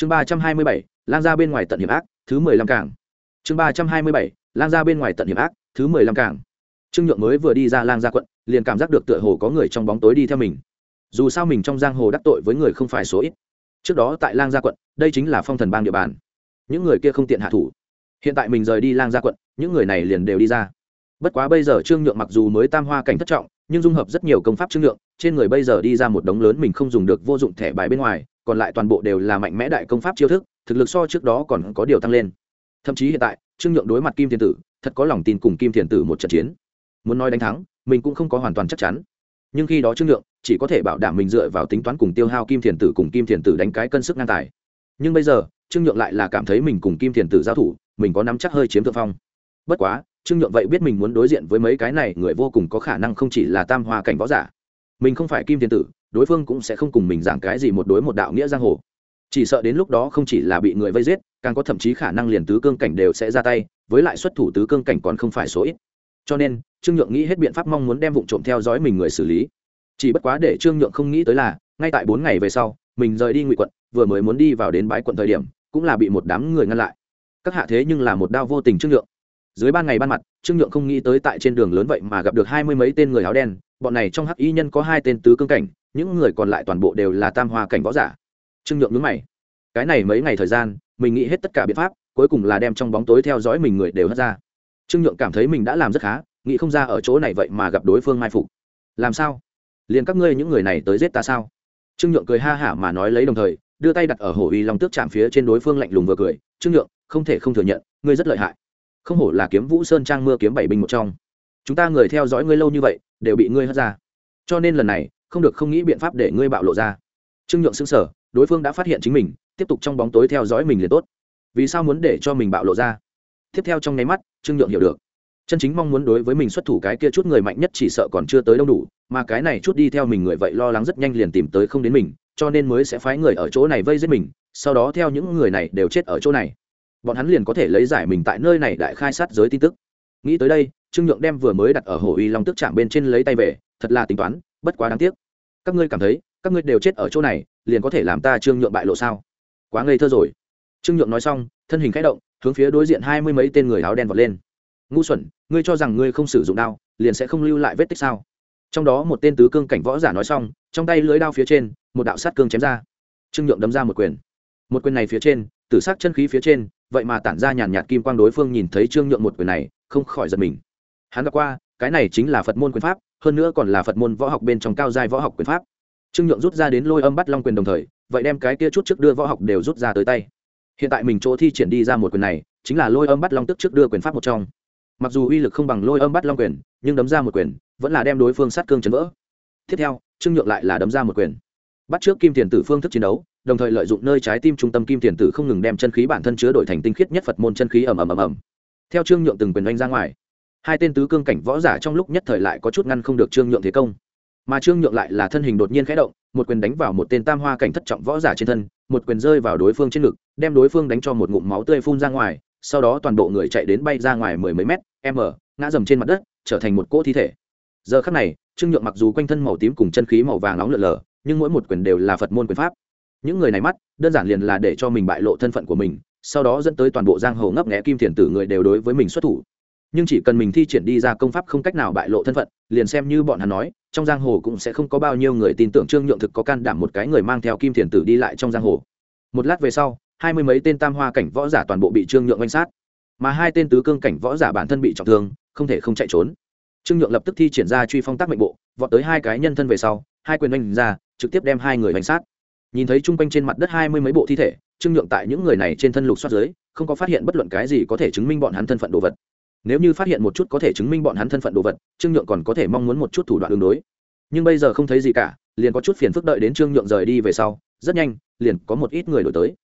chương ba trăm hai mươi bảy, lang ra bên ngoài tận hiểm ác, thứ mười lăm cảng. Chương ba trăm hai mươi bảy, lang ra bên ngoài tận hiểm ác, thứ mười lăm cảng. Trương nhượng mới vừa đi ra lang gia quận, liền cảm giác được tựa hồ có người trong bóng tối đi theo mình. Dù sao mình trong giang hồ đắc tội với người không phải số ít. Trước đó tại lang gia quận, đây chính là phong thần bang địa bàn. Những người kia không tiện hạ thủ. Hiện tại mình rời đi lang gia quận, những người này liền đều đi ra. Bất quá bây giờ trương nhượng mặc dù mới tam hoa cảnh thất trọng nhưng dung hợp rất nhiều công pháp trương lượng, trên người bây giờ đi ra một đống lớn mình không dùng được vô dụng thẻ bài bên ngoài, còn lại toàn bộ đều là mạnh mẽ đại công pháp chiêu thức, thực lực so trước đó còn có điều tăng lên. Thậm chí hiện tại, trương nhượng đối mặt kim thiền tử, thật có lòng tin cùng kim thiền tử một trận chiến. Muốn nói đánh thắng, mình cũng không có hoàn toàn chắc chắn. Nhưng khi đó trương nhượng chỉ có thể bảo đảm mình dựa vào tính toán cùng tiêu hao kim thiền tử cùng kim thiền tử đánh cái cân sức ngang tài. Nhưng bây giờ, trương nhượng lại là cảm thấy mình cùng kim thiền tử giao thủ, mình có nắm chắc hơi chiếm thượng phong. Bất quá trương nhượng vậy biết mình muốn đối diện với mấy cái này, người vô cùng có khả năng không chỉ là tam hoa cảnh võ giả. Mình không phải kim thiên tử, đối phương cũng sẽ không cùng mình giảng cái gì một đối một đạo nghĩa giang hồ. Chỉ sợ đến lúc đó không chỉ là bị người vây giết, càng có thậm chí khả năng liền tứ cương cảnh đều sẽ ra tay, với lại xuất thủ tứ cương cảnh còn không phải số ít. Cho nên, trương nhượng nghĩ hết biện pháp mong muốn đem vụ trộm theo dõi mình người xử lý. Chỉ bất quá để trương nhượng không nghĩ tới là, ngay tại bốn ngày về sau, mình rời đi ngụy quận, vừa mới muốn đi vào đến bãi quận thời điểm, cũng là bị một đám người ngăn lại. Các hạ thế nhưng là một đao vô tình trương nhượng dưới ban ngày ban mặt, trương nhượng không nghĩ tới tại trên đường lớn vậy mà gặp được hai mươi mấy tên người áo đen, bọn này trong hắc y nhân có hai tên tứ cương cảnh, những người còn lại toàn bộ đều là tam hoa cảnh võ giả. Trương nhượng nhớ mày. Cái này mấy ngày thời gian, mình nghĩ hết tất cả biện pháp, cuối cùng là đem trong bóng tối theo dõi mình người đều hất ra. Trương nhượng cảm thấy mình đã làm rất khá, nghĩ không ra ở chỗ này vậy mà gặp đối phương mai phục. Làm sao? Liền các ngươi những người này tới giết ta sao? Trương nhượng cười ha hả mà nói lấy đồng thời, đưa tay đặt ở hổ uy long tước chạm phía trên đối phương lạnh lùng vừa cười. Trương nhượng, không thể không thừa nhận, ngươi rất lợi hại không hổ là kiếm vũ sơn trang mưa kiếm bảy binh một trong. Chúng ta người theo dõi ngươi lâu như vậy, đều bị ngươi hất ra. Cho nên lần này, không được không nghĩ biện pháp để ngươi bạo lộ ra. Trương nhượng xứng sở đối phương đã phát hiện chính mình, tiếp tục trong bóng tối theo dõi mình liền tốt. Vì sao muốn để cho mình bạo lộ ra? Tiếp theo trong nháy mắt, trương nhượng hiểu được. Chân chính mong muốn đối với mình xuất thủ cái kia chút người mạnh nhất chỉ sợ còn chưa tới đâu đủ, mà cái này chút đi theo mình người vậy lo lắng rất nhanh liền tìm tới không đến mình, cho nên mới sẽ phái người ở chỗ này vây giết mình, sau đó theo những người này đều chết ở chỗ này bọn hắn liền có thể lấy giải mình tại nơi này đại khai sát giới tin tức. Nghĩ tới đây, trương nhượng đem vừa mới đặt ở hồ uy long tức chạm bên trên lấy tay về, thật là tính toán, bất quá đáng tiếc. Các ngươi cảm thấy, các ngươi đều chết ở chỗ này, liền có thể làm ta trương nhượng bại lộ sao? Quá ngây thơ rồi. Trương nhượng nói xong, thân hình k h ẽ động, hướng phía đối diện hai mươi mấy tên người áo đen vọt lên. Ngu xuẩn, ngươi cho rằng ngươi không sử dụng đao, liền sẽ không lưu lại vết tích sao? Trong đó một tên tứ cương cảnh võ giả nói xong, trong tay lưới đao phía trên, một đạo sát cương chém ra. Trương nhượng đấm ra một quyền. Một quyền này phía trên, tử sát chân khí phía trên vậy mà tản ra nhàn nhạt kim quang đối phương nhìn thấy trương nhượng một quyền này, không khỏi giật mình. Hắn đã qua, cái này chính là phật môn quyền pháp, hơn nữa còn là phật môn võ học bên trong cao giai võ học quyền pháp. Trương nhượng rút ra đến lôi âm bắt long quyền đồng thời, vậy đem cái kia chút trước đưa võ học đều rút ra tới tay. Hiện tại mình chỗ thi triển đi ra một quyền này, chính là lôi âm bắt long tức trước đưa quyền pháp một trong. Mặc dù uy lực không bằng lôi âm bắt long quyền, nhưng đấm ra một quyền, vẫn là đem đối phương sát cương chấn vỡ. Tiếp theo, trương nhượng lại là đấm ra một quyền. Bắt trước kim tiền tử phương thức chiến đấu đồng thời lợi dụng nơi trái tim trung tâm kim tiền tử không ngừng đem chân khí bản thân chứa đổi thành tinh khiết nhất phật môn chân khí ầm ầm ầm ầm. Theo trương nhượng từng quyền đánh ra ngoài, hai tên tứ cương cảnh võ giả trong lúc nhất thời lại có chút ngăn không được trương nhượng thế công. Mà trương nhượng lại là thân hình đột nhiên khẽ động, một quyền đánh vào một tên tam hoa cảnh thất trọng võ giả trên thân, một quyền rơi vào đối phương trên ngực, đem đối phương đánh cho một ngụm máu tươi phun ra ngoài, sau đó toàn bộ người chạy đến bay ra ngoài mười mấy mét m ngã dầm trên mặt đất, trở thành một cỗ thi thể. Giờ khắc này, trương nhượng mặc dù quanh thân màu tím cùng chân khí màu vàng nóng lượn lờ, nhưng mỗi một quyền đều là phật môn quyền pháp những người này mắt, đơn giản liền là để cho mình bại lộ thân phận của mình, sau đó dẫn tới toàn bộ giang hồ ngấp nghẽ kim thiền tử người đều đối với mình xuất thủ. Nhưng chỉ cần mình thi triển đi ra công pháp không cách nào bại lộ thân phận, liền xem như bọn hắn nói, trong giang hồ cũng sẽ không có bao nhiêu người tin tưởng trương nhượng thực có can đảm một cái người mang theo kim thiền tử đi lại trong giang hồ. Một lát về sau, hai mươi mấy tên tam hoa cảnh võ giả toàn bộ bị trương nhượng oanh sát. Mà hai tên tứ cương cảnh võ giả bản thân bị trọng thương, không thể không chạy trốn. Trương nhượng lập tức thi triển ra truy phong tác mệnh bộ, vọt tới hai cái nhân thân về sau, hai quyền oanh ra, trực tiếp đem hai người oanh sát nhìn thấy chung quanh trên mặt đất hai mươi mấy bộ thi thể, trương nhượng tại những người này trên thân lục xoát giới không có phát hiện bất luận cái gì có thể chứng minh bọn hắn thân phận đồ vật. Nếu như phát hiện một chút có thể chứng minh bọn hắn thân phận đồ vật, trương nhượng còn có thể mong muốn một chút thủ đoạn đường đối. Nhưng bây giờ không thấy gì cả, liền có chút phiền phức đợi đến trương nhượng rời đi về sau, rất nhanh, liền có một ít người đổi tới.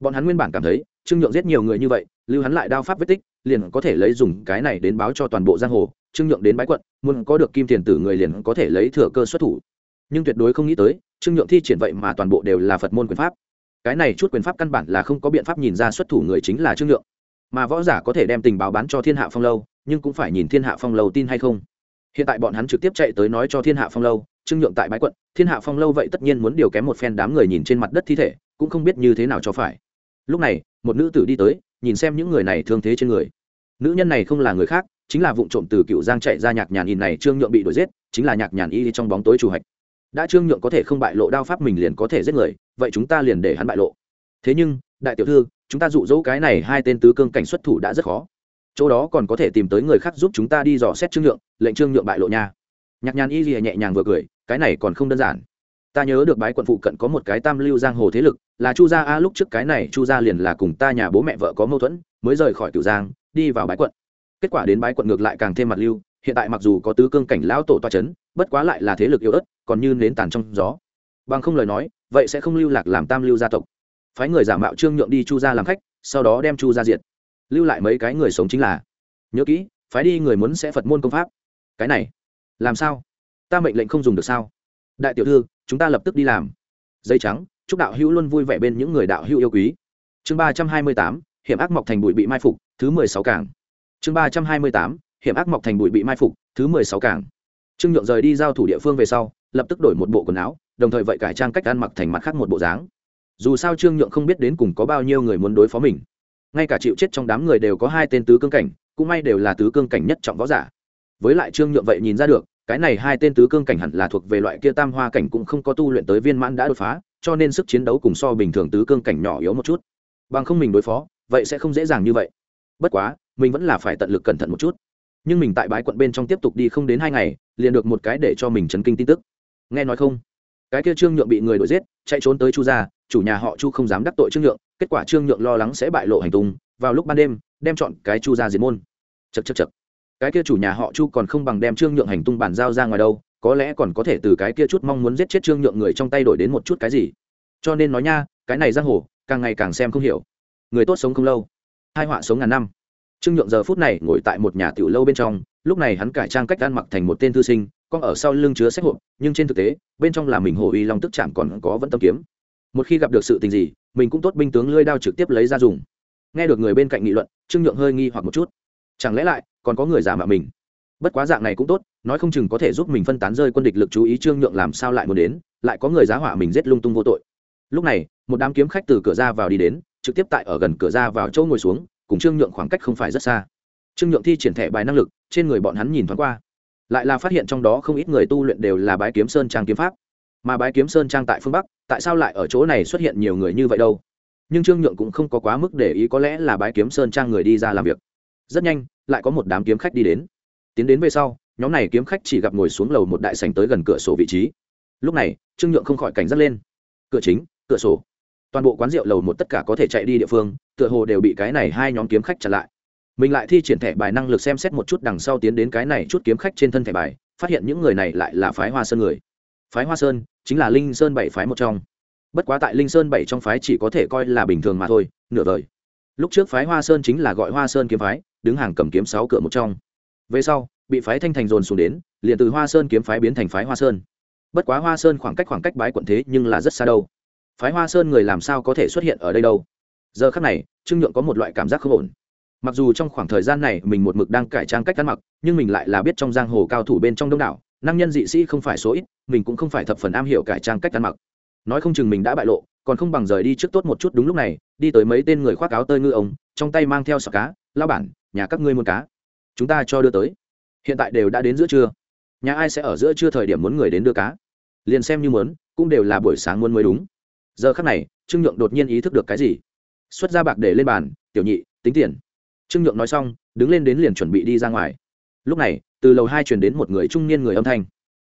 Bọn hắn nguyên bản cảm thấy, trương nhượng giết nhiều người như vậy, lưu hắn lại đao pháp vết tích, liền có thể lấy dùng cái này đến báo cho toàn bộ giang hồ. Trương nhượng đến bái quận, muốn có được kim tiền tử người liền có thể lấy thừa cơ xuất thủ. Nhưng tuyệt đối không nghĩ tới trương nhượng thi triển vậy mà toàn bộ đều là phật môn quyền pháp. Cái này chút quyền pháp căn bản là không có biện pháp nhìn ra xuất thủ người chính là trương nhượng. Mà võ giả có thể đem tình báo bán cho thiên hạ phong lâu, nhưng cũng phải nhìn thiên hạ phong lâu tin hay không. Hiện tại bọn hắn trực tiếp chạy tới nói cho thiên hạ phong lâu, trương nhượng tại bãi quận, thiên hạ phong lâu vậy tất nhiên muốn điều kém một phen đám người nhìn trên mặt đất thi thể, cũng không biết như thế nào cho phải. Lúc này, một nữ tử đi tới, nhìn xem những người này thương thế trên người. Nữ nhân này không là người khác, chính là vụ trộm từ cựu giang chạy ra nhạc nhàn in này trương nhượng bị đuổi giết, chính là nhạc nhàn y trong bóng tối chủ hạch đã trương nhượng có thể không bại lộ đao pháp mình liền có thể giết người, vậy chúng ta liền để hắn bại lộ. Thế nhưng, đại tiểu thư, chúng ta dụ dỗ cái này hai tên tứ cương cảnh xuất thủ đã rất khó. Chỗ đó còn có thể tìm tới người khác giúp chúng ta đi dò xét trương nhượng, lệnh trương nhượng bại lộ nha. Nhạc nhàn y gì nhẹ nhàng vừa cười, cái này còn không đơn giản. Ta nhớ được bái quận phụ cận có một cái tam lưu giang hồ thế lực, là chu gia a lúc trước cái này, chu gia liền là cùng ta nhà bố mẹ vợ có mâu thuẫn, mới rời khỏi cửu giang, đi vào bái quận. Kết quả đến bái quận ngược lại càng thêm mặt lưu, hiện tại mặc dù có tứ cương cảnh lão tổ toa c h ấ n bất quá lại là thế lực yếu ớt còn như nến tàn trong gió. Bằng không lời nói, vậy sẽ không lưu lạc làm tam lưu gia tộc. Phái người giả mạo trương nhượng đi chu ra làm khách, sau đó đem chu ra diệt. Lưu lại mấy cái người sống chính là. Nhớ kỹ, phái đi người muốn sẽ phật môn công pháp. Cái này, làm sao? Ta mệnh lệnh không dùng được sao? Đại tiểu thư, chúng ta lập tức đi làm. Dây trắng, chúc đạo hữu luôn vui vẻ bên những người đạo hữu yêu quý. Chương ba trăm hai mươi tám, hiểm ác mọc thành bụi bị mai phục, thứ mười sáu cảng. Chương ba trăm hai mươi tám, hiểm ác mọc thành bụi bị mai phục, thứ mười sáu cảng. Trương nhượng rời đi giao thủ địa phương về sau lập tức đổi một bộ quần áo, đồng thời vậy cải trang cách ăn mặc thành mặt khác một bộ dáng. Dù sao trương nhượng không biết đến cùng có bao nhiêu người muốn đối phó mình. Ngay cả chịu chết trong đám người đều có hai tên tứ cương cảnh, cũng may đều là tứ cương cảnh nhất trọng võ giả. Với lại trương nhượng vậy nhìn ra được, cái này hai tên tứ cương cảnh hẳn là thuộc về loại kia tam hoa cảnh cũng không có tu luyện tới viên mãn đã đột phá, cho nên sức chiến đấu cùng so bình thường tứ cương cảnh nhỏ yếu một chút. Bằng không mình đối phó, vậy sẽ không dễ dàng như vậy. Bất quá, mình vẫn là phải tận lực cẩn thận một chút. Nhưng mình tại bái quận bên trong tiếp tục đi không đến hai ngày, liền được một cái để cho mình chấn kinh tin tức nghe nói không? Cái kia trương nhượng bị người đuổi giết, chạy trốn tới chu gia, chủ nhà họ chu không dám đắc tội trương nhượng, kết quả trương nhượng lo lắng sẽ bại lộ hành tung, vào lúc ban đêm, đem chọn cái chu gia diệt môn. Chật chật chật cái kia chủ nhà họ chu còn không bằng đem trương nhượng hành tung bàn giao ra ngoài đâu, có lẽ còn có thể từ cái kia chút mong muốn giết chết trương nhượng người trong tay đổi đến một chút cái gì. Cho nên nói nha, cái này giang hồ, càng ngày càng xem không hiểu. Người tốt sống không lâu, hai họa sống ngàn năm. Trương nhượng giờ phút này ngồi tại một nhà tiểu lâu bên trong, lúc này hắn cải trang cách ăn mặc thành một tên thư sinh con ở sau lưng chứa sách hộp, nhưng trên thực tế, bên trong là mình hồ uy long tức chạm còn có vẫn tâm kiếm. Một khi gặp được sự tình gì, mình cũng tốt binh tướng lưỡi đao trực tiếp lấy ra dùng. Nghe được người bên cạnh nghị luận, trương nhượng hơi nghi hoặc một chút. Chẳng lẽ lại, còn có người giả mạo mình? Bất quá dạng này cũng tốt, nói không chừng có thể giúp mình phân tán rơi quân địch lực chú ý trương nhượng làm sao lại muốn đến, lại có người giá hỏa mình giết lung tung vô tội. Lúc này, một đám kiếm khách từ cửa ra vào đi đến, trực tiếp tại ở gần cửa ra vào chỗ ngồi xuống, cùng trương nhượng khoảng cách không phải rất xa. Trương nhượng thi triển thẻ bài năng lực, trên người bọn hắn nhìn thoáng qua lại là phát hiện trong đó không ít người tu luyện đều là bái kiếm sơn trang kiếm pháp. Mà bái kiếm sơn trang tại phương bắc, tại sao lại ở chỗ này xuất hiện nhiều người như vậy đâu? Nhưng trương nhượng cũng không có quá mức để ý có lẽ là bái kiếm sơn trang người đi ra làm việc. Rất nhanh, lại có một đám kiếm khách đi đến. Tiến đến về sau, nhóm này kiếm khách chỉ gặp ngồi xuống lầu một đại sành tới gần cửa sổ vị trí. Lúc này, trương nhượng không khỏi cảnh giác lên. Cửa chính, cửa sổ. Toàn bộ quán rượu lầu một tất cả có thể chạy đi địa phương, tựa hồ đều bị cái này hai nhóm kiếm khách chặn lại mình lại thi triển thẻ bài năng lực xem xét một chút đằng sau tiến đến cái này chút kiếm khách trên thân thẻ bài, phát hiện những người này lại là phái hoa sơn người. Phái hoa sơn chính là linh sơn bảy phái một trong. Bất quá tại linh sơn bảy trong phái chỉ có thể coi là bình thường mà thôi, nửa vời. Lúc trước phái hoa sơn chính là gọi hoa sơn kiếm phái, đứng hàng cầm kiếm sáu cửa một trong. Về sau, bị phái thanh thành dồn xuống đến, liền từ hoa sơn kiếm phái biến thành phái hoa sơn. Bất quá hoa sơn khoảng cách khoảng cách bái quận thế nhưng là rất xa đâu. Phái hoa sơn người làm sao có thể xuất hiện ở đây đâu? Giờ khác này, trương nhượng có một loại cảm giác không ổn mặc dù trong khoảng thời gian này mình một mực đang cải trang cách ăn mặc, nhưng mình lại là biết trong giang hồ cao thủ bên trong đông đảo năng nhân dị sĩ không phải số ít, mình cũng không phải thập phần am hiểu cải trang cách ăn mặc. Nói không chừng mình đã bại lộ, còn không bằng rời đi trước tốt một chút đúng lúc này, đi tới mấy tên người khoác áo tơi ngư ông, trong tay mang theo sọ cá lao bản, nhà các ngươi muôn cá? Chúng ta cho đưa tới. Hiện tại đều đã đến giữa trưa. Nhà ai sẽ ở giữa trưa thời điểm muốn người đến đưa cá? Liền xem như muốn, cũng đều là buổi sáng muốn mới đúng. Giờ khắc này, trương nhượng đột nhiên ý thức được cái gì. Xuất ra bạc để lên bàn, tiểu nhị, tính tiền trương nhượng nói xong, đứng lên đến liền chuẩn bị đi ra ngoài. Lúc này, từ lầu hai truyền đến một người trung niên người âm thanh.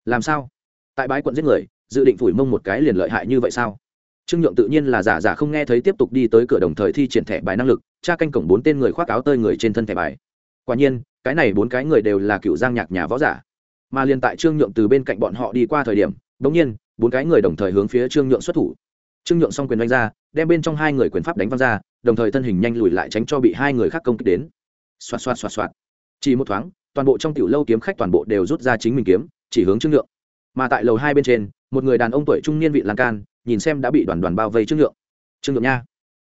Làm sao? Tại bãi quận giết người, dự định phủi mông một cái liền lợi hại như vậy sao? Trương nhượng tự nhiên là giả giả không nghe thấy tiếp tục đi tới cửa đồng thời thi triển thẻ bài năng lực, tra canh cổng bốn tên người khoác áo tơi người trên thân thẻ bài. Quả nhiên, cái này bốn cái người đều là cựu giang nhạc nhà võ giả. Mà liền tại trương nhượng từ bên cạnh bọn họ đi qua thời điểm bỗng nhiên, bốn cái người đồng thời hướng phía trương nhượng xuất thủ. Trương nhượng xong quyền đánh ra, đem bên trong hai người quyền pháp đánh văng ra đồng thời thân hình nhanh lùi lại tránh cho bị hai người khác công kích đến. Xoạt xoạt xoạt xoạt. Chỉ một thoáng, toàn bộ trong tiểu lâu kiếm khách toàn bộ đều rút ra chính mình kiếm, chỉ hướng trương nhượng. Mà tại lầu hai bên trên, một người đàn ông tuổi trung niên vị lan can, nhìn xem đã bị đoàn đoàn bao vây trương nhượng. Trương nhượng nha,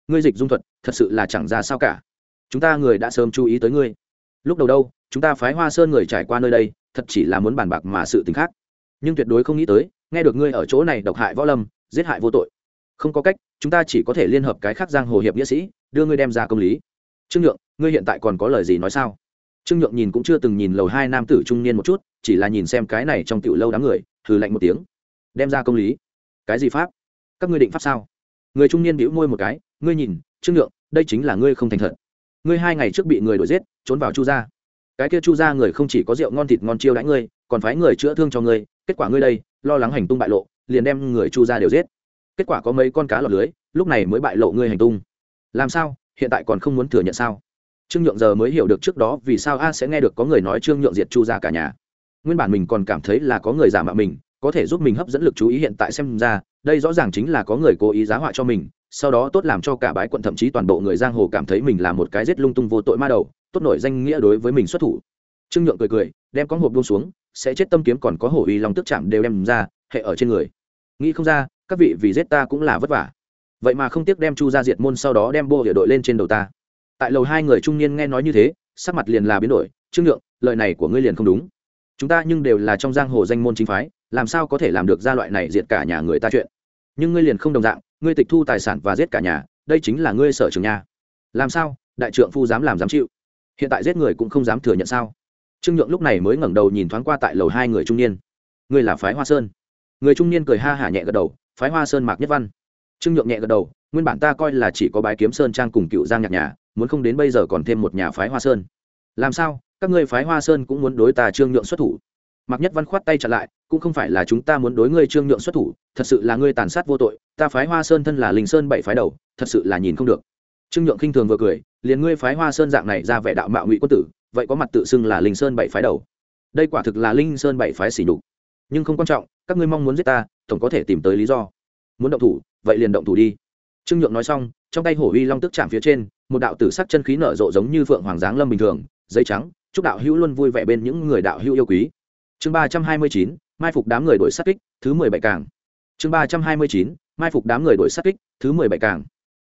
ngươi dịch dung thuật, thật sự là chẳng ra sao cả. Chúng ta người đã sớm chú ý tới ngươi. Lúc đầu đâu, chúng ta phái hoa sơn người trải qua nơi đây, thật chỉ là muốn bàn bạc mà sự t khác. Nhưng tuyệt đối không nghĩ tới, nghe được ngươi ở chỗ này độc hại võ lâm, giết hại vô tội không có cách, chúng ta chỉ có thể liên hợp cái khác giang hồ hiệp nghĩa sĩ, đưa ngươi đem ra công lý. Trương nhượng, ngươi hiện tại còn có lời gì nói sao? Trương nhượng nhìn cũng chưa từng nhìn lầu hai nam tử trung niên một chút, chỉ là nhìn xem cái này trong tiểu lâu đám người thử lạnh một tiếng. Đem ra công lý. Cái gì pháp? Các ngươi định pháp sao? Người trung niên bĩu môi một cái, ngươi nhìn, trương nhượng, đây chính là ngươi không thành thật. Ngươi hai ngày trước bị người đuổi giết, trốn vào chu gia. Cái kia chu gia người không chỉ có rượu ngon thịt ngon chiêu đãi ngươi, còn phái người chữa thương cho ngươi, kết quả ngươi đây, lo lắng hành tung bại lộ, liền đem người chu gia đều giết kết quả có mấy con cá lọt lưới, lúc này mới bại lộ ngươi hành tung. Làm sao? Hiện tại còn không muốn thừa nhận sao? Trương nhượng giờ mới hiểu được trước đó vì sao a sẽ nghe được có người nói trương nhượng diệt chu gia cả nhà. Nguyên bản mình còn cảm thấy là có người giả mạo mình, có thể giúp mình hấp dẫn lực chú ý hiện tại xem ra, đây rõ ràng chính là có người cố ý giá họa cho mình, sau đó tốt làm cho cả bái quận thậm chí toàn bộ người giang hồ cảm thấy mình là một cái giết lung tung vô tội ma đầu, tốt nổi danh nghĩa đối với mình xuất thủ. Trương nhượng cười cười, đem con hộp buông xuống, sẽ chết tâm kiếm còn có hổ uy lòng tức chạm đều đem ra, hệ ở trên người. Nghĩ không ra các vị vì giết ta cũng là vất vả. Vậy mà không tiếc đem chu ra diệt môn sau đó đem bô địa đội lên trên đầu ta. Tại lầu hai người trung niên nghe nói như thế, sắc mặt liền là biến đổi, trương nhượng, lời này của ngươi liền không đúng. Chúng ta nhưng đều là trong giang hồ danh môn chính phái, làm sao có thể làm được ra loại này diệt cả nhà người ta chuyện? Nhưng ngươi liền không đồng dạng, ngươi tịch thu tài sản và giết cả nhà, đây chính là ngươi sở trường nhà làm sao, đại trượng phu dám làm dám chịu? Hiện tại giết người cũng không dám thừa nhận sao? Trương nhượng lúc này mới ngẩng đầu nhìn thoáng qua tại lầu hai người trung niên. Ngươi là phái hoa sơn. Người trung niên cười ha hả nhẹ gật đầu phái hoa sơn mạc nhất văn. Trương nhượng nhẹ gật đầu, nguyên bản ta coi là chỉ có bái kiếm sơn trang cùng cựu giang nhạc nhà, muốn không đến bây giờ còn thêm một nhà phái hoa sơn. Làm sao, các ngươi phái hoa sơn cũng muốn đối ta trương nhượng xuất thủ? Mạc nhất văn khoát tay trả lại, cũng không phải là chúng ta muốn đối ngươi trương nhượng xuất thủ, thật sự là ngươi tàn sát vô tội, ta phái hoa sơn thân là linh sơn bảy phái đầu, thật sự là nhìn không được. Trương nhượng khinh thường vừa cười, liền ngươi phái hoa sơn dạng này ra vẻ đạo mạo ngụy quân tử, vậy có mặt tự xưng là linh sơn bảy phái đầu? Đây quả thực là linh sơn bảy phái xỉ nhục. Nhưng không quan trọng, các ngươi mong muốn giết ta tổng có thể tìm tới lý do. Muốn động thủ, vậy liền động thủ đi. Trương nhượng nói xong, trong tay hổ uy long tức chạm phía trên, một đạo tử sắc chân khí nở rộ giống như phượng hoàng giáng lâm bình thường, giấy trắng, chúc đạo hữu luôn vui vẻ bên những người đạo hữu yêu quý. Chương ba trăm hai mươi chín, mai phục đám người đổi sát kích, thứ mười bảy càng. Chương ba trăm hai mươi chín, mai phục đám người đổi sát kích, thứ mười bảy càng.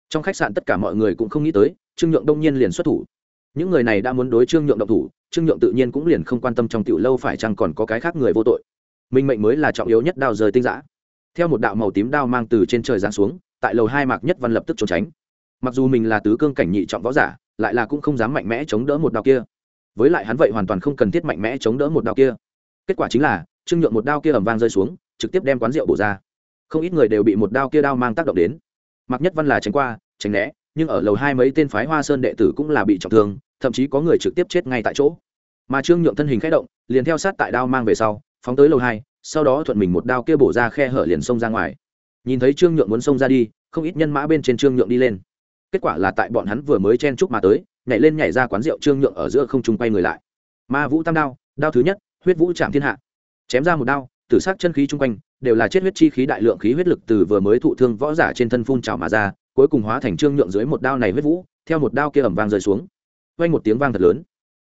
Trong khách sạn tất cả mọi người cũng không nghĩ tới, trương nhượng đông nhiên liền xuất thủ. Những người này đã muốn đối trương nhượng động thủ, trương nhượng tự nhiên cũng liền không quan tâm trong tiểu lâu phải chăng còn có cái khác người vô tội minh mệnh mới là trọng yếu nhất đao rơi tinh giã. Theo một đạo màu tím đao mang từ trên trời giáng xuống, tại lầu hai mạc nhất văn lập tức trốn tránh. Mặc dù mình là tứ cương cảnh nhị trọng võ giả, lại là cũng không dám mạnh mẽ chống đỡ một đao kia. Với lại hắn vậy hoàn toàn không cần thiết mạnh mẽ chống đỡ một đao kia. Kết quả chính là, trương nhượng một đao kia ẩm vang rơi xuống, trực tiếp đem quán rượu bổ ra. Không ít người đều bị một đao kia đao mang tác động đến. Mạc nhất văn là tránh qua, tránh né, nhưng ở lầu hai mấy tên phái hoa sơn đệ tử cũng là bị trọng thương, thậm chí có người trực tiếp chết ngay tại chỗ. Mà trương nhượng thân hình k h ẽ động, liền theo sát tại đao mang về sau phóng tới lầu hai, sau đó thuận mình một đao kia bổ ra khe hở liền xông ra ngoài. Nhìn thấy trương nhượng muốn xông ra đi, không ít nhân mã bên trên trương nhượng đi lên. Kết quả là tại bọn hắn vừa mới chen chúc mà tới, nhảy lên nhảy ra quán rượu trương nhượng ở giữa không trung quay người lại. Ma vũ tam đao đao thứ nhất, huyết vũ chạm thiên hạ. Chém ra một đao, tử sắc chân khí chung quanh, đều là chết huyết chi khí đại lượng khí huyết lực từ vừa mới thụ thương võ giả trên thân phun trào mà ra, cuối cùng hóa thành trương nhượng dưới một đao này huyết vũ, theo một đao kia ẩm vang rơi xuống. Vang một tiếng vang thật lớn.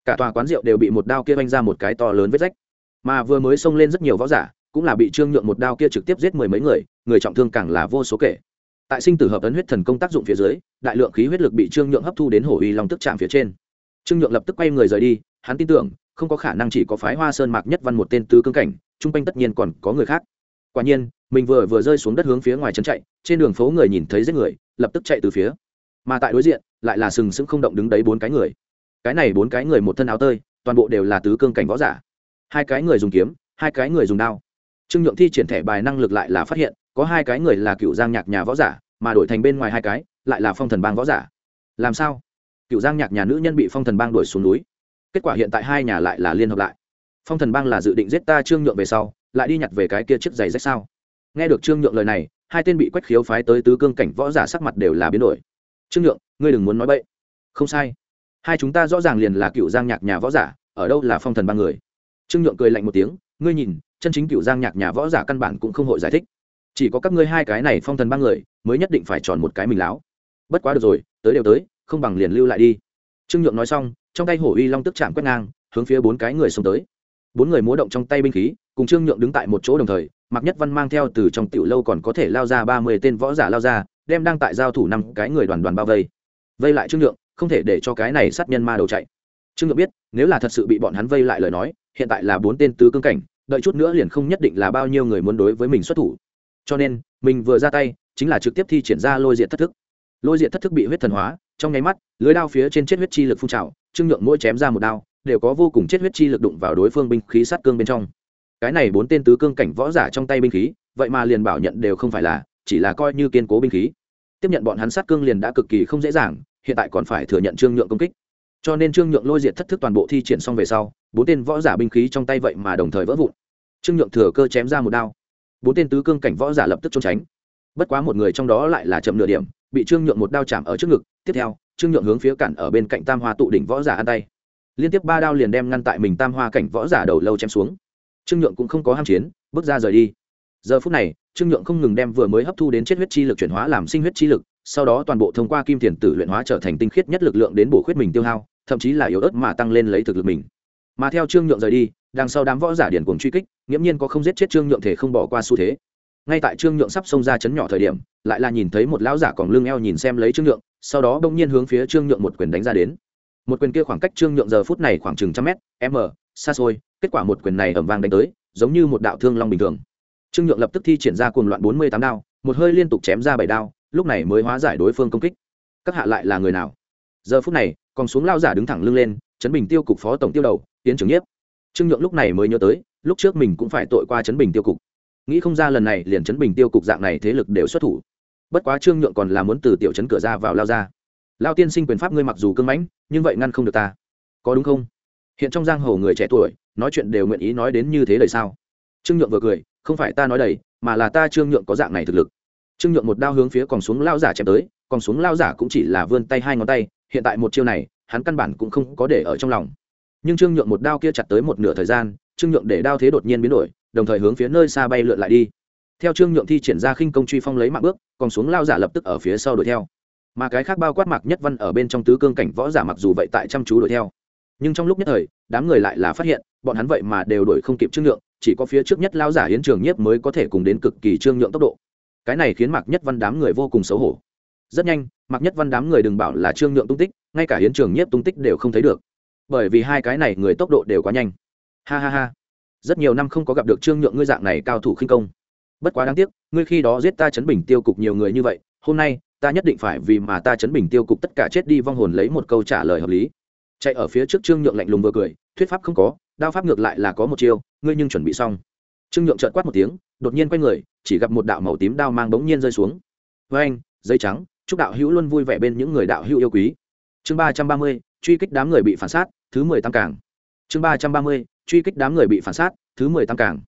Cả tòa quán rượu đều bị một đao kia vang ra một cái to lớn vết rách mà vừa mới xông lên rất nhiều võ giả, cũng là bị trương nhượng một đao kia trực tiếp giết mười mấy người người trọng thương càng là vô số kể. Tại sinh tử hợp ấn huyết thần công tác dụng phía dưới, đại lượng khí huyết lực bị trương nhượng hấp thu đến hổ uy long tức chạm phía trên. Trương nhượng lập tức quay người rời đi, hắn tin tưởng, không có khả năng chỉ có phái hoa sơn mạc nhất văn một tên tứ cương cảnh chung quanh tất nhiên còn có người khác. Quả nhiên, mình vừa vừa rơi xuống đất hướng phía ngoài trấn chạy, trên đường phố người nhìn thấy giết người, lập tức chạy từ phía. Mà tại đối diện, lại là sừng sững không động đứng đấy bốn cái người. Cái này bốn cái người một thân áo tơi, toàn bộ đều là tứ cương cảnh võ giả hai cái người dùng kiếm, hai cái người dùng đao. Trương nhượng thi triển thẻ bài năng lực lại là phát hiện, có hai cái người là cựu giang nhạc nhà võ giả, mà đổi thành bên ngoài hai cái, lại là phong thần bang võ giả. Làm sao? Cựu giang nhạc nhà nữ nhân bị phong thần bang đuổi xuống núi. Kết quả hiện tại hai nhà lại là liên hợp lại. Phong thần bang là dự định giết ta trương nhượng về sau, lại đi nhặt về cái kia chiếc giày rách sao? Nghe được trương nhượng lời này, hai tên bị quách khiếu phái tới tứ cương cảnh võ giả sắc mặt đều là biến đổi. Trương nhượng, ngươi đừng muốn nói bậy. Không sai. Hai chúng ta rõ ràng liền là cựu giang nhạc nhà võ giả, ở đâu là phong thần ba người? Trương nhượng cười lạnh một tiếng, ngươi nhìn, chân chính cựu giang nhạc nhà võ giả căn bản cũng không hội giải thích. Chỉ có các ngươi hai cái này phong thần ba người, mới nhất định phải tròn một cái mình láo. Bất quá được rồi, tới đều tới, không bằng liền lưu lại đi. Trương nhượng nói xong, trong tay hổ uy long tức chạm quét ngang, hướng phía bốn cái người xông tới. Bốn người múa động trong tay binh khí, cùng trương nhượng đứng tại một chỗ đồng thời mạc nhất văn mang theo từ trong tiểu lâu còn có thể lao ra ba mươi tên võ giả lao ra, đem đang tại giao thủ năm cái người đoàn đoàn bao vây. Vây lại trương nhượng, không thể để cho cái này sát nhân ma đầu chạy. Trương nhượng biết, nếu là thật sự bị bọn hắn vây lại lời nói hiện tại là bốn tên tứ cương cảnh, đợi chút nữa liền không nhất định là bao nhiêu người muốn đối với mình xuất thủ. Cho nên, mình vừa ra tay, chính là trực tiếp thi triển ra lôi diện thất thức. Lôi diện thất thức bị huyết thần hóa, trong nháy mắt, lưới đao phía trên chết huyết chi lực phun trào, trương nhượng mỗi chém ra một đao, đều có vô cùng chết huyết chi lực đụng vào đối phương binh khí sát cương bên trong. Cái này bốn tên tứ cương cảnh võ giả trong tay binh khí, vậy mà liền bảo nhận đều không phải là, chỉ là coi như kiên cố binh khí. Tiếp nhận bọn hắn sát cương liền đã cực kỳ không dễ dàng, hiện tại còn phải thừa nhận trương nhượng công kích. Cho nên trương nhượng lôi diệt thất thức toàn bộ thi triển xong về sau bốn tên võ giả binh khí trong tay vậy mà đồng thời vỡ vụn. Trương nhượng thừa cơ chém ra một đao. Bốn tên tứ cương cảnh võ giả lập tức trốn tránh. Bất quá một người trong đó lại là chậm nửa điểm, bị trương nhượng một đao chạm ở trước ngực. Tiếp theo, trương nhượng hướng phía cản ở bên cạnh tam hoa tụ đỉnh võ giả ăn tay. Liên tiếp ba đao liền đem ngăn tại mình tam hoa cảnh võ giả đầu lâu chém xuống. Trương nhượng cũng không có ham chiến, bước ra rời đi. Giờ phút này, trương nhượng không ngừng đem vừa mới hấp thu đến chết huyết chi lực chuyển hóa làm sinh huyết chi lực, sau đó toàn bộ thông qua kim thiền tử luyện hóa trở thành tinh khiết nhất lực lượng đến bổ khuyết mình tiêu hao, thậm chí là yếu ớt mà tăng lên lấy thực lực mình mà theo trương nhượng rời đi, đằng sau đám võ giả điển cuồng truy kích, nghiễm nhiên có không giết chết trương nhượng thể không bỏ qua xu thế. Ngay tại trương nhượng sắp xông ra chấn nhỏ thời điểm, lại là nhìn thấy một lão giả còn lưng eo nhìn xem lấy trương nhượng, sau đó bỗng nhiên hướng phía trương nhượng một quyền đánh ra đến. Một quyền kia khoảng cách trương nhượng giờ phút này khoảng chừng trăm mét, m, xa xôi, kết quả một quyền này ẩm vang đánh tới, giống như một đạo thương long bình thường. Trương nhượng lập tức thi triển ra cuồng loạn bốn mươi tám đao, một hơi liên tục chém ra bảy đao, lúc này mới hóa giải đối phương công kích. Các hạ lại là người nào? Giờ phút này, còn xuống lao giả đứng thẳng lưng lên, chấn bình tiêu cục phó tổng tiêu đầu tiến trưởng nhiếp. Trương nhượng lúc này mới nhớ tới, lúc trước mình cũng phải tội qua chấn bình tiêu cục. Nghĩ không ra lần này liền chấn bình tiêu cục dạng này thế lực đều xuất thủ. Bất quá trương nhượng còn là muốn từ tiểu chấn cửa ra vào lao ra. Lao tiên sinh quyền pháp ngươi mặc dù cưng mãnh, nhưng vậy ngăn không được ta. Có đúng không? Hiện trong giang hồ người trẻ tuổi, nói chuyện đều nguyện ý nói đến như thế đời sao? Trương nhượng vừa cười, không phải ta nói đầy, mà là ta trương nhượng có dạng này thực lực. Trương nhượng một đao hướng phía còn xuống lao giả chém tới còn xuống lao giả cũng chỉ là vươn tay hai ngón tay, hiện tại một chiêu này, hắn căn bản cũng không có để ở trong lòng nhưng trương nhượng một đao kia chặt tới một nửa thời gian, trương nhượng để đao thế đột nhiên biến đổi, đồng thời hướng phía nơi xa bay lượn lại đi. Theo trương nhượng thi triển ra khinh công truy phong lấy mạng bước, còn xuống lao giả lập tức ở phía sau đuổi theo. Mà cái khác bao quát mặc nhất văn ở bên trong tứ cương cảnh võ giả mặc dù vậy tại chăm chú đuổi theo. Nhưng trong lúc nhất thời, đám người lại là phát hiện, bọn hắn vậy mà đều đuổi không kịp trương nhượng, chỉ có phía trước nhất lao giả hiến trường nhiếp mới có thể cùng đến cực kỳ trương nhượng tốc độ. Cái này khiến mạc nhất văn đám người vô cùng xấu hổ. Rất nhanh, mạc nhất văn đám người đừng bảo là trương nhượng tung tích, ngay cả hiến trường nhiếp tung tích đều không thấy được bởi vì hai cái này người tốc độ đều quá nhanh. Ha ha ha. Rất nhiều năm không có gặp được trương nhượng ngươi dạng này cao thủ khinh công. Bất quá đáng tiếc, ngươi khi đó giết ta chấn bình tiêu cục nhiều người như vậy, hôm nay, ta nhất định phải vì mà ta chấn bình tiêu cục tất cả chết đi vong hồn lấy một câu trả lời hợp lý. Chạy ở phía trước trương nhượng lạnh lùng vừa cười, thuyết pháp không có, đao pháp ngược lại là có một chiêu, ngươi nhưng chuẩn bị xong. Trương nhượng trợn quát một tiếng, đột nhiên quay người, chỉ gặp một đạo màu tím đao mang bỗng nhiên rơi xuống. Với anh dây trắng, chúc đạo hữu luôn vui vẻ bên những người đạo hữu yêu quý. Chương ba trăm ba mươi truy kích đám người bị phản sát, thứ mười tam cảng chương ba trăm ba mươi, truy kích đám người bị phản sát, thứ mười tam cảng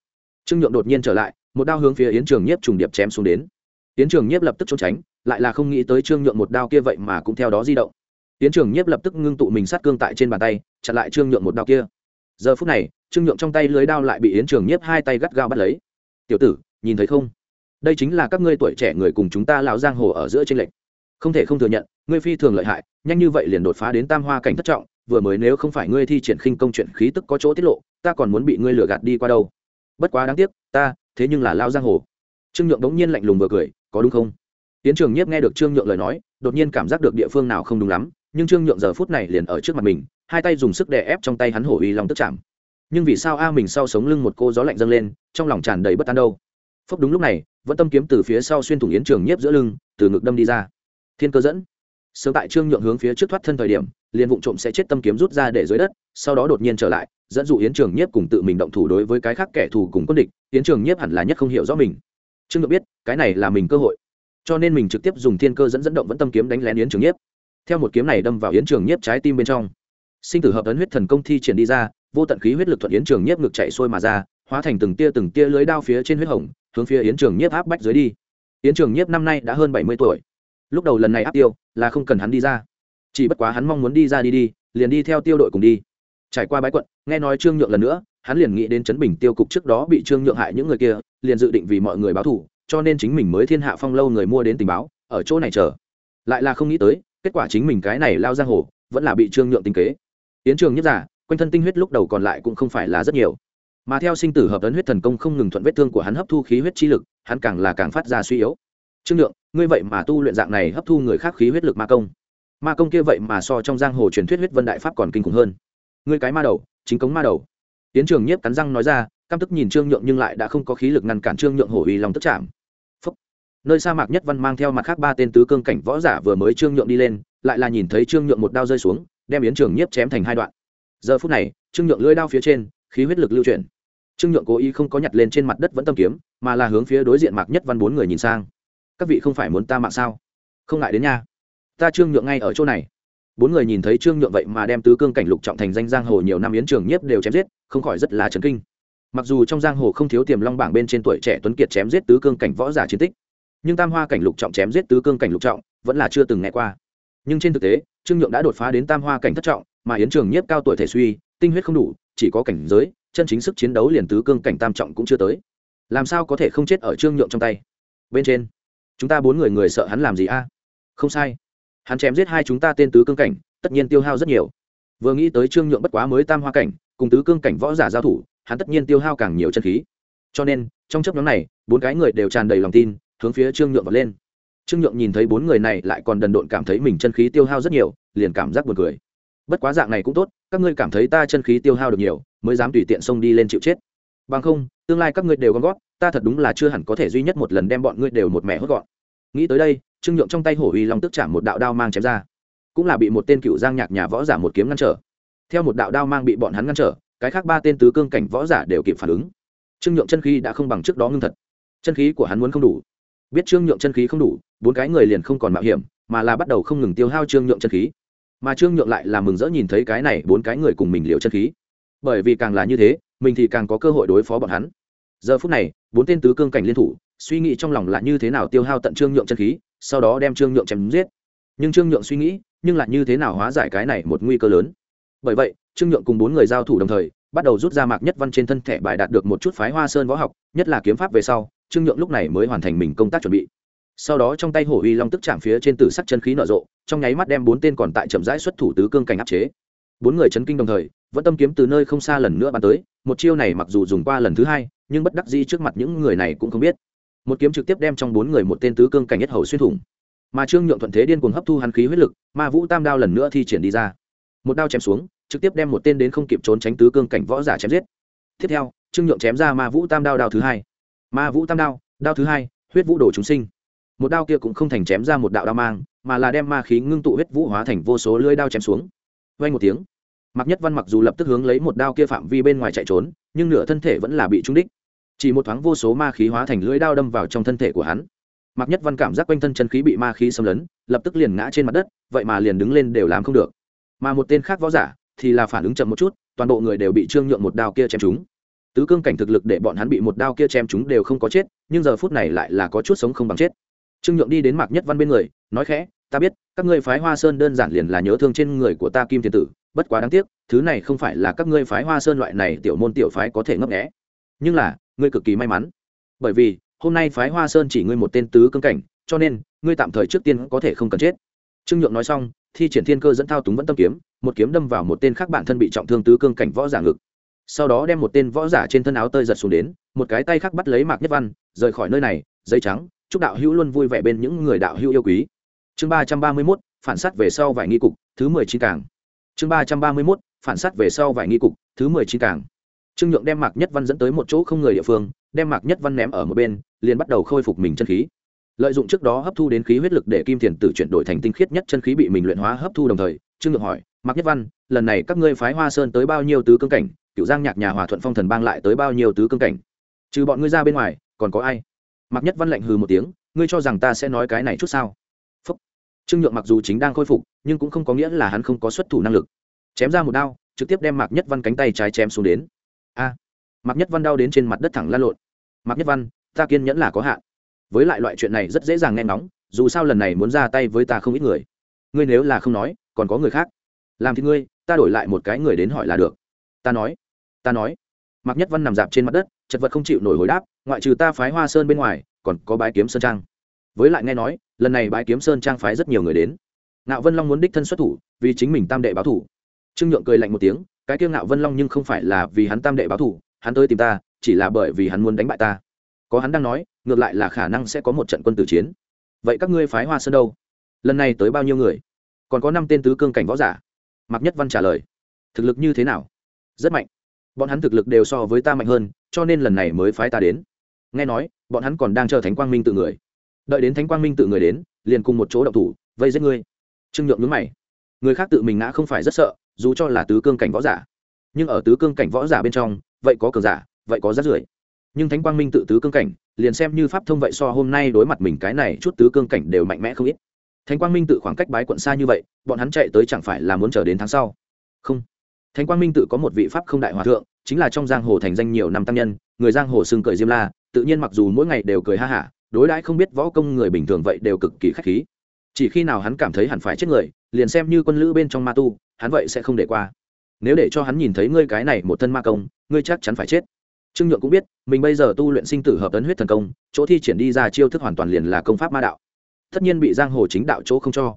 trương nhượng đột nhiên trở lại, một đao hướng phía yến trường nhiếp trùng điệp chém xuống đến. Yến trường nhiếp lập tức trốn tránh, lại là không nghĩ tới trương nhượng một đao kia vậy mà cũng theo đó di động. Yến trường nhiếp lập tức ngưng tụ mình sát cương tại trên bàn tay, chặn lại trương nhượng một đao kia. Giờ phút này, trương nhượng trong tay lưới đao lại bị yến trường nhiếp hai tay gắt gao bắt lấy. Tiểu tử, nhìn thấy không? Đây chính là các ngươi tuổi trẻ người cùng chúng ta lão giang hồ ở giữa tranh lệch không thể không thừa nhận, ngươi phi thường lợi hại, nhanh như vậy liền đột phá đến tam hoa cảnh thất trọng, vừa mới nếu không phải ngươi thi triển khinh công chuyện khí tức có chỗ tiết lộ, ta còn muốn bị ngươi lừa gạt đi qua đâu. Bất quá đáng tiếc, ta, thế nhưng là lao giang hồ. Trương nhượng đống nhiên lạnh lùng vừa cười, có đúng không? Tiến trường nhiếp nghe được trương nhượng lời nói, đột nhiên cảm giác được địa phương nào không đúng lắm, nhưng trương nhượng giờ phút này liền ở trước mặt mình, hai tay dùng sức đè ép trong tay hắn hổ uy lòng tức chạm. Nhưng vì sao a mình sau sống lưng một cô gió lạnh dâng lên, trong lòng tràn đầy bất an đâu? Phốc đúng lúc này, vẫn tâm kiếm từ phía sau xuyên thủng yến trường nhiếp giữa lưng, từ ngực đâm đi ra thiên cơ dẫn. Sớm tại trương nhượng hướng phía trước thoát thân thời điểm, liền vụ trộm sẽ chết tâm kiếm rút ra để dưới đất, sau đó đột nhiên trở lại, dẫn dụ yến trường nhiếp cùng tự mình động thủ đối với cái khác kẻ thù cùng quân địch, yến trường nhiếp hẳn là nhất không hiểu rõ mình. Trương nhượng biết, cái này là mình cơ hội, cho nên mình trực tiếp dùng thiên cơ dẫn dẫn động vẫn tâm kiếm đánh lén yến trường nhiếp. Theo một kiếm này đâm vào yến trường nhiếp trái tim bên trong, sinh tử hợp ấn huyết thần công thi triển đi ra, vô tận khí huyết lực thuận yến trường nhiếp ngực chạy sôi mà ra, hóa thành từng tia từng tia lưới đao phía trên huyết hồng, hướng phía yến trường nhiếp áp bách dưới đi. Yến trường nhiếp năm nay đã hơn bảy mươi tuổi lúc đầu lần này áp tiêu, là không cần hắn đi ra. Chỉ bất quá hắn mong muốn đi ra đi đi, liền đi theo tiêu đội cùng đi. Trải qua bãi quận, nghe nói trương nhượng lần nữa, hắn liền nghĩ đến chấn bình tiêu cục trước đó bị trương nhượng hại những người kia, liền dự định vì mọi người báo thù, cho nên chính mình mới thiên hạ phong lâu người mua đến tình báo, ở chỗ này chờ. Lại là không nghĩ tới, kết quả chính mình cái này lao giang hồ, vẫn là bị trương nhượng tính kế. Tiến trường nhất giả, quanh thân tinh huyết lúc đầu còn lại cũng không phải là rất nhiều. Mà theo sinh tử hợp ấn huyết thần công không ngừng thuận vết thương của hắn hấp thu khí huyết chi lực, hắn càng là càng phát ra suy yếu trương nhượng ngươi vậy mà tu luyện dạng này hấp thu người khác khí huyết lực ma công. Ma công kia vậy mà so trong giang hồ truyền thuyết huyết vân đại pháp còn kinh khủng hơn. Ngươi cái ma đầu, chính cống ma đầu. Tiến trường nhiếp cắn răng nói ra, căm tức nhìn trương nhượng nhưng lại đã không có khí lực ngăn cản trương nhượng hổ uy lòng tức chạm. Phúc. nơi sa mạc nhất văn mang theo mặt khác ba tên tứ cương cảnh võ giả vừa mới trương nhượng đi lên, lại là nhìn thấy trương nhượng một đao rơi xuống, đem yến trường nhiếp chém thành hai đoạn. Giờ phút này, trương nhượng lưỡi đao phía trên, khí huyết lực lưu chuyển. Trương nhượng cố ý không có nhặt lên trên mặt đất vẫn tâm kiếm, mà là hướng phía đối diện mạc nhất văn bốn người nhìn sang các vị không phải muốn ta mạng sao? Không ngại đến nha. Ta trương nhượng ngay ở chỗ này. Bốn người nhìn thấy trương nhượng vậy mà đem tứ cương cảnh lục trọng thành danh giang hồ nhiều năm yến trường nhiếp đều chém giết, không khỏi rất là chấn kinh. Mặc dù trong giang hồ không thiếu tiềm long bảng bên trên tuổi trẻ tuấn kiệt chém giết tứ cương cảnh võ giả chiến tích, nhưng tam hoa cảnh lục trọng chém giết tứ cương cảnh lục trọng vẫn là chưa từng nghe qua. Nhưng trên thực tế, trương nhượng đã đột phá đến tam hoa cảnh thất trọng, mà yến trường nhiếp cao tuổi thể suy, tinh huyết không đủ, chỉ có cảnh giới, chân chính sức chiến đấu liền tứ cương cảnh tam trọng cũng chưa tới. Làm sao có thể không chết ở trương nhượng trong tay? Bên trên chúng ta bốn người người sợ hắn làm gì a? Không sai. Hắn chém giết hai chúng ta tên tứ cương cảnh, tất nhiên tiêu hao rất nhiều. Vừa nghĩ tới trương nhượng bất quá mới tam hoa cảnh, cùng tứ cương cảnh võ giả giao thủ, hắn tất nhiên tiêu hao càng nhiều chân khí. Cho nên, trong chấp nhóm này, bốn cái người đều tràn đầy lòng tin, hướng phía trương nhượng vật lên. Trương nhượng nhìn thấy bốn người này lại còn đần độn cảm thấy mình chân khí tiêu hao rất nhiều, liền cảm giác buồn cười. Bất quá dạng này cũng tốt, các ngươi cảm thấy ta chân khí tiêu hao được nhiều, mới dám tùy tiện xông đi lên chịu chết. Bằng không, tương lai các ngươi đều gom gót, ta thật đúng là chưa hẳn có thể duy nhất một lần đem bọn ngươi đều một mẹ hốt gọn nghĩ tới đây, trương nhượng trong tay hổ uy long tức chạm một đạo đao mang chém ra. Cũng là bị một tên cựu giang nhạc nhà võ giả một kiếm ngăn trở. Theo một đạo đao mang bị bọn hắn ngăn trở, cái khác ba tên tứ cương cảnh võ giả đều kịp phản ứng. Trương nhượng chân khí đã không bằng trước đó ngưng thật. Chân khí của hắn muốn không đủ. Biết trương nhượng chân khí không đủ, bốn cái người liền không còn mạo hiểm, mà là bắt đầu không ngừng tiêu hao trương nhượng chân khí. Mà trương nhượng lại là mừng rỡ nhìn thấy cái này bốn cái người cùng mình liệu chân khí. Bởi vì càng là như thế, mình thì càng có cơ hội đối phó bọn hắn. Giờ phút này, bốn tên tứ cương cảnh liên thủ suy nghĩ trong lòng là như thế nào tiêu hao tận trương nhượng chân khí, sau đó đem trương nhượng chém giết. Nhưng trương nhượng suy nghĩ, nhưng là như thế nào hóa giải cái này một nguy cơ lớn? Bởi vậy, trương nhượng cùng bốn người giao thủ đồng thời, bắt đầu rút ra mạc nhất văn trên thân thể bài đạt được một chút phái hoa sơn võ học, nhất là kiếm pháp về sau, trương nhượng lúc này mới hoàn thành mình công tác chuẩn bị. Sau đó trong tay hổ uy long tức chạm phía trên tử sắc chân khí nở rộ, trong nháy mắt đem bốn tên còn tại chậm rãi xuất thủ tứ cương cảnh áp chế. Bốn người chấn kinh đồng thời, vẫn tâm kiếm từ nơi không xa lần nữa bắn tới, một chiêu này mặc dù dùng qua lần thứ hai, nhưng bất đắc dĩ trước mặt những người này cũng không biết một kiếm trực tiếp đem trong bốn người một tên tứ cương cảnh nhất hầu xuyên thủng. Mà trương nhượng thuận thế điên cuồng hấp thu hắn khí huyết lực, ma vũ tam đao lần nữa thi triển đi ra. Một đao chém xuống, trực tiếp đem một tên đến không kịp trốn tránh tứ cương cảnh võ giả chém giết. Tiếp theo, trương nhượng chém ra ma vũ tam đao đao thứ hai. Ma vũ tam đao đao thứ hai, huyết vũ đồ chúng sinh. Một đao kia cũng không thành chém ra một đạo đao mang, mà là đem ma khí ngưng tụ huyết vũ hóa thành vô số lưỡi đao chém xuống. Vay một tiếng mặc nhất văn mặc dù lập tức hướng lấy một đao kia phạm vi bên ngoài chạy trốn, nhưng nửa thân thể vẫn là bị trúng đích chỉ một thoáng vô số ma khí hóa thành lưỡi đao đâm vào trong thân thể của hắn. Mặc nhất văn cảm giác quanh thân chân khí bị ma khí xâm lấn, lập tức liền ngã trên mặt đất, vậy mà liền đứng lên đều làm không được. Mà một tên khác võ giả thì là phản ứng chậm một chút, toàn bộ người đều bị trương nhượng một đao kia chém chúng. tứ cương cảnh thực lực để bọn hắn bị một đao kia chém chúng đều không có chết, nhưng giờ phút này lại là có chút sống không bằng chết. Trương nhượng đi đến mạc nhất văn bên người, nói khẽ, ta biết, các ngươi phái hoa sơn đơn giản liền là nhớ thương trên người của ta kim thiên tử, bất quá đáng tiếc, thứ này không phải là các ngươi phái hoa sơn loại này tiểu môn tiểu phái có thể ngấp nghẽ nhưng là ngươi cực kỳ may mắn. Bởi vì, hôm nay phái hoa sơn chỉ ngươi một tên tứ cương cảnh, cho nên, ngươi tạm thời trước tiên có thể không cần chết. Trương nhượng nói xong, thi triển thiên cơ dẫn thao túng vẫn tâm kiếm, một kiếm đâm vào một tên khác bản thân bị trọng thương tứ cương cảnh võ giả ngực. Sau đó đem một tên võ giả trên thân áo tơi giật xuống đến, một cái tay khác bắt lấy mạc nhất văn, rời khỏi nơi này, giấy trắng, chúc đạo hữu luôn vui vẻ bên những người đạo hữu yêu quý. Chương ba trăm ba mươi mốt, phản s á t về sau vài nghi cục, thứ mười chín cảng chương ba trăm ba mươi mốt, phản s á t về sau vài nghi cục, thứ mười chín cảng trương nhượng đem mạc nhất văn dẫn tới một chỗ không người địa phương, đem mạc nhất văn ném ở một bên, liền bắt đầu khôi phục mình chân khí. Lợi dụng trước đó hấp thu đến khí huyết lực để kim thiền tử chuyển đổi thành tinh khiết nhất chân khí bị mình luyện hóa hấp thu đồng thời, trương nhượng hỏi, mạc nhất văn, lần này các ngươi phái hoa sơn tới bao nhiêu tứ cương cảnh? Cựu giang nhạc nhà hòa thuận phong thần bang lại tới bao nhiêu tứ cương cảnh? Trừ bọn ngươi ra bên ngoài, còn có ai? Mạc nhất văn lạnh hừ một tiếng, ngươi cho rằng ta sẽ nói cái này chút sao? Phúc. trương nhượng mặc dù chính đang khôi phục, nhưng cũng không có nghĩa là hắn không có xuất thủ năng lực. Chém ra một đao, trực tiếp đem mạc nhất văn cánh tay trái chém xuống đến a. Mạc nhất văn đau đến trên mặt đất thẳng lan lộn. Mạc nhất văn, ta kiên nhẫn là có hạn. Với lại loại chuyện này rất dễ dàng nghe ngóng, dù sao lần này muốn ra tay với ta không ít người. Ngươi nếu là không nói, còn có người khác. Làm thì ngươi, ta đổi lại một cái người đến hỏi là được. Ta nói ta nói. Mạc nhất văn nằm dạp trên mặt đất, chật vật không chịu nổi hồi đáp, ngoại trừ ta phái hoa sơn bên ngoài, còn có bái kiếm sơn trang. Với lại nghe nói, lần này bái kiếm sơn trang phái rất nhiều người đến. Nạo vân long muốn đích thân xuất thủ, vì chính mình tam đệ báo thủ. Trương nhượng cười lạnh một tiếng cái tiêu ngạo vân long nhưng không phải là vì hắn tam đệ báo thủ hắn tới tìm ta, chỉ là bởi vì hắn muốn đánh bại ta. Có hắn đang nói, ngược lại là khả năng sẽ có một trận quân tử chiến. Vậy các ngươi phái hoa sơn đâu? Lần này tới bao nhiêu người? Còn có năm tên tứ cương cảnh võ giả. Mạc nhất văn trả lời. Thực lực như thế nào? Rất mạnh. Bọn hắn thực lực đều so với ta mạnh hơn, cho nên lần này mới phái ta đến. Nghe nói, bọn hắn còn đang chờ thánh quang minh tự người. Đợi đến thánh quang minh tự người đến, liền cùng một chỗ động thủ, vây giết ngươi. Trương nhượng nhướng mày người khác tự mình ngã không phải rất sợ, dù cho là tứ cương cảnh võ giả. Nhưng ở tứ cương cảnh võ giả bên trong, vậy có cường giả, vậy có rát rưởi. Nhưng thánh quang minh tự tứ cương cảnh, liền xem như pháp thông vậy so hôm nay đối mặt mình cái này chút tứ cương cảnh đều mạnh mẽ không ít. Thánh quang minh tự khoảng cách bái quận xa như vậy, bọn hắn chạy tới chẳng phải là muốn chờ đến tháng sau? Không. Thánh quang minh tự có một vị pháp không đại hòa thượng, chính là trong giang hồ thành danh nhiều năm tăng nhân, người giang hồ xưng cười diêm la, tự nhiên mặc dù mỗi ngày đều cười ha hả, đối đãi không biết võ công người bình thường vậy đều cực kỳ khách khí chỉ khi nào hắn cảm thấy hẳn phải chết người, liền xem như quân lữ bên trong ma tu, hắn vậy sẽ không để qua. Nếu để cho hắn nhìn thấy ngươi cái này một thân ma công, ngươi chắc chắn phải chết. Trương nhượng cũng biết, mình bây giờ tu luyện sinh tử hợp ấn huyết thần công, chỗ thi triển đi ra chiêu thức hoàn toàn liền là công pháp ma đạo. Tất nhiên bị giang hồ chính đạo chỗ không cho.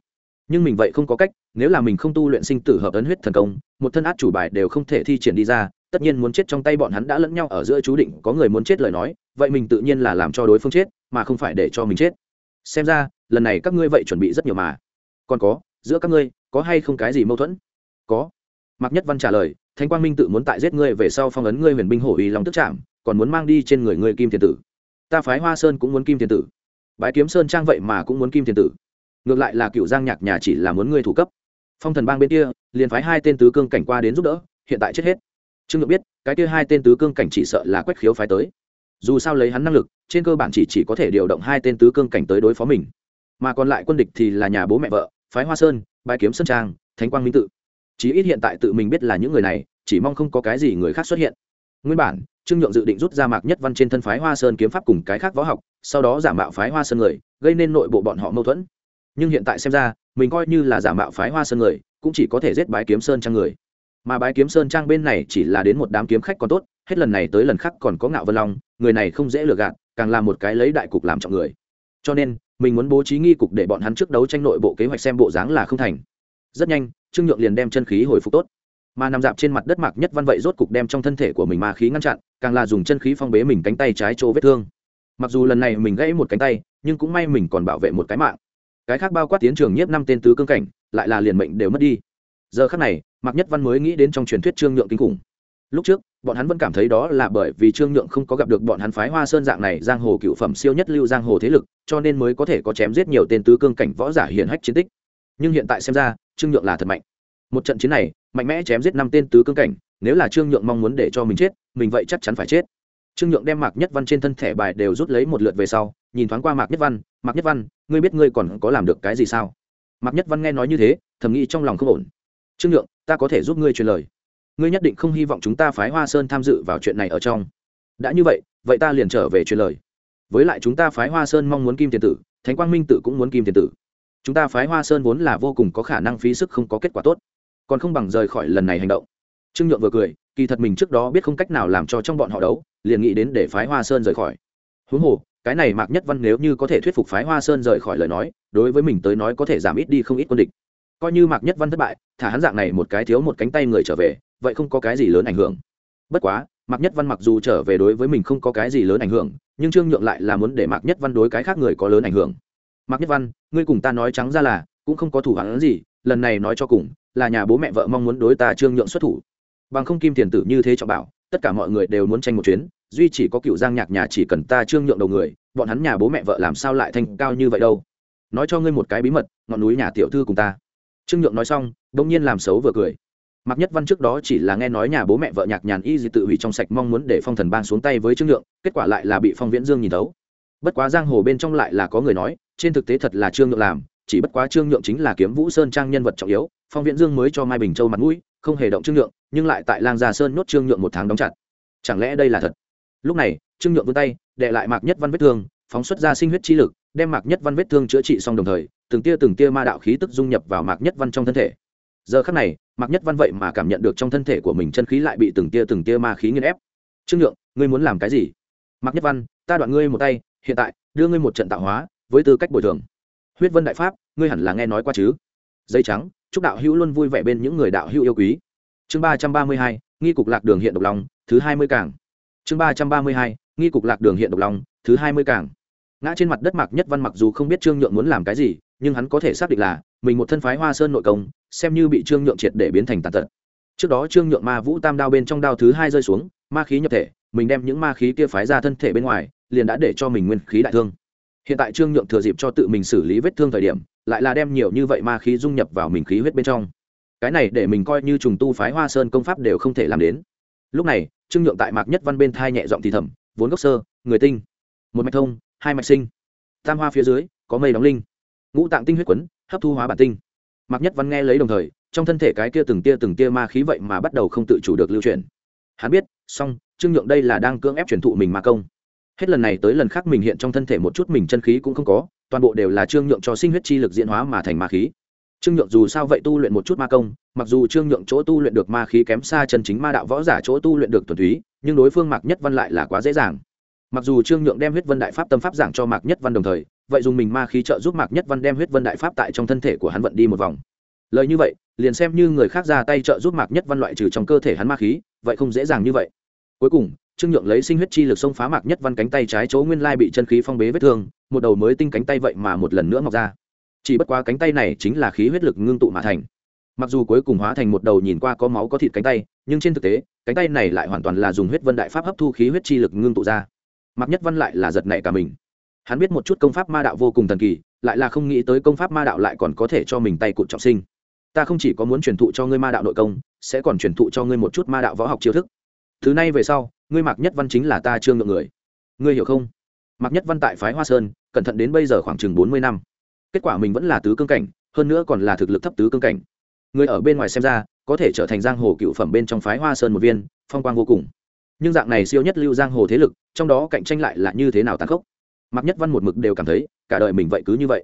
Nhưng mình vậy không có cách, nếu là mình không tu luyện sinh tử hợp ấn huyết thần công, một thân át chủ bài đều không thể thi triển đi ra, tất nhiên muốn chết trong tay bọn hắn đã lẫn nhau ở giữa chú định, có người muốn chết lời nói, vậy mình tự nhiên là làm cho đối phương chết, mà không phải để cho mình chết. Xem ra lần này các ngươi vậy chuẩn bị rất nhiều mà. Còn có, giữa các ngươi, có hay không cái gì mâu thuẫn? Có. Mạc nhất văn trả lời, thánh quang minh tự muốn tại giết ngươi về sau phong ấn ngươi huyền binh hổ uy lòng tức chạm còn muốn mang đi trên người ngươi kim thiên tử. Ta phái hoa sơn cũng muốn kim thiên tử. Bái kiếm sơn trang vậy mà cũng muốn kim thiên tử. Ngược lại là cựu giang nhạc nhà chỉ là muốn ngươi thủ cấp. Phong thần bang bên kia, liền phái hai tên tứ cương cảnh qua đến giúp đỡ, hiện tại chết hết. Trương ngược biết, cái kia hai tên tứ cương cảnh chỉ sợ là quách khiếu phái tới. Dù sao lấy hắn năng lực, trên cơ bản chỉ chỉ có thể điều động hai tên tứ cương cảnh tới đối phó mình mà còn lại quân địch thì là nhà bố mẹ vợ, phái hoa sơn, bái kiếm sơn trang, thánh quang minh tự. Chí ít hiện tại tự mình biết là những người này, chỉ mong không có cái gì người khác xuất hiện. Nguyên bản, trương nhượng dự định rút ra mạc nhất văn trên thân phái hoa sơn kiếm pháp cùng cái khác võ học, sau đó giả mạo phái hoa sơn người, gây nên nội bộ bọn họ mâu thuẫn. Nhưng hiện tại xem ra, mình coi như là giả mạo phái hoa sơn người, cũng chỉ có thể giết bái kiếm sơn trang người. Mà bái kiếm sơn trang bên này chỉ là đến một đám kiếm khách còn tốt, hết lần này tới lần khác còn có ngạo vân long, người này không dễ lừa gạt, càng là một cái lấy đại cục làm trọng người. Cho nên mình muốn bố trí nghi cục để bọn hắn trước đấu tranh nội bộ kế hoạch xem bộ dáng là không thành. Rất nhanh, trương nhượng liền đem chân khí hồi phục tốt. Mà nằm dạp trên mặt đất mạc nhất văn vậy rốt cục đem trong thân thể của mình ma khí ngăn chặn, càng là dùng chân khí phong bế mình cánh tay trái chỗ vết thương. Mặc dù lần này mình gãy một cánh tay, nhưng cũng may mình còn bảo vệ một cái mạng. Cái khác bao quát tiến trường nhiếp năm tên tứ cương cảnh, lại là liền mệnh đều mất đi. Giờ khác này, mạc nhất văn mới nghĩ đến trong truyền thuyết trương nhượng kinh khủng lúc trước, bọn hắn vẫn cảm thấy đó là bởi vì trương nhượng không có gặp được bọn hắn phái hoa sơn dạng này giang hồ cựu phẩm siêu nhất lưu giang hồ thế lực, cho nên mới có thể có chém giết nhiều tên tứ cương cảnh võ giả hiển hách chiến tích. Nhưng hiện tại xem ra, trương nhượng là thật mạnh. Một trận chiến này, mạnh mẽ chém giết năm tên tứ cương cảnh, nếu là trương nhượng mong muốn để cho mình chết, mình vậy chắc chắn phải chết. Trương nhượng đem mạc nhất văn trên thân thẻ bài đều rút lấy một lượt về sau, nhìn thoáng qua mạc nhất văn, mạc nhất văn, ngươi biết ngươi còn có làm được cái gì sao? Mạc nhất văn nghe nói như thế, thầm nghĩ trong lòng không ổn. Trương nhượng, ta có thể giúp ngươi truyền lời ngươi nhất định không hy vọng chúng ta phái hoa sơn tham dự vào chuyện này ở trong. Đã như vậy vậy ta liền trở về truyền lời. Với lại chúng ta phái hoa sơn mong muốn kim tiền tử, thánh quang minh tự cũng muốn kim tiền tử. Chúng ta phái hoa sơn vốn là vô cùng có khả năng phí sức không có kết quả tốt, còn không bằng rời khỏi lần này hành động. Trương nhượng vừa cười, kỳ thật mình trước đó biết không cách nào làm cho trong bọn họ đấu, liền nghĩ đến để phái hoa sơn rời khỏi. Huống hồ, cái này mạc nhất văn nếu như có thể thuyết phục phái hoa sơn rời khỏi lời nói, đối với mình tới nói có thể giảm ít đi không ít quân địch. Coi như mạc nhất văn thất bại, thả hắn dạng này một cái thiếu một cánh tay người trở về vậy không có cái gì lớn ảnh hưởng. Bất quá, mạc nhất văn mặc dù trở về đối với mình không có cái gì lớn ảnh hưởng, nhưng trương nhượng lại là muốn để mạc nhất văn đối cái khác người có lớn ảnh hưởng. Mạc nhất văn, ngươi cùng ta nói trắng ra là, cũng không có thủ hắn gì, lần này nói cho cùng, là nhà bố mẹ vợ mong muốn đối ta trương nhượng xuất thủ. Bằng không kim tiền tử như thế cho bảo, tất cả mọi người đều muốn tranh một chuyến, duy chỉ có cựu giang nhạc nhà chỉ cần ta trương nhượng đầu người, bọn hắn nhà bố mẹ vợ làm sao lại thành cao như vậy đâu? Nói cho ngươi một cái bí mật, ngọn núi nhà tiểu thư cùng ta. Trương nhượng nói xong đông nhiên làm xấu vừa cười. Mạc Nhất Văn trước đó chỉ là nghe nói nhà bố mẹ vợ nhạc nhàn y gì tự hủy trong sạch mong muốn để Phong Thần Bang xuống tay với Trương Nhượng, kết quả lại là bị Phong Viễn Dương nhìn thấu. Bất quá giang hồ bên trong lại là có người nói, trên thực tế thật là Trương Nhượng làm, chỉ bất quá Trương Nhượng chính là Kiếm Vũ Sơn trang nhân vật trọng yếu, Phong Viễn Dương mới cho Mai Bình Châu mặt mũi, không hề động Trương Nhượng, nhưng lại tại Lang Gia Sơn nhốt Trương Nhượng một tháng đóng chặt. Chẳng lẽ đây là thật? Lúc này, Trương Nhượng vươn tay, đè lại Mạc Nhất Văn vết thương, phóng xuất ra sinh huyết chi lực, đem Mạc Nhất Văn vết thương chữa trị xong đồng thời, từng tia từng tia ma đạo khí tức dung nhập vào Mạc Nhất Văn trong thân thể giờ khắc này, mạc nhất văn vậy mà cảm nhận được trong thân thể của mình chân khí lại bị từng tia từng tia ma khí nghiên ép. Trương nhượng, ngươi muốn làm cái gì? Mạc nhất văn, ta đoạn ngươi một tay, hiện tại, đưa ngươi một trận tạo hóa, với tư cách bồi thường. Huyết vân đại pháp, ngươi hẳn là nghe nói qua chứ? Dây trắng, chúc đạo hữu luôn vui vẻ bên những người đạo hữu yêu quý. Chương ba trăm ba mươi hai, nghi cục lạc đường hiện độc lòng thứ hai mươi cảng. Chương ba trăm ba mươi hai, nghi cục lạc đường hiện độc lòng thứ hai mươi cảng. Ngã trên mặt đất mạc nhất văn mặc dù không biết trương nhượng muốn làm cái gì, nhưng hắn có thể xác định là mình một thân phái hoa sơn nội công xem như bị trương nhượng triệt để biến thành tàn tật. Trước đó trương nhượng ma vũ tam đao bên trong đao thứ hai rơi xuống, ma khí nhập thể, mình đem những ma khí kia phái ra thân thể bên ngoài, liền đã để cho mình nguyên khí đại thương. Hiện tại trương nhượng thừa dịp cho tự mình xử lý vết thương thời điểm, lại là đem nhiều như vậy ma khí dung nhập vào mình khí huyết bên trong. Cái này để mình coi như trùng tu phái hoa sơn công pháp đều không thể làm đến. Lúc này, trương nhượng tại mạc nhất văn bên thai nhẹ giọng thì thầm, vốn gốc sơ, người tinh. Một mạch thông, hai mạch sinh. Tam hoa phía dưới, có mây đóng linh. Ngũ tạng tinh huyết quấn, hấp thu hóa bản tinh mạc nhất văn nghe lấy đồng thời, trong thân thể cái kia từng tia từng tia ma khí vậy mà bắt đầu không tự chủ được lưu truyền hắn biết song trương nhượng đây là đang cưỡng ép truyền thụ mình ma công. Hết lần này tới lần khác mình hiện trong thân thể một chút mình chân khí cũng không có, toàn bộ đều là trương nhượng cho sinh huyết chi lực diễn hóa mà thành ma khí. Trương nhượng dù sao vậy tu luyện một chút ma công, mặc dù trương nhượng chỗ tu luyện được ma khí kém xa chân chính ma đạo võ giả chỗ tu luyện được thuần túy, nhưng đối phương mạc nhất văn lại là quá dễ dàng. Mặc dù trương nhượng đem huyết vân đại pháp tâm pháp giảng cho mạc nhất văn đồng thời vậy dùng mình ma khí trợ giúp mạc nhất văn đem huyết vân đại pháp tại trong thân thể của hắn vận đi một vòng. Lời như vậy, liền xem như người khác ra tay trợ giúp mạc nhất văn loại trừ trong cơ thể hắn ma khí, vậy không dễ dàng như vậy. Cuối cùng, trương nhượng lấy sinh huyết chi lực xông phá mạc nhất văn cánh tay trái chỗ nguyên lai bị chân khí phong bế vết thương, một đầu mới tinh cánh tay vậy mà một lần nữa mọc ra. Chỉ bất quá cánh tay này chính là khí huyết lực ngưng tụ mà thành. Mặc dù cuối cùng hóa thành một đầu nhìn qua có máu có thịt cánh tay, nhưng trên thực tế, cánh tay này lại hoàn toàn là dùng huyết vân đại pháp hấp thu khí huyết chi lực ngưng tụ ra. Mạc nhất văn lại là giật nảy cả mình hắn biết một chút công pháp ma đạo vô cùng thần kỳ, lại là không nghĩ tới công pháp ma đạo lại còn có thể cho mình tay cụt trọng sinh. Ta không chỉ có muốn truyền thụ cho ngươi ma đạo nội công, sẽ còn truyền thụ cho ngươi một chút ma đạo võ học chiêu thức. Thứ này về sau, ngươi mạc nhất văn chính là ta trương ngượng người. Ngươi hiểu không? Mạc nhất văn tại phái hoa sơn, cẩn thận đến bây giờ khoảng chừng bốn mươi năm. Kết quả mình vẫn là tứ cương cảnh, hơn nữa còn là thực lực thấp tứ cương cảnh. Người ở bên ngoài xem ra, có thể trở thành giang hồ cựu phẩm bên trong phái hoa sơn một viên, phong quang vô cùng. Nhưng dạng này siêu nhất lưu giang hồ thế lực, trong đó cạnh tranh lại là như thế nào tàn khốc? Mạc nhất văn một mực đều cảm thấy, cả đời mình vậy cứ như vậy.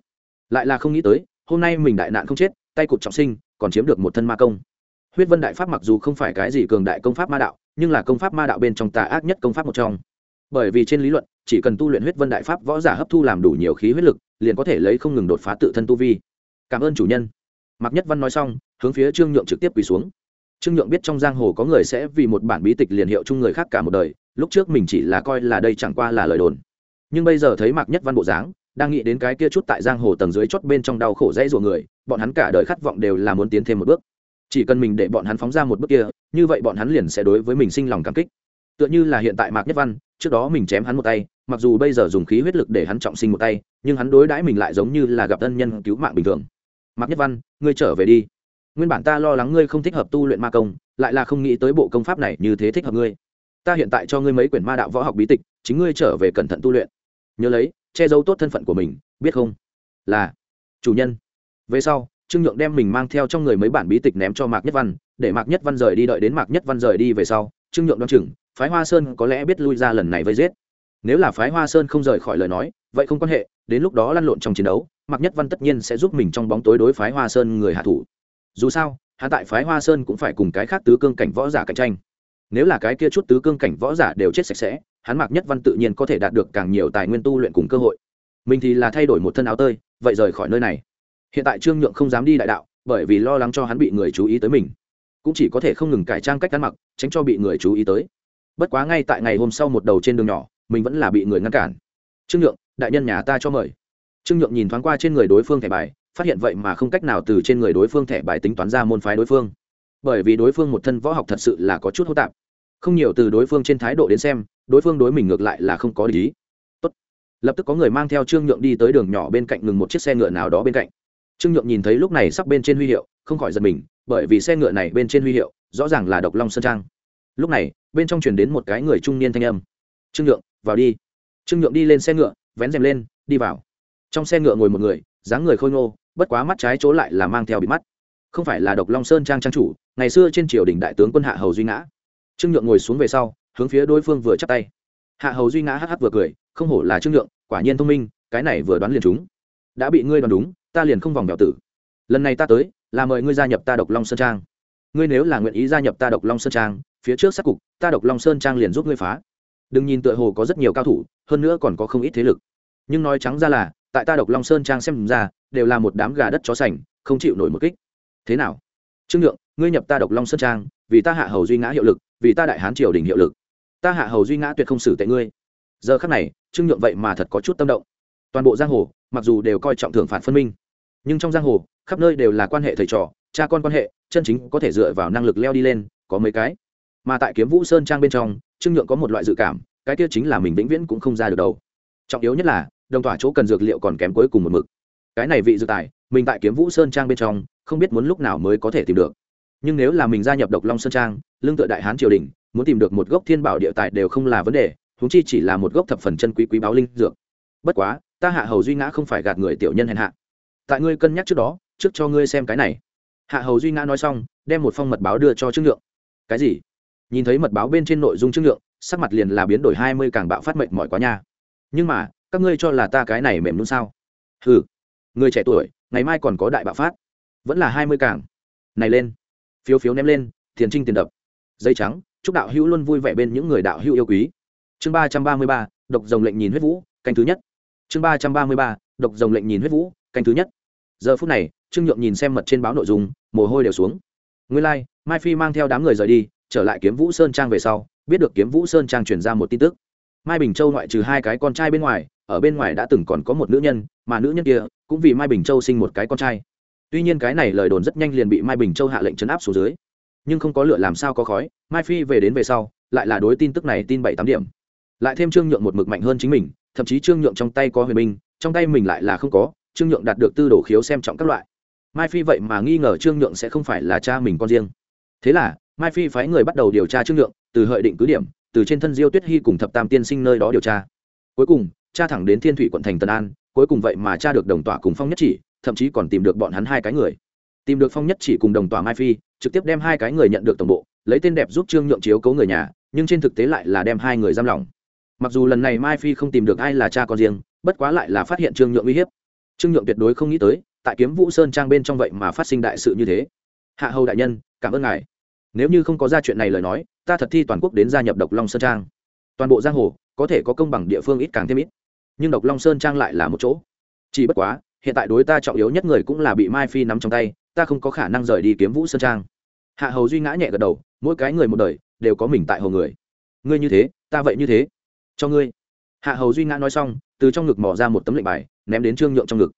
Lại là không nghĩ tới, hôm nay mình đại nạn không chết, tay cụt trọng sinh, còn chiếm được một thân ma công. Huyết vân đại pháp mặc dù không phải cái gì cường đại công pháp ma đạo, nhưng là công pháp ma đạo bên trong tà ác nhất công pháp một trong. Bởi vì trên lý luận, chỉ cần tu luyện huyết vân đại pháp võ giả hấp thu làm đủ nhiều khí huyết lực, liền có thể lấy không ngừng đột phá tự thân tu vi. Cảm ơn chủ nhân. Mạc nhất văn nói xong, hướng phía trương nhượng trực tiếp quỳ xuống. Trương nhượng biết trong giang hồ có người sẽ vì một bản bí tịch liền hiệu chung người khác cả một đời, lúc trước mình chỉ là coi là đây chẳng qua là lời đồn nhưng bây giờ thấy mạc nhất văn bộ dáng, đang nghĩ đến cái kia chút tại giang hồ tầng dưới chót bên trong đau khổ dãy rủa người, bọn hắn cả đời khát vọng đều là muốn tiến thêm một bước. Chỉ cần mình để bọn hắn phóng ra một bước kia, như vậy bọn hắn liền sẽ đối với mình sinh lòng cảm kích. Tựa như là hiện tại mạc nhất văn, trước đó mình chém hắn một tay, mặc dù bây giờ dùng khí huyết lực để hắn trọng sinh một tay, nhưng hắn đối đãi mình lại giống như là gặp ân nhân cứu mạng bình thường. Mạc nhất văn, ngươi trở về đi. Nguyên bản ta lo lắng ngươi không thích hợp tu luyện ma công, lại là không nghĩ tới bộ công pháp này như thế thích hợp ngươi. Ta hiện tại cho ngươi mấy quyển ma đạo võ học bí tịch, chính ngươi trở về cẩn thận tu luyện nhớ lấy, che giấu tốt thân phận của mình, biết không? Là, chủ nhân. Về sau, trương nhượng đem mình mang theo trong người mấy bản bí tịch ném cho mạc nhất văn, để mạc nhất văn rời đi, đợi đến mạc nhất văn rời đi về sau, trương nhượng đoán chừng, phái hoa sơn có lẽ biết lui ra lần này vây giết. Nếu là phái hoa sơn không rời khỏi lời nói, vậy không quan hệ, đến lúc đó lăn lộn trong chiến đấu, mạc nhất văn tất nhiên sẽ giúp mình trong bóng tối đối phái hoa sơn người hạ thủ. Dù sao, hạ tại phái hoa sơn cũng phải cùng cái khác tứ cương cảnh võ giả cạnh tranh. Nếu là cái kia chút tứ cương cảnh võ giả đều chết sạch sẽ hắn mạc nhất văn tự nhiên có thể đạt được càng nhiều tài nguyên tu luyện cùng cơ hội. Mình thì là thay đổi một thân áo tơi, vậy rời khỏi nơi này. Hiện tại trương nhượng không dám đi đại đạo, bởi vì lo lắng cho hắn bị người chú ý tới mình. Cũng chỉ có thể không ngừng cải trang cách ăn mặc, tránh cho bị người chú ý tới. Bất quá ngay tại ngày hôm sau một đầu trên đường nhỏ, mình vẫn là bị người ngăn cản. Trương nhượng, đại nhân nhà ta cho mời. Trương nhượng nhìn thoáng qua trên người đối phương thẻ bài, phát hiện vậy mà không cách nào từ trên người đối phương thẻ bài tính toán ra môn phái đối phương. Bởi vì đối phương một thân võ học thật sự là có chút hô tạp không nhiều từ đối phương trên thái độ đến xem, đối phương đối mình ngược lại là không có lý Tốt. lập tức có người mang theo trương nhượng đi tới đường nhỏ bên cạnh ngừng một chiếc xe ngựa nào đó bên cạnh. Trương nhượng nhìn thấy lúc này sắp bên trên huy hiệu, không khỏi giật mình, bởi vì xe ngựa này bên trên huy hiệu, rõ ràng là độc long sơn trang. Lúc này, bên trong chuyển đến một cái người trung niên thanh âm. Trương nhượng, vào đi. Trương nhượng đi lên xe ngựa, vén rèm lên, đi vào. Trong xe ngựa ngồi một người, dáng người khôi ngô, bất quá mắt trái chỗ lại là mang theo bị mắt. Không phải là độc long sơn trang trang chủ, ngày xưa trên triều đình đại tướng quân hạ hầu duy ngã trương nhượng ngồi xuống về sau, hướng phía đối phương vừa chắp tay. Hạ hầu duy ngã hh vừa cười, không hổ là trương nhượng, quả nhiên thông minh, cái này vừa đoán liền chúng đã bị ngươi đoán đúng, ta liền không vòng bèo tử. Lần này ta tới, là mời ngươi gia nhập ta độc long sơn trang. Ngươi nếu là nguyện ý gia nhập ta độc long sơn trang, phía trước sắc cục, ta độc long sơn trang liền giúp ngươi phá. Đừng nhìn tựa hồ có rất nhiều cao thủ, hơn nữa còn có không ít thế lực. Nhưng nói trắng ra là, tại ta độc long sơn trang xem ra, đều là một đám gà đất chó sành, không chịu nổi một kích. Thế nào? Trương nhượng, ngươi nhập ta độc long sơn trang, vì ta hạ hầu duy ngã hiệu lực vì ta đại hán triều đình hiệu lực. Ta hạ hầu duy ngã tuyệt không xử tệ ngươi. Giờ khắc này, trương nhượng vậy mà thật có chút tâm động. Toàn bộ giang hồ, mặc dù đều coi trọng thưởng phạt phân minh, nhưng trong giang hồ, khắp nơi đều là quan hệ thầy trò, cha con quan hệ, chân chính có thể dựa vào năng lực leo đi lên, có mấy cái. Mà tại kiếm vũ sơn trang bên trong, trương nhượng có một loại dự cảm, cái kia chính là mình vĩnh viễn cũng không ra được đầu trọng yếu nhất là, đồng tỏa chỗ cần dược liệu còn kém cuối cùng một mực. Cái này vị dự tài, mình tại kiếm vũ sơn trang bên trong, không biết muốn lúc nào mới có thể tìm được nhưng nếu là mình gia nhập độc long sơn trang, lương tựa đại hán triều đình, muốn tìm được một gốc thiên bảo địa tài đều không là vấn đề húng chi chỉ là một gốc thập phần chân quý quý báo linh dược. Bất quá, ta hạ hầu duy ngã không phải gạt người tiểu nhân hèn hạ. Tại ngươi cân nhắc trước đó, trước cho ngươi xem cái này. Hạ hầu duy ngã nói xong, đem một phong mật báo đưa cho trương nhượng cái gì? Nhìn thấy mật báo bên trên nội dung trương nhượng sắc mặt liền là biến đổi hai mươi càng bạo phát mệnh mỏi quá nha. Nhưng mà, các ngươi cho là ta cái này mềm luôn sao? Ừ người trẻ tuổi, ngày mai còn có đại bạo phát. Vẫn là hai mươi càng. Này lên phiếu phiếu ném lên tiền trinh tiền đập. Dây trắng chúc đạo hữu luôn vui vẻ bên những người đạo hữu yêu quý. Chương ba trăm ba mươi ba độc dòng lệnh nhìn huyết vũ canh thứ nhất. Chương ba trăm ba mươi ba độc dòng lệnh nhìn huyết vũ canh thứ nhất. Giờ phút này trương nhượng nhìn xem mật trên báo nội dung mồ hôi đều xuống. Nguyên lai、like, mai phi mang theo đám người rời đi trở lại kiếm vũ sơn trang về sau biết được kiếm vũ sơn trang truyền ra một tin tức. Mai bình châu ngoại trừ hai cái con trai bên ngoài ở bên ngoài đã từng còn có một nữ nhân mà nữ nhân kia cũng vì mai bình châu sinh một cái con trai tuy nhiên cái này lời đồn rất nhanh liền bị mai bình châu hạ lệnh chấn áp xuống dưới. Nhưng không có lửa làm sao có khói, mai phi về đến về sau, lại là đối tin tức này tin bảy tám điểm. Lại thêm trương nhượng một mực mạnh hơn chính mình, thậm chí trương nhượng trong tay có huyền minh trong tay mình lại là không có, trương nhượng đạt được tư đồ khiếu xem trọng các loại. Mai phi vậy mà nghi ngờ trương nhượng sẽ không phải là cha mình con riêng. Thế là, mai phi phái người bắt đầu điều tra trương nhượng, từ hợi định cứ điểm, từ trên thân diêu tuyết hy cùng thập tam tiên sinh nơi đó điều tra. Cuối cùng, cha thẳng đến thiên thủy quận thành tân an, cuối cùng vậy mà cha được đồng tỏa cùng phong nhất chỉ thậm chí còn tìm được bọn hắn hai cái người. Tìm được phong nhất chỉ cùng đồng Tòa mai phi, trực tiếp đem hai cái người nhận được tổng bộ, lấy tên đẹp giúp trương nhượng chiếu cấu người nhà, nhưng trên thực tế lại là đem hai người giam lỏng. Mặc dù lần này mai phi không tìm được ai là cha con riêng, bất quá lại là phát hiện trương nhượng uy hiếp. Trương nhượng tuyệt đối không nghĩ tới, tại kiếm vũ sơn trang bên trong vậy mà phát sinh đại sự như thế. Hạ hầu đại nhân, cảm ơn ngài. Nếu như không có ra chuyện này lời nói, ta thật thi toàn quốc đến gia nhập độc long sơn trang. Toàn bộ giang hồ, có thể có công bằng địa phương ít càng thêm ít. Nhưng độc long sơn trang lại là một chỗ. Chỉ bất quá hiện tại đối ta trọng yếu nhất người cũng là bị mai phi nắm trong tay, ta không có khả năng rời đi kiếm vũ sơn trang. Hạ hầu duy ngã nhẹ gật đầu, mỗi cái người một đời đều có mình tại hồ người. Ngươi như thế, ta vậy như thế. Cho ngươi. Hạ hầu duy ngã nói xong, từ trong ngực mỏ ra một tấm lệnh bài, ném đến trương nhượng trong ngực.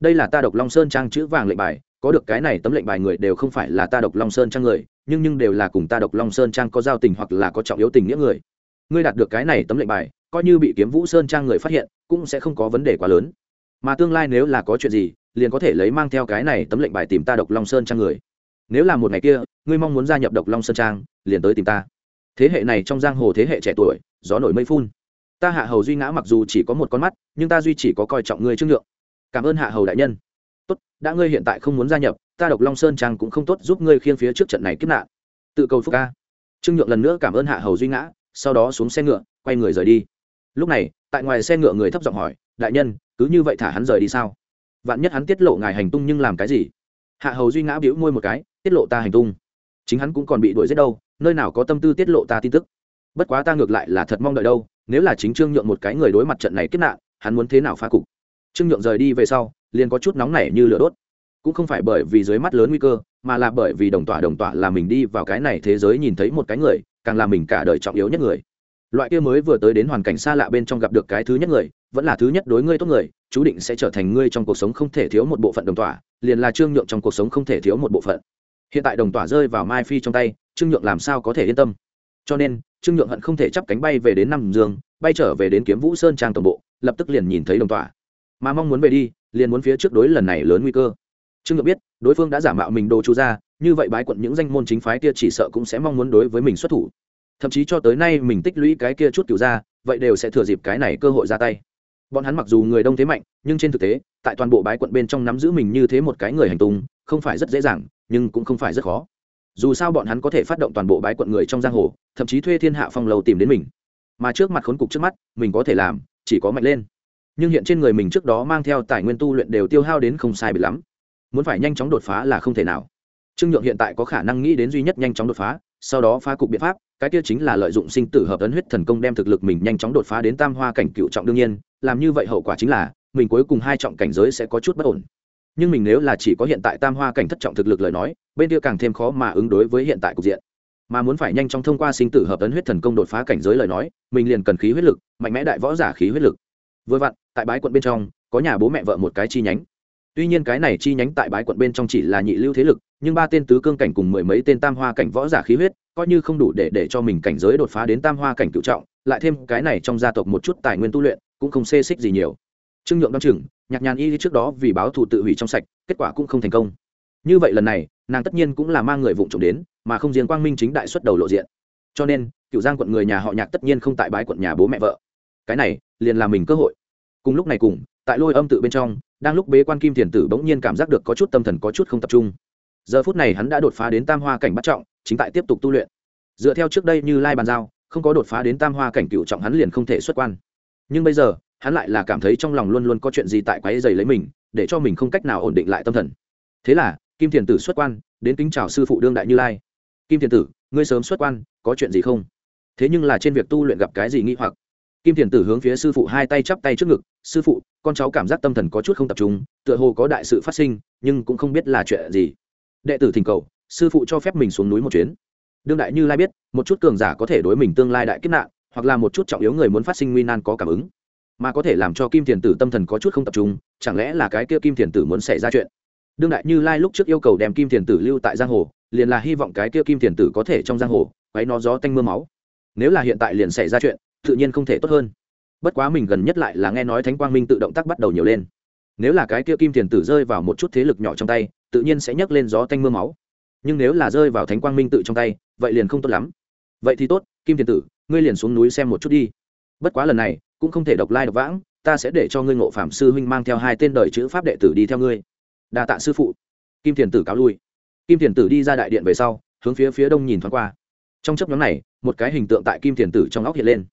Đây là ta độc long sơn trang chữ vàng lệnh bài, có được cái này tấm lệnh bài người đều không phải là ta độc long sơn trang người, nhưng nhưng đều là cùng ta độc long sơn trang có giao tình hoặc là có trọng yếu tình nghĩa người. Ngươi đạt được cái này tấm lệnh bài, coi như bị kiếm vũ sơn trang người phát hiện, cũng sẽ không có vấn đề quá lớn mà tương lai nếu là có chuyện gì, liền có thể lấy mang theo cái này tấm lệnh bài tìm ta độc long sơn trang người. Nếu là một ngày kia, ngươi mong muốn gia nhập độc long sơn trang, liền tới tìm ta. Thế hệ này trong giang hồ thế hệ trẻ tuổi, gió nổi mây phun. Ta hạ hầu duy ngã mặc dù chỉ có một con mắt, nhưng ta duy chỉ có coi trọng ngươi trước nhượng cảm ơn hạ hầu đại nhân. Tốt, đã ngươi hiện tại không muốn gia nhập, ta độc long sơn trang cũng không tốt giúp ngươi khiên phía trước trận này kiếp nạn. Tự cầu phúc ca. Trương nhượng lần nữa cảm ơn hạ hầu duy ngã, sau đó xuống xe ngựa, quay người rời đi lúc này, tại ngoài xe ngựa người thấp giọng hỏi, đại nhân, cứ như vậy thả hắn rời đi sao? Vạn nhất hắn tiết lộ ngài hành tung nhưng làm cái gì? Hạ hầu duy ngã bĩu môi một cái, tiết lộ ta hành tung? Chính hắn cũng còn bị đuổi giết đâu, nơi nào có tâm tư tiết lộ ta tin tức? Bất quá ta ngược lại là thật mong đợi đâu, nếu là chính trương nhượng một cái người đối mặt trận này kết nạn, hắn muốn thế nào phá cục? Trương nhượng rời đi về sau, liền có chút nóng nảy như lửa đốt. Cũng không phải bởi vì dưới mắt lớn nguy cơ, mà là bởi vì đồng tỏa đồng tỏa là mình đi vào cái này thế giới nhìn thấy một cái người, càng là mình cả đời trọng yếu nhất người loại kia mới vừa tới đến hoàn cảnh xa lạ bên trong gặp được cái thứ nhất người, vẫn là thứ nhất đối ngươi tốt người, chú định sẽ trở thành ngươi trong cuộc sống không thể thiếu một bộ phận đồng tỏa, liền là trương nhượng trong cuộc sống không thể thiếu một bộ phận. Hiện tại đồng tỏa rơi vào mai phi trong tay, trương nhượng làm sao có thể yên tâm? Cho nên, trương nhượng hận không thể chắp cánh bay về đến năm dương, bay trở về đến kiếm vũ sơn trang tổng bộ, lập tức liền nhìn thấy đồng tỏa. Mà mong muốn về đi, liền muốn phía trước đối lần này lớn nguy cơ. Trương nhượng biết, đối phương đã giả mạo mình đồ chú ra như vậy bái quận những danh môn chính phái kia chỉ sợ cũng sẽ mong muốn đối với mình xuất thủ thậm chí cho tới nay mình tích lũy cái kia chút cựu ra, vậy đều sẽ thừa dịp cái này cơ hội ra tay. Bọn hắn mặc dù người đông thế mạnh, nhưng trên thực tế, tại toàn bộ bái quận bên trong nắm giữ mình như thế một cái người hành tung, không phải rất dễ dàng, nhưng cũng không phải rất khó. Dù sao bọn hắn có thể phát động toàn bộ bái quận người trong giang hồ, thậm chí thuê thiên hạ phong lầu tìm đến mình. Mà trước mặt khốn cục trước mắt, mình có thể làm, chỉ có mạnh lên. Nhưng hiện trên người mình trước đó mang theo tài nguyên tu luyện đều tiêu hao đến không sai bị lắm. Muốn phải nhanh chóng đột phá là không thể nào. Trương nhượng hiện tại có khả năng nghĩ đến duy nhất nhanh chóng đột phá sau đó phá cục biện pháp, cái kia chính là lợi dụng sinh tử hợp ấn huyết thần công đem thực lực mình nhanh chóng đột phá đến tam hoa cảnh cựu trọng đương nhiên, làm như vậy hậu quả chính là, mình cuối cùng hai trọng cảnh giới sẽ có chút bất ổn. Nhưng mình nếu là chỉ có hiện tại tam hoa cảnh thất trọng thực lực lời nói, bên kia càng thêm khó mà ứng đối với hiện tại cục diện. Mà muốn phải nhanh chóng thông qua sinh tử hợp ấn huyết thần công đột phá cảnh giới lời nói, mình liền cần khí huyết lực, mạnh mẽ đại võ giả khí huyết lực. Vừa vặn, tại bái quận bên trong, có nhà bố mẹ vợ một cái chi nhánh. Tuy nhiên cái này chi nhánh tại bái quận bên trong chỉ là nhị lưu thế lực nhưng ba tên tứ cương cảnh cùng mười mấy tên tam hoa cảnh võ giả khí huyết, coi như không đủ để để cho mình cảnh giới đột phá đến tam hoa cảnh cựu trọng, lại thêm cái này trong gia tộc một chút tài nguyên tu luyện, cũng không xê xích gì nhiều. Trương nhượng đ o chừng, nhạc nhàn y trước đó vì báo thù tự hủy trong sạch, kết quả cũng không thành công. Như vậy lần này, nàng tất nhiên cũng là mang người vụng trộm đến, mà không riêng quang minh chính đại xuất đầu lộ diện. Cho nên cựu giang quận người nhà họ nhạc tất nhiên không tại bái quận nhà bố mẹ vợ. Cái này, liền là mình cơ hội. Cùng lúc này cùng, tại lôi âm tự bên trong, đang lúc bế quan kim thiền tử bỗng nhiên cảm giác được có chút tâm thần có chút không tập trung giờ phút này hắn đã đột phá đến tam hoa cảnh bắt trọng, chính tại tiếp tục tu luyện. Dựa theo trước đây như lai bàn giao, không có đột phá đến tam hoa cảnh cựu trọng hắn liền không thể xuất quan. Nhưng bây giờ, hắn lại là cảm thấy trong lòng luôn luôn có chuyện gì tại quái dày lấy mình, để cho mình không cách nào ổn định lại tâm thần. Thế là, kim thiền tử xuất quan, đến kính chào sư phụ đương đại như lai. Kim thiền tử, ngươi sớm xuất quan, có chuyện gì không? Thế nhưng là trên việc tu luyện gặp cái gì nghi hoặc? Kim thiền tử hướng phía sư phụ hai tay chắp tay trước ngực, sư phụ, con cháu cảm giác tâm thần có chút không tập trung, tựa hồ có đại sự phát sinh, nhưng cũng không biết là chuyện gì đệ tử thỉnh cầu, sư phụ cho phép mình xuống núi một chuyến. Đương đại như lai biết, một chút cường giả có thể đối mình tương lai đại kiếp nạn, hoặc là một chút trọng yếu người muốn phát sinh nguy nan có cảm ứng. Mà có thể làm cho kim thiền tử tâm thần có chút không tập trung, chẳng lẽ là cái kia kim thiền tử muốn xảy ra chuyện? Đương đại như lai lúc trước yêu cầu đem kim thiền tử lưu tại giang hồ, liền là hy vọng cái kia kim thiền tử có thể trong giang hồ, quấy nó gió tanh m ư a máu. Nếu là hiện tại liền xảy ra chuyện, tự nhiên không thể tốt hơn. Bất quá mình gần nhất lại là nghe nói thánh quang minh tự động tác bắt đầu nhiều lên. Nếu là cái kia kim thiền tử rơi vào một chút thế lực nhỏ trong tay tự nhiên sẽ nhấc lên gió tanh mưa máu. Nhưng nếu là rơi vào thánh quang minh tự trong tay, vậy liền không tốt lắm. Vậy thì tốt, kim thiền tử, ngươi liền xuống núi xem một chút đi. Bất quá lần này, cũng không thể độc lai độc vãng, ta sẽ để cho ngươi ngộ phạm sư huynh mang theo hai tên đời chữ pháp đệ tử đi theo ngươi. Đa tạ sư phụ. Kim thiền tử cáo lui. Kim thiền tử đi ra đại điện về sau, hướng phía phía đông nhìn thoáng qua. Trong chấp nhóm này, một cái hình tượng tại kim thiền tử trong óc hiện lên.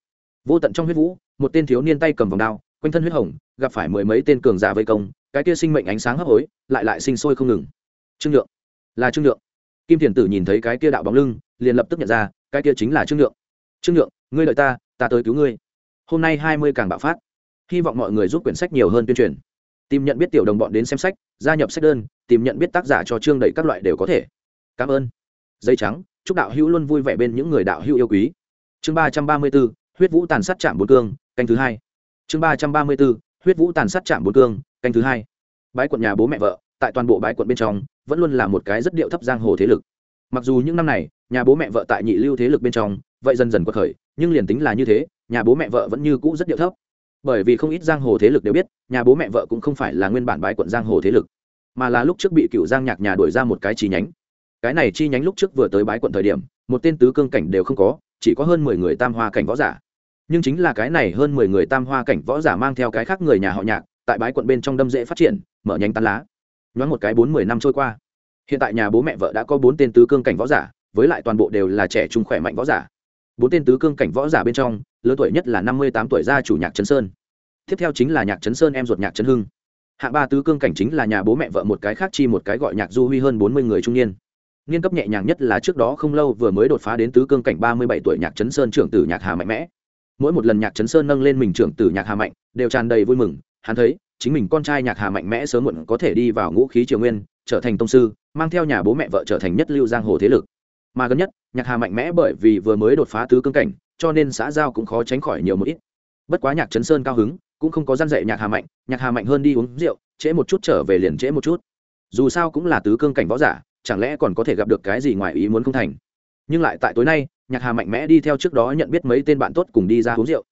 Vô tận trong huyết vũ, một tên thiếu niên tay cầm vòng đao, quanh thân huyết hồng, gặp phải mười mấy tên cường giả vây công cái kia sinh mệnh ánh sáng hấp hối, lại lại sinh sôi không ngừng. Trương nhượng. Là trương nhượng. Kim thiền tử nhìn thấy cái kia đạo bóng lưng, liền lập tức nhận ra, cái kia chính là trương nhượng. Trương nhượng, ngươi lợi ta ta tới cứu ngươi. Hôm nay hai mươi càng bạo phát. Hy vọng mọi người giúp quyển sách nhiều hơn tuyên truyền. Tìm nhận biết tiểu đồng bọn đến xem sách, gia nhập sách đơn, tìm nhận biết tác giả cho chương đầy các loại đều có thể. Cảm ơn. Dây trắng, chúc đạo hữu luôn vui vẻ bên những người đạo hữu yêu quý. Chương ba trăm ba mươi b ố huyết vũ tàn sát chạm bốn cương, canh thứ hai. Chương ba trăm ba mươi b ố huyết vũ tàn sát chạm bốn cương canh thứ hai. Bái quận nhà bố mẹ vợ, tại toàn bộ bái quận bên trong, vẫn luôn là một cái rất điệu thấp giang hồ thế lực. Mặc dù những năm này, nhà bố mẹ vợ tại nhị lưu thế lực bên trong, vậy dần dần quật khởi, nhưng liền tính là như thế, nhà bố mẹ vợ vẫn như cũ rất điệu thấp. Bởi vì không ít giang hồ thế lực đều biết, nhà bố mẹ vợ cũng không phải là nguyên bản bái quận giang hồ thế lực, mà là lúc trước bị cựu giang nhạc nhà đuổi ra một cái chi nhánh. Cái này chi nhánh lúc trước vừa tới bái quận thời điểm, một tên tứ cương cảnh đều không có, chỉ có hơn mười người tam hoa cảnh võ giả. Nhưng chính là cái này hơn mười người tam hoa cảnh võ giả mang theo cái khác người nhà họ nhạc tại bái quận bên trong đâm dễ phát triển, mở nhánh tán lá. Nhoáng một cái bốn mươi năm trôi qua. Hiện tại nhà bố mẹ vợ đã có bốn tên tứ cương cảnh võ giả, với lại toàn bộ đều là trẻ trung khỏe mạnh võ giả. Bốn tên tứ cương cảnh võ giả bên trong, lớn tuổi nhất là năm mươi tám tuổi gia chủ nhạc trấn sơn. Tiếp theo chính là nhạc trấn sơn em ruột nhạc trấn hưng. Hạng ba tứ cương cảnh chính là nhà bố mẹ vợ một cái khác chi một cái gọi nhạc du huy hơn bốn mươi người trung niên. Niên cấp nhẹ nhàng nhất là trước đó không lâu vừa mới đột phá đến tứ cương cảnh ba mươi bảy tuổi nhạc trấn sơn trưởng tử nhạc hà mạnh mẽ. Mỗi một lần nhạc trấn sơn nâng lên mình trưởng tử nhạc hà mạnh, đều tràn đầy vui mừng hắn thấy, chính mình con trai nhạc hà mạnh mẽ sớm muộn có thể đi vào ngũ khí triều nguyên, trở thành tông sư, mang theo nhà bố mẹ vợ trở thành nhất lưu giang hồ thế lực. Mà gần nhất, nhạc hà mạnh mẽ bởi vì vừa mới đột phá tứ cương cảnh, cho nên xã giao cũng khó tránh khỏi nhiều một ít. Bất quá nhạc trấn sơn cao hứng, cũng không có gian dạy nhạc hà mạnh, nhạc hà mạnh hơn đi uống rượu, trễ một chút trở về liền trễ một chút. Dù sao cũng là tứ cương cảnh võ giả, chẳng lẽ còn có thể gặp được cái gì ngoài ý muốn không thành? Nhưng lại tại tối nay, nhạc hà mạnh mẽ đi theo trước đó nhận biết mấy tên bạn tốt cùng đi ra uống rượu.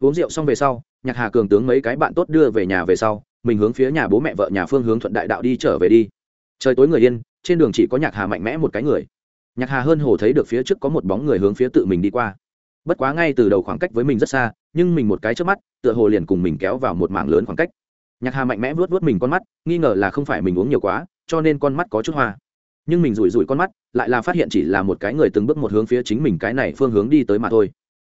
Uống rượu xong về sau nhạc hà cường tướng mấy cái bạn tốt đưa về nhà về sau, mình hướng phía nhà bố mẹ vợ nhà phương hướng thuận đại đạo đi trở về đi. Trời tối người yên, trên đường chỉ có nhạc hà mạnh mẽ một cái người. Nhạc hà hơn hồ thấy được phía trước có một bóng người hướng phía tự mình đi qua. Bất quá ngay từ đầu khoảng cách với mình rất xa, nhưng mình một cái trước mắt, tựa hồ liền cùng mình kéo vào một mảng lớn khoảng cách. Nhạc hà mạnh mẽ vuốt vuốt mình con mắt, nghi ngờ là không phải mình uống nhiều quá, cho nên con mắt có chút hoa. Nhưng mình rủi rủi con mắt, lại là phát hiện chỉ là một cái người từng bước một hướng phía chính mình cái này phương hướng đi tới mà thôi.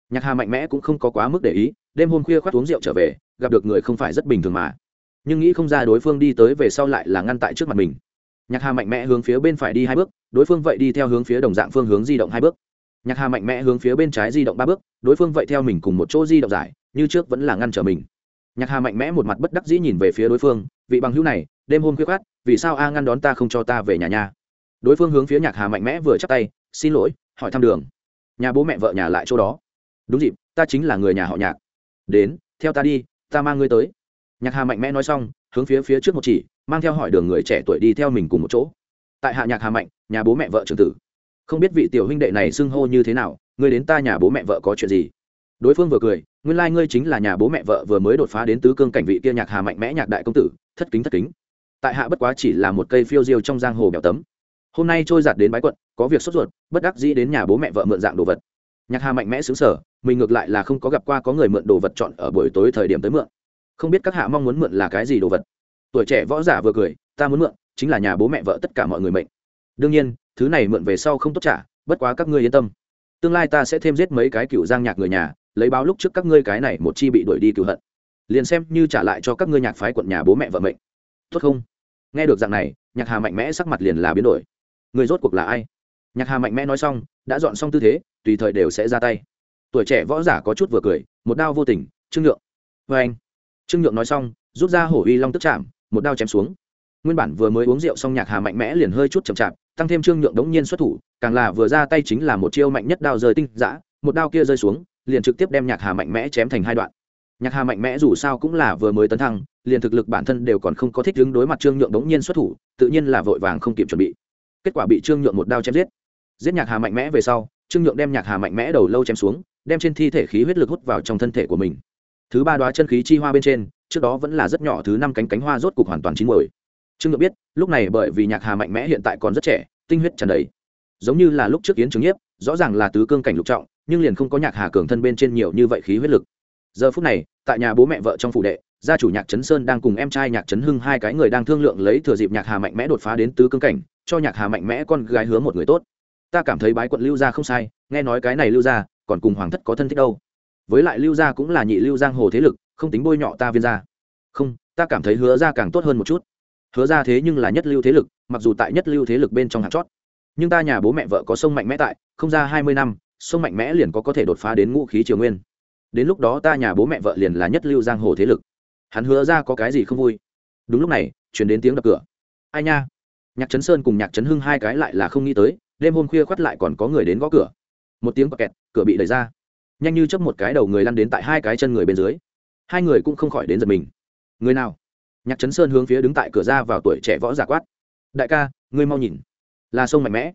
Nhạc hà mạnh mẽ cũng không có quá mức để ý đêm hôm khuya khoác uống rượu trở về, gặp được người không phải rất bình thường mà. Nhưng nghĩ không ra đối phương đi tới về sau lại là ngăn tại trước mặt mình. Nhạc hà mạnh mẽ hướng phía bên phải đi hai bước, đối phương vậy đi theo hướng phía đồng dạng phương hướng di động hai bước. Nhạc hà mạnh mẽ hướng phía bên trái di động ba bước, đối phương vậy theo mình cùng một chỗ di động dài như trước vẫn là ngăn trở mình. Nhạc hà mạnh mẽ một mặt bất đắc dĩ nhìn về phía đối phương, vị bằng hữu này, đêm hôm khuya khát vì sao a ngăn đón ta không cho ta về nhà nhà đối phương hướng phía nhạc hà mạnh mẽ vừa chắc tay, xin lỗi, hỏi thăm đường. Nhà bố mẹ vợ nhà lại chỗ đó. Đúng dịp, ta chính là người nhà họ nhạc đến, theo ta đi, ta mang ngươi tới. Nhạc hà mạnh mẽ nói xong, hướng phía phía trước một chỉ, mang theo hỏi đường người trẻ tuổi đi theo mình cùng một chỗ. Tại hạ nhạc hà mạnh, nhà bố mẹ vợ trưởng tử. Không biết vị tiểu huynh đệ này xưng hô như thế nào, ngươi đến ta nhà bố mẹ vợ có chuyện gì? Đối phương vừa cười, nguyên lai、like、ngươi chính là nhà bố mẹ vợ vừa mới đột phá đến tứ cương cảnh vị kia nhạc hà mạnh mẽ nhạc đại công tử, thất kính thất kính. Tại hạ bất quá chỉ là một cây phiêu diêu trong giang hồ bèo tấm. Hôm nay trôi giạt đến bái quận, có việc sốt ruột, bất đắc dĩ đến nhà bố mẹ vợ mượn dạng đồ vật. Nhạc hà mạnh mẽ xứng sở mình ngược lại là không có gặp qua có người mượn đồ vật chọn ở buổi tối thời điểm tới mượn. Không biết các hạ mong muốn mượn là cái gì đồ vật. Tuổi trẻ võ giả vừa cười, ta muốn mượn, chính là nhà bố mẹ vợ tất cả mọi người mệnh. Đương nhiên, thứ này mượn về sau không tốt trả, bất quá các ngươi yên tâm. Tương lai ta sẽ thêm giết mấy cái cựu giang nhạc người nhà, lấy báo lúc trước các ngươi cái này một chi bị đuổi đi cựu hận. Liền xem như trả lại cho các ngươi nhạc phái quận nhà bố mẹ vợ mệnh. Tốt không? Nghe được dạng này, nhạc hà mạnh mẽ sắc mặt liền là biến đổi. Người rốt cuộc là ai? Nhạc hà mạnh mẽ nói xong, đã dọn xong tư thế, tùy thời đều sẽ ra tay tuổi trẻ võ giả có chút vừa cười, một đao vô tình, trương nhượng. Vê anh, trương nhượng nói xong, rút ra hổ uy long tức chạm, một đao chém xuống. Nguyên bản vừa mới uống rượu xong nhạc hà mạnh mẽ liền hơi chút chậm chạp, tăng thêm trương nhượng đống nhiên xuất thủ, càng là vừa ra tay chính là một chiêu mạnh nhất đao rơi tinh giã một đao kia rơi xuống, liền trực tiếp đem nhạc hà mạnh mẽ chém thành hai đoạn. Nhạc hà mạnh mẽ dù sao cũng là vừa mới tấn thăng, liền thực lực bản thân đều còn không có thích đứng đối mặt trương nhượng đống nhiên xuất thủ, tự nhiên là vội vàng không kịp chuẩn bị. Kết quả bị trương nhượng một đao chém giết. Giết nhạc hà mạnh mẽ về sau, trương nhượng đem nhạc hà mạnh mẽ đầu lâu chém xuống đem trên thi thể khí huyết lực hút vào trong thân thể của mình. Thứ ba đoá chân khí chi hoa bên trên, trước đó vẫn là rất nhỏ, thứ năm cánh cánh hoa rốt cục hoàn toàn chín mồi trương nhượng biết, lúc này bởi vì nhạc hà mạnh mẽ hiện tại còn rất trẻ, tinh huyết tràn đầy. Giống như là lúc trước yến trường nhiếp, rõ ràng là tứ cương cảnh lục trọng, nhưng liền không có nhạc hà cường thân bên trên nhiều như vậy khí huyết lực. Giờ phút này, tại nhà bố mẹ vợ trong phủ đệ, gia chủ nhạc trấn sơn đang cùng em trai nhạc trấn hưng hai cái người đang thương lượng lấy thừa dịp nhạc hà mạnh mẽ đột phá đến tứ cương cảnh, cho nhạc hà mạnh mẽ con gái hứa một người tốt. Ta cảm thấy bái quận lưu gia không sai, nghe nói cái này lưu gia còn cùng hoàng thất có thân thích đâu. Với lại lưu gia cũng là nhị lưu giang hồ thế lực, không tính bôi nhọ ta viên gia. Không, ta cảm thấy hứa gia càng tốt hơn một chút. Hứa gia thế nhưng là nhất lưu thế lực, mặc dù tại nhất lưu thế lực bên trong hạt chót. Nhưng ta nhà bố mẹ vợ có sông mạnh mẽ tại, không ra hai mươi năm, sông mạnh mẽ liền có có thể đột phá đến ngũ khí triều nguyên. Đến lúc đó ta nhà bố mẹ vợ liền là nhất lưu giang hồ thế lực. Hắn hứa ra có cái gì không vui? Đúng lúc này, chuyển đến tiếng đập cửa. Ai nha? Nhạc trấn sơn cùng nhạc trấn hưng hai cái lại là không nghĩ tới, đêm hôm khuya khoắt lại còn có người đến gõ cửa một tiếng kẹt, cửa bị đẩy ra. Nhanh như chấp một cái đầu người lăn đến tại hai cái chân người bên dưới. Hai người cũng không khỏi đến giật mình. Người nào? Nhạc trấn sơn hướng phía đứng tại cửa ra vào tuổi trẻ võ giả quát. Đại ca, ngươi mau nhìn. Là sông mạnh mẽ.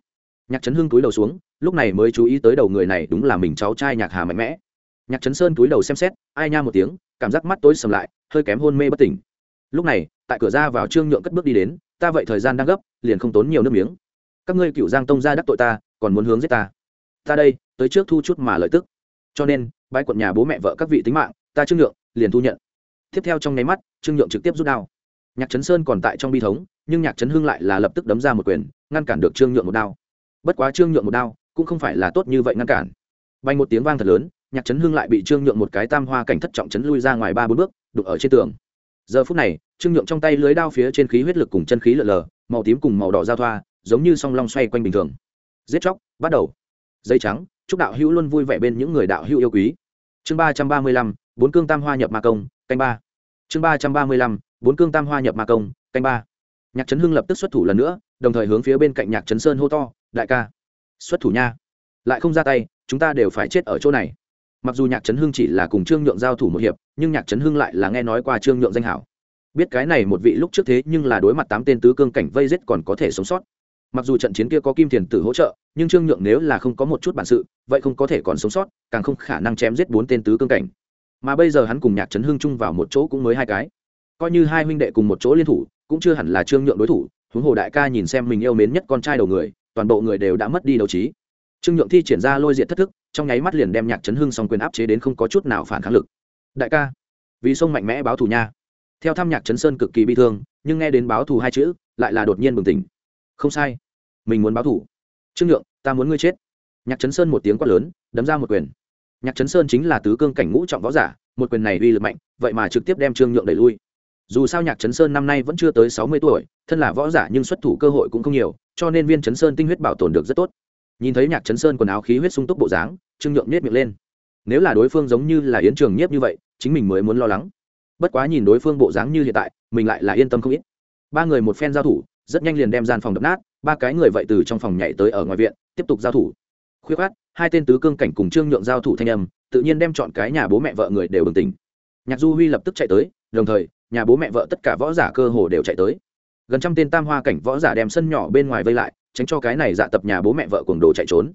Nhạc trấn hưng túi đầu xuống, lúc này mới chú ý tới đầu người này đúng là mình cháu trai nhạc hà mạnh mẽ. Nhạc trấn sơn túi đầu xem xét, ai nha một tiếng, cảm giác mắt tối sầm lại, hơi kém hôn mê bất tỉnh. Lúc này, tại cửa ra vào trương nhượng cất bước đi đến, ta vậy thời gian đang gấp, liền không tốn nhiều nước miếng. Các ngươi cựu giang tông ra đắc tội ta, còn muốn hướng giết ta? Ta đây, tới trước thu chút mà lợi tức. Cho nên bãi quận nhà bố mẹ vợ các vị tính mạng, ta trương nhượng, liền thu nhận. Tiếp theo trong nháy mắt, trương nhượng trực tiếp rút đao. Nhạc trấn sơn còn tại trong bi thống, nhưng nhạc trấn hưng lại là lập tức đấm ra một quyền, ngăn cản được trương nhượng một đao. Bất quá trương nhượng một đao, cũng không phải là tốt như vậy ngăn cản. Bay một tiếng vang thật lớn, nhạc trấn hưng lại bị trương nhượng một cái tam hoa cảnh thất trọng chấn lui ra ngoài ba bốn bước đục ở trên tường. Giờ phút này, trương nhượng trong tay lưới đao phía trên khí huyết lực cùng chân khí lờ lờ, màu tím cùng màu đỏ giao thoa, giống như song long xoay quanh bình thường. Giết chóc, bắt đầu dây trắng, chúc đạo hữu luôn vui vẻ bên những người đạo hữu yêu quý. Chương ba trăm ba mươi lăm, bốn cương tam hoa nhập ma công, canh ba. Chương ba trăm ba mươi lăm, bốn cương tam hoa nhập ma công, canh ba. Nhạc trấn hưng lập tức xuất thủ lần nữa, đồng thời hướng phía bên cạnh nhạc trấn sơn hô to, đại ca, xuất thủ nha. Lại không ra tay, chúng ta đều phải chết ở chỗ này. Mặc dù nhạc trấn hưng chỉ là cùng trương nhượng giao thủ một hiệp, nhưng nhạc trấn hưng lại là nghe nói qua trương nhượng danh hảo. Biết cái này một vị lúc trước thế nhưng là đối mặt tám tên tứ cương cảnh vây giết còn có thể sống sót mặc dù trận chiến kia có kim thiền tử hỗ trợ, nhưng trương nhượng nếu là không có một chút bản sự, vậy không có thể còn sống sót, càng không khả năng chém giết bốn tên tứ cương cảnh. Mà bây giờ hắn cùng nhạc trấn hưng chung vào một chỗ cũng mới hai cái. Coi như hai huynh đệ cùng một chỗ liên thủ, cũng chưa hẳn là trương nhượng đối thủ, huống hồ đại ca nhìn xem mình yêu mến nhất con trai đầu người, toàn bộ người đều đã mất đi đấu trí. Trương nhượng thi triển ra lôi diện thất thức, trong nháy mắt liền đem nhạc Trấn hưng song quyền áp chế đến không có chút nào phản kháng lực. Đại ca, vì sông mạnh mẽ báo thù nha. Theo thăm nhạc Trấn sơn cực kỳ bi thương, nhưng nghe đến báo thù hai chữ, lại là đột nhiên bừng tỉnh không sai. Mình muốn báo thù trương nhượng, ta muốn ngươi chết. Nhạc chấn sơn một tiếng quát lớn, đấm ra một quyền. Nhạc chấn sơn chính là tứ cương cảnh ngũ trọng võ giả, một quyền này uy lực mạnh, vậy mà trực tiếp đem trương nhượng đẩy lui. Dù sao nhạc chấn sơn năm nay vẫn chưa tới sáu mươi tuổi, thân là võ giả nhưng xuất thủ cơ hội cũng không nhiều, cho nên viên chấn sơn tinh huyết bảo tồn được rất tốt. Nhìn thấy nhạc chấn sơn quần áo khí huyết sung túc bộ dáng, trương nhượng nhét miệng lên. Nếu là đối phương giống như là yến trường nhiếp như vậy, chính mình mới muốn lo lắng. Bất quá nhìn đối phương bộ dáng như hiện tại, mình lại là yên tâm không ít. Ba người một phen giao thủ rất nhanh liền đem gian phòng đập nát, ba cái người vậy từ trong phòng nhảy tới ở ngoài viện, tiếp tục giao thủ. Khuyết khát, hai tên tứ cương cảnh cùng trương nhượng giao thủ thanh âm, tự nhiên đem chọn cái nhà bố mẹ vợ người đều bừng tỉnh. Nhạc du huy lập tức chạy tới, đồng thời, nhà bố mẹ vợ tất cả võ giả cơ hồ đều chạy tới. Gần trăm tên tam hoa cảnh võ giả đem sân nhỏ bên ngoài vây lại, tránh cho cái này dạ tập nhà bố mẹ vợ cùng đồ chạy trốn.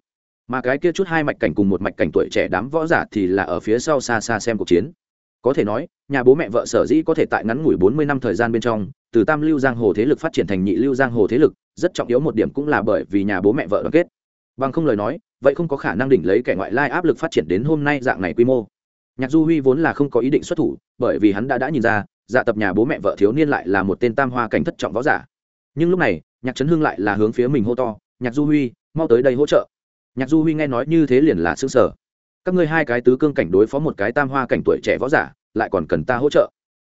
Mà cái kia chút hai mạch cảnh cùng một mạch cảnh tuổi trẻ đám võ giả thì là ở phía sau xa xa xem cuộc chiến. Có thể nói, nhà bố mẹ vợ sở dĩ có thể tại ngắn ngủi bốn mươi năm thời gian bên trong từ tam lưu giang hồ thế lực phát triển thành nhị lưu giang hồ thế lực, rất trọng yếu một điểm cũng là bởi vì nhà bố mẹ vợ đoàn kết. Bằng không lời nói, vậy không có khả năng đỉnh lấy kẻ ngoại lai áp lực phát triển đến hôm nay dạng này quy mô. Nhạc du huy vốn là không có ý định xuất thủ, bởi vì hắn đã đã nhìn ra dạ tập nhà bố mẹ vợ thiếu niên lại là một tên tam hoa cảnh thất trọng võ giả. Nhưng lúc này, nhạc trấn hưng lại là hướng phía mình hô to, nhạc du huy, mau tới đây hỗ trợ. Nhạc du huy nghe nói như thế liền là xương sở các ngươi hai cái tứ cương cảnh đối phó một cái tam hoa cảnh tuổi trẻ võ giả, lại còn cần ta hỗ trợ?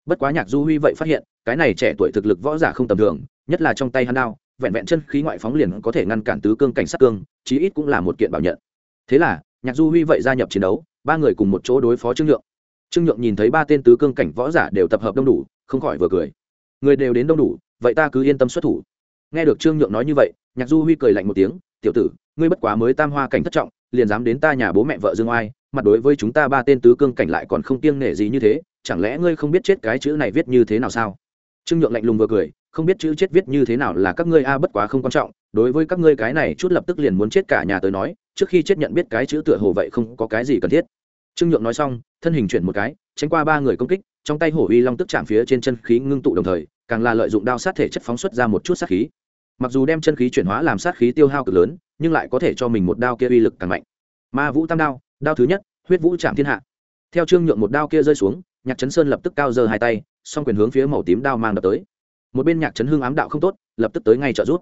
Bất quá nhạc du huy vậy phát hiện, cái này trẻ tuổi thực lực võ giả không tầm thường, nhất là trong tay hắn đao, vẹn vẹn chân khí ngoại phóng liền có thể ngăn cản tứ cương cảnh sát cương, chí ít cũng là một kiện bảo nhận. Thế là, nhạc du huy vậy gia nhập chiến đấu, ba người cùng một chỗ đối phó trương nhượng. Trương nhượng nhìn thấy ba tên tứ cương cảnh võ giả đều tập hợp đông đủ, không khỏi vừa cười. Người đều đến đông đủ, vậy ta cứ yên tâm xuất thủ. Nghe được trương nhượng nói như vậy, nhạc du huy cười lạnh một tiếng, tiểu tử, ngươi bất quá mới tam hoa cảnh thất trọng, liền dám đến ta nhà bố mẹ vợ dương oai mặt đối với chúng ta ba tên tứ cương cảnh lại còn không kiêng nể gì như thế, chẳng lẽ ngươi không biết chết cái chữ này viết như thế nào sao? Trương nhượng lạnh lùng vừa cười, không biết chữ chết viết như thế nào là các ngươi a, bất quá không quan trọng, đối với các ngươi cái này chút lập tức liền muốn chết cả nhà tới nói, trước khi chết nhận biết cái chữ tựa hồ vậy không có cái gì cần thiết. Trương nhượng nói xong, thân hình chuyển một cái, tránh qua ba người công kích, trong tay hổ uy long tức chạm phía trên chân khí ngưng tụ đồng thời, càng là lợi dụng đao sát thể chất phóng xuất ra một chút sát khí. Mặc dù đem chân khí chuyển hóa làm sát khí tiêu hao cực lớn, nhưng lại có thể cho mình một đao kia uy lực càng mạnh. Ma vũ tam đao đao thứ nhất, huyết vũ chạm thiên hạ. Theo trương nhượng một đao kia rơi xuống, nhạc trấn sơn lập tức cao giơ hai tay, song quyền hướng phía màu tím đao mang đập tới. Một bên nhạc trấn hương ám đạo không tốt, lập tức tới ngay trợ rút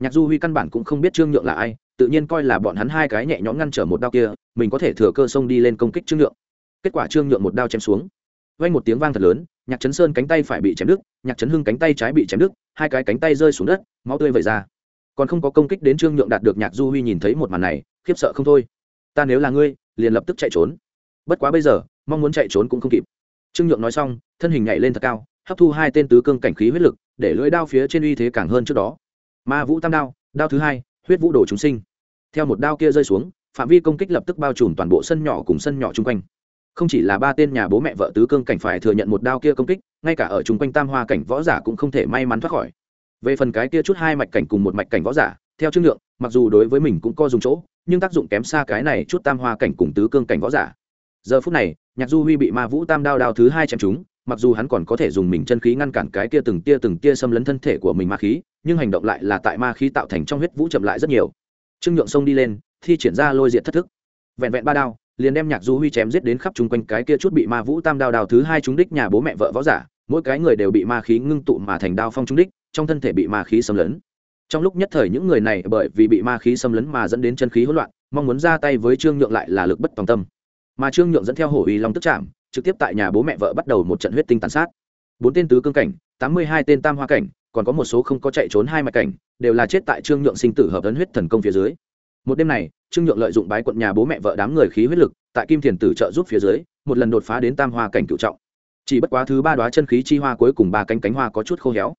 nhạc du huy căn bản cũng không biết trương nhượng là ai, tự nhiên coi là bọn hắn hai cái nhẹ nhõm ngăn trở một đao kia, mình có thể thừa cơ xông đi lên công kích trương nhượng. Kết quả trương nhượng một đao chém xuống. Vang một tiếng vang thật lớn, nhạc trấn sơn cánh tay phải bị chém đứt, nhạc trấn hưng cánh tay trái bị chém đứt, hai cái cánh tay rơi xuống đất, máu tươi vẩy ra. Còn không có công kích đến trương nhượng đạt được nhạc du huy nhìn thấy một màn này, khiếp sợ không thôi. Ta nếu là ngươi liền lập tức chạy trốn. Bất quá bây giờ, mong muốn chạy trốn cũng không kịp. Trương nhượng nói xong, thân hình nhảy lên thật cao, hấp thu hai tên tứ cương cảnh khí huyết lực, để lưỡi đao phía trên uy thế càng hơn trước đó. Ma vũ tam đao đao thứ hai, huyết vũ đồ chúng sinh. Theo một đao kia rơi xuống, phạm vi công kích lập tức bao trùm toàn bộ sân nhỏ cùng sân nhỏ chung quanh. Không chỉ là ba tên nhà bố mẹ vợ tứ cương cảnh phải thừa nhận một đao kia công kích, ngay cả ở chung quanh tam hoa cảnh võ giả cũng không thể may mắn thoát khỏi. Về phần cái kia chút hai mạch cảnh cùng một mạch cảnh võ giả, theo chương lượng mặc dù đối với mình cũng có dùng chỗ nhưng tác dụng kém xa cái này chút tam hoa cảnh cùng tứ cương cảnh võ giả. Giờ phút này, nhạc du huy bị ma vũ tam đao đao thứ hai chém chúng mặc dù hắn còn có thể dùng mình chân khí ngăn cản cái kia từng tia từng tia xâm lấn thân thể của mình ma khí, nhưng hành động lại là tại ma khí tạo thành trong huyết vũ chậm lại rất nhiều. Trương nhượng sông đi lên, thi triển ra lôi diện thất thức. Vẹn vẹn ba đao, liền đem nhạc du huy chém giết đến khắp chung quanh cái kia chút bị ma vũ tam đao đao thứ hai trúng đích nhà bố mẹ vợ võ giả, mỗi cái người đều bị ma khí ngưng tụ mà thành đao phong trúng đích, trong thân thể bị ma khí xâm lấn trong lúc nhất thời những người này bởi vì bị ma khí xâm lấn mà dẫn đến chân khí hỗn loạn, mong muốn ra tay với trương nhượng lại là lực bất tòng tâm. Mà trương nhượng dẫn theo hổ uy long tức chạm, trực tiếp tại nhà bố mẹ vợ bắt đầu một trận huyết tinh tàn sát. Bốn tên tứ cương cảnh, tám mươi hai tên tam hoa cảnh, còn có một số không có chạy trốn hai mạch cảnh, đều là chết tại trương nhượng sinh tử hợp ấn huyết thần công phía dưới. Một đêm này, trương nhượng lợi dụng bái quận nhà bố mẹ vợ đám người khí huyết lực, tại kim thiền tử trợ giúp phía dưới, một lần đột phá đến tam hoa cảnh cựu trọng. Chỉ bất quá thứ ba đoá chân khí chi hoa cuối cùng ba cánh cánh hoa có chút khô héo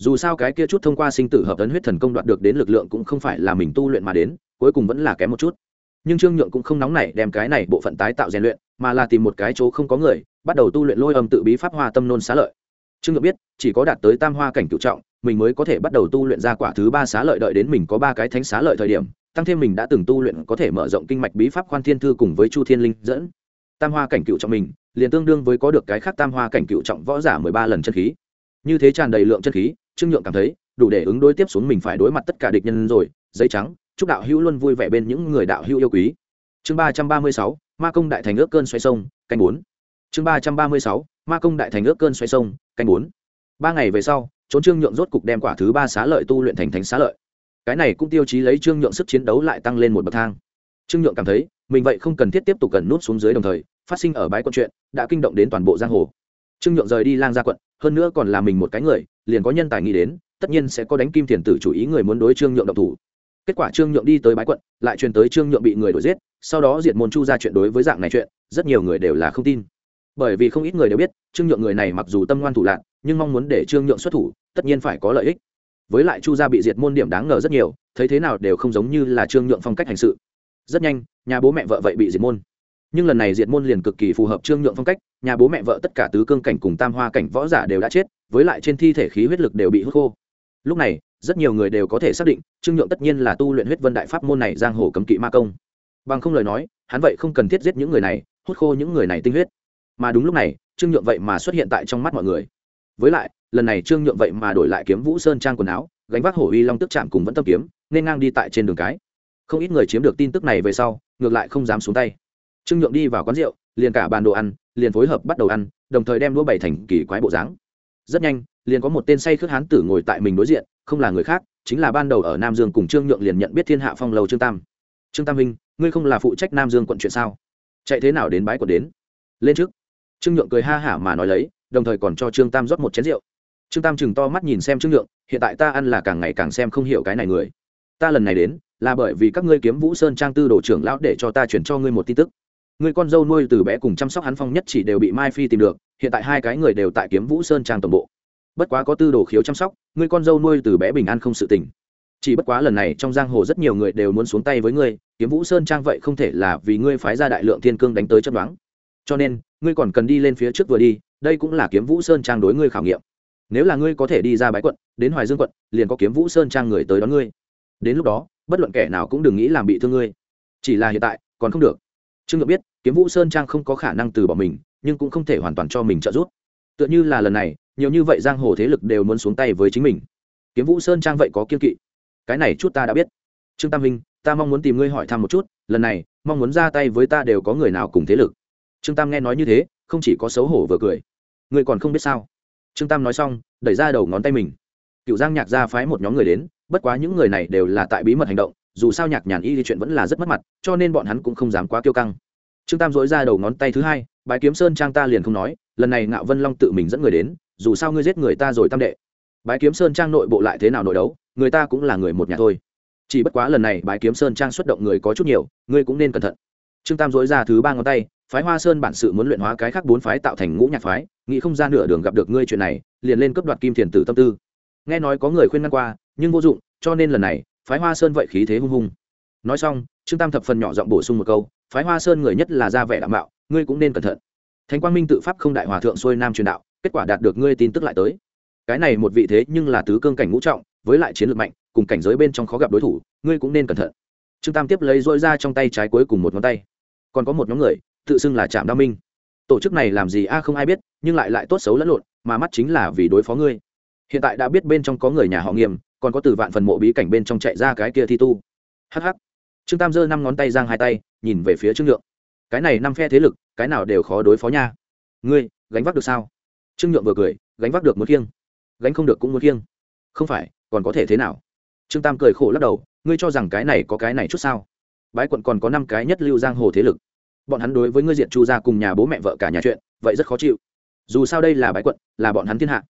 dù sao cái kia chút thông qua sinh tử hợp tấn huyết thần công đoạt được đến lực lượng cũng không phải là mình tu luyện mà đến, cuối cùng vẫn là kém một chút. Nhưng trương nhượng cũng không nóng nảy đem cái này bộ phận tái tạo rèn luyện, mà là tìm một cái chỗ không có người, bắt đầu tu luyện lôi âm tự bí pháp hoa tâm nôn xá lợi. Trương nhượng biết, chỉ có đạt tới tam hoa cảnh cựu trọng, mình mới có thể bắt đầu tu luyện ra quả thứ ba xá lợi đợi đến mình có ba cái thánh xá lợi thời điểm, tăng thêm mình đã từng tu luyện có thể mở rộng kinh mạch bí pháp khoan thiên thư cùng với chu thiên linh dẫn. Tam hoa cảnh cựu trọng mình, liền tương đương với có được cái khác tam hoa cảnh cựu trọng võ giả mười ba lần chân khí. Như thế tràn đầy lượng chân khí trương nhượng cảm thấy, đủ để ứng đối tiếp xuống mình phải đối mặt tất cả địch nhân rồi, giấy trắng, chúc đạo hữu luôn vui vẻ bên những người đạo hữu yêu quý. Chương ba trăm ba mươi sáu, ma công đại thành ước cơn xoay sông, canh bốn. Chương ba trăm ba mươi sáu, ma công đại thành ước cơn xoay sông, canh bốn. Ba ngày về sau, trốn trương nhượng rốt cục đem quả thứ ba xá lợi tu luyện thành thánh xá lợi. Cái này cũng tiêu chí lấy trương nhượng sức chiến đấu lại tăng lên một bậc thang. Trương nhượng cảm thấy, mình vậy không cần thiết tiếp tục cần nút xuống dưới đồng thời, phát sinh ở bãi quận chuyện, đã kinh động đến toàn bộ giang hồ. Trương nhượng rời đi lang gia quận, hơn nữa còn là mình một cái người liền có nhân tài nghĩ đến, tất nhiên sẽ có đánh kim tiền tử chủ ý người muốn đối trương nhượng động thủ. Kết quả trương nhượng đi tới bái quận, lại truyền tới trương nhượng bị người đuổi giết, sau đó diệt môn chu ra chuyện đối với dạng này chuyện, rất nhiều người đều là không tin. Bởi vì không ít người đều biết, trương nhượng người này mặc dù tâm ngoan thủ lạc nhưng mong muốn để trương nhượng xuất thủ, tất nhiên phải có lợi ích. Với lại chu gia bị diệt môn điểm đáng ngờ rất nhiều, thấy thế nào đều không giống như là trương nhượng phong cách hành sự. Rất nhanh, nhà bố mẹ vợ vậy bị diệt môn nhưng lần này diệt môn liền cực kỳ phù hợp trương nhượng phong cách, nhà bố mẹ vợ tất cả tứ cương cảnh cùng tam hoa cảnh võ giả đều đã chết, với lại trên thi thể khí huyết lực đều bị hút khô. Lúc này, rất nhiều người đều có thể xác định, trương nhượng tất nhiên là tu luyện huyết vân đại pháp môn này giang hồ cấm kỵ ma công. Bằng không lời nói, hắn vậy không cần thiết giết những người này, hút khô những người này tinh huyết. Mà đúng lúc này, trương nhượng vậy mà xuất hiện tại trong mắt mọi người. Với lại, lần này trương nhượng vậy mà đổi lại kiếm vũ sơn trang quần áo, gánh vác hổ uy long tức chạm cùng vẫn tâm kiếm, nên ngang đi tại trên đường cái. Không ít người chiếm được tin tức này về sau, ngược lại không dám xuống tay trương nhượng đi vào quán rượu, liền cả bàn đồ ăn, liền phối hợp bắt đầu ăn, đồng thời đem đũa bày thành kỳ quái bộ dáng. Rất nhanh, liền có một tên say khước hán tử ngồi tại mình đối diện, không là người khác, chính là ban đầu ở nam dương cùng trương nhượng liền nhận biết thiên hạ phong lầu trương tam. Trương tam minh ngươi không là phụ trách nam dương quận chuyện sao? Chạy thế nào đến bãi quận đến? Lên trước. Trương nhượng cười ha hả mà nói lấy, đồng thời còn cho trương tam rót một chén rượu. Trương tam chừng to mắt nhìn xem trương nhượng, hiện tại ta ăn là càng ngày càng xem không hiểu cái này người. Ta lần này đến, là bởi vì các ngươi kiếm vũ sơn trang tư đồ trưởng lão để cho ta chuyển cho ngươi một tin tức người con dâu nuôi từ bé cùng chăm sóc hắn phong nhất chỉ đều bị mai phi tìm được, hiện tại hai cái người đều tại kiếm vũ sơn trang tổng bộ. Bất quá có tư đồ khiếu chăm sóc, người con dâu nuôi từ bé bình an không sự tình. Chỉ bất quá lần này trong giang hồ rất nhiều người đều muốn xuống tay với ngươi, kiếm vũ sơn trang vậy không thể là vì ngươi phái ra đại lượng thiên cương đánh tới chấp đoán cho nên, ngươi còn cần đi lên phía trước vừa đi, đây cũng là kiếm vũ sơn trang đối ngươi khảo nghiệm. Nếu là ngươi có thể đi ra bái quận, đến hoài dương quận, liền có kiếm vũ sơn trang người tới đón ngươi. Đến lúc đó, bất luận kẻ nào cũng đừng nghĩ làm bị thương ngươi. Chỉ là hiện tại, còn không được trương ngược biết, kiếm vũ sơn trang không có khả năng từ bỏ mình, nhưng cũng không thể hoàn toàn cho mình trợ giúp. Tựa như là lần này, nhiều như vậy giang hồ thế lực đều muốn xuống tay với chính mình. Kiếm vũ sơn trang vậy có kiên kỵ? Cái này chút ta đã biết. Trương tam minh ta mong muốn tìm ngươi hỏi thăm một chút, lần này, mong muốn ra tay với ta đều có người nào cùng thế lực? Trương tam nghe nói như thế, không chỉ có xấu hổ vừa cười. Ngươi còn không biết sao? Trương tam nói xong, đẩy ra đầu ngón tay mình. Cựu giang nhạc ra phái một nhóm người đến, bất quá những người này đều là tại bí mật hành động dù sao nhạc nhàn y thì chuyện vẫn là rất mất mặt, cho nên bọn hắn cũng không dám quá kiêu căng. Trương tam dối ra đầu ngón tay thứ hai bài kiếm sơn trang ta liền không nói, lần này ngạo vân long tự mình dẫn người đến, dù sao ngươi giết người ta rồi tam đệ. Bái kiếm sơn trang nội bộ lại thế nào nội đấu, người ta cũng là người một nhà thôi. Chỉ bất quá lần này bái kiếm sơn trang xuất động người có chút nhiều, ngươi cũng nên cẩn thận. Trương tam dối ra thứ ba ngón tay, phái hoa sơn bản sự muốn luyện hóa cái khác bốn phái tạo thành ngũ nhạc phái, nghĩ không ra nửa đường gặp được ngươi chuyện này, liền lên cấp đoạt kim thiền tử tâm tư. Nghe nói có người khuyên ngăn qua, nhưng vô dụng, cho nên lần này phái hoa sơn vậy khí thế hung hung. Nói xong, trương tam thập phần nhỏ giọng bổ sung một câu, phái hoa sơn người nhất là ra vẻ đảm bảo, ngươi cũng nên cẩn thận. Thánh quang minh tự pháp không đại hòa thượng xuôi nam truyền đạo, kết quả đạt được ngươi tin tức lại tới. Cái này một vị thế nhưng là tứ cương cảnh ngũ trọng, với lại chiến lược mạnh, cùng cảnh giới bên trong khó gặp đối thủ, ngươi cũng nên cẩn thận. Trương tam tiếp lấy dôi ra trong tay trái cuối cùng một ngón tay. Còn có một nhóm người, tự xưng là trạm đao minh. Tổ chức này làm gì a không ai biết, nhưng lại lại tốt xấu lẫn lộn, mà mắt chính là vì đối phó ngươi hiện tại đã biết bên trong có người nhà họ nghiêm, còn có từ vạn phần mộ bí cảnh bên trong chạy ra cái kia thi tu. Hh trương tam giơ năm ngón tay giang hai tay, nhìn về phía trương nhượng. Cái này năm phe thế lực, cái nào đều khó đối phó nha. Ngươi, gánh vác được sao? Trương nhượng vừa cười, gánh vác được muốn kiêng gánh không được cũng muốn kiêng không phải, còn có thể thế nào? Trương tam cười khổ lắc đầu, ngươi cho rằng cái này có cái này chút sao? Bái quận còn có năm cái nhất lưu giang hồ thế lực. Bọn hắn đối với ngươi diện chu ra cùng nhà bố mẹ vợ cả nhà chuyện, vậy rất khó chịu. Dù sao đây là bái quận, là bọn hắn thiên hạ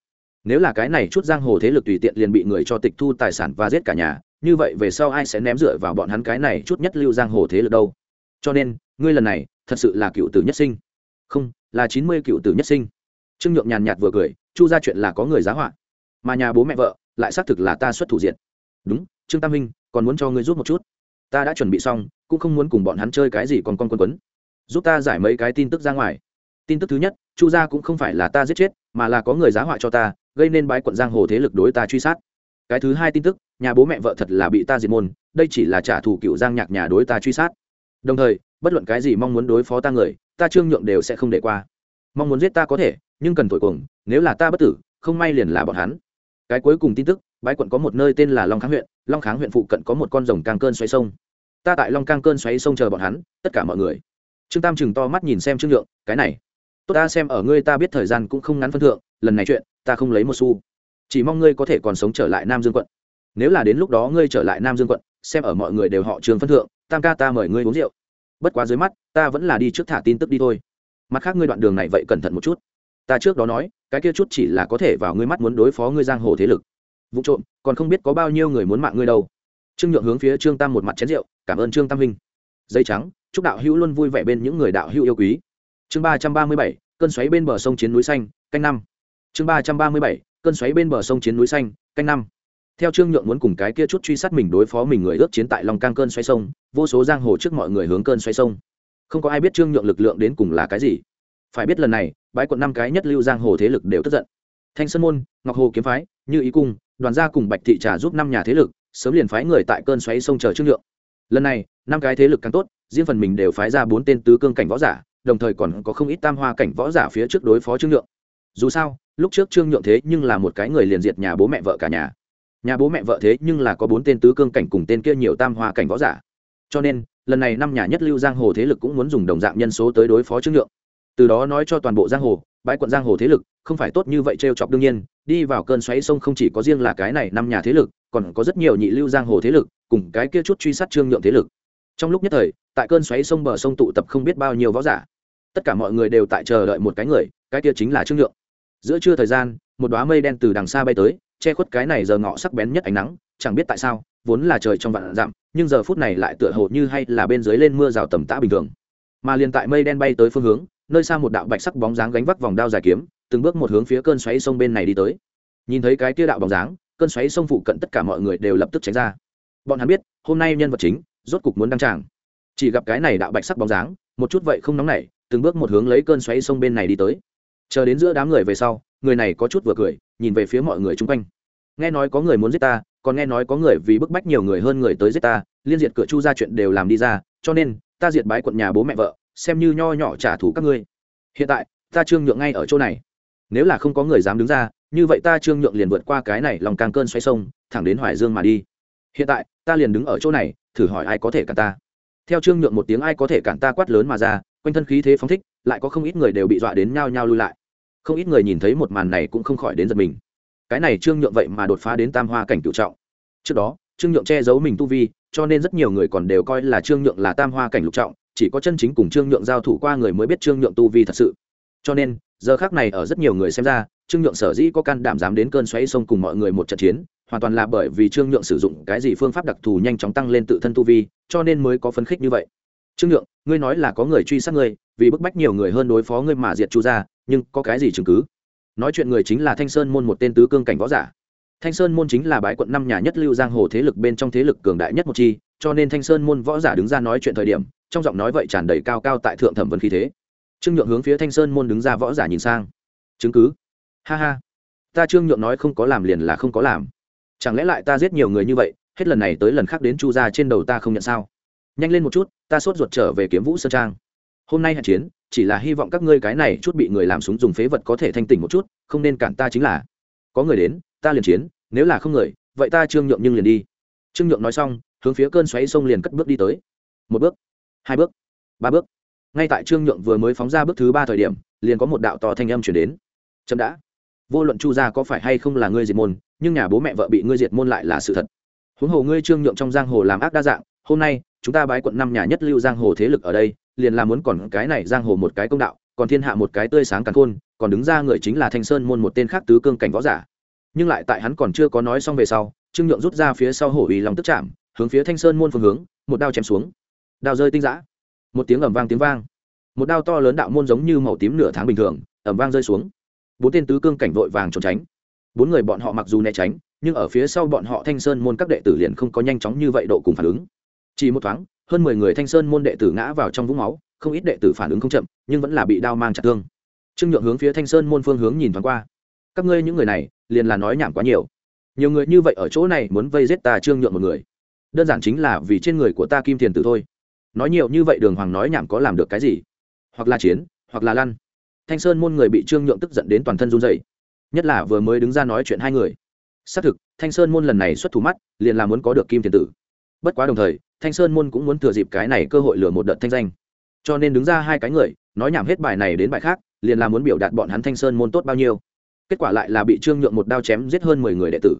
nếu là cái này chút giang hồ thế lực tùy tiện liền bị người cho tịch thu tài sản và giết cả nhà, như vậy về sau ai sẽ ném dựa vào bọn hắn cái này chút nhất lưu giang hồ thế lực đâu? Cho nên, ngươi lần này, thật sự là cựu tử nhất sinh. Không, là chín mươi cựu tử nhất sinh. Trương nhượng nhàn nhạt vừa cười, chu ra chuyện là có người giá họa. Mà nhà bố mẹ vợ, lại xác thực là ta xuất thủ diện đúng, trương tam minh, còn muốn cho ngươi giúp một chút. Ta đã chuẩn bị xong, cũng không muốn cùng bọn hắn chơi cái gì còn con quân quấn. Giúp ta giải mấy cái tin tức ra ngoài. Tin tức thứ nhất, chu gia cũng không phải là ta giết chết, mà là có người giá họa cho ta gây nên bái quận giang hồ thế lực đối ta truy sát. Cái thứ hai tin tức, nhà bố mẹ vợ thật là bị ta diệt môn, đây chỉ là trả thù cựu giang nhạc nhà đối ta truy sát. Đồng thời, bất luận cái gì mong muốn đối phó ta người, ta trương nhượng đều sẽ không để qua. Mong muốn giết ta có thể, nhưng cần thổi cuồng, nếu là ta bất tử, không may liền là bọn hắn. Cái cuối cùng tin tức, bái quận có một nơi tên là long kháng huyện, long kháng huyện phụ cận có một con rồng càng cơn xoáy sông. Ta tại long càng cơn xoáy sông chờ bọn hắn, tất cả mọi người. Trương tam chừng to mắt nhìn xem trương nhượng, cái này tốt ta xem ở ngươi ta biết thời gian cũng không ngắn phân thượng, lần này chuyện, ta không lấy một xu. Chỉ mong ngươi có thể còn sống trở lại nam dương quận. Nếu là đến lúc đó ngươi trở lại nam dương quận, xem ở mọi người đều họ trường phân thượng, tam ca ta mời ngươi uống rượu. Bất quá dưới mắt, ta vẫn là đi trước thả tin tức đi thôi. Mặt khác ngươi đoạn đường này vậy cẩn thận một chút. Ta trước đó nói, cái kia chút chỉ là có thể vào ngươi mắt muốn đối phó ngươi giang hồ thế lực. Vụ trộm, còn không biết có bao nhiêu người muốn mạng ngươi đâu. Trương nhượng hướng phía trương tam một mặt chén rượu, cảm ơn trương tam minh. dây trắng, chúc đạo hữu luôn vui vẻ bên những người đạo hữu yêu quý chương ba trăm ba mươi bảy, cơn xoáy bên bờ sông chiến núi xanh, canh năm. Chương ba trăm ba mươi bảy, cơn xoáy bên bờ sông chiến núi xanh, canh năm. Theo trương nhượng muốn cùng cái kia chút truy sát mình đối phó mình người ước chiến tại lòng cang cơn xoáy sông, vô số giang hồ trước mọi người hướng cơn xoáy sông. Không có ai biết trương nhượng lực lượng đến cùng là cái gì. Phải biết lần này, bãi quận năm cái nhất lưu giang hồ thế lực đều tức giận. Thanh sơn môn, ngọc hồ kiếm phái, như ý cung, đoàn gia cùng bạch thị trà giúp năm nhà thế lực, sớm liền phái người tại cơn xoáy sông chờ trương nhượng. Lần này, năm cái thế lực càng tốt, riêng phần mình đều phái ra bốn tên tứ cương cảnh võ giả đồng thời còn có không ít tam hoa cảnh võ giả phía trước đối phó trương nhượng. Dù sao, lúc trước trương nhượng thế nhưng là một cái người liền diệt nhà bố mẹ vợ cả nhà. Nhà bố mẹ vợ thế nhưng là có bốn tên tứ cương cảnh cùng tên kia nhiều tam hoa cảnh võ giả. Cho nên, lần này năm nhà nhất lưu giang hồ thế lực cũng muốn dùng đồng dạng nhân số tới đối phó trương nhượng. Từ đó nói cho toàn bộ giang hồ, bãi quận giang hồ thế lực, không phải tốt như vậy t r e o chọc đương nhiên, đi vào cơn xoáy sông không chỉ có riêng là cái này năm nhà thế lực, còn có rất nhiều nhị lưu giang hồ thế lực, cùng cái kia chút truy sát trương nhượng thế lực. Trong lúc nhất thời, tại cơn xoáy sông bờ sông tụ tập không biết bao nhiêu võ giả tất cả mọi người đều tại chờ đợi một cái người, cái kia chính là trương nhượng. Giữa trưa thời gian, một đoá mây đen từ đằng xa bay tới, che khuất cái này giờ ngọ sắc bén nhất ánh nắng, chẳng biết tại sao, vốn là trời trong vạn dặm, nhưng giờ phút này lại tựa hồ như hay là bên dưới lên mưa rào tầm tã bình thường. Mà liền tại mây đen bay tới phương hướng, nơi xa một đạo bạch sắc bóng dáng gánh vác vòng đao dài kiếm, từng bước một hướng phía cơn xoáy sông bên này đi tới. Nhìn thấy cái kia đạo bóng dáng, cơn xoáy sông phụ cận tất cả mọi người đều lập tức tránh ra. Bọn hắn biết, hôm nay nhân vật chính rốt cục muốn đăng tràng. Chỉ gặp cái này đạo bạch sắc bóng dáng, một chút vậy không nóng nảy từng bước một hướng lấy cơn xoáy sông bên này đi tới. Chờ đến giữa đám người về sau, người này có chút vừa cười, nhìn về phía mọi người chung quanh. Nghe nói có người muốn giết ta, còn nghe nói có người vì bức bách nhiều người hơn người tới giết ta, liên diệt cửa chu ra chuyện đều làm đi ra, cho nên, ta diệt bái quận nhà bố mẹ vợ, xem như nho nhỏ trả thù các ngươi. Hiện tại, ta trương nhượng ngay ở chỗ này. Nếu là không có người dám đứng ra, như vậy ta trương nhượng liền vượt qua cái này lòng càng cơn xoay sông, thẳng đến hoài dương mà đi. Hiện tại, ta liền đứng ở chỗ này, thử hỏi ai có thể cản ta. Theo trương nhượng một tiếng ai có thể cản ta quát lớn mà ra quanh thân khí thế phóng thích, lại có không ít người đều bị dọa đến nhao nhao lui lại. Không ít người nhìn thấy một màn này cũng không khỏi đến giật mình. Cái này trương nhượng vậy mà đột phá đến tam hoa cảnh cựu trọng. Trước đó, trương nhượng che giấu mình tu vi, cho nên rất nhiều người còn đều coi là trương nhượng là tam hoa cảnh lục trọng, chỉ có chân chính cùng trương nhượng giao thủ qua người mới biết trương nhượng tu vi thật sự. Cho nên, giờ khác này ở rất nhiều người xem ra, trương nhượng sở dĩ có can đảm dám đến cơn xoáy sông cùng mọi người một trận chiến, hoàn toàn là bởi vì trương nhượng sử dụng cái gì phương pháp đặc thù nhanh chóng tăng lên tự thân tu vi, cho nên mới có phấn khích như vậy trương nhượng, ngươi nói là có người truy sát ngươi, vì bức bách nhiều người hơn đối phó ngươi mà diệt chu ra nhưng có cái gì chứng cứ? Nói chuyện người chính là thanh sơn môn một tên tứ cương cảnh võ giả. Thanh sơn môn chính là bái quận năm nhà nhất lưu giang hồ thế lực bên trong thế lực cường đại nhất một chi, cho nên thanh sơn môn võ giả đứng ra nói chuyện thời điểm, trong giọng nói vậy tràn đầy cao cao tại thượng thẩm vấn khí thế. Trương nhượng hướng phía thanh sơn môn đứng ra võ giả nhìn sang. Chứng cứ? Ha ha. Ta trương nhượng nói không có làm liền là không có làm. Chẳng lẽ lại ta giết nhiều người như vậy, hết lần này tới lần khác đến chu ra trên đầu ta không nhận sao? Nhanh lên một chút, ta sốt ruột trở về kiếm vũ sơn trang. Hôm nay hẹn chiến, chỉ là hy vọng các ngươi cái này chút bị người làm súng dùng phế vật có thể thanh tỉnh một chút, không nên cản ta chính là. Có người đến, ta liền chiến, nếu là không người, vậy ta trương nhượng nhưng liền đi. Trương nhượng nói xong, hướng phía cơn xoáy sông liền cất bước đi tới. Một bước, hai bước, ba bước. Ngay tại trương nhượng vừa mới phóng ra bước thứ ba thời điểm, liền có một đạo to thanh âm chuyển đến. Chậm đã. Vô luận chu gia có phải hay không là ngươi diệt môn, nhưng nhà bố mẹ vợ bị ngươi diệt môn lại là sự thật. Huống hồ ngươi trương nhượng trong giang hồ làm ác đa dạng, hôm nay chúng ta bái quận năm nhà nhất lưu giang hồ thế lực ở đây, liền là muốn còn cái này giang hồ một cái công đạo, còn thiên hạ một cái tươi sáng càng khôn, còn đứng ra người chính là thanh sơn môn một tên khác tứ cương cảnh võ giả. Nhưng lại tại hắn còn chưa có nói xong về sau, trương nhượng rút ra phía sau hổ ủy lòng tức chạm, hướng phía thanh sơn môn phương hướng, một đao chém xuống. Đao rơi tinh giã. Một tiếng ẩm vang tiếng vang. Một đao to lớn đạo môn giống như màu tím nửa tháng bình thường ẩm vang rơi xuống. Bốn tên tứ cương cảnh vội vàng trốn tránh. Bốn người bọn họ mặc dù né tránh, nhưng ở phía sau bọn họ thanh sơn môn các đệ tử liền không có nhanh chóng như vậy độ cùng phản ứng chỉ một thoáng, hơn mười người thanh sơn môn đệ tử ngã vào trong vũng máu, không ít đệ tử phản ứng không chậm, nhưng vẫn là bị đao mang chặt thương. Trương nhượng hướng phía thanh sơn môn phương hướng nhìn thoáng qua. Các ngươi những người này, liền là nói nhảm quá nhiều. Nhiều người như vậy ở chỗ này muốn vây giết ta trương nhượng một người. Đơn giản chính là vì trên người của ta kim tiền tử thôi. Nói nhiều như vậy đường hoàng nói nhảm có làm được cái gì? Hoặc là chiến, hoặc là lăn. Thanh sơn môn người bị trương nhượng tức giận đến toàn thân run dày nhất là vừa mới đứng ra nói chuyện hai người. Xác thực, thanh sơn môn lần này xuất thủ mắt, liền là muốn có được kim tiền tử. Bất quá đồng thời thanh sơn môn cũng muốn thừa dịp cái này cơ hội lừa một đợt thanh danh. Cho nên đứng ra hai cái người, nói nhảm hết bài này đến bài khác, liền là muốn biểu đạt bọn hắn thanh sơn môn tốt bao nhiêu. Kết quả lại là bị trương nhượng một đao chém giết hơn mười người đệ tử.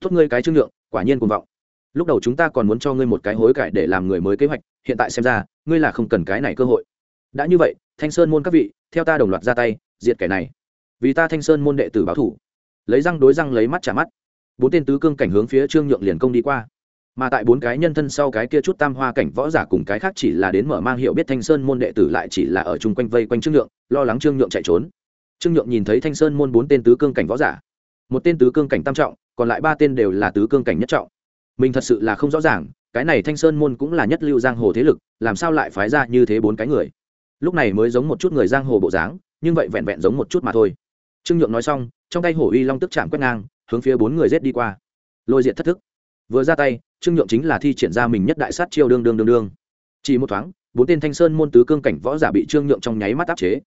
Tốt ngươi cái trương nhượng, quả nhiên cuồng vọng. Lúc đầu chúng ta còn muốn cho ngươi một cái hối cải để làm người mới kế hoạch, hiện tại xem ra, ngươi là không cần cái này cơ hội. Đã như vậy, thanh sơn môn các vị, theo ta đồng loạt ra tay, diệt kẻ này. Vì ta thanh sơn môn đệ tử báo thủ. Lấy răng đối răng lấy mắt trả mắt. Bốn tên tứ cương cảnh hướng phía trương nhượng liền công đi qua mà tại bốn cái nhân thân sau cái kia chút tam hoa cảnh võ giả cùng cái khác chỉ là đến mở mang hiệu biết thanh sơn môn đệ tử lại chỉ là ở chung quanh vây quanh trương nhượng, lo lắng trương nhượng chạy trốn. Trương nhượng nhìn thấy thanh sơn môn bốn tên tứ cương cảnh võ giả. Một tên tứ cương cảnh tam trọng, còn lại ba tên đều là tứ cương cảnh nhất trọng. Mình thật sự là không rõ ràng, cái này thanh sơn môn cũng là nhất lưu giang hồ thế lực, làm sao lại phái ra như thế bốn cái người? Lúc này mới giống một chút người giang hồ bộ dáng, nhưng vậy vẹn vẹn giống một chút mà thôi. Trương nhượng nói xong, trong tay hổ uy long tức chạm quét ngang, hướng phía bốn người rết đi qua. Lôi diện thất thức vừa ra tay, trương nhượng chính là thi triển ra mình nhất đại sát chiêu đương đương đương đương. Chỉ một thoáng, bốn tên thanh sơn môn tứ cương cảnh võ giả bị trương nhượng trong nháy mắt áp chế.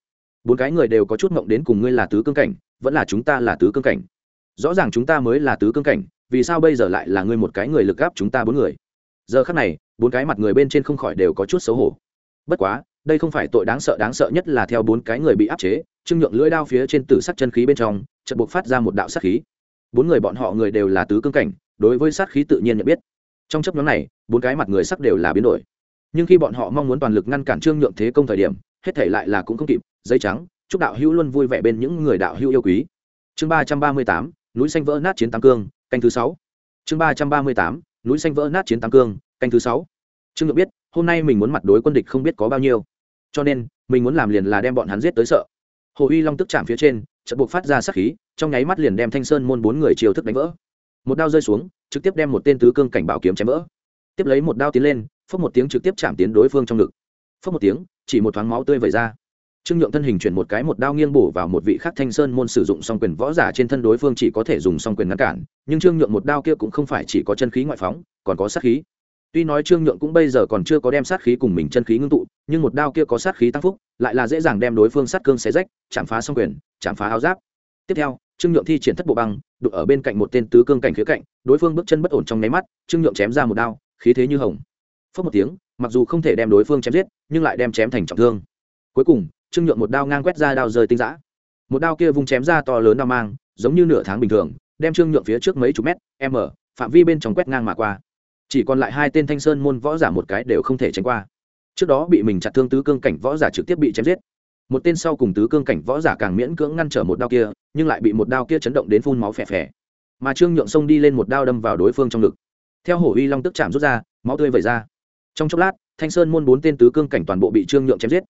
Bốn cái người đều có chút mộng đến cùng ngươi là tứ cương cảnh, vẫn là chúng ta là tứ cương cảnh. Rõ ràng chúng ta mới là tứ cương cảnh, vì sao bây giờ lại là ngươi một cái người lực gáp chúng ta bốn người? Giờ khắc này, bốn cái mặt người bên trên không khỏi đều có chút xấu hổ. Bất quá, đây không phải tội đáng sợ đáng sợ nhất là theo bốn cái người bị áp chế, trương nhượng lưỡi đao phía trên tử sắc chân khí bên trong, chợt buộc phát ra một đạo sát khí. Bốn người bọn họ người đều là tứ cương cảnh đối với sát khí tự nhiên nhận biết. Trong chấp nhóm này, bốn cái mặt người sắc đều là biến đổi. Nhưng khi bọn họ mong muốn toàn lực ngăn cản trương nhượng thế công thời điểm, hết thể lại là cũng không kịp, dây trắng, chúc đạo hữu luôn vui vẻ bên những người đạo hữu yêu quý. Chương ba trăm ba mươi tám, núi xanh vỡ nát chiến tăng cương, canh thứ sáu. Chương ba trăm ba mươi tám, núi xanh vỡ nát chiến tăng cương, canh thứ sáu. Trương nhượng biết, hôm nay mình muốn mặt đối quân địch không biết có bao nhiêu. Cho nên, mình muốn làm liền là đem bọn hắn giết tới sợ. Hồ uy long tức chạm phía trên, chợt buộc phát ra sát khí, trong nháy mắt liền đem thanh sơn môn bốn người chiều thức đánh vỡ một đao rơi xuống, trực tiếp đem một tên tứ cương cảnh bảo kiếm chém vỡ. Tiếp lấy một đao tiến lên, phốc một tiếng trực tiếp chạm tiến đối phương trong ngực. Phốc một tiếng, chỉ một thoáng máu tươi vẩy ra. Trương nhượng thân hình chuyển một cái một đao nghiêng bổ vào một vị khắc thanh sơn môn sử dụng song quyền võ giả trên thân đối phương chỉ có thể dùng song quyền ngăn cản, nhưng trương nhượng một đao kia cũng không phải chỉ có chân khí ngoại phóng, còn có sát khí. Tuy nói trương nhượng cũng bây giờ còn chưa có đem sát khí cùng mình chân khí ngưng tụ, nhưng một đao kia có sát khí tăng phúc, lại là dễ dàng đem đối phương sát cương xé rách, chạm phá song quyền, chạm phá áo giáp. Tiếp theo trương nhượng thi triển thất bộ băng, đụng ở bên cạnh một tên tứ cương cảnh khía cạnh, đối phương bước chân bất ổn trong nháy mắt, trương nhượng chém ra một đao, khí thế như hồng. Phớt một tiếng, mặc dù không thể đem đối phương chém giết, nhưng lại đem chém thành trọng thương. Cuối cùng, trương nhượng một đao ngang quét ra đao rơi tinh giã. Một đao kia vùng chém ra to lớn đao mang, giống như nửa tháng bình thường, đem trương nhượng phía trước mấy chục mét, m, phạm vi bên trong quét ngang mà qua. Chỉ còn lại hai tên thanh sơn môn võ giả một cái đều không thể tránh qua. Trước đó bị mình chặt thương tứ cương cảnh võ giả trực tiếp bị chém giết một tên sau cùng tứ cương cảnh võ giả càng miễn cưỡng ngăn trở một đao kia, nhưng lại bị một đao kia chấn động đến phun máu phè phè. Mà trương nhượng xông đi lên một đao đâm vào đối phương trong ngực. Theo hổ uy long tức chạm rút ra, máu tươi vẩy ra. Trong chốc lát, thanh sơn môn bốn tên tứ cương cảnh toàn bộ bị trương nhượng chém giết.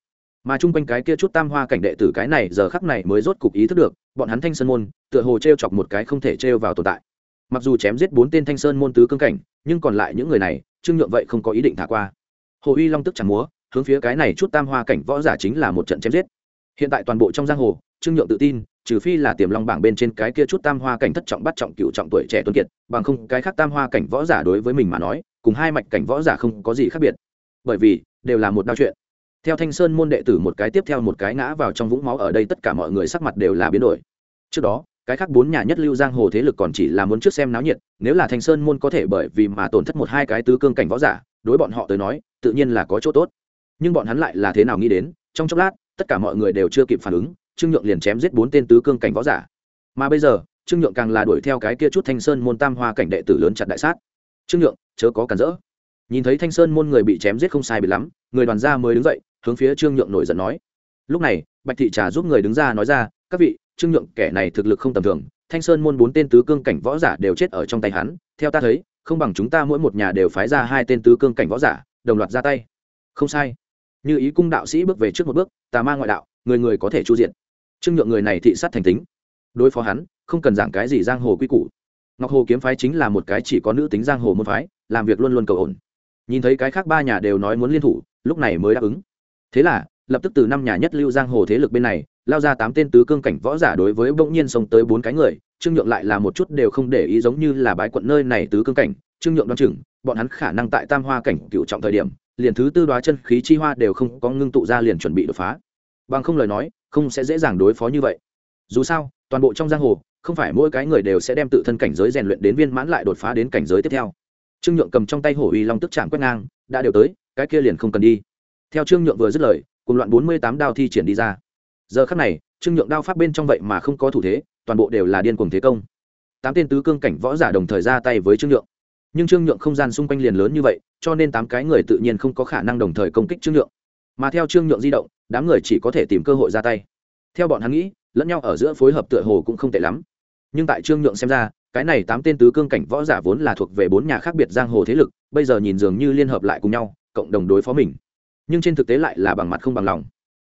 Mà chung quanh cái kia chút tam hoa cảnh đệ tử cái này giờ khắc này mới rốt cục ý thức được, bọn hắn thanh sơn môn, tựa hồ t r e o chọc một cái không thể t r e o vào tồn tại. Mặc dù chém giết bốn tên thanh sơn môn tứ cương cảnh, nhưng còn lại những người này, trương nhượng vậy không có ý định thả qua. Hồ uy long tức chẳng múa hướng phía cái này chút tam hoa cảnh võ giả chính là một trận chém giết. Hiện tại toàn bộ trong giang hồ, trương nhượng tự tin, trừ phi là tiềm long bảng bên trên cái kia chút tam hoa cảnh thất trọng bắt trọng cựu trọng tuổi trẻ tuấn kiệt, bằng không cái khác tam hoa cảnh võ giả đối với mình mà nói, cùng hai mạch cảnh võ giả không có gì khác biệt. Bởi vì, đều là một đao chuyện. Theo thanh sơn môn đệ tử một cái tiếp theo một cái ngã vào trong vũng máu ở đây tất cả mọi người sắc mặt đều là biến đổi. Trước đó, cái khác bốn nhà nhất lưu giang hồ thế lực còn chỉ là muốn trước xem náo nhiệt, nếu là thanh sơn môn có thể bởi vì mà tổn thất một hai cái tứ cương cảnh võ giả, đối bọn họ tới nói, tự nhiên là có chỗ tốt nhưng bọn hắn lại là thế nào nghĩ đến, trong chốc lát, tất cả mọi người đều chưa kịp phản ứng, trương nhượng liền chém giết bốn tên tứ cương cảnh võ giả. Mà bây giờ, trương nhượng càng là đuổi theo cái kia chút thanh sơn môn tam hoa cảnh đệ tử lớn chặt đại sát. Trương nhượng, chớ có cản rỡ. Nhìn thấy thanh sơn môn người bị chém giết không sai bị lắm, người đoàn gia mới đứng dậy, hướng phía trương nhượng nổi giận nói. Lúc này, bạch thị trà giúp người đứng ra nói ra, các vị, trương nhượng kẻ này thực lực không tầm thường, thanh sơn môn bốn tên tứ cương cảnh võ giả đều chết ở trong tay hắn, theo ta thấy, không bằng chúng ta mỗi một nhà đều phái ra hai tên tứ cương cảnh võ giả, đồng loạt ra tay. Không sai như ý cung đạo sĩ bước về trước một bước, tà ma ngoại đạo, người người có thể chu diện trương nhượng người này thị sát thành tính. Đối phó hắn, không cần giảng cái gì giang hồ quy củ. Ngọc hồ kiếm phái chính là một cái chỉ có nữ tính giang hồ môn phái, làm việc luôn luôn cầu ổn. Nhìn thấy cái khác ba nhà đều nói muốn liên thủ, lúc này mới đáp ứng. Thế là, lập tức từ năm nhà nhất lưu giang hồ thế lực bên này, lao ra tám tên tứ cương cảnh võ giả đối với bỗng nhiên sống tới bốn cái người, trương nhượng lại là một chút đều không để ý giống như là bãi quận nơi này tứ cương cảnh. Trương nhượng đoan chừng, bọn hắn khả năng tại tam hoa cảnh cựu trọng thời điểm liền thứ tư đoá chân khí chi hoa đều không có ngưng tụ ra liền chuẩn bị đột phá. Bằng không lời nói, không sẽ dễ dàng đối phó như vậy. Dù sao, toàn bộ trong giang hồ, không phải mỗi cái người đều sẽ đem tự thân cảnh giới rèn luyện đến viên mãn lại đột phá đến cảnh giới tiếp theo. Trương nhượng cầm trong tay hổ uy long tức chạm quét ngang, đã đều tới, cái kia liền không cần đi. Theo trương nhượng vừa dứt lời, cùng loạn bốn mươi tám đao thi triển đi ra. Giờ khắc này, trương nhượng đao pháp bên trong vậy mà không có thủ thế, toàn bộ đều là điên cuồng thế công. Tám tên tứ cương cảnh võ giả đồng thời ra tay với trương nhượng nhưng trương nhượng không gian xung quanh liền lớn như vậy, cho nên tám cái người tự nhiên không có khả năng đồng thời công kích trương nhượng. Mà theo trương nhượng di động, đám người chỉ có thể tìm cơ hội ra tay. Theo bọn hắn nghĩ, lẫn nhau ở giữa phối hợp tựa hồ cũng không tệ lắm. Nhưng tại trương nhượng xem ra, cái này tám tên tứ cương cảnh võ giả vốn là thuộc về bốn nhà khác biệt giang hồ thế lực, bây giờ nhìn dường như liên hợp lại cùng nhau, cộng đồng đối phó mình. Nhưng trên thực tế lại là bằng mặt không bằng lòng.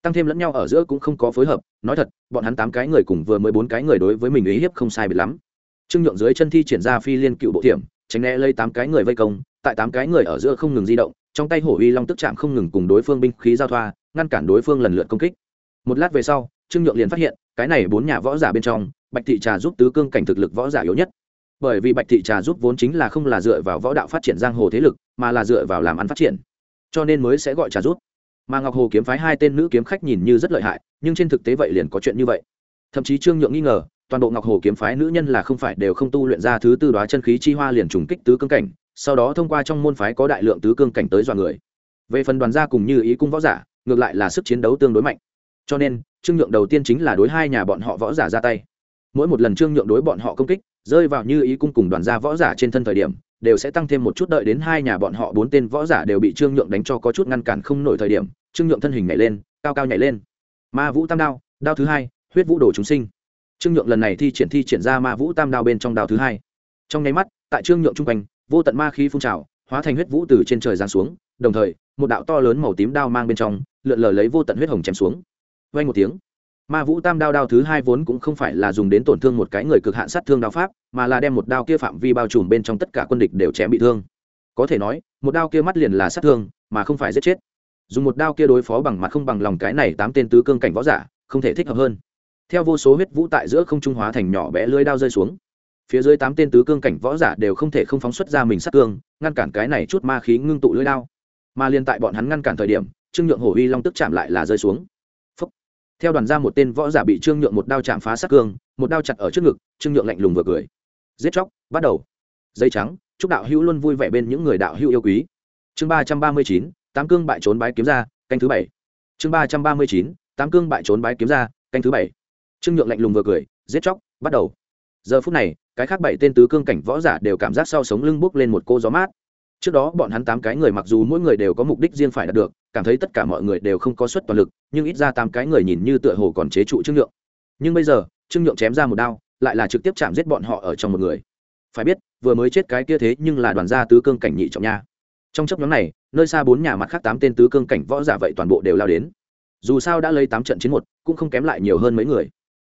Tăng thêm lẫn nhau ở giữa cũng không có phối hợp, nói thật, bọn hắn tám cái người cùng vừa mới bốn cái người đối với mình ý hiếp không sai biệt lắm. Trương nhượng dưới chân thi triển ra phi liên cựu bộ thiểm tránh né lây tám cái người vây công, tại tám cái người ở giữa không ngừng di động, trong tay hổ uy long tức chạm không ngừng cùng đối phương binh khí giao thoa, ngăn cản đối phương lần lượt công kích. Một lát về sau, trương nhượng liền phát hiện, cái này bốn nhà võ giả bên trong, bạch thị trà giúp tứ cương cảnh thực lực võ giả yếu nhất. Bởi vì bạch thị trà giúp vốn chính là không là dựa vào võ đạo phát triển giang hồ thế lực, mà là dựa vào làm ăn phát triển. Cho nên mới sẽ gọi trà giúp. Mà ngọc hồ kiếm phái hai tên nữ kiếm khách nhìn như rất lợi hại, nhưng trên thực tế vậy liền có chuyện như vậy. Thậm chí trương nhượng nghi ngờ toàn bộ ngọc hồ kiếm phái nữ nhân là không phải đều không tu luyện ra thứ tư đoá chân khí chi hoa liền trùng kích tứ cương cảnh, sau đó thông qua trong môn phái có đại lượng tứ cương cảnh tới dọa người. Về phần đoàn gia cùng như ý cung võ giả, ngược lại là sức chiến đấu tương đối mạnh. Cho nên, trương nhượng đầu tiên chính là đối hai nhà bọn họ võ giả ra tay. Mỗi một lần trương nhượng đối bọn họ công kích, rơi vào như ý cung cùng đoàn gia võ giả trên thân thời điểm, đều sẽ tăng thêm một chút đợi đến hai nhà bọn họ bốn tên võ giả đều bị trương nhượng đánh cho có chút ngăn cản không nổi thời điểm, trương nhượng thân hình nhảy lên, cao cao nhảy lên. Ma vũ tam đao đao thứ hai, huyết vũ đồ chúng sinh trương nhượng lần này thi triển thi triển ra ma vũ tam đao bên trong đao thứ hai. Trong nháy mắt, tại trương nhượng trung quanh, vô tận ma khí phun trào, hóa thành huyết vũ từ trên trời giáng xuống, đồng thời, một đạo to lớn màu tím đao mang bên trong, lượn lờ lấy vô tận huyết hồng chém xuống. Vay một tiếng, ma vũ tam đao đao thứ hai vốn cũng không phải là dùng đến tổn thương một cái người cực hạn sát thương đao pháp, mà là đem một đao kia phạm vi bao trùm bên trong tất cả quân địch đều chém bị thương. Có thể nói, một đao kia mắt liền là sát thương, mà không phải giết chết. Dùng một đao kia đối phó bằng mặt không bằng lòng cái này tám tên tứ cương cảnh võ giả, không thể thích hợp hơn theo vô số huyết vũ tại giữa không trung hóa thành nhỏ bé lưới đao rơi xuống. Phía dưới tám tên tứ cương cảnh võ giả đều không thể không phóng xuất ra mình sát cương, ngăn cản cái này chút ma khí ngưng tụ lưới đao. Mà liên tại bọn hắn ngăn cản thời điểm, trương nhượng hổ uy long tức chạm lại là rơi xuống. Phúc. theo đoàn ra một tên võ giả bị trương nhượng một đao chạm phá sát cương, một đao chặt ở trước ngực, trương nhượng lạnh lùng vừa cười. Giết chóc, bắt đầu. Dây trắng, chúc đạo hữu luôn vui vẻ bên những người đạo hữu yêu quý. Chương ba trăm ba mươi chín, tám cương bại trốn bái kiếm ra, canh thứ bảy. Chương ba trăm ba mươi chín, tám cương bại trốn bái kiếm ra, canh thứ bảy trương nhượng lạnh lùng vừa cười, giết chóc, bắt đầu. Giờ phút này, cái khác bảy tên tứ cương cảnh võ giả đều cảm giác sau sống lưng bốc lên một cô gió mát. Trước đó bọn hắn tám cái người mặc dù mỗi người đều có mục đích riêng phải đạt được, cảm thấy tất cả mọi người đều không có suất toàn lực, nhưng ít ra tám cái người nhìn như tựa hồ còn chế trụ trương nhượng. Nhưng bây giờ, trương nhượng chém ra một đao, lại là trực tiếp chạm giết bọn họ ở trong một người. Phải biết, vừa mới chết cái kia thế nhưng là đoàn gia tứ cương cảnh nhị trọng nha. Trong chấp nhóm này, nơi xa bốn nhà mặt khác tám tên tứ cương cảnh võ giả vậy toàn bộ đều lao đến. Dù sao đã lấy tám trận chiến một, cũng không kém lại nhiều hơn mấy người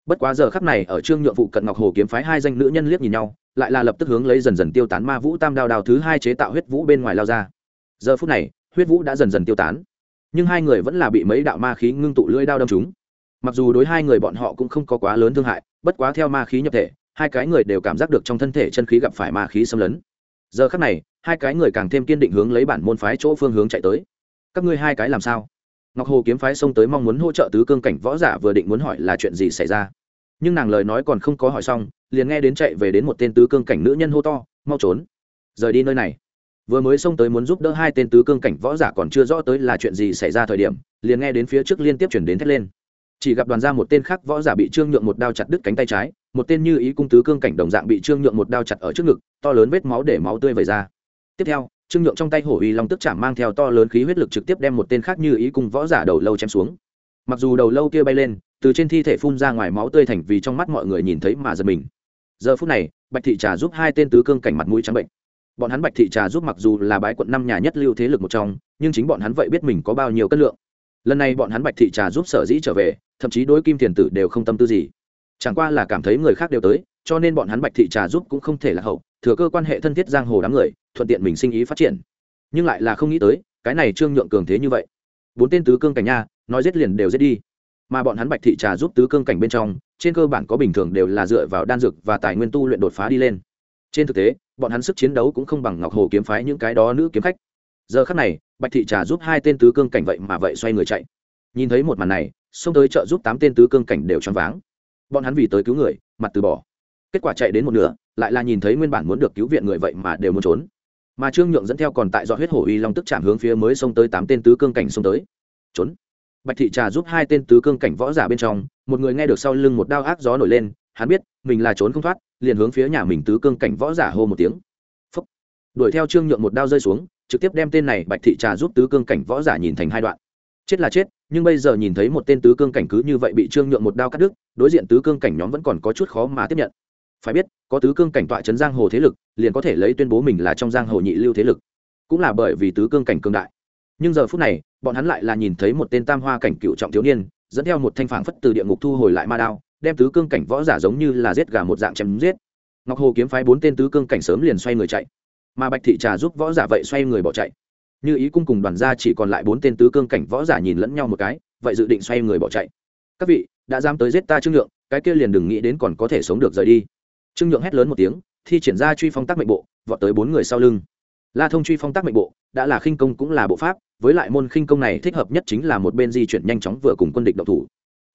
bất quá giờ khắc này ở trương nhượng phụ cận ngọc hồ kiếm phái hai danh nữ nhân liếc nhìn nhau, lại là lập tức hướng lấy dần dần tiêu tán ma vũ tam đao đao thứ hai chế tạo huyết vũ bên ngoài lao ra. Giờ phút này, huyết vũ đã dần dần tiêu tán. Nhưng hai người vẫn là bị mấy đạo ma khí ngưng tụ lưỡi đao đâm chúng mặc dù đối hai người bọn họ cũng không có quá lớn thương hại, bất quá theo ma khí nhập thể, hai cái người đều cảm giác được trong thân thể chân khí gặp phải ma khí xâm lấn. Giờ khắc này, hai cái người càng thêm kiên định hướng lấy bản môn phái chỗ phương hướng chạy tới. Các ngươi hai cái làm sao? Ngọc hồ kiếm phái xông tới mong muốn hỗ trợ tứ cương cảnh võ giả vừa định muốn hỏi là chuyện gì xảy ra? Nhưng nàng lời nói còn không có hỏi xong, liền nghe đến chạy về đến một tên tứ cương cảnh nữ nhân hô to, mau trốn, rời đi nơi này. Vừa mới xông tới muốn giúp đỡ hai tên tứ cương cảnh võ giả còn chưa rõ tới là chuyện gì xảy ra thời điểm, liền nghe đến phía trước liên tiếp chuyển đến thét lên. Chỉ gặp đoàn ra một tên khác võ giả bị trương nhượng một đao chặt đứt cánh tay trái, một tên như ý cung tứ cương cảnh đồng dạng bị trương nhượng một đao chặt ở trước ngực, to lớn vết máu để máu tươi vẩy ra. Tiếp theo, trương nhượng trong tay hổ uy long tức chạm mang theo to lớn khí huyết lực trực tiếp đem một tên khác như ý cung võ giả đầu lâu chém xuống. Mặc dù đầu lâu kia bay lên từ trên thi thể phun ra ngoài máu tươi thành vì trong mắt mọi người nhìn thấy mà giật mình. Giờ phút này, bạch thị trà giúp hai tên tứ cương cảnh mặt mũi trắng bệnh. Bọn hắn bạch thị trà giúp mặc dù là bái quận năm nhà nhất lưu thế lực một trong, nhưng chính bọn hắn vậy biết mình có bao nhiêu cân lượng. Lần này bọn hắn bạch thị trà giúp sở dĩ trở về, thậm chí đối kim thiền tử đều không tâm tư gì. Chẳng qua là cảm thấy người khác đều tới, cho nên bọn hắn bạch thị trà giúp cũng không thể là hậu, thừa cơ quan hệ thân thiết giang hồ đám người, thuận tiện mình sinh ý phát triển. Nhưng lại là không nghĩ tới, cái này trương nhượng cường thế như vậy. Bốn tên tứ cương cảnh nha, nói giết liền đều giết đi mà bọn hắn bạch thị trà giúp tứ cương cảnh bên trong, trên cơ bản có bình thường đều là dựa vào đan dược và tài nguyên tu luyện đột phá đi lên. Trên thực tế, bọn hắn sức chiến đấu cũng không bằng ngọc hồ kiếm phái những cái đó nữ kiếm khách. Giờ khắc này, bạch thị trà giúp hai tên tứ cương cảnh vậy mà vậy xoay người chạy. Nhìn thấy một màn này, xông tới trợ giúp tám tên tứ cương cảnh đều choáng váng. Bọn hắn vì tới cứu người, mặt từ bỏ. Kết quả chạy đến một nửa, lại là nhìn thấy nguyên bản muốn được cứu viện người vậy mà đều muốn trốn. Mà trương nhượng dẫn theo còn tại dọn huyết hổ uy long tức chạm hướng phía mới xông tới tám tên tứ cương cảnh xông tới. Trốn bạch thị trà giúp hai tên tứ cương cảnh võ giả bên trong, một người nghe được sau lưng một đao ác gió nổi lên, hắn biết, mình là trốn không thoát, liền hướng phía nhà mình tứ cương cảnh võ giả hô một tiếng. Phấp đuổi theo trương nhượng một đao rơi xuống, trực tiếp đem tên này bạch thị trà giúp tứ cương cảnh võ giả nhìn thành hai đoạn. Chết là chết, nhưng bây giờ nhìn thấy một tên tứ cương cảnh cứ như vậy bị trương nhượng một đao cắt đứt, đối diện tứ cương cảnh nhóm vẫn còn có chút khó mà tiếp nhận. Phải biết, có tứ cương cảnh tọa trấn giang hồ thế lực, liền có thể lấy tuyên bố mình là trong giang hồ nhị lưu thế lực. Cũng là bởi vì tứ cương cảnh cương đại nhưng giờ phút này, bọn hắn lại là nhìn thấy một tên tam hoa cảnh cựu trọng thiếu niên, dẫn theo một thanh phản phất từ địa ngục thu hồi lại ma đao, đem tứ cương cảnh võ giả giống như là giết gà một dạng chém giết. Ngọc hồ kiếm phái bốn tên tứ cương cảnh sớm liền xoay người chạy. Mà bạch thị trà giúp võ giả vậy xoay người bỏ chạy. Như ý cung cùng đoàn gia chỉ còn lại bốn tên tứ cương cảnh võ giả nhìn lẫn nhau một cái, vậy dự định xoay người bỏ chạy. Các vị, đã dám tới giết ta trương nhượng, cái kia liền đừng nghĩ đến còn có thể sống được rời đi. Trương nhượng hét lớn một tiếng, thi triển ra truy phong tác mệnh bộ, vọt tới bốn người sau lưng. La thông truy phong tác mệnh bộ, đã là khinh công cũng là bộ pháp với lại môn khinh công này thích hợp nhất chính là một bên di chuyển nhanh chóng vừa cùng quân địch động thủ.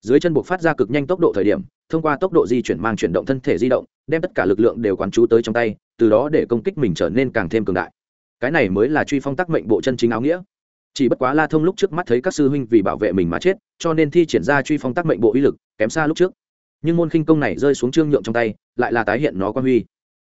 Dưới chân buộc phát ra cực nhanh tốc độ thời điểm, thông qua tốc độ di chuyển mang chuyển động thân thể di động, đem tất cả lực lượng đều quán chú tới trong tay, từ đó để công kích mình trở nên càng thêm cường đại. Cái này mới là truy phong tác mệnh bộ chân chính áo nghĩa. Chỉ bất quá la thông lúc trước mắt thấy các sư huynh vì bảo vệ mình mà chết, cho nên thi triển ra truy phong tác mệnh bộ uy lực, kém xa lúc trước. Nhưng môn khinh công này rơi xuống trương nhượng trong tay, lại là tái hiện nó quan huy.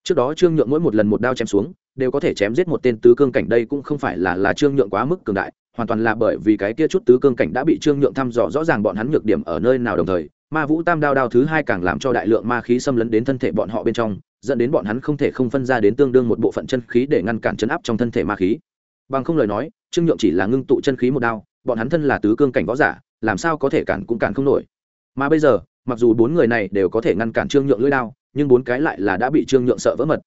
Trước đó trương nhượng mỗi một lần một đao chém xuống đều có thể chém giết một tên tứ cương cảnh đây cũng không phải là là trương nhượng quá mức cường đại, hoàn toàn là bởi vì cái kia chút tứ cương cảnh đã bị trương nhượng thăm dò rõ ràng bọn hắn nhược điểm ở nơi nào đồng thời, ma vũ tam đao đao thứ hai càng làm cho đại lượng ma khí xâm lấn đến thân thể bọn họ bên trong, dẫn đến bọn hắn không thể không phân ra đến tương đương một bộ phận chân khí để ngăn cản chấn áp trong thân thể ma khí. Bằng không lời nói, trương nhượng chỉ là ngưng tụ chân khí một đao, bọn hắn thân là tứ cương cảnh võ giả, làm sao có thể cản cũng cản không nổi. Mà bây giờ, mặc dù bốn người này đều có thể ngăn cản trương nhượng lưỡi đao, nhưng bốn cái lại là đã bị trương nhượng sợ vỡ mật.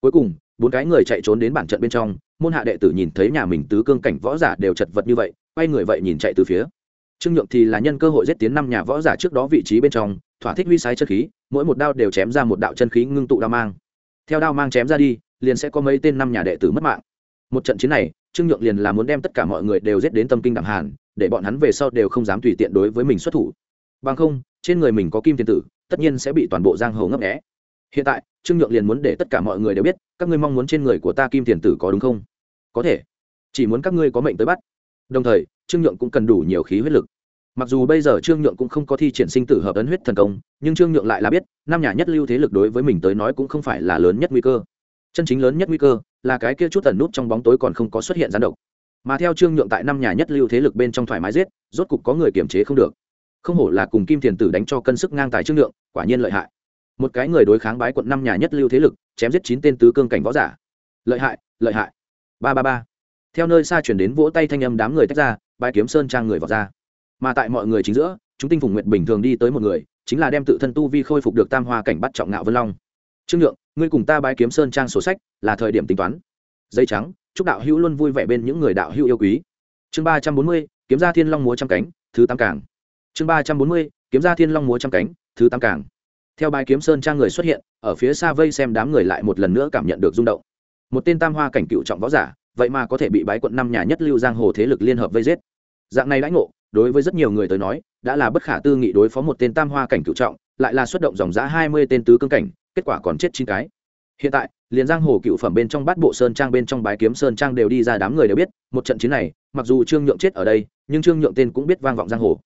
Cuối cùng bốn cái người chạy trốn đến bản trận bên trong, môn hạ đệ tử nhìn thấy nhà mình tứ cương cảnh võ giả đều chật vật như vậy, quay người vậy nhìn chạy từ phía. Trương nhượng thì là nhân cơ hội giết tiến năm nhà võ giả trước đó vị trí bên trong, thỏa thích huy sái chân khí, mỗi một đao đều chém ra một đạo chân khí ngưng tụ đao mang. Theo đao mang chém ra đi, liền sẽ có mấy tên năm nhà đệ tử mất mạng. Một trận chiến này, trương nhượng liền là muốn đem tất cả mọi người đều giết đến tâm kinh đạm hàn, để bọn hắn về sau đều không dám tùy tiện đối với mình xuất thủ. Bằng không, trên người mình có kim thiên tử, tất nhiên sẽ bị toàn bộ giang hồ ngấp nghẽ hiện tại, trương nhượng liền muốn để tất cả mọi người đều biết, các ngươi mong muốn trên người của ta kim thiền tử có đúng không? Có thể. Chỉ muốn các ngươi có mệnh tới bắt. Đồng thời, trương nhượng cũng cần đủ nhiều khí huyết lực. Mặc dù bây giờ trương nhượng cũng không có thi triển sinh tử hợp ấn huyết thần công, nhưng trương nhượng lại là biết, năm nhà nhất lưu thế lực đối với mình tới nói cũng không phải là lớn nhất nguy cơ. Chân chính lớn nhất nguy cơ là cái kia chút ẩn nút trong bóng tối còn không có xuất hiện gián độc. Mà theo trương nhượng tại năm nhà nhất lưu thế lực bên trong thoải mái giết, rốt cục có người kiềm chế không được. Không hổ là cùng kim thiền tử đánh cho cân sức ngang tài trương nhượng, quả nhiên lợi hại một cái người đối kháng bái quận năm nhà nhất lưu thế lực, chém giết chín tên tứ cương cảnh võ giả. Lợi hại lợi hại. Ba ba ba. Theo nơi xa chuyển đến vỗ tay thanh âm đám người tách ra, bái kiếm sơn trang người vào ra. Mà tại mọi người chính giữa, chúng tinh phùng nguyện bình thường đi tới một người, chính là đem tự thân tu vi khôi phục được tam hoa cảnh bắt trọng ngạo vân long. Trương nhượng, ngươi cùng ta bái kiếm sơn trang sổ sách, là thời điểm tính toán. Dây trắng, chúc đạo hữu luôn vui vẻ bên những người đạo hữu yêu quý. Chương ba trăm bốn mươi, kiếm gia thiên long múa trăm cánh, thứ tám cảng chương ba trăm bốn mươi, kiếm gia thiên long múa trăm cánh, thứ tám cảng theo bài kiếm sơn trang người xuất hiện, ở phía xa vây xem đám người lại một lần nữa cảm nhận được rung động. Một tên tam hoa cảnh cựu trọng võ giả, vậy mà có thể bị bái quận năm nhà nhất lưu giang hồ thế lực liên hợp vây giết. Dạng này đãi ngộ, đối với rất nhiều người tới nói, đã là bất khả tư nghị đối phó một tên tam hoa cảnh cựu trọng, lại là xuất động dòng giã hai mươi tên tứ cương cảnh, kết quả còn chết chín cái. Hiện tại, liền giang hồ cựu phẩm bên trong bát bộ sơn trang bên trong bái kiếm sơn trang đều đi ra đám người đều biết, một trận chiến này, mặc dù trương nhượng chết ở đây, nhưng trương nhượng tên cũng biết vang vọng giang hồ.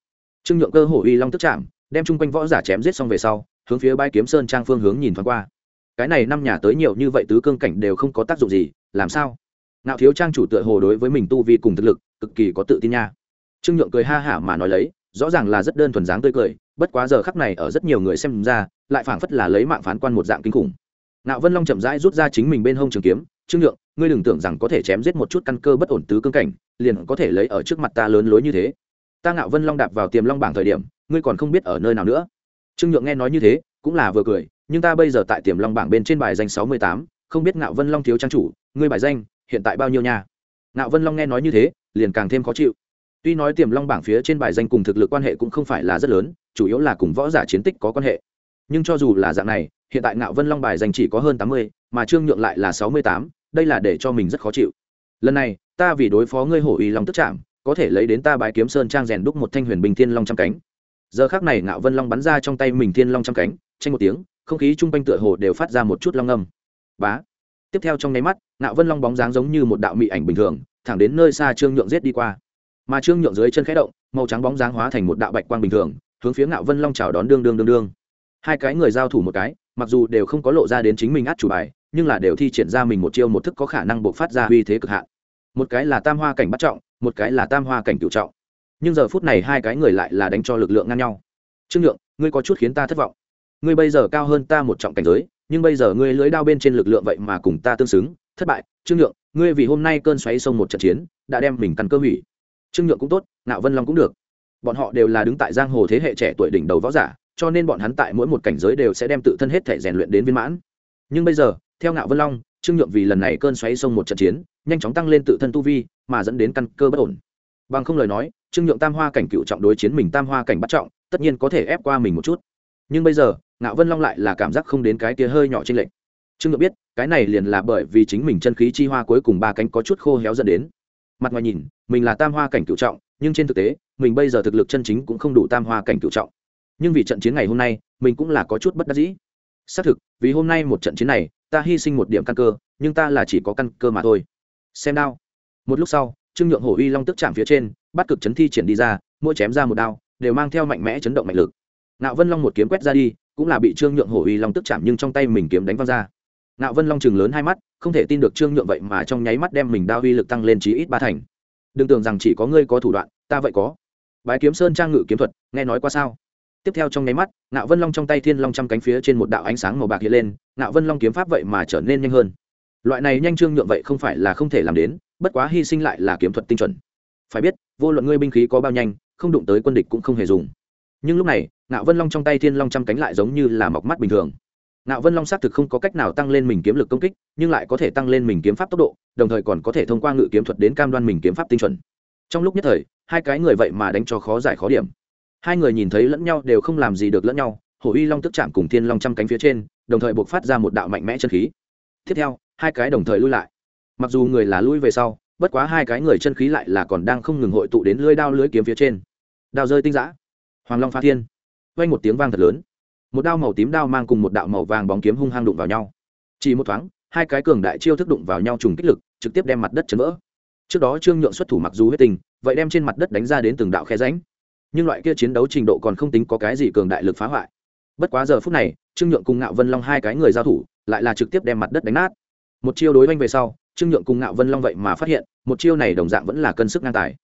Trương nhượng cơ hồ uy long tức chạm, đem chung quanh võ giả chém giết xong về sau hướng phía bãi kiếm sơn trang phương hướng nhìn thoáng qua. Cái này năm nhà tới nhiều như vậy tứ cương cảnh đều không có tác dụng gì, làm sao? Nạo thiếu trang chủ tựa hồ đối với mình tu vi cùng thực lực, cực kỳ có tự tin nha. Trương nhượng cười ha hả mà nói lấy, rõ ràng là rất đơn thuần dáng tươi cười, bất quá giờ khắc này ở rất nhiều người xem ra, lại phảng phất là lấy mạng phán quan một dạng kinh khủng. Nạo vân long chậm rãi rút ra chính mình bên hông trường kiếm, trương nhượng, ngươi đừng tưởng rằng có thể chém giết một chút căn cơ bất ổn tứ cương cảnh, liền có thể lấy ở trước mặt ta lớn lối như thế. Ta ngạo vân long đạp vào tiềm long bảng thời điểm, ngươi còn không biết ở nơi nào nữa trương nhượng nghe nói như thế, cũng là vừa cười, nhưng ta bây giờ tại tiềm long bảng bên trên bài danh sáu mươi tám, không biết ngạo vân long thiếu trang chủ, ngươi bài danh, hiện tại bao nhiêu nha? Ngạo vân long nghe nói như thế, liền càng thêm khó chịu. Tuy nói tiềm long bảng phía trên bài danh cùng thực lực quan hệ cũng không phải là rất lớn, chủ yếu là cùng võ giả chiến tích có quan hệ. Nhưng cho dù là dạng này, hiện tại ngạo vân long bài danh chỉ có hơn tám mươi, mà trương nhượng lại là sáu mươi tám, đây là để cho mình rất khó chịu. Lần này, ta vì đối phó ngươi hổ uy long tức chạm, có thể lấy đến ta bái kiếm sơn trang rèn đúc một thanh huyền bình thiên long trăm cánh giờ khác này ngạo vân long bắn ra trong tay mình thiên long trăm cánh tranh một tiếng, không khí chung quanh tựa hồ đều phát ra một chút long âm. Bá. Tiếp theo trong nháy mắt, ngạo vân long bóng dáng giống như một đạo mị ảnh bình thường, thẳng đến nơi xa trương nhượng giết đi qua. Mà trương nhượng dưới chân khẽ động, màu trắng bóng dáng hóa thành một đạo bạch quang bình thường, hướng phía ngạo vân long chào đón đương đương đương đương. Hai cái người giao thủ một cái, mặc dù đều không có lộ ra đến chính mình át chủ bài, nhưng là đều thi triển ra mình một chiêu một thức có khả năng buộc phát ra uy thế cực hạn. Một cái là tam hoa cảnh bắt trọng, một cái là tam hoa cảnh cựu trọng nhưng giờ phút này hai cái người lại là đánh cho lực lượng ngang nhau. Trương nhượng, ngươi có chút khiến ta thất vọng. Ngươi bây giờ cao hơn ta một trọng cảnh giới, nhưng bây giờ ngươi lưới đao bên trên lực lượng vậy mà cùng ta tương xứng, thất bại. Trương nhượng, ngươi vì hôm nay cơn xoáy sông một trận chiến, đã đem mình căn cơ hủy. Trương nhượng cũng tốt nạo vân long cũng được. Bọn họ đều là đứng tại giang hồ thế hệ trẻ tuổi đỉnh đầu võ giả, cho nên bọn hắn tại mỗi một cảnh giới đều sẽ đem tự thân hết thể rèn luyện đến viên mãn. Nhưng bây giờ, theo ngạo vân long, trương nhượng vì lần này cơn xoáy sông một trận chiến, nhanh chóng tăng lên tự thân tu vi, mà dẫn đến căn cơ bất ổn. Bằng không lời nói trương nhượng tam hoa cảnh cựu trọng đối chiến mình tam hoa cảnh bắt trọng, tất nhiên có thể ép qua mình một chút. Nhưng bây giờ, ngạo vân long lại là cảm giác không đến cái kia hơi nhỏ trên lệnh trương nhượng biết, cái này liền là bởi vì chính mình chân khí chi hoa cuối cùng ba cánh có chút khô héo dẫn đến. Mặt ngoài nhìn, mình là tam hoa cảnh cựu trọng, nhưng trên thực tế, mình bây giờ thực lực chân chính cũng không đủ tam hoa cảnh cựu trọng. Nhưng vì trận chiến ngày hôm nay, mình cũng là có chút bất đắc dĩ. Xác thực, vì hôm nay một trận chiến này, ta hy sinh một điểm căn cơ, nhưng ta là chỉ có căn cơ mà thôi. Xem đao. Một lúc sau, trương nhượng hổ uy long tức chạm phía trên bắt cực chấn thi triển đi ra, mỗi chém ra một đao, đều mang theo mạnh mẽ chấn động mạnh lực. Nạo vân long một kiếm quét ra đi, cũng là bị trương nhượng hổ uy long tức chạm nhưng trong tay mình kiếm đánh văng ra. Nạo vân long chừng lớn hai mắt, không thể tin được trương nhượng vậy mà trong nháy mắt đem mình đao uy lực tăng lên chí ít ba thành. Đừng tưởng rằng chỉ có ngươi có thủ đoạn, ta vậy có. Bái kiếm sơn trang ngự kiếm thuật, nghe nói qua sao? Tiếp theo trong nháy mắt nạo vân long trong tay thiên long trăm cánh phía trên một đạo ánh sáng màu bạc hiện lên nạo vân long kiếm pháp vậy mà trở nên nhanh hơn. Loại này nhanh trương nhượng vậy không phải là không thể làm đến, bất quá hy sinh lại là kiếm thuật tinh chuẩn. Phải biết vô luận ngươi binh khí có bao nhanh, không đụng tới quân địch cũng không hề dùng. Nhưng lúc này nạo vân long trong tay thiên long trăm cánh lại giống như là mọc mắt bình thường. Nạo vân long xác thực không có cách nào tăng lên mình kiếm lực công kích, nhưng lại có thể tăng lên mình kiếm pháp tốc độ, đồng thời còn có thể thông qua ngự kiếm thuật đến cam đoan mình kiếm pháp tinh chuẩn. Trong lúc nhất thời, hai cái người vậy mà đánh cho khó giải khó điểm. Hai người nhìn thấy lẫn nhau đều không làm gì được lẫn nhau, hổ uy long tức chạm cùng thiên long trăm cánh phía trên, đồng thời buộc phát ra một đạo mạnh mẽ chân khí. Tiếp theo, hai cái đồng thời lui lại. Mặc dù người là lui về sau bất quá hai cái người chân khí lại là còn đang không ngừng hội tụ đến lưới đao lưới kiếm phía trên. Đao rơi tinh giã. Hoàng long phá thiên. Quanh một tiếng vang thật lớn. Một đao màu tím đao mang cùng một đạo màu vàng bóng kiếm hung hăng đụng vào nhau. Chỉ một thoáng, hai cái cường đại chiêu thức đụng vào nhau trùng kích lực, trực tiếp đem mặt đất chấn vỡ. Trước đó trương nhượng xuất thủ mặc dù huyết tình, vậy đem trên mặt đất đánh ra đến từng đạo khe ránh nhưng loại kia chiến đấu trình độ còn không tính có cái gì cường đại lực phá hoại. Bất quá giờ phút này, trương nhượng cùng ngạo vân long hai cái người giao thủ, lại là trực tiếp đem mặt đất đánh nát. Một chiêu đối oanh về sau trương nhượng cùng ngạo vân long vậy mà phát hiện, một chiêu này đồng dạng vẫn là cân sức ngang tài.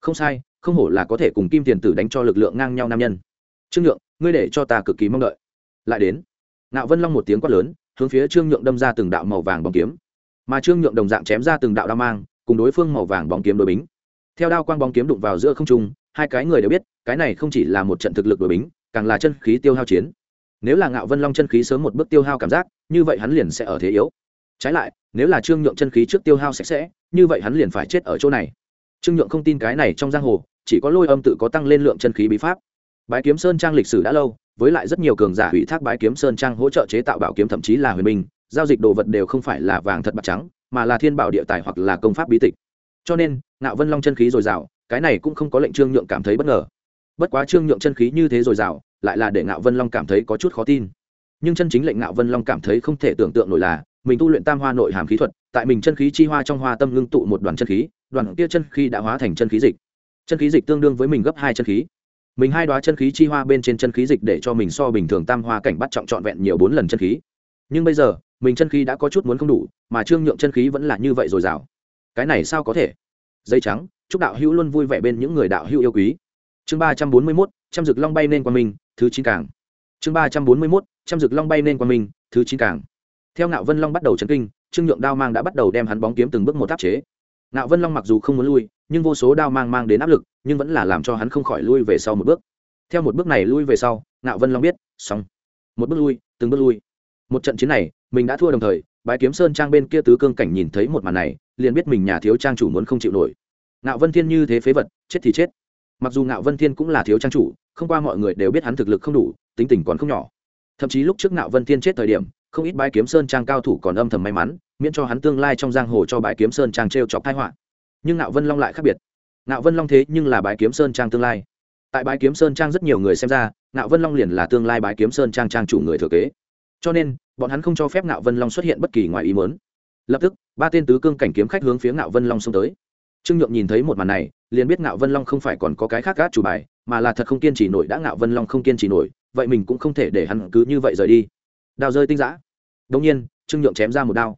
Không sai, không hổ là có thể cùng kim tiền tử đánh cho lực lượng ngang nhau nam nhân. Trương nhượng, ngươi để cho ta cực kỳ mong đợi. Lại đến, ngạo vân long một tiếng quát lớn, hướng phía trương nhượng đâm ra từng đạo màu vàng bóng kiếm. Mà trương nhượng đồng dạng chém ra từng đạo đao mang, cùng đối phương màu vàng bóng kiếm đối bính. Theo đao quang bóng kiếm đụng vào giữa không trung, hai cái người đều biết, cái này không chỉ là một trận thực lực đối bính, càng là chân khí tiêu hao chiến. Nếu là ngạo vân long chân khí sớm một bước tiêu hao cảm giác, như vậy hắn liền sẽ ở thế yếu. Trái lại nếu là trương nhượng chân khí trước tiêu hao sạch sẽ, như vậy hắn liền phải chết ở chỗ này. Trương nhượng không tin cái này trong giang hồ, chỉ có lôi âm tự có tăng lên lượng chân khí bí pháp. Bái kiếm sơn trang lịch sử đã lâu, với lại rất nhiều cường giả ủy thác bái kiếm sơn trang hỗ trợ chế tạo bảo kiếm thậm chí là huyền minh, giao dịch đồ vật đều không phải là vàng thật bạc trắng, mà là thiên bảo địa tài hoặc là công pháp bí tịch. Cho nên, ngạo vân long chân khí dồi dào, cái này cũng không có lệnh trương nhượng cảm thấy bất ngờ. Bất quá trương nhượng chân khí như thế dồi dào, lại là để ngạo vân long cảm thấy có chút khó tin. Nhưng chân chính lệnh ngạo vân long cảm thấy không thể tưởng tượng nổi là mình tu luyện tam hoa nội hàm khí thuật, tại mình chân khí chi hoa trong hoa tâm ngưng tụ một đoàn chân khí, đoàn kia chân khí đã hóa thành chân khí dịch. Chân khí dịch tương đương với mình gấp hai chân khí. Mình hai đoá chân khí chi hoa bên trên chân khí dịch để cho mình so bình thường tam hoa cảnh bắt trọng trọn vẹn nhiều bốn lần chân khí. Nhưng bây giờ, mình chân khí đã có chút muốn không đủ, mà trương nhượng chân khí vẫn là như vậy dồi rào cái này sao có thể? Dây trắng, chúc đạo hữu luôn vui vẻ bên những người đạo hữu yêu quý. Chương ba trăm bốn mươi mốt, trăm dực long bay nên qua mình, thứ chín cảng chương ba trăm bốn mươi mốt, trăm dực long bay nên qua mình, thứ chín cảng theo ngạo vân long bắt đầu chấn kinh, trương nhượng đao mang đã bắt đầu đem hắn bóng kiếm từng bước một áp chế. Ngạo vân long mặc dù không muốn lui, nhưng vô số đao mang mang đến áp lực, nhưng vẫn là làm cho hắn không khỏi lui về sau một bước. Theo một bước này lui về sau, ngạo vân long biết, xong. Một bước lui, từng bước lui. Một trận chiến này, mình đã thua đồng thời, bái kiếm sơn trang bên kia tứ cương cảnh nhìn thấy một màn này, liền biết mình nhà thiếu trang chủ muốn không chịu nổi. Ngạo vân thiên như thế phế vật, chết thì chết. Mặc dù ngạo vân thiên cũng là thiếu trang chủ, không qua mọi người đều biết hắn thực lực không đủ, tính tình còn không nhỏ. Thậm chí lúc trước ngạo vân thiên chết thời điểm không ít bái kiếm sơn trang cao thủ còn âm thầm may mắn, miễn cho hắn tương lai trong giang hồ cho bái kiếm sơn trang t r e o chọc thái họa. Nhưng ngạo vân long lại khác biệt. Ngạo vân long thế nhưng là bái kiếm sơn trang tương lai. Tại bái kiếm sơn trang rất nhiều người xem ra, ngạo vân long liền là tương lai bái kiếm sơn trang trang chủ người thừa kế. Cho nên, bọn hắn không cho phép ngạo vân long xuất hiện bất kỳ ngoài ý mớn lập tức, ba tên tứ cương cảnh kiếm khách hướng phía ngạo vân long xông tới. Trương nhượng nhìn thấy một màn này, liền biết ngạo vân long không phải còn có cái khác gác chủ bài, mà là thật không kiên trì nổi, đã ngạo vân long không kiên trì nổi, vậy mình cũng không thể để hắn cứ như vậy rời đi. Đào rơi tinh giã đông nhiên, trương nhượng chém ra một đao.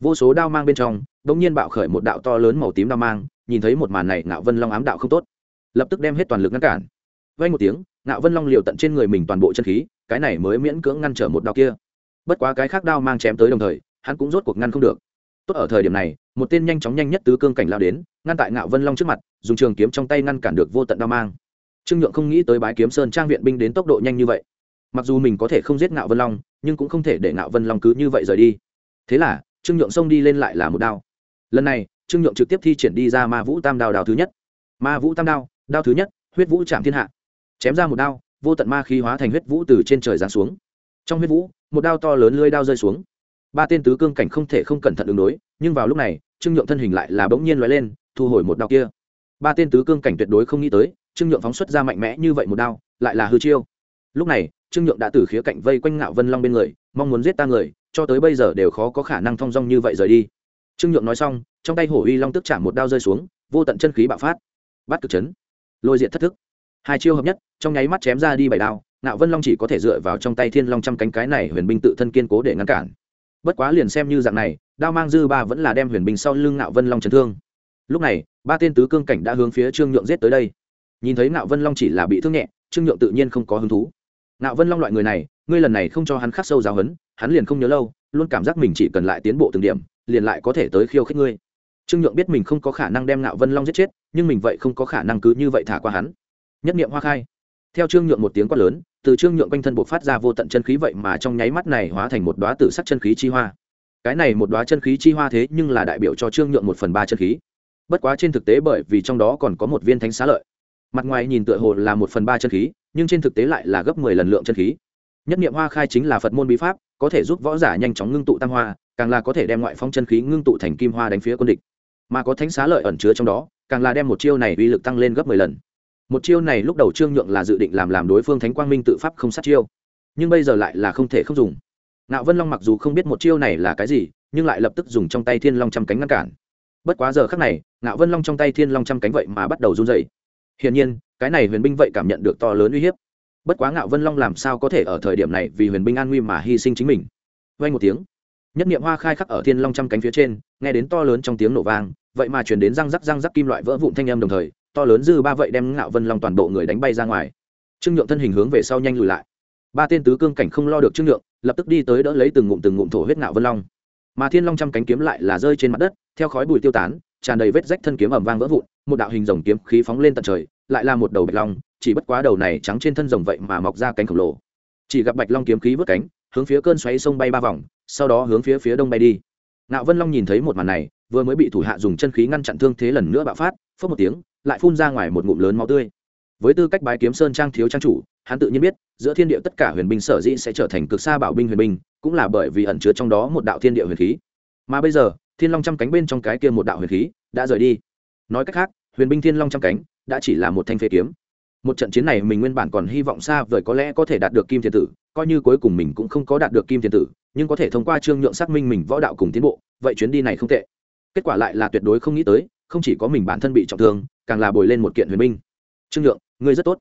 Vô số đao mang bên trong đông nhiên bạo khởi một đạo to lớn màu tím đao mang, nhìn thấy một màn này, ngạo vân long ám đạo không tốt. Lập tức đem hết toàn lực ngăn cản. Vay một tiếng, ngạo vân long liều tận trên người mình toàn bộ chân khí, cái này mới miễn cưỡng ngăn trở một đao kia. Bất quá cái khác đao mang chém tới đồng thời, hắn cũng rốt cuộc ngăn không được. Tốt ở thời điểm này, một tên nhanh chóng nhanh nhất tứ cương cảnh lao đến, ngăn tại ngạo vân long trước mặt, dùng trường kiếm trong tay ngăn cản được vô tận đao mang. Trương nhượng không nghĩ tới bái kiếm sơn trang viện binh đến tốc độ nhanh như vậy mặc dù mình có thể không giết ngạo vân long, nhưng cũng không thể để ngạo vân long cứ như vậy rời đi. Thế là, trương nhượng xông đi lên lại là một đao. Lần này, trương nhượng trực tiếp thi triển đi ra ma vũ tam đao đao thứ nhất. Ma vũ tam đao đao thứ nhất, huyết vũ chạm thiên hạ. Chém ra một đao, vô tận ma khí hóa thành huyết vũ từ trên trời giáng xuống. Trong huyết vũ, một đao to lớn lưới đao rơi xuống. Ba tên tứ cương cảnh không thể không cẩn thận ứng đối, nhưng vào lúc này, trương nhượng thân hình lại là bỗng nhiên loại lên, thu hồi một đao kia. Ba tên tứ cương cảnh tuyệt đối không nghĩ tới, trương nhượng phóng xuất ra mạnh mẽ như vậy một đao, lại là hư chiêu. Lúc này trương nhượng đã từ khía cạnh vây quanh ngạo vân long bên người, mong muốn giết ta người, cho tới bây giờ đều khó có khả năng thong dong như vậy rời đi. Trương nhượng nói xong, trong tay hổ uy long tức chạm một đao rơi xuống, vô tận chân khí bạo phát. Bắt cực chấn. Lôi diện thất thức. Hai chiêu hợp nhất, trong nháy mắt chém ra đi bảy đao, ngạo vân long chỉ có thể dựa vào trong tay thiên long trăm cánh cái này huyền binh tự thân kiên cố để ngăn cản. Bất quá liền xem như dạng này, đao mang dư ba vẫn là đem huyền binh sau lưng ngạo vân long chấn thương. Lúc này, ba tên tứ cương cảnh đã hướng phía trương nhượng giết tới đây. Nhìn thấy ngạo vân long chỉ là bị thương nhẹ, trương nhượng tự nhiên không có hứng thú. Nạo vân long loại người này, ngươi lần này không cho hắn khắc sâu giáo hấn hắn liền không nhớ lâu, luôn cảm giác mình chỉ cần lại tiến bộ từng điểm, liền lại có thể tới khiêu khích ngươi. Trương nhượng biết mình không có khả năng đem Nạo vân long giết chết, nhưng mình vậy không có khả năng cứ như vậy thả qua hắn. Nhất niệm hoa khai. Theo trương nhượng một tiếng quát lớn, từ trương nhượng quanh thân bộc phát ra vô tận chân khí vậy mà trong nháy mắt này hóa thành một đóa tự sắc chân khí chi hoa. Cái này một đóa chân khí chi hoa thế nhưng là đại biểu cho trương nhượng một phần ba chân khí. Bất quá trên thực tế bởi vì trong đó còn có một viên thánh xá lợi mặt ngoài nhìn tựa hồ là một phần ba chân khí, nhưng trên thực tế lại là gấp mười lần lượng chân khí. Nhất niệm hoa khai chính là phật môn bí pháp, có thể giúp võ giả nhanh chóng ngưng tụ tam hoa, càng là có thể đem ngoại phong chân khí ngưng tụ thành kim hoa đánh phía quân địch. Mà có thánh xá lợi ẩn chứa trong đó, càng là đem một chiêu này uy lực tăng lên gấp mười lần. Một chiêu này lúc đầu trương nhượng là dự định làm làm đối phương thánh quang minh tự pháp không sát chiêu, nhưng bây giờ lại là không thể không dùng. Nạo vân long mặc dù không biết một chiêu này là cái gì, nhưng lại lập tức dùng trong tay thiên long trăm cánh ngăn cản. Bất quá giờ khác này nạo vân long trong tay thiên long trăm cánh vậy mà bắt đầu run dày hiển nhiên, cái này huyền binh vậy cảm nhận được to lớn uy hiếp. Bất quá ngạo vân long làm sao có thể ở thời điểm này vì huyền binh an nguy mà hy sinh chính mình? Vay một tiếng. Nhất niệm hoa khai khắc ở thiên long trăm cánh phía trên, nghe đến to lớn trong tiếng nổ vang, vậy mà chuyển đến răng rắc răng rắc kim loại vỡ vụn thanh âm đồng thời, to lớn dư ba vậy đem ngạo vân long toàn bộ người đánh bay ra ngoài. Trương nhượng thân hình hướng về sau nhanh lùi lại. Ba tên tứ cương cảnh không lo được trương nhượng, lập tức đi tới đỡ lấy từng ngụm từng ngụm thổ huyết ngạo vân long. Mà thiên long trăm cánh kiếm lại là rơi trên mặt đất, theo khói bụi tiêu tán, tràn đầy vết rách thân kiếm ẩm vang vỡ vụn một đạo hình rồng kiếm khí phóng lên tận trời, lại là một đầu bạch long, chỉ bất quá đầu này trắng trên thân rồng vậy mà mọc ra cánh khổng lồ. Chỉ gặp bạch long kiếm khí vớt cánh, hướng phía cơn xoáy sông bay ba vòng, sau đó hướng phía phía đông bay đi. Ngạo vân long nhìn thấy một màn này, vừa mới bị thủ hạ dùng chân khí ngăn chặn thương thế lần nữa bạo phát phớt một tiếng, lại phun ra ngoài một ngụm lớn máu tươi. Với tư cách bái kiếm sơn trang thiếu trang chủ, hắn tự nhiên biết, giữa thiên địa tất cả huyền binh sở dĩ sẽ trở thành cực xa bảo binh huyền binh, cũng là bởi vì ẩn chứa trong đó một đạo thiên địa huyền khí. Mà bây giờ, thiên long trăm cánh bên trong cái kia một đạo huyền khí đã rời đi. Nói cách khác huyền binh thiên long trăm cánh, đã chỉ là một thanh phế kiếm. Một trận chiến này mình nguyên bản còn hy vọng xa vời có lẽ có thể đạt được kim thiên tử, coi như cuối cùng mình cũng không có đạt được kim thiên tử, nhưng có thể thông qua trương nhượng xác minh mình võ đạo cùng tiến bộ, vậy chuyến đi này không tệ. Kết quả lại là tuyệt đối không nghĩ tới, không chỉ có mình bản thân bị trọng thương, càng là bồi lên một kiện huyền binh. Trương nhượng, ngươi rất tốt.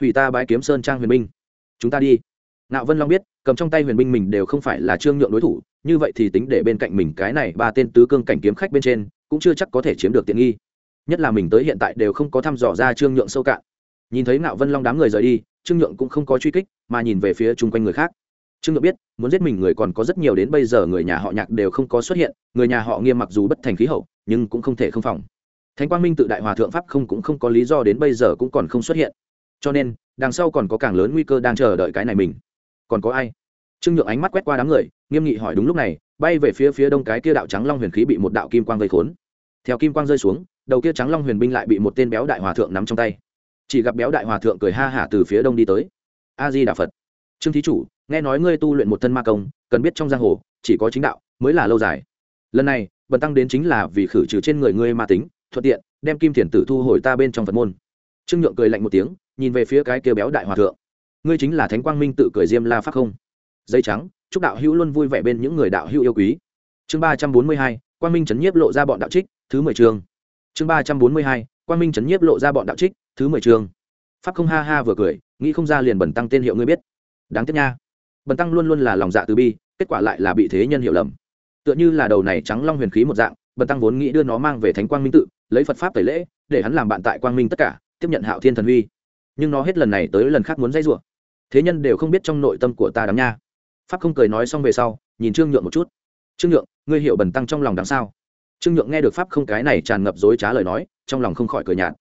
Hủy ta bái kiếm sơn trang huyền binh. Chúng ta đi. Nạo vân long biết, cầm trong tay huyền binh mình đều không phải là trương nhượng đối thủ, như vậy thì tính để bên cạnh mình cái này ba tên tứ cương cảnh kiếm khách bên trên, cũng chưa chắc có thể chiếm được tiện nghi nhất là mình tới hiện tại đều không có thăm dò ra trương nhượng sâu cạn. Nhìn thấy ngạo vân long đám người rời đi, trương nhượng cũng không có truy kích, mà nhìn về phía chung quanh người khác. Trương nhượng biết, muốn giết mình người còn có rất nhiều đến bây giờ người nhà họ nhạc đều không có xuất hiện, người nhà họ nghiêm mặc dù bất thành khí hậu, nhưng cũng không thể không phòng. Thánh quang minh tự đại hòa thượng pháp không cũng không có lý do đến bây giờ cũng còn không xuất hiện. Cho nên, đằng sau còn có càng lớn nguy cơ đang chờ đợi cái này mình. Còn có ai? Trương nhượng ánh mắt quét qua đám người, nghiêm nghị hỏi đúng lúc này, bay về phía phía đông cái kia đạo trắng long huyền khí bị một đạo kim quang vây khốn. Theo kim quang rơi xuống đầu kia trắng long huyền binh lại bị một tên béo đại hòa thượng nắm trong tay. Chỉ gặp béo đại hòa thượng cười ha hả từ phía đông đi tới. A di đà phật. Trương thí chủ, nghe nói ngươi tu luyện một thân ma công, cần biết trong giang hồ, chỉ có chính đạo mới là lâu dài. Lần này, bần tăng đến chính là vì khử trừ trên người ngươi ma tính, thuận tiện, đem kim thiền tử thu hồi ta bên trong phật môn. Trương nhượng cười lạnh một tiếng, nhìn về phía cái kia béo đại hòa thượng. Ngươi chính là thánh quang minh tự cười diêm la pháp không? Dây trắng, chúc đạo hữu luôn vui vẻ bên những người đạo hữu yêu quý. Chương ba trăm bốn mươi hai, quang minh trấn nhiếp lộ ra bọn đạo trích, thứ mười chương chương ba trăm bốn mươi hai, quang minh trấn nhiếp lộ ra bọn đạo trích, thứ mười chương. Pháp không ha ha vừa cười, nghĩ không ra liền bẩn tăng tên hiệu ngươi biết. Đáng tiếc nha. Bẩn tăng luôn luôn là lòng dạ từ bi, kết quả lại là bị thế nhân hiểu lầm. Tựa như là đầu này trắng long huyền khí một dạng bần tăng vốn nghĩ đưa nó mang về thánh quang minh tự, lấy phật pháp tẩy lễ, để hắn làm bạn tại quang minh tất cả, tiếp nhận hạo thiên thần huy. Nhưng nó hết lần này tới lần khác muốn dây rủa. Thế nhân đều không biết trong nội tâm của ta đáng nha. Pháp không cười nói xong về sau, nhìn trương nhượng một chút. Trương nhượng, ngươi hiểu bần tăng trong lòng đằng sao? Trương nhượng nghe được pháp không cái này tràn ngập dối trá lời nói, trong lòng không khỏi cười nhạt.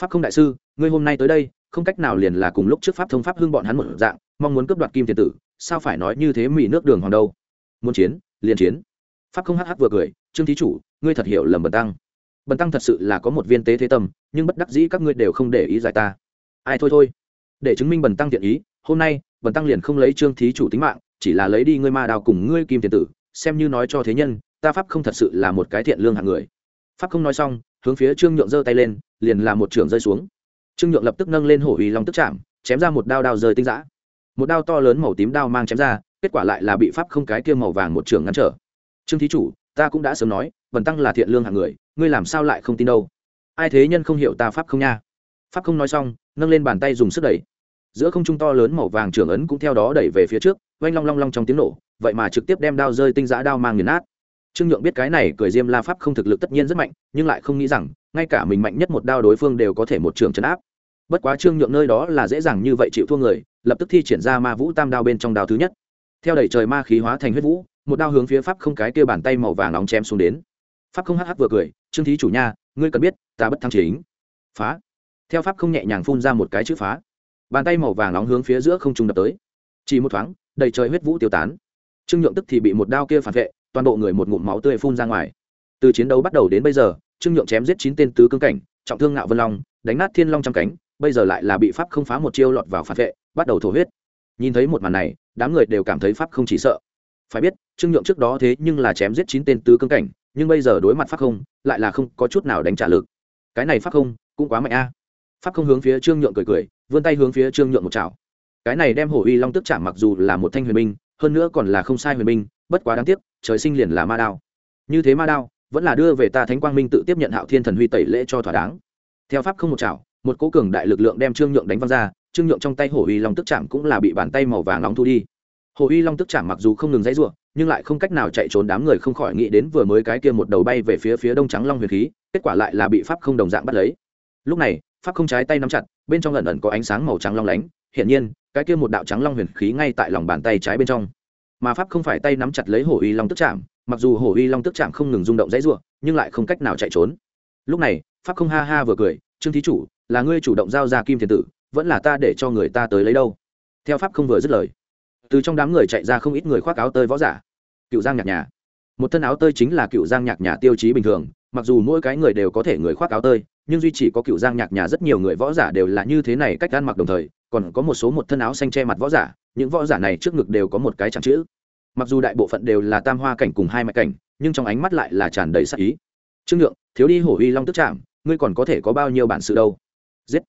Pháp không đại sư, ngươi hôm nay tới đây, không cách nào liền là cùng lúc trước pháp thông pháp hưng bọn hắn một dạng, mong muốn cướp đoạt kim tiền tử, sao phải nói như thế mỹ nước đường hoàng đâu? Muốn chiến, liền chiến. Pháp không hh vừa cười, trương thí chủ, ngươi thật hiểu lầm bần tăng. Bần tăng thật sự là có một viên tế thế tâm, nhưng bất đắc dĩ các ngươi đều không để ý giải ta. Ai thôi thôi. Để chứng minh bần tăng thiện ý, hôm nay, bần tăng liền không lấy trương thí chủ tính mạng, chỉ là lấy đi ngươi ma đào cùng ngươi kim tiền tử, xem như nói cho thế nhân ta pháp không thật sự là một cái thiện lương hạng người. Pháp không nói xong, hướng phía trương nhượng giơ tay lên, liền làm một trường rơi xuống. Trương nhượng lập tức nâng lên hổ uy long tức chạm, chém ra một đao đao rơi tinh giã một đao to lớn màu tím đao mang chém ra, kết quả lại là bị pháp không cái kia màu vàng một trường ngăn trở. Trương thí chủ, ta cũng đã sớm nói, vần tăng là thiện lương hạng người, ngươi làm sao lại không tin đâu? Ai thế nhân không hiểu ta pháp không nha? Pháp không nói xong, nâng lên bàn tay dùng sức đẩy. Giữa không trung to lớn màu vàng trường ấn cũng theo đó đẩy về phía trước, oanh long long long trong tiếng nổ, vậy mà trực tiếp đem đao rơi tinh giã đao mang nghiền nát trương nhượng biết cái này cười diêm la pháp không thực lực tất nhiên rất mạnh, nhưng lại không nghĩ rằng, ngay cả mình mạnh nhất một đao đối phương đều có thể một trường chấn áp. Bất quá trương nhượng nơi đó là dễ dàng như vậy chịu thua người, lập tức thi triển ra ma vũ tam đao bên trong đao thứ nhất. Theo đẩy trời ma khí hóa thành huyết vũ, một đao hướng phía pháp không cái kia bàn tay màu vàng nóng chém xuống đến. Pháp không hắc hắc vừa cười, trương thí chủ nha, ngươi cần biết, ta bất thăng chính. Phá. Theo pháp không nhẹ nhàng phun ra một cái chữ phá. Bàn tay màu vàng nóng hướng phía giữa không trung đập tới. Chỉ một thoáng, đầy trời huyết vũ tiêu tán. Trương nhượng tức thì bị một đao kia phản vệ toàn bộ người một ngụm máu tươi phun ra ngoài. Từ chiến đấu bắt đầu đến bây giờ, trương nhượng chém giết chín tên tứ cương cảnh, trọng thương ngạo vân long, đánh nát thiên long trăm cánh, bây giờ lại là bị pháp không phá một chiêu lọt vào phản vệ, bắt đầu thổ huyết. Nhìn thấy một màn này, đám người đều cảm thấy pháp không chỉ sợ. Phải biết, trương nhượng trước đó thế nhưng là chém giết chín tên tứ cương cảnh, nhưng bây giờ đối mặt pháp không, lại là không có chút nào đánh trả lực. Cái này pháp không cũng quá mạnh a. Pháp không hướng phía trương nhượng cười cười, vươn tay hướng phía trương nhượng một chảo. Cái này đem hổ uy long tức chạm mặc dù là một thanh huyền binh hơn nữa còn là không sai huyền binh, bất quá đáng tiếc, trời sinh liền là ma đao. Như thế ma đao, vẫn là đưa về ta thánh quang minh tự tiếp nhận hạo thiên thần huy tẩy lễ cho thỏa đáng. Theo pháp không một chảo, một cố cường đại lực lượng đem trương nhượng đánh văng ra, trương nhượng trong tay hổ uy long tức chạm cũng là bị bàn tay màu vàng nóng thu đi. Hổ uy long tức chạm mặc dù không ngừng dãy ruộng nhưng lại không cách nào chạy trốn đám người không khỏi nghĩ đến vừa mới cái kia một đầu bay về phía phía đông trắng long huyền khí, kết quả lại là bị pháp không đồng dạng bắt lấy. Lúc này, pháp không trái tay nắm chặt, bên trong lần ẩn có ánh sáng màu trắng long lánh, hiển nhiên cái kia một đạo trắng long huyền khí ngay tại lòng bàn tay trái bên trong. Mà pháp không phải tay nắm chặt lấy hổ uy long tức chạm, mặc dù hổ uy long tức chạm không ngừng rung động dãy ruộng nhưng lại không cách nào chạy trốn. Lúc này, pháp không ha ha vừa cười, trương thí chủ, là ngươi chủ động giao ra kim thiên tử, vẫn là ta để cho người ta tới lấy đâu? Theo pháp không vừa dứt lời, từ trong đám người chạy ra không ít người khoác áo tơi võ giả. Cựu giang nhạc nhà. Một thân áo tơi chính là cựu giang nhạc nhà tiêu chí bình thường, mặc dù mỗi cái người đều có thể người khoác áo tơi, nhưng duy chỉ có cựu giang nhạc nhà rất nhiều người võ giả đều là như thế này cách ăn mặc đồng thời còn có một số một thân áo xanh che mặt võ giả, những võ giả này trước ngực đều có một cái chẳng chữ. Mặc dù đại bộ phận đều là tam hoa cảnh cùng hai mạch cảnh, nhưng trong ánh mắt lại là tràn đầy sắc ý. Trương nhượng, thiếu đi hổ uy long tức chạm, ngươi còn có thể có bao nhiêu bản sự đâu? Giết.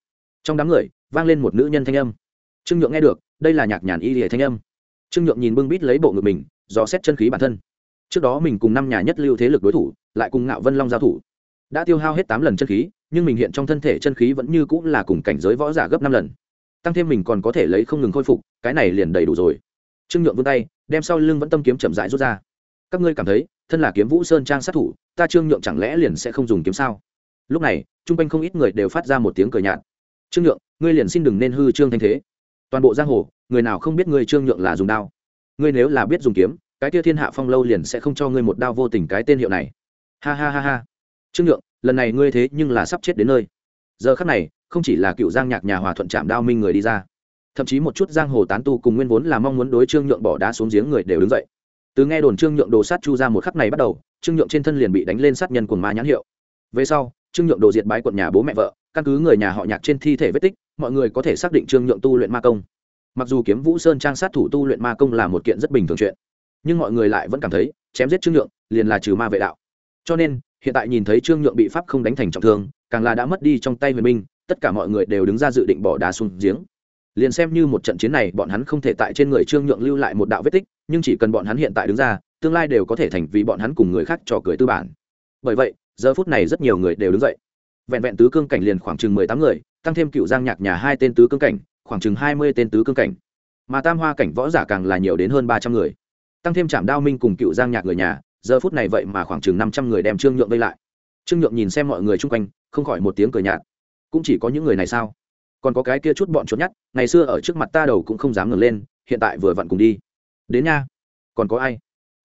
Trong đám người, vang lên một nữ nhân thanh âm. Trương nhượng nghe được, đây là nhạc nhàn y lìa thanh âm. Trương nhượng nhìn bưng bít lấy bộ ngực mình, dò xét chân khí bản thân. Trước đó mình cùng năm nhà nhất lưu thế lực đối thủ, lại cùng ngạo vân long giao thủ. Đã tiêu hao hết tám lần chân khí, nhưng mình hiện trong thân thể chân khí vẫn như cũng là cùng cảnh giới võ giả gấp năm lần tăng thêm mình còn có thể lấy không ngừng khôi phục, cái này liền đầy đủ rồi. Trương nhượng vươn tay, đem sau lưng vẫn tâm kiếm chậm rãi rút ra. Các ngươi cảm thấy, thân là kiếm vũ sơn trang sát thủ, ta trương nhượng chẳng lẽ liền sẽ không dùng kiếm sao? Lúc này, chung quanh không ít người đều phát ra một tiếng cười nhạt. Trương nhượng, ngươi liền xin đừng nên hư trương thanh thế. Toàn bộ giang hồ, người nào không biết ngươi trương nhượng là dùng đao? Ngươi nếu là biết dùng kiếm, cái tia thiên hạ phong lâu liền sẽ không cho ngươi một đao vô tình cái tên hiệu này. Ha ha ha ha. Trương nhượng, lần này ngươi thế nhưng là sắp chết đến nơi giờ khắc này, không chỉ là cựu giang nhạc nhà hòa thuận trạm đao minh người đi ra, thậm chí một chút giang hồ tán tu cùng nguyên vốn là mong muốn đối trương nhượng bỏ đá xuống giếng người đều đứng dậy. Từ nghe đồn trương nhượng đồ sát chu ra một khắc này bắt đầu, trương nhượng trên thân liền bị đánh lên sát nhân quần ma nhãn hiệu. Về sau, trương nhượng đồ diệt bái quận nhà bố mẹ vợ, căn cứ người nhà họ nhạc trên thi thể vết tích, mọi người có thể xác định trương nhượng tu luyện ma công. Mặc dù kiếm vũ sơn trang sát thủ tu luyện ma công là một kiện rất bình thường chuyện, nhưng mọi người lại vẫn cảm thấy, chém giết trương nhượng liền là trừ ma vệ đạo. Cho nên, hiện tại nhìn thấy trương nhượng bị pháp không đánh thành trọng thương càng là đã mất đi trong tay huyền minh, tất cả mọi người đều đứng ra dự định bỏ đá xuống giếng. Liền xem như một trận chiến này, bọn hắn không thể tại trên người trương nhượng lưu lại một đạo vết tích, nhưng chỉ cần bọn hắn hiện tại đứng ra, tương lai đều có thể thành vì bọn hắn cùng người khác trò cười tư bản. Bởi vậy, giờ phút này rất nhiều người đều đứng dậy. Vẹn vẹn tứ cương cảnh liền khoảng chừng mười tám người, tăng thêm cựu giang nhạc nhà hai tên tứ cương cảnh, khoảng chừng hai mươi tên tứ cương cảnh. Mà tam hoa cảnh võ giả càng là nhiều đến hơn ba trăm người. Tăng thêm trạm đao minh cùng cựu giang nhạc người nhà, giờ phút này vậy mà khoảng chừng năm trăm người đem trương nhượng vây lại trương nhượng nhìn xem mọi người chung quanh, không khỏi một tiếng cười nhạt. Cũng chỉ có những người này sao? Còn có cái kia chút bọn trốn nhát ngày xưa ở trước mặt ta đầu cũng không dám ngẩng lên, hiện tại vừa vặn cùng đi. Đến nha. Còn có ai?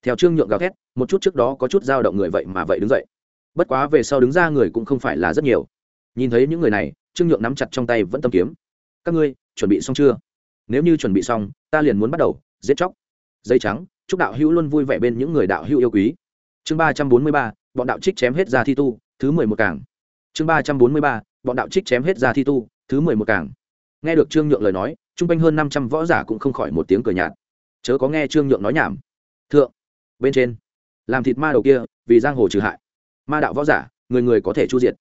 Theo trương nhượng gào thét, một chút trước đó có chút dao động người vậy mà vậy đứng dậy. Bất quá về sau đứng ra người cũng không phải là rất nhiều. Nhìn thấy những người này, trương nhượng nắm chặt trong tay vẫn tâm kiếm. Các ngươi, chuẩn bị xong chưa? Nếu như chuẩn bị xong, ta liền muốn bắt đầu, giết chóc. Dây trắng, chúc đạo hữu luôn vui vẻ bên những người đạo hữu yêu quý. Chương ba trăm bốn mươi ba bọn đạo trích chém hết ra thi tu, thứ mười một cảng chương ba trăm bốn mươi ba, bọn đạo trích chém hết ra thi tu, thứ mười một cảng nghe được trương nhượng lời nói chung quanh hơn năm trăm võ giả cũng không khỏi một tiếng cười nhạt. Chớ có nghe trương nhượng nói nhảm. Thượng, bên trên. Làm thịt ma đầu kia, vì giang hồ trừ hại. Ma đạo võ giả, người người có thể chu diệt.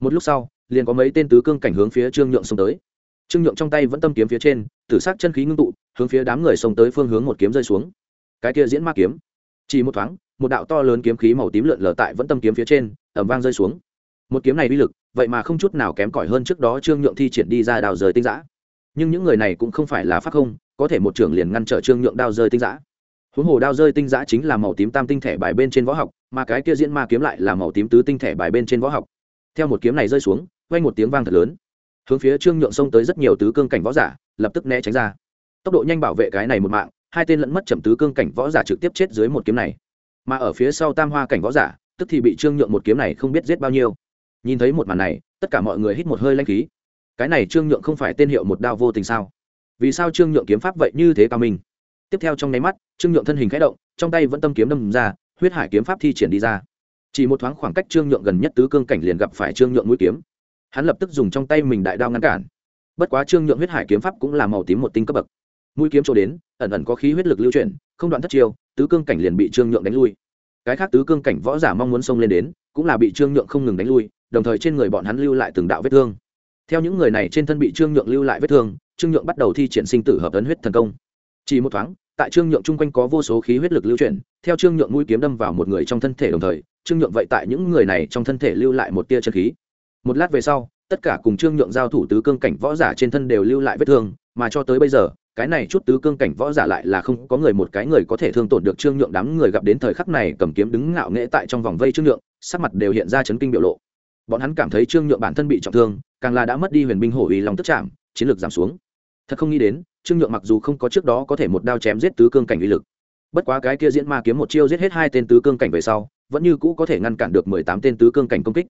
Một lúc sau, liền có mấy tên tứ cương cảnh hướng phía trương nhượng xông tới. Trương nhượng trong tay vẫn tâm kiếm phía trên, tử s ắ c chân khí ngưng tụ, hướng phía đám người xông tới phương hướng một kiếm rơi xuống. Cái kia diễn ma kiếm. Chỉ một thoáng một đạo to lớn kiếm khí màu tím lượn lờ tại vẫn tâm kiếm phía trên ẩm vang rơi xuống. Một kiếm này uy lực, vậy mà không chút nào kém cỏi hơn trước đó trương nhượng thi triển đi ra đào rời tinh giã. Nhưng những người này cũng không phải là pháp không, có thể một trưởng liền ngăn trở trương nhượng đao rơi tinh giã. Huống hồ đao rơi tinh giã chính là màu tím tam tinh thể bài bên trên võ học, mà cái kia diễn ma kiếm lại là màu tím tứ tinh thể bài bên trên võ học. Theo một kiếm này rơi xuống quanh một tiếng vang thật lớn. Hướng phía trương nhượng xông tới rất nhiều tứ cương cảnh võ giả, lập tức né tránh ra. Tốc độ nhanh bảo vệ cái này một mạng, hai tên lẫn mất chậm tứ cương cảnh võ giả trực tiếp chết dưới một kiếm này mà ở phía sau tam hoa cảnh võ giả, tức thì bị trương nhượng một kiếm này không biết giết bao nhiêu. Nhìn thấy một màn này, tất cả mọi người hít một hơi lanh khí. Cái này trương nhượng không phải tên hiệu một đao vô tình sao? Vì sao trương nhượng kiếm pháp vậy như thế cao minh? Tiếp theo trong nháy mắt, trương nhượng thân hình khẽ động, trong tay vẫn tâm kiếm đâm ra, huyết hải kiếm pháp thi triển đi ra. Chỉ một thoáng khoảng cách trương nhượng gần nhất tứ cương cảnh liền gặp phải trương nhượng mũi kiếm. Hắn lập tức dùng trong tay mình đại đao ngăn cản. Bất quá trương nhượng huyết hải kiếm pháp cũng là màu tím một tinh cấp bậc. Mũi kiếm chỗ đến, ẩn ẩn có khí huyết lực lưu chuyển, không đoạn thất chiêu, tứ cương cảnh liền bị trương nhượng đánh lui cái khác tứ cương cảnh võ giả mong muốn xông lên đến, cũng là bị trương nhượng không ngừng đánh lui, đồng thời trên người bọn hắn lưu lại từng đạo vết thương. Theo những người này trên thân bị trương nhượng lưu lại vết thương, trương nhượng bắt đầu thi triển sinh tử hợp ấn huyết thần công. Chỉ một thoáng, tại trương nhượng chung quanh có vô số khí huyết lực lưu chuyển, theo trương nhượng mũi kiếm đâm vào một người trong thân thể đồng thời, trương nhượng vậy tại những người này trong thân thể lưu lại một tia chân khí. Một lát về sau, tất cả cùng trương nhượng giao thủ tứ cương cảnh võ giả trên thân đều lưu lại vết thương, mà cho tới bây giờ cái này chút tứ cương cảnh võ giả lại là không có người một cái người có thể thương tổn được trương nhượng đám người gặp đến thời khắc này cầm kiếm đứng ngạo nghễ tại trong vòng vây trương nhượng, sắc mặt đều hiện ra chấn kinh biểu lộ. Bọn hắn cảm thấy trương nhượng bản thân bị trọng thương, càng là đã mất đi huyền binh hổ ý lòng tức chạm, chiến lược giảm xuống. Thật không nghĩ đến, trương nhượng mặc dù không có trước đó có thể một đao chém giết tứ cương cảnh uy lực, bất quá cái kia diễn ma kiếm một chiêu giết hết hai tên tứ cương cảnh về sau, vẫn như cũ có thể ngăn cản được mười tám tên tứ cương cảnh công kích.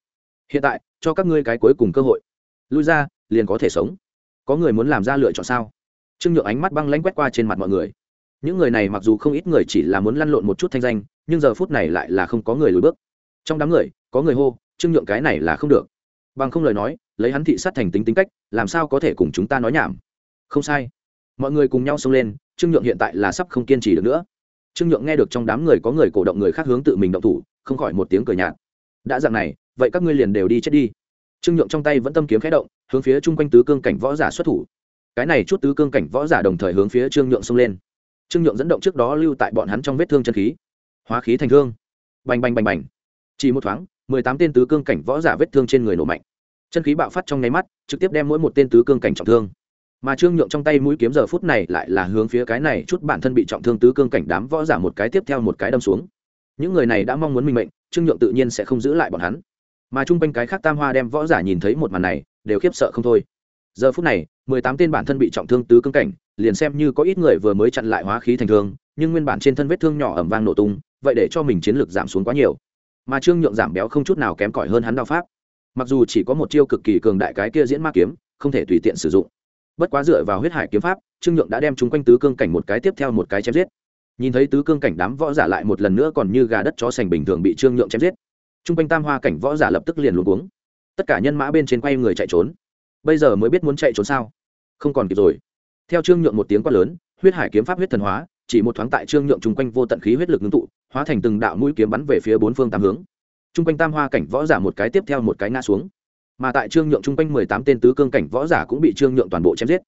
Hiện tại, cho các ngươi cái cuối cùng cơ hội. Lui ra, liền có thể sống. Có người muốn làm ra lựa chọn sao? Trương nhượng ánh mắt băng lãnh quét qua trên mặt mọi người. Những người này mặc dù không ít người chỉ là muốn lăn lộn một chút thanh danh, nhưng giờ phút này lại là không có người lùi bước. Trong đám người, có người hô, trương nhượng cái này là không được. Bằng không lời nói, lấy hắn thị sát thành tính tính cách, làm sao có thể cùng chúng ta nói nhảm? Không sai. Mọi người cùng nhau xông lên, trương nhượng hiện tại là sắp không kiên trì được nữa. Trương nhượng nghe được trong đám người có người cổ động người khác hướng tự mình động thủ, không khỏi một tiếng cười nhạt. Đã dạng này, vậy các ngươi liền đều đi chết đi. Trương nhượng trong tay vẫn tâm kiếm khẽ động, hướng phía chung quanh tứ cương cảnh võ giả xuất thủ cái này chút tứ cương cảnh võ giả đồng thời hướng phía trương nhượng xông lên. Trương nhượng dẫn động trước đó lưu tại bọn hắn trong vết thương chân khí. Hóa khí thành thương bành bành bành bành. Chỉ một thoáng, mười tám tên tứ cương cảnh võ giả vết thương trên người nổ mạnh. Chân khí bạo phát trong nháy mắt, trực tiếp đem mỗi một tên tứ cương cảnh trọng thương. Mà trương nhượng trong tay mũi kiếm giờ phút này lại là hướng phía cái này chút bản thân bị trọng thương tứ cương cảnh đám võ giả một cái tiếp theo một cái đâm xuống. Những người này đã mong muốn minh mệnh, trương nhượng tự nhiên sẽ không giữ lại bọn hắn. Mà chung quanh cái khác tam hoa đem võ giả nhìn thấy một màn này, đều khiếp sợ không thôi giờ phút này, mười tám tên bản thân bị trọng thương tứ cương cảnh, liền xem như có ít người vừa mới chặn lại hóa khí thành thương, nhưng nguyên bản trên thân vết thương nhỏ ẩm vang nổ tung, vậy để cho mình chiến lược giảm xuống quá nhiều. Mà trương nhượng giảm béo không chút nào kém cỏi hơn hắn đao pháp. Mặc dù chỉ có một chiêu cực kỳ cường đại cái kia diễn ma kiếm, không thể tùy tiện sử dụng. Bất quá dựa vào huyết hải kiếm pháp, trương nhượng đã đem chúng quanh tứ cương cảnh một cái tiếp theo một cái chém giết. Nhìn thấy tứ cương cảnh đám võ giả lại một lần nữa còn như gà đất chó sành bình thường bị trương nhượng chém giết t r u n g quanh tam hoa cảnh võ giả lập tức liền luôn cuống. Tất cả nhân mã bên trên quay người chạy trốn bây giờ mới biết muốn chạy trốn sao? Không còn kịp rồi. Theo trương nhượng một tiếng quát lớn, huyết hải kiếm pháp huyết thần hóa, chỉ một thoáng tại trương nhượng chung quanh vô tận khí huyết lực ngưng tụ, hóa thành từng đạo mũi kiếm bắn về phía bốn phương tám hướng. Chung quanh tam hoa cảnh võ giả một cái tiếp theo một cái ngã xuống. Mà tại trương nhượng chung quanh mười tám tên tứ cương cảnh võ giả cũng bị trương nhượng toàn bộ chém giết.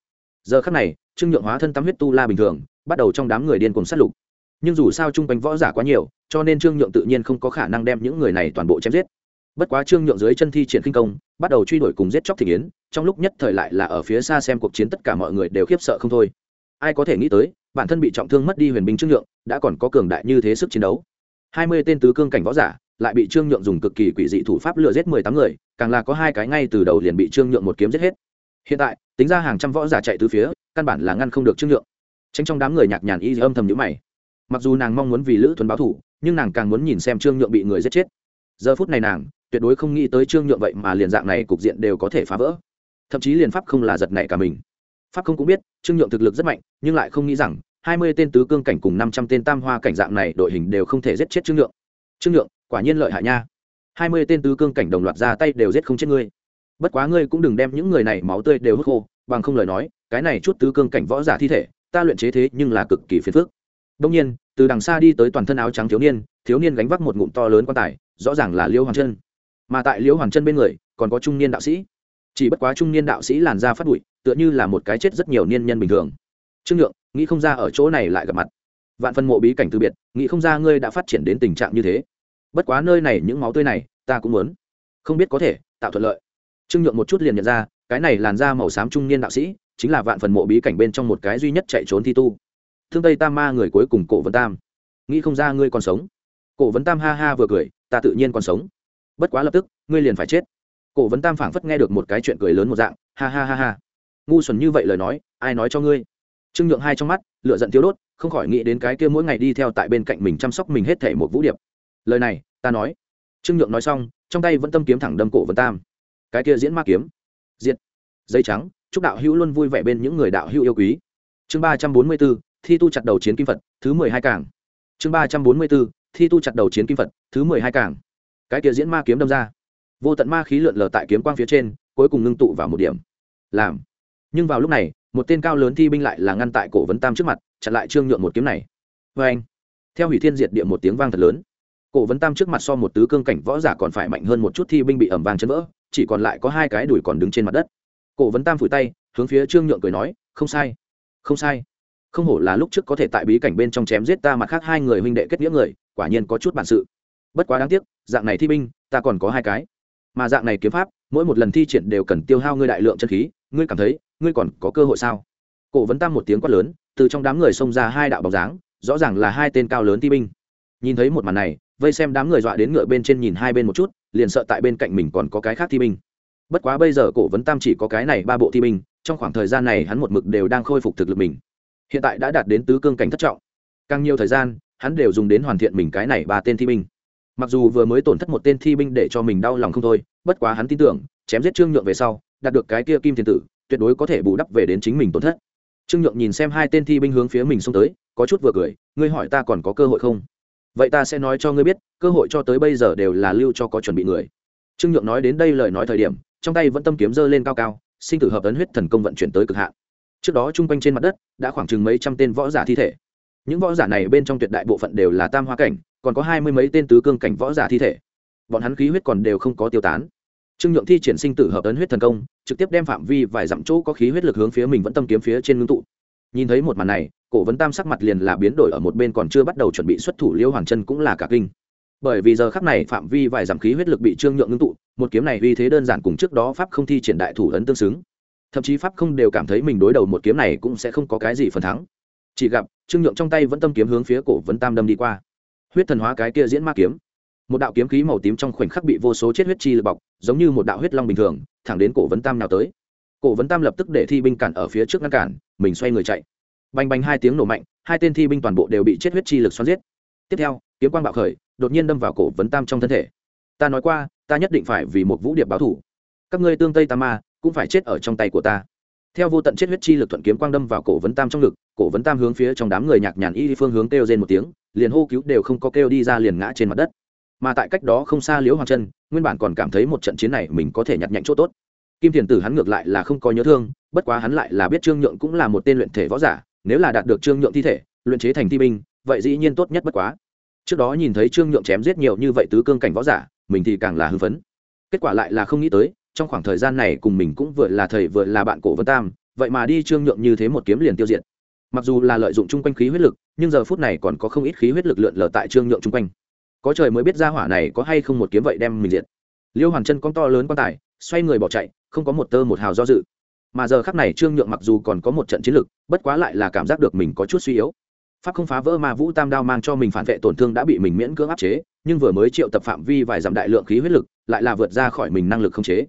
Giờ khắc này, trương nhượng hóa thân tắm huyết tu la bình thường, bắt đầu trong đám người điên cùng sát lục. Nhưng dù sao chung quanh võ giả quá nhiều, cho nên trương nhượng tự nhiên không có khả năng đem những người này toàn bộ chém giết. Bất quá trương nhượng dưới chân thi triển kinh công, bắt đầu truy đuổi cùng giết chóc thị kiến trong lúc nhất thời lại là ở phía xa xem cuộc chiến tất cả mọi người đều khiếp sợ không thôi. Ai có thể nghĩ tới, bản thân bị trọng thương mất đi huyền binh trương nhượng, đã còn có cường đại như thế sức chiến đấu. Hai mươi tên tứ cương cảnh võ giả lại bị trương nhượng dùng cực kỳ quỷ dị thủ pháp lừa giết mười tám người, càng là có hai cái ngay từ đầu liền bị trương nhượng một kiếm giết hết. Hiện tại, tính ra hàng trăm võ giả chạy từ phía, căn bản là ngăn không được trương nhượng. Tránh trong đám người nhạc nhàn y âm thầm nhữ mày. Mặc dù nàng mong muốn vì lữ thuần báo thủ, nhưng nàng càng muốn nhìn xem trương nhượng bị người giết chết. Giờ phút này nàng, tuyệt đối không nghĩ tới trương nhượng vậy mà liền dạng này cục diện đều có thể phá vỡ thậm chí liền pháp không là giật nảy cả mình. Pháp không cũng biết, trương nhượng thực lực rất mạnh, nhưng lại không nghĩ rằng hai mươi tên tứ cương cảnh cùng năm trăm tên tam hoa cảnh dạng này đội hình đều không thể giết chết trương nhượng. Trương nhượng, quả nhiên lợi hại nha. Hai mươi tên tứ cương cảnh đồng loạt ra tay đều giết không chết ngươi. Bất quá ngươi cũng đừng đem những người này máu tươi đều hút khô, bằng không lời nói, cái này chút tứ cương cảnh võ giả thi thể, ta luyện chế thế nhưng là cực kỳ phiền phức. Đông nhiên, từ đằng xa đi tới toàn thân áo trắng thiếu niên thiếu niên gánh vác một ngụm to lớn quan tài, rõ ràng là liêu hoàng chân. Mà tại liễu hoàng chân bên người, còn có trung niên đạo sĩ chỉ bất quá trung niên đạo sĩ làn da phát bụi, tựa như là một cái chết rất nhiều niên nhân bình thường. Trương nhượng, nghĩ không ra ở chỗ này lại gặp mặt. Vạn phân mộ bí cảnh từ biệt, nghĩ không ra ngươi đã phát triển đến tình trạng như thế. Bất quá nơi này những máu tươi này, ta cũng muốn. Không biết có thể, tạo thuận lợi. Trương nhượng một chút liền nhận ra, cái này làn da màu xám trung niên đạo sĩ, chính là vạn phần mộ bí cảnh bên trong một cái duy nhất chạy trốn thi tu. Thương tây tam ma người cuối cùng cổ vấn tam. Nghĩ không ra ngươi còn sống. Cổ vấn tam ha ha vừa cười, ta tự nhiên còn sống. Bất quá lập tức, ngươi liền phải chết cổ vấn tam phảng phất nghe được một cái chuyện cười lớn một dạng, ha ha ha ha. Ngu xuẩn như vậy lời nói, ai nói cho ngươi? Trương nhượng hai trong mắt lựa giận thiếu đốt, không khỏi nghĩ đến cái kia mỗi ngày đi theo tại bên cạnh mình chăm sóc mình hết thể một vũ điệp. Lời này, ta nói. Trương nhượng nói xong, trong tay vẫn tâm kiếm thẳng đâm cổ vấn tam. Cái kia diễn ma kiếm. Diện dây trắng, chúc đạo hữu luôn vui vẻ bên những người đạo hữu yêu quý. Chương ba trăm bốn mươi b ố thi tu chặt đầu chiến kim phật, thứ mười hai cảng chương ba trăm bốn mươi b ố thi tu chặt đầu chiến kim phật, thứ mười hai cảng cái kia diễn ma kiếm đâm ra vô tận ma khí lượn lờ tại kiếm quang phía trên, cuối cùng ngưng tụ vào một điểm. Làm. Nhưng vào lúc này, một tên cao lớn thi binh lại là ngăn tại cổ vấn tam trước mặt, chặn lại trương nhượng một kiếm này. Vê anh theo hủy thiên diệt địa một tiếng vang thật lớn. Cổ vấn tam trước mặt so một tứ cương cảnh võ giả còn phải mạnh hơn một chút thi binh bị ẩm vang chấn vỡ, chỉ còn lại có hai cái đùi còn đứng trên mặt đất. Cổ vấn tam phủi tay, hướng phía trương nhượng cười nói, không sai không sai. Không hổ là lúc trước có thể tại bí cảnh bên trong chém giết ta mặt khác hai người huynh đệ kết nghĩa người, quả nhiên có chút bản sự. Bất quá đáng tiếc, dạng này thi binh, ta còn có hai cái mà dạng này kiếm pháp, mỗi một lần thi triển đều cần tiêu hao ngươi đại lượng chân khí, ngươi cảm thấy, ngươi còn có cơ hội sao? Cổ vấn tam một tiếng quát lớn, từ trong đám người xông ra hai đạo bóng dáng, rõ ràng là hai tên cao lớn thi binh. Nhìn thấy một màn này, vây xem đám người dọa đến ngựa bên trên nhìn hai bên một chút, liền sợ tại bên cạnh mình còn có cái khác thi binh. Bất quá bây giờ cổ vấn tam chỉ có cái này ba bộ thi binh, trong khoảng thời gian này hắn một mực đều đang khôi phục thực lực mình. Hiện tại đã đạt đến tứ cương cảnh thất trọng. Càng nhiều thời gian, hắn đều dùng đến hoàn thiện mình cái này ba tên thi binh mặc dù vừa mới tổn thất một tên thi binh để cho mình đau lòng không thôi, bất quá hắn tin tưởng, chém giết trương nhượng về sau, đạt được cái kia kim thiên tử, tuyệt đối có thể bù đắp về đến chính mình tổn thất. Trương nhượng nhìn xem hai tên thi binh hướng phía mình xông tới, có chút vừa cười, ngươi hỏi ta còn có cơ hội không? Vậy ta sẽ nói cho ngươi biết, cơ hội cho tới bây giờ đều là lưu cho có chuẩn bị người. Trương nhượng nói đến đây lời nói thời điểm, trong tay vẫn tâm kiếm dơ lên cao cao, sinh tử hợp ấn huyết thần công vận chuyển tới cực hạn. Trước đó chung quanh trên mặt đất, đã khoảng chừng mấy trăm tên võ giả thi thể. Những võ giả này bên trong tuyệt đại bộ phận đều là tam hoa cảnh còn có hai mươi mấy tên tứ cương cảnh võ giả thi thể. Bọn hắn khí huyết còn đều không có tiêu tán. Trương nhượng thi triển sinh tử hợp ấn huyết thần công, trực tiếp đem phạm vi vài dặm chỗ có khí huyết lực hướng phía mình vẫn tâm kiếm phía trên ngưng tụ. Nhìn thấy một màn này, cổ vấn tam sắc mặt liền là biến đổi ở một bên còn chưa bắt đầu chuẩn bị xuất thủ liêu hoàng chân cũng là cả kinh. Bởi vì giờ khắc này phạm vi vài dặm khí huyết lực bị trương nhượng ngưng tụ, một kiếm này uy thế đơn giản cùng trước đó pháp không thi triển đại thủ ấn tương xứng. Thậm chí pháp không đều cảm thấy mình đối đầu một kiếm này cũng sẽ không có cái gì phần thắng. Chỉ gặp, trương nhượng trong tay vẫn tâm kiếm hướng phía cổ vấn tam đâm đi qua huyết thần hóa cái kia diễn ma kiếm. Một đạo kiếm khí màu tím trong khoảnh khắc bị vô số chết huyết chi lực bọc, giống như một đạo huyết long bình thường, thẳng đến cổ vấn tam nào tới. Cổ vấn tam lập tức để thi binh cản ở phía trước ngăn cản, mình xoay người chạy. Bành bành hai tiếng nổ mạnh, hai tên thi binh toàn bộ đều bị chết huyết chi lực xoắn giết. Tiếp theo, kiếm quang bạo khởi, đột nhiên đâm vào cổ vấn tam trong thân thể. Ta nói qua, ta nhất định phải vì một vũ điệp báo thủ. Các ngươi tương tây tam ma cũng phải chết ở trong tay của ta theo vô tận chết huyết chi lực thuận kiếm quang đâm vào cổ vấn tam trong ngực, cổ vấn tam hướng phía trong đám người nhạc nhàn y phương hướng kêu trên một tiếng, liền hô cứu đều không có kêu đi ra liền ngã trên mặt đất. Mà tại cách đó không xa liễu hoàng chân nguyên bản còn cảm thấy một trận chiến này mình có thể nhặt nhạnh chỗ tốt. Kim thiền tử hắn ngược lại là không có nhớ thương, bất quá hắn lại là biết trương nhượng cũng là một tên luyện thể võ giả, nếu là đạt được trương nhượng thi thể, luyện chế thành thi binh, vậy dĩ nhiên tốt nhất bất quá. Trước đó nhìn thấy trương nhượng chém giết nhiều như vậy tứ cương cảnh võ giả, mình thì càng là hưng phấn. Kết quả lại là không nghĩ tới trong khoảng thời gian này cùng mình cũng vừa là thầy vừa là bạn cổ vân tam, vậy mà đi trương nhượng như thế một kiếm liền tiêu diệt. Mặc dù là lợi dụng chung quanh khí huyết lực, nhưng giờ phút này còn có không ít khí huyết lực lượn lờ tại trương nhượng chung quanh. Có trời mới biết ra hỏa này có hay không một kiếm vậy đem mình diệt. Liêu hoàn chân con to lớn quan tài, xoay người bỏ chạy, không có một tơ một hào do dự. Mà giờ khắc này trương nhượng mặc dù còn có một trận chiến lực, bất quá lại là cảm giác được mình có chút suy yếu. Pháp không phá vỡ mà vũ tam đao mang cho mình phản vệ tổn thương đã bị mình miễn cưỡng áp chế, nhưng vừa mới triệu tập phạm vi vài dặm đại lượng khí huyết lực, lại là vượt ra khỏi mình năng lực không chế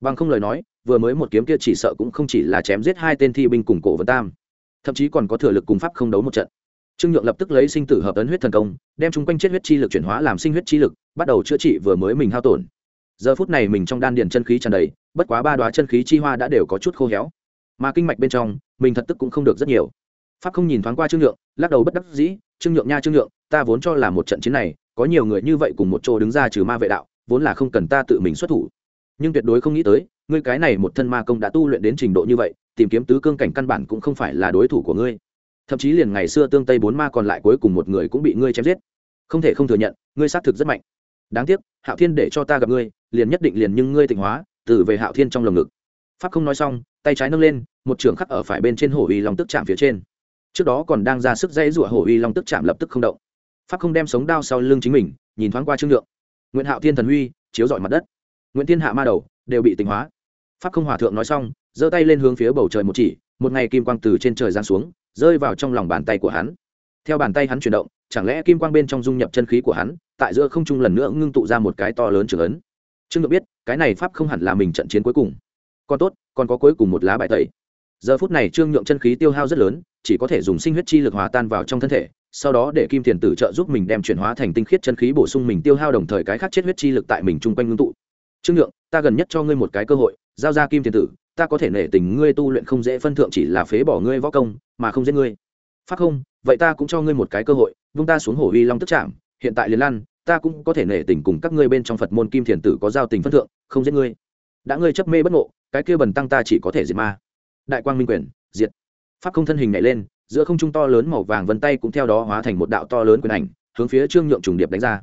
bằng không lời nói, vừa mới một kiếm kia chỉ sợ cũng không chỉ là chém giết hai tên thi binh cùng cổ vân tam, thậm chí còn có thừa lực cùng pháp không đấu một trận. Trương nhượng lập tức lấy sinh tử hợp ấn huyết thần công, đem chung quanh chết huyết chi lực chuyển hóa làm sinh huyết chi lực, bắt đầu chữa trị vừa mới mình hao tổn. Giờ phút này mình trong đan điền chân khí tràn đầy, bất quá ba đoá chân khí chi hoa đã đều có chút khô héo. Mà kinh mạch bên trong, mình thật tức cũng không được rất nhiều. Pháp không nhìn thoáng qua trương nhượng, lắc đầu bất đắc dĩ, trương nhượng nha trương nhượng, ta vốn cho là một trận chiến này, có nhiều người như vậy cùng một chỗ đứng ra trừ ma vệ đạo, vốn là không cần ta tự mình xuất thủ nhưng tuyệt đối không nghĩ tới, ngươi cái này một thân ma công đã tu luyện đến trình độ như vậy, tìm kiếm tứ cương cảnh căn bản cũng không phải là đối thủ của ngươi. Thậm chí liền ngày xưa tương tây bốn ma còn lại cuối cùng một người cũng bị ngươi chém giết. Không thể không thừa nhận, ngươi xác thực rất mạnh. Đáng tiếc, hạo thiên để cho ta gặp ngươi, liền nhất định liền nhưng ngươi tịnh hóa, từ về hạo thiên trong lồng ngực. Pháp không nói xong, tay trái nâng lên, một trường khắc ở phải bên trên hổ uy long tức chạm phía trên. Trước đó còn đang ra sức dây rủa hổ uy long tức chạm lập tức không động. Pháp không đem sống đao sau lưng chính mình, nhìn thoáng qua trương nhượng nguyễn hạo thiên thần huy, chiếu dọi mặt đất nguyễn thiên hạ ma đầu đều bị tịnh hóa pháp không hòa thượng nói xong giơ tay lên hướng phía bầu trời một chỉ một ngày kim quang từ trên trời giáng xuống rơi vào trong lòng bàn tay của hắn theo bàn tay hắn chuyển động chẳng lẽ kim quang bên trong dung nhập chân khí của hắn tại giữa không trung lần nữa ngưng tụ ra một cái to lớn trường ấn trương được biết cái này pháp không hẳn là mình trận chiến cuối cùng còn tốt còn có cuối cùng một lá bài tẩy giờ phút này trương nhượng chân khí tiêu hao rất lớn chỉ có thể dùng sinh huyết chi lực hòa tan vào trong thân thể sau đó để kim tiền tử trợ giúp mình đem chuyển hóa thành tinh khiết chân khí bổ sung mình tiêu hao đồng thời cái khác chết huyết chi lực tại mình chung quanh ngưng tụ trương nhượng, ta gần nhất cho ngươi một cái cơ hội, giao ra kim Thiên tử, ta có thể nể tình ngươi tu luyện không dễ phân thượng chỉ là phế bỏ ngươi võ công, mà không giết ngươi. Phát không, vậy ta cũng cho ngươi một cái cơ hội, vung ta xuống hổ uy long tức chạm, hiện tại liền lan ta cũng có thể nể tình cùng các ngươi bên trong phật môn kim thiền tử có giao tình phân thượng, không giết ngươi. Đã ngươi chấp mê bất ngộ, cái kia bần tăng ta chỉ có thể diệt ma. Đại quang minh quyền, diệt. Pháp không thân hình nhảy lên, giữa không trung to lớn màu vàng vân tay cũng theo đó hóa thành một đạo to lớn quyền ảnh, hướng phía trương nhượng trùng điệp đánh ra.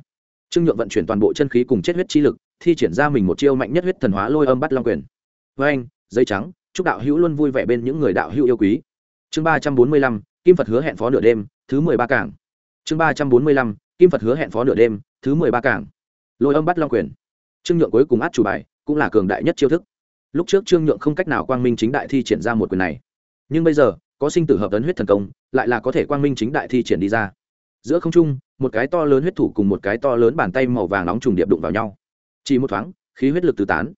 Trương nhượng vận chuyển toàn bộ chân khí cùng chết huyết chi lực thi triển ra mình một chiêu mạnh nhất huyết thần hóa lôi âm bắt long quyền. Với anh dây trắng, chúc đạo hữu luôn vui vẻ bên những người đạo hữu yêu quý. Chương ba trăm bốn mươi lăm, kim phật hứa hẹn phó nửa đêm, thứ mười ba cảng. Chương ba trăm bốn mươi lăm, kim phật hứa hẹn phó nửa đêm, thứ mười ba cảng. Lôi âm bắt long quyền. Trương nhượng cuối cùng át chủ bài, cũng là cường đại nhất chiêu thức. Lúc trước trương nhượng không cách nào quang minh chính đại thi triển ra một quyền này. Nhưng bây giờ, có sinh tử hợp tấn huyết thần công, lại là có thể quang minh chính đại thi triển đi ra. Giữa không trung, một cái to lớn huyết thủ cùng một cái to lớn bàn tay màu vàng nóng trùng điệp đụng vào nhau chỉ một thoáng, khí huyết lực tứ tán.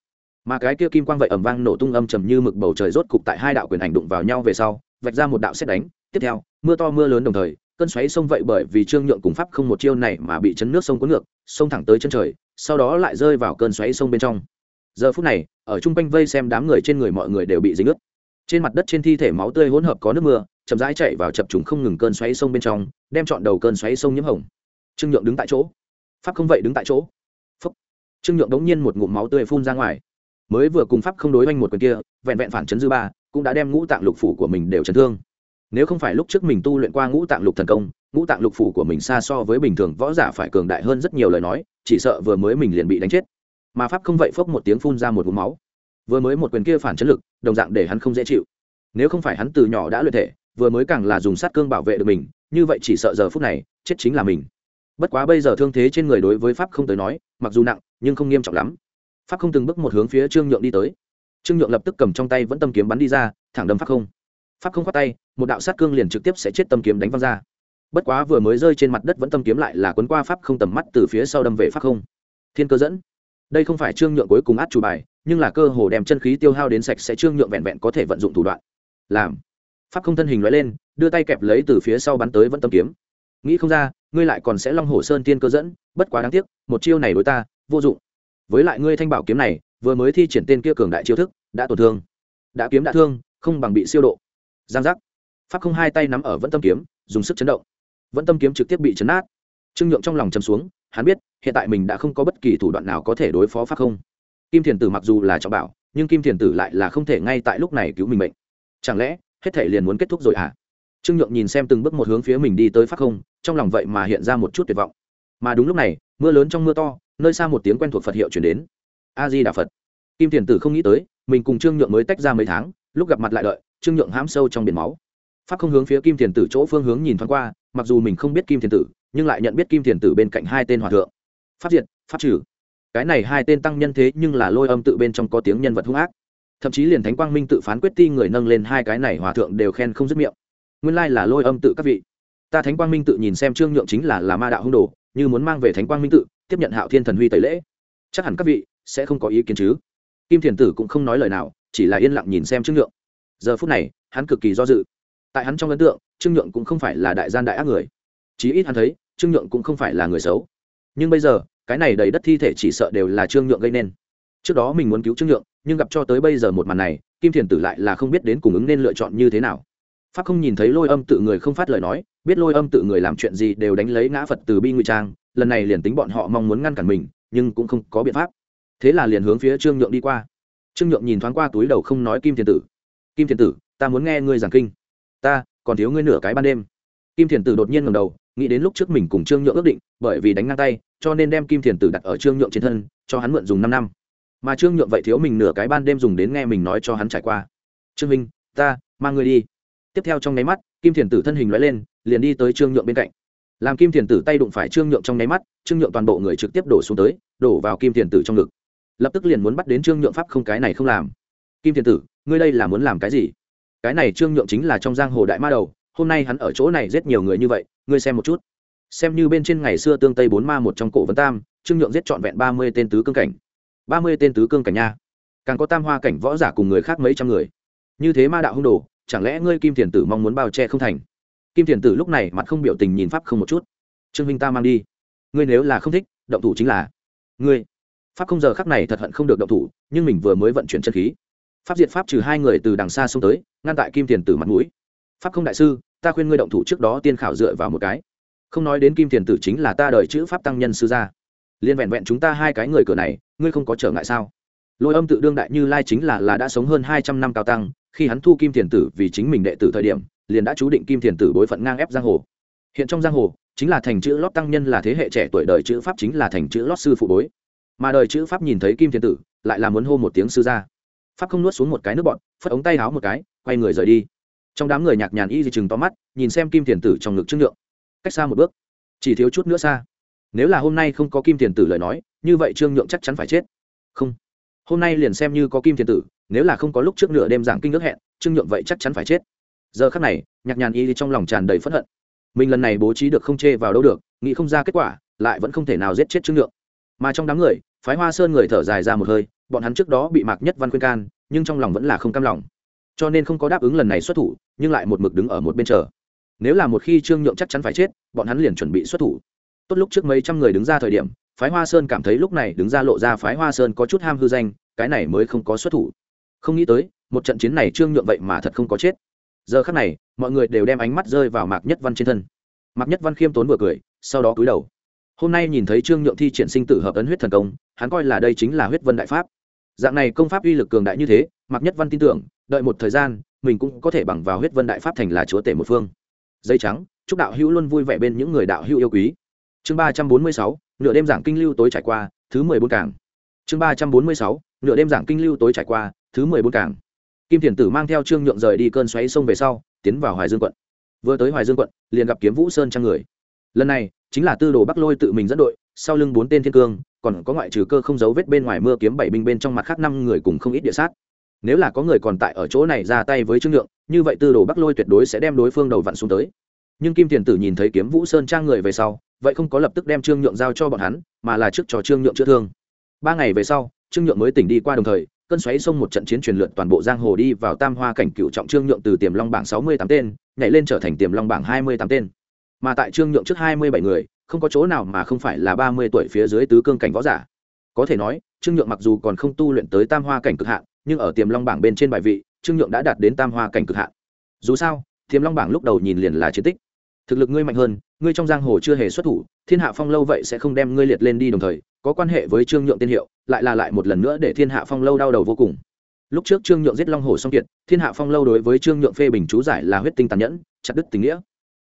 Mà cái kia kim quang vậy ẩm vang nổ tung âm trầm như mực bầu trời rốt cục tại hai đạo quyền ảnh đụng vào nhau về sau, vạch ra một đạo xét đánh. Tiếp theo, mưa to mưa lớn đồng thời, cơn xoáy sông vậy bởi vì trương nhượng cùng pháp không một chiêu này mà bị chấn nước sông cuốn ngược, sông thẳng tới chân trời, sau đó lại rơi vào cơn xoáy sông bên trong. Giờ phút này, ở chung quanh vây xem đám người trên người mọi người đều bị dính ướt. Trên mặt đất trên thi thể máu tươi hỗn hợp có nước mưa, chậm rãi chạy vào chập trùng không ngừng cơn xoáy sông bên trong, đem chọn đầu cơn xoáy sông nhiễm hồng. Trương nhượng đứng tại chỗ. Pháp không vậy đứng tại chỗ trương nhượng đống nhiên một ngụm máu tươi phun ra ngoài. Mới vừa cùng pháp không đối oanh một quyền kia, vẹn vẹn phản chấn dư ba, cũng đã đem ngũ tạng lục phủ của mình đều chấn thương. Nếu không phải lúc trước mình tu luyện qua ngũ tạng lục thần công, ngũ tạng lục phủ của mình xa so với bình thường võ giả phải cường đại hơn rất nhiều lời nói, chỉ sợ vừa mới mình liền bị đánh chết. Mà pháp không vậy phốc một tiếng phun ra một vùng máu. Vừa mới một quyền kia phản chấn lực, đồng dạng để hắn không dễ chịu. Nếu không phải hắn từ nhỏ đã luyện thể, vừa mới càng là dùng sát cương bảo vệ được mình, như vậy chỉ sợ giờ phút này, chết chính là mình bất quá bây giờ thương thế trên người đối với pháp không tới nói, mặc dù nặng, nhưng không nghiêm trọng lắm. Pháp không từng bước một hướng phía trương nhượng đi tới. Trương nhượng lập tức cầm trong tay vẫn tâm kiếm bắn đi ra, thẳng đâm pháp không. Pháp không khoát tay, một đạo sát cương liền trực tiếp sẽ chết tâm kiếm đánh văng ra. Bất quá vừa mới rơi trên mặt đất vẫn tâm kiếm lại là quấn qua pháp không tầm mắt từ phía sau đâm về pháp không. Thiên cơ dẫn. Đây không phải trương nhượng cuối cùng át chủ bài, nhưng là cơ hồ đem chân khí tiêu hao đến sạch sẽ trương nhượng vẹn vẹn có thể vận dụng thủ đoạn. Làm. Pháp không thân hình loại lên, đưa tay kẹp lấy từ phía sau bắn tới vẫn tâm kiếm nghĩ không ra, ngươi lại còn sẽ long hồ sơn tiên cơ dẫn, bất quá đáng tiếc, một chiêu này đối ta, vô dụng. Với lại ngươi thanh bảo kiếm này, vừa mới thi triển tên kia cường đại chiêu thức, đã tổn thương. Đã kiếm đã thương, không bằng bị siêu độ. Giang giác. Pháp không hai tay nắm ở vẫn tâm kiếm, dùng sức chấn động. Vẫn tâm kiếm trực tiếp bị chấn át trương nhượng trong lòng chấm xuống, hắn biết, hiện tại mình đã không có bất kỳ thủ đoạn nào có thể đối phó pháp không. Kim thiền tử mặc dù là trọng bảo, nhưng kim thiền tử lại là không thể ngay tại lúc này cứu mình mệnh. Chẳng lẽ, hết thể liền muốn kết thúc rồi à? Trương nhượng nhìn xem từng bước một hướng phía mình đi tới phát không, trong lòng vậy mà hiện ra một chút tuyệt vọng. Mà đúng lúc này, mưa lớn trong mưa to, nơi xa một tiếng quen thuộc phật hiệu chuyển đến. A di đà phật. Kim thiền tử không nghĩ tới, mình cùng trương nhượng mới tách ra mấy tháng, lúc gặp mặt lại đợi, trương nhượng hãm sâu trong biển máu. Pháp không hướng phía kim thiền tử chỗ phương hướng nhìn thoáng qua, mặc dù mình không biết kim thiền tử, nhưng lại nhận biết kim thiền tử bên cạnh hai tên hòa thượng. Pháp diệt, pháp trừ. Cái này hai tên tăng nhân thế nhưng là lôi âm tự bên trong có tiếng nhân vật hung ác. Thậm chí liền thánh quang minh tự phán quyết ti người nâng lên hai cái này hòa thượng đều khen không dứt miệng nguyên lai là lôi âm tự các vị. Ta thánh quang minh tự nhìn xem trương nhượng chính là là ma đạo hung đồ, như muốn mang về thánh quang minh tự, tiếp nhận hạo thiên thần huy tẩy lễ. Chắc hẳn các vị sẽ không có ý kiến chứ? Kim thiền tử cũng không nói lời nào, chỉ là yên lặng nhìn xem trương nhượng. Giờ phút này, hắn cực kỳ do dự. Tại hắn trong ấn tượng, trương nhượng cũng không phải là đại gian đại ác người. Chí ít hắn thấy, trương nhượng cũng không phải là người xấu. Nhưng bây giờ, cái này đầy đất thi thể chỉ sợ đều là trương nhượng gây nên. Trước đó mình muốn cứu trương nhượng, nhưng gặp cho tới bây giờ một màn này, kim thiền tử lại là không biết đến cùng ứng nên lựa chọn như thế nào pháp không nhìn thấy lôi âm tự người không phát lời nói, biết lôi âm tự người làm chuyện gì đều đánh lấy ngã phật từ bi ngụy trang, lần này liền tính bọn họ mong muốn ngăn cản mình, nhưng cũng không có biện pháp. Thế là liền hướng phía trương nhượng đi qua. Trương nhượng nhìn thoáng qua túi đầu không nói kim thiền tử. Kim thiền tử, ta muốn nghe ngươi giảng kinh. Ta, còn thiếu ngươi nửa cái ban đêm. Kim thiền tử đột nhiên ngầm đầu, nghĩ đến lúc trước mình cùng trương nhượng ước định, bởi vì đánh ngang tay, cho nên đem kim thiền tử đặt ở trương nhượng trên thân, cho hắn mượn dùng năm năm. Mà trương nhượng vậy thiếu mình nửa cái ban đêm dùng đến nghe mình nói cho hắn trải qua. Trương minh, ta mang người đi tiếp theo trong nháy mắt, kim thiền tử thân hình loại lên, liền đi tới trương nhượng bên cạnh. Làm kim thiền tử tay đụng phải trương nhượng trong nháy mắt, trương nhượng toàn bộ người trực tiếp đổ xuống tới, đổ vào kim thiền tử trong ngực. Lập tức liền muốn bắt đến trương nhượng pháp không, cái này không làm. Kim thiền tử, ngươi đây là muốn làm cái gì? Cái này trương nhượng chính là trong giang hồ đại ma đầu, hôm nay hắn ở chỗ này giết nhiều người như vậy, ngươi xem một chút. Xem như bên trên ngày xưa tương tây bốn ma một trong cổ vấn tam, trương nhượng giết trọn vẹn ba mươi tên tứ cương cảnh. Ba mươi tên tứ cương cảnh nha. Càng có tam hoa cảnh võ giả cùng người khác mấy trăm người. Như thế ma đạo hung đồ chẳng lẽ ngươi kim thiền tử mong muốn bao che không thành? Kim thiền tử lúc này mặt không biểu tình nhìn pháp không một chút. Trương minh ta mang đi. Ngươi nếu là không thích, động thủ chính là ngươi. Pháp không giờ khắc này thật hận không được động thủ, nhưng mình vừa mới vận chuyển chân khí. Pháp diệt pháp trừ hai người từ đằng xa xông tới, ngăn tại kim thiền tử mặt mũi. Pháp không đại sư, ta khuyên ngươi động thủ trước đó tiên khảo dựa vào một cái. Không nói đến kim thiền tử chính là ta đợi chữ pháp tăng nhân sư gia. Liên vẹn vẹn chúng ta hai cái người cửa này, ngươi không có trở ngại sao? Lôi âm tự đương đại như lai chính là là đã sống hơn hai trăm năm cao tăng khi hắn thu kim thiền tử vì chính mình đệ tử thời điểm, liền đã chú định kim thiền tử bối phận ngang ép giang hồ. Hiện trong giang hồ, chính là thành chữ lót tăng nhân là thế hệ trẻ tuổi đời chữ pháp chính là thành chữ lót sư phụ bối. Mà đời chữ pháp nhìn thấy kim thiền tử, lại là muốn hô một tiếng sư gia. Pháp không nuốt xuống một cái nước bọn phất ống tay háo một cái, quay người rời đi. Trong đám người nhạc nhàn y di chừng to mắt, nhìn xem kim thiền tử trong ngực Trương nhượng. Cách xa một bước, chỉ thiếu chút nữa xa. Nếu là hôm nay không có kim thiền tử lời nói, như vậy trương nhượng chắc chắn phải chết. Không. Hôm nay liền xem như có kim thiền tử nếu là không có lúc trước nửa đêm giảng kinh ước hẹn, trương nhượng vậy chắc chắn phải chết. Giờ khắc này, nhạc nhàn y trong lòng tràn đầy phẫn hận. Mình lần này bố trí được không chê vào đâu được, nghĩ không ra kết quả, lại vẫn không thể nào giết chết trương nhượng. Mà trong đám người, phái hoa sơn người thở dài ra một hơi, bọn hắn trước đó bị mạc nhất văn khuyên can, nhưng trong lòng vẫn là không cam lòng. Cho nên không có đáp ứng lần này xuất thủ, nhưng lại một mực đứng ở một bên chờ. Nếu là một khi trương nhượng chắc chắn phải chết, bọn hắn liền chuẩn bị xuất thủ. Tốt lúc trước mấy trăm người đứng ra thời điểm, phái hoa sơn cảm thấy lúc này đứng ra lộ ra phái hoa sơn có chút ham hư danh, cái này mới không có xuất thủ không nghĩ tới, một trận chiến này trương nhượng vậy mà thật không có chết. Giờ khắc này, mọi người đều đem ánh mắt rơi vào mạc nhất văn trên thân. Mạc nhất văn khiêm tốn vừa cười, sau đó cúi đầu. Hôm nay nhìn thấy trương nhượng thi triển sinh tử hợp ấn huyết thần công, hắn coi là đây chính là huyết vân đại pháp. Dạng này công pháp uy lực cường đại như thế, mạc nhất văn tin tưởng, đợi một thời gian, mình cũng có thể bằng vào huyết vân đại pháp thành là chúa tể một phương. Dây trắng, chúc đạo hữu luôn vui vẻ bên những người đạo hữu yêu quý. Chương ba trăm bốn mươi sáu, nửa đêm giảng kinh lưu tối trải qua, thứ mười bốn cảng chương ba trăm bốn mươi sáu, nửa đêm giảng kinh lưu tối trải qua thứ mười bốn cảng. Kim thiền tử mang theo trương nhượng rời đi cơn xoáy sông về sau, tiến vào hoài dương quận. Vừa tới hoài dương quận, liền gặp kiếm vũ sơn trang người. Lần này, chính là tư đồ bắc lôi tự mình dẫn đội, sau lưng bốn tên thiên cương, còn có ngoại trừ cơ không giấu vết bên ngoài mưa kiếm bảy binh bên trong mặt khác năm người cùng không ít địa sát. Nếu là có người còn tại ở chỗ này ra tay với trương nhượng, như vậy tư đồ bắc lôi tuyệt đối sẽ đem đối phương đầu vặn xuống tới. Nhưng kim thiền tử nhìn thấy kiếm vũ sơn trang người về sau, vậy không có lập tức đem trương nhượng giao cho bọn hắn, mà là trước cho trương nhượng chữa thương. Ba ngày về sau, trương nhượng mới tỉnh đi qua đồng thời cơn xoáy sông một trận chiến truyền lượt toàn bộ giang hồ đi vào tam hoa cảnh cựu trọng trương nhượng từ tiềm long bảng sáu mươi tám tên, nhảy lên trở thành tiềm long bảng hai mươi tám tên. Mà tại trương nhượng trước hai mươi bảy người, không có chỗ nào mà không phải là ba mươi tuổi phía dưới tứ cương cảnh võ giả. Có thể nói, trương nhượng mặc dù còn không tu luyện tới tam hoa cảnh cực hạn, nhưng ở tiềm long bảng bên trên bài vị, trương nhượng đã đạt đến tam hoa cảnh cực hạn. Dù sao, tiềm long bảng lúc đầu nhìn liền là chiến tích. Thực lực ngươi mạnh hơn, ngươi trong giang hồ chưa hề xuất thủ, thiên hạ phong lâu vậy sẽ không đem ngươi liệt lên đi đồng thời, có quan hệ với trương nhượng tiên hiệu lại là lại một lần nữa để thiên hạ phong lâu đau đầu vô cùng. Lúc trước trương nhượng giết long hồ song kiệt, thiên hạ phong lâu đối với trương nhượng phê bình chú giải là huyết tinh tàn nhẫn, chặt đứt tình nghĩa.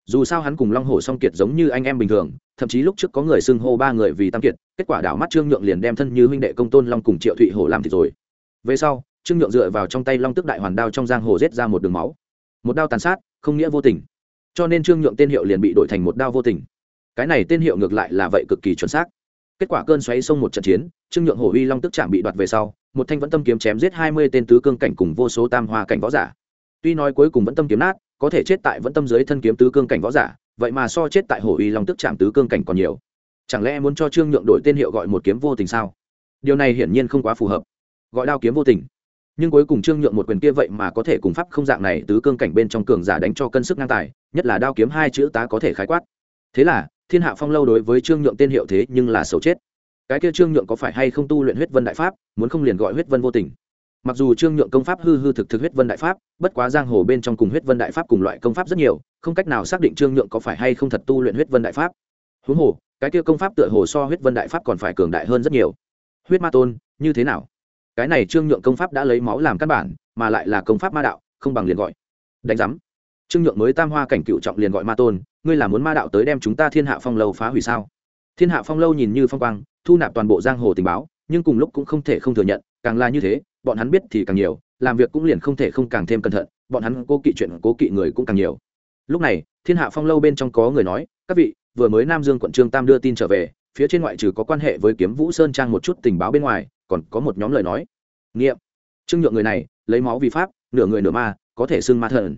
Dù sao hắn cùng long hồ song kiệt giống như anh em bình thường, thậm chí lúc trước có người xưng hô ba người vì tam kiệt, kết quả đảo mắt trương nhượng liền đem thân như huynh đệ công tôn long cùng triệu thụy hổ làm thịt rồi. Về sau, trương nhượng dựa vào trong tay long tức đại hoàn đao trong giang hồ rết ra một đường máu. Một đao tàn sát, không nghĩa vô tình. Cho nên trương nhượng tên hiệu liền bị đổi thành một đao vô tình. Cái này tên hiệu ngược lại là vậy cực kỳ chuẩn xác. Kết quả cơn xoáy sông một trận chiến trương nhượng hổ uy long tức chạm bị đoạt về sau, một thanh vẫn tâm kiếm chém giết hai mươi tên tứ cương cảnh cùng vô số tam hoa cảnh võ giả. Tuy nói cuối cùng vẫn tâm kiếm nát, có thể chết tại vẫn tâm dưới thân kiếm tứ cương cảnh võ giả, vậy mà so chết tại hổ uy long tức chạm tứ cương cảnh còn nhiều. Chẳng lẽ muốn cho trương nhượng đổi tên hiệu gọi một kiếm vô tình sao? Điều này hiển nhiên không quá phù hợp. Gọi đao kiếm vô tình. Nhưng cuối cùng trương nhượng một quyền kia vậy mà có thể cùng pháp không dạng này tứ cương cảnh bên trong cường giả đánh cho cân sức ngang tài, nhất là đao kiếm hai chữ tá có thể khái quát. Thế là, thiên hạ phong lâu đối với trương nhượng tên hiệu thế nhưng là xấu chết cái kia trương nhượng có phải hay không tu luyện huyết vân đại pháp, muốn không liền gọi huyết vân vô tình. Mặc dù trương nhượng công pháp hư hư thực thực huyết vân đại pháp, bất quá giang hồ bên trong cùng huyết vân đại pháp cùng loại công pháp rất nhiều, không cách nào xác định trương nhượng có phải hay không thật tu luyện huyết vân đại pháp. Huống hồ, cái kia công pháp tựa hồ so huyết vân đại pháp còn phải cường đại hơn rất nhiều. Huyết ma tôn, như thế nào? Cái này trương nhượng công pháp đã lấy máu làm căn bản, mà lại là công pháp ma đạo, không bằng liền gọi. Đánh giám. Trương nhượng mới tam hoa cảnh cựu trọng liền gọi ma tôn, ngươi là muốn ma đạo tới đem chúng ta thiên hạ phong lâu phá hủy sao? Thiên hạ phong lâu nhìn như phong quang, thu nạp toàn bộ giang hồ tình báo, nhưng cùng lúc cũng không thể không thừa nhận, càng là như thế, bọn hắn biết thì càng nhiều, làm việc cũng liền không thể không càng thêm cẩn thận, bọn hắn cố kỵ chuyện, cố kỵ người cũng càng nhiều. Lúc này, thiên hạ phong lâu bên trong có người nói, các vị, vừa mới nam dương quận trương tam đưa tin trở về, phía trên ngoại trừ có quan hệ với kiếm vũ sơn trang một chút tình báo bên ngoài, còn có một nhóm lời nói. Nghiệm. Trương nhượng người này, lấy máu vi pháp, nửa người nửa ma, có thể xưng ma thần.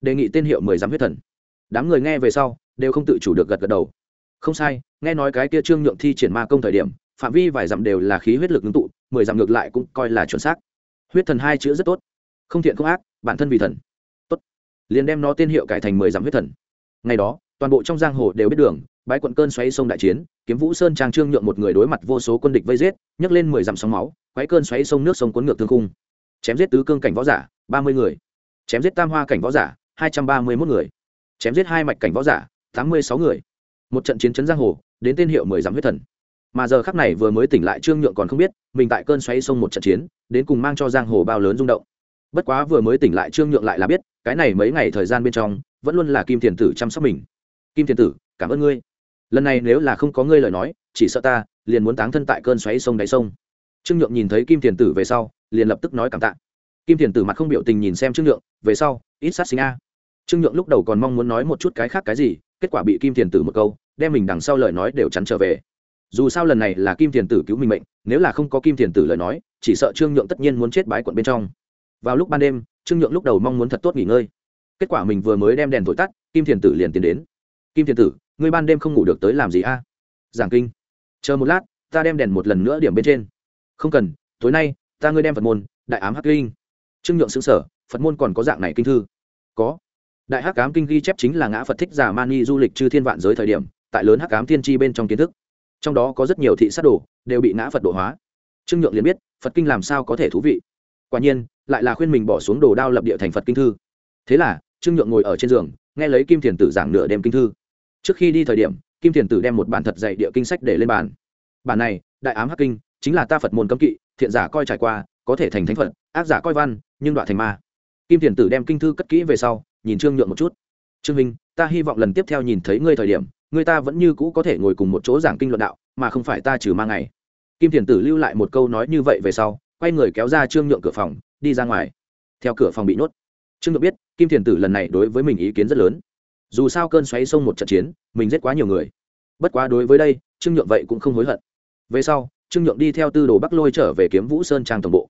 Đề nghị tên hiệu mười giám huyết thần. Đám người nghe về sau, đều không tự chủ được gật gật đầu không sai, nghe nói cái kia trương nhượng thi triển ma công thời điểm, phạm vi vài dặm đều là khí huyết lực ngưng tụ, mười dặm ngược lại cũng coi là chuẩn xác. Huyết thần hai chữ rất tốt. Không thiện không ác, bản thân vì thần. Tốt. Liền đem nó tên hiệu cải thành mười dặm huyết thần. Ngày đó, toàn bộ trong giang hồ đều biết đường bãi quận cơn xoáy sông đại chiến, kiếm vũ sơn trang trương nhượng một người đối mặt vô số quân địch vây giết, nhấc lên mười dặm sóng máu, quái cơn xoáy sông nước sông cuốn ngược thương cung chém giết tứ cương cảnh võ giả, ba mươi người. Chém giết tam hoa cảnh võ giả, hai trăm ba mươi mốt người. Chém giết hai mạch cảnh võ giả, tám mươi sáu người một trận chiến chấn giang hồ, đến tên hiệu mười dặm huyết thần. Mà giờ khắc này vừa mới tỉnh lại trương nhượng còn không biết, mình tại cơn xoáy sông một trận chiến, đến cùng mang cho giang hồ bao lớn rung động. Bất quá vừa mới tỉnh lại trương nhượng lại là biết, cái này mấy ngày thời gian bên trong, vẫn luôn là kim thiền tử chăm sóc mình. Kim thiền tử, cảm ơn ngươi. Lần này nếu là không có ngươi lời nói, chỉ sợ ta, liền muốn táng thân tại cơn xoáy sông đáy sông. Trương nhượng nhìn thấy kim thiền tử về sau, liền lập tức nói cảm tạ. Kim thiền tử mặt không biểu tình nhìn xem trương nhượng, về sau, ít sát sinh a. Trương nhượng lúc đầu còn mong muốn nói một chút cái khác cái gì kết quả bị kim thiền tử một câu, đem mình đằng sau lời nói đều chắn trở về. Dù sao lần này là kim thiền tử cứu mình mệnh, nếu là không có kim thiền tử lời nói, chỉ sợ trương nhượng tất nhiên muốn chết bái quận bên trong. Vào lúc ban đêm, trương nhượng lúc đầu mong muốn thật tốt nghỉ ngơi. Kết quả mình vừa mới đem đèn thổi tắt, kim thiền tử liền tiến đến. Kim thiền tử, ngươi ban đêm không ngủ được tới làm gì a? Giảng kinh. Chờ một lát, ta đem đèn một lần nữa điểm bên trên. Không cần, tối nay, ta ngươi đem phật môn, đại ám hắc kinh trương nhượng xứng sở phật môn còn có dạng này kinh thư. Có đại hắc ám kinh ghi chép chính là ngã phật thích giả mani du lịch chư thiên vạn giới thời điểm, tại lớn hắc ám thiên tri bên trong kiến thức. Trong đó có rất nhiều thị sát đồ, đều bị ngã phật độ hóa. Trương nhượng liền biết, phật kinh làm sao có thể thú vị. Quả nhiên, lại là khuyên mình bỏ xuống đồ đao lập địa thành phật kinh thư. Thế là, trương nhượng ngồi ở trên giường, nghe lấy kim thiền tử giảng nửa đêm kinh thư. Trước khi đi thời điểm, kim thiền tử đem một bản thật dạy địa kinh sách để lên bàn. Bản này, đại ám hắc kinh, chính là ta phật môn cấm kỵ, thiện giả coi trải qua, có thể thành thánh phật, ác giả coi văn, nhưng đoạn thành ma kim thiền tử đem kinh thư cất kỹ về sau, nhìn trương nhượng một chút. Trương minh, ta hy vọng lần tiếp theo nhìn thấy ngươi thời điểm, người ta vẫn như cũ có thể ngồi cùng một chỗ giảng kinh luận đạo, mà không phải ta trừ ma ngày. Kim thiền tử lưu lại một câu nói như vậy về sau, quay người kéo ra trương nhượng cửa phòng, đi ra ngoài. Theo cửa phòng bị nhốt, trương nhượng biết, kim thiền tử lần này đối với mình ý kiến rất lớn. Dù sao cơn xoáy sông một trận chiến, mình giết quá nhiều người. Bất quá đối với đây, trương nhượng vậy cũng không hối hận. Về sau, trương nhượng đi theo tư đồ bắc lôi trở về kiếm vũ sơn trang tổng bộ.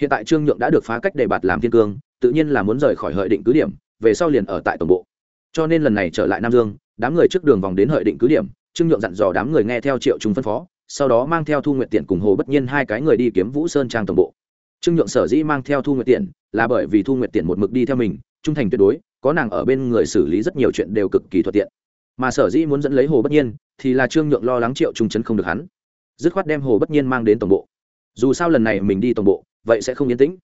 Hiện tại trương nhượng đã được phá cách đề bạt làm thiên cương tự nhiên là muốn rời khỏi hợi định cứ điểm, về sau liền ở tại tổng bộ. Cho nên lần này trở lại nam dương, đám người trước đường vòng đến hợi định cứ điểm, trương nhượng dặn dò đám người nghe theo triệu trung phân phó, sau đó mang theo thu nguyện tiện cùng hồ bất nhiên hai cái người đi kiếm vũ sơn trang tổng bộ. Trương nhượng sở dĩ mang theo thu nguyện tiện là bởi vì thu nguyện tiện một mực đi theo mình, trung thành tuyệt đối, có nàng ở bên người xử lý rất nhiều chuyện đều cực kỳ thuận tiện. Mà sở dĩ muốn dẫn lấy hồ bất nhiên thì là trương nhượng lo lắng triệu trung chấn không được hắn. Dứt khoát đem hồ bất nhiên mang đến tổng bộ. Dù sao lần này mình đi tổng bộ, vậy sẽ không yên tĩnh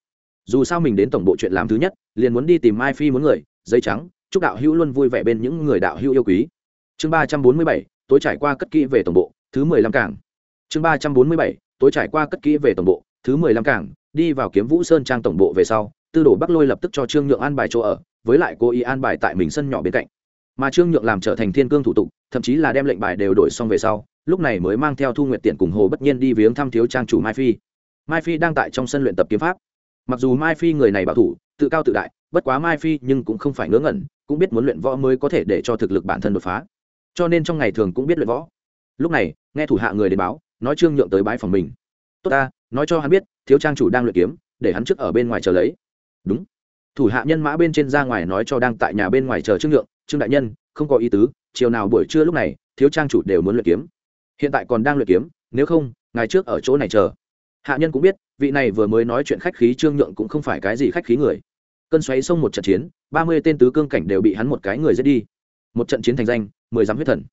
dù sao mình đến tổng bộ chuyện làm thứ nhất, liền muốn đi tìm mai phi muốn người, giấy trắng, chúc đạo hữu luôn vui vẻ bên những người đạo hữu yêu quý. Chương ba trăm bốn mươi bảy, tối trải qua cất kỹ về tổng bộ, thứ mười lăm cảng. Chương ba trăm bốn mươi bảy, tối trải qua cất kỹ về tổng bộ, thứ mười lăm cảng, đi vào kiếm vũ sơn trang tổng bộ về sau, tư đồ bắc lôi lập tức cho trương nhượng an bài chỗ ở, với lại cô ý an bài tại mình sân nhỏ bên cạnh. Mà trương nhượng làm trở thành thiên cương thủ tục, thậm chí là đem lệnh bài đều đổi xong về sau, lúc này mới mang theo thu nguyện tiện cùng hồ bất nhiên đi viếng thăm thiếu trang chủ mai phi. Mai phi đang tại trong sân luyện tập kiếm pháp mặc dù mai phi người này bảo thủ, tự cao tự đại, bất quá mai phi nhưng cũng không phải ngớ ngẩn, cũng biết muốn luyện võ mới có thể để cho thực lực bản thân đột phá. Cho nên trong ngày thường cũng biết luyện võ. Lúc này, nghe thủ hạ người đến báo, nói trương nhượng tới bãi phòng mình. Tốt ta, nói cho hắn biết, thiếu trang chủ đang luyện kiếm, để hắn trước ở bên ngoài chờ lấy. Đúng. Thủ hạ nhân mã bên trên ra ngoài nói cho đang tại nhà bên ngoài chờ trương nhượng, trương đại nhân, không có ý tứ, chiều nào buổi trưa lúc này, thiếu trang chủ đều muốn luyện kiếm. Hiện tại còn đang luyện kiếm, nếu không ngày trước ở chỗ này chờ hạ nhân cũng biết, vị này vừa mới nói chuyện khách khí trương nhượng cũng không phải cái gì khách khí người. Cơn xoáy xông một trận chiến, ba mươi tên tứ cương cảnh đều bị hắn một cái người giết đi. Một trận chiến thành danh, mười dám huyết thần.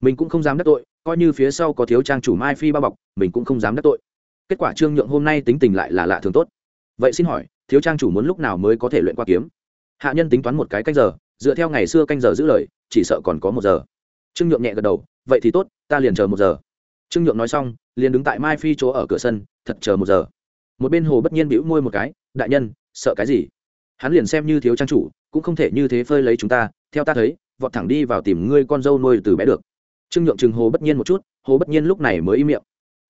Mình cũng không dám đắc tội, coi như phía sau có thiếu trang chủ mai phi bao bọc, mình cũng không dám đắc tội. Kết quả trương nhượng hôm nay tính tình lại là lạ thường tốt. Vậy xin hỏi, thiếu trang chủ muốn lúc nào mới có thể luyện qua kiếm? Hạ nhân tính toán một cái canh giờ, dựa theo ngày xưa canh giờ giữ lời, chỉ sợ còn có một giờ. Trương nhượng nhẹ gật đầu, vậy thì tốt, ta liền chờ một giờ trương nhượng nói xong, liền đứng tại mai phi chỗ ở cửa sân, thật chờ một giờ. Một bên hồ bất nhiên bĩu môi một cái, đại nhân, sợ cái gì? Hắn liền xem như thiếu trang chủ, cũng không thể như thế phơi lấy chúng ta, theo ta thấy, vọt thẳng đi vào tìm ngươi con dâu nuôi từ bé được. Trương nhượng chừng hồ bất nhiên một chút, hồ bất nhiên lúc này mới im miệng.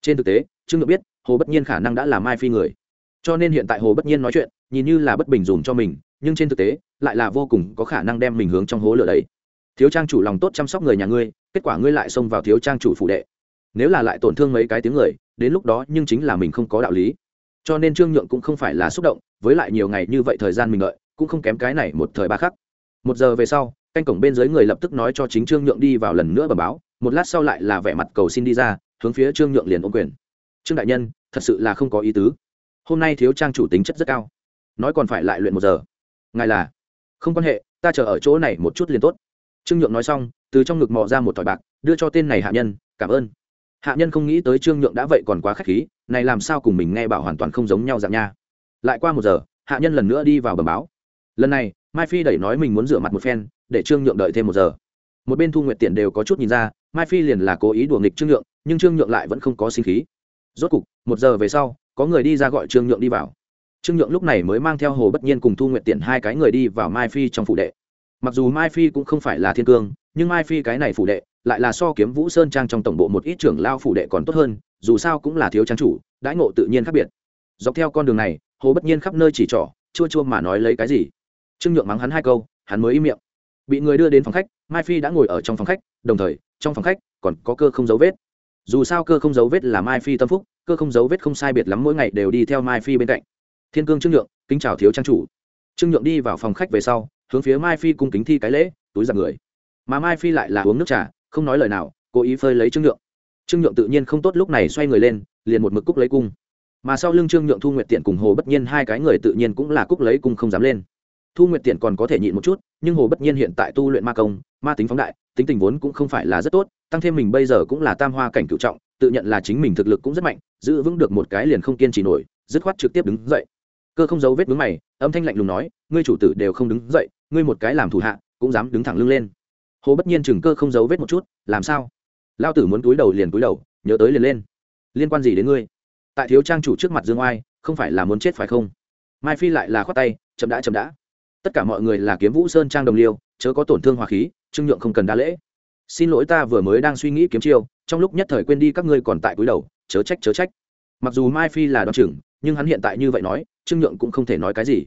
Trên thực tế, trương nhượng biết, hồ bất nhiên khả năng đã là mai phi người. Cho nên hiện tại hồ bất nhiên nói chuyện, nhìn như là bất bình dùm cho mình, nhưng trên thực tế, lại là vô cùng có khả năng đem mình hướng trong hố lửa đấy. Thiếu trang chủ lòng tốt chăm sóc người nhà ngươi, kết quả ngươi lại xông vào thiếu trang chủ phụ đệ nếu là lại tổn thương mấy cái tiếng người, đến lúc đó nhưng chính là mình không có đạo lý. Cho nên trương nhượng cũng không phải là xúc động, với lại nhiều ngày như vậy thời gian mình lợi cũng không kém cái này một thời ba khắc. Một giờ về sau, canh cổng bên dưới người lập tức nói cho chính trương nhượng đi vào lần nữa bờ báo, một lát sau lại là vẻ mặt cầu xin đi ra, hướng phía trương nhượng liền ôm quyền. Trương đại nhân, thật sự là không có ý tứ. Hôm nay thiếu trang chủ tính chất rất cao. Nói còn phải lại luyện một giờ. Ngài là không quan hệ, ta chờ ở chỗ này một chút liền tốt. Trương nhượng nói xong, từ trong ngực mò ra một thỏi bạc, đưa cho tên này hạ nhân, cảm ơn hạ nhân không nghĩ tới trương nhượng đã vậy còn quá k h á c h khí, này làm sao cùng mình nghe bảo hoàn toàn không giống nhau dạng nha. Lại qua một giờ, hạ nhân lần nữa đi vào bờ báo. Lần này, mai phi đẩy nói mình muốn rửa mặt một phen, để trương nhượng đợi thêm một giờ. Một bên thu nguyện tiện đều có chút nhìn ra, mai phi liền là cố ý đùa nghịch trương nhượng, nhưng trương nhượng lại vẫn không có sinh khí. Rốt cục, một giờ về sau, có người đi ra gọi trương nhượng đi vào. Trương nhượng lúc này mới mang theo hồ bất nhiên cùng thu nguyện tiện hai cái người đi vào mai phi trong phụ đệ. Mặc dù mai phi cũng không phải là thiên cương nhưng mai phi cái này phủ đệ lại là so kiếm vũ sơn trang trong tổng bộ một ít trưởng lao phủ đệ còn tốt hơn, dù sao cũng là thiếu trang chủ, đãi ngộ tự nhiên khác biệt. Dọc theo con đường này, hồ bất nhiên khắp nơi chỉ trỏ, chua chua mà nói lấy cái gì? Trương nhượng mắng hắn hai câu, hắn mới im miệng. Bị người đưa đến phòng khách, mai phi đã ngồi ở trong phòng khách, đồng thời, trong phòng khách còn có cơ không dấu vết. Dù sao cơ không dấu vết là mai phi tâm phúc, cơ không dấu vết không sai biệt lắm mỗi ngày đều đi theo mai phi bên cạnh. Thiên cương trương nhượng, kính chào thiếu trang chủ. Trương nhượng đi vào phòng khách về sau, hướng phía mai phi cung kính thi cái lễ, túi giặc người mà mai phi lại là uống nước trà, không nói lời nào, cố ý phơi lấy trương nhượng. Trương nhượng tự nhiên không tốt lúc này xoay người lên, liền một mực cúc lấy cung. Mà sau lưng trương nhượng thu nguyệt tiện cùng hồ bất nhiên hai cái người tự nhiên cũng là cúc lấy cung không dám lên. Thu nguyệt tiện còn có thể nhịn một chút, nhưng hồ bất nhiên hiện tại tu luyện ma công, ma tính phóng đại, tính tình vốn cũng không phải là rất tốt, tăng thêm mình bây giờ cũng là tam hoa cảnh cựu trọng, tự nhận là chính mình thực lực cũng rất mạnh, giữ vững được một cái liền không kiên trì nổi, dứt khoát trực tiếp đứng dậy. Cơ không giấu vết vướng mày, âm thanh lạnh lùng nói, ngươi chủ tử đều không đứng dậy, ngươi một cái làm thủ hạ, cũng dám đứng thẳng lưng lên hồ bất nhiên chừng cơ không giấu vết một chút làm sao? Lao tử muốn túi đầu liền túi đầu nhớ tới liền lên. Liên quan gì đến ngươi? Tại thiếu trang chủ trước mặt dương oai không phải là muốn chết phải không? Mai phi lại là khoát tay chậm đã chậm đã. Tất cả mọi người là kiếm vũ sơn trang đồng liêu chớ có tổn thương hòa khí trương nhượng không cần đa lễ. Xin lỗi ta vừa mới đang suy nghĩ kiếm chiêu trong lúc nhất thời quên đi các ngươi còn tại cúi đầu chớ trách chớ trách. Mặc dù mai phi là đ trưởng, nhưng hắn hiện tại như vậy nói trương nhượng cũng không thể nói cái gì.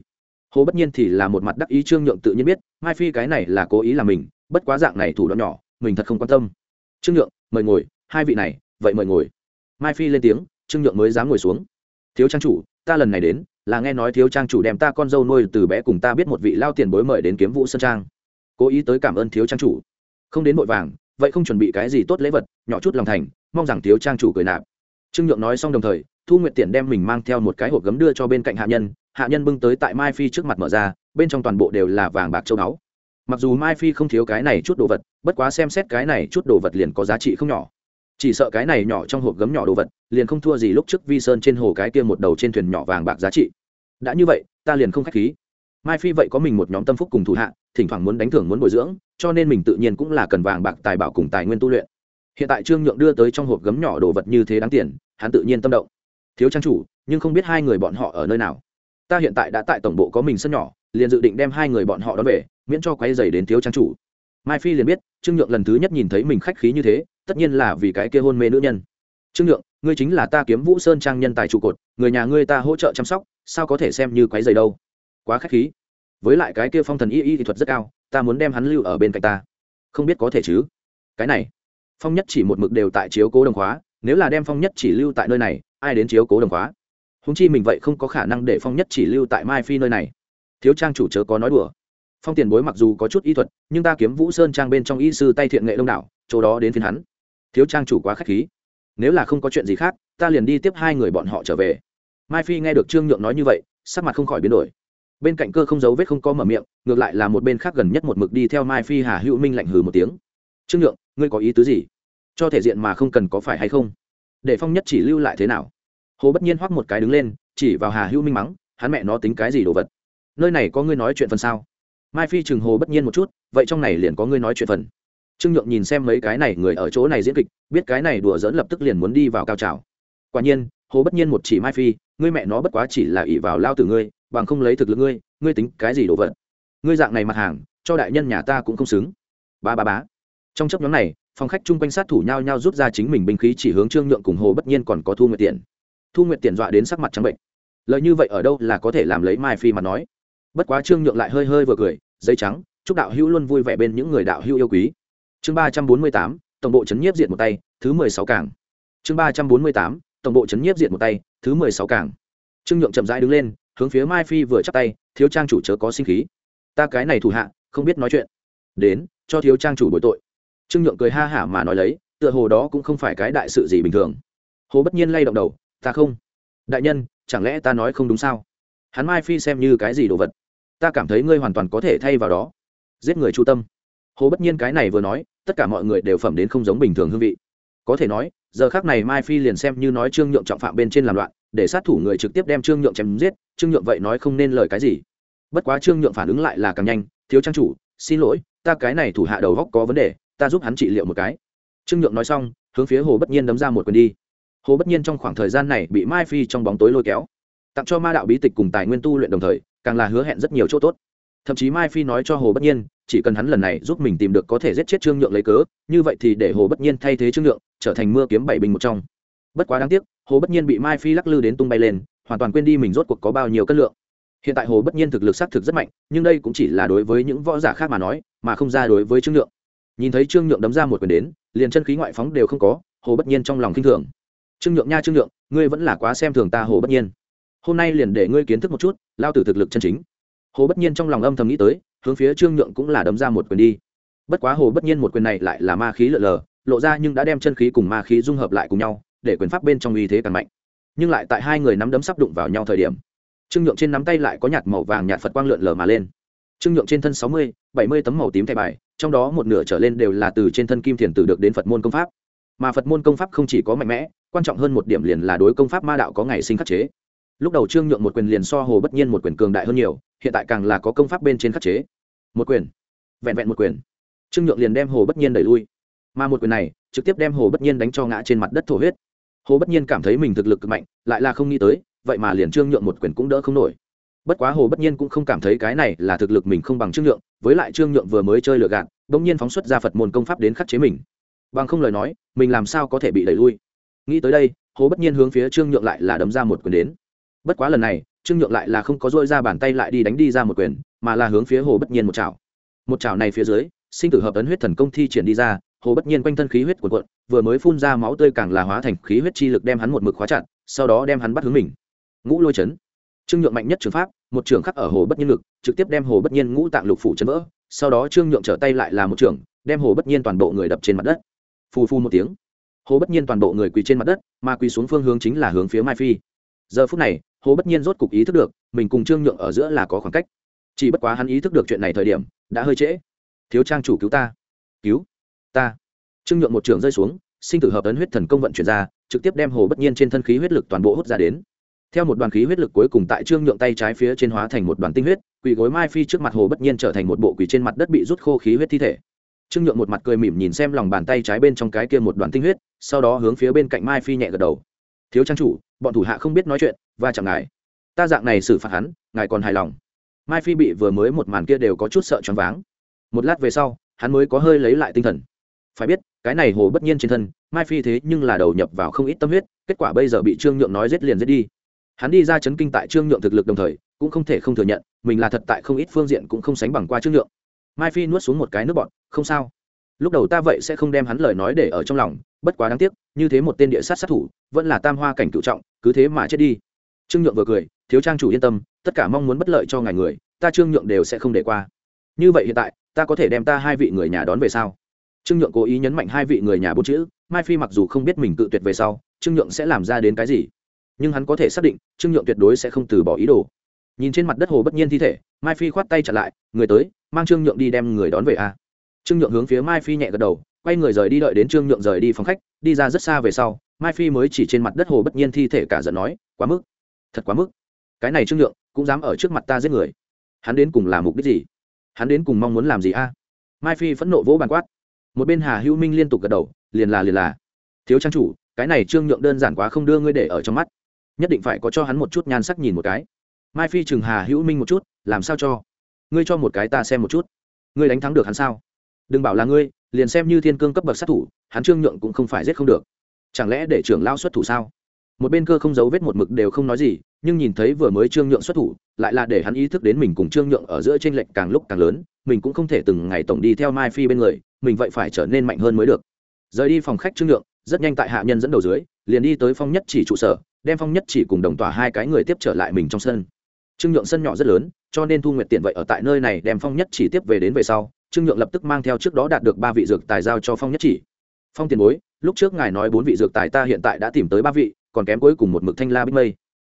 Hồ bất nhiên thì là một mặt đắc ý trương nhượng tự nhiên biết mai phi cái này là cố ý là mình bất quá dạng này thủ đoạn nhỏ, mình thật không quan tâm. Trương nhượng, mời ngồi, hai vị này, vậy mời ngồi. Mai phi lên tiếng, trương nhượng mới dám ngồi xuống. Thiếu trang chủ, ta lần này đến, là nghe nói thiếu trang chủ đem ta con dâu nuôi từ bé cùng ta biết một vị lao tiền bối mời đến kiếm vũ sơn trang. Cố ý tới cảm ơn thiếu trang chủ. Không đến vội vàng, vậy không chuẩn bị cái gì tốt lễ vật, nhỏ chút lòng thành, mong rằng thiếu trang chủ cười nạp. Trương nhượng nói xong đồng thời, thu nguyện tiện đem mình mang theo một cái hộp gấm đưa cho bên cạnh hạ nhân hạ nhân bưng tới tại mai phi trước mặt mở ra, bên trong toàn bộ đều là vàng bạc châu báu mặc dù mai phi không thiếu cái này chút đồ vật, bất quá xem xét cái này chút đồ vật liền có giá trị không nhỏ. Chỉ sợ cái này nhỏ trong hộp gấm nhỏ đồ vật, liền không thua gì lúc trước vi sơn trên hồ cái kia một đầu trên thuyền nhỏ vàng bạc giá trị. Đã như vậy, ta liền không k h á c h khí. Mai phi vậy có mình một nhóm tâm phúc cùng thủ hạ, thỉnh thoảng muốn đánh thưởng muốn bồi dưỡng, cho nên mình tự nhiên cũng là cần vàng bạc tài bảo cùng tài nguyên tu luyện. Hiện tại trương nhượng đưa tới trong hộp gấm nhỏ đồ vật như thế đáng tiền, hắn tự nhiên tâm động. Thiếu trang chủ, nhưng không biết hai người bọn họ ở nơi nào. Ta hiện tại đã tại tổng bộ có mình sân nhỏ liền dự định đem hai người bọn họ đón về, miễn cho quay dày đến thiếu trang chủ. Mai phi liền biết, trương nhượng lần thứ nhất nhìn thấy mình khách khí như thế, tất nhiên là vì cái kia hôn mê nữ nhân. Trương nhượng, ngươi chính là ta kiếm vũ sơn trang nhân tài trụ cột, người nhà ngươi ta hỗ trợ chăm sóc, sao có thể xem như quái dày đâu? Quá khách khí. Với lại cái kia phong thần y y kỹ thuật rất cao, ta muốn đem hắn lưu ở bên cạnh ta. Không biết có thể chứ? Cái này. Phong nhất chỉ một mực đều tại chiếu cố đồng khóa, nếu là đem phong nhất chỉ lưu tại nơi này, ai đến chiếu cố đồng khóa? Húng chi mình vậy không có khả năng để phong nhất chỉ lưu tại mai phi nơi này thiếu trang chủ chớ có nói đùa. Phong tiền bối mặc dù có chút y thuật, nhưng ta kiếm vũ sơn trang bên trong y sư tay thiện nghệ đông đảo, chỗ đó đến phiên hắn. Thiếu trang chủ quá k h á c h khí. Nếu là không có chuyện gì khác, ta liền đi tiếp hai người bọn họ trở về. Mai phi nghe được trương nhượng nói như vậy, sắc mặt không khỏi biến đổi. Bên cạnh cơ không giấu vết không có mở miệng, ngược lại là một bên khác gần nhất một mực đi theo mai phi hà hữu minh lạnh hừ một tiếng. Trương nhượng, ngươi có ý tứ gì? Cho thể diện mà không cần có phải hay không? Để phong nhất chỉ lưu lại thế nào? Hồ bất nhiên hoắc một cái đứng lên, chỉ vào hà hữu minh mắng, hắn mẹ nó tính cái gì đồ vật? Nơi này có ngươi nói chuyện phần sao? Mai phi chừng hồ bất nhiên một chút, vậy trong này liền có ngươi nói chuyện phần. Trương nhượng nhìn xem mấy cái này người ở chỗ này diễn kịch, biết cái này đùa dỡn lập tức liền muốn đi vào cao trào. Quả nhiên, hồ bất nhiên một chỉ mai phi, ngươi mẹ nó bất quá chỉ là ỷ vào lao từ ngươi, bằng không lấy thực lực ngươi ngươi tính cái gì đồ vật? Ngươi dạng này mặt hàng, cho đại nhân nhà ta cũng không xứng. Ba ba bá trong chấp nhóm này, phòng khách chung quanh sát thủ nhau nhau rút ra chính mình binh khí chỉ hướng trương nhượng cùng hồ bất nhiên còn có thu nguyệt tiền thu nguyệt tiền dọa đến sắc mặt trắng bệnh. Lời như vậy ở đâu là có thể làm lấy mai phi mà nói? Bất quá trương nhượng lại hơi hơi vừa cười, giấy trắng, chúc đạo hữu luôn vui vẻ bên những người đạo hữu yêu quý. Chương ba trăm bốn mươi tám, tổng bộ chấn nhiếp diện một tay, thứ mười sáu cảng. Chương ba trăm bốn mươi tám, tổng bộ chấn nhiếp diện một tay, thứ mười sáu cảng. Trương nhượng chậm rãi đứng lên, hướng phía mai phi vừa chắc tay, thiếu trang chủ chớ có sinh khí. Ta cái này thủ hạ, không biết nói chuyện. Đến, cho thiếu trang chủ bồi tội. Trương nhượng cười ha hả mà nói lấy, tựa hồ đó cũng không phải cái đại sự gì bình thường. Hồ bất nhiên lay động đầu, ta không. Đại nhân, chẳng lẽ ta nói không đúng sao? Hắn mai phi xem như cái gì đồ vật? Ta cảm thấy ngươi hoàn toàn có thể thay vào đó. Giết người chu tâm. Hồ bất nhiên cái này vừa nói, tất cả mọi người đều phẩm đến không giống bình thường hương vị. Có thể nói, giờ khác này mai phi liền xem như nói trương nhượng trọng phạm bên trên làm loạn, để sát thủ người trực tiếp đem trương nhượng chém giết, trương nhượng vậy nói không nên lời cái gì. Bất quá trương nhượng phản ứng lại là càng nhanh, thiếu trang chủ, xin lỗi, ta cái này thủ hạ đầu góc có vấn đề, ta giúp hắn trị liệu một cái. Trương nhượng nói xong, hướng phía hồ bất nhiên đấm ra một quyền đi. Hồ bất nhiên trong khoảng thời gian này bị mai phi trong bóng tối lôi kéo tặng cho ma đạo bí tịch cùng tài nguyên tu luyện đồng thời, càng là hứa hẹn rất nhiều chỗ tốt. Thậm chí mai phi nói cho hồ bất nhiên, chỉ cần hắn lần này giúp mình tìm được có thể giết chết trương nhượng lấy cớ, như vậy thì để hồ bất nhiên thay thế trương nhượng, trở thành mưa kiếm bảy bình một trong. Bất quá đáng tiếc, hồ bất nhiên bị mai phi lắc lư đến tung bay lên, hoàn toàn quên đi mình rốt cuộc có bao nhiêu cân lượng. Hiện tại hồ bất nhiên thực lực xác thực rất mạnh, nhưng đây cũng chỉ là đối với những võ giả khác mà nói, mà không ra đối với trương nhượng. Nhìn thấy trương nhượng đấm ra một quyền đến, liền chân khí ngoại phóng đều không có, hồ bất nhiên trong lòng k i n h thường. Trương nhượng nha trương nhượng, ngươi vẫn là quá xem thường ta hồ bất nhiên hôm nay liền để ngươi kiến thức một chút, lao tử thực lực chân chính. Hồ bất nhiên trong lòng âm thầm nghĩ tới, hướng phía trương nhượng cũng là đấm ra một quyền đi. Bất quá hồ bất nhiên một quyền này lại là ma khí lợ lờ, lộ ra nhưng đã đem chân khí cùng ma khí dung hợp lại cùng nhau, để quyền pháp bên trong uy thế càng mạnh. Nhưng lại tại hai người nắm đấm sắp đụng vào nhau thời điểm, trương nhượng trên nắm tay lại có nhạt màu vàng nhạt phật quang lượn lờ mà lên. Trương nhượng trên thân sáu mươi, bảy mươi tấm màu tím thẻ bài, trong đó một nửa trở lên đều là từ trên thân kim thiền tử được đến phật môn công pháp. Mà phật môn công pháp không chỉ có mạnh mẽ, quan trọng hơn một điểm liền là đối công pháp ma đạo có ngày sinh khắc chế lúc đầu trương nhượng một quyền liền so hồ bất nhiên một quyền cường đại hơn nhiều, hiện tại càng là có công pháp bên trên khắc chế. Một quyền. Vẹn vẹn một quyền. Trương nhượng liền đem hồ bất nhiên đẩy lui. Mà một quyền này, trực tiếp đem hồ bất nhiên đánh cho ngã trên mặt đất thổ huyết. Hồ bất nhiên cảm thấy mình thực lực cực mạnh, lại là không nghĩ tới, vậy mà liền trương nhượng một quyền cũng đỡ không nổi. Bất quá hồ bất nhiên cũng không cảm thấy cái này là thực lực mình không bằng trương nhượng, với lại trương nhượng vừa mới chơi lừa gạt đ ỗ n g nhiên phóng xuất ra phật môn công pháp đến khắc chế mình. Bằng không lời nói, mình làm sao có thể bị đẩy lui? Nghĩ tới đây, hồ bất nhiên hướng phía trương nhượng lại là đấm ra một quyền đến bất quá lần này, trương nhượng lại là không có dôi ra bàn tay lại đi đánh đi ra một quyền, mà là hướng phía hồ bất nhiên một chảo. Một chảo này phía dưới, sinh tử hợp ấn huyết thần công thi triển đi ra, hồ bất nhiên quanh thân khí huyết cuộn cuộn, vừa mới phun ra máu tươi càng là hóa thành khí huyết chi lực đem hắn một mực khóa chặt, sau đó đem hắn bắt hướng mình. Ngũ lôi chấn. Trương nhượng mạnh nhất trường pháp, một trường khắc ở hồ bất nhiên lực trực tiếp đem hồ bất nhiên ngũ tạng lục phủ chấn vỡ, sau đó trương nhượng trở tay lại là một trường, đem hồ bất nhiên toàn bộ người đập trên mặt đất. Phù phu một tiếng. Hồ bất nhiên toàn bộ người quỳ trên mặt đất, mà quỳ xuống phương hướng chính là hướng phía mai phi. Giờ phút này hồ bất nhiên rốt cục ý thức được, mình cùng trương nhượng ở giữa là có khoảng cách. Chỉ bất quá hắn ý thức được chuyện này thời điểm, đã hơi trễ. Thiếu trang chủ cứu ta. Cứu ta. Trương nhượng một trường rơi xuống, sinh tử hợp ấn huyết thần công vận chuyển ra, trực tiếp đem hồ bất nhiên trên thân khí huyết lực toàn bộ hút ra đến. Theo một đoàn khí huyết lực cuối cùng tại trương nhượng tay trái phía trên hóa thành một đoàn tinh huyết, quỳ gối mai phi trước mặt hồ bất nhiên trở thành một bộ quỳ trên mặt đất bị rút khô khí huyết thi thể. Trương nhượng một mặt cười mỉm nhìn xem lòng bàn tay trái bên trong cái kia một đoàn tinh huyết, sau đó hướng phía bên cạnh mai phi nhẹ gật đầu. Thiếu trang chủ, bọn thủ hạ không biết nói chuyện và chẳng ngại ta dạng này xử phạt hắn, ngài còn hài lòng. Mai phi bị vừa mới một màn kia đều có chút sợ choáng váng. Một lát về sau, hắn mới có hơi lấy lại tinh thần. Phải biết, cái này hồ bất nhiên trên thân, mai phi thế nhưng là đầu nhập vào không ít tâm huyết, kết quả bây giờ bị trương nhượng nói giết liền giết đi. Hắn đi ra chấn kinh tại trương nhượng thực lực đồng thời, cũng không thể không thừa nhận, mình là thật tại không ít phương diện cũng không sánh bằng qua trương nhượng. Mai phi nuốt xuống một cái nước bọn không sao. Lúc đầu ta vậy sẽ không đem hắn lời nói để ở trong lòng, bất quá đáng tiếc, như thế một tên địa sát sát thủ, vẫn là tam hoa cảnh cựu trọng, cứ thế mà chết đi trương nhượng vừa cười, thiếu trang chủ yên tâm, tất cả mong muốn bất lợi cho ngài người, ta trương nhượng đều sẽ không để qua. Như vậy hiện tại, ta có thể đem ta hai vị người nhà đón về sau trương nhượng cố ý nhấn mạnh hai vị người nhà bốn chữ, mai phi mặc dù không biết mình cự tuyệt về sau, trương nhượng sẽ làm ra đến cái gì? Nhưng hắn có thể xác định, trương nhượng tuyệt đối sẽ không từ bỏ ý đồ. Nhìn trên mặt đất hồ bất nhiên thi thể, mai phi khoát tay trả lại, người tới, mang trương nhượng đi đem người đón về a. Trương nhượng hướng phía mai phi nhẹ gật đầu, quay người rời đi đợi đến trương nhượng rời đi phòng khách, đi ra rất xa về sau, mai phi mới chỉ trên mặt đất hồ bất nhiên thi thể cả giận nói, quá mức thật quá mức. Cái này trương nhượng cũng dám ở trước mặt ta giết người. Hắn đến cùng làm mục đích gì? Hắn đến cùng mong muốn làm gì a? Mai phi phẫn nộ vỗ bàn quát. Một bên hà hữu minh liên tục gật đầu, liền là liền là. Thiếu trang chủ, cái này trương nhượng đơn giản quá không đưa ngươi để ở trong mắt. Nhất định phải có cho hắn một chút nhan sắc nhìn một cái. Mai phi chừng hà hữu minh một chút, làm sao cho? Ngươi cho một cái ta xem một chút. Ngươi đánh thắng được hắn sao? Đừng bảo là ngươi, liền xem như thiên cương cấp bậc sát thủ, hắn trương nhượng cũng không phải giết không được. Chẳng lẽ để trưởng lao xuất thủ sao? Một bên cơ không giấu vết một mực đều không nói gì, nhưng nhìn thấy vừa mới trương nhượng xuất thủ, lại là để hắn ý thức đến mình cùng trương nhượng ở giữa t r ê n lệch càng lúc càng lớn, mình cũng không thể từng ngày tổng đi theo mai phi bên người, mình vậy phải trở nên mạnh hơn mới được. Rời đi phòng khách trương nhượng, rất nhanh tại hạ nhân dẫn đầu dưới, liền đi tới phong nhất chỉ trụ sở, đem phong nhất chỉ cùng đồng tỏa hai cái người tiếp trở lại mình trong sân. Trương nhượng sân nhỏ rất lớn, cho nên thu nguyệt tiện vậy ở tại nơi này đem phong nhất chỉ tiếp về đến về sau, trương nhượng lập tức mang theo trước đó đạt được ba vị dược tài giao cho phong nhất chỉ. Phong tiền bối, lúc trước ngài nói bốn vị dược tài ta hiện tại đã tìm tới ba vị còn kém cuối cùng một mực thanh la bích mây.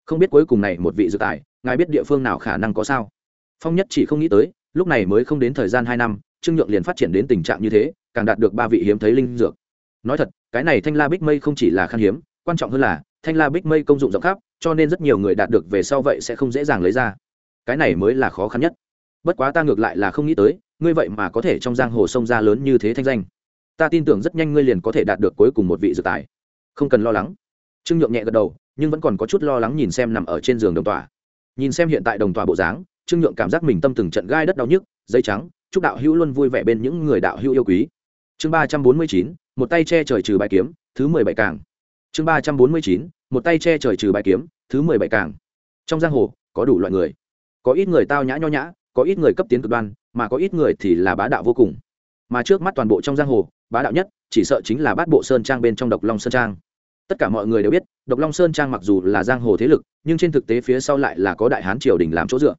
Không biết cuối cùng này một vị dự tài, ngài biết địa phương nào khả năng có sao? Phong nhất chỉ không nghĩ tới, lúc này mới không đến thời gian hai năm, trương nhượng liền phát triển đến tình trạng như thế, càng đạt được ba vị hiếm thấy linh dược. Nói thật, cái này thanh la bích mây không chỉ là khan hiếm, quan trọng hơn là, thanh la bích mây công dụng rộng khắp, cho nên rất nhiều người đạt được về sau vậy sẽ không dễ dàng lấy ra. Cái này mới là khó khăn nhất. Bất quá ta ngược lại là không nghĩ tới, ngươi vậy mà có thể trong giang hồ sông ra lớn như thế thanh danh. Ta tin tưởng rất nhanh ngươi liền có thể đạt được cuối cùng một vị dự tài. Không cần lo lắng trương nhượng nhẹ gật đầu, nhưng vẫn còn có chút lo lắng nhìn xem nằm ở trên giường đồng tòa nhìn xem hiện tại đồng tòa bộ dáng, trương nhượng cảm giác mình tâm từng trận gai đất đau nhức, dây trắng, chúc đạo hữu luôn vui vẻ bên những người đạo hữu yêu quý. Chương ba trăm bốn mươi chín, một tay che trời trừ bài kiếm, thứ mười bảy càng chương ba trăm bốn mươi chín, một tay che trời trừ bài kiếm, thứ mười bảy càng trong giang hồ, có đủ loại người. Có ít người tao nhã nho nhã, có ít người cấp tiến cực đoan, mà có ít người thì là bá đạo vô cùng. Mà trước mắt toàn bộ trong giang hồ, bá đạo nhất, chỉ sợ chính là bát bộ sơn trang bên trong độc long sơn trang tất cả mọi người đều biết, độc long sơn trang mặc dù là giang hồ thế lực, nhưng trên thực tế phía sau lại là có đại hán triều đình làm chỗ dựa.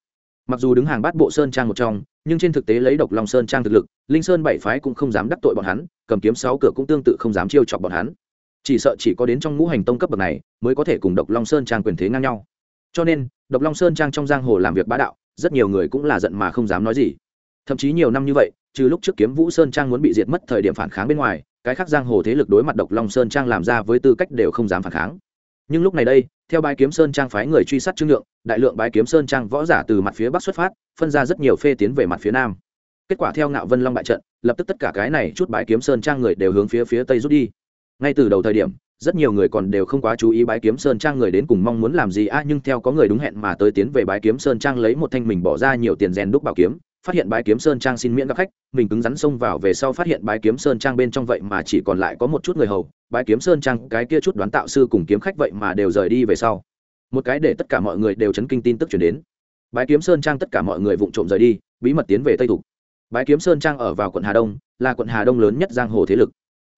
Mặc dù đứng hàng bát bộ sơn trang một trong, nhưng trên thực tế lấy độc long sơn trang thực lực, linh sơn bảy phái cũng không dám đắc tội bọn hắn, cầm kiếm sáu cửa cũng tương tự không dám chiêu chọc bọn hắn. Chỉ sợ chỉ có đến trong ngũ hành tông cấp bậc này, mới có thể cùng độc long sơn trang quyền thế ngang nhau. Cho nên, độc long sơn trang trong giang hồ làm việc bá đạo, rất nhiều người cũng là giận mà không dám nói gì. Thậm chí nhiều năm như vậy, trừ lúc trước kiếm vũ sơn trang muốn bị diệt mất thời điểm phản kháng bên ngoài cái khác giang hồ thế lực đối mặt độc long sơn trang làm ra với tư cách đều không dám phản kháng. Nhưng lúc này đây, theo bái kiếm sơn trang phái người truy sát trương lượng đại lượng bái kiếm sơn trang võ giả từ mặt phía bắc xuất phát, phân ra rất nhiều phê tiến về mặt phía nam. Kết quả theo ngạo vân long bại trận, lập tức tất cả cái này chút bái kiếm sơn trang người đều hướng phía phía tây rút đi. Ngay từ đầu thời điểm rất nhiều người còn đều không quá chú ý bái kiếm sơn trang người đến cùng mong muốn làm gì. A nhưng theo có người đúng hẹn mà tới tiến về bái kiếm sơn trang lấy một thanh mình bỏ ra nhiều tiền rèn đúc bảo kiếm, phát hiện bái kiếm sơn trang xin miễn gặp khách, mình cứng rắn xông vào về sau phát hiện bái kiếm sơn trang bên trong vậy mà chỉ còn lại có một chút người hầu. Bái kiếm sơn trang cái kia chút đoán tạo sư cùng kiếm khách vậy mà đều rời đi về sau. Một cái để tất cả mọi người đều chấn kinh tin tức chuyển đến. Bái kiếm sơn trang tất cả mọi người vụng trộm rời đi, bí mật tiến về tây thục. Bái kiếm sơn trang ở vào quận hà đông, là quận hà đông lớn nhất giang hồ thế lực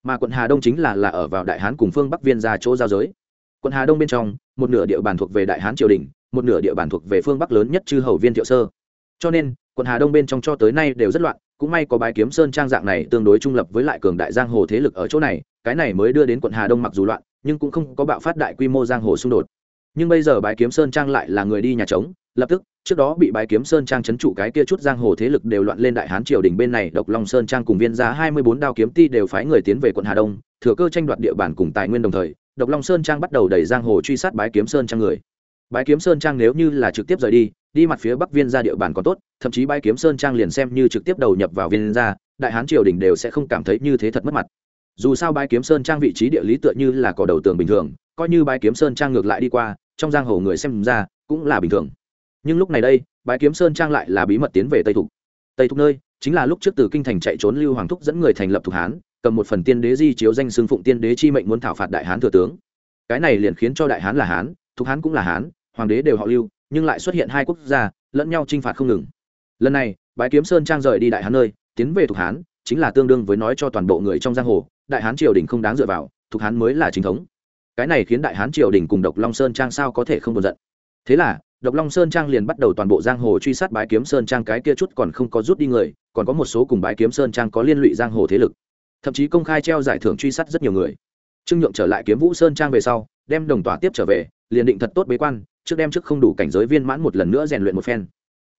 mà quận hà đông chính là là ở vào đại hán cùng phương bắc viên ra chỗ giao giới. Quận hà đông bên trong, một nửa địa bàn thuộc về đại hán triều đình, một nửa địa bàn thuộc về phương bắc lớn nhất chư hầu viên thiệu sơ. Cho nên, quận hà đông bên trong cho tới nay đều rất loạn, cũng may có bái kiếm sơn trang dạng này tương đối trung lập với lại cường đại giang hồ thế lực ở chỗ này, cái này mới đưa đến quận hà đông mặc dù loạn, nhưng cũng không có bạo phát đại quy mô giang hồ xung đột. Nhưng bây giờ bái kiếm sơn trang lại là người đi nhà trống lập tức, trước đó bị bái kiếm sơn trang c h ấ n trụ cái kia chút giang hồ thế lực đều loạn lên đại hán triều đình bên này, độc long sơn trang cùng viên giá hai mươi bốn đao kiếm ti đều phái người tiến về quận hà đông, thừa cơ tranh đoạt địa bàn cùng tài nguyên đồng thời, độc long sơn trang bắt đầu đẩy giang hồ truy sát bái kiếm sơn trang người. Bái kiếm sơn trang nếu như là trực tiếp rời đi đi mặt phía bắc viên ra địa bàn còn tốt, thậm chí bái kiếm sơn trang liền xem như trực tiếp đầu nhập vào viên ra đại hán triều đình đều sẽ không cảm thấy như thế thật mất mặt. Dù sao bái kiếm sơn trang vị trí địa lý tựa như là cỏ đầu tường bình thường, coi như bái kiếm sơn trang ngược lại đi qua, trong giang hồ người xem ra, cũng là bình thường nhưng lúc này đây bãi kiếm sơn trang lại là bí mật tiến về tây thục. Tây thục nơi, chính là lúc trước từ kinh thành chạy trốn lưu hoàng thúc dẫn người thành lập thục hán, cầm một phần tiên đế di chiếu danh xưng phụng tiên đế chi mệnh muốn thảo phạt đại hán thừa tướng. Cái này liền khiến cho đại hán là hán, thục hán cũng là hán, hoàng đế đều họ lưu, nhưng lại xuất hiện hai quốc gia, lẫn nhau chinh phạt không ngừng. Lần này, bái kiếm sơn trang rời đi đại hán nơi, tiến về thục hán, chính là tương đương với nói cho toàn bộ người trong giang hồ, đại hán triều đình không đáng dựa vào, thục hán mới là chính thống. Cái này khiến đại hán triều đình cùng độc long sơn trang sao có thể không buồn giận? Thế là độc long sơn trang liền bắt đầu toàn bộ giang hồ truy sát bái kiếm sơn trang, cái kia chút còn không có rút đi người, còn có một số cùng bái kiếm sơn trang có liên lụy giang hồ thế lực. Thậm chí công khai treo giải thưởng truy sát rất nhiều người. Trương nhượng trở lại kiếm vũ sơn trang về sau, đem đồng tỏa tiếp trở về, liền định thật tốt bế quan, trước đem trước không đủ cảnh giới viên mãn một lần nữa rèn luyện một phen.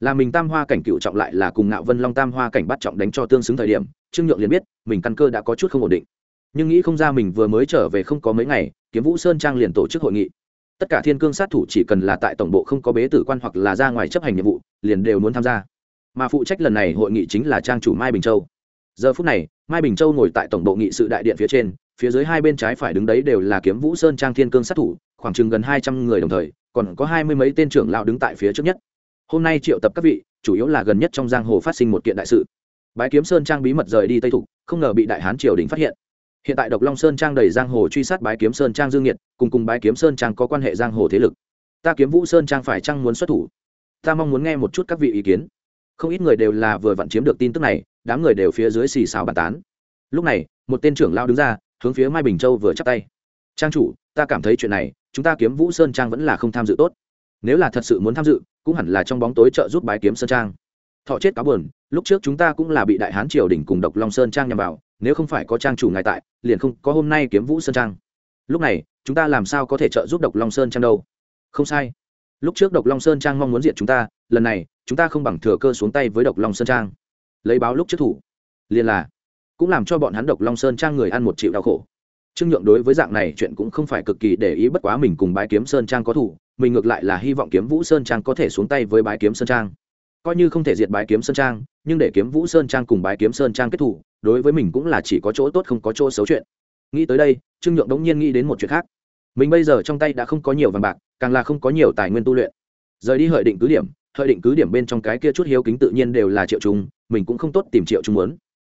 Là mình tam hoa cảnh cựu trọng lại là cùng ngạo vân long tam hoa cảnh bắt trọng đánh cho tương xứng thời điểm, trương nhượng liền biết, mình căn cơ đã có chút không ổn định. Nhưng nghĩ không ra mình vừa mới trở về không có mấy ngày, kiếm vũ sơn trang liền tổ chức hội nghị tất cả thiên cương sát thủ chỉ cần là tại tổng bộ không có bế tử quan hoặc là ra ngoài chấp hành nhiệm vụ, liền đều muốn tham gia. Mà phụ trách lần này hội nghị chính là trang chủ mai bình châu. Giờ phút này, mai bình châu ngồi tại tổng bộ nghị sự đại điện phía trên, phía dưới hai bên trái phải đứng đấy đều là kiếm vũ sơn trang thiên cương sát thủ, khoảng chừng gần hai trăm người đồng thời, còn có hai mươi mấy tên trưởng lão đứng tại phía trước nhất. Hôm nay triệu tập các vị, chủ yếu là gần nhất trong giang hồ phát sinh một kiện đại sự. Bái kiếm sơn trang bí mật rời đi tây thục, không ngờ bị đại hán triều đình phát hiện hiện tại độc long sơn trang đầy giang hồ truy sát bái kiếm sơn trang dương nhiệt cùng cùng bái kiếm sơn trang có quan hệ giang hồ thế lực. Ta kiếm vũ sơn trang phải chăng muốn xuất thủ? Ta mong muốn nghe một chút các vị ý kiến. Không ít người đều là vừa vặn chiếm được tin tức này, đám người đều phía dưới xì xào bàn tán. Lúc này, một tên trưởng lao đứng ra, hướng phía mai bình châu vừa chắp tay. Trang chủ, ta cảm thấy chuyện này, chúng ta kiếm vũ sơn trang vẫn là không tham dự tốt. Nếu là thật sự muốn tham dự, cũng hẳn là trong bóng tối trợ giúp bái kiếm sơn trang. Thọ chết cáo buồn, lúc trước chúng ta cũng là bị đại hán triều đình cùng độc long sơn trang nhằm vào nếu không phải có trang chủ ngài tại, liền không có hôm nay kiếm vũ sơn trang. Lúc này, chúng ta làm sao có thể trợ giúp độc long sơn trang đâu? Không sai. Lúc trước độc long sơn trang mong muốn diệt chúng ta, lần này, chúng ta không bằng thừa cơ xuống tay với độc long sơn trang. Lấy báo lúc trước thủ. Liền là, cũng làm cho bọn hắn độc long sơn trang người ăn một triệu đau khổ. Trương nhượng đối với dạng này chuyện cũng không phải cực kỳ để ý, bất quá mình cùng bái kiếm sơn trang có thủ, mình ngược lại là hy vọng kiếm vũ sơn trang có thể xuống tay với bái kiếm sơn trang coi như không thể diệt bái kiếm sơn trang, nhưng để kiếm vũ sơn trang cùng bái kiếm sơn trang kết thủ, đối với mình cũng là chỉ có chỗ tốt không có chỗ xấu chuyện. Nghĩ tới đây, trương nhượng đống nhiên nghĩ đến một chuyện khác. Mình bây giờ trong tay đã không có nhiều vàng bạc, càng là không có nhiều tài nguyên tu luyện. Rời đi hợi định cứ điểm, hợi định cứ điểm bên trong cái kia chút hiếu kính tự nhiên đều là triệu trung mình cũng không tốt tìm triệu trung muốn.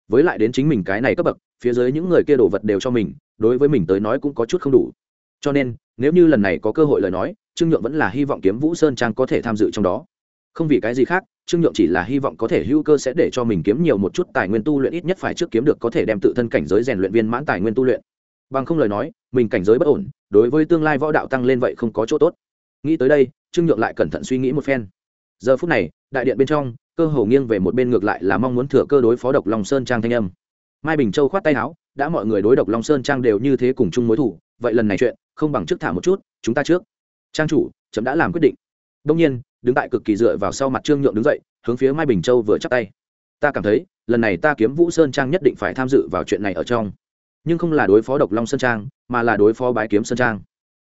Với lại đến chính mình cái này cấp bậc, phía dưới những người kia đồ vật đều cho mình, đối với mình tới nói cũng có chút không đủ. Cho nên, nếu như lần này có cơ hội lời nói, trương nhượng vẫn là hy vọng kiếm vũ sơn trang có thể tham dự trong đó không vì cái gì khác, trương nhượng chỉ là hy vọng có thể hữu cơ sẽ để cho mình kiếm nhiều một chút tài nguyên tu luyện ít nhất phải trước kiếm được có thể đem tự thân cảnh giới rèn luyện viên mãn tài nguyên tu luyện. Bằng không lời nói, mình cảnh giới bất ổn, đối với tương lai võ đạo tăng lên vậy không có chỗ tốt. Nghĩ tới đây, trương nhượng lại cẩn thận suy nghĩ một phen. Giờ phút này, đại điện bên trong, cơ hồ nghiêng về một bên ngược lại là mong muốn thừa cơ đối phó độc long sơn trang thanh âm. Mai bình châu khoát tay áo, đã mọi người đối độc long sơn trang đều như thế cùng chung mối thủ, vậy lần này chuyện, không bằng trước thả một chút, chúng ta trước. Trang chủ, chấm đã làm quyết định. Đông nhiên đứng tại cực kỳ dựa vào sau mặt trương nhượng đứng dậy, hướng phía mai bình châu vừa chắp tay. Ta cảm thấy, lần này ta kiếm vũ sơn trang nhất định phải tham dự vào chuyện này ở trong. Nhưng không là đối phó độc long sơn trang, mà là đối phó bái kiếm sơn trang.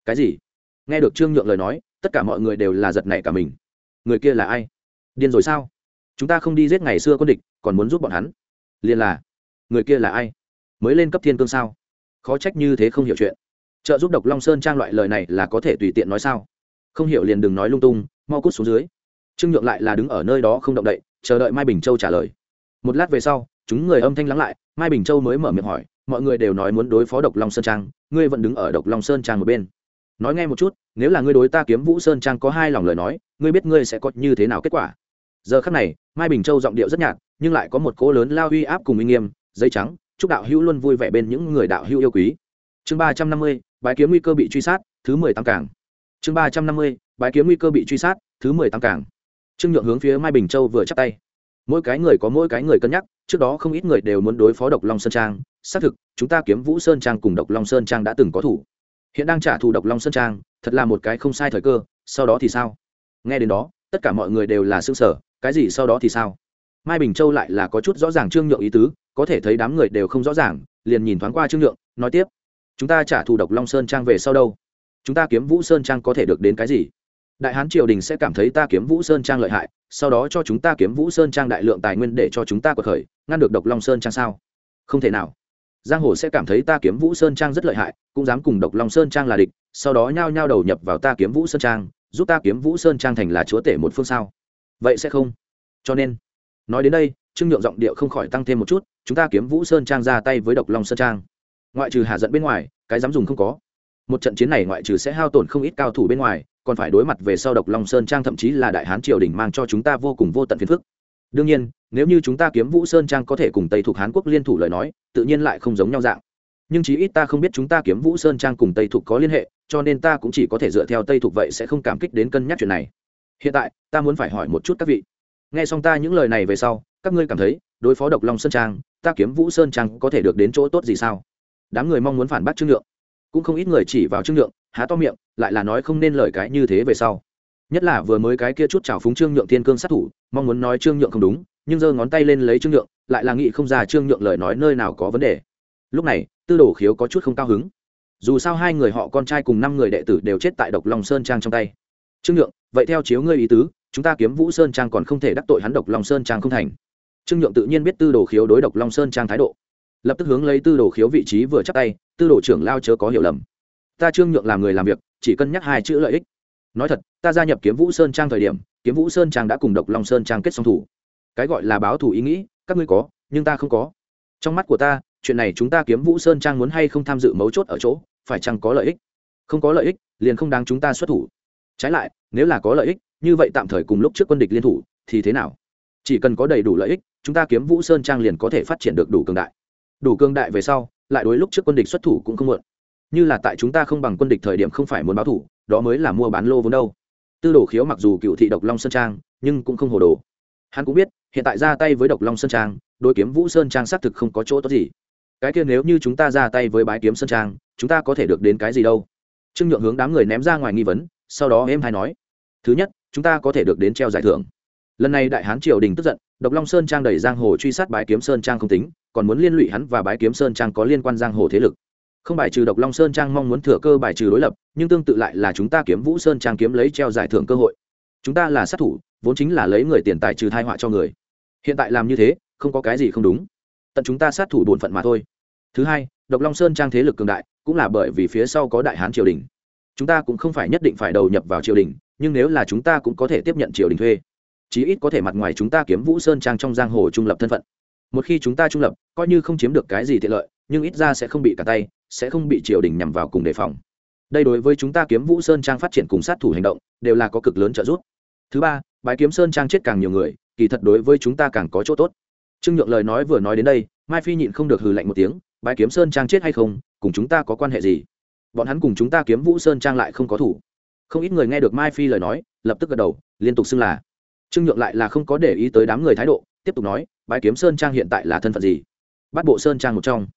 Cái gì? Nghe được trương nhượng lời nói, tất cả mọi người đều là giật nảy cả mình. Người kia là ai? Điên rồi sao? Chúng ta không đi giết ngày xưa quân địch, còn muốn giúp bọn hắn. Liền là, người kia là ai? Mới lên cấp thiên cương sao? Khó trách như thế không hiểu chuyện. Trợ giúp độc long sơn trang loại lời này là có thể tùy tiện nói sao? Không hiểu liền đừng nói lung tung mau cút xuống dưới. Trương nhượng lại là đứng ở nơi đó không động đậy, chờ đợi mai bình châu trả lời. Một lát về sau, chúng người âm thanh lắng lại, mai bình châu mới mở miệng hỏi, mọi người đều nói muốn đối phó độc long sơn trang, ngươi vẫn đứng ở độc long sơn trang một bên. Nói nghe một chút, nếu là ngươi đối ta kiếm vũ sơn trang có hai lòng lời nói, ngươi biết ngươi sẽ có như thế nào kết quả. Giờ khắc này, mai bình châu giọng điệu rất nhạt, nhưng lại có một cỗ lớn lao uy áp cùng uy nghiêm, dây trắng, chúc đạo hữu luôn vui vẻ bên những người đạo hữu yêu quý. Chương ba trăm năm mươi, bái kiếm nguy cơ bị truy sát, thứ mười tăng cảng chương ba trăm năm mươi bãi kiếm nguy cơ bị truy sát, thứ mười tám cảng. Trương nhượng hướng phía mai bình châu vừa chắp tay. Mỗi cái người có mỗi cái người cân nhắc, trước đó không ít người đều muốn đối phó độc long sơn trang. Xác thực, chúng ta kiếm vũ sơn trang cùng độc long sơn trang đã từng có thủ. Hiện đang trả thù độc long sơn trang, thật là một cái không sai thời cơ, sau đó thì sao? Nghe đến đó, tất cả mọi người đều là xương sở cái gì sau đó thì sao? Mai bình châu lại là có chút rõ ràng trương nhượng ý tứ, có thể thấy đám người đều không rõ ràng, liền nhìn thoáng qua trương nhượng, nói tiếp. Chúng ta trả thù độc long sơn trang về sau đâu? Chúng ta kiếm vũ sơn trang có thể được đến cái gì? Đại hán triều đình sẽ cảm thấy ta kiếm vũ sơn trang lợi hại, sau đó cho chúng ta kiếm vũ sơn trang đại lượng tài nguyên để cho chúng ta cuộc khởi, ngăn được độc long sơn trang sao? Không thể nào. Giang hồ sẽ cảm thấy ta kiếm vũ sơn trang rất lợi hại, cũng dám cùng độc long sơn trang là địch, sau đó nhao nhao đầu nhập vào ta kiếm vũ sơn trang, giúp ta kiếm vũ sơn trang thành là chúa tể một phương sao? Vậy sẽ không. Cho nên, nói đến đây, trương nhượng giọng điệu không khỏi tăng thêm một chút, chúng ta kiếm vũ sơn trang ra tay với độc long sơn trang. Ngoại trừ hạ giận bên ngoài, cái dám dùng không có một trận chiến này ngoại trừ sẽ hao tổn không ít cao thủ bên ngoài, còn phải đối mặt về sau độc long sơn trang thậm chí là đại hán triều đình mang cho chúng ta vô cùng vô tận phiền phức. Đương nhiên, nếu như chúng ta kiếm vũ sơn trang có thể cùng tây thuộc hán quốc liên thủ lời nói, tự nhiên lại không giống nhau dạng. Nhưng chí ít ta không biết chúng ta kiếm vũ sơn trang cùng tây thuộc có liên hệ, cho nên ta cũng chỉ có thể dựa theo tây thuộc vậy sẽ không cảm kích đến cân nhắc chuyện này. Hiện tại, ta muốn phải hỏi một chút các vị. Nghe xong ta những lời này về sau, các ngươi cảm thấy, đối phó độc long sơn trang, ta kiếm vũ sơn trang có thể được đến chỗ tốt gì sao? Đám người mong muốn phản bác trương lượng cũng không ít người chỉ vào trương nhượng, há to miệng, lại là nói không nên lời cái như thế về sau. Nhất là vừa mới cái kia chút chào phúng trương nhượng thiên cương sát thủ, mong muốn nói trương nhượng không đúng, nhưng giơ ngón tay lên lấy trương nhượng, lại là nghĩ không ra trương nhượng lời nói nơi nào có vấn đề. Lúc này, tư đồ khiếu có chút không cao hứng. Dù sao hai người họ con trai cùng năm người đệ tử đều chết tại độc long sơn trang trong tay. Trương nhượng, vậy theo chiếu ngươi ý tứ, chúng ta kiếm vũ sơn trang còn không thể đắc tội hắn độc long sơn trang không thành. Trương nhượng tự nhiên biết tư đồ khiếu đối độc long sơn trang thái độ lập tức hướng lấy tư đồ khiếu vị trí vừa chắc tay, tư đồ trưởng lao chớ có hiểu lầm. Ta trương nhượng làm người làm việc, chỉ cân nhắc hai chữ lợi ích. Nói thật, ta gia nhập kiếm vũ sơn trang thời điểm, kiếm vũ sơn trang đã cùng độc long sơn trang kết song thủ. Cái gọi là báo thủ ý nghĩ, các ngươi có, nhưng ta không có. Trong mắt của ta, chuyện này chúng ta kiếm vũ sơn trang muốn hay không tham dự mấu chốt ở chỗ, phải chăng có lợi ích? Không có lợi ích, liền không đáng chúng ta xuất thủ. Trái lại, nếu là có lợi ích, như vậy tạm thời cùng lúc trước quân địch liên thủ, thì thế nào? Chỉ cần có đầy đủ lợi ích, chúng ta kiếm vũ sơn trang liền có thể phát triển được đủ cường đại đủ cương đại về sau, lại đối lúc trước quân địch xuất thủ cũng không muộn. Như là tại chúng ta không bằng quân địch thời điểm không phải muốn báo thủ, đó mới là mua bán lô vốn đâu. Tư đồ khiếu mặc dù cựu thị độc long sơn trang, nhưng cũng không hồ đồ. Hắn cũng biết, hiện tại ra tay với độc long sơn trang, đối kiếm vũ sơn trang xác thực không có chỗ tốt gì. Cái kia nếu như chúng ta ra tay với bái kiếm sơn trang, chúng ta có thể được đến cái gì đâu? Trương nhượng hướng đám người ném ra ngoài nghi vấn, sau đó em hay nói. Thứ nhất, chúng ta có thể được đến treo giải thưởng. Lần này đại hán triều đình tức giận, độc long sơn trang đẩy giang hồ truy sát bái kiếm sơn trang không tính còn muốn liên lụy hắn và bái kiếm sơn trang có liên quan giang hồ thế lực. Không bài trừ độc long sơn trang mong muốn thừa cơ bài trừ đối lập, nhưng tương tự lại là chúng ta kiếm vũ sơn trang kiếm lấy treo giải thưởng cơ hội. Chúng ta là sát thủ, vốn chính là lấy người tiền tài trừ thai họa cho người. Hiện tại làm như thế, không có cái gì không đúng. Tận chúng ta sát thủ bổn phận mà thôi. Thứ hai, độc long sơn trang thế lực cường đại, cũng là bởi vì phía sau có đại hán triều đình. Chúng ta cũng không phải nhất định phải đầu nhập vào triều đình, nhưng nếu là chúng ta cũng có thể tiếp nhận triều đình thuê. Chí ít có thể mặt ngoài chúng ta kiếm vũ sơn trang trong giang hồ trung lập thân phận một khi chúng ta trung lập, coi như không chiếm được cái gì tiện lợi, nhưng ít ra sẽ không bị cả tay, sẽ không bị triều đình nhằm vào cùng đề phòng. Đây đối với chúng ta kiếm vũ sơn trang phát triển cùng sát thủ hành động, đều là có cực lớn trợ giúp. Thứ ba, bái kiếm sơn trang chết càng nhiều người, kỳ thật đối với chúng ta càng có chỗ tốt. Trương nhượng lời nói vừa nói đến đây, mai phi nhịn không được hừ lạnh một tiếng, bái kiếm sơn trang chết hay không, cùng chúng ta có quan hệ gì? Bọn hắn cùng chúng ta kiếm vũ sơn trang lại không có thủ. Không ít người nghe được mai phi lời nói, lập tức gật đầu, liên tục xưng là. Trương nhượng lại là không có để ý tới đám người thái độ, tiếp tục nói bái kiếm sơn trang hiện tại là thân phận gì? Bắt bộ sơn trang một trong.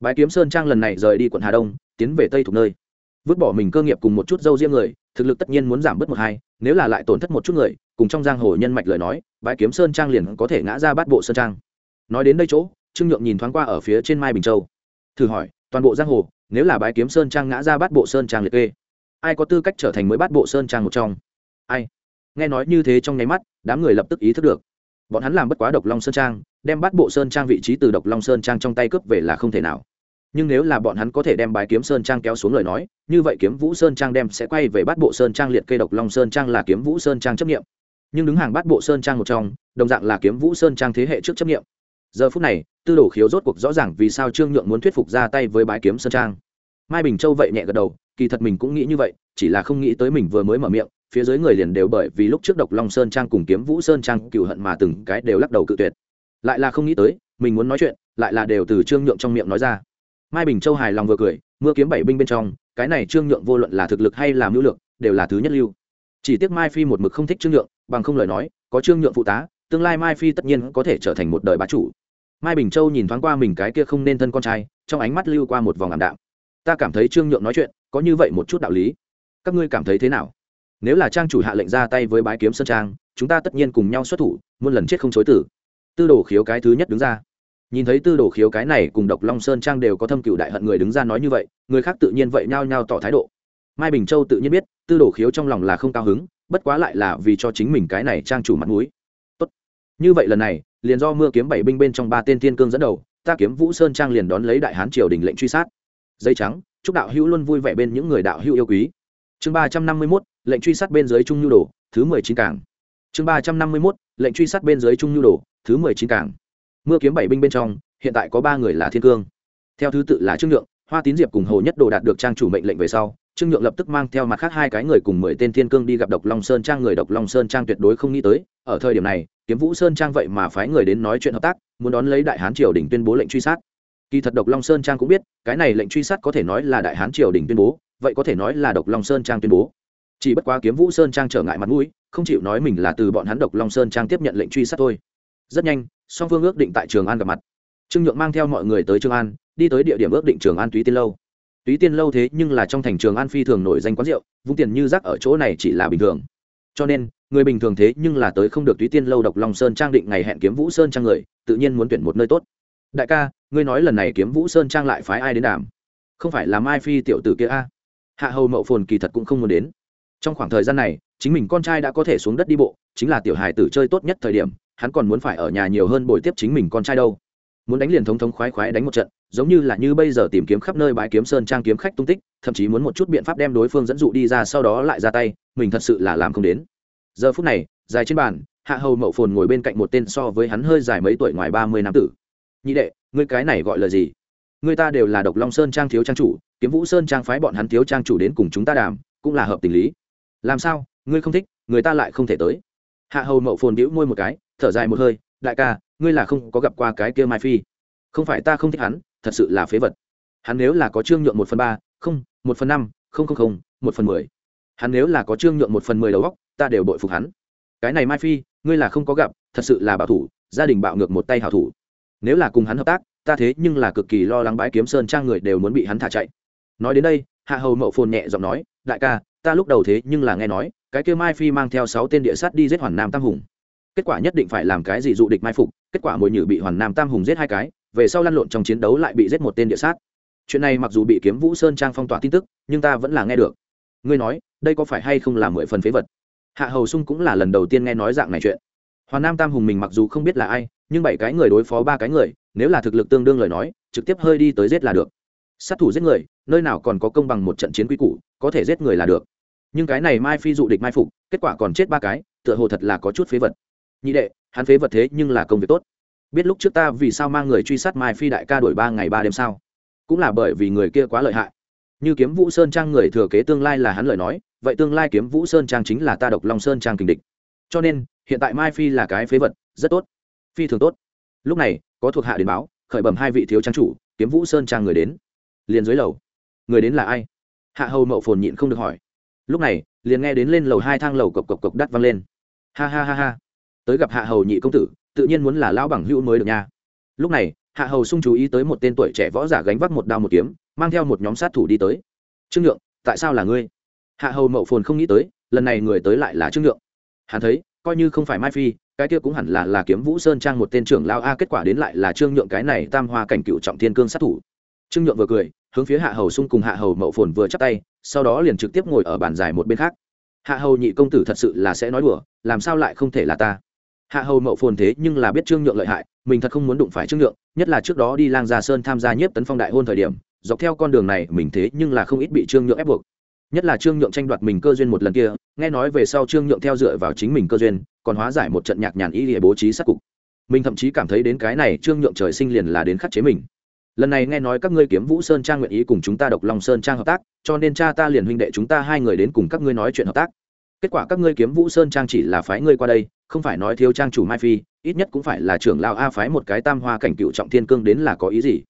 Bái kiếm sơn trang lần này rời đi quận hà đông, tiến về tây thuộc nơi. Vứt bỏ mình cơ nghiệp cùng một chút dâu riêng người, thực lực tất nhiên muốn giảm bớt một hai, nếu là lại tổn thất một chút người, cùng trong giang hồ nhân mạch lời nói, bái kiếm sơn trang liền có thể ngã ra bắt bộ sơn trang. Nói đến đây chỗ, trương nhượng nhìn thoáng qua ở phía trên mai bình châu. Thử hỏi, toàn bộ giang hồ, nếu là bái kiếm sơn trang ngã ra bắt bộ sơn trang liệt kê, ai có tư cách trở thành mới bắt bộ sơn trang một trong? Ai? Nghe nói như thế trong nháy mắt, đám người lập tức ý thức được bọn hắn làm bất quá độc long sơn trang, đem bắt bộ sơn trang vị trí từ độc long sơn trang trong tay cướp về là không thể nào. Nhưng nếu là bọn hắn có thể đem bái kiếm sơn trang kéo xuống lời nói, như vậy kiếm vũ sơn trang đem sẽ quay về bắt bộ sơn trang liệt kê độc long sơn trang là kiếm vũ sơn trang chấp nghiệm. Nhưng đứng hàng bắt bộ sơn trang một trong, đồng dạng là kiếm vũ sơn trang thế hệ trước chấp nghiệm. Giờ phút này, tư đồ khiếu rốt cuộc rõ ràng vì sao trương nhượng muốn thuyết phục ra tay với bái kiếm sơn trang. Mai bình châu vậy nhẹ gật đầu, kỳ thật mình cũng nghĩ như vậy, chỉ là không nghĩ tới mình vừa mới mở miệng phía dưới người liền đều bởi vì lúc trước độc long sơn trang cùng kiếm vũ sơn trang cựu hận mà từng cái đều lắc đầu cự tuyệt. Lại là không nghĩ tới, mình muốn nói chuyện, lại là đều từ trương nhượng trong miệng nói ra. Mai bình châu hài lòng vừa cười, mưa kiếm bảy binh bên trong, cái này trương nhượng vô luận là thực lực hay làm hữu lượng đều là thứ nhất lưu. Chỉ tiếc mai phi một mực không thích trương nhượng, bằng không lời nói, có trương nhượng phụ tá, tương lai mai phi tất nhiên có thể trở thành một đời bá chủ. Mai bình châu nhìn thoáng qua mình cái kia không nên thân con trai, trong ánh mắt lưu qua một vòng ảm đạm. Ta cảm thấy trương nhượng nói chuyện, có như vậy một chút đạo lý. Các ngươi cảm thấy thế nào? Nếu là trang chủ hạ lệnh ra tay với bái kiếm sơn trang, chúng ta tất nhiên cùng nhau xuất thủ, muôn lần chết không chối tử. Tư đồ khiếu cái thứ nhất đứng ra. Nhìn thấy tư đồ khiếu cái này cùng độc long sơn trang đều có thâm cựu đại hận người đứng ra nói như vậy, người khác tự nhiên vậy nhao nhao tỏ thái độ. Mai bình châu tự nhiên biết, tư đồ khiếu trong lòng là không cao hứng, bất quá lại là vì cho chính mình cái này trang chủ mặt mũi. Tốt. Như vậy lần này, liền do mưa kiếm bảy binh bên trong ba tên thiên cương dẫn đầu, ta kiếm vũ sơn trang liền đón lấy đại hán triều đình lệnh truy sát. Dây trắng, chúc đạo hữu luôn vui vẻ bên những người đạo hữu yêu quý chương ba trăm năm mươi mốt, lệnh truy sát bên dưới trung nhu đồ, thứ mười chín cảng. Chương ba trăm năm mươi mốt, lệnh truy sát bên dưới trung nhu đồ, thứ mười chín cảng. Mưa kiếm bảy binh bên trong, hiện tại có ba người là thiên cương. Theo thứ tự là trương nhượng, hoa tín diệp cùng hồ nhất đồ đạt được trang chủ mệnh lệnh về sau, trương nhượng lập tức mang theo mặt khác hai cái người cùng mười tên thiên cương đi gặp độc long sơn trang. Người độc long sơn trang tuyệt đối không nghĩ tới, ở thời điểm này, kiếm vũ sơn trang vậy mà phái người đến nói chuyện hợp tác, muốn đón lấy đại hán triều đình tuyên bố lệnh truy sát. Kỳ thật độc long sơn trang cũng biết, cái này lệnh truy sát có thể nói là đại hán triều đình tuyên bố vậy có thể nói là độc long sơn trang tuyên bố. Chỉ bất quá kiếm vũ sơn trang trở ngại mặt mũi, không chịu nói mình là từ bọn hắn độc long sơn trang tiếp nhận lệnh truy sát thôi. Rất nhanh, song phương ước định tại trường an gặp mặt. Trương nhượng mang theo mọi người tới trường an, đi tới địa điểm ước định trường an túy tiên lâu. Túy tiên lâu thế nhưng là trong thành trường an phi thường nổi danh quán rượu, vung tiền như rác ở chỗ này chỉ là bình thường. Cho nên, người bình thường thế nhưng là tới không được túy tiên lâu độc long sơn trang định ngày hẹn kiếm vũ sơn trang người, tự nhiên muốn tuyển một nơi tốt. Đại ca, ngươi nói lần này kiếm vũ sơn trang lại phái ai đến đàm? Không phải là mai phi tiểu tử kia a? Hạ hầu mậu phồn kỳ thật cũng không muốn đến. Trong khoảng thời gian này, chính mình con trai đã có thể xuống đất đi bộ, chính là tiểu hài tử chơi tốt nhất thời điểm, hắn còn muốn phải ở nhà nhiều hơn bồi tiếp chính mình con trai đâu. Muốn đánh liền thống thống khoái khoái đánh một trận, giống như là như bây giờ tìm kiếm khắp nơi bãi kiếm sơn trang kiếm khách tung tích, thậm chí muốn một chút biện pháp đem đối phương dẫn dụ đi ra sau đó lại ra tay, mình thật sự là làm không đến. Giờ phút này, dài trên bàn, hạ hầu mậu phồn ngồi bên cạnh một tên so với hắn hơi dài mấy tuổi ngoài ba mươi năm tử. Nhị đệ, ngươi cái này gọi là gì? Người ta đều là độc long sơn trang thiếu trang chủ, kiếm vũ sơn trang phái bọn hắn thiếu trang chủ đến cùng chúng ta đàm, cũng là hợp tình lý. Làm sao? Ngươi không thích, người ta lại không thể tới. Hạ hầu mậu phồn đĩu môi một cái, thở dài một hơi, đại ca, ngươi là không có gặp qua cái kia mai phi. Không phải ta không thích hắn, thật sự là phế vật. Hắn nếu là có trương nhượng một phần ba, không, một phần năm, không không không, một phần mười. Hắn nếu là có trương nhượng một phần mười đầu góc ta đều bội phục hắn. Cái này mai phi, ngươi là không có gặp, thật sự là bảo thủ, gia đình bạo ngược một tay hảo thủ. Nếu là cùng hắn hợp tác ta thế nhưng là cực kỳ lo lắng bãi kiếm sơn trang người đều muốn bị hắn thả chạy. Nói đến đây, hạ hầu mậu phồn nhẹ giọng nói, đại ca, ta lúc đầu thế nhưng là nghe nói, cái kia mai phi mang theo sáu tên địa sát đi giết hoàn nam tam hùng. Kết quả nhất định phải làm cái gì dụ địch mai phục, kết quả mồi nhử bị hoàn nam tam hùng giết hai cái, về sau lăn lộn trong chiến đấu lại bị giết một tên địa sát. Chuyện này mặc dù bị kiếm vũ sơn trang phong tỏa tin tức, nhưng ta vẫn là nghe được. Ngươi nói, đây có phải hay không là mười phần phế vật? Hạ hầu sung cũng là lần đầu tiên nghe nói dạng này chuyện. Hoàn nam tam hùng mình mặc dù không biết là ai, nhưng bảy cái người đối phó ba cái người nếu là thực lực tương đương lời nói, trực tiếp hơi đi tới giết là được. Sát thủ giết người, nơi nào còn có công bằng một trận chiến quy củ, có thể giết người là được. Nhưng cái này mai phi dụ địch mai phục, kết quả còn chết ba cái, tựa hồ thật là có chút phế vật. Nhị đệ, hắn phế vật thế nhưng là công việc tốt. Biết lúc trước ta vì sao mang người truy sát mai phi đại ca đổi ba ngày ba đêm sao? Cũng là bởi vì người kia quá lợi hại. Như kiếm vũ sơn trang người thừa kế tương lai là hắn lời nói, vậy tương lai kiếm vũ sơn trang chính là ta độc long sơn trang kình địch. Cho nên, hiện tại mai phi là cái phế vật, rất tốt. Phi thường tốt lúc này, có thuộc hạ đến báo, khởi bẩm hai vị thiếu trang chủ, kiếm vũ sơn trang người đến. Liền dưới lầu. Người đến là ai? Hạ hầu mậu phồn nhịn không được hỏi. Lúc này, liền nghe đến lên lầu hai thang lầu cộc cộc cộc đắt văng lên. Ha ha ha ha. Tới gặp hạ hầu nhị công tử, tự nhiên muốn là lão bằng hữu mới được nha. Lúc này, hạ hầu sung chú ý tới một tên tuổi trẻ võ giả gánh vác một đao một kiếm, mang theo một nhóm sát thủ đi tới. Trương nhượng, tại sao là ngươi? Hạ hầu mậu phồn không nghĩ tới, lần này người tới lại là trương nhượng. Hắn thấy, coi như không phải mai phi cái kia cũng hẳn là là kiếm vũ sơn trang một tên trưởng lao a, kết quả đến lại là trương nhượng cái này tam hoa cảnh cựu trọng thiên cương sát thủ. Trương nhượng vừa cười, hướng phía hạ hầu sung cùng hạ hầu mậu phồn vừa chắp tay, sau đó liền trực tiếp ngồi ở bàn dài một bên khác. Hạ hầu nhị công tử thật sự là sẽ nói đùa, làm sao lại không thể là ta? Hạ hầu mậu phồn thế nhưng là biết trương nhượng lợi hại, mình thật không muốn đụng phải trương nhượng, nhất là trước đó đi lang gia sơn tham gia nhiếp tấn phong đại hôn thời điểm, dọc theo con đường này mình thế nhưng là không ít bị trương nhượng ép buộc. Nhất là trương nhượng tranh đoạt mình cơ duyên một lần kia, nghe nói về sau trương nhượng theo dựa vào chính mình cơ duyên còn hóa giải một trận nhạc nhàn ý nghĩa bố trí sát cục. Mình thậm chí cảm thấy đến cái này trương nhượng trời sinh liền là đến khắc chế mình. Lần này nghe nói các ngươi kiếm vũ sơn trang nguyện ý cùng chúng ta độc long sơn trang hợp tác, cho nên cha ta liền huynh đệ chúng ta hai người đến cùng các ngươi nói chuyện hợp tác. Kết quả các ngươi kiếm vũ sơn trang chỉ là phái ngươi qua đây, không phải nói thiếu trang chủ mai phi, ít nhất cũng phải là trưởng lao a phái một cái tam hoa cảnh cựu trọng thiên cương đến là có ý gì?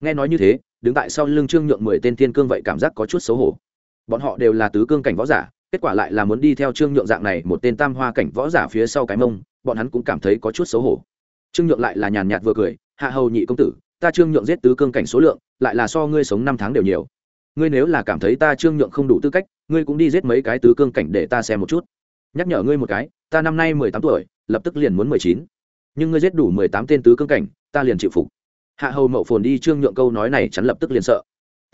Nghe nói như thế, đứng tại sau lưng trương nhượng mười tên thiên cương vậy cảm giác có chút xấu hổ. Bọn họ đều là tứ cương cảnh võ giả kết quả lại là muốn đi theo trương nhượng dạng này, một tên tam hoa cảnh võ giả phía sau cái mông, bọn hắn cũng cảm thấy có chút xấu hổ. Trương nhượng lại là nhàn nhạt vừa cười, hạ hầu nhị công tử, ta trương nhượng giết tứ cương cảnh số lượng, lại là so ngươi sống năm tháng đều nhiều. Ngươi nếu là cảm thấy ta trương nhượng không đủ tư cách, ngươi cũng đi giết mấy cái tứ cương cảnh để ta xem một chút. Nhắc nhở ngươi một cái, ta năm nay mười tám tuổi, lập tức liền muốn mười chín. Nhưng ngươi giết đủ mười tám tên tứ cương cảnh, ta liền chịu phục. Hạ hầu mậu phồn đi trương nhượng câu nói này chắn lập tức liền sợ.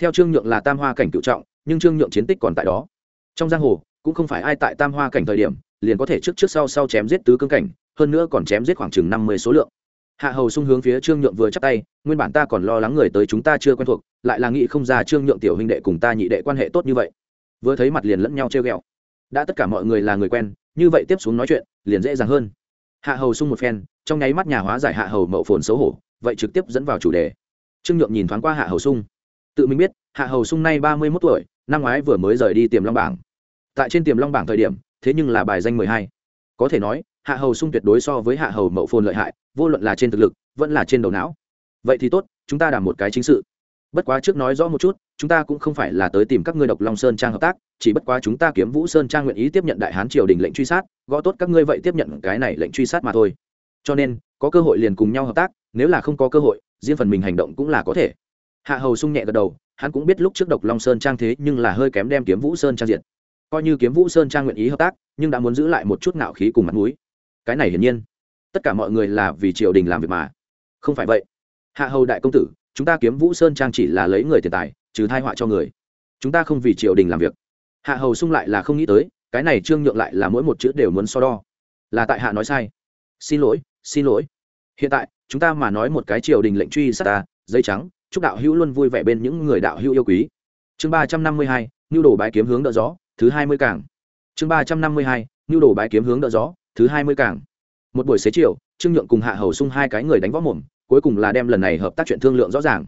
Theo trương nhượng là tam hoa cảnh cựu trọng, nhưng trương nhượng chiến tích còn tại đó. Trong giang hồ cũng không phải ai tại tam hoa cảnh thời điểm, liền có thể trước trước sau sau chém giết tứ cương cảnh, hơn nữa còn chém giết khoảng chừng năm mươi số lượng. Hạ hầu sung hướng phía trương nhượng vừa chắc tay, nguyên bản ta còn lo lắng người tới chúng ta chưa quen thuộc, lại là nghĩ không ra trương nhượng tiểu huynh đệ cùng ta nhị đệ quan hệ tốt như vậy. Vừa thấy mặt liền lẫn nhau treo ghẹo. Đã tất cả mọi người là người quen, như vậy tiếp xuống nói chuyện, liền dễ dàng hơn. Hạ hầu sung một phen, trong nháy mắt nhà hóa giải hạ hầu mậu phồn xấu hổ, vậy trực tiếp dẫn vào chủ đề. Trương nhượng nhìn thoáng qua hạ hầu sung. Tự mình biết, hạ hầu sung nay ba mươi mốt tuổi, năm ngoái vừa mới rời đi tiềm long bảng tại trên tiềm long bảng thời điểm, thế nhưng là bài danh mười hai. Có thể nói, hạ hầu sung tuyệt đối so với hạ hầu mậu phồn lợi hại, vô luận là trên thực lực, vẫn là trên đầu não. Vậy thì tốt, chúng ta đảm một cái chính sự. Bất quá trước nói rõ một chút, chúng ta cũng không phải là tới tìm các ngươi độc long sơn trang hợp tác, chỉ bất quá chúng ta kiếm vũ sơn trang nguyện ý tiếp nhận đại hán triều đình lệnh truy sát, gõ tốt các ngươi vậy tiếp nhận cái này lệnh truy sát mà thôi. Cho nên, có cơ hội liền cùng nhau hợp tác, nếu là không có cơ hội, riêng phần mình hành động cũng là có thể. Hạ hầu sung nhẹ gật đầu, hắn cũng biết lúc trước độc long sơn trang thế nhưng là hơi kém đem kiếm vũ sơn trang diện coi như kiếm vũ sơn trang nguyện ý hợp tác, nhưng đã muốn giữ lại một chút ngạo khí cùng mặt mũi. Cái này hiển nhiên, tất cả mọi người là vì triều đình làm việc mà. Không phải vậy. Hạ hầu đại công tử, chúng ta kiếm vũ sơn trang chỉ là lấy người tiền tài, trừ thai họa cho người. Chúng ta không vì triều đình làm việc. Hạ hầu sung lại là không nghĩ tới, cái này trương nhượng lại là mỗi một chữ đều muốn so đo. Là tại hạ nói sai. Xin lỗi xin lỗi. Hiện tại, chúng ta mà nói một cái triều đình lệnh truy sát ta dây trắng, chúc đạo hữu luôn vui vẻ bên những người đạo hữu yêu quý. Chương ba trăm năm mươi hai, nhu đồ bái kiếm hướng đỡ gió thứ hai mươi cảng. Chương ba trăm năm mươi hai nhu đồ bái kiếm hướng đỡ gió, thứ hai mươi cảng. Một buổi xế chiều, trương nhượng cùng hạ hầu sung hai cái người đánh võ mồm, cuối cùng là đem lần này hợp tác chuyện thương lượng rõ ràng.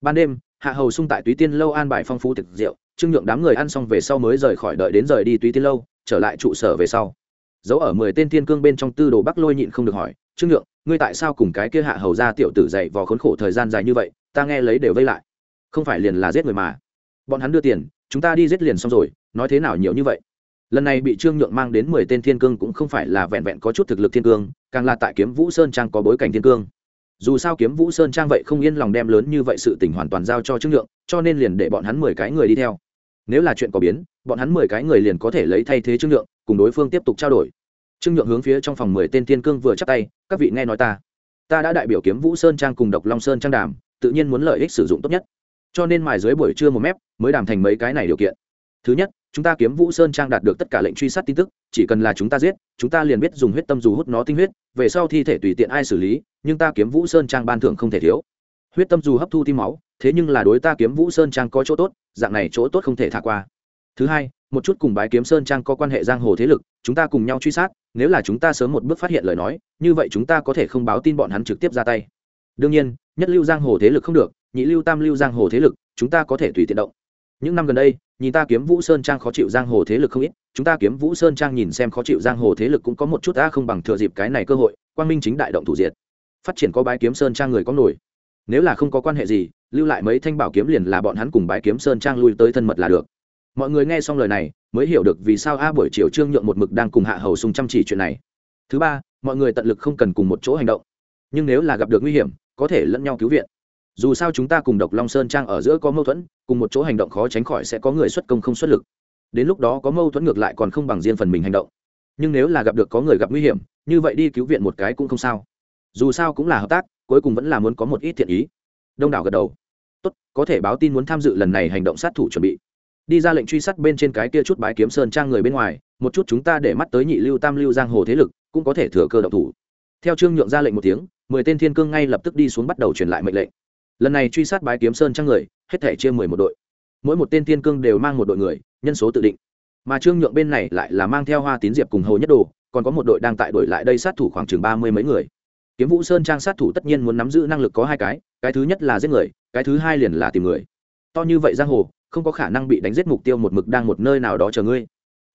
Ban đêm, hạ hầu sung tại túy tiên lâu an bài phong phú thực rượu, trương nhượng đám người ăn xong về sau mới rời khỏi đợi đến rời đi túy tiên lâu, trở lại trụ sở về sau. Giấu ở mười tên thiên cương bên trong tư đồ bắc lôi nhịn không được hỏi, trương nhượng, ngươi tại sao cùng cái kia hạ hầu ra tiểu tử dậy vò khốn khổ thời gian dài như vậy, ta nghe lấy đều vây lại. Không phải liền là giết người mà. Bọn hắn đưa tiền, chúng ta đi giết liền xong rồi nói thế nào nhiều như vậy? Lần này bị trương nhượng mang đến mười tên thiên cương cũng không phải là vẹn vẹn có chút thực lực thiên cương, càng là tại kiếm vũ sơn trang có bối cảnh thiên cương. Dù sao kiếm vũ sơn trang vậy không yên lòng đem lớn như vậy sự tình hoàn toàn giao cho trương nhượng, cho nên liền để bọn hắn mười cái người đi theo. Nếu là chuyện có biến, bọn hắn mười cái người liền có thể lấy thay thế trương nhượng, cùng đối phương tiếp tục trao đổi. Trương nhượng hướng phía trong phòng mười tên thiên cương vừa chắc tay, các vị nghe nói ta. Ta đã đại biểu kiếm vũ sơn trang cùng độc long sơn trang đàm, tự nhiên muốn lợi ích sử dụng tốt nhất. Cho nên mài dưới buổi trưa một mép, mới đàm thành mấy cái này điều kiện. Thứ nhất chúng ta kiếm vũ sơn trang đạt được tất cả lệnh truy sát tin tức, chỉ cần là chúng ta giết, chúng ta liền biết dùng huyết tâm dù hút nó tinh huyết, về sau thi thể tùy tiện ai xử lý, nhưng ta kiếm vũ sơn trang ban thưởng không thể thiếu. Huyết tâm dù hấp thu tim máu, thế nhưng là đối ta kiếm vũ sơn trang có chỗ tốt, dạng này chỗ tốt không thể thả qua. Thứ hai, một chút cùng bái kiếm sơn trang có quan hệ giang hồ thế lực, chúng ta cùng nhau truy sát, nếu là chúng ta sớm một bước phát hiện lời nói, như vậy chúng ta có thể không báo tin bọn hắn trực tiếp ra tay. Đương nhiên, nhất lưu giang hồ thế lực không được, nhị lưu tam lưu giang hồ thế lực, chúng ta có thể tùy tiện động những năm gần đây, nhìn ta kiếm vũ sơn trang khó chịu giang hồ thế lực không ít, chúng ta kiếm vũ sơn trang nhìn xem khó chịu giang hồ thế lực cũng có một chút ta không bằng thừa dịp cái này cơ hội, quang minh chính đại động thủ diệt. Phát triển có bái kiếm sơn trang người có nổi. Nếu là không có quan hệ gì, lưu lại mấy thanh bảo kiếm liền là bọn hắn cùng bái kiếm sơn trang lui tới thân mật là được. Mọi người nghe xong lời này, mới hiểu được vì sao a buổi chiều trương nhượng một mực đang cùng hạ hầu sung chăm chỉ chuyện này. Thứ ba, mọi người tận lực không cần cùng một chỗ hành động. Nhưng nếu là gặp được nguy hiểm, có thể lẫn nhau cứu viện dù sao chúng ta cùng độc long sơn trang ở giữa có mâu thuẫn, cùng một chỗ hành động khó tránh khỏi sẽ có người xuất công không xuất lực. Đến lúc đó có mâu thuẫn ngược lại còn không bằng riêng phần mình hành động. Nhưng nếu là gặp được có người gặp nguy hiểm, như vậy đi cứu viện một cái cũng không sao. Dù sao cũng là hợp tác, cuối cùng vẫn là muốn có một ít thiện ý. Đông đảo gật đầu. Tốt, có thể báo tin muốn tham dự lần này hành động sát thủ chuẩn bị. Đi ra lệnh truy sát bên trên cái kia chút bái kiếm sơn trang người bên ngoài, một chút chúng ta để mắt tới nhị lưu tam lưu giang hồ thế lực, cũng có thể thừa cơ động thủ. Theo trương nhượng ra lệnh một tiếng, mười tên thiên cương ngay lập tức đi xuống bắt đầu truyền lại mệnh lệnh lần này truy sát bái kiếm sơn trang người, hết thể chia mười một đội. Mỗi một tên thiên cương đều mang một đội người, nhân số tự định. Mà trương nhượng bên này lại là mang theo hoa tín diệp cùng hồ nhất đồ, còn có một đội đang tại đội lại đây sát thủ khoảng chừng ba mươi mấy người. Kiếm vũ sơn trang sát thủ tất nhiên muốn nắm giữ năng lực có hai cái cái thứ nhất là giết người, cái thứ hai liền là tìm người. To như vậy giang hồ, không có khả năng bị đánh giết mục tiêu một mực đang một nơi nào đó chờ ngươi.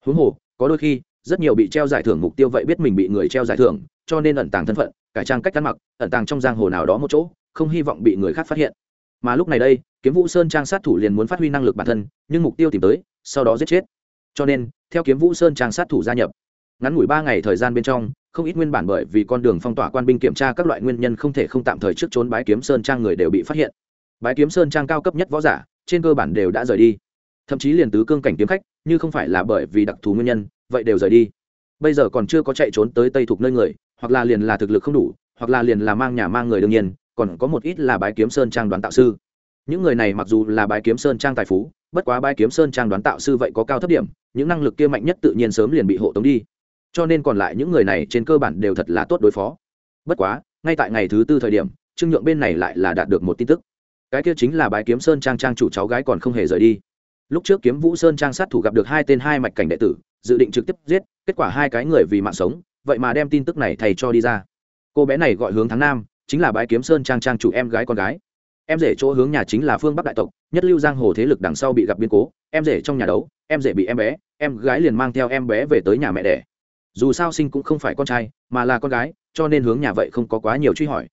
Huống hồ, có đôi khi, rất nhiều bị treo giải thưởng mục tiêu vậy biết mình bị người treo giải thưởng, cho nên ẩn tàng thân phận, cải trang cách ăn mặc, ẩn tàng trong giang hồ nào đó một chỗ không hy vọng bị người khác phát hiện. Mà lúc này đây, kiếm vũ sơn trang sát thủ liền muốn phát huy năng lực bản thân, nhưng mục tiêu tìm tới, sau đó giết chết. Cho nên, theo kiếm vũ sơn trang sát thủ gia nhập, ngắn ngủi ba ngày thời gian bên trong, không ít nguyên bản bởi vì con đường phong tỏa quan binh kiểm tra các loại nguyên nhân không thể không tạm thời trước trốn bái kiếm sơn trang người đều bị phát hiện. Bái kiếm sơn trang cao cấp nhất võ giả, trên cơ bản đều đã rời đi. Thậm chí liền tứ cương cảnh kiếm khách, như không phải là bởi vì đặc thù nguyên nhân, vậy đều rời đi. Bây giờ còn chưa có chạy trốn tới tây thuộc nơi người, hoặc là liền là thực lực không đủ, hoặc là liền là mang nhà mang người đương nhiên còn có một ít là bái kiếm sơn trang đoán tạo sư. Những người này mặc dù là bái kiếm sơn trang tài phú, bất quá bái kiếm sơn trang đoán tạo sư vậy có cao thấp điểm, những năng lực kia mạnh nhất tự nhiên sớm liền bị hộ tống đi. Cho nên còn lại những người này trên cơ bản đều thật là tốt đối phó. Bất quá, ngay tại ngày thứ tư thời điểm, trương nhượng bên này lại là đạt được một tin tức. Cái kia chính là bái kiếm sơn trang trang chủ cháu gái còn không hề rời đi. Lúc trước kiếm vũ sơn trang sát thủ gặp được hai tên hai mạch cảnh đệ tử, dự định trực tiếp giết, kết quả hai cái người vì mạng sống, vậy mà đem tin tức này thầy cho đi ra. Cô bé này gọi hướng tháng nam chính là bái kiếm sơn trang trang chủ em gái con gái. Em rể chỗ hướng nhà chính là phương bắc đại tộc, nhất lưu giang hồ thế lực đằng sau bị gặp biến cố. Em rể trong nhà đấu, em rể bị em bé, em gái liền mang theo em bé về tới nhà mẹ đẻ. Dù sao sinh cũng không phải con trai, mà là con gái, cho nên hướng nhà vậy không có quá nhiều truy hỏi.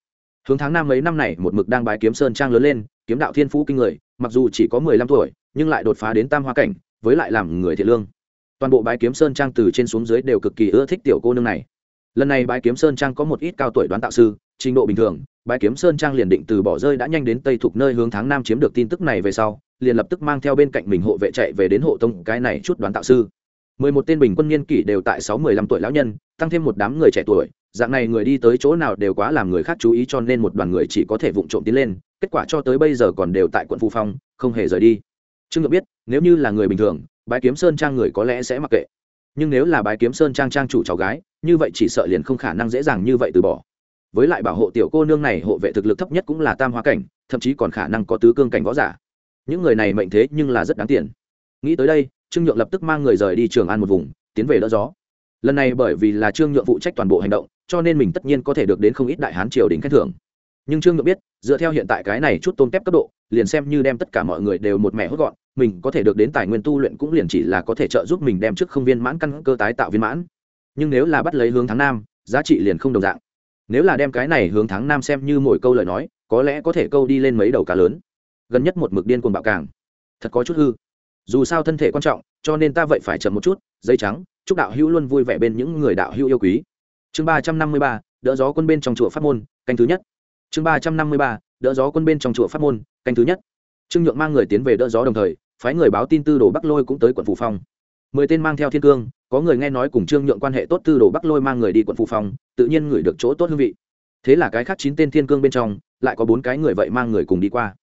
Hướng tháng năm mấy năm này, một mực đang bái kiếm sơn trang lớn lên, kiếm đạo thiên phú kinh người, mặc dù chỉ có mười lăm tuổi, nhưng lại đột phá đến tam hoa cảnh, với lại làm người thiện lương. Toàn bộ bái kiếm sơn trang từ trên xuống dưới đều cực kỳ ưa thích tiểu cô nương này lần này bái kiếm sơn trang có một ít cao tuổi đoán tạo sư, trình độ bình thường, bái kiếm sơn trang liền định từ bỏ rơi đã nhanh đến tây thuộc nơi hướng tháng nam chiếm được tin tức này về sau, liền lập tức mang theo bên cạnh mình hộ vệ chạy về đến hộ tông cái này chút đoán tạo sư. Mười một tên bình quân niên kỷ đều tại sáu mười lăm tuổi lão nhân, tăng thêm một đám người trẻ tuổi, dạng này người đi tới chỗ nào đều quá làm người khác chú ý cho nên một đoàn người chỉ có thể vụng trộm tiến lên, kết quả cho tới bây giờ còn đều tại quận phù phong, không hề rời đi. Trương ngược biết, nếu như là người bình thường, bái kiếm sơn trang người có lẽ sẽ mặc kệ. Nhưng nếu là bái kiếm sơn trang trang chủ cháu gái như vậy chỉ sợ liền không khả năng dễ dàng như vậy từ bỏ. Với lại bảo hộ tiểu cô nương này hộ vệ thực lực thấp nhất cũng là tam hoa cảnh, thậm chí còn khả năng có tứ cương cảnh võ giả. Những người này mệnh thế nhưng là rất đáng tiền. Nghĩ tới đây, trương nhượng lập tức mang người rời đi trường an một vùng, tiến về đỡ gió. Lần này bởi vì là trương nhượng phụ trách toàn bộ hành động, cho nên mình tất nhiên có thể được đến không ít đại hán triều đình khen thưởng. Nhưng trương nhượng biết, dựa theo hiện tại cái này chút tôn kép cấp độ, liền xem như đem tất cả mọi người đều một mẻ hốt gọn, mình có thể được đến tài nguyên tu luyện cũng liền chỉ là có thể trợ giúp mình đem trước không viên mãn căn cơ tái tạo viên mãn nhưng nếu là bắt lấy hướng tháng nam, giá trị liền không đồng dạng. Nếu là đem cái này hướng tháng nam xem như mỗi câu lời nói, có lẽ có thể câu đi lên mấy đầu cá lớn. Gần nhất một mực điên cuồng bạo càng. Thật có chút hư. Dù sao thân thể quan trọng, cho nên ta vậy phải chậm một chút, dây trắng, chúc đạo hữu luôn vui vẻ bên những người đạo hữu yêu quý. Chương ba trăm năm mươi ba, đỡ gió quân bên trong chùa pháp môn, canh thứ nhất. Chương ba trăm năm mươi ba, đỡ gió quân bên trong chùa pháp môn, canh thứ nhất. Trương nhượng mang người tiến về đỡ gió đồng thời, phái người báo tin tư đồ bắc lôi cũng tới quận phủ phong. Mười tên mang theo thiên cương có người nghe nói cùng trương nhượng quan hệ tốt tư đồ bắc lôi mang người đi quận phù phong, tự nhiên ngửi được chỗ tốt hương vị. Thế là cái khác chín tên thiên cương bên trong, lại có bốn cái người vậy mang người cùng đi qua.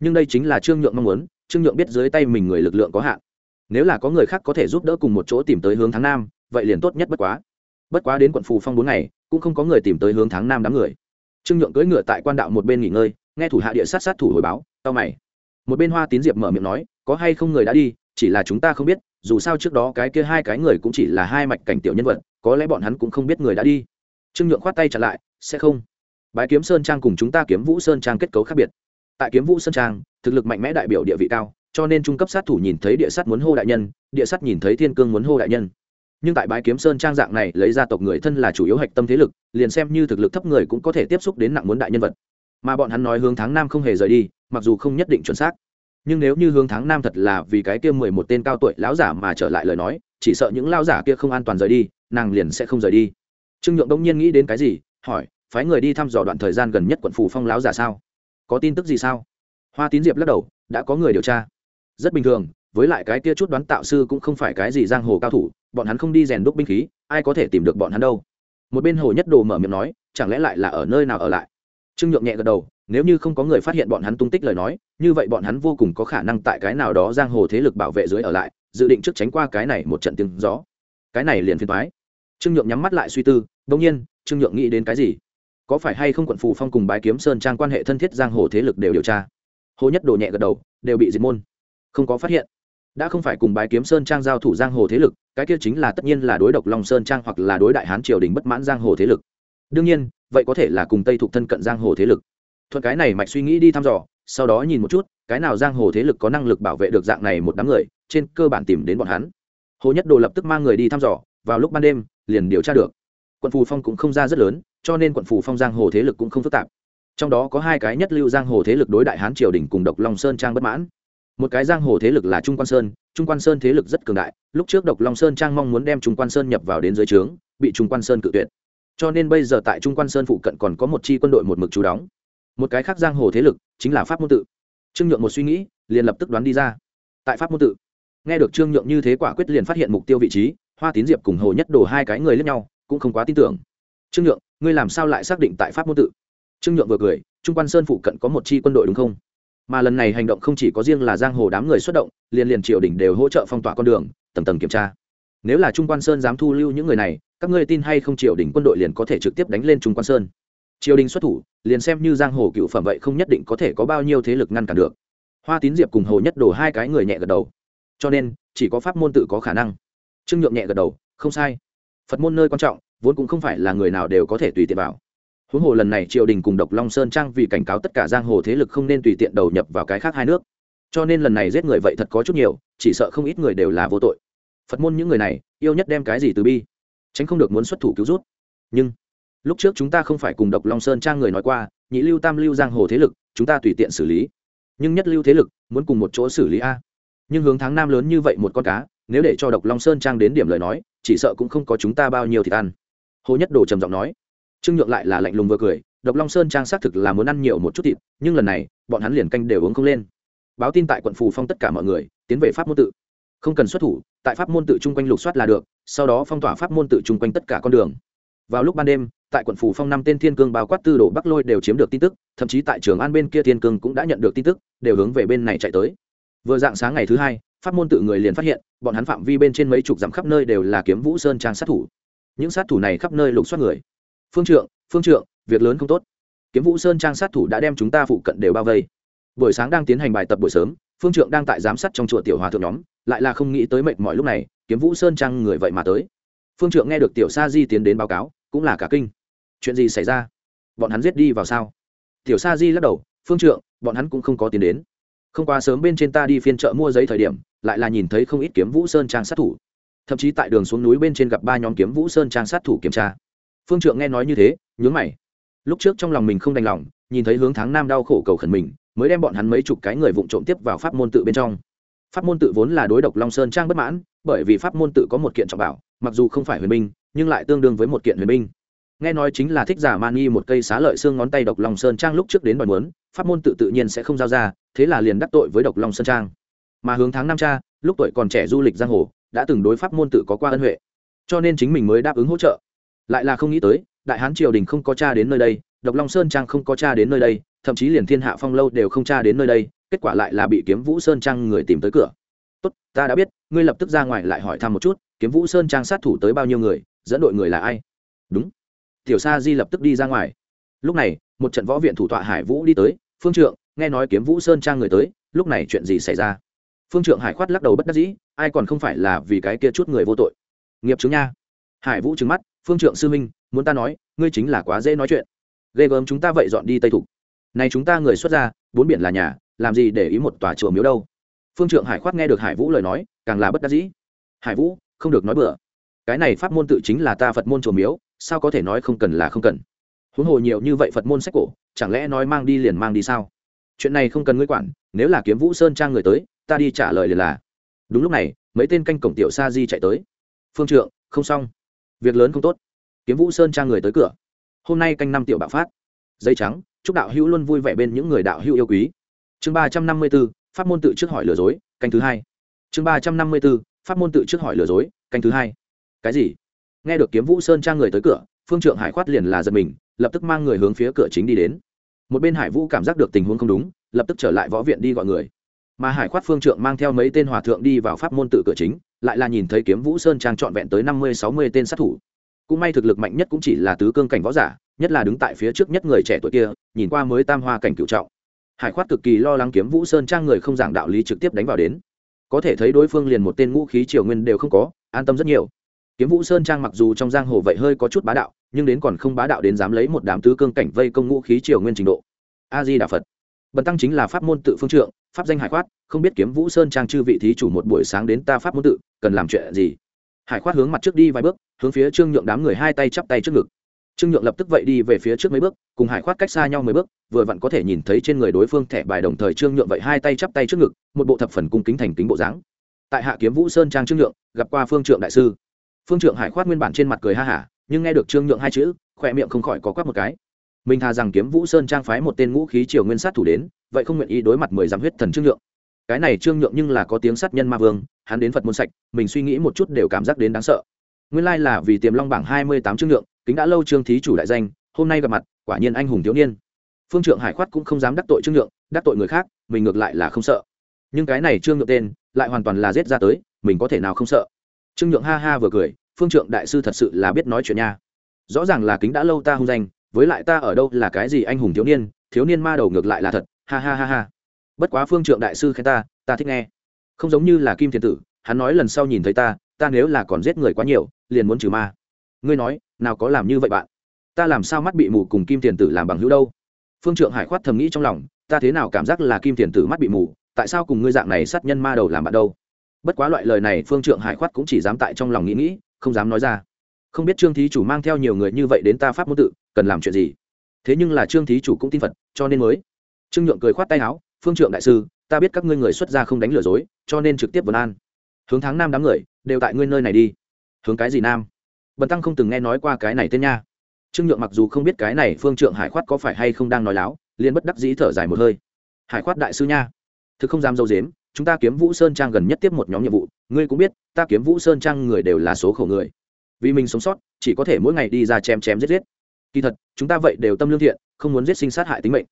Nhưng đây chính là trương nhượng mong muốn, trương nhượng biết dưới tay mình người lực lượng có hạn. Nếu là có người khác có thể giúp đỡ cùng một chỗ tìm tới hướng tháng nam, vậy liền tốt nhất bất quá. Bất quá đến quận phù phong bốn ngày, cũng không có người tìm tới hướng tháng nam đám người. Trương nhượng cưỡi ngựa tại quan đạo một bên nghỉ ngơi, nghe thủ hạ địa sát sát thủ hồi báo tao mày. Một bên hoa tín diệp mở miệng nói, có hay không người đã đi, chỉ là chúng ta không biết dù sao trước đó cái kia hai cái người cũng chỉ là hai mạch cảnh tiểu nhân vật, có lẽ bọn hắn cũng không biết người đã đi. Trương nhượng khoát tay trả lại, sẽ không. Bái kiếm sơn trang cùng chúng ta kiếm vũ sơn trang kết cấu khác biệt. Tại kiếm vũ sơn trang, thực lực mạnh mẽ đại biểu địa vị cao, cho nên trung cấp sát thủ nhìn thấy địa sát muốn hô đại nhân, địa sát nhìn thấy thiên cương muốn hô đại nhân. Nhưng tại bái kiếm sơn trang dạng này, lấy gia tộc người thân là chủ yếu hạch tâm thế lực, liền xem như thực lực thấp người cũng có thể tiếp xúc đến nặng muốn đại nhân vật. Mà bọn hắn nói hướng tháng nam không hề rời đi, mặc dù không nhất định chuẩn xác nhưng nếu như hướng tháng nam thật là vì cái kia mười một tên cao tuổi lão giả mà trở lại lời nói, chỉ sợ những lão giả kia không an toàn rời đi, nàng liền sẽ không rời đi. Trương nhượng đông nhiên nghĩ đến cái gì, hỏi, phái người đi thăm dò đoạn thời gian gần nhất quận phủ phong lão giả sao? Có tin tức gì sao? Hoa tín diệp lắc đầu, đã có người điều tra. Rất bình thường, với lại cái kia chút đoán tạo sư cũng không phải cái gì giang hồ cao thủ, bọn hắn không đi rèn đúc binh khí, ai có thể tìm được bọn hắn đâu? Một bên hồ nhất đồ mở miệng nói, chẳng lẽ lại là ở nơi nào ở lại? Trương nhượng nhẹ gật đầu nếu như không có người phát hiện bọn hắn tung tích lời nói, như vậy bọn hắn vô cùng có khả năng tại cái nào đó giang hồ thế lực bảo vệ dưới ở lại, dự định trước tránh qua cái này một trận tiếng gió. Cái này liền phiền thoái trương nhượng nhắm mắt lại suy tư đông nhiên, trương nhượng nghĩ đến cái gì? Có phải hay không quận phù phong cùng bái kiếm sơn trang quan hệ thân thiết giang hồ thế lực đều điều tra? Hồ nhất đồ nhẹ gật đầu, đều bị diệt môn. Không có phát hiện. Đã không phải cùng bái kiếm sơn trang giao thủ giang hồ thế lực, cái kia chính là tất nhiên là đối độc long sơn trang hoặc là đối đại hán triều đình bất mãn giang hồ thế lực. Đương nhiên, vậy có thể là cùng tây thuộc thân cận giang hồ thế lực thuận cái này mạch suy nghĩ đi thăm dò, sau đó nhìn một chút, cái nào giang hồ thế lực có năng lực bảo vệ được dạng này một đám người, trên cơ bản tìm đến bọn hắn. Hồ nhất đồ lập tức mang người đi thăm dò, vào lúc ban đêm, liền điều tra được. Quận phù phong cũng không ra rất lớn, cho nên quận phù phong giang hồ thế lực cũng không phức tạp. Trong đó có hai cái nhất lưu giang hồ thế lực đối đại hán triều đình cùng độc long sơn trang bất mãn. Một cái giang hồ thế lực là trung quan sơn, trung quan sơn thế lực rất cường đại, lúc trước độc long sơn trang mong muốn đem trung quan sơn nhập vào đến dưới trướng, bị trung quan sơn cự tuyệt. Cho nên bây giờ tại trung quan sơn phụ cận còn có một chi quân đội một mực chú đóng một cái khác giang hồ thế lực chính là pháp môn tự. Trương nhượng một suy nghĩ, liền lập tức đoán đi ra. Tại pháp môn tự, nghe được trương nhượng như thế quả quyết liền phát hiện mục tiêu vị trí, hoa tín diệp cùng hồ nhất đồ hai cái người lẫn nhau cũng không quá tin tưởng. Trương nhượng, ngươi làm sao lại xác định tại pháp môn tự? Trương nhượng vừa cười, trung quan sơn phụ cận có một chi quân đội đúng không? Mà lần này hành động không chỉ có riêng là giang hồ đám người xuất động, liền liền triều đình đều hỗ trợ phong tỏa con đường, tầng tầng kiểm tra. Nếu là trung quan sơn dám thu lưu những người này, các ngươi tin hay không triều đình quân đội liền có thể trực tiếp đánh lên trung quan sơn? Triều đình xuất thủ, liền xem như giang hồ cựu phẩm vậy không nhất định có thể có bao nhiêu thế lực ngăn cản được. Hoa tín diệp cùng hồ nhất đổ hai cái người nhẹ gật đầu. Cho nên, chỉ có pháp môn tự có khả năng. Trương nhượng nhẹ gật đầu, không sai. Phật môn nơi quan trọng, vốn cũng không phải là người nào đều có thể tùy tiện vào. Huống hồ lần này triều đình cùng độc long sơn trang vì cảnh cáo tất cả giang hồ thế lực không nên tùy tiện đầu nhập vào cái khác hai nước. Cho nên lần này giết người vậy thật có chút nhiều, chỉ sợ không ít người đều là vô tội. Phật môn những người này, yêu nhất đem cái gì từ bi? Tránh không được muốn xuất thủ cứu rút. Nhưng lúc trước chúng ta không phải cùng độc long sơn trang người nói qua, nhị lưu tam lưu giang hồ thế lực, chúng ta tùy tiện xử lý. Nhưng nhất lưu thế lực, muốn cùng một chỗ xử lý a. Nhưng hướng tháng nam lớn như vậy một con cá, nếu để cho độc long sơn trang đến điểm lời nói, chỉ sợ cũng không có chúng ta bao nhiêu thì ăn. Hồ nhất đồ trầm giọng nói. Trương nhượng lại là lạnh lùng vừa cười, độc long sơn trang xác thực là muốn ăn nhiều một chút thịt, nhưng lần này, bọn hắn liền canh đều uống không lên. Báo tin tại quận phù phong tất cả mọi người, tiến về pháp môn tự. Không cần xuất thủ, tại pháp môn tự chung quanh lục soát là được, sau đó phong tỏa pháp môn tự chung quanh tất cả con đường vào lúc ban đêm, tại quận phủ phong năm tên thiên cương bao quát tư đồ bắc lôi đều chiếm được tin tức, thậm chí tại trường an bên kia thiên cương cũng đã nhận được tin tức, đều hướng về bên này chạy tới. Vừa dạng sáng ngày thứ hai, pháp môn tự người liền phát hiện, bọn hắn phạm vi bên trên mấy chục dặm khắp nơi đều là kiếm vũ sơn trang sát thủ. Những sát thủ này khắp nơi lục soát người. Phương trượng phương trượng, việc lớn không tốt. Kiếm vũ sơn trang sát thủ đã đem chúng ta phụ cận đều bao vây. Buổi sáng đang tiến hành bài tập buổi sớm, phương trượng đang tại giám sát trong chùa tiểu hòa thượng nhóm, lại là không nghĩ tới mệt mỏi lúc này, kiếm vũ sơn trang người vậy mà tới. Phương trượng nghe được tiểu sa di tiến đến báo cáo cũng là cả kinh. Chuyện gì xảy ra? Bọn hắn giết đi vào sao? Tiểu sa di lắc đầu, phương trượng, bọn hắn cũng không có tiền đến. Không quá sớm bên trên ta đi phiên chợ mua giấy thời điểm, lại là nhìn thấy không ít kiếm vũ sơn trang sát thủ. Thậm chí tại đường xuống núi bên trên gặp ba nhóm kiếm vũ sơn trang sát thủ kiểm tra. Phương trượng nghe nói như thế, nhướng mày. Lúc trước trong lòng mình không đành lòng, nhìn thấy hướng tháng nam đau khổ cầu khẩn mình, mới đem bọn hắn mấy chục cái người vụng trộm tiếp vào pháp môn tự bên trong. Pháp môn tự vốn là đối độc long sơn trang bất mãn, bởi vì pháp môn tự có một kiện trọng bảo, mặc dù không phải huyền binh nhưng lại tương đương với một kiện huyền binh. Nghe nói chính là thích giả mani một cây xá lợi xương ngón tay độc long sơn trang lúc trước đến đòi muốn, pháp môn tự tự nhiên sẽ không giao ra, thế là liền đắc tội với độc long sơn trang. Mà hướng tháng năm cha, lúc tuổi còn trẻ du lịch giang hồ, đã từng đối pháp môn tự có qua ân huệ. Cho nên chính mình mới đáp ứng hỗ trợ. Lại là không nghĩ tới, đại hán triều đình không có cha đến nơi đây, độc long sơn trang không có cha đến nơi đây, thậm chí liền thiên hạ phong lâu đều không cha đến nơi đây, kết quả lại là bị kiếm vũ sơn trang người tìm tới cửa. Tốt, ta đã biết, ngươi lập tức ra ngoài lại hỏi thăm một chút, kiếm vũ sơn trang sát thủ tới bao nhiêu người dẫn đội người là ai? Đúng. Tiểu sa di lập tức đi ra ngoài. Lúc này, một trận võ viện thủ tọa hải vũ đi tới. Phương trượng, nghe nói kiếm vũ sơn trang người tới, lúc này chuyện gì xảy ra? Phương trượng hải khoát lắc đầu bất đắc dĩ, ai còn không phải là vì cái kia chút người vô tội. Nghiệp chứng nha. Hải vũ trứng mắt, phương trượng sư minh muốn ta nói, ngươi chính là quá dễ nói chuyện. Ghê gớm chúng ta vậy dọn đi tây thục. Này chúng ta người xuất ra bốn biển là nhà, làm gì để ý một tòa chùa miếu đâu? Phương trượng hải khoát nghe được hải vũ lời nói, càng là bất đắc dĩ. Hải vũ, không được nói bừa cái này pháp môn tự chính là ta phật môn chùa miếu, sao có thể nói không cần là không cần? Huống hồ nhiều như vậy phật môn sách cổ, chẳng lẽ nói mang đi liền mang đi sao? Chuyện này không cần ngươi quản, nếu là kiếm vũ sơn trang người tới, ta đi trả lời liền là. Đúng lúc này, mấy tên canh cổng tiểu sa di chạy tới. Phương trượng, không xong. Việc lớn không tốt. Kiếm vũ sơn trang người tới cửa. Hôm nay canh năm tiểu bạo phát. Dây trắng, chúc đạo hữu luôn vui vẻ bên những người đạo hữu yêu quý. Chương ba trăm năm mươi b ố pháp môn tự trước hỏi lừa dối, canh thứ hai. Chương ba trăm năm mươi b ố pháp môn tự trước hỏi lừa dối, canh thứ hai cái gì? Nghe được kiếm vũ sơn trang người tới cửa, phương trượng hải khoát liền là giật mình, lập tức mang người hướng phía cửa chính đi đến. Một bên hải vũ cảm giác được tình huống không đúng, lập tức trở lại võ viện đi gọi người. Mà hải khoát phương trượng mang theo mấy tên hòa thượng đi vào pháp môn tự cửa chính, lại là nhìn thấy kiếm vũ sơn trang trọn vẹn tới năm mươi, sáu mươi tên sát thủ. Cũng may thực lực mạnh nhất cũng chỉ là tứ cương cảnh võ giả, nhất là đứng tại phía trước nhất người trẻ tuổi kia, nhìn qua mới tam hoa cảnh cựu trọng. Hải khoát cực kỳ lo lắng kiếm vũ sơn trang người không giảng đạo lý trực tiếp đánh vào đến. Có thể thấy đối phương liền một tên ngũ khí triều nguyên đều không có, an tâm rất nhiều kiếm vũ sơn trang mặc dù trong giang hồ vậy hơi có chút bá đạo, nhưng đến còn không bá đạo đến dám lấy một đám tứ cương cảnh vây công ngũ khí triều nguyên trình độ. A di đà phật. Bần tăng chính là pháp môn tự phương trượng, pháp danh hải khoát không biết kiếm vũ sơn trang chư vị thí chủ một buổi sáng đến ta pháp môn tự, cần làm chuyện gì? Hải khoát hướng mặt trước đi vài bước, hướng phía trương nhượng đám người hai tay chắp tay trước ngực. Trương nhượng lập tức vậy đi về phía trước mấy bước, cùng hải khoát cách xa nhau mấy bước, vừa vặn có thể nhìn thấy trên người đối phương thẻ bài đồng thời trương nhượng vậy hai tay chắp tay trước ngực, một bộ thập phần cung kính thành kính bộ dáng. Tại hạ kiếm vũ sơn trang trương nhượng gặp qua phương trượng đại sư phương trượng hải khoát nguyên bản trên mặt cười ha hả, nhưng nghe được trương nhượng hai chữ, khỏe miệng không khỏi có quắc một cái. Mình thà rằng kiếm vũ sơn trang phái một tên ngũ khí triều nguyên sát thủ đến, vậy không nguyện ý đối mặt mười dám huyết thần trương nhượng. Cái này trương nhượng nhưng là có tiếng sát nhân ma vương, hắn đến phật môn sạch, mình suy nghĩ một chút đều cảm giác đến đáng sợ. Nguyên lai là vì tiềm long bảng hai mươi tám trương nhượng, kính đã lâu trương thí chủ đại danh, hôm nay gặp mặt, quả nhiên anh hùng thiếu niên. Phương trượng hải khoát cũng không dám đắc tội trương nhượng, đắc tội người khác, mình ngược lại là không sợ. Nhưng cái này trương nhượng tên, lại hoàn toàn là giết ra tới, mình có thể nào không sợ? Trương nhượng ha ha vừa cười, phương trượng đại sư thật sự là biết nói chuyện nha. Rõ ràng là kính đã lâu ta hung danh, với lại ta ở đâu là cái gì anh hùng thiếu niên thiếu niên ma đầu ngược lại là thật. Ha ha ha ha. Bất quá phương trượng đại sư khen ta ta thích nghe. Không giống như là kim thiên tử, hắn nói lần sau nhìn thấy ta ta nếu là còn giết người quá nhiều, liền muốn trừ ma. Ngươi nói, nào có làm như vậy bạn? Ta làm sao mắt bị mù cùng kim tiền tử làm bằng hữu đâu? Phương trượng hải khoát thầm nghĩ trong lòng, ta thế nào cảm giác là kim tiền tử mắt bị mù, tại sao cùng ngươi dạng này sát nhân ma đầu làm bạn đâu? Bất quá loại lời này phương trượng hải khoát cũng chỉ dám tại trong lòng nghĩ nghĩ, không dám nói ra. Không biết trương thí chủ mang theo nhiều người như vậy đến ta pháp môn tự, cần làm chuyện gì? Thế nhưng là trương thí chủ cũng tin phật, cho nên mới. Trương nhượng cười khoát tay áo, phương trượng đại sư, ta biết các ngươi người xuất gia không đánh lừa dối, cho nên trực tiếp vân an. Hướng tháng năm đám người, đều tại ngươi nơi này đi. Hướng cái gì nam? Bần tăng không từng nghe nói qua cái này tên nha. Trương nhượng mặc dù không biết cái này phương trượng hải khoát có phải hay không đang nói láo, liền bất đắc dĩ thở dài một hơi. Hải khoát đại sư nha, thực không dám dâu dếm chúng ta kiếm vũ sơn trang gần nhất tiếp một nhóm nhiệm vụ, ngươi cũng biết, ta kiếm vũ sơn trang người đều là số khổ người. Vì mình sống sót, chỉ có thể mỗi ngày đi ra chém chém giết giết. Kỳ thật, chúng ta vậy đều tâm lương thiện, không muốn giết sinh sát hại tính mệnh,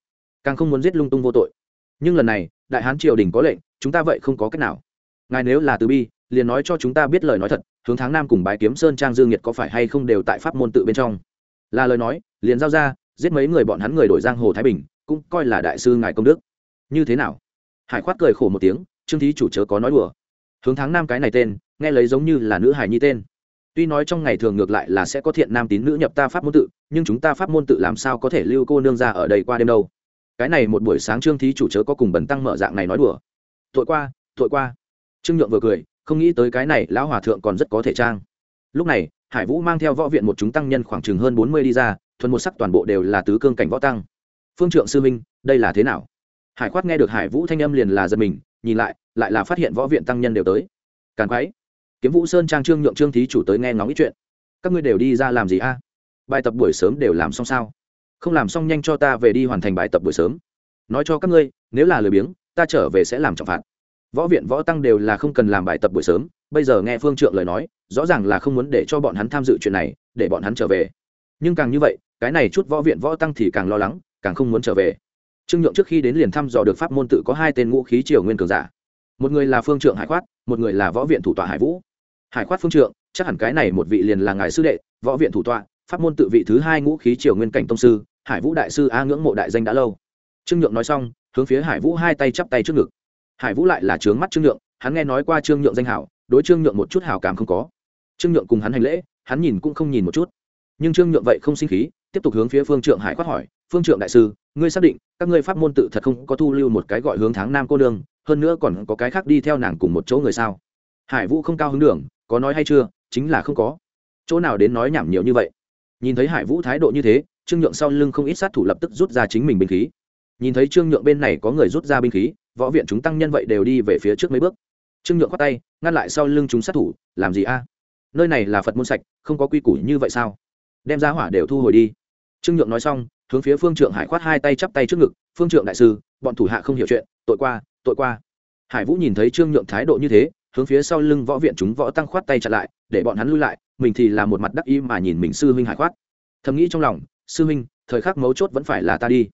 càng không muốn giết lung tung vô tội. Nhưng lần này, đại hán triều đình có lệnh, chúng ta vậy không có cách nào. Ngài nếu là từ bi, liền nói cho chúng ta biết lời nói thật, hướng tháng nam cùng bái kiếm sơn trang dương nhiệt có phải hay không đều tại pháp môn tự bên trong. Là lời nói, liền giao ra, giết mấy người bọn hắn người đổi giang hồ thái bình, cũng coi là đại sư ngài công đức. Như thế nào? Hải khoát cười khổ một tiếng, trương thí chủ chớ có nói đùa. Hướng tháng nam cái này tên, nghe lấy giống như là nữ hải nhi tên. Tuy nói trong ngày thường ngược lại là sẽ có thiện nam tín nữ nhập ta pháp môn tự, nhưng chúng ta pháp môn tự làm sao có thể lưu cô nương ra ở đây qua đêm đâu? Cái này một buổi sáng trương thí chủ chớ có cùng bần tăng mở dạng này nói đùa. Tội qua tội qua. Trương nhượng vừa cười, không nghĩ tới cái này lão hòa thượng còn rất có thể trang. Lúc này, hải vũ mang theo võ viện một chúng tăng nhân khoảng chừng hơn bốn mươi đi ra, thuần một sắc toàn bộ đều là tứ cương cảnh võ tăng. Phương trượng sư minh, đây là thế nào? Hải khoát nghe được hải vũ thanh âm liền là giật mình, nhìn lại lại là phát hiện võ viện tăng nhân đều tới. Càn quái kiếm vũ sơn trang trương nhượng trương thí chủ tới nghe ngóng ít chuyện. Các ngươi đều đi ra làm gì a? Bài tập buổi sớm đều làm xong sao? Không làm xong nhanh cho ta về đi hoàn thành bài tập buổi sớm. Nói cho các ngươi, nếu là lười biếng, ta trở về sẽ làm trọng phạt. Võ viện võ tăng đều là không cần làm bài tập buổi sớm, bây giờ nghe phương trượng lời nói, rõ ràng là không muốn để cho bọn hắn tham dự chuyện này, để bọn hắn trở về. Nhưng càng như vậy, cái này chút võ viện võ tăng thì càng lo lắng, càng không muốn trở về trương nhượng trước khi đến liền thăm dò được pháp môn tự có hai tên ngũ khí triều nguyên cường giả. Một người là phương trượng hải khoát một người là võ viện thủ tọa hải vũ. Hải khoát phương trượng, chắc hẳn cái này một vị liền là ngài sư đệ, võ viện thủ tọa, pháp môn tự vị thứ hai ngũ khí triều nguyên cảnh tông sư, hải vũ đại sư a ngưỡng mộ đại danh đã lâu. Trương nhượng nói xong, hướng phía hải vũ hai tay chắp tay trước ngực. Hải vũ lại là trướng mắt trương nhượng, hắn nghe nói qua trương nhượng danh hảo, đối trương nhượng một chút hảo cảm không có. Trương nhượng cùng hắn hành lễ, hắn nhìn cũng không nhìn một chút. Nhưng trương nhượng vậy không sinh khí, tiếp tục hướng phía phương trượng hải khoát hỏi phương trượng đại sư, ngươi xác định, các ngươi pháp môn tự thật không có thu lưu một cái gọi hướng tháng nam cô nương, hơn nữa còn có cái khác đi theo nàng cùng một chỗ người sao? Hải vũ không cao hứng đường, có nói hay chưa? Chính là không có. Chỗ nào đến nói nhảm nhiều như vậy? Nhìn thấy hải vũ thái độ như thế, trương nhượng sau lưng không ít sát thủ lập tức rút ra chính mình binh khí. Nhìn thấy trương nhượng bên này có người rút ra binh khí, võ viện chúng tăng nhân vậy đều đi về phía trước mấy bước. Trương nhượng khoát tay, ngăn lại sau lưng chúng sát thủ, làm gì a? Nơi này là phật môn sạch, không có quy củ như vậy sao? Đem ra hỏa đều thu hồi đi. Trương nhượng nói xong hướng phía phương trượng hải khoát hai tay chắp tay trước ngực, phương trượng đại sư, bọn thủ hạ không hiểu chuyện, tội qua tội qua. Hải vũ nhìn thấy trương nhượng thái độ như thế, hướng phía sau lưng võ viện chúng võ tăng khoát tay chặt lại, để bọn hắn lui lại, mình thì là một mặt đắc ý mà nhìn mình sư huynh hải khoát. Thầm nghĩ trong lòng, sư huynh, thời khắc mấu chốt vẫn phải là ta đi.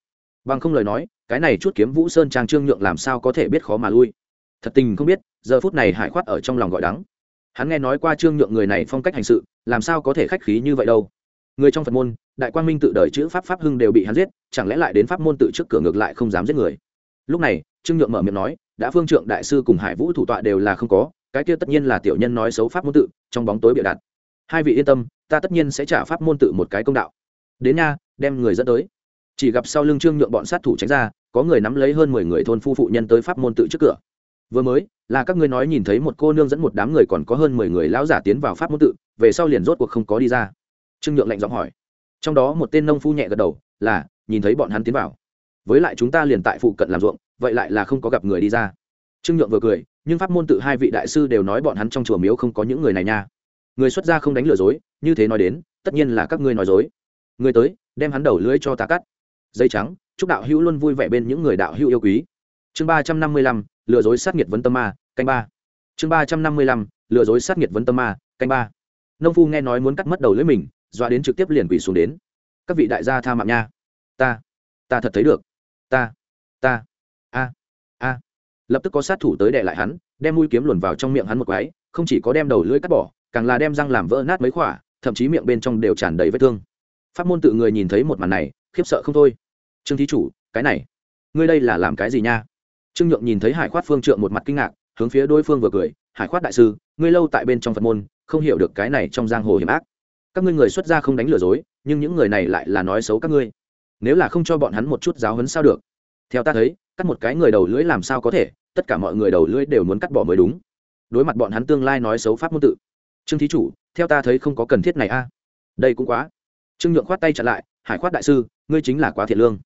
Bằng không lời nói, cái này chút kiếm vũ sơn trang trương nhượng làm sao có thể biết khó mà lui. Thật tình không biết, giờ phút này hải khoát ở trong lòng gọi đắng. Hắn nghe nói qua trương nhượng người này phong cách hành sự, làm sao có thể khách khí như vậy đâu? Người trong phật môn đại quang minh tự đời chữ pháp pháp hưng đều bị hắn giết, chẳng lẽ lại đến pháp môn tự trước cửa ngược lại không dám giết người? Lúc này, trương nhượng mở miệng nói, đã phương trượng đại sư cùng hải vũ thủ tọa đều là không có, cái kia tất nhiên là tiểu nhân nói xấu pháp môn tự, trong bóng tối bịa đặt. Hai vị yên tâm, ta tất nhiên sẽ trả pháp môn tự một cái công đạo. Đến nha, đem người dẫn tới. Chỉ gặp sau lưng trương nhượng bọn sát thủ tránh ra, có người nắm lấy hơn mười người thôn phu phụ nhân tới pháp môn tự trước cửa. Vừa mới, là các ngươi nói nhìn thấy một cô nương dẫn một đám người còn có hơn mười người lão giả tiến vào pháp môn tự, về sau liền rốt cuộc không có đi ra. Trương nhượng lạnh giọng hỏi trong đó một tên nông phu nhẹ gật đầu, là, nhìn thấy bọn hắn tiến vào. Với lại chúng ta liền tại phụ cận làm ruộng, vậy lại là không có gặp người đi ra. Trương nhượng vừa cười, nhưng pháp môn tự hai vị đại sư đều nói bọn hắn trong chùa miếu không có những người này nha. Người xuất gia không đánh lừa dối, như thế nói đến, tất nhiên là các ngươi nói dối. Người tới, đem hắn đầu lưỡi cho ta cắt. Dây trắng, chúc đạo hữu luôn vui vẻ bên những người đạo hữu yêu quý. Chương ba trăm năm mươi lăm, lừa dối sát nghiệt vấn tâm ma, canh ba. Chương ba trăm năm mươi lăm, lừa dối sát nghiệt vấn tâm ma, canh ba. Nông phu nghe nói muốn cắt mất đầu lưỡi mình doa đến trực tiếp liền quỳ xuống đến. Các vị đại gia tha mạng nha. Ta ta thật thấy được. Ta ta, a a. Lập tức có sát thủ tới đệ lại hắn, đem mũi kiếm luồn vào trong miệng hắn một cái không chỉ có đem đầu lưỡi cắt bỏ, càng là đem răng làm vỡ nát mấy khỏa, thậm chí miệng bên trong đều tràn đầy vết thương. Pháp môn tự người nhìn thấy một màn này, khiếp sợ không thôi. Trương thí chủ, cái này, ngươi đây là làm cái gì nha? Trương nhượng nhìn thấy hải khoát phương trượng một mặt kinh ngạc, hướng phía đối phương vừa cười, hải khoát đại sư, ngươi lâu tại bên trong phật môn, không hiểu được cái này trong giang hồ hiểm ác các ngươi người xuất gia không đánh lừa dối, nhưng những người này lại là nói xấu các ngươi. Nếu là không cho bọn hắn một chút giáo hấn sao được? Theo ta thấy, cắt một cái người đầu lưỡi làm sao có thể, tất cả mọi người đầu lưỡi đều muốn cắt bỏ mới đúng. Đối mặt bọn hắn tương lai nói xấu pháp môn tự. Trương thí chủ, theo ta thấy không có cần thiết này a. Đây cũng quá. Trương nhượng khoát tay chặn lại, hải khoát đại sư, ngươi chính là quá thiệt lương.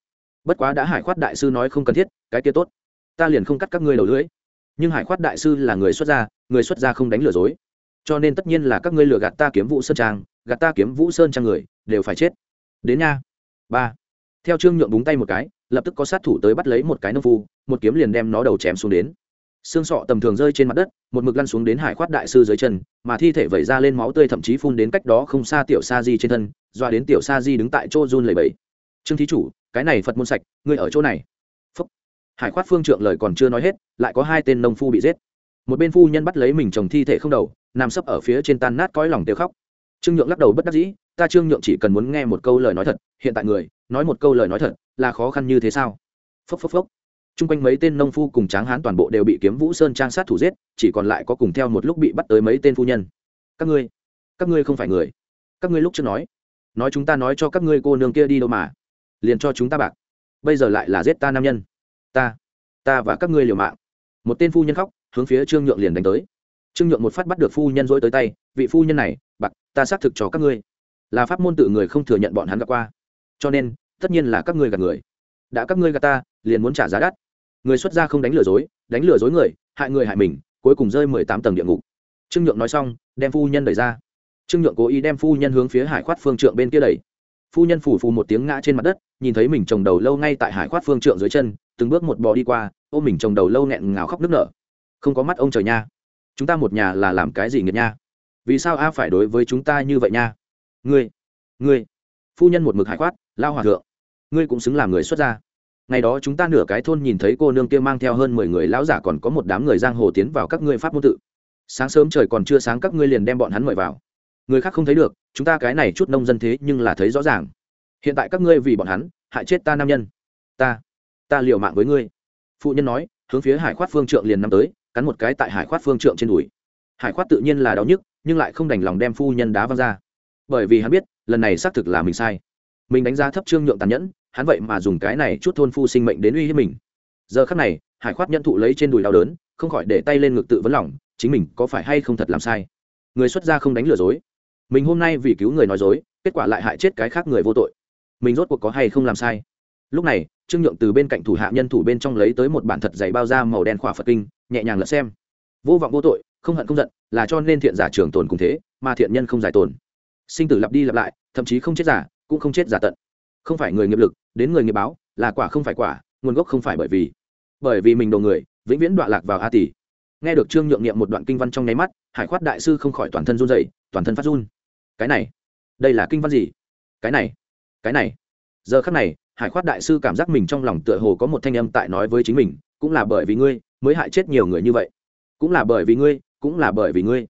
Bất quá đã hải khoát đại sư nói không cần thiết, cái kia tốt. Ta liền không cắt các ngươi đầu lưỡi. Nhưng hải khoát đại sư là người xuất gia, người xuất gia không đánh lừa dối cho nên tất nhiên là các ngươi lừa gạt ta kiếm vũ sơn trang, gạt ta kiếm vũ sơn trang người, đều phải chết. Đến nha. Ba. Theo trương nhượng búng tay một cái, lập tức có sát thủ tới bắt lấy một cái nông phu, một kiếm liền đem nó đầu chém xuống đến. Xương sọ tầm thường rơi trên mặt đất, một mực lăn xuống đến hải khoát đại sư dưới chân, mà thi thể vẩy ra lên máu tươi thậm chí phun đến cách đó không xa tiểu sa di trên thân, doa đến tiểu sa di đứng tại chỗ run lầy bẫy trương thí chủ, cái này phật môn sạch, ngươi ở chỗ này. Phúc. hải khoát phương trượng lời còn chưa nói hết, lại có hai tên nông phu bị giết. Một bên phu nhân bắt lấy mình chồng thi thể không đầu nằm sấp ở phía trên tan nát cõi lòng tiêu khóc. Trương nhượng lắc đầu bất đắc dĩ, ta trương nhượng chỉ cần muốn nghe một câu lời nói thật, hiện tại người, nói một câu lời nói thật, là khó khăn như thế sao? Phốc phốc phốc. Trung quanh mấy tên nông phu cùng tráng hán toàn bộ đều bị kiếm vũ sơn trang sát thủ giết, chỉ còn lại có cùng theo một lúc bị bắt tới mấy tên phu nhân. Các ngươi các ngươi không phải người. Các ngươi lúc chưa nói nói chúng ta nói cho các ngươi cô nương kia đi đâu mà, liền cho chúng ta bạc. Bây giờ lại là giết ta nam nhân. Ta ta và các ngươi liều mạng. Một tên phu nhân khóc, hướng phía trương nhượng liền đánh tới trương nhượng một phát bắt được phu nhân dỗi tới tay, vị phu nhân này, bạc, ta xác thực cho các ngươi. Là pháp môn tự người không thừa nhận bọn hắn gặp qua. Cho nên, tất nhiên là các ngươi gạt người. Đã các ngươi gạt ta, liền muốn trả giá đắt. Người xuất gia không đánh lừa dối, đánh lừa dối người, hại người hại mình, cuối cùng rơi mười tám tầng địa ngục. Trương nhượng nói xong, đem phu nhân đẩy ra. Trương nhượng cố ý đem phu nhân hướng phía hải khoát phương trượng bên kia đẩy. Phu nhân phủ phù một tiếng ngã trên mặt đất, nhìn thấy mình trồng đầu lâu ngay tại hải khoát phương trượng dưới chân, từng bước một bò đi qua, ôm mình trồng đầu lâu nghẹn ngào khóc nức nở. Không có mắt ông trời nha chúng ta một nhà là làm cái gì nghiệt nha? Vì sao a phải đối với chúng ta như vậy nha? Ngươi ngươi. Phu nhân một mực hải khoát lao hòa thượng, ngươi cũng xứng làm người xuất gia. Ngày đó chúng ta nửa cái thôn nhìn thấy cô nương kia mang theo hơn mười người lão giả còn có một đám người giang hồ tiến vào các ngươi pháp môn tự. Sáng sớm trời còn chưa sáng các ngươi liền đem bọn hắn mời vào. Người khác không thấy được, chúng ta cái này chút nông dân thế nhưng là thấy rõ ràng. Hiện tại các ngươi vì bọn hắn, hại chết ta nam nhân. Ta ta liều mạng với ngươi. Phụ nhân nói, hướng phía hải khoát phương trượng liền năm tới cắn một cái tại hải khoát phương trượng trên đùi. Hải khoát tự nhiên là đau nhức, nhưng lại không đành lòng đem phu nhân đá văng ra. Bởi vì hắn biết, lần này xác thực là mình sai. Mình đánh giá thấp trương nhượng tàn nhẫn, hắn vậy mà dùng cái này chút thôn phu sinh mệnh đến uy hiếp mình. Giờ khắc này, hải khoát nhân thụ lấy trên đùi đau đớn, không khỏi để tay lên ngực tự vấn lòng, chính mình có phải hay không thật làm sai? Người xuất gia không đánh lừa dối. Mình hôm nay vì cứu người nói dối, kết quả lại hại chết cái khác người vô tội. Mình rốt cuộc có hay không làm sai? Lúc này, trương nhượng từ bên cạnh thủ hạ nhân thủ bên trong lấy tới một bản thật dày bao da màu đen khỏa phật kinh, nhẹ nhàng lật xem. Vô vọng vô tội, không hận không giận, là cho nên thiện giả trường tồn cùng thế, mà thiện nhân không giải tồn. Sinh tử lặp đi lặp lại, thậm chí không chết giả, cũng không chết giả tận. Không phải người nghiệp lực, đến người nghiệp báo, là quả không phải quả, nguồn gốc không phải bởi vì. Bởi vì mình đồ người, vĩnh viễn đoạn lạc vào a tỷ nghe được trương nhượng niệm một đoạn kinh văn trong nháy mắt, hải khoát đại sư không khỏi toàn thân run dậy toàn thân phát run. Cái này, đây là kinh văn gì? Cái này cái này. Giờ khắc này hải khoát đại sư cảm giác mình trong lòng tựa hồ có một thanh âm tại nói với chính mình, cũng là bởi vì ngươi mới hại chết nhiều người như vậy. Cũng là bởi vì ngươi, cũng là bởi vì ngươi.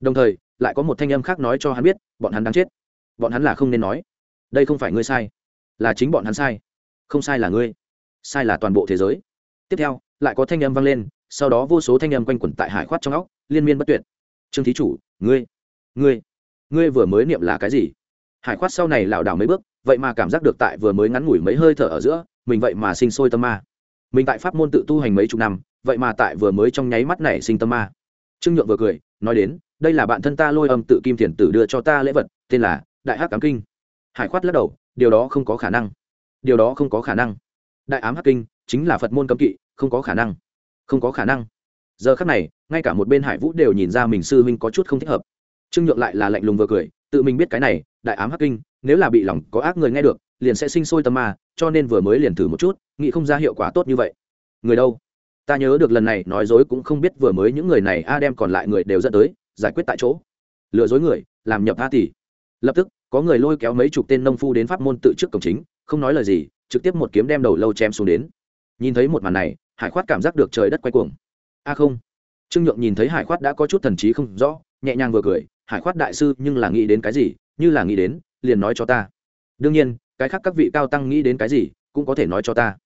Đồng thời, lại có một thanh âm khác nói cho hắn biết, bọn hắn đang chết. Bọn hắn là không nên nói. Đây không phải ngươi sai, là chính bọn hắn sai. Không sai là ngươi. Sai là toàn bộ thế giới. Tiếp theo, lại có thanh âm vang lên, sau đó vô số thanh âm quanh quẩn tại hải khoát trong óc, liên miên bất tuyệt. Trương thí chủ, ngươi ngươi ngươi vừa mới niệm là cái gì? Hải khoát sau này lảo đảo mấy bước vậy mà cảm giác được tại vừa mới ngắn ngủi mấy hơi thở ở giữa, mình vậy mà sinh sôi tâm ma. Mình tại pháp môn tự tu hành mấy chục năm, vậy mà tại vừa mới trong nháy mắt này sinh tâm ma. Trương nhượng vừa cười, nói đến, đây là bạn thân ta lôi âm tự kim thiền tử đưa cho ta lễ vật, tên là đại hắc ám kinh. Hải khoát lắc đầu, điều đó không có khả năng. Điều đó không có khả năng. Đại ám hắc kinh chính là phật môn cấm kỵ, không có khả năng. Không có khả năng. Giờ khắc này, ngay cả một bên hải vũ đều nhìn ra mình sư huynh có chút không thích hợp. Trương nhượng lại là lạnh lùng vừa cười, tự mình biết cái này, đại ám hắc kinh nếu là bị lòng có ác người nghe được, liền sẽ sinh sôi tâm ma, cho nên vừa mới liền thử một chút, nghĩ không ra hiệu quả tốt như vậy. Người đâu? Ta nhớ được lần này nói dối cũng không biết vừa mới những người này a đem còn lại người đều dẫn tới, giải quyết tại chỗ. Lừa dối người, làm nhập tha tỷ lập tức, có người lôi kéo mấy chục tên nông phu đến pháp môn tự trước cổng chính, không nói lời gì, trực tiếp một kiếm đem đầu lâu chém xuống đến. Nhìn thấy một màn này, hải khoát cảm giác được trời đất quay cuồng. A không. Trương nhượng nhìn thấy hải khoát đã có chút thần trí không rõ, nhẹ nhàng vừa cười, hải khoát đại sư, nhưng là nghĩ đến cái gì? Như là nghĩ đến liền nói cho ta. Đương nhiên, cái khác các vị cao tăng nghĩ đến cái gì cũng có thể nói cho ta.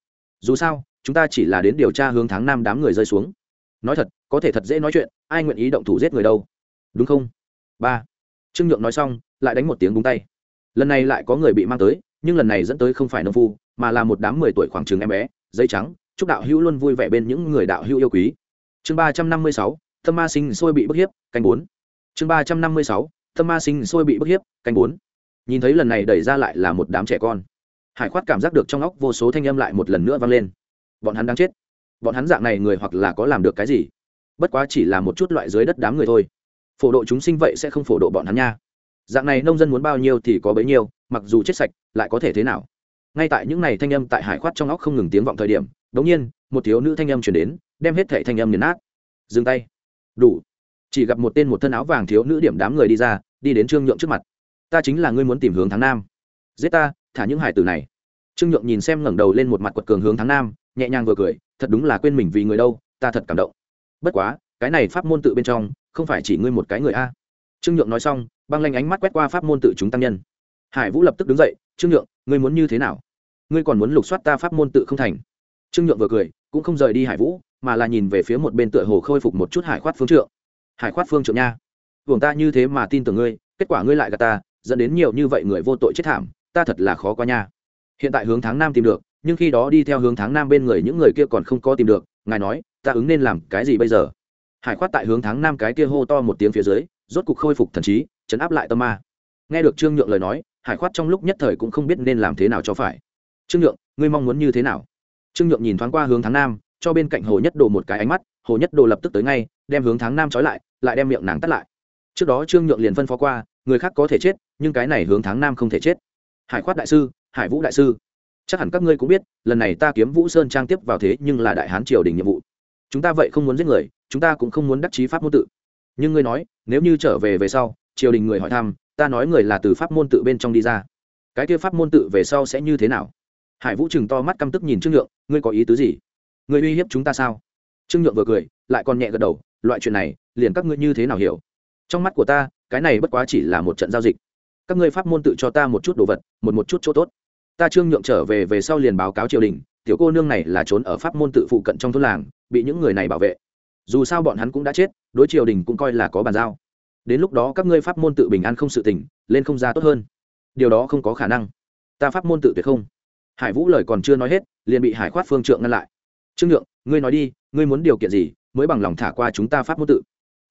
Dù sao, chúng ta chỉ là đến điều tra hướng tháng năm đám người rơi xuống. Nói thật, có thể thật dễ nói chuyện, ai nguyện ý động thủ giết người đâu. Đúng không? Ba. Trương nhượng nói xong, lại đánh một tiếng búng tay. Lần này lại có người bị mang tới, nhưng lần này dẫn tới không phải nông phu, mà là một đám mười tuổi khoảng trường em bé, dây trắng, chúc đạo hữu luôn vui vẻ bên những người đạo hữu yêu quý. Chương ba trăm năm mươi sáu, tâm ma sinh sôi bị bức hiếp, canh bốn. Chương ba trăm năm mươi sáu, tâm ma sinh sôi bị bức hiếp, canh bốn nhìn thấy lần này đẩy ra lại là một đám trẻ con. Hải khoát cảm giác được trong óc vô số thanh âm lại một lần nữa vang lên. Bọn hắn đang chết. Bọn hắn dạng này người hoặc là có làm được cái gì? Bất quá chỉ là một chút loại dưới đất đám người thôi. Phổ độ chúng sinh vậy sẽ không phổ độ bọn hắn nha. Dạng này nông dân muốn bao nhiêu thì có bấy nhiêu, mặc dù chết sạch, lại có thể thế nào? Ngay tại những ngày thanh âm tại hải khoát trong óc không ngừng tiếng vọng thời điểm đống nhiên, một thiếu nữ thanh âm chuyển đến, đem hết thẻ thanh âm nghiền nát. Dừng tay. Đủ. Chỉ gặp một tên một thân áo vàng thiếu nữ điểm đám người đi ra, đi đến trương nhượng trước mặt ta chính là ngươi muốn tìm hướng thắng nam. Giết ta, thả những hải tử này. Trương nhượng nhìn xem ngẩng đầu lên một mặt quật cường hướng thắng nam, nhẹ nhàng vừa cười, thật đúng là quên mình vì người đâu, ta thật cảm động. Bất quá, cái này pháp môn tự bên trong, không phải chỉ ngươi một cái người a. Trương nhượng nói xong, băng lanh ánh mắt quét qua pháp môn tự chúng tăng nhân. Hải vũ lập tức đứng dậy, trương nhượng, ngươi muốn như thế nào? Ngươi còn muốn lục soát ta pháp môn tự không thành? Trương nhượng vừa cười, cũng không rời đi hải vũ, mà là nhìn về phía một bên tựa hồ khôi phục một chút hải khoát phương trượng. Hải khoát phương trượng nha buồng ta như thế mà tin tưởng ngươi, kết quả ngươi lại gạt ta dẫn đến nhiều như vậy người vô tội chết thảm, ta thật là khó qua nha. Hiện tại hướng tháng nam tìm được, nhưng khi đó đi theo hướng tháng nam bên người những người kia còn không có tìm được, ngài nói, ta ứng nên làm cái gì bây giờ? Hải khoát tại hướng tháng nam cái kia hô to một tiếng phía dưới, rốt cục khôi phục thần trí, chấn áp lại tâm ma. Nghe được trương nhượng lời nói, hải khoát trong lúc nhất thời cũng không biết nên làm thế nào cho phải. Trương nhượng, ngươi mong muốn như thế nào? Trương nhượng nhìn thoáng qua hướng tháng nam, cho bên cạnh hồ nhất đồ một cái ánh mắt, hồ nhất đồ lập tức tới ngay, đem hướng tháng nam trói lại lại đem miệng nàng tắt lại. Trước đó trương nhượng liền phân phó qua người khác có thể chết, nhưng cái này hướng tháng nam không thể chết. Hải khoát đại sư, hải vũ đại sư, chắc hẳn các ngươi cũng biết, lần này ta kiếm vũ sơn trang tiếp vào thế nhưng là đại hán triều đình nhiệm vụ. Chúng ta vậy không muốn giết người, chúng ta cũng không muốn đắc chí pháp môn tự. Nhưng ngươi nói, nếu như trở về về sau, triều đình người hỏi thăm, ta nói người là từ pháp môn tự bên trong đi ra. Cái kia pháp môn tự về sau sẽ như thế nào? Hải vũ chừng to mắt căm tức nhìn trương nhượng, ngươi có ý tứ gì? Ngươi uy hiếp chúng ta sao? Trương nhượng vừa cười, lại còn nhẹ gật đầu, loại chuyện này, liền các ngươi như thế nào hiểu? Trong mắt của ta cái này bất quá chỉ là một trận giao dịch. Các ngươi pháp môn tự cho ta một chút đồ vật, một một chút chỗ tốt. Ta trương nhượng trở về về sau liền báo cáo triều đình, tiểu cô nương này là trốn ở pháp môn tự phụ cận trong thôn làng, bị những người này bảo vệ. Dù sao bọn hắn cũng đã chết, đối triều đình cũng coi là có bàn giao. Đến lúc đó các ngươi pháp môn tự bình an không sự tỉnh lên không ra tốt hơn. Điều đó không có khả năng. Ta pháp môn tự tuyệt không. Hải vũ lời còn chưa nói hết, liền bị hải khoát phương trượng ngăn lại. Trương nhượng, ngươi nói đi, ngươi muốn điều kiện gì, mới bằng lòng thả qua chúng ta pháp môn tự.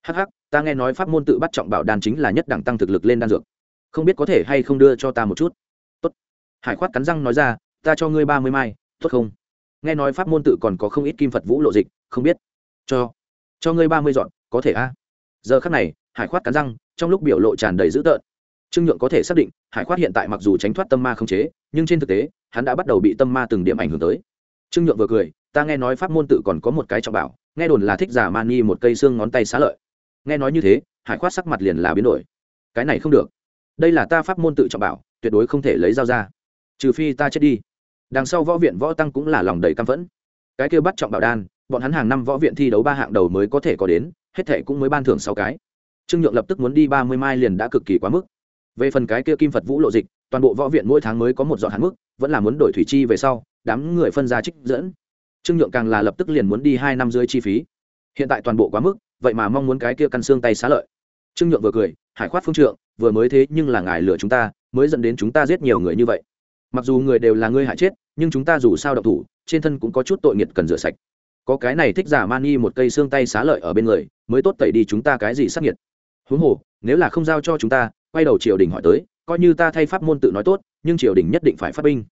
Hh ta nghe nói pháp môn tự bắt trọng bảo đan chính là nhất đẳng tăng thực lực lên đan dược. Không biết có thể hay không đưa cho ta một chút? Tốt. Hải khoát cắn răng nói ra, ta cho ngươi ba mươi mai, tốt không? Nghe nói pháp môn tự còn có không ít kim phật vũ lộ dịch, không biết. Cho. Cho ngươi ba mươi dọn, có thể a? Giờ khắc này, hải khoát cắn răng, trong lúc biểu lộ tràn đầy dữ tợn. Trương nhượng có thể xác định, hải khoát hiện tại mặc dù tránh thoát tâm ma không chế, nhưng trên thực tế, hắn đã bắt đầu bị tâm ma từng điểm ảnh hưởng tới. Trương nhượng vừa cười, ta nghe nói pháp môn tự còn có một cái trọng bảo, nghe đồn là thích giả man nghi một cây xương ngón tay xá lợi nghe nói như thế, hải khoát sắc mặt liền là biến đổi. Cái này không được. Đây là ta pháp môn tự trọng bảo, tuyệt đối không thể lấy dao ra. Trừ phi ta chết đi. Đằng sau võ viện võ tăng cũng là lòng đầy căm phẫn. Cái kêu bắt trọng bảo đan, bọn hắn hàng năm võ viện thi đấu ba hạng đầu mới có thể có đến, hết thệ cũng mới ban thưởng sáu cái. Trương nhượng lập tức muốn đi ba mươi mai liền đã cực kỳ quá mức. Về phần cái kia kim phật vũ lộ dịch, toàn bộ võ viện mỗi tháng mới có một dọn hạn mức, vẫn là muốn đổi thủy chi về sau, đám người phân ra trích dẫn. Trương nhượng càng là lập tức liền muốn đi hai năm dưới chi phí. Hiện tại toàn bộ quá mức vậy mà mong muốn cái kia căn xương tay xá lợi. Trương nhượng vừa cười, hải khoát phương trượng, vừa mới thế nhưng là ngài lừa chúng ta, mới dẫn đến chúng ta giết nhiều người như vậy. Mặc dù người đều là ngươi hại chết, nhưng chúng ta dù sao độc thủ, trên thân cũng có chút tội nghiệt cần rửa sạch. Có cái này thích giả man nghi một cây xương tay xá lợi ở bên người, mới tốt tẩy đi chúng ta cái gì sắc nhiệt huống hồ, nếu là không giao cho chúng ta, quay đầu triều đình hỏi tới, coi như ta thay pháp môn tự nói tốt, nhưng triều đình nhất định phải phát binh.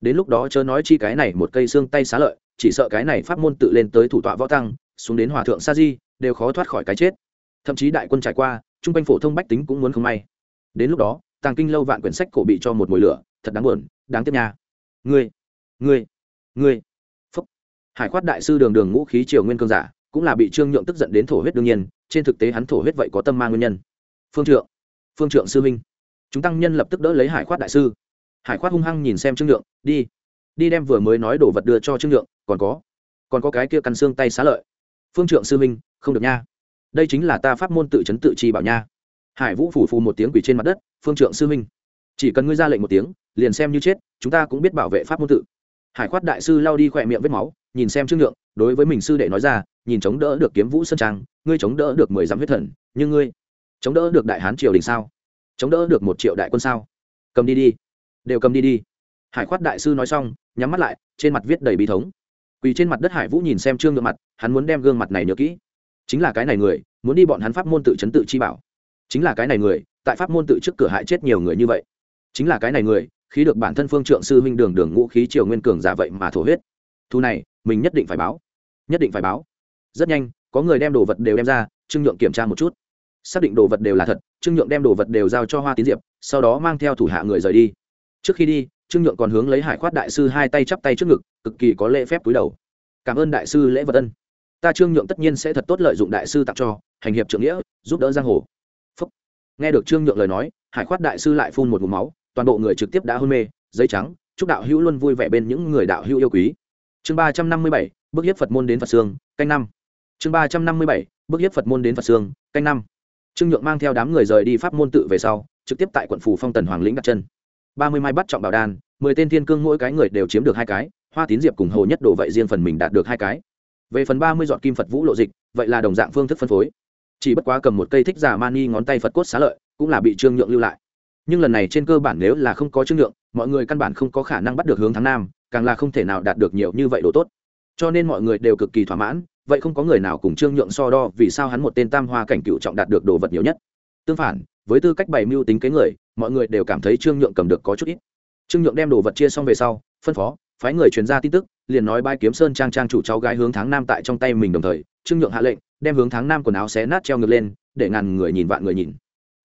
Đến lúc đó chớ nói chi cái này một cây xương tay xá lợi, chỉ sợ cái này pháp môn tự lên tới thủ tọa võ tăng, xuống đến hòa thượng sa di đều khó thoát khỏi cái chết. Thậm chí đại quân trải qua, trung quanh phổ thông bách tính cũng muốn không may. Đến lúc đó, tàng kinh lâu vạn quyển sách cổ bị cho một mồi lửa, thật đáng buồn, đáng tiếc nha. Ngươi ngươi ngươi. Phúc. Hải khoát đại sư đường đường ngũ khí triều nguyên cương giả, cũng là bị trương nhượng tức giận đến thổ huyết đương nhiên, trên thực tế hắn thổ huyết vậy có tâm ma nguyên nhân. Phương trượng phương trượng sư minh chúng tăng nhân lập tức đỡ lấy hải khoát đại sư. Hải khoát hung hăng nhìn xem trương nhượng, đi đi đem vừa mới nói đồ vật đưa cho trương nhượng, còn có còn có cái kia căn xương tay xá lợi. Phương trượng sư minh không được nha. Đây chính là ta pháp môn tự chấn tự chi bảo nha. Hải vũ phủ phù một tiếng quỷ trên mặt đất, phương trượng sư minh chỉ cần ngươi ra lệnh một tiếng, liền xem như chết, chúng ta cũng biết bảo vệ pháp môn tự. Hải khoát đại sư lao đi khỏe miệng vết máu, nhìn xem trương nhượng, đối với mình sư đệ nói ra, nhìn chống đỡ được kiếm vũ sơn trang, ngươi chống đỡ được mười dặm huyết thần, nhưng ngươi chống đỡ được đại hán triều đình sao? Chống đỡ được một triệu đại quân sao? Cầm đi đi, đều cầm đi đi. Hải khoát đại sư nói xong, nhắm mắt lại, trên mặt viết đầy bí thống. Quỳ trên mặt đất hải vũ nhìn xem trương nhượng mặt, hắn muốn đem gương mặt này nhớ kỹ chính là cái này người, muốn đi bọn hắn pháp môn tự chấn tự chi bảo. Chính là cái này người, tại pháp môn tự trước cửa hại chết nhiều người như vậy. Chính là cái này người khi được bản thân phương trượng sư huynh đường đường ngũ khí triều nguyên cường giả vậy mà thổ huyết. Thu này, mình nhất định phải báo. Nhất định phải báo. Rất nhanh, có người đem đồ vật đều đem ra, trương nhượng kiểm tra một chút. Xác định đồ vật đều là thật, trương nhượng đem đồ vật đều giao cho hoa tín diệp, sau đó mang theo thủ hạ người rời đi. Trước khi đi, trương nhượng còn hướng lấy hải khoát đại sư hai tay chắp tay trước ngực, cực kỳ có lễ phép túi đầu. Cảm ơn đại sư lễ vật ân ta trương nhượng tất nhiên sẽ thật tốt lợi dụng đại sư tặng cho, hành hiệp trượng nghĩa, giúp đỡ giang hồ. Phúc. nghe được trương nhượng lời nói, hải khoát đại sư lại phun một mụm máu, toàn bộ người trực tiếp đã hôn mê giấy trắng, chúc đạo hữu luôn vui vẻ bên những người đạo hữu yêu quý. Chương ba trăm năm mươi bảy bước hiếp phật môn đến phật sương canh năm. Chương ba trăm năm mươi bảy bước hiếp phật môn đến phật sương canh năm. Trương nhượng mang theo đám người rời đi pháp môn tự về sau, trực tiếp tại quận phủ phong tần hoàng lĩnh đặt chân. Ba mươi mai bắt trọng bảo đan mười tên thiên cương mỗi cái người đều chiếm được hai cái, hoa tín diệp cùng hồ nhất độ vậy riêng phần mình đạt được hai cái về phần ba mươi dọn kim phật vũ lộ dịch, vậy là đồng dạng phương thức phân phối. Chỉ bất quá cầm một cây thích giả mani ngón tay phật cốt xá lợi, cũng là bị trương nhượng lưu lại. Nhưng lần này trên cơ bản nếu là không có trương nhượng, mọi người căn bản không có khả năng bắt được hướng thắng nam, càng là không thể nào đạt được nhiều như vậy độ tốt. Cho nên mọi người đều cực kỳ thỏa mãn, vậy không có người nào cùng trương nhượng so đo vì sao hắn một tên tam hoa cảnh cựu trọng đạt được đồ vật nhiều nhất. Tương phản, với tư cách bày mưu tính kế người, mọi người đều cảm thấy trương nhượng cầm được có chút ít. Trương nhượng đem đồ vật chia xong về sau, phân phó phái người truyền ra tin tức, liền nói bai kiếm sơn trang trang chủ cháu gái hướng tháng nam tại trong tay mình đồng thời, trương nhượng hạ lệnh, đem hướng tháng nam quần áo xé nát treo ngược lên, để ngàn người nhìn vạn người nhìn.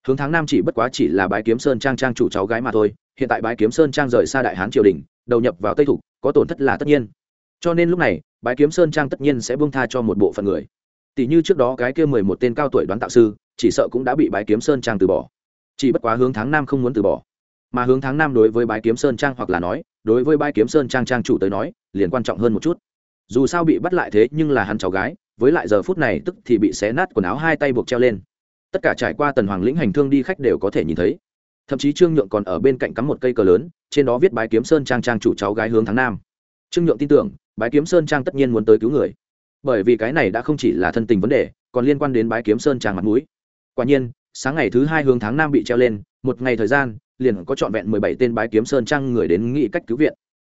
Hướng tháng nam chỉ bất quá chỉ là bái kiếm sơn trang trang chủ cháu gái mà thôi, hiện tại bái kiếm sơn trang rời xa đại hán triều đình, đầu nhập vào tây thục, có tổn thất là tất nhiên. Cho nên lúc này, bái kiếm sơn trang tất nhiên sẽ buông tha cho một bộ phận người. Tỷ như trước đó cái kia mười một tên cao tuổi đoán tạo sư, chỉ sợ cũng đã bị bái kiếm sơn trang từ bỏ. Chỉ bất quá hướng tháng nam không muốn từ bỏ mà hướng tháng nam đối với bái kiếm sơn trang hoặc là nói, đối với bái kiếm sơn trang trang chủ tới nói, liền quan trọng hơn một chút. Dù sao bị bắt lại thế nhưng là hắn cháu gái, với lại giờ phút này tức thì bị xé nát quần áo hai tay buộc treo lên. Tất cả trải qua tần hoàng lĩnh hành thương đi khách đều có thể nhìn thấy. Thậm chí trương nhượng còn ở bên cạnh cắm một cây cờ lớn, trên đó viết bái kiếm sơn trang trang chủ cháu gái hướng tháng nam. Trương nhượng tin tưởng, bái kiếm sơn trang tất nhiên muốn tới cứu người. Bởi vì cái này đã không chỉ là thân tình vấn đề, còn liên quan đến bái kiếm sơn trang mặt mũi. Quả nhiên, sáng ngày thứ hai hướng tháng nam bị treo lên, một ngày thời gian liền có trọn vẹn mười bảy tên bái kiếm sơn trang người đến nghị cách cứu viện.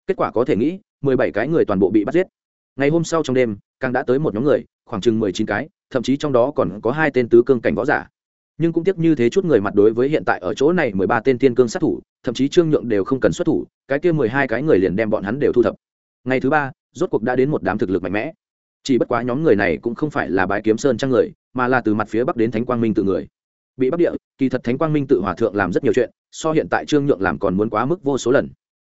Kết quả có thể nghĩ, mười bảy cái người toàn bộ bị bắt giết. Ngày hôm sau trong đêm, càng đã tới một nhóm người, khoảng chừng mười chín cái, thậm chí trong đó còn có hai tên tứ cương cảnh võ giả. Nhưng cũng tiếc như thế chút người mặt đối với hiện tại ở chỗ này mười ba tên tiên cương sát thủ, thậm chí trương nhượng đều không cần xuất thủ, cái kia mười hai cái người liền đem bọn hắn đều thu thập. Ngày thứ ba, rốt cuộc đã đến một đám thực lực mạnh mẽ. Chỉ bất quá nhóm người này cũng không phải là bái kiếm sơn trang người, mà là từ mặt phía bắc đến thánh quang minh tự người bị bắc địa, kỳ thật thánh quang minh tự hòa thượng làm rất nhiều chuyện, so hiện tại trương nhượng làm còn muốn quá mức vô số lần.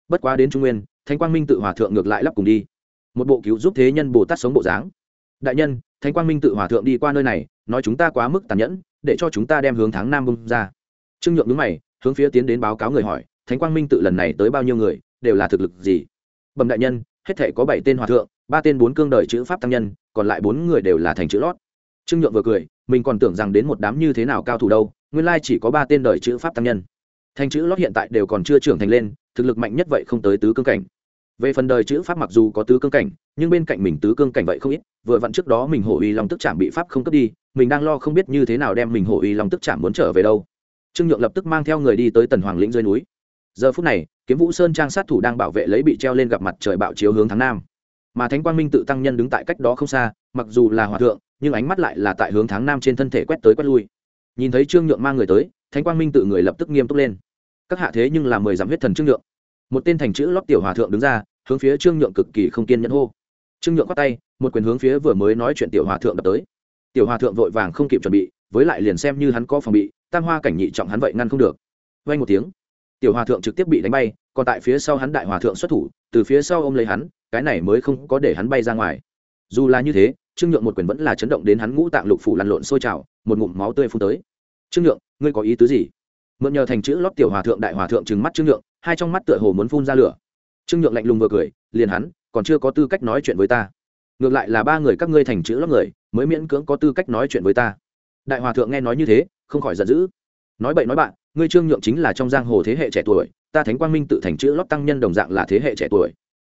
Bất quá đến trung nguyên, thánh quang minh tự hòa thượng ngược lại lắp cùng đi. Một bộ cứu giúp thế nhân bồ tát sống bộ dáng. Đại nhân, thánh quang minh tự hòa thượng đi qua nơi này, nói chúng ta quá mức tàn nhẫn, để cho chúng ta đem hướng tháng nam bung ra. Trương nhượng đứng mày, hướng phía tiến đến báo cáo người hỏi, thánh quang minh tự lần này tới bao nhiêu người, đều là thực lực gì? Bẩm đại nhân, hết thể có bảy tên hòa thượng, ba tên bốn cương đời chữ pháp tăng nhân, còn lại bốn người đều là thành chữ lót. Trương nhượng vừa cười mình còn tưởng rằng đến một đám như thế nào cao thủ đâu, nguyên lai chỉ có ba tên đời chữ pháp tăng nhân. Thành chữ lót hiện tại đều còn chưa trưởng thành lên, thực lực mạnh nhất vậy không tới tứ cương cảnh. Về phần đời chữ pháp mặc dù có tứ cương cảnh, nhưng bên cạnh mình tứ cương cảnh vậy không ít, vừa vặn trước đó mình hổ uy long tức chạm bị pháp không cướp đi, mình đang lo không biết như thế nào đem mình hổ uy long tức chạm muốn trở về đâu. Trương nhượng lập tức mang theo người đi tới tần hoàng lĩnh dưới núi. Giờ phút này, kiếm vũ sơn trang sát thủ đang bảo vệ lấy bị treo lên gặp mặt trời bạo chiếu hướng thắng nam. Mà thánh quang minh tự tăng nhân đứng tại cách đó không xa, mặc dù là hòa thượng nhưng ánh mắt lại là tại hướng tháng nam trên thân thể quét tới quét lui. Nhìn thấy trương nhượng mang người tới, thánh quang minh tự người lập tức nghiêm túc lên. Các hạ thế nhưng là mười dặm huyết thần trương nhượng. Một tên thành chữ lót tiểu hòa thượng đứng ra, hướng phía trương nhượng cực kỳ không kiên nhẫn hô. Trương nhượng quát tay, một quyền hướng phía vừa mới nói chuyện tiểu hòa thượng đập tới. Tiểu hòa thượng vội vàng không kịp chuẩn bị, với lại liền xem như hắn có phòng bị, tam hoa cảnh nhị trọng hắn vậy ngăn không được. Vay một tiếng, tiểu hòa thượng trực tiếp bị đánh bay, còn tại phía sau hắn đại hòa thượng xuất thủ, từ phía sau ôm lấy hắn, cái này mới không có để hắn bay ra ngoài. Dù là như thế trương nhượng một quyền vẫn là chấn động đến hắn ngũ tạng lục phủ lăn lộn sôi trào, một ngụm máu tươi phun tới. Trương nhượng, ngươi có ý tứ gì? Mượn nhờ thành chữ lót tiểu hòa thượng đại hòa thượng trừng mắt trương nhượng, hai trong mắt tựa hồ muốn phun ra lửa. Trương nhượng lạnh lùng vừa cười, liền hắn, còn chưa có tư cách nói chuyện với ta. Ngược lại là ba người các ngươi thành chữ lót người, mới miễn cưỡng có tư cách nói chuyện với ta. Đại hòa thượng nghe nói như thế, không khỏi giận dữ. Nói bậy nói bạn, ngươi trương nhượng chính là trong giang hồ thế hệ trẻ tuổi, ta thánh quang minh tự thành chữ lót tăng nhân đồng dạng là thế hệ trẻ tuổi.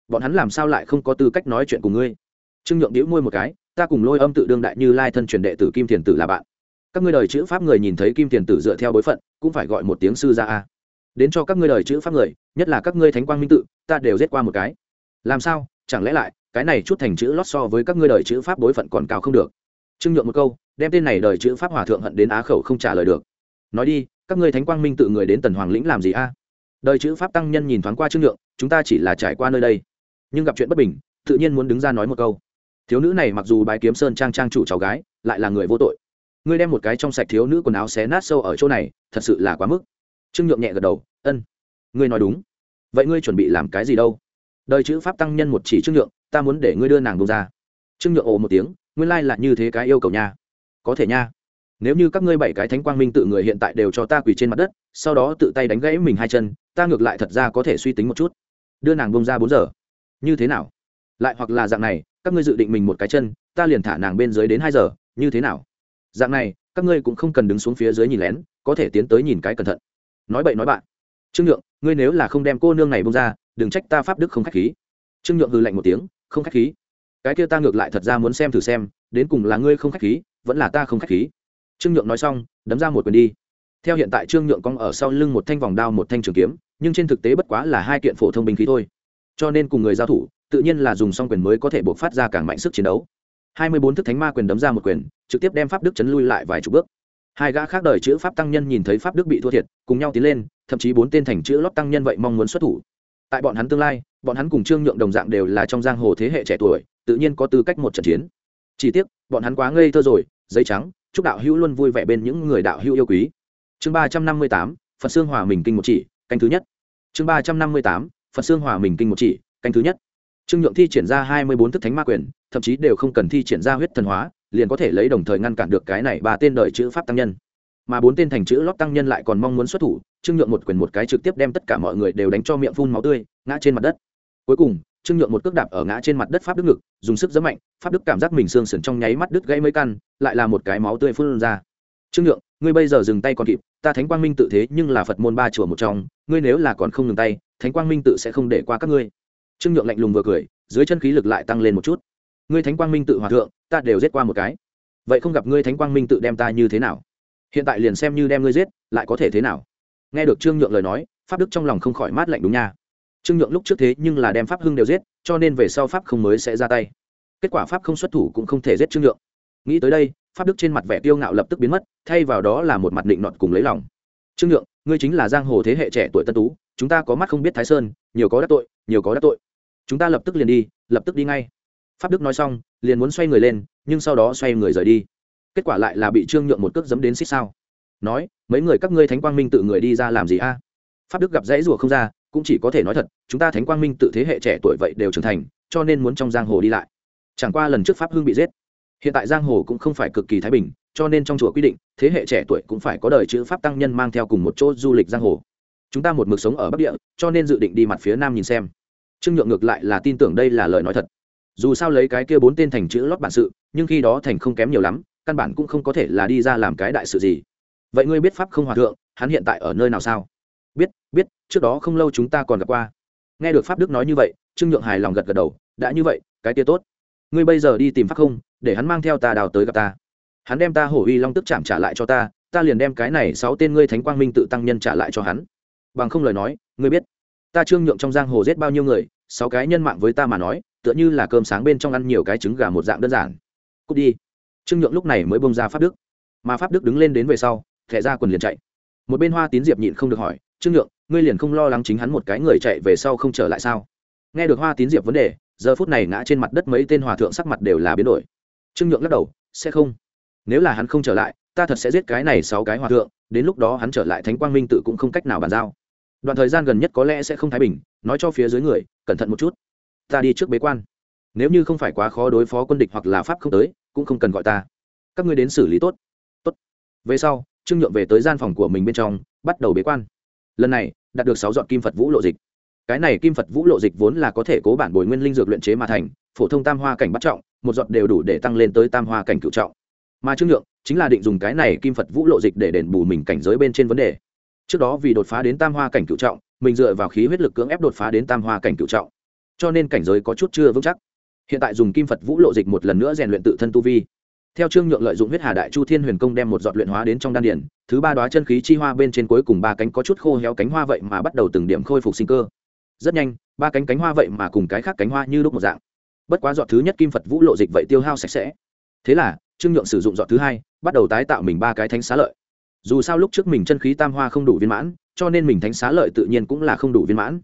Bọn hắn làm sao lại không có tư cách nói chuyện cùng ngươi? Trương nhượng đĩu môi một cái ta cùng lôi âm tự đương đại như lai thân truyền đệ tử kim thiền tử là bạn. Các ngươi đời chữ pháp người nhìn thấy kim thiền tử dựa theo bối phận, cũng phải gọi một tiếng sư ra a. Đến cho các ngươi đời chữ pháp người, nhất là các ngươi thánh quang minh tự, ta đều giết qua một cái. Làm sao? Chẳng lẽ lại, cái này chút thành chữ lót so với các ngươi đời chữ pháp bối phận còn cao không được? Trương nhượng một câu, đem tên này đời chữ pháp hòa thượng hận đến á khẩu không trả lời được. Nói đi, các ngươi thánh quang minh tự người đến tần hoàng lĩnh làm gì a? Đời chữ pháp tăng nhân nhìn thoáng qua trương nhượng, chúng ta chỉ là trải qua nơi đây. Nhưng gặp chuyện bất bình, tự nhiên muốn đứng ra nói một câu thiếu nữ này mặc dù bái kiếm sơn trang trang chủ cháu gái, lại là người vô tội. Ngươi đem một cái trong sạch thiếu nữ quần áo xé nát sâu ở chỗ này, thật sự là quá mức. Trương nhượng nhẹ gật đầu, ân, ngươi nói đúng. Vậy ngươi chuẩn bị làm cái gì đâu? Đời chữ pháp tăng nhân một chỉ trương nhượng, ta muốn để ngươi đưa nàng bông ra. Trương nhượng ồ một tiếng, nguyên lai là như thế cái yêu cầu nha. Có thể nha. Nếu như các ngươi bảy cái thánh quang minh tự người hiện tại đều cho ta quỳ trên mặt đất, sau đó tự tay đánh gãy mình hai chân, ta ngược lại thật ra có thể suy tính một chút. Đưa nàng bông ra bốn giờ. Như thế nào? Lại hoặc là dạng này các ngươi dự định mình một cái chân, ta liền thả nàng bên dưới đến hai giờ, như thế nào? Dạng này, các ngươi cũng không cần đứng xuống phía dưới nhìn lén, có thể tiến tới nhìn cái cẩn thận. Nói bậy nói bạn. Trương nhượng, ngươi nếu là không đem cô nương này bông ra, đừng trách ta pháp đức không k h á c h khí. Trương nhượng hư lạnh một tiếng, không k h á c h khí. Cái kia ta ngược lại thật ra muốn xem thử xem, đến cùng là ngươi không k h á c h khí, vẫn là ta không k h á c h khí. Trương nhượng nói xong, đấm ra một quyền đi. Theo hiện tại trương nhượng cong ở sau lưng một thanh vòng đao một thanh trường kiếm, nhưng trên thực tế bất quá là hai kiện phổ thông binh khí thôi cho nên cùng người giao thủ, tự nhiên là dùng song quyền mới có thể buộc phát ra càng mạnh sức chiến đấu. Hai mươi bốn thức thánh ma quyền đấm ra một quyền, trực tiếp đem pháp đức chấn lui lại vài chục bước. Hai gã khác đời chữ pháp tăng nhân nhìn thấy pháp đức bị thua thiệt, cùng nhau tiến lên, thậm chí bốn tên thành chữ lót tăng nhân vậy mong muốn xuất thủ. Tại bọn hắn tương lai, bọn hắn cùng trương nhượng đồng dạng đều là trong giang hồ thế hệ trẻ tuổi, tự nhiên có tư cách một trận chiến. Chỉ tiếc, bọn hắn quá ngây thơ rồi, giấy trắng, chúc đạo hữu luôn vui vẻ bên những người đạo hữu yêu quý. Chương ba trăm năm mươi tám, phật xương hòa mình kinh một chỉ, canh thứ nhất. Chương ba trăm năm mươi tám phật xương hòa mình kinh một chỉ, canh thứ nhất. Trương nhượng thi triển ra hai mươi bốn thức thánh ma quyền, thậm chí đều không cần thi triển ra huyết thần hóa, liền có thể lấy đồng thời ngăn cản được cái này ba tên đợi chữ pháp tăng nhân. Mà bốn tên thành chữ lót tăng nhân lại còn mong muốn xuất thủ, trương nhượng một quyền một cái trực tiếp đem tất cả mọi người đều đánh cho miệng phun máu tươi, ngã trên mặt đất. Cuối cùng, trương nhượng một cước đạp ở ngã trên mặt đất pháp đức ngực, dùng sức giấm mạnh, pháp đức cảm giác mình xương sườn trong nháy mắt đứt gãy mấy căn, lại là một cái máu tươi phun ra trương nhượng, ngươi bây giờ dừng tay còn kịp, ta thánh quang minh tự thế nhưng là phật môn ba chùa một trong, ngươi nếu là còn không ngừng tay, thánh quang minh tự sẽ không để qua các ngươi. Trương nhượng lạnh lùng vừa cười, dưới chân khí lực lại tăng lên một chút. Ngươi thánh quang minh tự hòa thượng, ta đều giết qua một cái. Vậy không gặp ngươi thánh quang minh tự đem ta như thế nào? Hiện tại liền xem như đem ngươi giết, lại có thể thế nào? Nghe được trương nhượng lời nói, pháp đức trong lòng không khỏi mát lạnh đúng nha. Trương nhượng lúc trước thế nhưng là đem pháp hưng đều giết, cho nên về sau pháp không mới sẽ ra tay. Kết quả pháp không xuất thủ cũng không thể giết trương nhượng. Nghĩ tới đây pháp đức trên mặt vẻ tiêu ngạo lập tức biến mất, thay vào đó là một mặt định nọt cùng lấy lòng. Trương nhượng, ngươi chính là giang hồ thế hệ trẻ tuổi tân tú, chúng ta có mắt không biết thái sơn, nhiều có đắc tội, nhiều có đắc tội. Chúng ta lập tức liền đi, lập tức đi ngay. Pháp đức nói xong, liền muốn xoay người lên, nhưng sau đó xoay người rời đi. Kết quả lại là bị trương nhượng một cước dấm đến xích sao. Nói, mấy người các ngươi thánh quang minh tự người đi ra làm gì a? Pháp đức gặp dãy rùa không ra, cũng chỉ có thể nói thật, chúng ta thánh quang minh tự thế hệ trẻ tuổi vậy đều trưởng thành, cho nên muốn trong giang hồ đi lại. Chẳng qua lần trước pháp hưng bị giết hiện tại giang hồ cũng không phải cực kỳ thái bình, cho nên trong chùa quy định, thế hệ trẻ tuổi cũng phải có đời chữ pháp tăng nhân mang theo cùng một chỗ du lịch giang hồ. Chúng ta một mực sống ở bắc địa, cho nên dự định đi mặt phía nam nhìn xem. Trương nhượng ngược lại là tin tưởng đây là lời nói thật. Dù sao lấy cái kia bốn tên thành chữ lót bản sự, nhưng khi đó thành không kém nhiều lắm, căn bản cũng không có thể là đi ra làm cái đại sự gì. Vậy ngươi biết pháp không hòa thượng, hắn hiện tại ở nơi nào sao? Biết biết, trước đó không lâu chúng ta còn gặp qua. Nghe được pháp đức nói như vậy, trương nhượng hài lòng gật gật đầu, đã như vậy, cái kia tốt ngươi bây giờ đi tìm pháp không, để hắn mang theo ta đào tới gặp ta. Hắn đem ta hổ uy long tức chạm trả lại cho ta ta liền đem cái này sáu tên ngươi thánh quang minh tự tăng nhân trả lại cho hắn. Bằng không lời nói, ngươi biết, ta trương nhượng trong giang hồ giết bao nhiêu người, sáu cái nhân mạng với ta mà nói, tựa như là cơm sáng bên trong ăn nhiều cái trứng gà một dạng đơn giản. Cút đi. Trương nhượng lúc này mới bông ra pháp đức. Mà pháp đức đứng lên đến về sau, thẻ ra quần liền chạy. Một bên hoa tín diệp nhịn không được hỏi, trương nhượng, ngươi liền không lo lắng chính hắn một cái người chạy về sau không trở lại sao? Nghe được hoa tín diệp vấn đề giờ phút này ngã trên mặt đất mấy tên hòa thượng sắc mặt đều là biến đổi. Trương nhượng lắc đầu, sẽ không. Nếu là hắn không trở lại, ta thật sẽ giết cái này sáu cái hòa thượng, đến lúc đó hắn trở lại thánh quang minh tự cũng không cách nào bàn giao. Đoạn thời gian gần nhất có lẽ sẽ không thái bình, nói cho phía dưới người, cẩn thận một chút. Ta đi trước bế quan. Nếu như không phải quá khó đối phó quân địch hoặc là pháp không tới, cũng không cần gọi ta. Các ngươi đến xử lý tốt. Tốt. Về sau, trương nhượng về tới gian phòng của mình bên trong, bắt đầu bế quan. Lần này, đạt được sáu dọn kim phật vũ lộ dịch cái này kim phật vũ lộ dịch vốn là có thể cố bản bồi nguyên linh dược luyện chế mà thành, phổ thông tam hoa cảnh bắt trọng, một giọt đều đủ để tăng lên tới tam hoa cảnh cựu trọng. Mà trương nhượng chính là định dùng cái này kim phật vũ lộ dịch để đền bù mình cảnh giới bên trên vấn đề. Trước đó vì đột phá đến tam hoa cảnh cựu trọng, mình dựa vào khí huyết lực cưỡng ép đột phá đến tam hoa cảnh cựu trọng. Cho nên cảnh giới có chút chưa vững chắc. Hiện tại dùng kim phật vũ lộ dịch một lần nữa rèn luyện tự thân tu vi. Theo trương nhượng lợi dụng huyết hà đại chu thiên huyền công đem một giọt luyện hóa đến trong đan điển thứ ba đoá chân khí chi hoa bên trên cuối cùng ba cánh có chút khô héo cánh hoa vậy mà bắt đầu từng điểm khôi phục sinh cơ rất nhanh, ba cánh cánh hoa vậy mà cùng cái khác cánh hoa như lúc một dạng. Bất quá dọn thứ nhất kim phật vũ lộ dịch vậy tiêu hao sạch sẽ. Thế là, trương nhượng sử dụng dọn thứ hai, bắt đầu tái tạo mình ba cái thánh xá lợi. Dù sao lúc trước mình chân khí tam hoa không đủ viên mãn, cho nên mình thánh xá lợi tự nhiên cũng là không đủ viên mãn.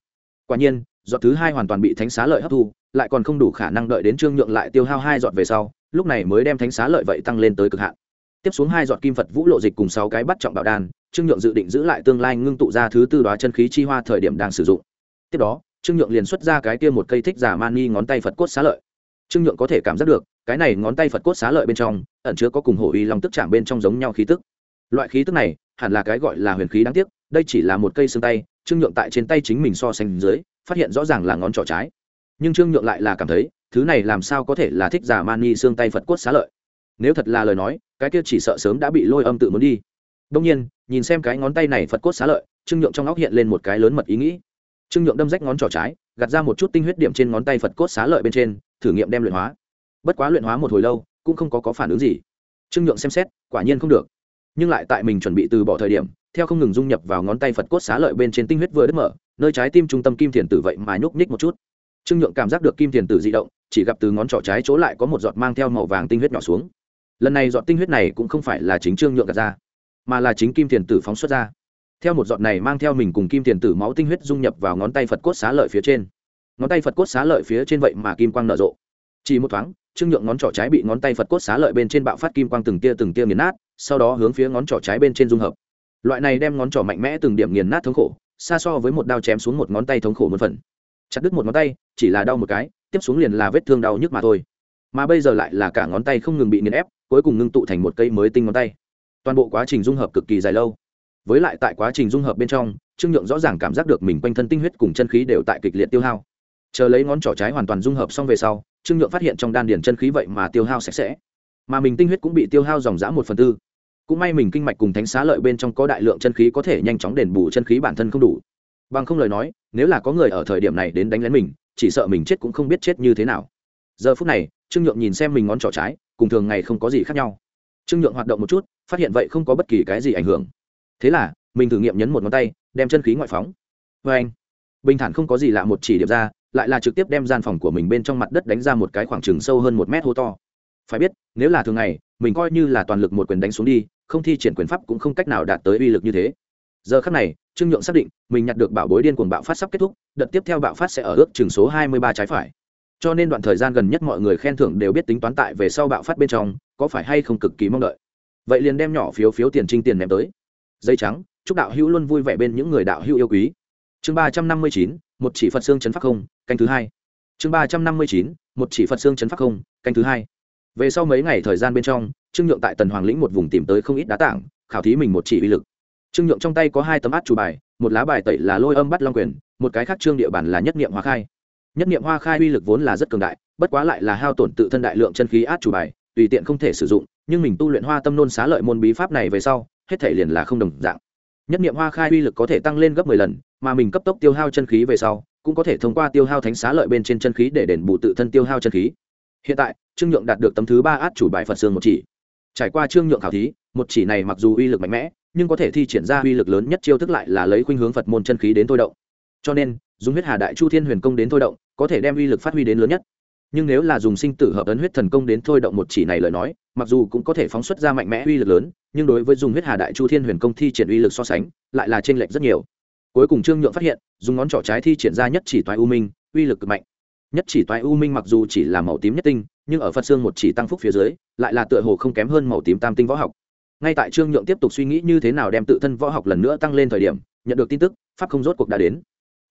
Quả nhiên dọn thứ hai hoàn toàn bị thánh xá lợi hấp thu, lại còn không đủ khả năng đợi đến trương nhượng lại tiêu hao hai dọn về sau, lúc này mới đem thánh xá lợi vậy tăng lên tới cực hạn. Tiếp xuống hai dọn kim phật vũ lộ dịch cùng sáu cái bắt trọng bảo đan, trương nhượng dự định giữ lại tương lai ngưng tụ ra thứ tư đoá chân khí chi hoa thời điểm đang sử dụng tiếp đó, trương nhượng liền xuất ra cái kia một cây thích giả mani ngón tay phật cốt xá lợi. Trương nhượng có thể cảm giác được, cái này ngón tay phật cốt xá lợi bên trong, ẩn chứa có cùng hổ uy long tức chạm bên trong giống nhau khí tức. Loại khí tức này, hẳn là cái gọi là huyền khí đáng tiếc, đây chỉ là một cây xương tay, trương nhượng tại trên tay chính mình so sánh dưới, phát hiện rõ ràng là ngón trỏ trái. Nhưng trương nhượng lại là cảm thấy, thứ này làm sao có thể là thích giả mani xương tay phật cốt xá lợi? Nếu thật là lời nói, cái kia chỉ sợ sớm đã bị lôi âm tự muốn đi. Đông nhiên, nhìn xem cái ngón tay này phật cốt xá lợi, trương nhượng trong óc hiện lên một cái lớn mật ý nghĩ trương nhượng đâm rách ngón trỏ trái gạt ra một chút tinh huyết điểm trên ngón tay phật cốt xá lợi bên trên thử nghiệm đem luyện hóa. Bất quá luyện hóa một hồi lâu cũng không có, có phản ứng gì. Trương nhượng xem xét quả nhiên không được. Nhưng lại tại mình chuẩn bị từ bỏ thời điểm theo không ngừng dung nhập vào ngón tay phật cốt xá lợi bên trên tinh huyết vừa đứt mở nơi trái tim trung tâm kim thiền tử vậy mà nhúc nhích một chút. Trương nhượng cảm giác được kim thiền tử di động chỉ gặp từ ngón trỏ trái chỗ lại có một giọt mang theo màu vàng tinh huyết nhỏ xuống. Lần này giọt tinh huyết này cũng không phải là chính trương nhượng gạt ra mà là chính kim thiền tử phóng xuất ra theo một giọt này mang theo mình cùng kim tiền tử máu tinh huyết dung nhập vào ngón tay phật cốt xá lợi phía trên. Ngón tay phật cốt xá lợi phía trên vậy mà kim quang nở rộ. Chỉ một thoáng, trương nhượng ngón trỏ trái bị ngón tay phật cốt xá lợi bên trên bạo phát kim quang từng tia từng tia nghiền nát, sau đó hướng phía ngón trỏ trái bên trên dung hợp. Loại này đem ngón trỏ mạnh mẽ từng điểm nghiền nát thống khổ, xa so với một đao chém xuống một ngón tay thống khổ một phần. Chặt đứt một ngón tay, chỉ là đau một cái, tiếp xuống liền là vết thương đau nhức mà thôi. Mà bây giờ lại là cả ngón tay không ngừng bị nghiền ép, cuối cùng ngưng tụ thành một cây mới tinh ngón tay. Toàn bộ quá trình dung hợp cực kỳ dài lâu với lại tại quá trình dung hợp bên trong, trương nhượng rõ ràng cảm giác được mình quanh thân tinh huyết cùng chân khí đều tại kịch liệt tiêu hao. Chờ lấy ngón trỏ trái hoàn toàn dung hợp xong về sau, trương nhượng phát hiện trong đan điền chân khí vậy mà tiêu hao sạch sẽ. Mà mình tinh huyết cũng bị tiêu hao dòng dã một phần tư. Cũng may mình kinh mạch cùng thánh xá lợi bên trong có đại lượng chân khí có thể nhanh chóng đền bù chân khí bản thân không đủ. Bằng không lời nói, nếu là có người ở thời điểm này đến đánh lén mình, chỉ sợ mình chết cũng không biết chết như thế nào. Giờ phút này, trương nhượng nhìn xem mình ngón trỏ trái, cùng thường ngày không có gì khác nhau. Trương nhượng hoạt động một chút, phát hiện vậy không có bất kỳ cái gì ảnh hưởng thế là, mình thử nghiệm nhấn một ngón tay, đem chân khí ngoại phóng. Vê anh, bình thản không có gì lạ một chỉ điểm ra, lại là trực tiếp đem gian phòng của mình bên trong mặt đất đánh ra một cái khoảng trừng sâu hơn một mét hô to. Phải biết, nếu là thường ngày, mình coi như là toàn lực một quyền đánh xuống đi, không thi triển quyền pháp cũng không cách nào đạt tới uy lực như thế. Giờ khắc này, trương nhượng xác định, mình nhặt được bảo bối điên cuồng bạo phát sắp kết thúc, đợt tiếp theo bạo phát sẽ ở ước chừng số hai mươi ba trái phải. Cho nên đoạn thời gian gần nhất mọi người khen thưởng đều biết tính toán tại về sau bạo phát bên trong, có phải hay không cực kỳ mong đợi. Vậy liền đem nhỏ phiếu phiếu tiền trinh tiền ném tới dây trắng, chúc đạo hữu luôn vui vẻ bên những người đạo hữu yêu quý. Chương ba trăm năm mươi chín, một chỉ phật xương chấn pháp không, canh thứ hai. Chương ba trăm năm mươi chín, một chỉ phật xương chấn pháp không, canh thứ hai. Về sau mấy ngày thời gian bên trong, trương nhượng tại tần hoàng lĩnh một vùng tìm tới không ít đá tảng, khảo thí mình một chỉ uy lực. Trương nhượng trong tay có hai tấm át chủ bài, một lá bài tẩy là lôi âm bắt long quyền, một cái khác trương địa bản là nhất niệm hoa khai. Nhất niệm hoa khai uy lực vốn là rất cường đại, bất quá lại là hao tổn tự thân đại lượng chân khí át chủ bài, tùy tiện không thể sử dụng, nhưng mình tu luyện hoa tâm nôn xá lợi môn bí pháp này về sau hết thể liền là không đồng dạng. Nhất niệm hoa khai uy lực có thể tăng lên gấp mười lần, mà mình cấp tốc tiêu hao chân khí về sau, cũng có thể thông qua tiêu hao thánh xá lợi bên trên chân khí để đền bù tự thân tiêu hao chân khí. Hiện tại, trương nhượng đạt được tấm thứ ba át chủ bài phật sương một chỉ. Trải qua trương nhượng khảo thí, một chỉ này mặc dù uy lực mạnh mẽ, nhưng có thể thi triển ra uy lực lớn nhất chiêu thức lại là lấy khuynh hướng phật môn chân khí đến thôi động. Cho nên, dùng huyết hà đại chu thiên huyền công đến thôi động, có thể đem uy lực phát huy đến lớn nhất nhưng nếu là dùng sinh tử hợp ấn huyết thần công đến thôi động một chỉ này lời nói, mặc dù cũng có thể phóng xuất ra mạnh mẽ uy lực lớn, nhưng đối với dùng huyết hà đại chu thiên huyền công thi triển uy lực so sánh, lại là t r ê n lệch rất nhiều. Cuối cùng trương nhượng phát hiện, dùng ngón trỏ trái thi triển ra nhất chỉ toái u minh, uy lực cực mạnh. Nhất chỉ toái u minh mặc dù chỉ là màu tím nhất tinh, nhưng ở phật xương một chỉ tăng phúc phía dưới, lại là tựa hồ không kém hơn màu tím tam tinh võ học. Ngay tại trương nhượng tiếp tục suy nghĩ như thế nào đem tự thân võ học lần nữa tăng lên thời điểm, nhận được tin tức, pháp không rốt cuộc đã đến.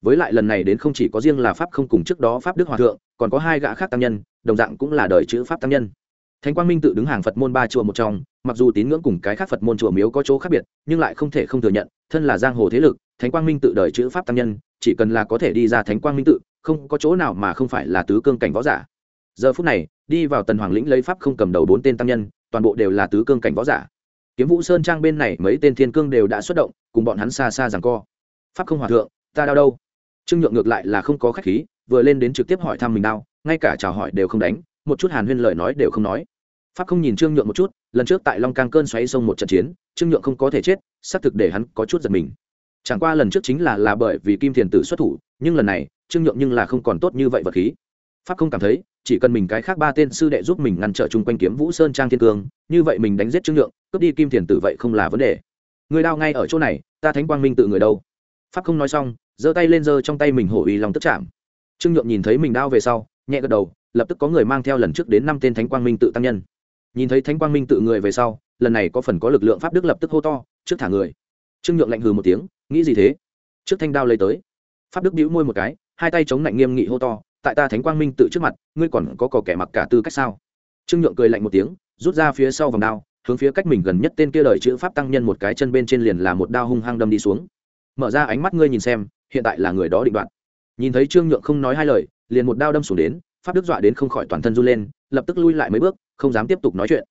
Với lại lần này đến không chỉ có riêng là pháp không cùng trước đó pháp đức hòa thượng còn có hai gã khác tăng nhân, đồng dạng cũng là đời chữ pháp tăng nhân. Thánh quang minh tự đứng hàng phật môn ba chùa một trong, mặc dù tín ngưỡng cùng cái khác phật môn chùa miếu có chỗ khác biệt, nhưng lại không thể không thừa nhận, thân là giang hồ thế lực, thánh quang minh tự đời chữ pháp tăng nhân, chỉ cần là có thể đi ra thánh quang minh tự, không có chỗ nào mà không phải là tứ cương cảnh võ giả. Giờ phút này, đi vào tần hoàng lĩnh lấy pháp không cầm đầu bốn tên tăng nhân, toàn bộ đều là tứ cương cảnh võ giả. Kiếm vũ sơn trang bên này mấy tên thiên cương đều đã xuất động, cùng bọn hắn xa xa rằng co. Pháp không hòa thượng, ta đau đâu? Trương nhượng ngược lại là không có khách khí vừa lên đến trực tiếp hỏi thăm mình đau, ngay cả chào hỏi đều không đánh, một chút hàn huyên lời nói đều không nói. Pháp không nhìn trương nhượng một chút, lần trước tại long cang cơn xoáy sông một trận chiến, trương nhượng không có thể chết, xác thực để hắn có chút giật mình. Chẳng qua lần trước chính là là bởi vì kim thiền tử xuất thủ, nhưng lần này, trương nhượng nhưng là không còn tốt như vậy vật khí. Pháp không cảm thấy, chỉ cần mình cái khác ba tên sư đệ giúp mình ngăn trở chung quanh kiếm vũ sơn trang thiên cương, như vậy mình đánh giết trương nhượng, cướp đi kim thiền tử vậy không là vấn đề. Người đao ngay ở chỗ này, ta thánh quang minh tự người đâu? Pháp không nói xong, giơ tay lên giơ trong tay mình hổ uy lòng tức chạm trương nhượng nhìn thấy mình đao về sau, nhẹ gật đầu, lập tức có người mang theo lần trước đến năm tên thánh quang minh tự tăng nhân. Nhìn thấy thánh quang minh tự người về sau, lần này có phần có lực lượng pháp đức lập tức hô to, trước thả người. Trương nhượng lạnh hừ một tiếng, nghĩ gì thế? Trước thanh đao lấy tới. Pháp đức bĩu môi một cái, hai tay chống lạnh nghiêm nghị hô to, tại ta thánh quang minh tự trước mặt, ngươi còn có cò kẻ mặc cả tư cách sao? Trương nhượng cười lạnh một tiếng, rút ra phía sau vòng đao, hướng phía cách mình gần nhất tên kia lời chữ pháp tăng nhân một cái chân bên trên liền là một đao hung hăng đâm đi xuống. Mở ra ánh mắt ngươi nhìn xem, hiện tại là người đó định đoạn nhìn thấy trương nhượng không nói hai lời, liền một đao đâm xuống đến, pháp đức dọa đến không khỏi toàn thân run lên, lập tức lui lại mấy bước, không dám tiếp tục nói chuyện.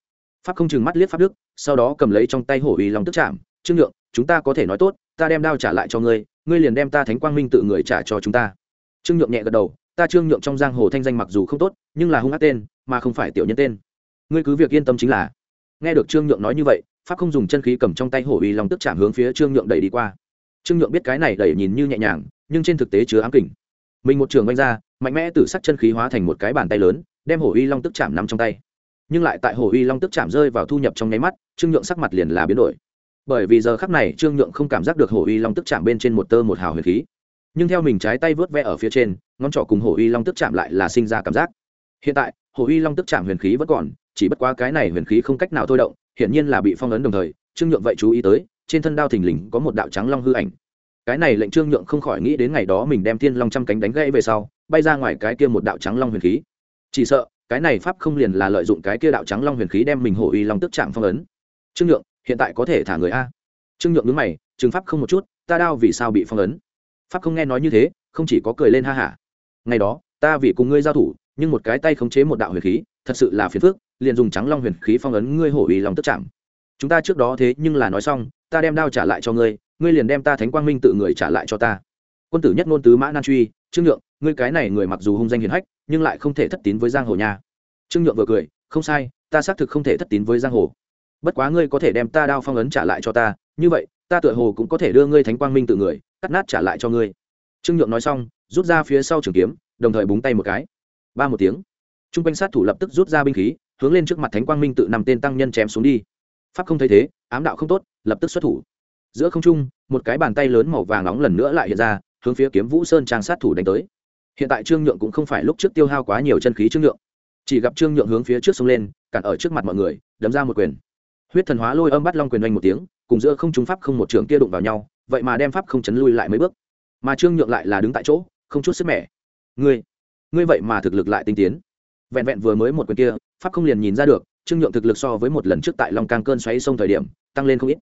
Pháp không chừng mắt liếc pháp đức, sau đó cầm lấy trong tay hổ uy lòng tức chạm, trương nhượng, chúng ta có thể nói tốt, ta đem đao trả lại cho ngươi ngươi liền đem ta thánh quang minh tự người trả cho chúng ta. Trương nhượng nhẹ gật đầu, ta trương nhượng trong giang hồ thanh danh mặc dù không tốt, nhưng là hung ác tên, mà không phải tiểu nhân tên. Ngươi cứ việc yên tâm chính là. Nghe được trương nhượng nói như vậy, pháp không dùng chân khí cầm trong tay hổ uy long tức chạm hướng phía trương nhượng đẩy đi qua. Trương nhượng biết cái này đẩy nhìn như nhẹ nhàng nhưng trên thực tế chứa ám kình. Mình một trường vanh ra, mạnh mẽ tử sắc chân khí hóa thành một cái bàn tay lớn, đem hổ uy long tức chạm nắm trong tay. Nhưng lại tại hổ uy long tức chạm rơi vào thu nhập trong nháy mắt, trương nhượng sắc mặt liền là biến đổi. Bởi vì giờ khắc này, trương nhượng không cảm giác được hổ uy long tức chạm bên trên một tơ một hào huyền khí. Nhưng theo mình trái tay vớt vẽ ở phía trên, ngón trỏ cùng hổ uy long tức chạm lại là sinh ra cảm giác. Hiện tại, hổ uy long tức chạm huyền khí vẫn còn, chỉ bất quá cái này huyền khí không cách nào thôi động, hiển nhiên là bị phong ấn đồng thời, trương nhượng vậy chú ý tới, trên thân đao thình lình có một đạo trắng long hư ảnh cái này lệnh trương nhượng không khỏi nghĩ đến ngày đó mình đem thiên long trăm cánh đánh gãy về sau, bay ra ngoài cái kia một đạo trắng long huyền khí. Chỉ sợ, cái này pháp không liền là lợi dụng cái kia đạo trắng long huyền khí đem mình hổ uy long tức trạng phong ấn. Trương nhượng, hiện tại có thể thả người a. Trương nhượng đứng mày trừng pháp không một chút, ta đao vì sao bị phong ấn? Pháp không nghe nói như thế, không chỉ có cười lên ha hả. Ngày đó, ta vì cùng ngươi giao thủ, nhưng một cái tay khống chế một đạo huyền khí, thật sự là phiền phức, liền dùng trắng long huyền khí phong ấn ngươi hổ uy long tức trạng chúng ta trước đó thế nhưng là nói xong, ta đem đao trả lại cho ngươi ngươi liền đem ta thánh quang minh tự người trả lại cho ta. Quân tử nhất ngôn tứ mã nan truy, trương nhượng, ngươi cái này người mặc dù hung danh hiền hách, nhưng lại không thể thất tín với giang hồ nha. Trương nhượng vừa cười, không sai, ta xác thực không thể thất tín với giang hồ. Bất quá ngươi có thể đem ta đao phong ấn trả lại cho ta, như vậy, ta tựa hồ cũng có thể đưa ngươi thánh quang minh tự người, cắt nát trả lại cho ngươi. Trương nhượng nói xong, rút ra phía sau trường kiếm, đồng thời búng tay một cái. Ba một tiếng. T r u n g quanh sát thủ lập tức rút ra binh khí, hướng lên trước mặt thánh quang minh tự nằm tên tăng nhân chém xuống đi pháp không thấy thế, ám đạo không tốt, lập tức xuất thủ. Giữa không trung, một cái bàn tay lớn màu vàng nóng lần nữa lại hiện ra, hướng phía kiếm vũ sơn trang sát thủ đánh tới. Hiện tại trương nhượng cũng không phải lúc trước tiêu hao quá nhiều chân khí trương nhượng. Chỉ gặp trương nhượng hướng phía trước sông lên, cản ở trước mặt mọi người, đấm ra một quyền. Huyết thần hóa lôi âm bắt long quyền oanh một tiếng, cùng giữa không trung pháp không một trường kia đụng vào nhau, vậy mà đem pháp không chấn lui lại mấy bước. Mà trương nhượng lại là đứng tại chỗ, không chút sức mẻ. Ngươi ngươi vậy mà thực lực lại tinh tiến. Vẹn vẹn vừa mới một quyền kia, pháp không liền nhìn ra được trương nhượng thực lực so với một lần trước tại long càng cơn xoáy sông thời điểm, tăng lên không ít.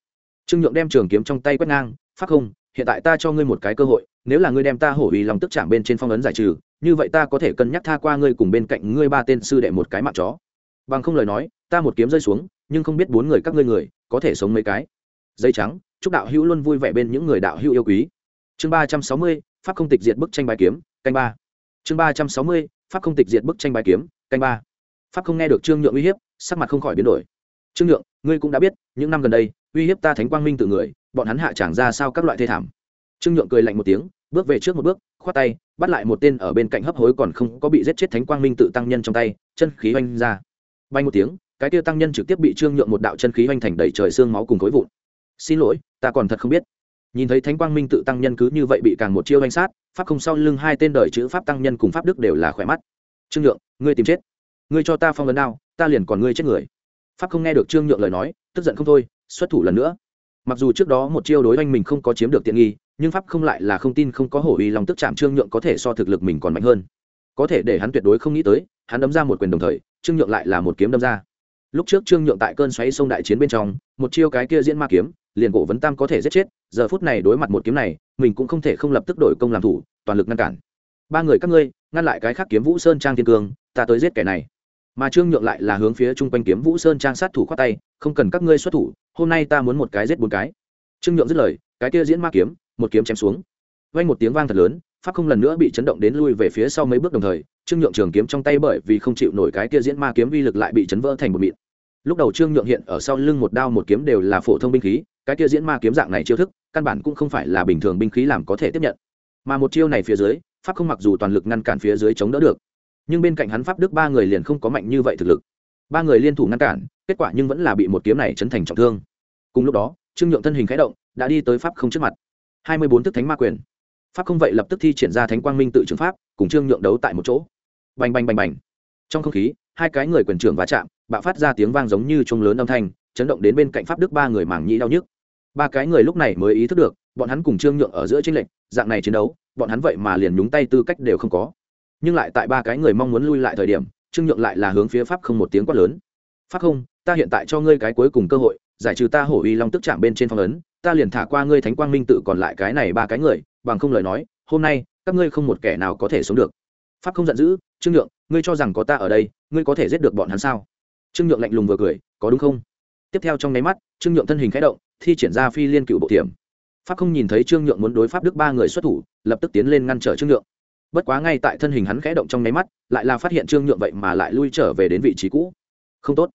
Trương nhượng đem trường kiếm trong tay quét ngang pháp không, hiện tại ta cho ngươi một cái cơ hội, nếu là ngươi đem ta hổ ý lòng tức chạm bên trên phong ấn giải trừ, như vậy ta có thể cân nhắc tha qua ngươi cùng bên cạnh ngươi ba tên sư đệ một cái mạng chó. Bằng không lời nói, ta một kiếm rơi xuống, nhưng không biết bốn người các ngươi người có thể sống mấy cái. Dây trắng, chúc đạo hữu luôn vui vẻ bên những người đạo hữu yêu quý. Chương ba trăm sáu mươi, pháp không tịch diệt bức tranh bài kiếm, canh ba. Chương ba trăm sáu mươi, pháp không tịch diệt bức tranh bài kiếm, canh ba. Pháp không nghe được trương nhượng uy hiếp sắc mặt không khỏi biến đổi. Trương nhượng, ngươi cũng đã biết, những năm gần đây, uy hiếp ta thánh quang minh tự người, bọn hắn hạ chẳng ra sao các loại thê thảm. Trương nhượng cười lạnh một tiếng, bước về trước một bước, khoát tay, bắt lại một tên ở bên cạnh hấp hối còn không có bị giết chết thánh quang minh tự tăng nhân trong tay, chân khí oanh ra. Bay một tiếng, cái tiêu tăng nhân trực tiếp bị trương nhượng một đạo chân khí oanh thành đầy trời xương máu cùng khối vụn. Xin lỗi, ta còn thật không biết. Nhìn thấy thánh quang minh tự tăng nhân cứ như vậy bị càng một chiêu oanh sát, pháp không sau lưng hai tên đời chữ pháp tăng nhân cùng pháp đức đều là khỏe mắt. Trương nhượng, ngươi tìm chết. Ngươi cho ta phong vấn đao ta liền còn ngươi chết người. Pháp không nghe được trương nhượng lời nói, tức giận không thôi, xuất thủ lần nữa. Mặc dù trước đó một chiêu đối oanh mình không có chiếm được tiện nghi, nhưng pháp không lại là không tin không có hổ uy lòng tức chạm trương nhượng có thể so thực lực mình còn mạnh hơn. Có thể để hắn tuyệt đối không nghĩ tới, hắn đấm ra một quyền đồng thời, trương nhượng lại là một kiếm đâm ra. Lúc trước trương nhượng tại cơn xoáy sông đại chiến bên trong, một chiêu cái kia diễn ma kiếm, liền cổ vấn tam có thể giết chết, giờ phút này đối mặt một kiếm này, mình cũng không thể không lập tức đổi công làm thủ, toàn lực ngăn cản. Ba người các ngươi, ngăn lại cái khác kiếm vũ sơn trang thiên cương, ta tới giết kẻ này mà trương nhượng lại là hướng phía chung quanh kiếm vũ sơn trang sát thủ khoát tay, không cần các ngươi xuất thủ, hôm nay ta muốn một cái giết bốn cái. Trương nhượng dứt lời, cái kia diễn ma kiếm, một kiếm chém xuống. Vang một tiếng vang thật lớn, pháp không lần nữa bị chấn động đến lui về phía sau mấy bước đồng thời, trương nhượng trường kiếm trong tay bởi vì không chịu nổi cái kia diễn ma kiếm uy lực lại bị chấn vỡ thành một mịn. Lúc đầu trương nhượng hiện ở sau lưng một đao một kiếm đều là phổ thông binh khí, cái kia diễn ma kiếm dạng này chiêu thức, căn bản cũng không phải là bình thường binh khí làm có thể tiếp nhận. Mà một chiêu này phía dưới, pháp không mặc dù toàn lực ngăn cản phía dưới chống đỡ được nhưng bên cạnh hắn pháp đức ba người liền không có mạnh như vậy thực lực. Ba người liên thủ ngăn cản, kết quả nhưng vẫn là bị một kiếm này chấn thành trọng thương. Cùng lúc đó, trương nhượng thân hình khẽ động, đã đi tới pháp không trước mặt. Hai mươi bốn thức thánh ma quyền. Pháp không vậy lập tức thi triển ra thánh quang minh tự trường pháp, cùng trương nhượng đấu tại một chỗ. Bành bành bành bành. Trong không khí, hai cái người quyền trưởng va chạm, bạo phát ra tiếng vang giống như chuông lớn âm thanh, chấn động đến bên cạnh pháp đức ba người màng nhĩ đau nhức. Ba cái người lúc này mới ý thức được, bọn hắn cùng trương nhượng ở giữa tranh lệch, dạng này chiến đấu, bọn hắn vậy mà liền nhúng tay tư cách đều không có nhưng lại tại ba cái người mong muốn lui lại thời điểm, trương nhượng lại là hướng phía pháp không một tiếng quát lớn. Pháp không, ta hiện tại cho ngươi cái cuối cùng cơ hội, giải trừ ta hổ uy long tức chạm bên trên phong ấn, ta liền thả qua ngươi thánh quang minh tự còn lại cái này ba cái người, bằng không lời nói, hôm nay, các ngươi không một kẻ nào có thể sống được. Pháp không giận dữ, trương nhượng, ngươi cho rằng có ta ở đây, ngươi có thể giết được bọn hắn sao? Trương nhượng lạnh lùng vừa cười, có đúng không? Tiếp theo trong nháy mắt, trương nhượng thân hình khẽ động, thi triển ra phi liên cựu bộ tiềm. Pháp không nhìn thấy trương nhượng muốn đối pháp đức ba người xuất thủ, lập tức tiến lên ngăn trở trương nhượng bất quá ngay tại thân hình hắn khẽ động trong nháy mắt, lại là phát hiện trương nhượng vậy mà lại lui trở về đến vị trí cũ. Không tốt.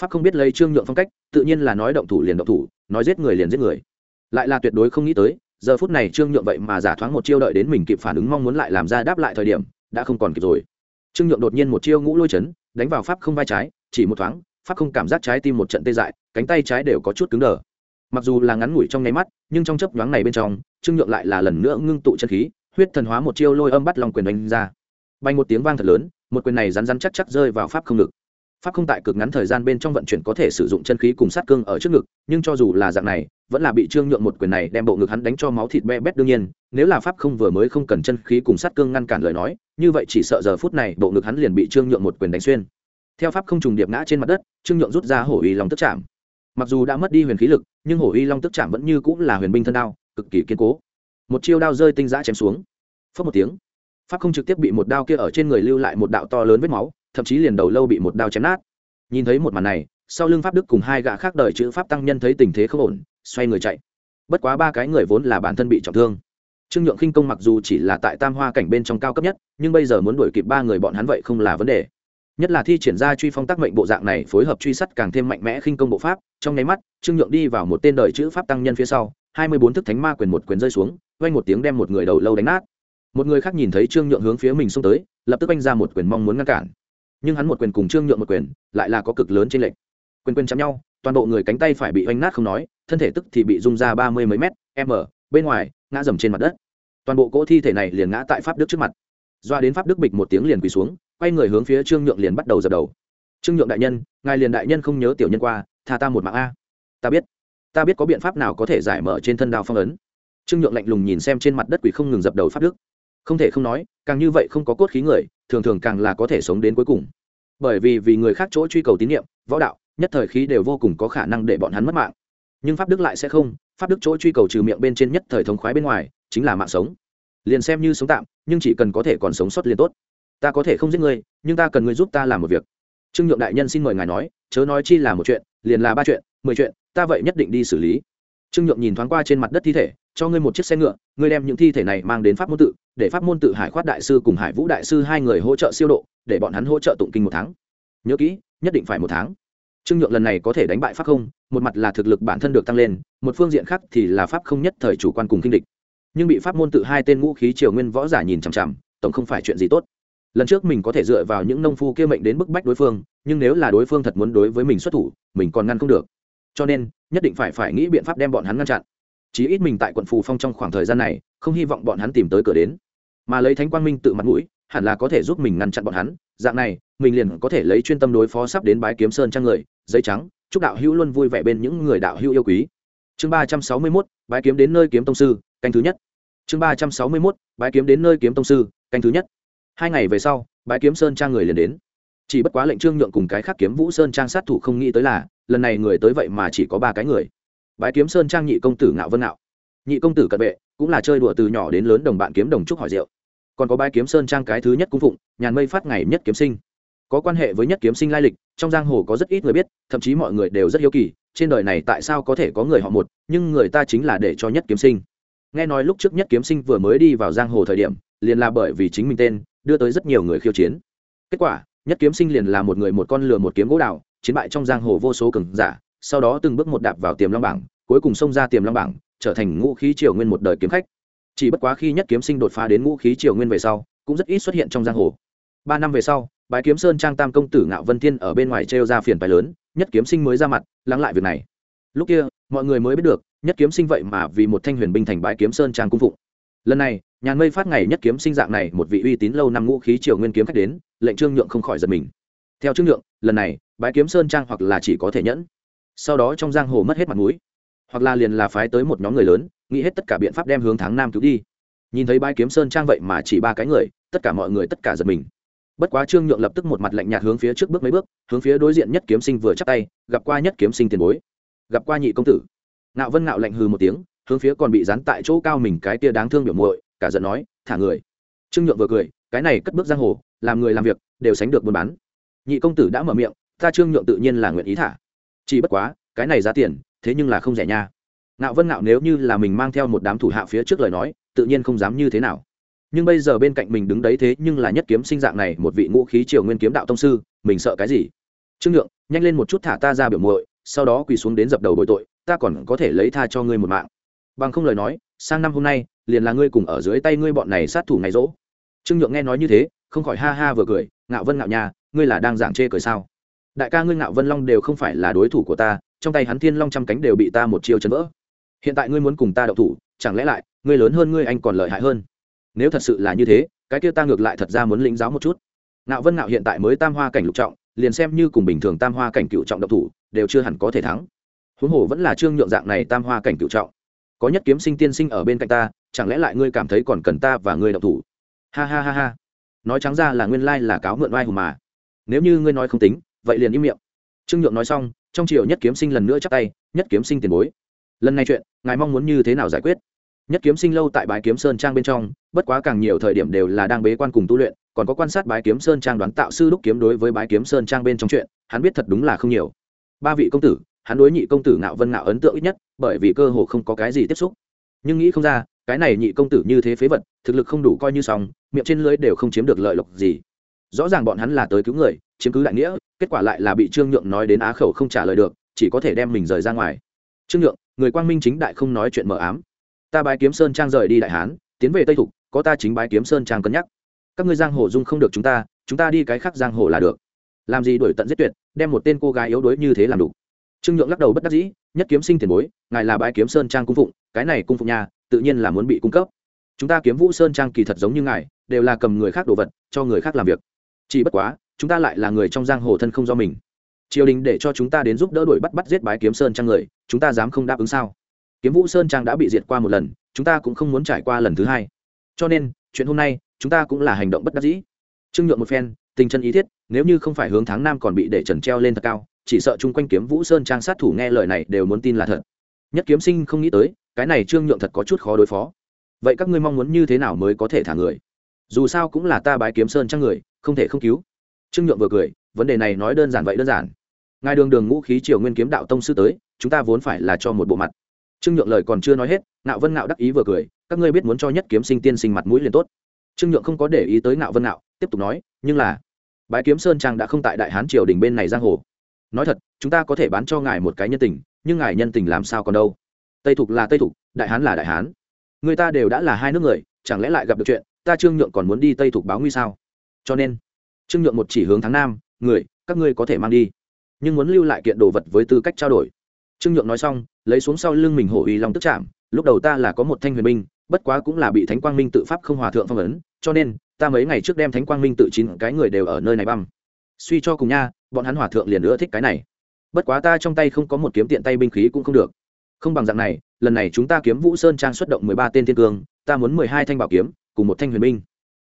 Pháp không biết lấy trương nhượng phong cách, tự nhiên là nói động thủ liền động thủ, nói giết người liền giết người. Lại là tuyệt đối không nghĩ tới, giờ phút này trương nhượng vậy mà giả thoáng một chiêu đợi đến mình kịp phản ứng mong muốn lại làm ra đáp lại thời điểm, đã không còn kịp rồi. Trương nhượng đột nhiên một chiêu ngũ lôi chấn, đánh vào pháp không vai trái, chỉ một thoáng, pháp không cảm giác trái tim một trận tê dại, cánh tay trái đều có chút cứng đờ. Mặc dù là ngắn ngủi trong nháy mắt, nhưng trong chớp nhoáng này bên trong, trương nhượng lại là lần nữa ngưng tụ chân khí huyết thần hóa một chiêu lôi âm bắt lòng quyền đánh ra. Bay một tiếng vang thật lớn, một quyền này rắn rắn chắc chắc rơi vào pháp không ngực. Pháp không tại cực ngắn thời gian bên trong vận chuyển có thể sử dụng chân khí cùng sát cương ở trước ngực, nhưng cho dù là dạng này, vẫn là bị trương nhượng một quyền này đem bộ ngực hắn đánh cho máu thịt be bét đương nhiên, nếu là pháp không vừa mới không cần chân khí cùng sát cương ngăn cản lời nói, như vậy chỉ sợ giờ phút này bộ ngực hắn liền bị trương nhượng một quyền đánh xuyên. Theo pháp không trùng điệp ngã trên mặt đất, trương nhượng rút ra hổ uy long tức chạm. Mặc dù đã mất đi huyền khí lực, nhưng hổ uy long tức chạm vẫn như cũng là huyền binh thân đao, cực kỳ kiên cố một chiêu đao rơi tinh giã chém xuống. Phớt một tiếng, pháp không trực tiếp bị một đao kia ở trên người lưu lại một đạo to lớn vết máu, thậm chí liền đầu lâu bị một đao chém nát. Nhìn thấy một màn này, sau lưng pháp đức cùng hai gã khác đợi chữ pháp tăng nhân thấy tình thế không ổn, xoay người chạy. Bất quá ba cái người vốn là bản thân bị trọng thương. Trương nhượng khinh công mặc dù chỉ là tại tam hoa cảnh bên trong cao cấp nhất, nhưng bây giờ muốn đuổi kịp ba người bọn hắn vậy không là vấn đề. Nhất là thi triển ra truy phong tác mệnh bộ dạng này phối hợp truy sát càng thêm mạnh mẽ khinh công bộ pháp, trong nháy mắt, trương nhượng đi vào một tên đời chữ pháp tăng nhân phía sau, hai mươi bốn thức thánh ma quyền một quyền rơi xuống vang một tiếng đem một người đầu lâu đánh nát. Một người khác nhìn thấy trương nhượng hướng phía mình xông tới, lập tức anh ra một quyền mong muốn ngăn cản. Nhưng hắn một quyền cùng trương nhượng một quyền lại là có cực lớn trên lệnh quyền quyền chạm nhau, toàn bộ người cánh tay phải bị oanh nát không nói, thân thể tức thì bị rung ra ba mươi mấy mét, m, bên ngoài, ngã dầm trên mặt đất. Toàn bộ cỗ thi thể này liền ngã tại pháp đức trước mặt. Doa đến pháp đức bịch một tiếng liền quỳ xuống, quay người hướng phía trương nhượng liền bắt đầu dập đầu. Trương nhượng đại nhân, ngài liền đại nhân không nhớ tiểu nhân qua, tha ta một mạng a. Ta biết ta biết có biện pháp nào có thể giải mở trên thân đao phong ấn trương nhượng lạnh lùng nhìn xem trên mặt đất quỷ không ngừng dập đầu pháp đức. Không thể không nói, càng như vậy không có cốt khí người, thường thường càng là có thể sống đến cuối cùng. Bởi vì vì người khác chỗ truy cầu tín nhiệm võ đạo, nhất thời khí đều vô cùng có khả năng để bọn hắn mất mạng. Nhưng pháp đức lại sẽ không, pháp đức chỗ truy cầu trừ miệng bên trên nhất thời thống khoái bên ngoài, chính là mạng sống. Liền xem như sống tạm, nhưng chỉ cần có thể còn sống sót liền tốt. Ta có thể không giết ngươi, nhưng ta cần ngươi giúp ta làm một việc. Trương nhượng đại nhân xin mời ngài nói, chớ nói chi là một chuyện, liền là ba chuyện, mười chuyện, ta vậy nhất định đi xử lý. Trương nhượng nhìn thoáng qua trên mặt đất thi thể cho ngươi một chiếc xe ngựa, ngươi đem những thi thể này mang đến pháp môn tự, để pháp môn tự hải khoát đại sư cùng hải vũ đại sư hai người hỗ trợ siêu độ, để bọn hắn hỗ trợ tụng kinh một tháng. Nhớ kỹ, nhất định phải một tháng. Trương nhượng lần này có thể đánh bại pháp không? Một mặt là thực lực bản thân được tăng lên, một phương diện khác thì là pháp không nhất thời chủ quan cùng kinh địch. Nhưng bị pháp môn tự hai tên ngũ khí triều nguyên võ giả nhìn chằm chằm, tổng không phải chuyện gì tốt. Lần trước mình có thể dựa vào những nông phu kia mệnh đến bức bách đối phương, nhưng nếu là đối phương thật muốn đối với mình xuất thủ, mình còn ngăn không được. Cho nên, nhất định phải phải nghĩ biện pháp đem bọn hắn ngăn chặn chí ít mình tại quận phù phong trong khoảng thời gian này, không hy vọng bọn hắn tìm tới cửa đến. Mà lấy thánh quang minh tự mặt mũi, hẳn là có thể giúp mình ngăn chặn bọn hắn, dạng này, mình liền có thể lấy chuyên tâm đối phó sắp đến bái kiếm sơn trang người, giấy trắng, chúc đạo hữu luôn vui vẻ bên những người đạo hữu yêu quý. Chương ba trăm sáu mươi mốt, bái kiếm đến nơi kiếm tông sư, canh thứ nhất. Chương ba trăm sáu mươi mốt, bái kiếm đến nơi kiếm tông sư, canh thứ nhất. Hai ngày về sau, bái kiếm sơn trang người liền đến. Chỉ bất quá lệnh trương nhượng cùng cái khác kiếm vũ sơn trang sát thủ không nghĩ tới là, lần này người tới vậy mà chỉ có ba cái người bái kiếm sơn trang nhị công tử ngạo vân ngạo. Nhị công tử cận vệ, cũng là chơi đùa từ nhỏ đến lớn đồng bạn kiếm đồng trúc hỏi rượu. Còn có bái kiếm sơn trang cái thứ nhất cung phụng, nhàn mây phát ngày nhất kiếm sinh. Có quan hệ với nhất kiếm sinh lai lịch, trong giang hồ có rất ít người biết, thậm chí mọi người đều rất hiếu kỳ, trên đời này tại sao có thể có người họ một, nhưng người ta chính là để cho nhất kiếm sinh. Nghe nói lúc trước nhất kiếm sinh vừa mới đi vào giang hồ thời điểm, liền là bởi vì chính mình tên, đưa tới rất nhiều người khiêu chiến. Kết quả, nhất kiếm sinh liền là một người một con lừa một kiếm gỗ đào, chiến bại trong giang hồ vô số cường giả sau đó từng bước một đạp vào tiềm long bảng, cuối cùng xông ra tiềm long bảng, trở thành ngũ khí triều nguyên một đời kiếm khách. Chỉ bất quá khi nhất kiếm sinh đột phá đến ngũ khí triều nguyên về sau, cũng rất ít xuất hiện trong giang hồ. Ba năm về sau, bái kiếm sơn trang tam công tử ngạo vân thiên ở bên ngoài trêu ra phiền bài lớn, nhất kiếm sinh mới ra mặt, lắng lại việc này. Lúc kia, mọi người mới biết được, nhất kiếm sinh vậy mà vì một thanh huyền binh thành bái kiếm sơn trang cung phụng. Lần này, nhàn mây phát ngày nhất kiếm sinh dạng này một vị uy tín lâu năm ngũ khí triều nguyên kiếm khách đến, lệnh trương nhượng không khỏi giật mình. Theo trương nhượng, lần này, bái kiếm sơn trang hoặc là chỉ có thể nhẫn sau đó trong giang hồ mất hết mặt mũi, hoặc là liền là phái tới một nhóm người lớn, nghĩ hết tất cả biện pháp đem hướng tháng nam cứu đi. Nhìn thấy bãi kiếm sơn trang vậy mà chỉ ba cái người, tất cả mọi người tất cả giật mình. Bất quá trương nhượng lập tức một mặt lạnh nhạt hướng phía trước bước mấy bước, hướng phía đối diện nhất kiếm sinh vừa chắc tay, gặp qua nhất kiếm sinh tiền bối, gặp qua nhị công tử. Ngạo vân ngạo lạnh hừ một tiếng, hướng phía còn bị dán tại chỗ cao mình cái tia đáng thương biểu muội, cả giận nói, thả người. Trương nhượng vừa cười, cái này cất bước giang hồ, làm người làm việc, đều sánh được buôn bán. Nhị công tử đã mở miệng, ta trương nhượng tự nhiên là nguyện ý thả chỉ bất quá, cái này giá tiền, thế nhưng là không rẻ nha. Ngạo vân ngạo nếu như là mình mang theo một đám thủ hạ phía trước lời nói, tự nhiên không dám như thế nào. Nhưng bây giờ bên cạnh mình đứng đấy thế nhưng là nhất kiếm sinh dạng này một vị ngũ khí triều nguyên kiếm đạo tông sư, mình sợ cái gì? Trương nhượng, nhanh lên một chút thả ta ra biểu muội, sau đó quỳ xuống đến dập đầu bội tội, ta còn có thể lấy tha cho ngươi một mạng. Bằng không lời nói, sang năm hôm nay, liền là ngươi cùng ở dưới tay ngươi bọn này sát thủ ngày rỗ. Trương nhượng nghe nói như thế, không khỏi ha ha vừa cười, ngạo vân ngạo nhà ngươi là đang giảng chê cười sao? Đại ca ngươi ngạo vân long đều không phải là đối thủ của ta, trong tay hắn thiên long trăm cánh đều bị ta một chiêu chấn vỡ. Hiện tại ngươi muốn cùng ta đậu thủ, chẳng lẽ lại, ngươi lớn hơn ngươi anh còn lợi hại hơn? Nếu thật sự là như thế, cái kia ta ngược lại thật ra muốn lĩnh giáo một chút. Ngạo vân ngạo hiện tại mới tam hoa cảnh lục trọng, liền xem như cùng bình thường tam hoa cảnh cựu trọng độc thủ, đều chưa hẳn có thể thắng. Huống hồ vẫn là trương nhượng dạng này tam hoa cảnh cựu trọng. Có nhất kiếm sinh tiên sinh ở bên cạnh ta, chẳng lẽ lại ngươi cảm thấy còn cần ta và ngươi độc thủ? Ha ha ha ha. Nói trắng ra là nguyên lai là cáo mượn vai hùng mà. Nếu như ngươi nói không tính vậy liền im miệng. Trương nhượng nói xong, trong triều nhất kiếm sinh lần nữa chắc tay, nhất kiếm sinh tiền bối. Lần này chuyện, ngài mong muốn như thế nào giải quyết? Nhất kiếm sinh lâu tại bái kiếm sơn trang bên trong, bất quá càng nhiều thời điểm đều là đang bế quan cùng tu luyện, còn có quan sát bái kiếm sơn trang đoán tạo sư đúc kiếm đối với bái kiếm sơn trang bên trong chuyện, hắn biết thật đúng là không nhiều. Ba vị công tử, hắn đối nhị công tử ngạo vân ngạo ấn tượng ít nhất, bởi vì cơ hồ không có cái gì tiếp xúc. Nhưng nghĩ không ra, cái này nhị công tử như thế phế vật, thực lực không đủ coi như xong, miệng trên lưới đều không chiếm được lợi lộc gì. Rõ ràng bọn hắn là tới cứu người chiếm cứ đại nghĩa, kết quả lại là bị trương nhượng nói đến á khẩu không trả lời được, chỉ có thể đem mình rời ra ngoài. Trương nhượng, người quang minh chính đại không nói chuyện mờ ám. Ta bái kiếm sơn trang rời đi đại hán, tiến về tây thục, có ta chính bái kiếm sơn trang cân nhắc. Các ngươi giang hồ dung không được chúng ta chúng ta đi cái khác giang hồ là được. Làm gì đuổi tận giết tuyệt, đem một tên cô gái yếu đuối như thế làm đủ. Trương nhượng lắc đầu bất đắc dĩ, nhất kiếm sinh tiền bối, ngài là bái kiếm sơn trang cung phụng, cái này cung phụng nhà, tự nhiên là muốn bị cung cấp. Chúng ta kiếm vũ sơn trang kỳ thật giống như ngài, đều là cầm người khác đồ vật, cho người khác làm việc. Chỉ bất quá chúng ta lại là người trong giang hồ thân không do mình. Triều đình để cho chúng ta đến giúp đỡ đuổi bắt bắt giết bái kiếm sơn trang người, chúng ta dám không đáp ứng sao? Kiếm vũ sơn trang đã bị diệt qua một lần, chúng ta cũng không muốn trải qua lần thứ hai. Cho nên, chuyện hôm nay, chúng ta cũng là hành động bất đắc dĩ. Trưng nhượng một phen, tình chân ý thiết, nếu như không phải hướng tháng năm còn bị để trần treo lên thật cao, chỉ sợ chung quanh kiếm vũ sơn trang sát thủ nghe lời này đều muốn tin là thật. Nhất kiếm sinh không nghĩ tới, cái này trương nhượng thật có chút khó đối phó. Vậy các ngươi mong muốn như thế nào mới có thể thả người? Dù sao cũng là ta bái kiếm sơn trang người, không thể không cứu trương nhượng vừa cười, vấn đề này nói đơn giản vậy đơn giản. Ngài đường đường ngũ khí triều nguyên kiếm đạo tông sư tới, chúng ta vốn phải là cho một bộ mặt. Trương nhượng lời còn chưa nói hết nạo vân nạo đắc ý vừa cười, các ngươi biết muốn cho nhất kiếm sinh tiên sinh mặt mũi liền tốt. Trương nhượng không có để ý tới nạo vân nạo tiếp tục nói, nhưng là, bái kiếm sơn trang đã không tại đại hán triều đình bên này giang hồ. Nói thật, chúng ta có thể bán cho ngài một cái nhân tình, nhưng ngài nhân tình làm sao còn đâu? Tây thục là tây thục, đại hán là đại hán. Người ta đều đã là hai nước người, chẳng lẽ lại gặp được chuyện, ta trương nhượng còn muốn đi tây thục báo nguy sao? Cho nên trương nhượng một chỉ hướng tháng nam, người, các ngươi có thể mang đi, nhưng muốn lưu lại kiện đồ vật với tư cách trao đổi. Trương nhượng nói xong, lấy xuống sau lưng mình hổ uy long tức chạm, lúc đầu ta là có một thanh huyền minh bất quá cũng là bị thánh quang minh tự pháp không hòa thượng phong ấn, cho nên ta mấy ngày trước đem thánh quang minh tự chín cái người đều ở nơi này băm. Suy cho cùng nha, bọn hắn hòa thượng liền nữa thích cái này. Bất quá ta trong tay không có một kiếm tiện tay binh khí cũng không được. Không bằng dạng này, lần này chúng ta kiếm vũ sơn trang xuất động mười ba tên thiên cương, ta muốn mười hai thanh bảo kiếm, cùng một thanh huyền minh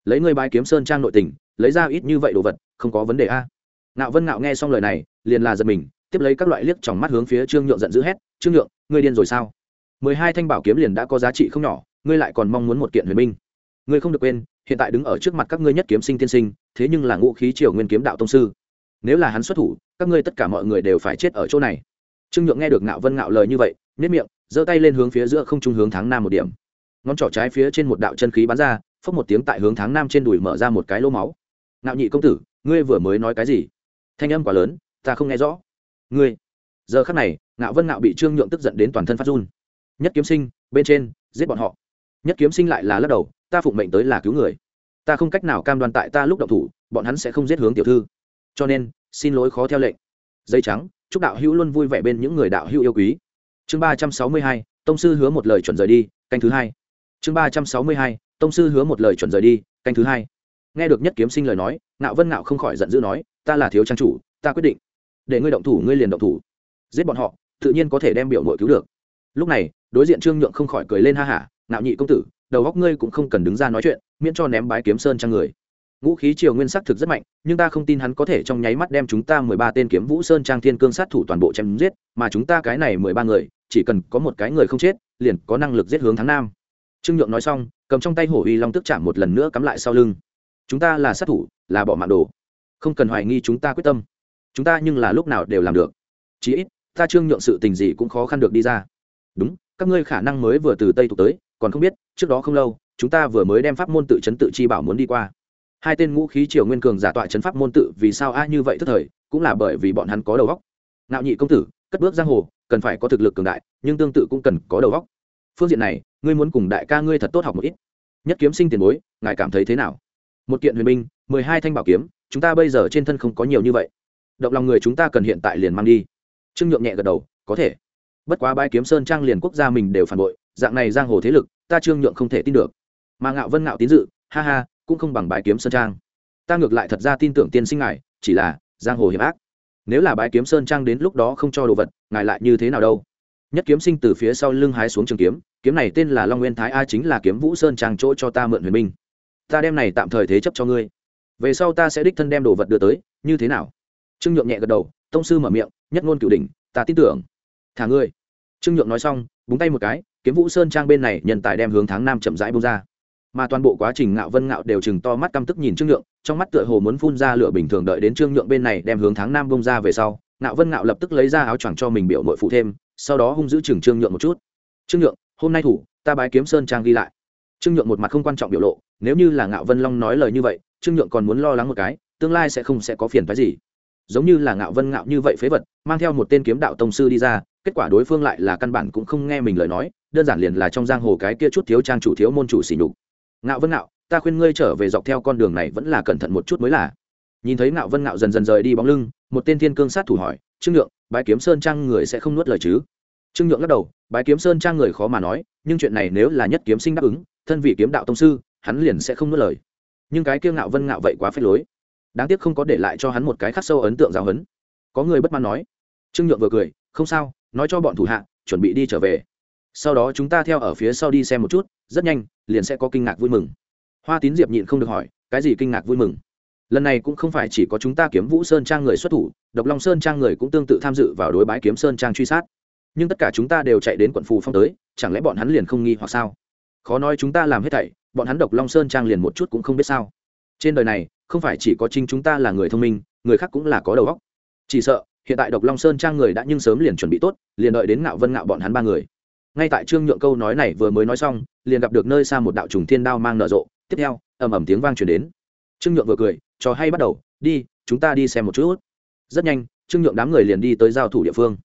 lấy ngươi bái kiếm sơn trang nội tình, lấy ra ít như vậy đồ vật, không có vấn đề a. Ngạo vân ngạo nghe xong lời này, liền là giật mình, tiếp lấy các loại liếc trong mắt hướng phía trương nhượng giận dữ hét, trương nhượng, ngươi điên rồi sao? Mười hai thanh bảo kiếm liền đã có giá trị không nhỏ, ngươi lại còn mong muốn một kiện huyền minh. Ngươi không được quên, hiện tại đứng ở trước mặt các ngươi nhất kiếm sinh tiên sinh, thế nhưng là ngũ khí triều nguyên kiếm đạo tông sư. Nếu là hắn xuất thủ, các ngươi tất cả mọi người đều phải chết ở chỗ này. Trương nhượng nghe được ngạo vân ngạo lời như vậy nếp miệng, giơ tay lên hướng phía giữa không trung hướng tháng nam một điểm. Ngón trỏ trái phía trên một đạo chân khí bắn ra phốc một tiếng tại hướng tháng nam trên đùi mở ra một cái lỗ máu. Ngạo nhị công tử, ngươi vừa mới nói cái gì? Thanh âm quá lớn, ta không nghe rõ. Ngươi? Giờ khắc này, ngạo vân ngạo bị trương nhượng tức giận đến toàn thân phát run. Nhất kiếm sinh, bên trên, giết bọn họ. Nhất kiếm sinh lại là lắc đầu, ta phụng mệnh tới là cứu người. Ta không cách nào cam đoan tại ta lúc động thủ, bọn hắn sẽ không giết hướng tiểu thư. Cho nên, xin lỗi khó theo lệnh. Dây trắng, chúc đạo hữu luôn vui vẻ bên những người đạo hữu yêu quý. Chương ba trăm sáu mươi hai, tông sư hứa một lời chuẩn rời đi, canh thứ hai. Chương ba trăm sáu mươi hai tông sư hứa một lời chuẩn rời đi, canh thứ hai. Nghe được nhất kiếm sinh lời nói nạo vân nạo không khỏi giận dữ nói, ta là thiếu trang chủ, ta quyết định để ngươi động thủ, ngươi liền động thủ. Giết bọn họ, tự nhiên có thể đem biểu mội cứu được. Lúc này, đối diện trương nhượng không khỏi cười lên ha hả nạo nhị công tử, đầu góc ngươi cũng không cần đứng ra nói chuyện, miễn cho ném bái kiếm sơn trang người. Ngũ khí triều nguyên sắc thực rất mạnh, nhưng ta không tin hắn có thể trong nháy mắt đem chúng ta mười ba tên kiếm vũ sơn trang thiên cương sát thủ toàn bộ chém giết, mà chúng ta cái này mười ba người, chỉ cần có một cái người không chết, liền có năng lực giết hướng thắng nam. Trương nhượng nói xong cầm trong tay hổ uy long tức chạm một lần nữa cắm lại sau lưng. Chúng ta là sát thủ, là bỏ mạng đồ. Không cần hoài nghi chúng ta quyết tâm. Chúng ta nhưng là lúc nào đều làm được. Chí ít, ta trương nhượng sự tình gì cũng khó khăn được đi ra. Đúng, các ngươi khả năng mới vừa từ tây thuộc tới, còn không biết, trước đó không lâu, chúng ta vừa mới đem pháp môn tự chấn tự chi bảo muốn đi qua. Hai tên ngũ khí triều nguyên cường giả tọa chấn pháp môn tự vì sao a như vậy tức thời, cũng là bởi vì bọn hắn có đầu óc. Nạo nhị công tử, cất bước giang hồ, cần phải có thực lực cường đại, nhưng tương tự cũng cần có đầu óc phương diện này, ngươi muốn cùng đại ca ngươi thật tốt học một ít. Nhất kiếm sinh tiền bối, ngài cảm thấy thế nào? Một kiện huyền binh, mười hai thanh bảo kiếm, chúng ta bây giờ trên thân không có nhiều như vậy. Động lòng người chúng ta cần hiện tại liền mang đi. Trương nhượng nhẹ gật đầu, có thể. Bất quá bãi kiếm sơn trang liền quốc gia mình đều phản bội, dạng này giang hồ thế lực, ta trương nhượng không thể tin được. Mà ngạo vân ngạo tín dự, ha ha, cũng không bằng bãi kiếm sơn trang. Ta ngược lại thật ra tin tưởng tiên sinh ngài, chỉ là giang hồ hiểm ác. Nếu là bãi kiếm sơn trang đến lúc đó không cho đồ vật, ngài lại như thế nào đâu? Nhất kiếm sinh từ phía sau lưng hái xuống trường kiếm kiếm này tên là long nguyên thái a chính là kiếm vũ sơn trang chỗ cho ta mượn huyền minh. Ta đem này tạm thời thế chấp cho ngươi. Về sau ta sẽ đích thân đem đồ vật đưa tới, như thế nào? Trương nhượng nhẹ gật đầu, tông sư mở miệng, nhất ngôn cửu đỉnh, ta tin tưởng. Thả ngươi. Trương nhượng nói xong, búng tay một cái, kiếm vũ sơn trang bên này nhận tài đem hướng tháng năm chậm rãi bông ra. Mà toàn bộ quá trình ngạo vân ngạo đều chừng to mắt căm tức nhìn trương nhượng, trong mắt tựa hồ muốn phun ra lửa bình thường đợi đến trương nhượng bên này đem hướng tháng năm bông ra về sau, ngạo vân ngạo lập tức lấy ra áo choàng cho mình biểu nội phụ thêm sau đó hung giữ chừng trương nhượng một chút. Trương nhượng, hôm nay thủ, ta bái kiếm sơn trang ghi lại. Trương nhượng một mặt không quan trọng biểu lộ, nếu như là ngạo vân long nói lời như vậy, trương nhượng còn muốn lo lắng một cái, tương lai sẽ không sẽ có phiền phái gì. Giống như là ngạo vân ngạo như vậy phế vật, mang theo một tên kiếm đạo tông sư đi ra, kết quả đối phương lại là căn bản cũng không nghe mình lời nói, đơn giản liền là trong giang hồ cái kia chút thiếu trang chủ thiếu môn chủ xỉ nhục. Ngạo vân ngạo, ta khuyên ngươi trở về dọc theo con đường này vẫn là cẩn thận một chút mới là. Nhìn thấy ngạo vân ngạo dần dần rời đi bóng lưng, một tên thiên cương sát thủ hỏi trương nhượng, bái kiếm sơn trang người sẽ không nuốt lời chứ? Trương nhượng lắc đầu, bái kiếm sơn trang người khó mà nói, nhưng chuyện này nếu là nhất kiếm sinh đáp ứng, thân vị kiếm đạo tông sư, hắn liền sẽ không nuốt lời. Nhưng cái kiêu ngạo vân ngạo vậy quá phép lối. Đáng tiếc không có để lại cho hắn một cái khắc sâu ấn tượng giáo hấn có người bất mãn nói. Trương nhượng vừa cười, không sao, nói cho bọn thủ hạ, chuẩn bị đi trở về. Sau đó chúng ta theo ở phía sau đi xem một chút, rất nhanh, liền sẽ có kinh ngạc vui mừng. Hoa tín diệp nhịn không được hỏi, cái gì kinh ngạc vui mừng? Lần này cũng không phải chỉ có chúng ta kiếm vũ sơn trang người xuất thủ, độc long sơn trang người cũng tương tự tham dự vào đối bái kiếm sơn trang truy sát. Nhưng tất cả chúng ta đều chạy đến quận phù phong tới, chẳng lẽ bọn hắn liền không nghi hoặc sao? Khó nói chúng ta làm hết thảy, bọn hắn độc long sơn trang liền một chút cũng không biết sao. Trên đời này, không phải chỉ có chính chúng ta là người thông minh, người khác cũng là có đầu óc. Chỉ sợ, hiện tại độc long sơn trang người đã nhưng sớm liền chuẩn bị tốt, liền đợi đến ngạo vân ngạo bọn hắn ba người. Ngay tại trương nhượng câu nói này vừa mới nói xong, liền gặp được nơi xa một đạo trùng thiên đao mang nở rộ. Tiếp theo, ầm ầm tiếng vang truyền đến. Trương nhượng vừa cười trò hay bắt đầu, đi, chúng ta đi xem một chút. Rất nhanh, trương nhượng đám người liền đi tới giao thủ địa phương.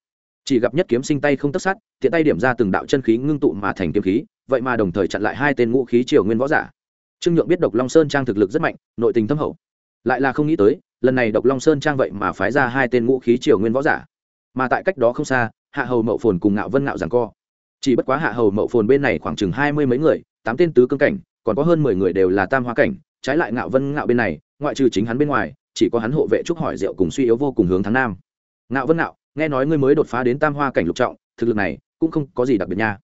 Chỉ gặp nhất kiếm sinh tay không tất sát, tiện tay điểm ra từng đạo chân khí ngưng tụ mà thành kiếm khí, vậy mà đồng thời chặn lại hai tên ngũ khí triều nguyên võ giả. Trương nhượng biết độc long sơn trang thực lực rất mạnh, nội tình thâm hậu. Lại là không nghĩ tới, lần này độc long sơn trang vậy mà phái ra hai tên ngũ khí triều nguyên võ giả. Mà tại cách đó không xa, hạ hầu mậu phồn cùng ngạo vân ngạo rằng co. Chỉ bất quá hạ hầu mậu phồn bên này khoảng chừng hai mươi mấy người, tám tên tứ cương cảnh, còn có hơn mười người đều là tam hoa cảnh trái lại ngạo vân ngạo bên này, ngoại trừ chính hắn bên ngoài, chỉ có hắn hộ vệ trúc hỏi rượu cùng suy yếu vô cùng hướng thắng nam. Ngạo vân ngạo, nghe nói ngươi mới đột phá đến tam hoa cảnh lục trọng, thực lực này cũng không có gì đặc biệt nha.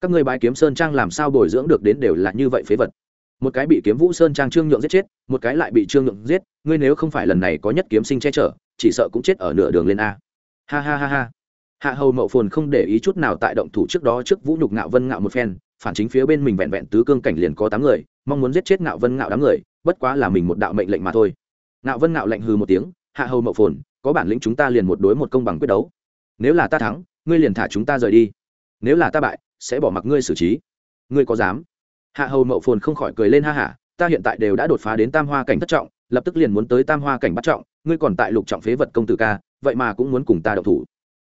Các ngươi bái kiếm sơn trang làm sao bồi dưỡng được đến đều là như vậy phế vật. Một cái bị kiếm vũ sơn trang trương nhượng giết chết, một cái lại bị trương nhượng giết, ngươi nếu không phải lần này có nhất kiếm sinh che chở, chỉ sợ cũng chết ở nửa đường lên a. Ha ha ha ha. Hạ hầu mậu phồn không để ý chút nào tại động thủ trước đó trước vũ nhục ngạo vân ngạo một phen phản chính phía bên mình vẹn vẹn tứ cương cảnh liền có tám người, mong muốn giết chết ngạo vân ngạo đám người, bất quá là mình một đạo mệnh lệnh mà thôi. Ngạo vân ngạo lệnh hừ một tiếng, hạ hầu mậu phồn, có bản lĩnh chúng ta liền một đối một công bằng quyết đấu. Nếu là ta thắng, ngươi liền thả chúng ta rời đi. Nếu là ta bại, sẽ bỏ mặc ngươi xử trí. Ngươi có dám? Hạ hầu mậu phồn không khỏi cười lên ha hả, ta hiện tại đều đã đột phá đến tam hoa cảnh thất trọng, lập tức liền muốn tới tam hoa cảnh bắt trọng, ngươi còn tại lục trọng phế vật công tử ca, vậy mà cũng muốn cùng ta đậu thủ.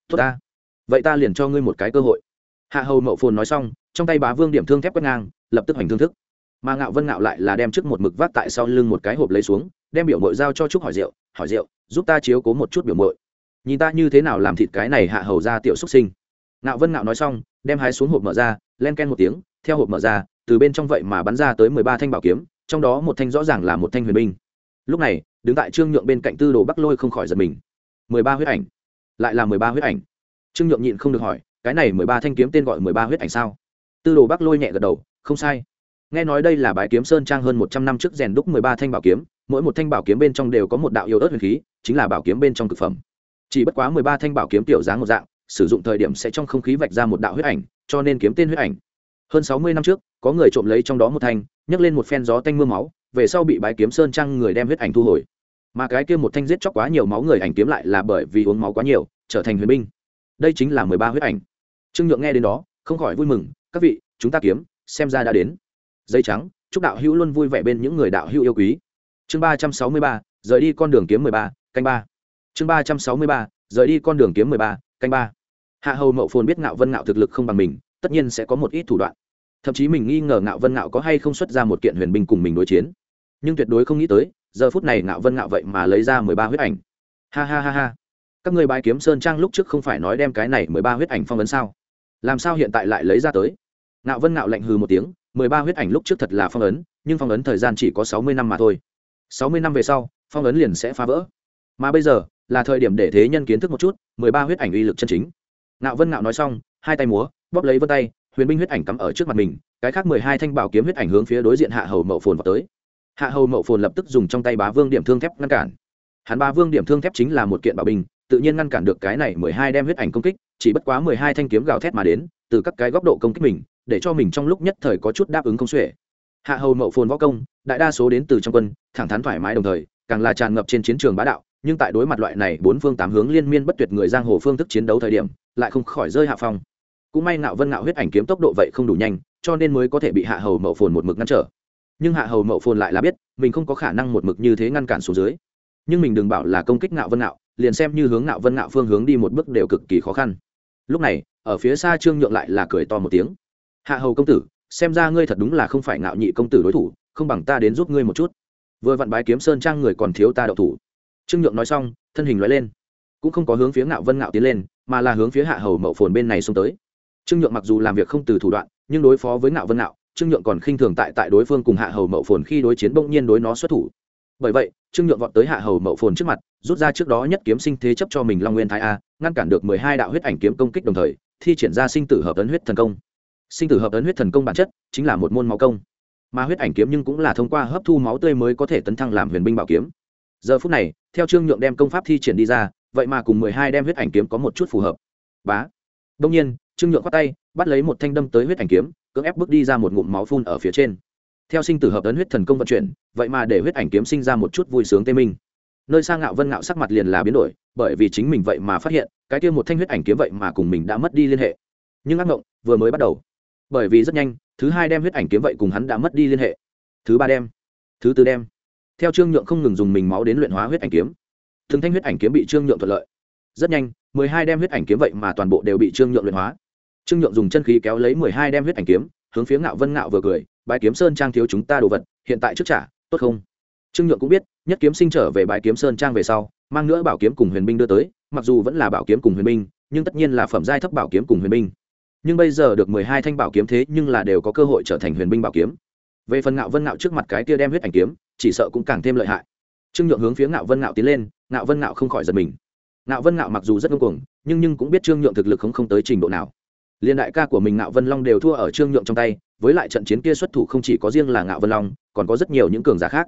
Tốt ta. Vậy ta liền cho ngươi một cái cơ hội. Hạ hầu mậu phồn nói xong trong tay bá vương điểm thương thép quét ngang, lập tức hành thương thức. Mà ngạo vân ngạo lại là đem trước một mực vác tại sau lưng một cái hộp lấy xuống, đem biểu mội giao cho trúc hỏi rượu hỏi rượu, giúp ta chiếu cố một chút biểu mội. Nhìn ta như thế nào làm thịt cái này hạ hầu ra tiểu xúc sinh. Ngạo vân ngạo nói xong, đem hái xuống hộp mở ra, len ken một tiếng, theo hộp mở ra, từ bên trong vậy mà bắn ra tới mười ba thanh bảo kiếm, trong đó một thanh rõ ràng là một thanh huyền binh. Lúc này, đứng tại trương nhượng bên cạnh tư đồ bắc lôi không khỏi giật mình. Mười ba huyết ảnh? Lại là mười ba huyết ảnh? Trương nhượng nhịn không được hỏi, cái này mười ba thanh kiếm tên gọi mười ba huyết ảnh sao? Tư đồ bắc lôi nhẹ gật đầu, không sai. Nghe nói đây là bãi kiếm sơn trang hơn một trăm năm trước rèn đúc mười ba thanh bảo kiếm, mỗi một thanh bảo kiếm bên trong đều có một đạo yêu ớt huyền khí, chính là bảo kiếm bên trong thực phẩm. Chỉ bất quá mười ba thanh bảo kiếm tiểu dáng một dạng, sử dụng thời điểm sẽ trong không khí vạch ra một đạo huyết ảnh, cho nên kiếm tên huyết ảnh. Hơn sáu mươi năm trước, có người trộm lấy trong đó một thanh, nhấc lên một phen gió tanh mưa máu, về sau bị bái kiếm sơn trang người đem huyết ảnh thu hồi. Mà cái kia một thanh giết chóc quá nhiều máu người ảnh kiếm lại là bởi vì uống máu quá nhiều, trở thành huyền binh. Đây chính là mười ba huyết ảnh. Trương nhượng nghe đến đó, không khỏi vui mừng các vị, chúng ta kiếm, xem ra đã đến. Dây trắng, chúc đạo hữu luôn vui vẻ bên những người đạo hữu yêu quý. Chương ba trăm sáu mươi ba, rời đi con đường kiếm mười ba, canh ba. Chương ba trăm sáu mươi ba, rời đi con đường kiếm mười ba, canh ba. Hạ hầu mậu phồn biết ngạo vân ngạo thực lực không bằng mình, tất nhiên sẽ có một ít thủ đoạn. Thậm chí mình nghi ngờ ngạo vân ngạo có hay không xuất ra một kiện huyền binh cùng mình đối chiến. Nhưng tuyệt đối không nghĩ tới, giờ phút này ngạo vân ngạo vậy mà lấy ra mười ba huyết ảnh. Ha ha ha ha. Các người bài kiếm sơn trang lúc trước không phải nói đem cái này mười ba huyết ảnh phong ấn sao? Làm sao hiện tại lại lấy ra tới? Ngạo vân ngạo lạnh hừ một tiếng, mười ba huyết ảnh lúc trước thật là phong ấn, nhưng phong ấn thời gian chỉ có sáu mươi năm mà thôi. Sáu mươi năm về sau, phong ấn liền sẽ phá vỡ. Mà bây giờ, là thời điểm để thế nhân kiến thức một chút, mười ba huyết ảnh uy lực chân chính. Ngạo vân ngạo nói xong, hai tay múa, bóp lấy vân tay, huyền binh huyết ảnh cắm ở trước mặt mình, cái khác mười hai thanh bảo kiếm huyết ảnh hướng phía đối diện hạ hầu mậu phồn vào tới. Hạ hầu mậu phồn lập tức dùng trong tay bá vương điểm thương thép ngăn cản. Hắn bá vương điểm thương thép chính là một kiện bảo bình tự nhiên ngăn cản được cái này mười hai đem huyết ảnh công kích, chỉ bất quá mười hai thanh kiếm gào thét mà đến, từ các cái góc độ công kích mình để cho mình trong lúc nhất thời có chút đáp ứng không xuể. Hạ hầu mậu phồn võ công, đại đa số đến từ trong quân, thẳng thắn thoải mái đồng thời, càng là tràn ngập trên chiến trường bá đạo, nhưng tại đối mặt loại này bốn phương tám hướng liên miên bất tuyệt người giang hồ phương thức chiến đấu thời điểm, lại không khỏi rơi hạ phong. Cũng may ngạo vân ngạo huyết ảnh kiếm tốc độ vậy không đủ nhanh, cho nên mới có thể bị hạ hầu mậu phồn một mực ngăn trở. Nhưng hạ hầu mậu phồn lại là biết, mình không có khả năng một mực như thế ngăn cản xuống dưới. Nhưng mình đừng bảo là công kích ngạo vân ngạo, liền xem như hướng ngạo vân ngạo phương hướng đi một bước đều cực kỳ khó khăn. Lúc này, ở phía xa trương nhượng lại là cười to một tiếng hạ hầu công tử, xem ra ngươi thật đúng là không phải ngạo nhị công tử đối thủ, không bằng ta đến giúp ngươi một chút. Vừa vặn bái kiếm sơn trang người còn thiếu ta đậu thủ. Trương nhượng nói xong, thân hình nói lên. Cũng không có hướng phía ngạo vân ngạo tiến lên, mà là hướng phía hạ hầu mậu phồn bên này xông tới. Trương nhượng mặc dù làm việc không từ thủ đoạn, nhưng đối phó với ngạo vân ngạo, trương nhượng còn khinh thường tại tại đối phương cùng hạ hầu mậu phồn khi đối chiến bỗng nhiên đối nó xuất thủ. Bởi vậy, trương nhượng vọt tới hạ hầu mậu phồn trước mặt, rút ra trước đó nhất kiếm sinh thế chấp cho mình long nguyên thái a, ngăn cản được mười hai đạo huyết ảnh kiếm công kích đồng thời, thi triển ra sinh tử hợp ấn huyết thần công sinh tử hợp ấn huyết thần công bản chất chính là một môn máu công. Mà huyết ảnh kiếm nhưng cũng là thông qua hấp thu máu tươi mới có thể tấn thăng làm huyền binh bảo kiếm. Giờ phút này, theo trương nhượng đem công pháp thi triển đi ra, vậy mà cùng mười hai đem huyết ảnh kiếm có một chút phù hợp. Bá. Đông nhiên, trương nhượng khoát tay, bắt lấy một thanh đâm tới huyết ảnh kiếm, cưỡng ép bước đi ra một ngụm máu phun ở phía trên. Theo sinh tử hợp ấn huyết thần công vận chuyển, vậy mà để huyết ảnh kiếm sinh ra một chút vui sướng tê minh. Nơi sang ngạo vân ngạo sắc mặt liền là biến đổi, bởi vì chính mình vậy mà phát hiện, cái kia một thanh huyết ảnh kiếm vậy mà cùng mình đã mất đi liên hệ. Nhưng ác ngộng vừa mới bắt đầu bởi vì rất nhanh, thứ hai đem huyết ảnh kiếm vậy cùng hắn đã mất đi liên hệ. Thứ ba đem, thứ tư đem. Theo trương nhượng không ngừng dùng mình máu đến luyện hóa huyết ảnh kiếm. Thường thanh huyết ảnh kiếm bị trương nhượng thuận lợi. Rất nhanh, mười hai đem huyết ảnh kiếm vậy mà toàn bộ đều bị trương nhượng luyện hóa. Trương nhượng dùng chân khí kéo lấy mười hai đem huyết ảnh kiếm, hướng phía ngạo vân ngạo vừa cười bài kiếm sơn trang thiếu chúng ta đồ vật, hiện tại trước trả, tốt không? Trương nhượng cũng biết, nhất kiếm sinh trở về bài kiếm sơn trang về sau, mang nữa bảo kiếm cùng huyền binh đưa tới, mặc dù vẫn là bảo kiếm cùng huyền binh, nhưng tất nhiên là phẩm giai thấp bảo kiếm cùng huyền binh nhưng bây giờ được mười hai thanh bảo kiếm thế nhưng là đều có cơ hội trở thành huyền binh bảo kiếm. Về phần ngạo vân ngạo trước mặt cái kia đem huyết ảnh kiếm, chỉ sợ cũng càng thêm lợi hại. Trương nhượng hướng phía ngạo vân ngạo tiến lên, ngạo vân ngạo không khỏi giật mình. Ngạo vân ngạo mặc dù rất ngông cuồng, nhưng nhưng cũng biết trương nhượng thực lực không không tới trình độ nào. Liên đại ca của mình ngạo vân long đều thua ở trương nhượng trong tay, với lại trận chiến kia xuất thủ không chỉ có riêng là ngạo vân long, còn có rất nhiều những cường giả khác.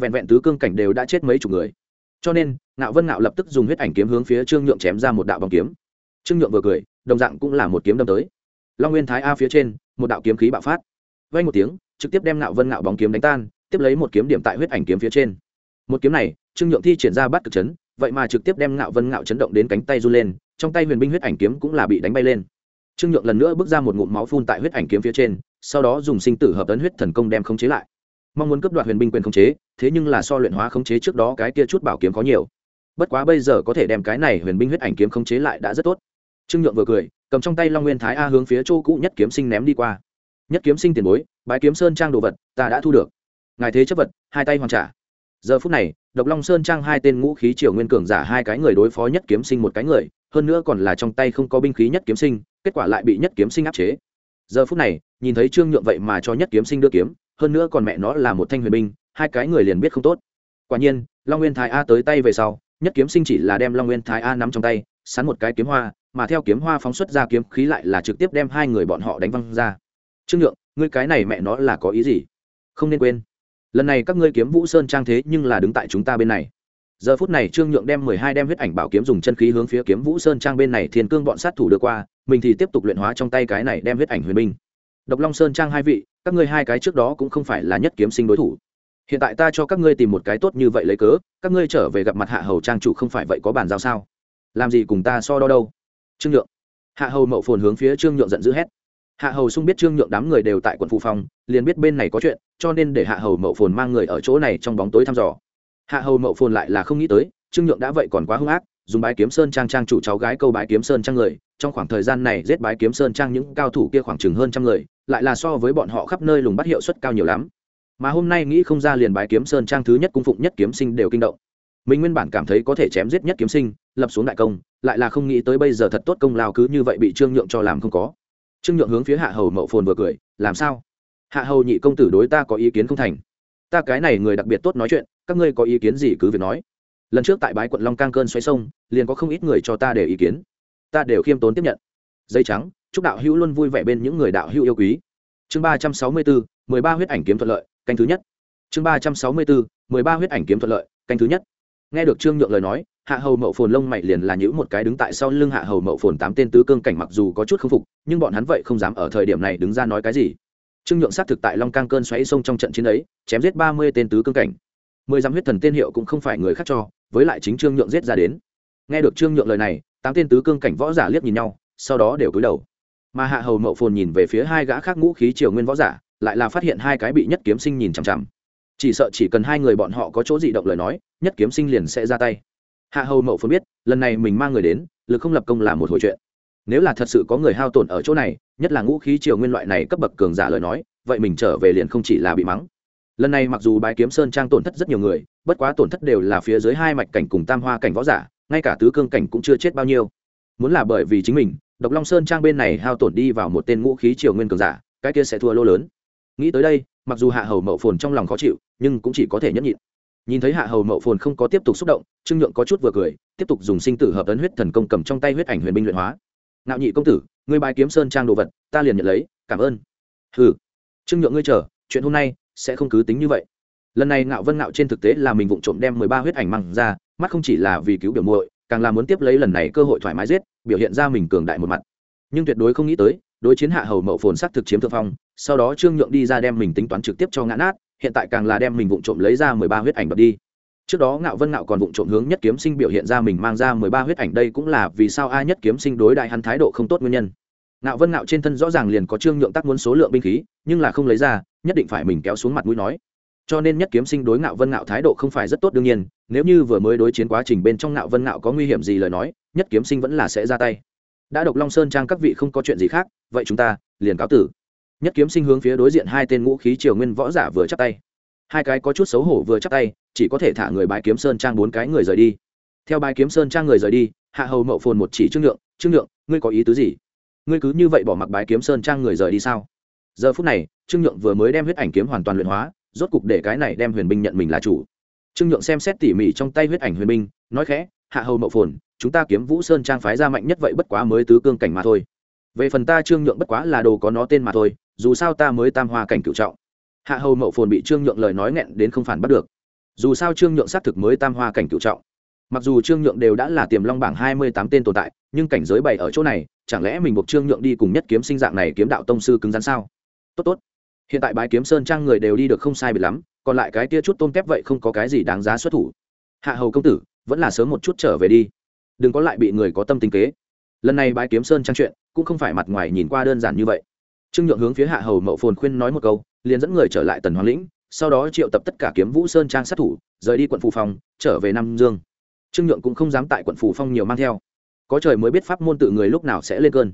Vẹn vẹn tứ cương cảnh đều đã chết mấy chục người. Cho nên, ngạo vân ngạo lập tức dùng huyết ảnh kiếm hướng phía trương nhượng chém ra một đạo bóng kiếm trương nhượng vừa cười, đồng dạng cũng là một kiếm đâm tới. Long nguyên thái a phía trên, một đạo kiếm khí bạo phát. Vay một tiếng, trực tiếp đem ngạo vân ngạo bóng kiếm đánh tan, tiếp lấy một kiếm điểm tại huyết ảnh kiếm phía trên. Một kiếm này, trương nhượng thi triển ra bắt cực chấn, vậy mà trực tiếp đem ngạo vân ngạo chấn động đến cánh tay r u lên, trong tay huyền binh huyết ảnh kiếm cũng là bị đánh bay lên. Trương nhượng lần nữa bước ra một ngụm máu phun tại huyết ảnh kiếm phía trên, sau đó dùng sinh tử hợp tấn huyết thần công đem khống chế lại. Mong muốn cướp đoạt huyền binh quyền khống chế, thế nhưng là so luyện hóa khống chế trước đó cái kia chút bảo kiếm có nhiều. Bất quá bây giờ có thể đem cái này huyền binh huyết ảnh kiếm khống chế lại đã rất tốt trương nhượng vừa cười, cầm trong tay long nguyên thái a hướng phía chỗ cũ nhất kiếm sinh ném đi qua. Nhất kiếm sinh tiền bối, bái kiếm sơn trang đồ vật, ta đã thu được. Ngài thế chấp vật, hai tay hoàn trả. Giờ phút này, độc long sơn trang hai tên ngũ khí triều nguyên cường giả hai cái người đối phó nhất kiếm sinh một cái người, hơn nữa còn là trong tay không có binh khí nhất kiếm sinh, kết quả lại bị nhất kiếm sinh áp chế. Giờ phút này, nhìn thấy trương nhượng vậy mà cho nhất kiếm sinh đưa kiếm, hơn nữa còn mẹ nó là một thanh huyền binh, hai cái người liền biết không tốt. Quả nhiên, long nguyên thái a tới tay về sau, nhất kiếm sinh chỉ là đem long nguyên thái a nắm trong tay, sắn một cái kiếm hoa mà theo kiếm hoa phóng xuất ra kiếm khí lại là trực tiếp đem hai người bọn họ đánh văng ra. Trương nhượng, ngươi cái này mẹ nó là có ý gì? Không nên quên. Lần này các ngươi kiếm vũ sơn trang thế nhưng là đứng tại chúng ta bên này. Giờ phút này trương nhượng đem mười hai đem huyết ảnh bảo kiếm dùng chân khí hướng phía kiếm vũ sơn trang bên này thiên cương bọn sát thủ đưa qua, mình thì tiếp tục luyện hóa trong tay cái này đem huyết ảnh huyền binh. Độc long sơn trang hai vị, các ngươi hai cái trước đó cũng không phải là nhất kiếm sinh đối thủ. Hiện tại ta cho các ngươi tìm một cái tốt như vậy lấy cớ, các ngươi trở về gặp mặt hạ hầu trang chủ không phải vậy có bàn giao sao? Làm gì cùng ta so đo đâu? Trương nhượng. Hạ hầu mậu phồn hướng phía trương nhượng giận dữ hét. Hạ hầu sung biết trương nhượng đám người đều tại quận phụ phòng liền biết bên này có chuyện, cho nên để hạ hầu mậu phồn mang người ở chỗ này trong bóng tối thăm dò. Hạ hầu mậu phồn lại là không nghĩ tới, trương nhượng đã vậy còn quá hung ác, dùng bái kiếm sơn trang trang chủ cháu gái câu bái kiếm sơn trang người, trong khoảng thời gian này giết bái kiếm sơn trang những cao thủ kia khoảng chừng hơn trăm người, lại là so với bọn họ khắp nơi lùng bắt hiệu suất cao nhiều lắm. Mà hôm nay nghĩ không ra liền bái kiếm sơn trang thứ nhất cung phụng nhất kiếm sinh đều kinh động mình nguyên bản cảm thấy có thể chém giết nhất kiếm sinh, lập xuống đại công, lại là không nghĩ tới bây giờ thật tốt công lao cứ như vậy bị trương nhượng cho làm không có. Trương nhượng hướng phía hạ hầu mậu phồn vừa cười, làm sao? Hạ hầu nhị công tử đối ta có ý kiến không thành? Ta cái này người đặc biệt tốt nói chuyện, các ngươi có ý kiến gì cứ việc nói. Lần trước tại bái quận long cang cơn xoáy sông, liền có không ít người cho ta để ý kiến. Ta đều khiêm tốn tiếp nhận. Dây trắng, chúc đạo hữu luôn vui vẻ bên những người đạo hữu yêu quý. Chương ba trăm sáu mươi bốn, mười ba huyết ảnh kiếm thuận lợi, canh thứ nhất. Chương ba trăm sáu mươi bốn, mười ba huyết ảnh kiếm thuận lợi, canh thứ nhất nghe được trương nhượng lời nói, hạ hầu mậu phồn lông mày liền là những một cái đứng tại sau lưng hạ hầu mậu phồn tám tên tứ cương cảnh mặc dù có chút k phục, nhưng bọn hắn vậy không dám ở thời điểm này đứng ra nói cái gì. Trương nhượng xác thực tại long cang cơn xoáy sông trong trận chiến ấy, chém giết ba mươi tên tứ cương cảnh. Mười dám huyết thần tên hiệu cũng không phải người khác cho, với lại chính trương nhượng giết ra đến. Nghe được trương nhượng lời này, tám tên tứ cương cảnh võ giả liếc nhìn nhau, sau đó đều cúi đầu. Mà hạ hầu mậu phồn nhìn về phía hai gã khác ngũ khí triều nguyên võ giả, lại là phát hiện hai cái bị nhất kiếm sinh nhìn chằm chằm chỉ sợ chỉ cần hai người bọn họ có chỗ dị động lời nói, nhất kiếm sinh liền sẽ ra tay. Hạ hầu mậu phân biết, lần này mình mang người đến, lực không lập công là một hồi chuyện. Nếu là thật sự có người hao tổn ở chỗ này, nhất là ngũ khí triều nguyên loại này cấp bậc cường giả lời nói, vậy mình trở về liền không chỉ là bị mắng. Lần này mặc dù bái kiếm sơn trang tổn thất rất nhiều người, bất quá tổn thất đều là phía dưới hai mạch cảnh cùng tam hoa cảnh võ giả, ngay cả tứ cương cảnh cũng chưa chết bao nhiêu. Muốn là bởi vì chính mình, độc long sơn trang bên này hao tổn đi vào một tên ngũ khí triều nguyên cường giả, cái kia sẽ thua lô lớn nghĩ tới đây, mặc dù hạ hầu mậu phồn trong lòng khó chịu, nhưng cũng chỉ có thể nhẫn nhịn. Nhìn thấy hạ hầu mậu phồn không có tiếp tục xúc động, trương nhượng có chút vừa cười, tiếp tục dùng sinh tử hợp ấn huyết thần công cầm trong tay huyết ảnh huyền binh luyện hóa. Ngạo nhị công tử, ngươi bài kiếm sơn trang đồ vật, ta liền nhận lấy, cảm ơn. Hừ. Trương nhượng ngươi chờ, chuyện hôm nay sẽ không cứ tính như vậy. Lần này ngạo vân ngạo trên thực tế là mình vụng trộm đem mười ba huyết ảnh măng ra, mắt không chỉ là vì cứu biểu muội, càng là muốn tiếp lấy lần này cơ hội thoải mái giết, biểu hiện ra mình cường đại một mặt. Nhưng tuyệt đối không nghĩ tới đối chiến hạ hầu mậu phồn sắc thực chiếm thượng phong, sau đó trương nhượng đi ra đem mình tính toán trực tiếp cho ngã nát, hiện tại càng là đem mình vụng trộm lấy ra mười ba huyết ảnh đập đi. Trước đó ngạo vân ngạo còn vụng trộm hướng nhất kiếm sinh biểu hiện ra mình mang ra mười ba huyết ảnh, đây cũng là vì sao ai nhất kiếm sinh đối đại hắn thái độ không tốt nguyên nhân. Ngạo vân ngạo trên thân rõ ràng liền có trương nhượng tác muốn số lượng binh khí, nhưng là không lấy ra, nhất định phải mình kéo xuống mặt mũi nói. Cho nên nhất kiếm sinh đối ngạo vân ngạo thái độ không phải rất tốt đương nhiên, nếu như vừa mới đối chiến quá trình bên trong ngạo vân ngạo có nguy hiểm gì lời nói, nhất kiếm sinh vẫn là sẽ ra tay đã độc long sơn trang các vị không có chuyện gì khác, vậy chúng ta liền cáo tử. Nhất kiếm sinh hướng phía đối diện hai tên ngũ khí triều nguyên võ giả vừa chắp tay. Hai cái có chút xấu hổ vừa chắp tay, chỉ có thể thả người bái kiếm sơn trang bốn cái người rời đi. Theo bái kiếm sơn trang người rời đi, hạ hầu mậu phồn một chỉ trương lượng, trương nhượng ngươi có ý tứ gì? Ngươi cứ như vậy bỏ mặc bái kiếm sơn trang người rời đi sao? Giờ phút này, trương nhượng vừa mới đem huyết ảnh kiếm hoàn toàn luyện hóa, rốt cục để cái này đem huyền binh nhận mình là chủ. Trương nhượng xem xét tỉ mỉ trong tay huyết ảnh huyền binh, nói khẽ, hạ hầu mậu phồn chúng ta kiếm vũ sơn trang phái ra mạnh nhất vậy bất quá mới tứ cương cảnh mà thôi. Về phần ta trương nhượng bất quá là đồ có nó tên mà thôi, dù sao ta mới tam hoa cảnh cựu trọng. Hạ hầu mậu phồn bị trương nhượng lời nói nghẹn đến không phản bắt được. Dù sao trương nhượng xác thực mới tam hoa cảnh cựu trọng. Mặc dù trương nhượng đều đã là tiềm long bảng hai mươi tám tên tồn tại, nhưng cảnh giới bày ở chỗ này, chẳng lẽ mình buộc trương nhượng đi cùng nhất kiếm sinh dạng này kiếm đạo tông sư cứng rắn sao? Tốt tốt. Hiện tại bái kiếm sơn trang người đều đi được không sai bị lắm, còn lại cái tia chút tôm tép vậy không có cái gì đáng giá xuất thủ. Hạ hầu công tử, vẫn là sớm một chút trở về đi đừng có lại bị người có tâm tính kế. Lần này bái kiếm sơn trang chuyện, cũng không phải mặt ngoài nhìn qua đơn giản như vậy. Trương nhượng hướng phía hạ hầu mậu phồn khuyên nói một câu, liền dẫn người trở lại tần hoàng lĩnh, sau đó triệu tập tất cả kiếm vũ sơn trang sát thủ, rời đi quận phù phong trở về nam dương. Trương nhượng cũng không dám tại quận phù phong nhiều mang theo. Có trời mới biết pháp môn tự người lúc nào sẽ lên cơn.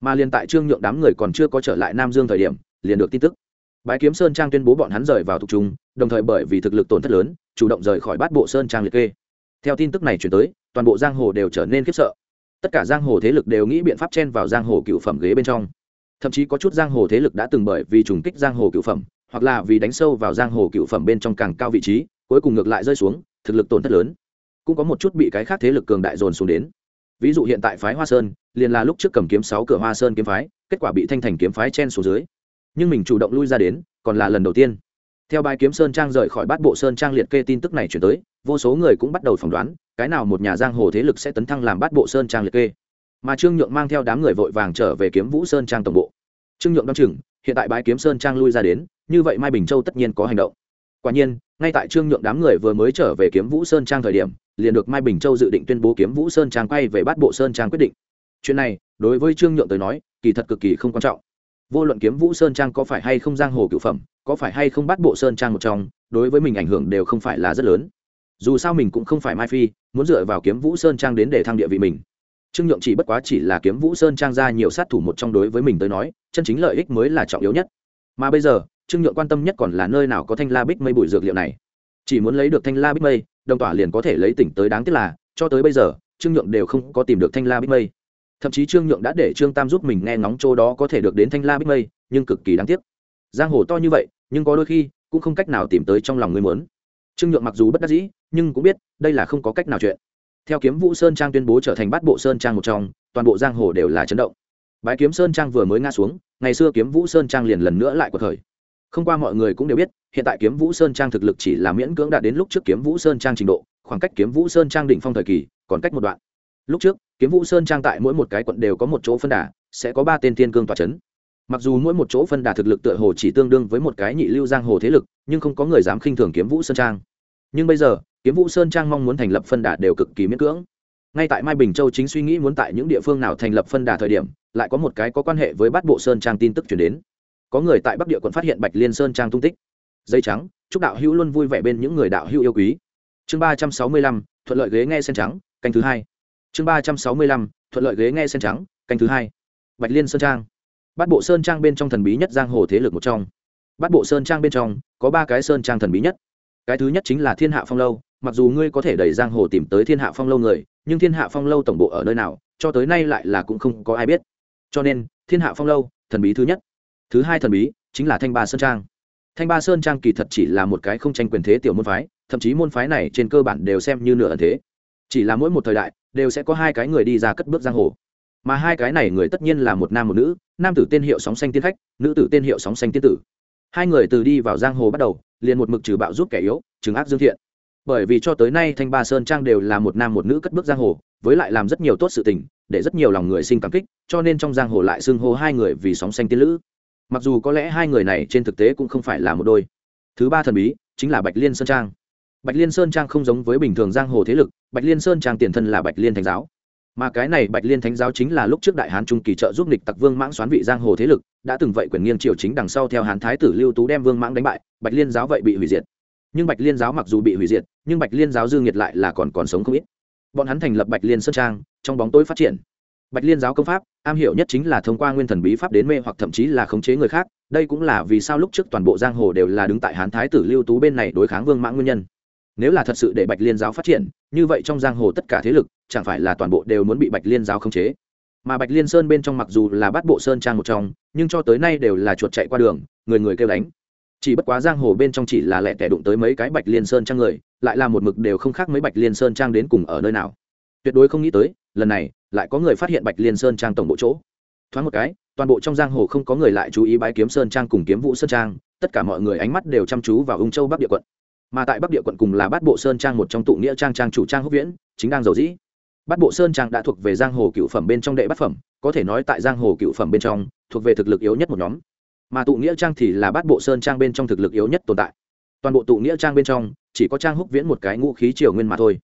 Mà liền tại trương nhượng đám người còn chưa có trở lại nam dương thời điểm, liền được tin tức. Bái kiếm sơn trang tuyên bố bọn hắn rời vào thuộc trung, đồng thời bởi vì thực lực tổn thất lớn, chủ động rời khỏi bát bộ sơn trang liệt kê. Theo tin tức này chuyển tới toàn bộ giang hồ đều trở nên khiếp sợ. Tất cả giang hồ thế lực đều nghĩ biện pháp chen vào giang hồ cựu phẩm ghế bên trong. Thậm chí có chút giang hồ thế lực đã từng bởi vì trùng kích giang hồ cựu phẩm, hoặc là vì đánh sâu vào giang hồ cựu phẩm bên trong càng cao vị trí, cuối cùng ngược lại rơi xuống, thực lực tổn thất lớn. Cũng có một chút bị cái khác thế lực cường đại dồn xuống đến. Ví dụ hiện tại phái hoa sơn, liền là lúc trước cầm kiếm sáu cửa hoa sơn kiếm phái, kết quả bị thanh thành kiếm phái chen xuống dưới. Nhưng mình chủ động lui ra đến, còn là lần đầu tiên. Theo bài kiếm sơn trang rời khỏi bát bộ sơn trang liệt kê tin tức này chuyển tới, vô số người cũng bắt đầu phỏng đoán cái nào một nhà giang hồ thế lực sẽ tấn thăng làm bát bộ sơn trang liệt kê? Mà trương nhượng mang theo đám người vội vàng trở về kiếm vũ sơn trang tổng bộ. Trương nhượng đ o chừng, hiện tại bãi kiếm sơn trang lui ra đến, như vậy mai bình châu tất nhiên có hành động. Quả nhiên, ngay tại trương nhượng đám người vừa mới trở về kiếm vũ sơn trang thời điểm, liền được mai bình châu dự định tuyên bố kiếm vũ sơn trang quay về bát bộ sơn trang quyết định. Chuyện này, đối với trương nhượng tới nói, kỳ thật cực kỳ không quan trọng. Vô luận kiếm vũ sơn trang có phải hay không giang hồ cựu phẩm, có phải hay không bắt bộ sơn trang một trong, đối với mình ảnh hưởng đều không phải là rất lớn dù sao mình cũng không phải mai phi, muốn dựa vào kiếm vũ sơn trang đến để thăng địa vị mình. Trương nhượng chỉ bất quá chỉ là kiếm vũ sơn trang ra nhiều sát thủ một trong đối với mình tới nói, chân chính lợi ích mới là trọng yếu nhất. Mà bây giờ, trương nhượng quan tâm nhất còn là nơi nào có thanh la bích mây bụi dược liệu này. Chỉ muốn lấy được thanh la bích mây, đồng tỏa liền có thể lấy tỉnh tới đáng tiếc là, cho tới bây giờ, trương nhượng đều không có tìm được thanh la bích mây. Thậm chí trương nhượng đã để trương tam giúp mình nghe ngóng chỗ đó có thể được đến thanh la bích mây, nhưng cực kỳ đáng tiếc. Giang hồ to như vậy, nhưng có đôi khi, cũng không cách nào tìm tới trong lòng người muốn trương nhượng mặc dù bất đắc dĩ, nhưng cũng biết đây là không có cách nào chuyện. Theo kiếm vũ sơn trang tuyên bố trở thành bát bộ sơn trang một trong, toàn bộ giang hồ đều là chấn động. Bãi kiếm sơn trang vừa mới ngã xuống, ngày xưa kiếm vũ sơn trang liền lần nữa lại cuộc khởi. Không qua mọi người cũng đều biết, hiện tại kiếm vũ sơn trang thực lực chỉ là miễn cưỡng đã đến lúc trước kiếm vũ sơn trang trình độ, khoảng cách kiếm vũ sơn trang đỉnh phong thời kỳ còn cách một đoạn. Lúc trước, kiếm vũ sơn trang tại mỗi một cái quận đều có một chỗ phân đà, sẽ có ba tên thiên cương tòa c h ấ n mặc dù mỗi một chỗ phân đà thực lực tựa hồ chỉ tương đương với một cái nhị lưu giang hồ thế lực, nhưng không có người dám khinh thường kiếm vũ sơn trang nhưng bây giờ, kiếm vũ sơn trang mong muốn thành lập phân đà đều cực kỳ miễn cưỡng. Ngay tại mai bình châu chính suy nghĩ muốn tại những địa phương nào thành lập phân đà thời điểm, lại có một cái có quan hệ với bát bộ sơn trang tin tức chuyển đến. Có người tại bắc địa quận phát hiện bạch liên sơn trang tung tích. Dây trắng, chúc đạo hữu luôn vui vẻ bên những người đạo hữu yêu quý. Chương ba trăm sáu mươi lăm, thuận lợi ghế nghe sen trắng, canh thứ hai. Chương ba trăm sáu mươi lăm, thuận lợi ghế nghe sen trắng, canh thứ hai. Bạch liên sơn trang. Bát bộ sơn trang bên trong thần bí nhất giang hồ thế lực một trong. Bát bộ sơn trang bên trong, có ba cái sơn trang thần bí nhất cái thứ nhất chính là thiên hạ phong lâu, mặc dù ngươi có thể đẩy giang hồ tìm tới thiên hạ phong lâu người, nhưng thiên hạ phong lâu tổng bộ ở nơi nào, cho tới nay lại là cũng không có ai biết. Cho nên, thiên hạ phong lâu, thần bí thứ nhất. Thứ hai thần bí, chính là thanh ba sơn trang. Thanh ba sơn trang kỳ thật chỉ là một cái không tranh quyền thế tiểu môn phái, thậm chí môn phái này trên cơ bản đều xem như nửa ẩn thế. Chỉ là mỗi một thời đại, đều sẽ có hai cái người đi ra cất bước giang hồ. Mà hai cái này người tất nhiên là một nam một nữ, nam tử tên hiệu sóng xanh tiên khách, nữ tử tên hiệu sóng xanh tiên tử. Hai người từ đi vào giang hồ bắt đầu liền một mực trừ bạo giúp kẻ yếu, trừng ác dương thiện. Bởi vì cho tới nay thanh ba sơn trang đều là một nam một nữ cất bước giang hồ, với lại làm rất nhiều tốt sự tình, để rất nhiều lòng người sinh cảm kích, cho nên trong giang hồ lại xưng hô hai người vì sóng xanh tiên lữ. Mặc dù có lẽ hai người này trên thực tế cũng không phải là một đôi. Thứ ba thần bí, chính là bạch liên sơn trang. Bạch liên sơn trang không giống với bình thường giang hồ thế lực, bạch liên sơn trang tiền thân là bạch liên thánh giáo. Mà cái này bạch liên thánh giáo chính là lúc trước đại hán trung kỳ trợ giúp địch tặc vương mãng xoán vị giang hồ thế lực, đã từng vậy quyền nghiêng triều chính đằng sau theo hán thái tử lưu tú đem vương mãng đánh bại bạch liên giáo vậy bị hủy diệt. Nhưng bạch liên giáo mặc dù bị hủy diệt, nhưng bạch liên giáo dương nhiệt lại là còn còn sống không ít. Bọn hắn thành lập bạch liên sơn trang, trong bóng tối phát triển. Bạch liên giáo công pháp, am hiểu nhất chính là thông qua nguyên thần bí pháp đến mê hoặc thậm chí là khống chế người khác, đây cũng là vì sao lúc trước toàn bộ giang hồ đều là đứng tại hán thái tử lưu tú bên này đối kháng vương mãng nguyên nhân. Nếu là thật sự để bạch liên giáo phát triển, như vậy trong giang hồ tất cả thế lực, chẳng phải là toàn bộ đều muốn bị bạch liên giáo khống chế? Mà bạch liên sơn bên trong mặc dù là bắt bộ sơn trang một trong, nhưng cho tới nay đều là chuột chạy qua đường, người người kêu đánh chỉ bất quá giang hồ bên trong chỉ là lẹ tẻ đụng tới mấy cái bạch liên sơn trang người, lại là một mực đều không khác mấy bạch liên sơn trang đến cùng ở nơi nào. Tuyệt đối không nghĩ tới, lần này, lại có người phát hiện bạch liên sơn trang tổng bộ chỗ. Thoáng một cái, toàn bộ trong giang hồ không có người lại chú ý bái kiếm sơn trang cùng kiếm vũ sơn trang, tất cả mọi người ánh mắt đều chăm chú vào ung châu bắc địa quận. Mà tại bắc địa quận cùng là bát bộ sơn trang một trong tụ nghĩa trang trang chủ trang húc viễn, chính đang giàu dĩ. Bát bộ sơn trang đã thuộc về giang hồ cựu phẩm bên trong đệ bát phẩm, có thể nói tại giang hồ cựu phẩm bên trong, thuộc về thực lực yếu nhất một nhóm mà tụ nghĩa trang thì là bát bộ sơn trang bên trong thực lực yếu nhất tồn tại. Toàn bộ tụ nghĩa trang bên trong, chỉ có trang húc viễn một cái ngũ khí triều nguyên mà thôi.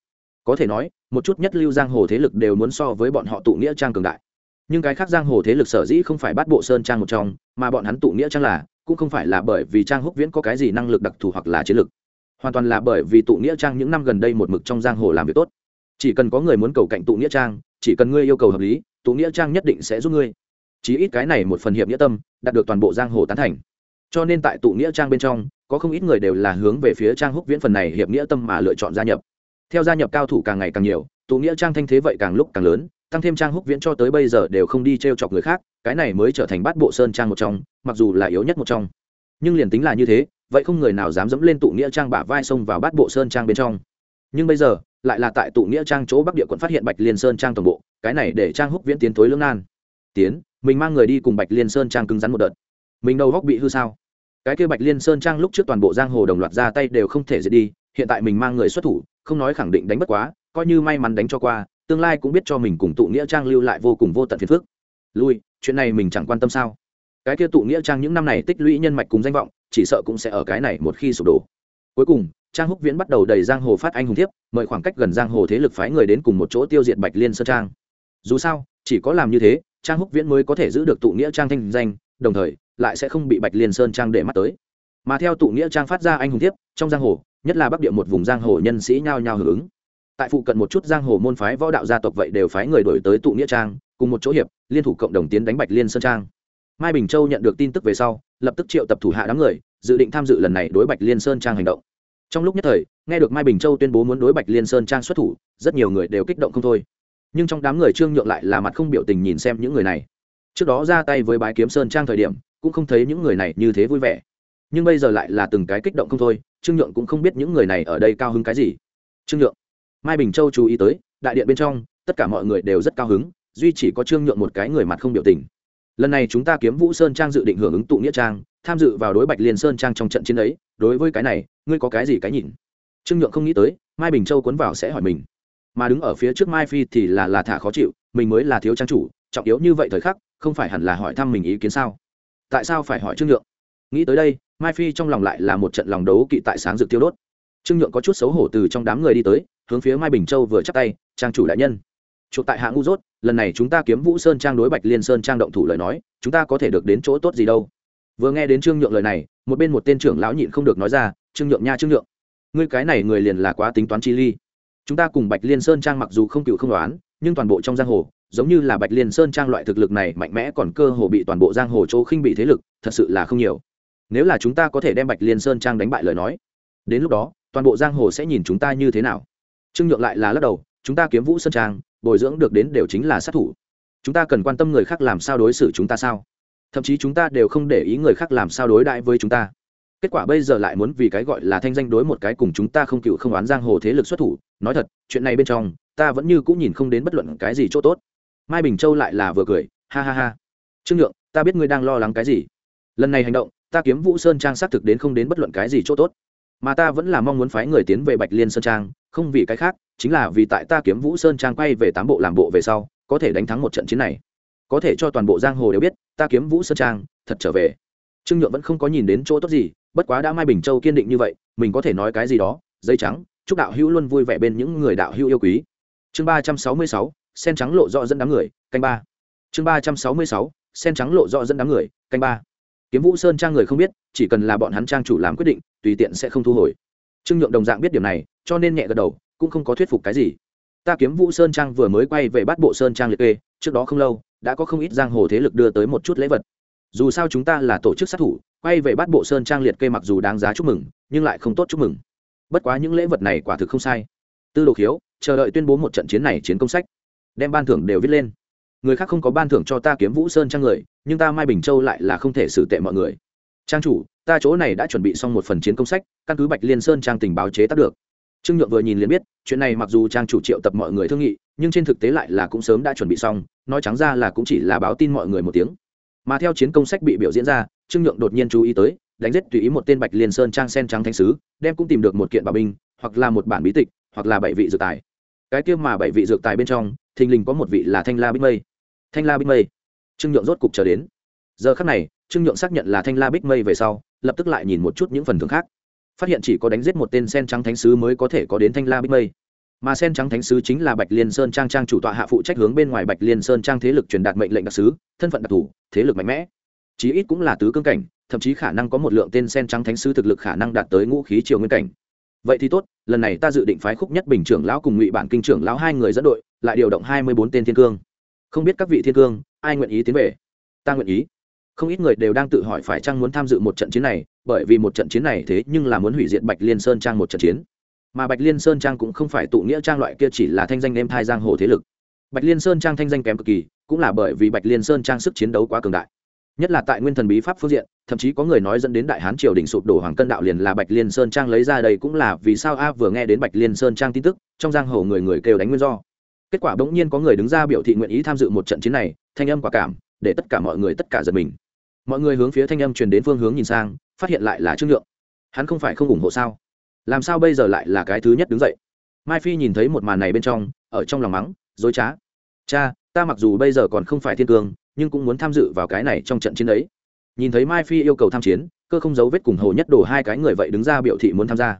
Có thể nói, một chút nhất lưu giang hồ thế lực đều muốn so với bọn họ tụ nghĩa trang cường đại. Nhưng cái khác giang hồ thế lực sở dĩ không phải bắt bộ sơn trang một trong, mà bọn hắn tụ nghĩa trang là, cũng không phải là bởi vì trang húc viễn có cái gì năng lực đặc thù hoặc là chiến lực. Hoàn toàn là bởi vì tụ nghĩa trang những năm gần đây một mực trong giang hồ làm việc tốt. Chỉ cần có người muốn cầu cạnh tụ nghĩa trang, chỉ cần ngươi yêu cầu hợp lý, tụ nghĩa trang nhất định sẽ giúp ngươi chí ít cái này một phần hiệp nghĩa tâm, đạt được toàn bộ giang hồ tán thành. Cho nên tại tụ nghĩa trang bên trong, có không ít người đều là hướng về phía trang húc viễn phần này hiệp nghĩa tâm mà lựa chọn gia nhập. Theo gia nhập cao thủ càng ngày càng nhiều, tụ nghĩa trang thanh thế vậy càng lúc càng lớn, tăng thêm trang húc viễn cho tới bây giờ đều không đi t r e o chọc người khác, cái này mới trở thành bát bộ sơn trang một trong, mặc dù là yếu nhất một trong. Nhưng liền tính là như thế, vậy không người nào dám dẫm lên tụ nghĩa trang bả vai xông vào bát bộ sơn trang bên trong. Nhưng bây giờ, lại là tại tụ nghĩa trang chỗ bắc địa quận phát hiện bạch liên sơn trang toàn bộ, cái này để trang húc viễn tiến thối lương nan. Tiến mình mang người đi cùng bạch liên sơn trang cứng rắn một đợt. Mình đầu góc bị hư sao? Cái kia bạch liên sơn trang lúc trước toàn bộ giang hồ đồng loạt ra tay đều không thể dễ đi, hiện tại mình mang người xuất thủ, không nói khẳng định đánh bất quá, coi như may mắn đánh cho qua, tương lai cũng biết cho mình cùng tụ nghĩa trang lưu lại vô cùng vô tận phiền phức. Lui, chuyện này mình chẳng quan tâm sao? Cái kia tụ nghĩa trang những năm này tích lũy nhân mạch cùng danh vọng, chỉ sợ cũng sẽ ở cái này một khi sụp đổ. Cuối cùng, trang húc viễn bắt đầu đầy giang hồ phát anh hùng thiếp, mời khoảng cách gần giang hồ thế lực phái người đến cùng một chỗ tiêu diệt bạch liên sơn trang. Dù sao, chỉ có làm như thế trang húc viễn mới có thể giữ được tụ nghĩa trang thanh danh, đồng thời, lại sẽ không bị bạch liên sơn trang để mắt tới. Mà theo tụ nghĩa trang phát ra anh hùng thiếp trong giang hồ, nhất là bắc địa một vùng giang hồ nhân sĩ nhao nhao hưởng ứng. Tại phụ cận một chút giang hồ môn phái võ đạo gia tộc vậy đều phái người đổi tới tụ nghĩa trang, cùng một chỗ hiệp, liên thủ cộng đồng tiến đánh bạch liên sơn trang. Mai bình châu nhận được tin tức về sau, lập tức triệu tập thủ hạ đám người, dự định tham dự lần này đối bạch liên sơn trang hành động. Trong lúc nhất thời, nghe được mai bình châu tuyên bố muốn đối bạch liên sơn trang xuất thủ, rất nhiều người đều kích động không thôi nhưng trong đám người trương nhượng lại là mặt không biểu tình nhìn xem những người này. Trước đó ra tay với bái kiếm sơn trang thời điểm, cũng không thấy những người này như thế vui vẻ. Nhưng bây giờ lại là từng cái kích động không thôi, trương nhượng cũng không biết những người này ở đây cao hứng cái gì. Trương nhượng, mai bình châu chú ý tới, đại điện bên trong, tất cả mọi người đều rất cao hứng, duy chỉ có trương nhượng một cái người mặt không biểu tình. Lần này chúng ta kiếm vũ sơn trang dự định hưởng ứng tụ nghĩa trang, tham dự vào đối bạch liên sơn trang trong trận chiến ấy, đối với cái này, ngươi có cái gì cái nhìn? Trương nhượng không nghĩ tới, mai bình châu cuốn vào sẽ hỏi mình mà đứng ở phía trước mai phi thì là là thả khó chịu, mình mới là thiếu trang chủ, trọng yếu như vậy thời khắc, không phải hẳn là hỏi thăm mình ý kiến sao? Tại sao phải hỏi trương nhượng? Nghĩ tới đây, mai phi trong lòng lại là một trận lòng đấu kỵ tại sáng dự tiêu đốt. Trương nhượng có chút xấu hổ từ trong đám người đi tới, hướng phía mai bình châu vừa chắc tay, trang chủ đại nhân, chuộc tại hạ ngu dốt, lần này chúng ta kiếm vũ sơn trang đối bạch liên sơn trang động thủ lời nói, chúng ta có thể được đến chỗ tốt gì đâu? Vừa nghe đến trương nhượng lời này, một bên một tên trưởng lão nhịn không được nói ra, trương nhượng nha trương nhượng, ngươi cái này người liền là quá tính toán chi ly chúng ta cùng bạch liên sơn trang mặc dù không cựu không đoán, nhưng toàn bộ trong giang hồ, giống như là bạch liên sơn trang loại thực lực này mạnh mẽ còn cơ hồ bị toàn bộ giang hồ chỗ khinh bị thế lực, thật sự là không nhiều. Nếu là chúng ta có thể đem bạch liên sơn trang đánh bại lời nói, đến lúc đó, toàn bộ giang hồ sẽ nhìn chúng ta như thế nào. Trương nhượng lại là lắc đầu, chúng ta kiếm vũ sơn trang, bồi dưỡng được đến đều chính là sát thủ. Chúng ta cần quan tâm người khác làm sao đối xử chúng ta sao? Thậm chí chúng ta đều không để ý người khác làm sao đối đãi với chúng ta kết quả bây giờ lại muốn vì cái gọi là thanh danh đối một cái cùng chúng ta không cựu không oán giang hồ thế lực xuất thủ. Nói thật, chuyện này bên trong, ta vẫn như cũng nhìn không đến bất luận cái gì chỗ tốt. Mai bình châu lại là vừa cười, ha ha ha. Trương nhượng, ta biết ngươi đang lo lắng cái gì. Lần này hành động, ta kiếm vũ sơn trang xác thực đến không đến bất luận cái gì chỗ tốt. Mà ta vẫn là mong muốn phái người tiến về bạch liên sơn trang, không vì cái khác, chính là vì tại ta kiếm vũ sơn trang quay về tám bộ làm bộ về sau, có thể đánh thắng một trận chiến này. Có thể cho toàn bộ giang hồ đều biết, ta kiếm vũ sơn trang, thật trở về. Trương nhượng vẫn không có nhìn đến chỗ tốt gì bất quá đã mai bình châu kiên định như vậy, mình có thể nói cái gì đó, dây trắng, chúc đạo hữu luôn vui vẻ bên những người đạo hữu yêu quý. Chương ba trăm sáu mươi sáu, sen trắng lộ rõ dẫn đám người, canh ba. Chương ba trăm sáu mươi sáu, sen trắng lộ rõ dẫn đám người, canh ba. Kiếm vũ sơn trang người không biết, chỉ cần là bọn hắn trang chủ làm quyết định, tùy tiện sẽ không thu hồi. Trương nhượng đồng dạng biết điểm này, cho nên nhẹ gật đầu, cũng không có thuyết phục cái gì. Ta kiếm vũ sơn trang vừa mới quay về bắt bộ sơn trang liệt kê, trước đó không lâu, đã có không ít giang hồ thế lực đưa tới một chút lễ vật dù sao chúng ta là tổ chức sát thủ, quay về bắt bộ sơn trang liệt kê mặc dù đáng giá chúc mừng, nhưng lại không tốt chúc mừng. Bất quá những lễ vật này quả thực không sai. Tư đồ khiếu, chờ đợi tuyên bố một trận chiến này chiến công sách. Đem ban thưởng đều viết lên. Người khác không có ban thưởng cho ta kiếm vũ sơn trang người, nhưng ta mai bình châu lại là không thể xử tệ mọi người. Trang chủ, ta chỗ này đã chuẩn bị xong một phần chiến công sách, căn cứ bạch liên sơn trang tình báo chế tác được. Trương nhượng vừa nhìn liền biết, chuyện này mặc dù trang chủ triệu tập mọi người thương nghị, nhưng trên thực tế lại là cũng sớm đã chuẩn bị xong, nói trắng ra là cũng chỉ là báo tin mọi người một tiếng mà theo chiến công sách bị biểu diễn ra, trương nhượng đột nhiên chú ý tới, đánh giết tùy ý một tên bạch liên sơn trang sen trắng thanh sứ, đem cũng tìm được một kiện bảo binh, hoặc là một bản bí tịch, hoặc là bảy vị dược tài. Cái kia mà bảy vị dược tài bên trong, thình lình có một vị là thanh la bích mây. Thanh la bích mây. Trương nhượng rốt cục chờ đến. Giờ khắc này, trương nhượng xác nhận là thanh la bích mây về sau, lập tức lại nhìn một chút những phần thưởng khác. Phát hiện chỉ có đánh giết một tên sen trắng thánh sứ mới có thể có đến thanh la bích mây mà sen trắng thánh sứ chính là bạch liên sơn trang trang chủ tọa hạ phụ trách hướng bên ngoài bạch liên sơn trang thế lực truyền đạt mệnh lệnh đặc sứ, thân phận đặc thù thế lực mạnh mẽ. Chí ít cũng là tứ cương cảnh, thậm chí khả năng có một lượng tên sen trắng thánh sứ thực lực khả năng đạt tới ngũ khí triều nguyên cảnh. Vậy thì tốt, lần này ta dự định phái khúc nhất bình trưởng lão cùng ngụy bản kinh trưởng lão hai người dẫn đội, lại điều động hai mươi bốn tên thiên cương. Không biết các vị thiên cương, ai nguyện ý tiến về? Ta nguyện ý. Không ít người đều đang tự hỏi phải chăng muốn tham dự một trận chiến này, bởi vì một trận chiến này thế nhưng là muốn hủy diệt bạch liên sơn trang một trận chiến mà bạch liên sơn trang cũng không phải tụ nghĩa trang loại kia chỉ là thanh danh em thai giang hồ thế lực. Bạch liên sơn trang thanh danh kém cực kỳ, cũng là bởi vì bạch liên sơn trang sức chiến đấu quá cường đại. Nhất là tại nguyên thần bí pháp phương diện, thậm chí có người nói dẫn đến đại hán triều đình sụp đổ hoàng cân đạo liền là bạch liên sơn trang lấy ra đây cũng là vì sao a vừa nghe đến bạch liên sơn trang tin tức, trong giang hồ người người kêu đánh nguyên do. Kết quả bỗng nhiên có người đứng ra biểu thị nguyện ý tham dự một trận chiến này, thanh âm quả cảm, để tất cả mọi người tất cả giật mình. Mọi người hướng phía thanh âm truyền đến phương hướng nhìn sang, phát hiện lại là trương nhượng. Hắn không phải không ủng hộ sao? Làm sao bây giờ lại là cái thứ nhất đứng dậy? Mai phi nhìn thấy một màn này bên trong, ở trong lòng mắng, dối trá. Cha, ta mặc dù bây giờ còn không phải thiên cương nhưng cũng muốn tham dự vào cái này trong trận chiến ấy nhìn thấy mai phi yêu cầu tham chiến, cơ không dấu vết cùng hồ nhất đồ hai cái người vậy đứng ra biểu thị muốn tham gia.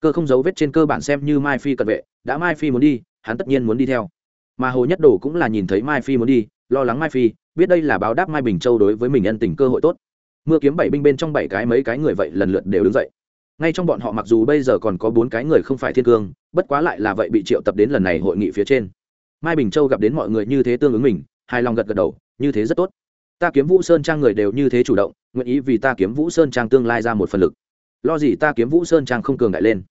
Cơ không dấu vết trên cơ bản xem như mai phi cận vệ, đã mai phi muốn đi, hắn tất nhiên muốn đi theo. Mà hồ nhất đồ cũng là nhìn thấy mai phi muốn đi, lo lắng mai phi, biết đây là báo đáp mai bình châu đối với mình ân tình cơ hội tốt. Mưa kiếm bảy binh bên trong bảy cái mấy cái người vậy lần lượt đều đứng dậy ngay trong bọn họ mặc dù bây giờ còn có bốn cái người không phải thiên cương, bất quá lại là vậy bị triệu tập đến lần này hội nghị phía trên. Mai bình châu gặp đến mọi người như thế tương ứng mình, hài lòng gật gật đầu, như thế rất tốt. Ta kiếm vũ sơn trang người đều như thế chủ động, nguyện ý vì ta kiếm vũ sơn trang tương lai ra một phần lực. Lo gì ta kiếm vũ sơn trang không cường đại lên.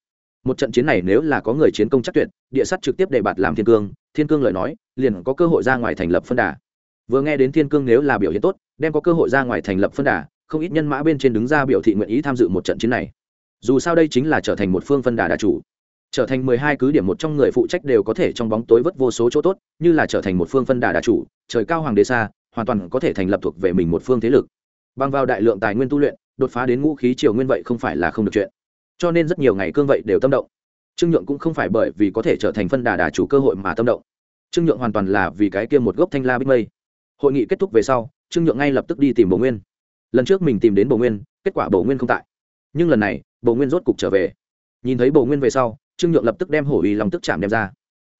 Một trận chiến này nếu là có người chiến công chắc tuyệt, địa sắt trực tiếp đề bạt làm thiên cương thiên cương lời nói, liền có cơ hội ra ngoài thành lập phân đà. Vừa nghe đến thiên cương nếu là biểu hiện tốt, đem có cơ hội ra ngoài thành lập phân đà, không ít nhân mã bên trên đứng ra biểu thị nguyện ý tham dự một trận chiến này dù sao đây chính là trở thành một phương phân đà đà chủ. Trở thành mười hai cứ điểm một trong người phụ trách đều có thể trong bóng tối vất vô số chỗ tốt, như là trở thành một phương phân đà đà chủ, trời cao hoàng đế xa, hoàn toàn có thể thành lập thuộc về mình một phương thế lực. Bằng vào đại lượng tài nguyên tu luyện, đột phá đến ngũ khí triều nguyên vậy không phải là không được chuyện. Cho nên rất nhiều ngày cương vậy đều tâm động. Trương nhượng cũng không phải bởi vì có thể trở thành phân đà đà chủ cơ hội mà tâm động. Trương nhượng hoàn toàn là vì cái kia một gốc thanh la bích mây. Hội nghị kết thúc về sau, trương nhượng ngay lập tức đi tìm bồ nguyên. Lần trước mình tìm đến bồ nguyên, kết quả bồ nguyên không tại nhưng lần này, bồ nguyên rốt cục trở về. Nhìn thấy bồ nguyên về sau, trương nhượng lập tức đem hổ uy long tức chạm đem ra.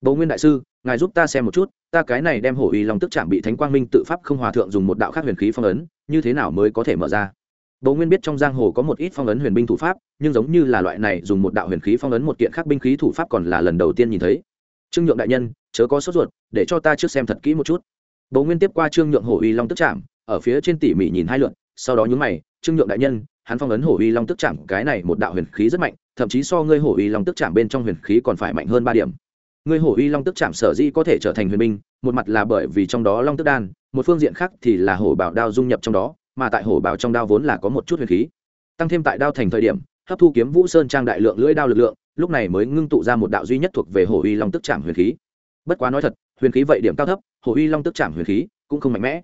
Bồ nguyên đại sư, ngài giúp ta xem một chút, ta cái này đem hổ uy long tức chạm bị thánh quang minh tự pháp không hòa thượng dùng một đạo khác huyền khí phong ấn, như thế nào mới có thể mở ra? Bồ nguyên biết trong giang hồ có một ít phong ấn huyền binh thủ pháp, nhưng giống như là loại này dùng một đạo huyền khí phong ấn một kiện khác binh khí thủ pháp còn là lần đầu tiên nhìn thấy. Trương nhượng đại nhân, chớ có sốt ruột, để cho ta trước xem thật kỹ một chút. Bồ nguyên tiếp qua trương nhượng hổ uy long tức chạm, ở phía trên tỉ mỉ nhìn hai lượn sau đó nhúng mày, trương nhượng đại nhân hắn phong ấn hổ uy long tức chạm, cái này một đạo huyền khí rất mạnh, thậm chí so ngươi hổ uy long tức chạm bên trong huyền khí còn phải mạnh hơn ba điểm. Ngươi hổ uy long tức chạm sở dĩ có thể trở thành huyền binh, một mặt là bởi vì trong đó long tức đan, một phương diện khác thì là hổ bảo đao dung nhập trong đó, mà tại hổ bảo trong đao vốn là có một chút huyền khí. Tăng thêm tại đao thành thời điểm, hấp thu kiếm vũ sơn trang đại lượng lưỡi đao lực lượng, lúc này mới ngưng tụ ra một đạo duy nhất thuộc về hổ uy long tức chạm huyền khí. Bất quá nói thật, huyền khí vậy điểm cao thấp, hổ uy long tức chạm huyền khí cũng không mạnh mẽ.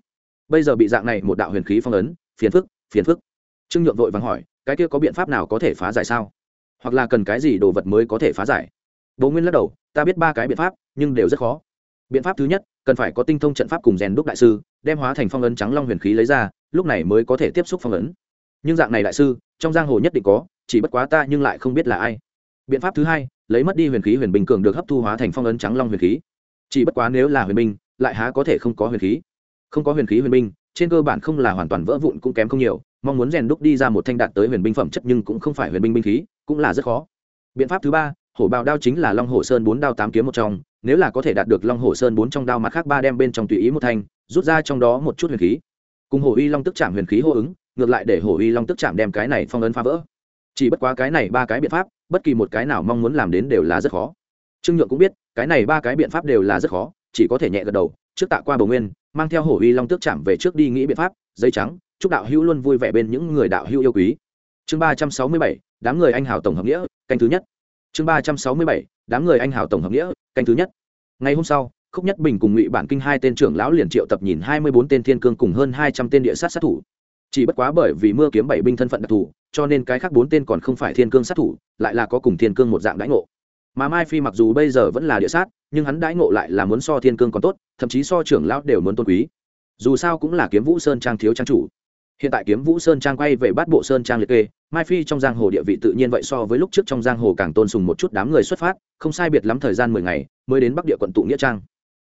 Bây giờ bị dạng này một đạo huyền khí phong ấn, phiền phức phiền phức trương nhượng vội vàng hỏi, cái kia có biện pháp nào có thể phá giải sao? Hoặc là cần cái gì đồ vật mới có thể phá giải? Bố nguyên lắc đầu, ta biết ba cái biện pháp, nhưng đều rất khó. Biện pháp thứ nhất, cần phải có tinh thông trận pháp cùng rèn đúc đại sư, đem hóa thành phong ấn trắng long huyền khí lấy ra, lúc này mới có thể tiếp xúc phong ấn. Nhưng dạng này đại sư, trong giang hồ nhất định có, chỉ bất quá ta nhưng lại không biết là ai. Biện pháp thứ hai, lấy mất đi huyền khí huyền bình cường được hấp thu hóa thành phong ấn trắng long huyền khí. Chỉ bất quá nếu là huyền binh lại há có thể không có huyền khí? Không có huyền khí huyền binh trên cơ bản không là hoàn toàn vỡ vụn cũng kém không nhiều, mong muốn rèn đúc đi ra một thanh đạt tới huyền binh phẩm chất nhưng cũng không phải huyền binh binh khí, cũng là rất khó. Biện pháp thứ ba, hổ bào đao chính là long hồ sơn bốn đao tám kiếm một trong, nếu là có thể đạt được long hồ sơn bốn trong đao mặt khác ba đem bên trong tùy ý một thanh, rút ra trong đó một chút huyền khí. Cùng hổ uy long tức chạm huyền khí hô ứng, ngược lại để hổ uy long tức chạm đem cái này phong ấn phá vỡ. Chỉ bất quá cái này ba cái biện pháp, bất kỳ một cái nào mong muốn làm đến đều là rất khó. Trương nhượng cũng biết, cái này ba cái biện pháp đều là rất khó, chỉ có thể nhẹ gật đầu trước tạ qua bầu nguyên, mang theo hổ uy long tước chạm về trước đi nghĩ biện pháp, giấy trắng, chúc đạo hữu luôn vui vẻ bên những người đạo hữu yêu quý. Chương ba trăm sáu mươi bảy, đám người anh hào tổng hợp nghĩa, canh thứ nhất. Chương ba trăm sáu mươi bảy, đám người anh hào tổng hợp nghĩa, canh thứ nhất. Ngày hôm sau, khúc nhất bình cùng ngụy bản kinh hai tên trưởng lão liền triệu tập nhìn hai mươi bốn tên thiên cương cùng hơn hai trăm tên địa sát sát thủ. Chỉ bất quá bởi vì mưa kiếm bảy binh thân phận đặc thù, cho nên cái khác bốn tên còn không phải thiên cương sát thủ, lại là có cùng thiên cương một dạng đãi ngộ mà mai phi mặc dù bây giờ vẫn là địa sát, nhưng hắn đãi ngộ lại là muốn so thiên cương còn tốt, thậm chí so trưởng lão đều muốn tôn quý. Dù sao cũng là kiếm vũ sơn trang thiếu trang chủ. Hiện tại kiếm vũ sơn trang quay về bát bộ sơn trang liệt kê, mai phi trong giang hồ địa vị tự nhiên vậy so với lúc trước trong giang hồ càng tôn sùng một chút đám người xuất phát, không sai biệt lắm thời gian mười ngày, mới đến bắc địa quận tụ nghĩa trang.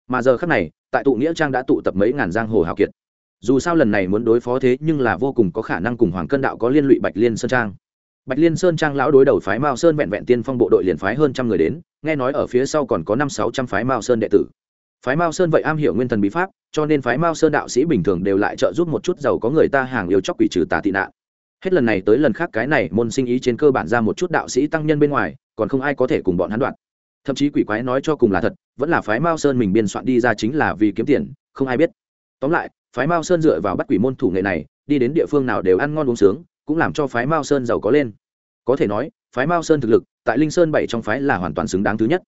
Mà giờ khác này, tại tụ nghĩa trang đã tụ tập mấy ngàn giang hồ hào kiệt. Dù sao lần này muốn đối phó thế nhưng là vô cùng có khả năng cùng hoàng cân đạo có liên lụy bạch liên sơn trang bạch liên sơn trang lão đối đầu phái mao sơn vẹn vẹn tiên phong bộ đội liền phái hơn trăm người đến, nghe nói ở phía sau còn có năm sáu trăm phái mao sơn đệ tử. Phái mao sơn vậy am hiểu nguyên thần bí pháp, cho nên phái mao sơn đạo sĩ bình thường đều lại trợ giúp một chút giàu có người ta hàng yêu chóc quỷ trừ tà tị nạn. Hết lần này tới lần khác cái này môn sinh ý trên cơ bản ra một chút đạo sĩ tăng nhân bên ngoài, còn không ai có thể cùng bọn hắn đoạn. Thậm chí quỷ quái nói cho cùng là thật, vẫn là phái mao sơn mình biên soạn đi ra chính là vì kiếm tiền, không ai biết. Tóm lại, phái mao sơn dựa vào bắt quỷ môn thủ nghệ này, đi đến địa phương nào đều ăn ngon uống sướng cũng làm cho phái mao sơn giàu có lên. Có thể nói, phái mao sơn thực lực tại linh sơn bảy trong phái là hoàn toàn xứng đáng thứ nhất.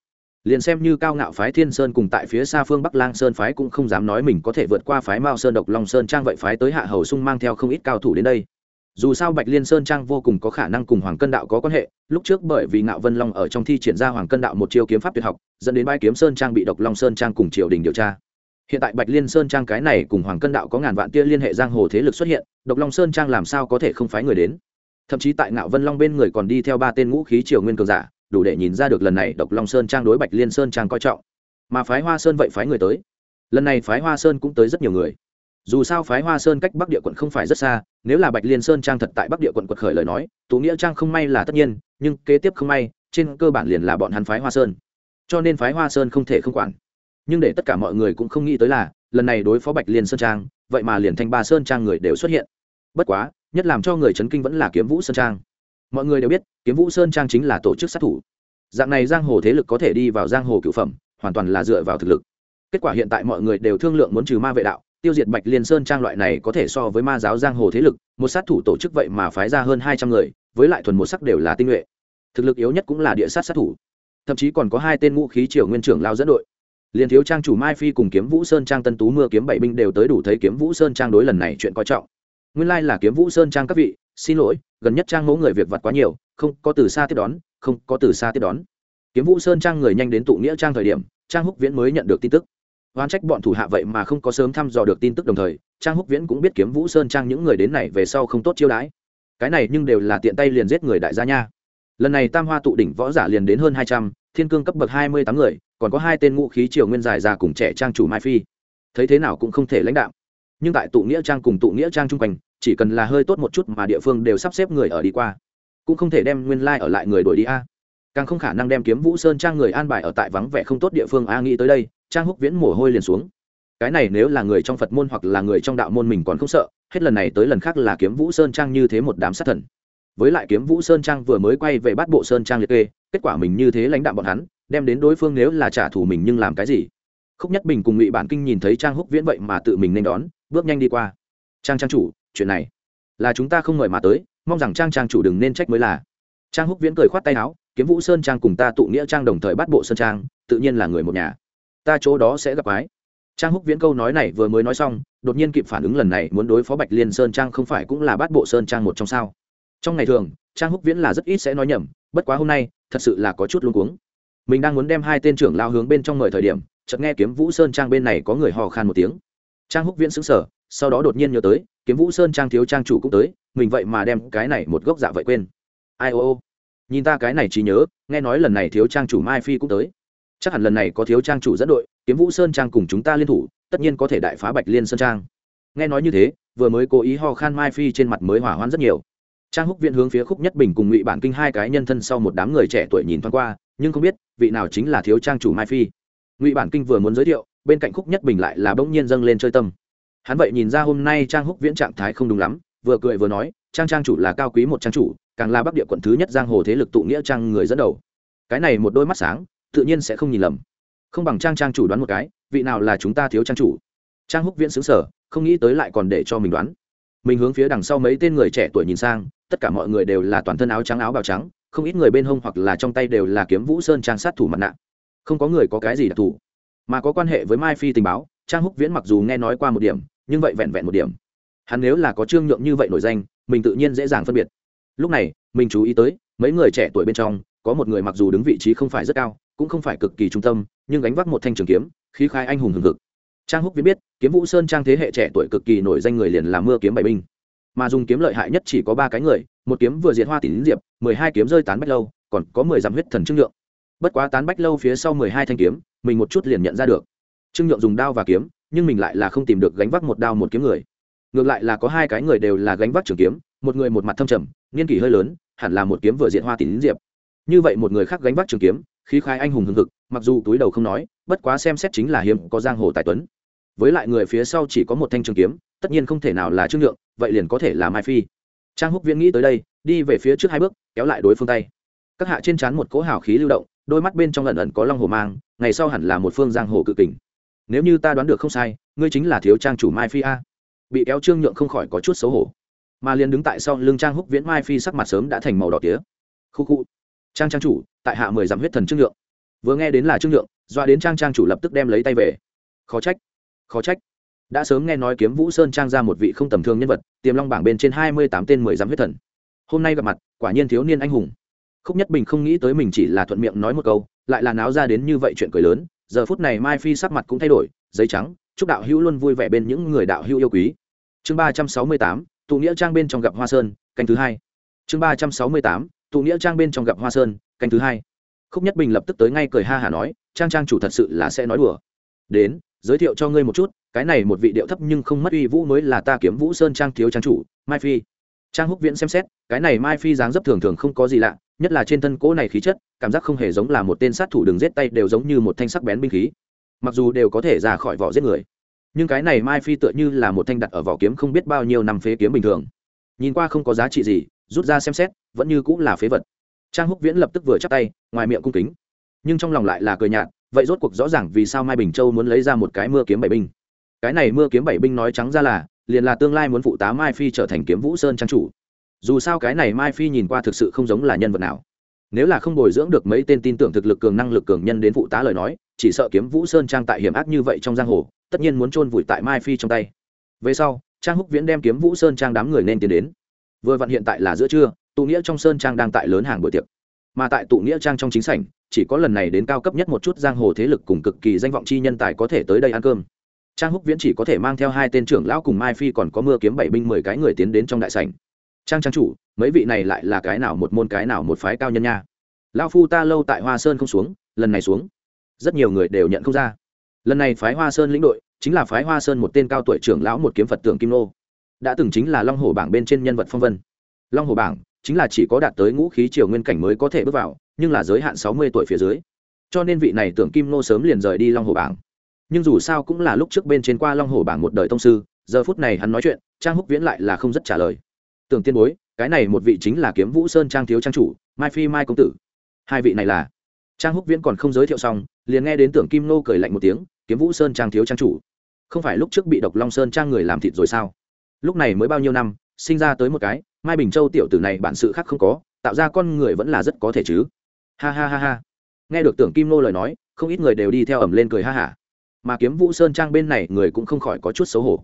Liền xem như cao ngạo phái thiên sơn cùng tại phía xa phương bắc lang sơn phái cũng không dám nói mình có thể vượt qua phái mao sơn độc long sơn trang vậy phái tới hạ hầu sung mang theo không ít cao thủ đến đây. Dù sao bạch liên sơn trang vô cùng có khả năng cùng hoàng cân đạo có quan hệ, lúc trước bởi vì ngạo vân long ở trong thi triển ra hoàng cân đạo một chiêu kiếm pháp tuyệt học, dẫn đến bãi kiếm sơn trang bị độc long sơn trang cùng triều đình điều tra hiện tại bạch liên sơn trang cái này cùng hoàng cân đạo có ngàn vạn tia liên hệ giang hồ thế lực xuất hiện, độc long sơn trang làm sao có thể không phái người đến? Thậm chí tại ngạo vân long bên người còn đi theo ba tên ngũ khí triều nguyên cường giả, đủ để nhìn ra được lần này độc long sơn trang đối bạch liên sơn trang coi trọng. Mà phái hoa sơn vậy phái người tới. Lần này phái hoa sơn cũng tới rất nhiều người. Dù sao phái hoa sơn cách bắc địa quận không phải rất xa, nếu là bạch liên sơn trang thật tại bắc địa quận quật khởi lời nói, tú nghĩa trang không may là tất nhiên, nhưng kế tiếp không may, trên cơ bản liền là bọn hắn phái hoa sơn. Cho nên phái hoa sơn không thể không quản nhưng để tất cả mọi người cũng không nghĩ tới là, lần này đối phó bạch liên sơn trang, vậy mà liền thanh ba sơn trang người đều xuất hiện. Bất quá, nhất làm cho người chấn kinh vẫn là kiếm vũ sơn trang. Mọi người đều biết, kiếm vũ sơn trang chính là tổ chức sát thủ. Dạng này giang hồ thế lực có thể đi vào giang hồ cựu phẩm, hoàn toàn là dựa vào thực lực. Kết quả hiện tại mọi người đều thương lượng muốn trừ ma vệ đạo, tiêu diệt bạch liên sơn trang loại này có thể so với ma giáo giang hồ thế lực, một sát thủ tổ chức vậy mà phái ra hơn hai trăm người, với lại thuần một sắc đều là tinh nhuệ. Thực lực yếu nhất cũng là địa sát sát thủ. Thậm chí còn có hai tên ngũ khí triều nguyên trưởng lao dẫn đội liền thiếu trang chủ mai phi cùng kiếm vũ sơn trang tân tú mưa kiếm bảy binh đều tới đủ thấy kiếm vũ sơn trang đối lần này chuyện coi trọng. Nguyên lai là kiếm vũ sơn trang các vị, xin lỗi, gần nhất trang mẫu người việc vặt quá nhiều, không có từ xa tiếp đón, không có từ xa tiếp đón. Kiếm vũ sơn trang người nhanh đến tụ nghĩa trang thời điểm, trang húc viễn mới nhận được tin tức. Oan trách bọn thủ hạ vậy mà không có sớm thăm dò được tin tức đồng thời, trang húc viễn cũng biết kiếm vũ sơn trang những người đến này về sau không tốt chiêu đãi. Cái này nhưng đều là tiện tay liền giết người đại gia nha. Lần này tam hoa tụ đỉnh võ giả liền đến hơn hai trăm thiên cương cấp bậc hai mươi tám người, còn có hai tên ngũ khí triều nguyên dài già cùng trẻ trang chủ mai phi. Thấy thế nào cũng không thể lãnh đạo nhưng tại tụ nghĩa trang cùng tụ nghĩa trang chung quanh, chỉ cần là hơi tốt một chút mà địa phương đều sắp xếp người ở đi qua. Cũng không thể đem nguyên lai ở lại người đuổi đi a. Càng không khả năng đem kiếm vũ sơn trang người an bài ở tại vắng vẻ không tốt địa phương a nghĩ tới đây, trang húc viễn mồ hôi liền xuống. Cái này nếu là người trong phật môn hoặc là người trong đạo môn mình còn không sợ, hết lần này tới lần khác là kiếm vũ sơn trang như thế một đám sát thần. Với lại kiếm vũ sơn trang vừa mới quay về bắt bộ sơn trang liệt kê kết quả mình như thế lãnh đạm bọn hắn, đem đến đối phương nếu là trả thù mình nhưng làm cái gì? Khúc nhất bình cùng ngụy bản kinh nhìn thấy trang húc viễn vậy mà tự mình nên đón, bước nhanh đi qua. Trang trang chủ, chuyện này là chúng ta không mời mà tới, mong rằng trang trang chủ đừng nên trách mới là. Trang húc viễn cười khoát tay áo, kiếm vũ sơn trang cùng ta tụ nghĩa trang đồng thời bắt bộ sơn trang, tự nhiên là người một nhà. Ta chỗ đó sẽ gặp ái trang húc viễn câu nói này vừa mới nói xong, đột nhiên kịp phản ứng lần này muốn đối phó bạch liên sơn trang không phải cũng là bắt bộ sơn trang một trong sao. Trong ngày thường, trang húc viễn là rất ít sẽ nói nhầm, bất quá hôm nay thật sự là có chút luống cuống. Mình đang muốn đem hai tên trưởng lao hướng bên trong mời thời điểm, chợt nghe kiếm vũ sơn trang bên này có người hò khan một tiếng. Trang húc viễn xứng sở sau đó đột nhiên nhớ tới, kiếm vũ sơn trang thiếu trang chủ cũng tới, mình vậy mà đem cái này một gốc dạ vậy quên. Ai ô ô, nhìn ta cái này chỉ nhớ, nghe nói lần này thiếu trang chủ mai phi cũng tới. Chắc hẳn lần này có thiếu trang chủ dẫn đội, kiếm vũ sơn trang cùng chúng ta liên thủ, tất nhiên có thể đại phá bạch liên sơn trang. Nghe nói như thế, vừa mới cố ý ho khan mai phi trên mặt mới hỏa hoạn rất nhiều trang húc viện hướng phía khúc nhất bình cùng ngụy bản kinh hai cái nhân thân sau một đám người trẻ tuổi nhìn thoáng qua, nhưng không biết vị nào chính là thiếu trang chủ mai phi. Ngụy bản kinh vừa muốn giới thiệu, bên cạnh khúc nhất bình lại là bỗng nhiên dâng lên chơi tâm. Hắn vậy nhìn ra hôm nay trang húc viễn trạng thái không đúng lắm, vừa cười vừa nói, trang trang chủ là cao quý một trang chủ, càng là bắc địa quận thứ nhất giang hồ thế lực tụ nghĩa trang người dẫn đầu. Cái này một đôi mắt sáng, tự nhiên sẽ không nhìn lầm. Không bằng trang trang chủ đoán một cái, vị nào là chúng ta thiếu trang chủ? Trang húc viễn xứng sở không nghĩ tới lại còn để cho mình đoán mình hướng phía đằng sau mấy tên người trẻ tuổi nhìn sang, tất cả mọi người đều là toàn thân áo trắng áo bào trắng, không ít người bên hông hoặc là trong tay đều là kiếm vũ sơn trang sát thủ mặt nạ. Không có người có cái gì đặc thù, mà có quan hệ với mai phi tình báo, trang húc viễn mặc dù nghe nói qua một điểm, nhưng vậy vẹn vẹn một điểm. Hắn nếu là có trương nhượng như vậy nổi danh, mình tự nhiên dễ dàng phân biệt. Lúc này, mình chú ý tới, mấy người trẻ tuổi bên trong, có một người mặc dù đứng vị trí không phải rất cao, cũng không phải cực kỳ trung tâm, nhưng gánh vác một thanh trường kiếm, khí khai anh hùng hừng hực trang húc viết biết, kiếm vũ sơn trang thế hệ trẻ tuổi cực kỳ nổi danh người liền làm mưa kiếm bảy binh. Mà dùng kiếm lợi hại nhất chỉ có ba cái người, một kiếm vừa diệt hoa tỷ lín diệp, mười hai kiếm rơi tán bách lâu, còn có mười dặm huyết thần trương nhượng. Bất quá tán bách lâu phía sau mười hai thanh kiếm, mình một chút liền nhận ra được. Trương nhượng dùng đao và kiếm, nhưng mình lại là không tìm được gánh vác một đao một kiếm người. Ngược lại là có hai cái người đều là gánh vác trường kiếm, một người một mặt thâm trầm, niên kỷ hơi lớn, hẳn là một kiếm vừa diện hoa tỷ lín diệp. Như vậy một người khác gánh vác trường kiếm, khí khai anh hùng hưng hực, mặc dù túi đầu không nói, bất quá xem xét chính là hiếm có giang hồ tài tuấn với lại người phía sau chỉ có một thanh trường kiếm, tất nhiên không thể nào là trương nhượng, vậy liền có thể là mai phi. Trang húc viễn nghĩ tới đây, đi về phía trước hai bước, kéo lại đối phương tay. Các hạ trên trán một cỗ hào khí lưu động, đôi mắt bên trong lần ẩn có long hồ mang, ngày sau hẳn là một phương giang hồ cự kình. Nếu như ta đoán được không sai, ngươi chính là thiếu trang chủ mai phi a. Bị kéo trương nhượng không khỏi có chút xấu hổ. Mà liền đứng tại sau lưng trang húc viễn, mai phi sắc mặt sớm đã thành màu đỏ tía. Khu khu. Trang trang chủ, tại hạ mười dặm huyết thần trương nhượng. Vừa nghe đến là trương nhượng, doa đến trang trang chủ lập tức đem lấy tay về. Khó trách khó trách. Đã sớm nghe nói kiếm vũ sơn trang ra một vị không tầm thường nhân vật, tiềm long bảng bên trên hai mươi tám tên mười dám huyết thần. Hôm nay gặp mặt, quả nhiên thiếu niên anh hùng. Khúc nhất bình không nghĩ tới mình chỉ là thuận miệng nói một câu, lại là náo ra đến như vậy chuyện cười lớn, giờ phút này mai phi sắc mặt cũng thay đổi, giấy trắng, chúc đạo hữu luôn vui vẻ bên những người đạo hữu yêu quý. Chương ba trăm sáu mươi tám, tụ nghĩa trang bên trong gặp hoa sơn, canh thứ hai. Chương ba trăm sáu mươi tám, tụ nghĩa trang bên trong gặp hoa sơn, canh thứ hai. Khúc nhất bình lập tức tới ngay cười ha hả nói, trang trang chủ thật sự là sẽ nói đùa. Đến giới thiệu cho ngươi một chút, cái này một vị điệu thấp nhưng không mất uy vũ mới là ta kiếm vũ sơn trang thiếu trang chủ, mai phi. Trang húc viễn xem xét, cái này mai phi dáng dấp thường thường không có gì lạ, nhất là trên thân cỗ này khí chất, cảm giác không hề giống là một tên sát thủ đường giết tay đều giống như một thanh sắc bén binh khí. Mặc dù đều có thể ra khỏi vỏ giết người, nhưng cái này mai phi tựa như là một thanh đặt ở vỏ kiếm không biết bao nhiêu năm phế kiếm bình thường. Nhìn qua không có giá trị gì, rút ra xem xét, vẫn như cũng là phế vật. Trang húc viễn lập tức vừa chắc tay, ngoài miệng cung kính, nhưng trong lòng lại là cười nhạt vậy rốt cuộc rõ ràng vì sao mai bình châu muốn lấy ra một cái mưa kiếm bảy binh. Cái này mưa kiếm bảy binh nói trắng ra là, liền là tương lai muốn phụ tá mai phi trở thành kiếm vũ sơn trang chủ. Dù sao cái này mai phi nhìn qua thực sự không giống là nhân vật nào. Nếu là không bồi dưỡng được mấy tên tin tưởng thực lực cường năng lực cường nhân đến phụ tá lời nói, chỉ sợ kiếm vũ sơn trang tại hiểm ác như vậy trong giang hồ, tất nhiên muốn chôn vùi tại mai phi trong tay. Về sau, trang húc viễn đem kiếm vũ sơn trang đám người nên tiến đến. Vừa vặn hiện tại là giữa trưa, tụ nghĩa trong sơn trang đang tại lớn hàng buổi tiệc mà tại tụ nghĩa trang trong chính sảnh, chỉ có lần này đến cao cấp nhất một chút giang hồ thế lực cùng cực kỳ danh vọng chi nhân tài có thể tới đây ăn cơm. Trang húc viễn chỉ có thể mang theo hai tên trưởng lão cùng mai phi còn có mưa kiếm bảy binh mười cái người tiến đến trong đại sảnh. Trang trang chủ, mấy vị này lại là cái nào một môn cái nào một phái cao nhân nha? Lão phu ta lâu tại hoa sơn không xuống, lần này xuống. Rất nhiều người đều nhận không ra. Lần này phái hoa sơn lĩnh đội, chính là phái hoa sơn một tên cao tuổi trưởng lão một kiếm phật tưởng kim nô. Đã từng chính là long hồ bảng bên trên nhân vật phong vân. Long hồ bảng chính là chỉ có đạt tới ngũ khí triều nguyên cảnh mới có thể bước vào, nhưng là giới hạn sáu mươi tuổi phía dưới. Cho nên vị này tưởng kim nô sớm liền rời đi long hồ bảng. Nhưng dù sao cũng là lúc trước bên trên qua long hồ bảng một đời tông sư, giờ phút này hắn nói chuyện, trang húc viễn lại là không rất trả lời. Tưởng tiên bối, cái này một vị chính là kiếm vũ sơn trang thiếu trang chủ, mai phi mai công tử. Hai vị này là? Trang húc viễn còn không giới thiệu xong, liền nghe đến tưởng kim nô cười lạnh một tiếng, kiếm vũ sơn trang thiếu trang chủ. Không phải lúc trước bị độc long sơn trang người làm thịt rồi sao? Lúc này mới bao nhiêu năm, sinh ra tới một cái mai bình châu tiểu tử này bản sự khác không có, tạo ra con người vẫn là rất có thể chứ. Ha ha ha ha. Nghe được tưởng kim nô lời nói, không ít người đều đi theo ẩm lên cười ha hả. Mà kiếm vũ sơn trang bên này người cũng không khỏi có chút xấu hổ.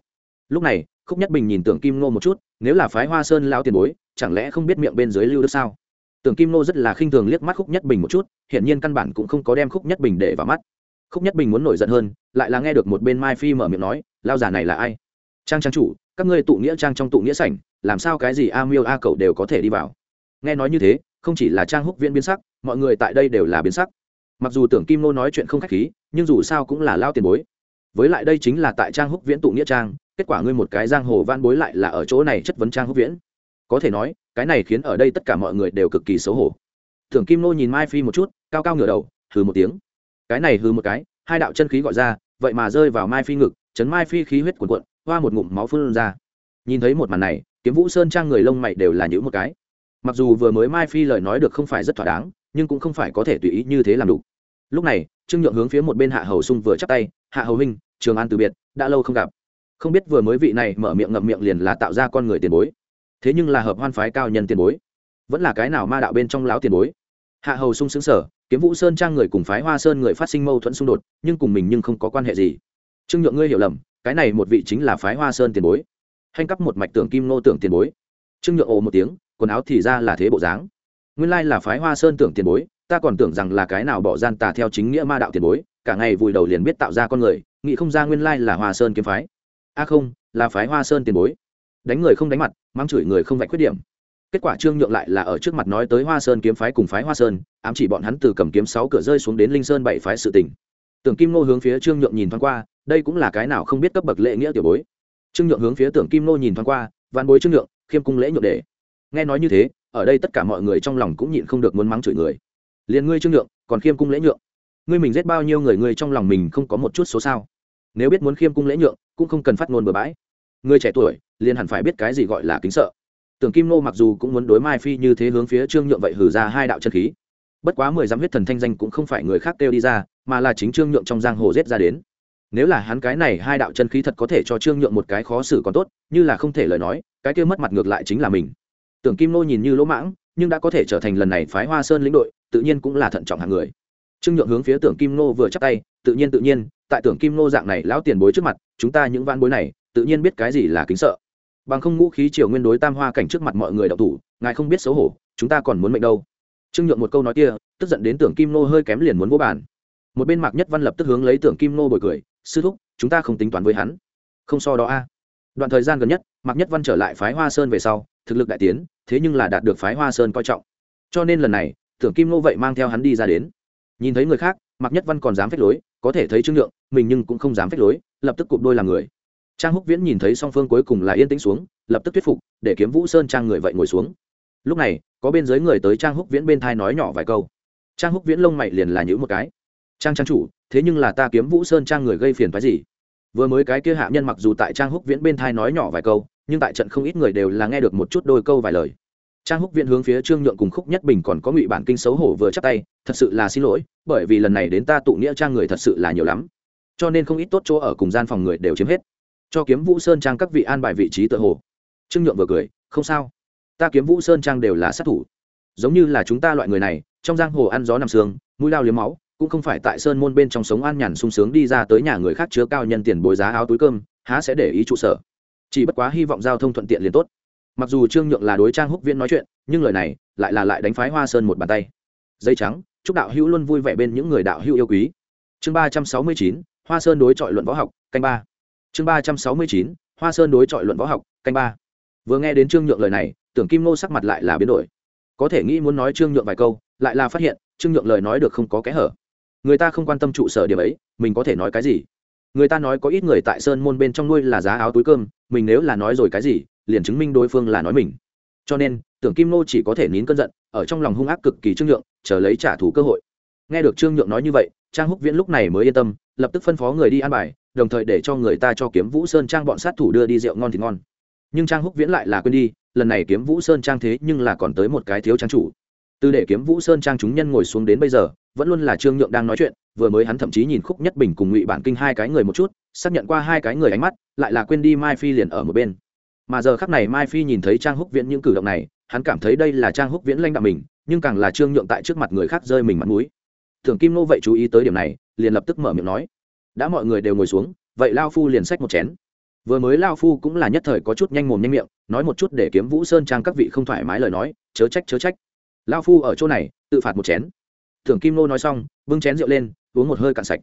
Lúc này, khúc nhất bình nhìn tưởng kim nô một chút, nếu là phái hoa sơn lao tiền bối, chẳng lẽ không biết miệng bên dưới lưu đức sao? Tưởng kim nô rất là khinh thường liếc mắt khúc nhất bình một chút, hiển nhiên căn bản cũng không có đem khúc nhất bình để vào mắt. Khúc nhất bình muốn nổi giận hơn, lại là nghe được một bên mai phi mở miệng nói lao giả này là ai? Trang trang chủ các ngươi tụ nghĩa trang trong tụ nghĩa sảnh, làm sao cái gì a miêu a cậu đều có thể đi vào? Nghe nói như thế, không chỉ là trang húc viễn biến sắc, mọi người tại đây đều là biến sắc. Mặc dù tưởng kim nô nói chuyện không khách khí, nhưng dù sao cũng là lao tiền bối. Với lại đây chính là tại trang húc viễn tụ nghĩa trang, kết quả ngươi một cái giang hồ van bối lại là ở chỗ này chất vấn trang húc viễn. Có thể nói, cái này khiến ở đây tất cả mọi người đều cực kỳ xấu hổ. Tưởng kim nô nhìn mai phi một chút, cao cao ngửa đầu, hừ một tiếng. Cái này hừ một cái, hai đạo chân khí gọi ra, vậy mà rơi vào mai phi ngực, chấn mai phi khí huyết cuồn cuộn hoa một ngụm máu phun ra. Nhìn thấy một màn này, kiếm vũ sơn trang người lông mày đều là những một cái. Mặc dù vừa mới mai phi lời nói được không phải rất thỏa đáng, nhưng cũng không phải có thể tùy ý như thế làm đủ. Lúc này, trương nhượng hướng phía một bên hạ hầu sung vừa chắp tay, hạ hầu huynh, trường an từ biệt, đã lâu không gặp. Không biết vừa mới vị này mở miệng ngậm miệng liền là tạo ra con người tiền bối. Thế nhưng là hợp hoan phái cao nhân tiền bối. Vẫn là cái nào ma đạo bên trong láo tiền bối. Hạ hầu sung xứng sở kiếm vũ sơn trang người cùng phái hoa sơn người phát sinh mâu thuẫn xung đột, nhưng cùng mình nhưng không có quan hệ gì. Trương nhượng ngươi hiểu lầm cái này một vị chính là phái hoa sơn tiền bối. Hành cấp một mạch tưởng kim nô tưởng tiền bối. Trương nhượng ồ một tiếng quần áo thì ra là thế bộ dáng. Nguyên lai là phái hoa sơn tưởng tiền bối ta còn tưởng rằng là cái nào bỏ gian tà theo chính nghĩa ma đạo tiền bối cả ngày vùi đầu liền biết tạo ra con người nghĩ không ra nguyên lai là hoa sơn kiếm phái. A à không là phái hoa sơn tiền bối. Đánh người không đánh mặt mang chửi người không vạch khuyết điểm. Kết quả trương nhượng lại là ở trước mặt nói tới hoa sơn kiếm phái cùng phái hoa sơn ám chỉ bọn hắn từ cầm kiếm sáu cửa rơi xuống đến linh sơn bảy phái sự tình, tưởng kim nô hướng phía trương nhượng nhìn thoáng qua đây cũng là cái nào không biết cấp bậc lễ nghĩa tiểu bối. Trương nhượng hướng phía tưởng kim nô nhìn thoáng qua văn bối trương nhượng, khiêm cung lễ nhượng để nghe nói như thế, ở đây tất cả mọi người trong lòng cũng nhịn không được muốn mắng chửi người. Liền ngươi trương nhượng, còn khiêm cung lễ nhượng. Ngươi mình giết bao nhiêu người ngươi trong lòng mình không có một chút số sao? Nếu biết muốn khiêm cung lễ nhượng, cũng không cần phát ngôn bừa bãi. Người trẻ tuổi, liền hẳn phải biết cái gì gọi là kính sợ. Tưởng kim nô mặc dù cũng muốn đối mai phi như thế hướng phía trương nhượng vậy hử ra hai đạo chân khí. Bất quá mười dám huyết thần thanh danh cũng không phải người khác kêu đi ra, mà là chính trương nhượng trong giang hồ giết ra đến nếu là hắn cái này hai đạo chân khí thật có thể cho trương nhượng một cái khó xử còn tốt, như là không thể lời nói, cái kia mất mặt ngược lại chính là mình. Tưởng kim nô nhìn như lỗ mãng, nhưng đã có thể trở thành lần này phái hoa sơn lĩnh đội, tự nhiên cũng là thận trọng hàng người. Trương nhượng hướng phía tưởng kim nô vừa chắc tay, tự nhiên tự nhiên, tại tưởng kim nô dạng này lão tiền bối trước mặt, chúng ta những van bối này, tự nhiên biết cái gì là kính sợ. Bằng không ngũ khí triều nguyên đối tam hoa cảnh trước mặt mọi người đậu thủ, ngài không biết xấu hổ, chúng ta còn muốn mệnh đâu. Trương nhượng một câu nói kia, tức giận đến tưởng kim nô hơi kém liền muốn vô bản một bên mạc nhất văn lập tức hướng lấy tưởng kim nô bồi cười sư thúc chúng ta không tính toán với hắn. Không so đó a. Đoạn thời gian gần nhất mạc nhất văn trở lại phái hoa sơn về sau thực lực đại tiến thế nhưng là đạt được phái hoa sơn coi trọng. Cho nên lần này tưởng kim nô vậy mang theo hắn đi ra đến. Nhìn thấy người khác mạc nhất văn còn dám phép lối có thể thấy trương lượng, mình nhưng cũng không dám phép lối lập tức cụp đôi làm người. Trang húc viễn nhìn thấy song phương cuối cùng là yên tĩnh xuống lập tức thuyết phục để kiếm vũ sơn trang người vậy ngồi xuống. Lúc này có bên dưới người tới trang húc viễn bên thai nói nhỏ vài câu. Trang húc viễn lông mày liền là nhữ một cái trang trang chủ, thế nhưng là ta kiếm vũ sơn trang người gây phiền phái gì? Vừa mới cái kia hạ nhân mặc dù tại trang húc viễn bên thai nói nhỏ vài câu, nhưng tại trận không ít người đều là nghe được một chút đôi câu vài lời. Trang húc viễn hướng phía trương nhượng cùng khúc nhất bình còn có ngụy bản kinh xấu hổ vừa chắc tay, thật sự là xin lỗi, bởi vì lần này đến ta tụ nghĩa trang người thật sự là nhiều lắm. Cho nên không ít tốt chỗ ở cùng gian phòng người đều chiếm hết. Cho kiếm vũ sơn trang các vị an bài vị trí tự hồ. Trương nhượng vừa cười, không sao. Ta kiếm vũ sơn trang đều là sát thủ. Giống như là chúng ta loại người này, trong giang hồ ăn gió nằm sương, mũi lao liếm máu cũng không phải tại sơn môn bên trong sống an nhàn sung sướng đi ra tới nhà người khác chứa cao nhân tiền bồi giá áo túi cơm, há sẽ để ý trụ sở. Chỉ bất quá hy vọng giao thông thuận tiện liền tốt. Mặc dù trương nhượng là đối trang húc viễn nói chuyện, nhưng lời này lại là lại đánh phái hoa sơn một bàn tay. Dây trắng, chúc đạo hữu luôn vui vẻ bên những người đạo hữu yêu quý. Chương ba trăm sáu mươi chín, hoa sơn đối chọi luận võ học, canh ba. Chương ba trăm sáu mươi chín, hoa sơn đối chọi luận võ học, canh ba. Vừa nghe đến trương nhượng lời này, tưởng kim nô sắc mặt lại là biến đổi. Có thể nghĩ muốn nói trương nhượng vài câu, lại là phát hiện trương nhượng lời nói được không có kẽ hở người ta không quan tâm trụ sở điểm ấy, mình có thể nói cái gì? Người ta nói có ít người tại sơn môn bên trong nuôi là giá áo túi cơm, mình nếu là nói rồi cái gì, liền chứng minh đối phương là nói mình. Cho nên, tưởng kim nô chỉ có thể nín cơn giận, ở trong lòng hung ác cực kỳ trương nhượng, chờ lấy trả thù cơ hội. Nghe được trương nhượng nói như vậy, trang húc viễn lúc này mới yên tâm, lập tức phân phó người đi ăn bài, đồng thời để cho người ta cho kiếm vũ sơn trang bọn sát thủ đưa đi rượu ngon thì ngon. Nhưng trang húc viễn lại là quên đi, lần này kiếm vũ sơn trang thế nhưng là còn tới một cái thiếu trang chủ từ để kiếm vũ sơn trang chúng nhân ngồi xuống đến bây giờ, vẫn luôn là trương nhượng đang nói chuyện, vừa mới hắn thậm chí nhìn khúc nhất bình cùng ngụy bản kinh hai cái người một chút, xác nhận qua hai cái người ánh mắt, lại là quên đi mai phi liền ở một bên. Mà giờ khắc này mai phi nhìn thấy trang húc viễn những cử động này, hắn cảm thấy đây là trang húc viễn lanh đạo mình, nhưng càng là trương nhượng tại trước mặt người khác rơi mình mặt mũi. Thường kim nô vậy chú ý tới điểm này, liền lập tức mở miệng nói, đã mọi người đều ngồi xuống, vậy lao phu liền xách một chén. Vừa mới lao phu cũng là nhất thời có chút nhanh mồm nhanh miệng, nói một chút để kiếm vũ sơn trang các vị không thoải mái lời nói, chớ trách chớ trách lao phu ở chỗ này, tự phạt một chén. Thưởng kim nô nói xong, bưng chén rượu lên, uống một hơi cạn sạch.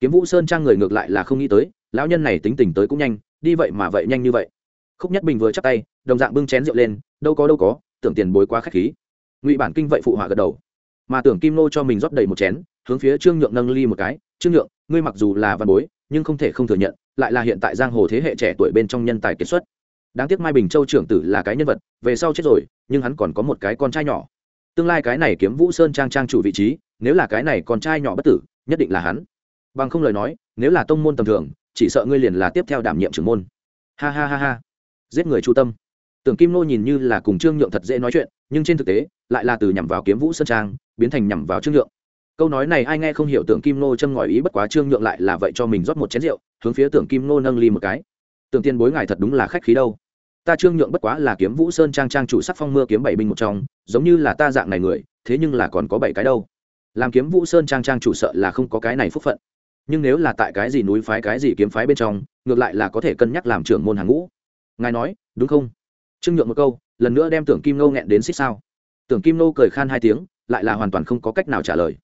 Kiếm vũ sơn trang người ngược lại là không nghĩ tới, lão nhân này tính tình tới cũng nhanh, đi vậy mà vậy nhanh như vậy. Khúc nhất bình vừa chắc tay, đồng dạng bưng chén rượu lên, đâu có đâu có, tưởng tiền bối quá k h á c h khí. Ngụy bản kinh vậy phụ họa gật đầu. Mà tưởng kim nô cho mình rót đầy một chén, hướng phía trương nhượng nâng ly một cái, trương nhượng, ngươi mặc dù là văn bối, nhưng không thể không thừa nhận, lại là hiện tại giang hồ thế hệ trẻ tuổi bên trong nhân tài kiệt xuất. Đáng tiếc mai bình châu trưởng tử là cái nhân vật, về sau chết rồi, nhưng hắn còn có một cái con trai nhỏ tương lai cái này kiếm vũ sơn trang trang chủ vị trí, nếu là cái này con trai nhỏ bất tử, nhất định là hắn. Bằng không lời nói, nếu là tông môn tầm thường, chỉ sợ ngươi liền là tiếp theo đảm nhiệm trưởng môn. Ha ha ha ha. Giết người chu tâm. Tưởng kim nô nhìn như là cùng trương nhượng thật dễ nói chuyện, nhưng trên thực tế, lại là từ nhằm vào kiếm vũ sơn trang, biến thành nhằm vào trương nhượng. Câu nói này ai nghe không hiểu tưởng kim nô châm ngòi ý bất quá trương nhượng lại là vậy cho mình rót một chén rượu, hướng phía tưởng kim nô nâng ly một cái. Tưởng tiên bối ngài thật đúng là khách khí đâu ta trương nhượng bất quá là kiếm vũ sơn trang trang chủ sắc phong mưa kiếm bảy binh một trong, giống như là ta dạng này người, thế nhưng là còn có bảy cái đâu. Làm kiếm vũ sơn trang trang chủ sợ là không có cái này phúc phận. Nhưng nếu là tại cái gì núi phái, cái gì kiếm phái bên trong, ngược lại là có thể cân nhắc làm trưởng môn hàng ngũ. Ngài nói, đúng không? Trương nhượng một câu, lần nữa đem tưởng kim nô nghẹn đến xích sao. Tưởng kim nô cười khan hai tiếng, lại là hoàn toàn không có cách nào trả lời.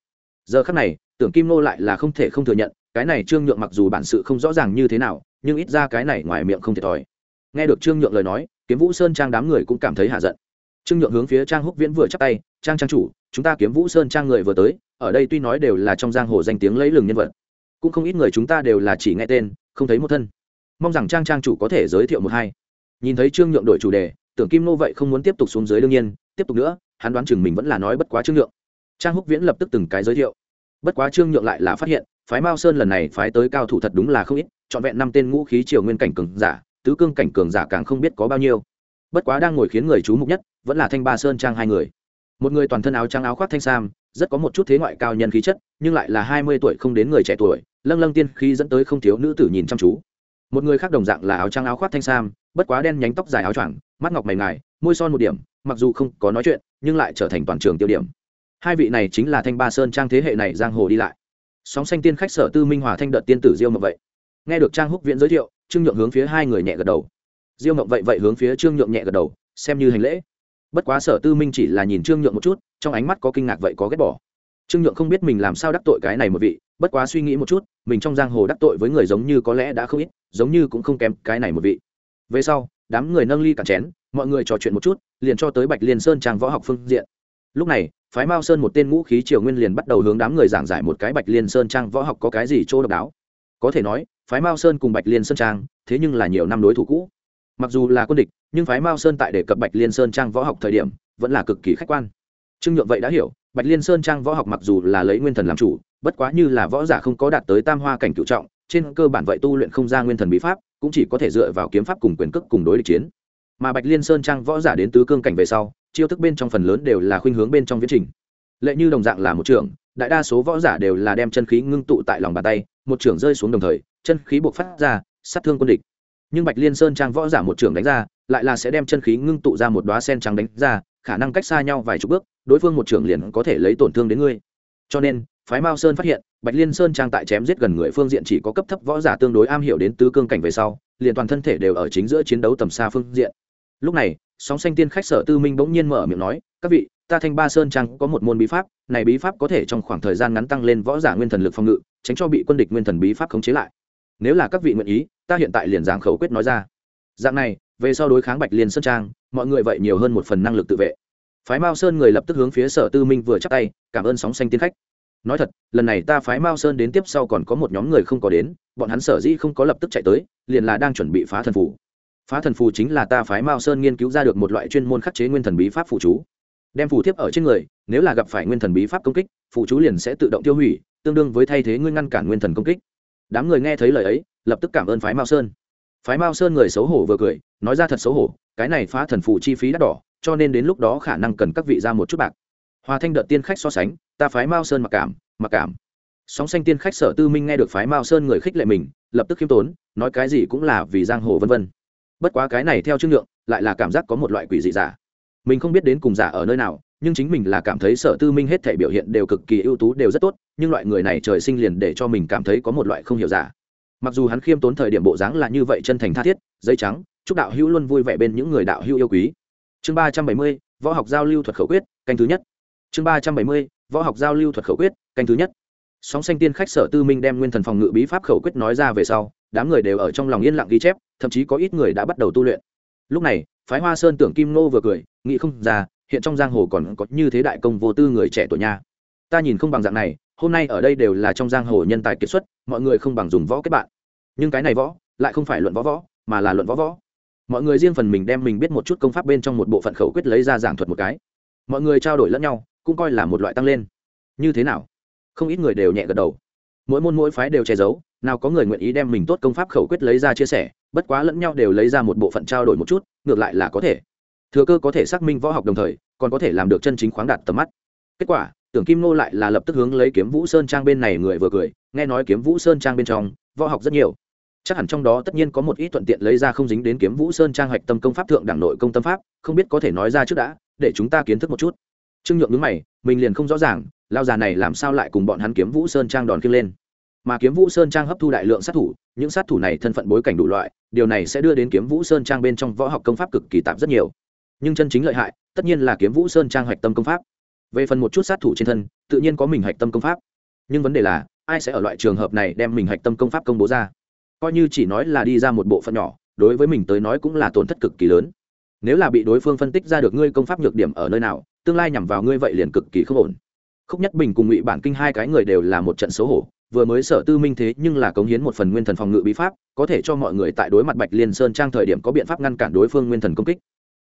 Giờ khắc này, tưởng kim nô lại là không thể không thừa nhận, cái này trương nhượng mặc dù bản sự không rõ ràng như thế nào, nhưng ít ra cái này ngoài miệng không thiệt thòi nghe được trương nhượng lời nói, kiếm vũ sơn trang đám người cũng cảm thấy hạ giận. Trương nhượng hướng phía trang húc viễn vừa chắc tay, trang trang chủ, chúng ta kiếm vũ sơn trang người vừa tới, ở đây tuy nói đều là trong giang hồ danh tiếng lấy lừng nhân vật, cũng không ít người chúng ta đều là chỉ nghe tên, không thấy một thân. Mong rằng trang trang chủ có thể giới thiệu một hai. Nhìn thấy trương nhượng đổi chủ đề, tưởng kim nô vậy không muốn tiếp tục xuống dưới đương nhiên, tiếp tục nữa, hắn đoán chừng mình vẫn là nói bất quá trương nhượng. Trang húc viễn lập tức từng cái giới thiệu. Bất quá trương nhượng lại là phát hiện, phái mao sơn lần này phái tới cao thủ thật đúng là không ít, trọn vẹn năm tên ngũ khí triều nguyên cảnh cường giả tứ cương cảnh cường giả càng không biết có bao nhiêu. Bất quá đang ngồi khiến người chú mục nhất, vẫn là thanh ba sơn trang hai người. Một người toàn thân áo trắng áo khoác thanh sam, rất có một chút thế ngoại cao nhân khí chất, nhưng lại là hai mươi tuổi không đến người trẻ tuổi, lâng lâng tiên khi dẫn tới không thiếu nữ tử nhìn chăm chú. Một người khác đồng dạng là áo trắng áo khoác thanh sam, bất quá đen nhánh tóc dài áo choàng, mắt ngọc mày ngài, môi son một điểm, mặc dù không có nói chuyện, nhưng lại trở thành toàn trường tiêu điểm. Hai vị này chính là thanh ba sơn trang thế hệ này giang hồ đi lại. Sóng xanh tiên khách sở tư minh hòa thanh đợt tiên tử diêu mà vậy. Nghe được trang húc viễn giới thiệu trương nhượng hướng phía hai người nhẹ gật đầu. Diêu mộng vậy vậy hướng phía trương nhượng nhẹ gật đầu, xem như hành lễ. Bất quá sở tư minh chỉ là nhìn trương nhượng một chút, trong ánh mắt có kinh ngạc vậy có ghét bỏ. Trương nhượng không biết mình làm sao đắc tội cái này một vị, bất quá suy nghĩ một chút, mình trong giang hồ đắc tội với người giống như có lẽ đã không ít, giống như cũng không kém cái này một vị. Về sau, đám người nâng ly cả chén, mọi người trò chuyện một chút, liền cho tới bạch liên sơn trang võ học phương diện. Lúc này, phái mao sơn một tên ngũ khí triều nguyên liền bắt đầu hướng đám người giảng giải một cái bạch liên sơn trang võ học có cái gì chỗ độc đáo. Có thể nói phái mao sơn cùng bạch liên sơn trang, thế nhưng là nhiều năm đối thủ cũ. Mặc dù là quân địch, nhưng phái mao sơn tại đề cập bạch liên sơn trang võ học thời điểm, vẫn là cực kỳ khách quan. Trương nhượng vậy đã hiểu, bạch liên sơn trang võ học mặc dù là lấy nguyên thần làm chủ, bất quá như là võ giả không có đạt tới tam hoa cảnh cựu trọng, trên cơ bản vậy tu luyện không ra nguyên thần bí pháp, cũng chỉ có thể dựa vào kiếm pháp cùng quyền cước cùng đối địch chiến. Mà bạch liên sơn trang võ giả đến tứ cương cảnh về sau, chiêu thức bên trong phần lớn đều là khuynh hướng bên trong viễn trình. Lệ như đồng dạng là một trưởng đại đa số võ giả đều là đem chân khí ngưng tụ tại lòng bàn tay, một trưởng rơi xuống đồng thời, chân khí buộc phát ra, sát thương quân địch. Nhưng bạch liên sơn trang võ giả một trưởng đánh ra, lại là sẽ đem chân khí ngưng tụ ra một đoá sen trắng đánh ra, khả năng cách xa nhau vài chục bước, đối phương một trưởng liền có thể lấy tổn thương đến ngươi. Cho nên, phái mao sơn phát hiện, bạch liên sơn trang tại chém giết gần người phương diện chỉ có cấp thấp võ giả tương đối am hiểu đến tứ cương cảnh về sau, liền toàn thân thể đều ở chính giữa chiến đấu tầm xa phương diện. Lúc này, sóng xanh tiên khách sở tư minh bỗng nhiên mở miệng nói các vị, ta thanh ba sơn trang có một môn bí pháp, này bí pháp có thể trong khoảng thời gian ngắn tăng lên võ giả nguyên thần lực phòng ngự, tránh cho bị quân địch nguyên thần bí pháp khống chế lại. Nếu là các vị nguyện ý, ta hiện tại liền giảng khẩu quyết nói ra. Dạng này, về sau đối kháng bạch liên sơn trang, mọi người vậy nhiều hơn một phần năng lực tự vệ. Phái mao sơn người lập tức hướng phía sở tư minh vừa chắc tay, cảm ơn sóng xanh tiên khách. Nói thật, lần này ta phái mao sơn đến tiếp sau còn có một nhóm người không có đến, bọn hắn sở dĩ không có lập tức chạy tới, liền là đang chuẩn bị phá thần phủ phá thần phù chính là ta phái mao sơn nghiên cứu ra được một loại chuyên môn khắc chế nguyên thần bí pháp phụ chú đem phù thiếp ở trên người, nếu là gặp phải nguyên thần bí pháp công kích phụ chú liền sẽ tự động tiêu hủy, tương đương với thay thế ngươi ngăn cản nguyên thần công kích. Đám người nghe thấy lời ấy, lập tức cảm ơn phái mao sơn. Phái mao sơn người xấu hổ vừa cười, nói ra thật xấu hổ, cái này phá thần phù chi phí đắt đỏ, cho nên đến lúc đó khả năng cần các vị ra một chút bạc. Hòa thanh đợt tiên khách so sánh, ta phái mao sơn mặc cảm mặc cảm. Sóng xanh tiên khách sở tư minh nghe được phái mao sơn người khích lệ mình, lập tức khiêm tốn, nói cái gì cũng là vì giang hồ vân vân. Bất quá cái này theo chương lượng, lại là cảm giác có một loại quỷ dị giả mình không biết đến cùng giả ở nơi nào, nhưng chính mình là cảm thấy sở tư minh hết thể biểu hiện đều cực kỳ ưu tú, đều rất tốt, nhưng loại người này trời sinh liền để cho mình cảm thấy có một loại không hiểu giả. Mặc dù hắn khiêm tốn thời điểm bộ dáng là như vậy chân thành tha thiết, dây trắng, chúc đạo hữu luôn vui vẻ bên những người đạo hữu yêu quý. Chương ba trăm bảy mươi, võ học giao lưu thuật khẩu quyết, canh thứ nhất. Chương ba trăm bảy mươi, võ học giao lưu thuật khẩu quyết, canh thứ nhất. Sóng xanh tiên khách sở tư minh đem nguyên thần phòng ngự bí pháp khẩu quyết nói ra về sau, đám người đều ở trong lòng yên lặng ghi chép, thậm chí có ít người đã bắt đầu tu luyện. Lúc này phái hoa sơn tưởng kim nô vừa cười, nghĩ không ra, hiện trong giang hồ còn có như thế đại công vô tư người trẻ tuổi nha. Ta nhìn không bằng dạng này, hôm nay ở đây đều là trong giang hồ nhân tài kiệt xuất, mọi người không bằng dùng võ kết bạn. Nhưng cái này võ, lại không phải luận võ võ, mà là luận võ võ. Mọi người riêng phần mình đem mình biết một chút công pháp bên trong một bộ phận khẩu quyết lấy ra giảng thuật một cái. Mọi người trao đổi lẫn nhau, cũng coi là một loại tăng lên. Như thế nào? Không ít người đều nhẹ gật đầu. Mỗi môn mỗi phái đều che giấu, nào có người nguyện ý đem mình tốt công pháp khẩu quyết lấy ra chia sẻ bất quá lẫn nhau đều lấy ra một bộ phận trao đổi một chút, ngược lại là có thể. Thừa cơ có thể xác minh võ học đồng thời, còn có thể làm được chân chính khoáng đạt tầm mắt. Kết quả, tưởng kim nô lại là lập tức hướng lấy kiếm vũ sơn trang bên này người vừa cười, nghe nói kiếm vũ sơn trang bên trong, võ học rất nhiều. Chắc hẳn trong đó tất nhiên có một ít thuận tiện lấy ra không dính đến kiếm vũ sơn trang hoạch tâm công pháp thượng đẳng nội công tâm pháp, không biết có thể nói ra trước đã, để chúng ta kiến thức một chút. Trương nhượng nhướng mày, mình liền không rõ ràng, lao già này làm sao lại cùng bọn hắn kiếm vũ sơn trang đòn kiêng lên mà kiếm vũ sơn trang hấp thu đại lượng sát thủ, những sát thủ này thân phận bối cảnh đủ loại, điều này sẽ đưa đến kiếm vũ sơn trang bên trong võ học công pháp cực kỳ tạp rất nhiều. Nhưng chân chính lợi hại, tất nhiên là kiếm vũ sơn trang hạch tâm công pháp. Về phần một chút sát thủ trên thân, tự nhiên có mình hạch tâm công pháp. Nhưng vấn đề là, ai sẽ ở loại trường hợp này đem mình hạch tâm công pháp công bố ra? Coi như chỉ nói là đi ra một bộ phận nhỏ, đối với mình tới nói cũng là tổn thất cực kỳ lớn. Nếu là bị đối phương phân tích ra được ngươi công pháp nhược điểm ở nơi nào, tương lai nhằm vào ngươi vậy liền cực kỳ không ổn. Khúc nhất bình cùng ngụy bản kinh hai cái người đều là một trận xấu hổ vừa mới sở tư minh thế nhưng là cống hiến một phần nguyên thần phòng ngự bí pháp, có thể cho mọi người tại đối mặt bạch liên sơn trang thời điểm có biện pháp ngăn cản đối phương nguyên thần công kích.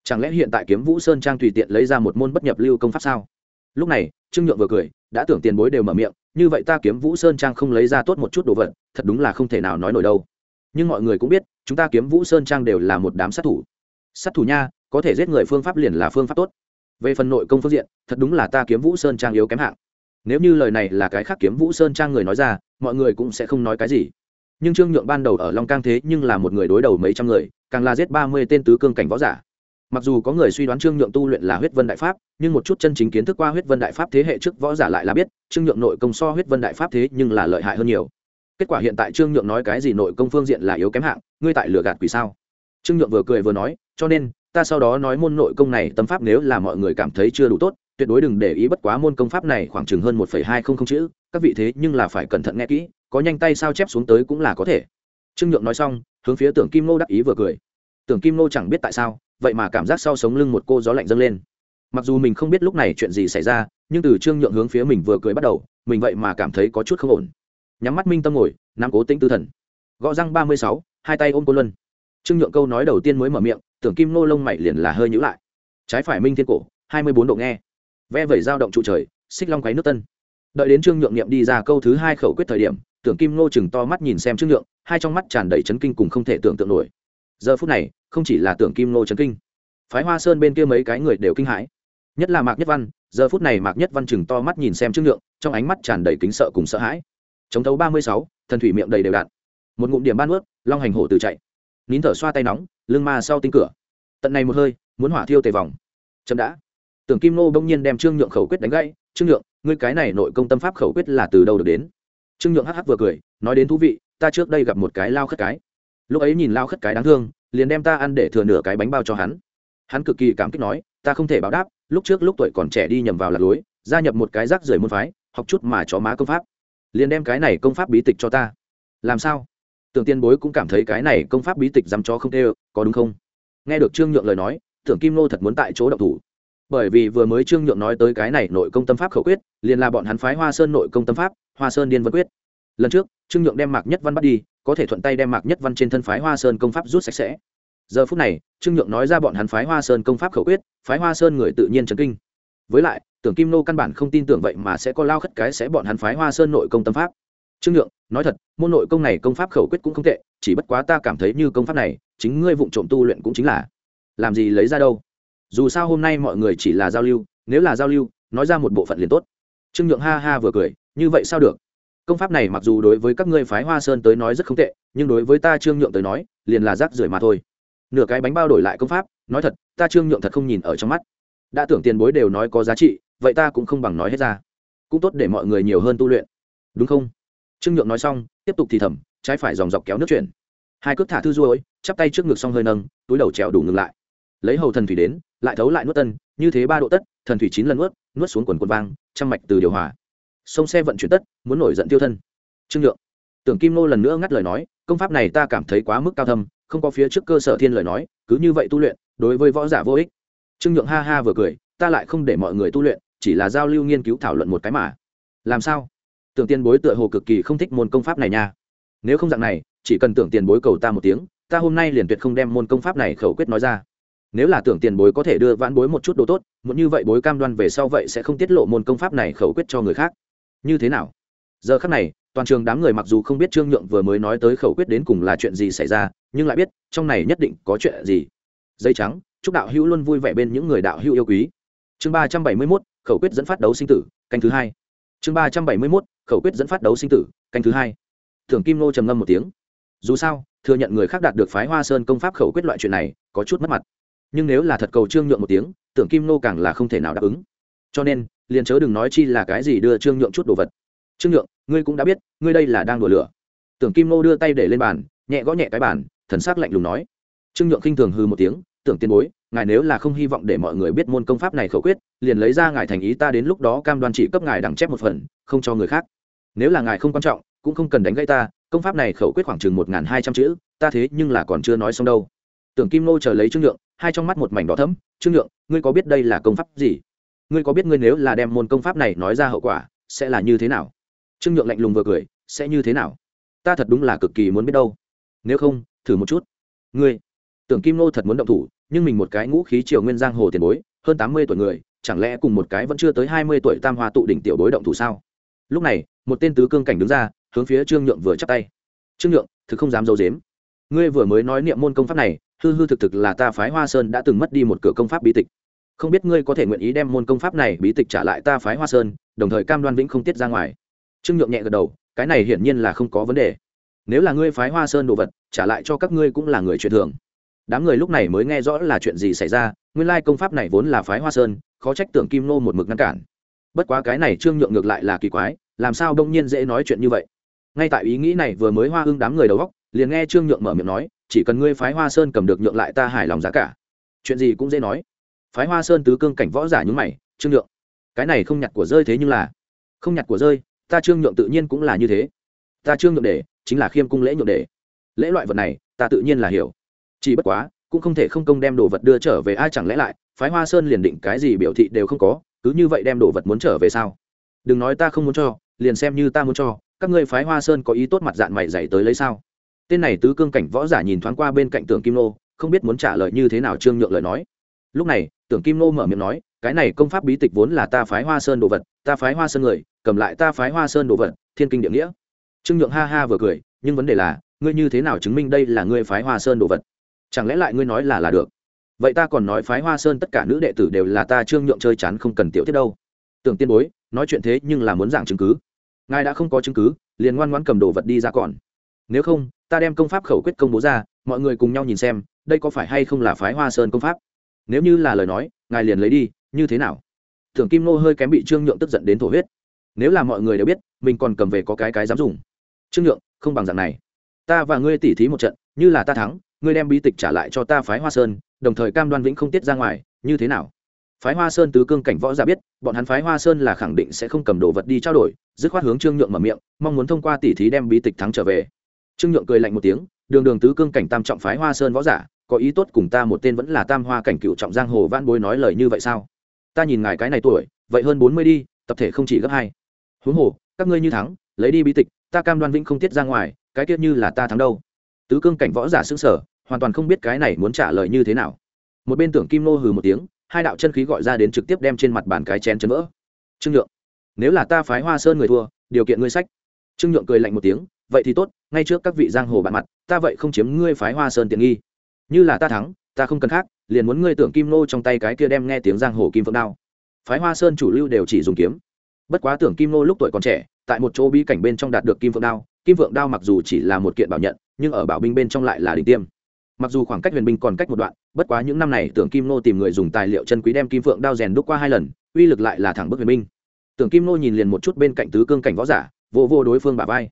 Chẳng lẽ hiện tại kiếm vũ sơn trang tùy tiện lấy ra một môn bất nhập lưu công pháp sao? Lúc này, trương nhượng vừa cười, đã tưởng tiền bối đều mở miệng, như vậy ta kiếm vũ sơn trang không lấy ra tốt một chút đồ vật, thật đúng là không thể nào nói nổi đâu. Nhưng mọi người cũng biết, chúng ta kiếm vũ sơn trang đều là một đám sát thủ. Sát thủ nha, có thể giết người phương pháp liền là phương pháp tốt. Về phần nội công phương diện, thật đúng là ta kiếm vũ sơn trang yếu kém hạng nếu như lời này là cái khác kiếm vũ sơn trang người nói ra, mọi người cũng sẽ không nói cái gì. Nhưng trương nhượng ban đầu ở long cang thế nhưng là một người đối đầu mấy trăm người, càng là giết ba mươi tên tứ cương cảnh võ giả. Mặc dù có người suy đoán trương nhượng tu luyện là huyết vân đại pháp, nhưng một chút chân chính kiến thức qua huyết vân đại pháp thế hệ trước võ giả lại là biết, trương nhượng nội công so huyết vân đại pháp thế nhưng là lợi hại hơn nhiều. Kết quả hiện tại trương nhượng nói cái gì nội công phương diện là yếu kém hạng, ngươi tại lừa gạt quỷ sao? Trương nhượng vừa cười vừa nói, cho nên, ta sau đó nói môn nội công này tâm pháp nếu là mọi người cảm thấy chưa đủ tốt tuyệt đối đừng để ý bất quá môn công pháp này khoảng chừng hơn một phẩy hai không không chữ, các vị thế nhưng là phải cẩn thận nghe kỹ, có nhanh tay sao chép xuống tới cũng là có thể. Trương nhượng nói xong, hướng phía tưởng kim nô đắc ý vừa cười. Tưởng kim nô chẳng biết tại sao, vậy mà cảm giác sau sống lưng một cô gió lạnh dâng lên. Mặc dù mình không biết lúc này chuyện gì xảy ra, nhưng từ trương nhượng hướng phía mình vừa cười bắt đầu, mình vậy mà cảm thấy có chút không ổn. Nhắm mắt minh tâm ngồi, nắm cố tĩnh tư thần. Gõ răng ba mươi sáu, hai tay ôm cô luân. Trương nhượng câu nói đầu tiên mới mở miệng, tưởng kim nô lông mày liền là hơi nhữ lại. Trái phải minh thiên cổ, hai mươi bốn độ nghe ve vẩy dao động trụ trời, xích long quấy nước tân. Đợi đến trương nhượng niệm đi ra câu thứ hai khẩu quyết thời điểm, tưởng kim nô chừng to mắt nhìn xem trương nhượng, hai trong mắt tràn đầy chấn kinh cùng không thể tưởng tượng nổi. Giờ phút này, không chỉ là tưởng kim nô chấn kinh, phái hoa sơn bên kia mấy cái người đều kinh hãi. Nhất là mạc nhất văn, giờ phút này mạc nhất văn chừng to mắt nhìn xem trương nhượng, trong ánh mắt tràn đầy kính sợ cùng sợ hãi. Chống thấu ba mươi sáu, thần thủy miệng đầy đều đạn một ngụm điểm ban ướt, long hành hổ từ chạy. Nín thở xoa tay nóng, lưng ma sau tinh cửa. Tận này một hơi, muốn hỏa thiêu tề vòng. Chậm đã tưởng kim nô bỗng nhiên đem trương nhượng khẩu quyết đánh gãy, trương nhượng, ngươi cái này nội công tâm pháp khẩu quyết là từ đâu được đến? Trương nhượng hắc hắc vừa cười, nói đến thú vị, ta trước đây gặp một cái lao khất cái. Lúc ấy nhìn lao khất cái đáng thương, liền đem ta ăn để thừa nửa cái bánh bao cho hắn. Hắn cực kỳ cảm kích nói, ta không thể báo đáp, lúc trước lúc tuổi còn trẻ đi nhầm vào lạc lối, gia nhập một cái rác rưởi môn phái, học chút mà chó má công pháp. Liền đem cái này công pháp bí tịch cho ta. Làm sao? Tưởng tiên bối cũng cảm thấy cái này công pháp bí tịch dám cho không tê có đúng không? Nghe được trương nhượng lời nói, tưởng kim nô thật muốn tại chỗ đậu thủ bởi vì vừa mới trương nhượng nói tới cái này nội công tâm pháp khẩu quyết, liền là bọn hắn phái hoa sơn nội công tâm pháp, hoa sơn điên vân quyết. Lần trước, trương nhượng đem mạc nhất văn bắt đi, có thể thuận tay đem mạc nhất văn trên thân phái hoa sơn công pháp rút sạch sẽ. Giờ phút này, trương nhượng nói ra bọn hắn phái hoa sơn công pháp khẩu quyết, phái hoa sơn người tự nhiên chấn kinh. Với lại, tưởng kim nô căn bản không tin tưởng vậy mà sẽ có lao khất cái sẽ bọn hắn phái hoa sơn nội công tâm pháp. Trương nhượng, nói thật, môn nội công này công pháp khẩu quyết cũng không tệ, chỉ bất quá ta cảm thấy như công pháp này, chính ngươi vụng trộm tu luyện cũng chính là. Làm gì lấy ra đâu? Dù sao hôm nay mọi người chỉ là giao lưu, nếu là giao lưu, nói ra một bộ phận liền tốt. Trương nhượng ha ha vừa cười, như vậy sao được? Công pháp này mặc dù đối với các ngươi phái hoa sơn tới nói rất không tệ, nhưng đối với ta trương nhượng tới nói, liền là rác rưởi mà thôi. Nửa cái bánh bao đổi lại công pháp, nói thật, ta trương nhượng thật không nhìn ở trong mắt. Đã tưởng tiền bối đều nói có giá trị, vậy ta cũng không bằng nói hết ra. Cũng tốt để mọi người nhiều hơn tu luyện. Đúng không? Trương nhượng nói xong, tiếp tục thì thầm, trái phải dòng dọc kéo nước chuyển. Hai cước thả thư ruôi chắp tay trước ngực xong hơi nâng, túi đầu trèo đủ ngừng lại. Lấy hầu thần thủy đến lại thấu lại nuốt tân, như thế ba độ tất, thần thủy chín lần nuốt nuốt xuống quần quần vang, trăm mạch từ điều hòa. Sông xe vận chuyển tất, muốn nổi giận tiêu thân. Trương nhượng, tưởng kim nô lần nữa ngắt lời nói, công pháp này ta cảm thấy quá mức cao thâm, không có phía trước cơ sở thiên lời nói, cứ như vậy tu luyện, đối với võ giả vô ích. Trương nhượng ha ha vừa cười, ta lại không để mọi người tu luyện, chỉ là giao lưu nghiên cứu thảo luận một cái mà. Làm sao? Tưởng tiền bối tựa hồ cực kỳ không thích môn công pháp này nha. Nếu không dạng này, chỉ cần tưởng tiền bối cầu ta một tiếng, ta hôm nay liền tuyệt không đem môn công pháp này khẩu quyết nói ra nếu là tưởng tiền bối có thể đưa vãn bối một chút đồ tốt, muốn như vậy bối cam đoan về sau vậy sẽ không tiết lộ môn công pháp này khẩu quyết cho người khác. Như thế nào? Giờ khắc này, toàn trường đám người mặc dù không biết trương nhượng vừa mới nói tới khẩu quyết đến cùng là chuyện gì xảy ra, nhưng lại biết, trong này nhất định có chuyện gì. Dây trắng, chúc đạo hữu luôn vui vẻ bên những người đạo hữu yêu quý. Chương ba trăm bảy mươi mốt, khẩu quyết dẫn phát đấu sinh tử, canh thứ hai. Chương ba trăm bảy mươi mốt, khẩu quyết dẫn phát đấu sinh tử, canh thứ hai. Thường kim nô trầm ngâm một tiếng. Dù sao, thừa nhận người khác đạt được phái hoa sơn công pháp khẩu quyết loại chuyện này, có chút mất mặt nhưng nếu là thật cầu trương nhượng một tiếng, tưởng kim nô càng là không thể nào đáp ứng. Cho nên, liền chớ đừng nói chi là cái gì đưa trương nhượng chút đồ vật. Trương nhượng, ngươi cũng đã biết, ngươi đây là đang đùa lửa. Tưởng kim nô đưa tay để lên bàn, nhẹ gõ nhẹ cái bàn, thần s ắ c lạnh lùng nói. Trương nhượng khinh thường hư một tiếng, tưởng tiền bối, ngài nếu là không hy vọng để mọi người biết môn công pháp này khẩu quyết, liền lấy ra ngài thành ý ta đến lúc đó cam đoan chỉ cấp ngài đằng chép một phần, không cho người khác. Nếu là ngài không quan trọng, cũng không cần đánh gây ta, công pháp này khẩu quyết khoảng chừng một n g h n hai trăm chữ, ta thế nhưng là còn chưa nói xong đâu. Tưởng kim nô chờ lấy trương nhượng hai trong mắt một mảnh đỏ thẫm, trương nhượng, ngươi có biết đây là công pháp gì? Ngươi có biết ngươi nếu là đem môn công pháp này nói ra hậu quả, sẽ là như thế nào? Trương nhượng lạnh lùng vừa cười, sẽ như thế nào? Ta thật đúng là cực kỳ muốn biết đâu. Nếu không, thử một chút. Ngươi? Tưởng kim nô thật muốn động thủ, nhưng mình một cái ngũ khí triều nguyên giang hồ tiền bối, hơn tám mươi tuổi người, chẳng lẽ cùng một cái vẫn chưa tới hai mươi tuổi tam hoa tụ đỉnh tiểu bối động thủ sao? Lúc này, một tên tứ cương cảnh đứng ra, hướng phía trương nhượng vừa chắp tay. Trương nhượng, thực không dám d i ấ u dếm ngươi vừa mới nói niệm môn công pháp này hư hư thực thực là ta phái hoa sơn đã từng mất đi một cửa công pháp bí tịch. Không biết ngươi có thể nguyện ý đem môn công pháp này bí tịch trả lại ta phái hoa sơn, đồng thời cam đoan vĩnh không tiết ra ngoài. Trương nhượng nhẹ gật đầu, cái này hiển nhiên là không có vấn đề. Nếu là ngươi phái hoa sơn đồ vật, trả lại cho các ngươi cũng là người truyền thường. Đám người lúc này mới nghe rõ là chuyện gì xảy ra, nguyên lai công pháp này vốn là phái hoa sơn, khó trách tưởng kim nô một mực ngăn cản. Bất quá cái này trương nhượng ngược lại là kỳ quái, làm sao đông nhiên dễ nói chuyện như vậy? Ngay tại ý nghĩ này vừa mới hoa hưng đám người đầu góc liền nghe trương nhượng mở miệng nói chỉ cần ngươi phái hoa sơn cầm được nhượng lại ta hài lòng giá cả. Chuyện gì cũng dễ nói. Phái hoa sơn tứ cương cảnh võ giả nhúng mày, trương nhượng, cái này không nhặt của rơi thế nhưng là, không nhặt của rơi, ta trương nhượng tự nhiên cũng là như thế. Ta trương nhượng để chính là khiêm cung lễ nhượng để. Lễ loại vật này, ta tự nhiên là hiểu. Chỉ bất quá, cũng không thể không công đem đồ vật đưa trở về ai chẳng lẽ lại, phái hoa sơn liền định cái gì biểu thị đều không có, cứ như vậy đem đồ vật muốn trở về sao? Đừng nói ta không muốn cho, liền xem như ta muốn cho, các ngươi phái hoa sơn có ý tốt mặt dạng mày dày tới lấy sao? Tên này tứ cương cảnh võ giả nhìn thoáng qua bên cạnh tưởng kim nô, không biết muốn trả lời như thế nào trương nhượng lời nói. Lúc này, tưởng kim nô mở miệng nói, cái này công pháp bí tịch vốn là ta phái hoa sơn đồ vật, ta phái hoa sơn người, cầm lại ta phái hoa sơn đồ vật, thiên kinh địa nghĩa. Trương nhượng ha ha vừa cười, nhưng vấn đề là, ngươi như thế nào chứng minh đây là ngươi phái hoa sơn đồ vật? Chẳng lẽ lại ngươi nói là là được? Vậy ta còn nói phái hoa sơn tất cả nữ đệ tử đều là ta trương nhượng chơi chán không cần tiểu tiết đâu. Tưởng tiên bối, nói chuyện thế nhưng là muốn giảng chứng cứ. Ngài đã không có chứng cứ, liền ngoan ngoãn cầm đồ vật đi ra còn nếu không, ta đem công pháp khẩu quyết công bố ra, mọi người cùng nhau nhìn xem, đây có phải hay không là phái hoa sơn công pháp? Nếu như là lời nói, ngài liền lấy đi, như thế nào? Tưởng kim nô hơi kém bị trương nhượng tức giận đến thổ huyết. Nếu là mọi người đều biết, mình còn cầm về có cái cái dám dùng. Trương nhượng, không bằng dạng này. Ta và ngươi tỉ thí một trận, như là ta thắng, ngươi đem bí tịch trả lại cho ta phái hoa sơn, đồng thời cam đoan vĩnh không tiết ra ngoài, như thế nào? Phái hoa sơn tứ cương cảnh võ giả biết, bọn hắn phái hoa sơn là khẳng định sẽ không cầm đồ vật đi trao đổi, dứt khoát hướng trương nhượng mở miệng, mong muốn thông qua tỉ thí đem bí tịch thắng trở về trương nhượng cười lạnh một tiếng, đường đường tứ cương cảnh tam trọng phái hoa sơn võ giả, có ý tốt cùng ta một tên vẫn là tam hoa cảnh cựu trọng giang hồ vãn bối nói lời như vậy sao? Ta nhìn ngài cái này tuổi, vậy hơn bốn mươi đi, tập thể không chỉ gấp hai. Huống hồ, các ngươi như thắng, lấy đi bí tịch, ta cam đoan vĩnh không tiết ra ngoài, cái tiết như là ta thắng đâu. Tứ cương cảnh võ giả xứng sở hoàn toàn không biết cái này muốn trả lời như thế nào. Một bên tưởng kim nô hừ một tiếng, hai đạo chân khí gọi ra đến trực tiếp đem trên mặt bàn cái chén chấn vỡ. Trương nhượng, nếu là ta phái hoa sơn người thua, điều kiện ngươi sách. Trương nhượng cười lạnh một tiếng vậy thì tốt, ngay trước các vị giang hồ bạn mặt, ta vậy không chiếm ngươi phái hoa sơn tiện nghi. Như là ta thắng, ta không cần khác, liền muốn ngươi tưởng kim nô trong tay cái kia đem nghe tiếng giang hồ kim phượng đao. Phái hoa sơn chủ lưu đều chỉ dùng kiếm. Bất quá tưởng kim nô lúc tuổi còn trẻ, tại một chỗ bí cảnh bên trong đạt được kim phượng đao, kim phượng đao mặc dù chỉ là một kiện bảo nhận, nhưng ở bảo binh bên trong lại là đỉnh tiêm. Mặc dù khoảng cách huyền binh còn cách một đoạn, bất quá những năm này tưởng kim nô tìm người dùng tài liệu chân quý đem kim phượng đao rèn đúc qua hai lần, uy lực lại là thẳng bức huyền binh. Tưởng kim nô nhìn liền một chút bên cạnh tứ cương cảnh võ giả, vô vô đối phương bả vai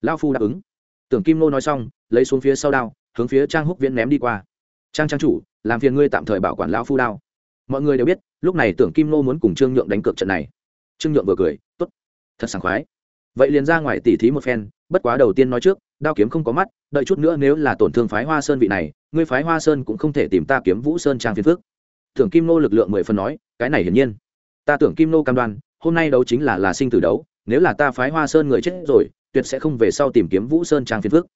lao phu đáp ứng. Tưởng kim nô nói xong, lấy xuống phía sau đao, hướng phía trang húc viễn ném đi qua. Trang trang chủ, làm phiền ngươi tạm thời bảo quản lão phu đao. Mọi người đều biết, lúc này tưởng kim nô muốn cùng trương nhượng đánh cược trận này. Trương nhượng vừa cười, tốt, thật sảng khoái. Vậy liền ra ngoài tỉ thí một phen, bất quá đầu tiên nói trước, đao kiếm không có mắt, đợi chút nữa nếu là tổn thương phái hoa sơn vị này, ngươi phái hoa sơn cũng không thể tìm ta kiếm vũ sơn trang phiên phước tưởng kim nô lực lượng mười phần nói, cái này hiển nhiên. Ta tưởng kim nô cam đoan, hôm nay đấu chính là là sinh tử đấu, nếu là ta phái hoa sơn người chết rồi tuyệt sẽ không về sau tìm kiếm vũ sơn trang phiền phước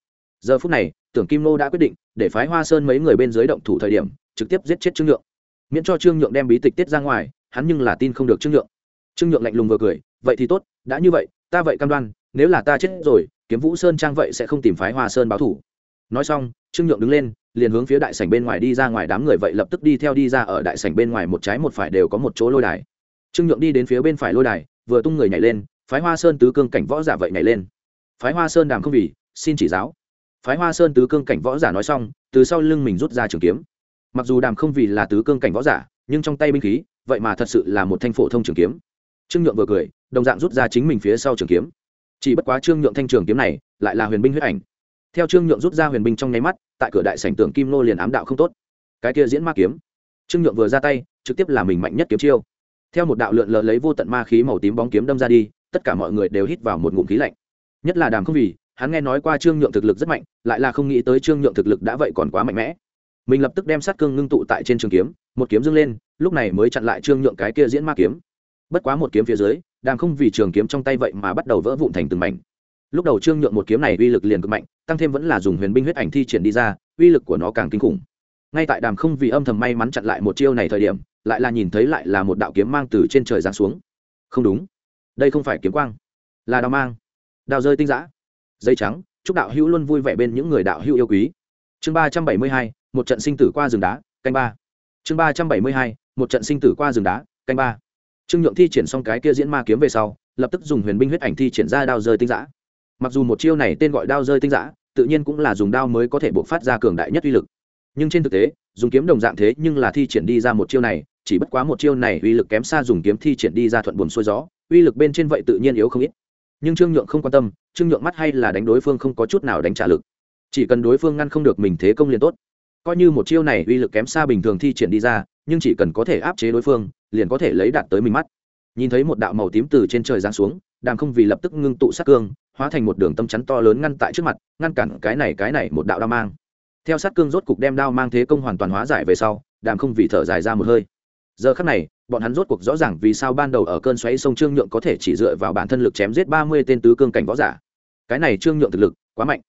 giờ phút này, tưởng kim nô đã quyết định để phái hoa sơn mấy người bên dưới động thủ thời điểm, trực tiếp giết chết trương nhượng. Miễn cho trương nhượng đem bí tịch tiết ra ngoài, hắn nhưng là tin không được trương nhượng. Trương nhượng lạnh lùng vừa cười, vậy thì tốt, đã như vậy, ta vậy cam đoan, nếu là ta chết rồi, kiếm vũ sơn trang vậy sẽ không tìm phái hoa sơn báo thủ. Nói xong, trương nhượng đứng lên, liền hướng phía đại sảnh bên ngoài đi ra ngoài đám người vậy lập tức đi theo đi ra ở đại sảnh bên ngoài một trái một phải đều có một chỗ lôi đài. Trương nhượng đi đến phía bên phải lôi đài, vừa tung người nhảy lên, phái hoa sơn tứ cương cảnh võ giả vậy nhảy lên phái hoa sơn đàm không vì, xin chỉ giáo. Phái hoa sơn tứ cương cảnh võ giả nói xong, từ sau lưng mình rút ra trường kiếm. Mặc dù đàm không vì là tứ cương cảnh võ giả, nhưng trong tay binh khí, vậy mà thật sự là một thanh phổ thông trường kiếm. Trương nhượng vừa cười, đồng dạng rút ra chính mình phía sau trường kiếm. Chỉ bất quá trương nhượng thanh trường kiếm này, lại là huyền binh huyết ảnh. Theo trương nhượng rút ra huyền binh trong nháy mắt, tại cửa đại sảnh tưởng kim nô liền ám đạo không tốt. Cái kia diễn ma kiếm. Trương nhượng vừa ra tay, trực tiếp là mình mạnh nhất kiếm chiêu. Theo một đạo lượn lờ lấy vô tận ma khí màu tím bóng kiếm đâm ra đi, tất cả mọi người đều hít vào một ngụm khí lạnh nhất là đàm không vì, hắn nghe nói qua trương nhượng thực lực rất mạnh, lại là không nghĩ tới trương nhượng thực lực đã vậy còn quá mạnh mẽ. Mình lập tức đem sát cương ngưng tụ tại trên trường kiếm, một kiếm dâng lên, lúc này mới chặn lại trương nhượng cái kia diễn ma kiếm. Bất quá một kiếm phía dưới, đàm không vì trường kiếm trong tay vậy mà bắt đầu vỡ vụn thành từng mảnh. Lúc đầu trương nhượng một kiếm này uy lực liền cực mạnh, tăng thêm vẫn là dùng huyền binh huyết ảnh thi triển đi ra, uy lực của nó càng kinh khủng. Ngay tại đàm không vì âm thầm may mắn chặn lại một chiêu này thời điểm, lại là nhìn thấy lại là một đạo kiếm mang từ trên trời giáng xuống. Không đúng. Đây không phải kiếm quang, là đao mang đao rơi tinh giã. Dây trắng, chúc đạo hữu luôn vui vẻ bên những người đạo hữu yêu quý. Chương ba trăm bảy mươi hai, một trận sinh tử qua rừng đá, canh ba. Chương ba trăm bảy mươi hai, một trận sinh tử qua rừng đá, canh ba. Trương nhượng thi triển xong cái kia diễn ma kiếm về sau, lập tức dùng huyền binh huyết ảnh thi triển ra đao rơi tinh giã. Mặc dù một chiêu này tên gọi đao rơi tinh giã, tự nhiên cũng là dùng đao mới có thể buộc phát ra cường đại nhất uy lực. Nhưng trên thực tế, dùng kiếm đồng dạng thế nhưng là thi triển đi ra một chiêu này, chỉ bất quá một chiêu này uy lực kém xa dùng kiếm thi triển đi ra thuận buồn xuôi gió, uy lực bên trên vậy tự nhiên yếu không ít nhưng trương nhượng không quan tâm, trương nhượng mắt hay là đánh đối phương không có chút nào đánh trả lực. Chỉ cần đối phương ngăn không được mình thế công liền tốt. Coi như một chiêu này uy lực kém xa bình thường thi triển đi ra, nhưng chỉ cần có thể áp chế đối phương, liền có thể lấy đạt tới mình mắt. Nhìn thấy một đạo màu tím từ trên trời giáng xuống, đàm không vì lập tức ngưng tụ sát cương, hóa thành một đường tâm chắn to lớn ngăn tại trước mặt, ngăn cản cái này cái này một đạo đao mang. Theo sát cương rốt cục đem đao mang thế công hoàn toàn hóa giải về sau, đàm không vì thở dài ra một hơi. Giờ khắc này bọn hắn rốt cuộc rõ ràng vì sao ban đầu ở cơn xoáy sông trương nhượng có thể chỉ dựa vào bản thân lực chém giết ba mươi tên tứ cương cảnh võ giả. Cái này trương nhượng thực lực quá mạnh.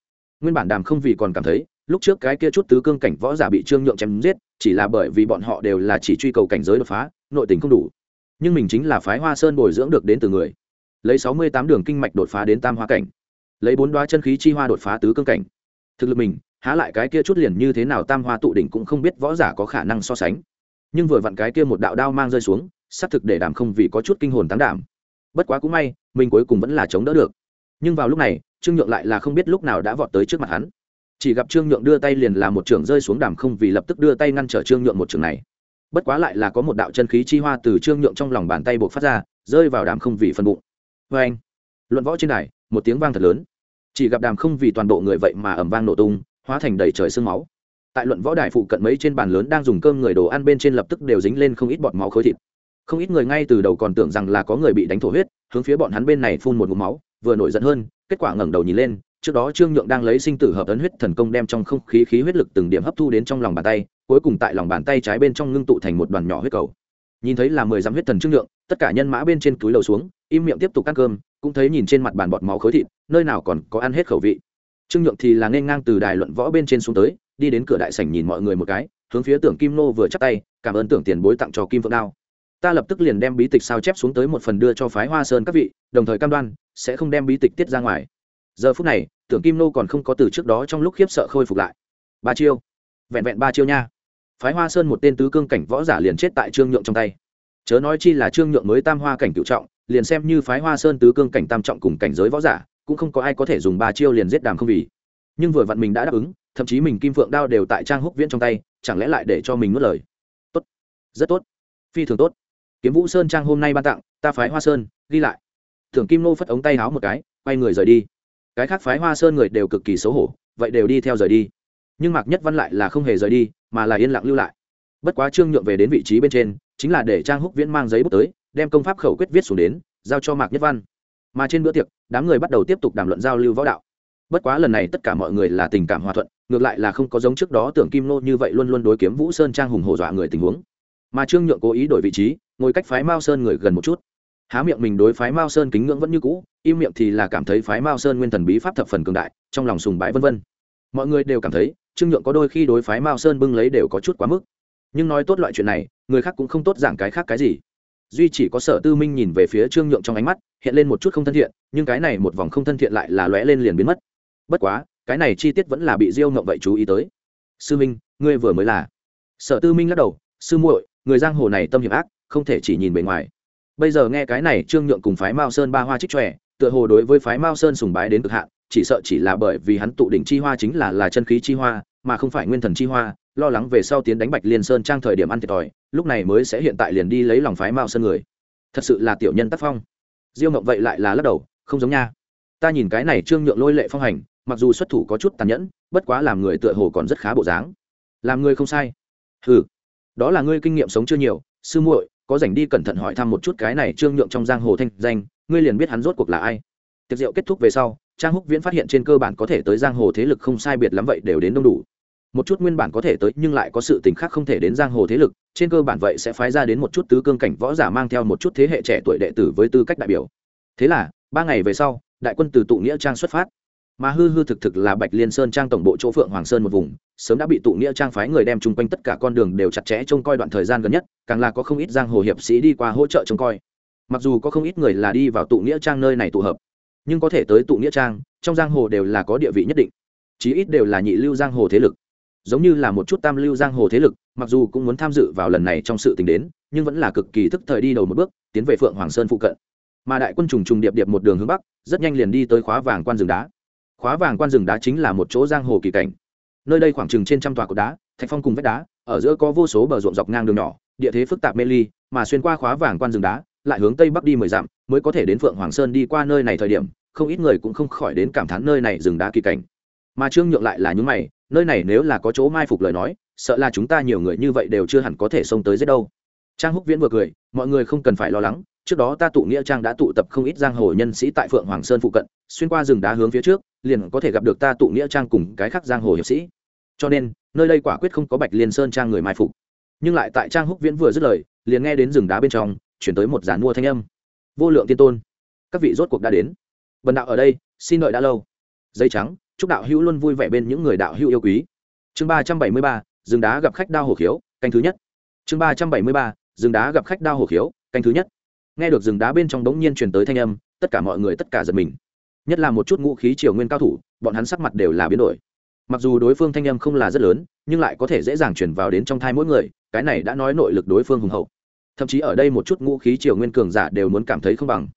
Nguyên bản đàm không vì còn cảm thấy, lúc trước cái kia chút tứ cương cảnh võ giả bị trương nhượng chém giết, chỉ là bởi vì bọn họ đều là chỉ truy cầu cảnh giới đột phá, nội tình không đủ. Nhưng mình chính là phái hoa sơn bồi dưỡng được đến từ người. Lấy sáu mươi tám đường kinh mạch đột phá đến tam hoa cảnh. Lấy bốn đoá chân khí chi hoa đột phá tứ cương cảnh. Thực lực mình, há lại cái kia chút liền như thế nào tam hoa tụ đỉnh cũng không biết võ giả có khả năng so sánh nhưng vừa vặn cái kia một đạo đao mang rơi xuống, xác thực để đàm không vì có chút kinh hồn tán đảm. Bất quá cũng may, mình cuối cùng vẫn là chống đỡ được. Nhưng vào lúc này, trương nhượng lại là không biết lúc nào đã vọt tới trước mặt hắn. Chỉ gặp trương nhượng đưa tay liền là một trường rơi xuống đàm không vì lập tức đưa tay ngăn trở trương nhượng một trường này. Bất quá lại là có một đạo chân khí chi hoa từ trương nhượng trong lòng bàn tay buộc phát ra, rơi vào đàm không vì phân bụng. Vê anh, luận võ trên đài, một tiếng vang thật lớn. Chỉ gặp đàm không vì toàn bộ người vậy mà ẩm vang nổ tung, hóa thành đầy trời sương máu tại luận võ đài phụ cận mấy trên bàn lớn đang dùng cơm người đồ ăn bên trên lập tức đều dính lên không ít bọt máu khối thịt. Không ít người ngay từ đầu còn tưởng rằng là có người bị đánh thổ huyết, hướng phía bọn hắn bên này phun một ngụm máu, vừa nổi giận hơn, kết quả ngẩng đầu nhìn lên, trước đó trương nhượng đang lấy sinh tử hợp ấn huyết thần công đem trong không khí khí huyết lực từng điểm hấp thu đến trong lòng bàn tay, cuối cùng tại lòng bàn tay trái bên trong ngưng tụ thành một đoàn nhỏ huyết cầu. Nhìn thấy là mười dặm huyết thần trương nhượng, tất cả nhân mã bên trên túi lầu xuống, im miệng tiếp tục ăn cơm, cũng thấy nhìn trên mặt bàn bọt máu khối thịt, nơi nào còn có ăn hết khẩu vị. Trương nhượng thì là nên ngang từ đài luận võ bên trên xuống tới đi đến cửa đại sảnh nhìn mọi người một cái, hướng phía tưởng kim nô vừa chắp tay, cảm ơn tưởng tiền bối tặng cho kim phượng đao. Ta lập tức liền đem bí tịch sao chép xuống tới một phần đưa cho phái hoa sơn các vị, đồng thời cam đoan, sẽ không đem bí tịch tiết ra ngoài. Giờ phút này, tưởng kim nô còn không có từ trước đó trong lúc khiếp sợ khôi phục lại. Ba chiêu. Vẹn vẹn ba chiêu nha. Phái hoa sơn một tên tứ cương cảnh võ giả liền chết tại trương nhượng trong tay. Chớ nói chi là trương nhượng mới tam hoa cảnh cựu trọng, liền xem như phái hoa sơn tứ cương cảnh tam trọng cùng cảnh giới võ giả, cũng không có ai có thể dùng ba chiêu liền giết đàm không vì. Nhưng vừa vặn mình đã đáp ứng thậm chí mình kim phượng đao đều tại trang húc viễn trong tay, chẳng lẽ lại để cho mình nuốt lời? Tốt. Rất tốt. Phi thường tốt. Kiếm vũ sơn trang hôm nay ban tặng, ta phái hoa sơn, ghi lại. Thưởng kim nô phất ống tay háo một cái, quay người rời đi. Cái khác phái hoa sơn người đều cực kỳ xấu hổ, vậy đều đi theo rời đi. Nhưng mạc nhất văn lại là không hề rời đi, mà là yên lặng lưu lại. Bất quá trương nhượng về đến vị trí bên trên, chính là để trang húc viễn mang giấy bút tới, đem công pháp khẩu quyết viết xuống đến, giao cho mạc nhất văn. Mà trên bữa tiệc, đám người bắt đầu tiếp tục đàm luận giao lưu võ đạo bất quá lần này tất cả mọi người là tình cảm hòa thuận, ngược lại là không có giống trước đó tưởng kim nô như vậy luôn luôn đối kiếm vũ sơn trang hùng hổ dọa người tình huống. Mà trương nhượng cố ý đổi vị trí, ngồi cách phái mao sơn người gần một chút. Há miệng mình đối phái mao sơn kính ngưỡng vẫn như cũ, im miệng thì là cảm thấy phái mao sơn nguyên thần bí pháp thập phần cường đại, trong lòng sùng bái vân vân. Mọi người đều cảm thấy, trương nhượng có đôi khi đối phái mao sơn bưng lấy đều có chút quá mức. Nhưng nói tốt loại chuyện này, người khác cũng không tốt giảng cái khác cái gì. Duy chỉ có sở tư minh nhìn về phía trương nhượng trong ánh mắt, hiện lên một chút không thân thiện, nhưng cái này một vòng không thân thiện lại là lóe lên liền biến mất bất quá, cái này chi tiết vẫn là bị diêu ngộng vậy chú ý tới. Sư minh, ngươi vừa mới là. Sở tư minh lắc đầu, sư muội, người giang hồ này tâm hiểm ác, không thể chỉ nhìn bề ngoài. Bây giờ nghe cái này trương nhượng cùng phái mao sơn ba hoa trích tròe tựa hồ đối với phái mao sơn sùng bái đến cực hạn, chỉ sợ chỉ là bởi vì hắn tụ đỉnh chi hoa chính là là chân khí chi hoa, mà không phải nguyên thần chi hoa, lo lắng về sau tiến đánh bạch liên sơn trang thời điểm ăn thiệt thòi, lúc này mới sẽ hiện tại liền đi lấy lòng phái mao sơn người. Thật sự là tiểu nhân tác phong. Diêu ngộng vậy lại là lắc đầu, không giống nha. Ta nhìn cái này trương nhượng lôi lệ phong hành mặc dù xuất thủ có chút tàn nhẫn, bất quá làm người tựa hồ còn rất khá bộ dáng. Làm người không sai. Ừ đó là ngươi kinh nghiệm sống chưa nhiều, sư muội, có dành đi cẩn thận hỏi thăm một chút cái này trương nhượng trong giang hồ thanh danh, ngươi liền biết hắn rốt cuộc là ai. Tiệc rượu kết thúc về sau, trang húc viễn phát hiện trên cơ bản có thể tới giang hồ thế lực không sai biệt lắm vậy đều đến đông đủ. Một chút nguyên bản có thể tới nhưng lại có sự tình khác không thể đến giang hồ thế lực, trên cơ bản vậy sẽ phái ra đến một chút tứ cương cảnh võ giả mang theo một chút thế hệ trẻ tuổi đệ tử với tư cách đại biểu. Thế là, ba ngày về sau, đại quân từ tụ nghĩa trang xuất phát mà hư hư thực thực là bạch liên sơn trang tổng bộ chỗ phượng hoàng sơn một vùng, sớm đã bị tụ nghĩa trang phái người đem chung quanh tất cả con đường đều chặt chẽ trông coi đoạn thời gian gần nhất, càng là có không ít giang hồ hiệp sĩ đi qua hỗ trợ trông coi. Mặc dù có không ít người là đi vào tụ nghĩa trang nơi này tụ hợp, nhưng có thể tới tụ nghĩa trang, trong giang hồ đều là có địa vị nhất định, chí ít đều là nhị lưu giang hồ thế lực. Giống như là một chút tam lưu giang hồ thế lực, mặc dù cũng muốn tham dự vào lần này trong sự tình đến, nhưng vẫn là cực kỳ thức thời đi đầu một bước, tiến về phượng hoàng sơn phụ cận. Mà đại quân trùng trùng điệp điệp một đường hướng bắc, rất nhanh liền đi tới khóa vàng quan rừng đá khóa vàng quan rừng đá chính là một chỗ giang hồ kỳ cảnh. Nơi đây khoảng chừng trên trăm tòa cột đá, thạch phong cùng vách đá, ở giữa có vô số bờ ruộng dọc ngang đường nhỏ, địa thế phức tạp mê ly, mà xuyên qua khóa vàng quan rừng đá, lại hướng tây bắc đi mười dặm, mới có thể đến phượng hoàng sơn đi qua nơi này thời điểm, không ít người cũng không khỏi đến cảm thán nơi này rừng đá kỳ cảnh. Mà trương nhượng lại là những mày, nơi này nếu là có chỗ mai phục lời nói, sợ là chúng ta nhiều người như vậy đều chưa hẳn có thể xông tới giết đâu. Trang húc viễn vừa cười, mọi người không cần phải lo lắng, trước đó ta tụ nghĩa trang đã tụ tập không ít giang hồ nhân sĩ tại phượng hoàng sơn phụ cận, xuyên qua rừng đá hướng phía trước liền có thể gặp được ta tụ nghĩa trang cùng cái khác giang hồ hiệp sĩ. Cho nên, nơi đây quả quyết không có bạch liên sơn trang người mai phục. Nhưng lại tại trang húc viễn vừa dứt lời, liền nghe đến rừng đá bên trong, chuyển tới một giàn mua thanh âm. Vô lượng tiên tôn, các vị rốt cuộc đã đến. Bần đạo ở đây, xin đợi đã lâu. Dây trắng, chúc đạo hữu luôn vui vẻ bên những người đạo hữu yêu quý. Chương ba trăm bảy mươi ba, rừng đá gặp khách đao hổ khiếu, canh thứ nhất. Chương ba trăm bảy mươi ba, rừng đá gặp khách đao hổ khiếu, canh thứ nhất. Nghe được rừng đá bên trong đống nhiên truyền tới thanh âm, tất cả mọi người tất cả giật mình nhất là một chút ngũ khí triều nguyên cao thủ, bọn hắn sắc mặt đều là biến đổi. Mặc dù đối phương thanh âm không là rất lớn, nhưng lại có thể dễ dàng chuyển vào đến trong thai mỗi người, cái này đã nói nội lực đối phương hùng hậu. Thậm chí ở đây một chút ngũ khí triều nguyên cường giả đều muốn cảm thấy không bằng.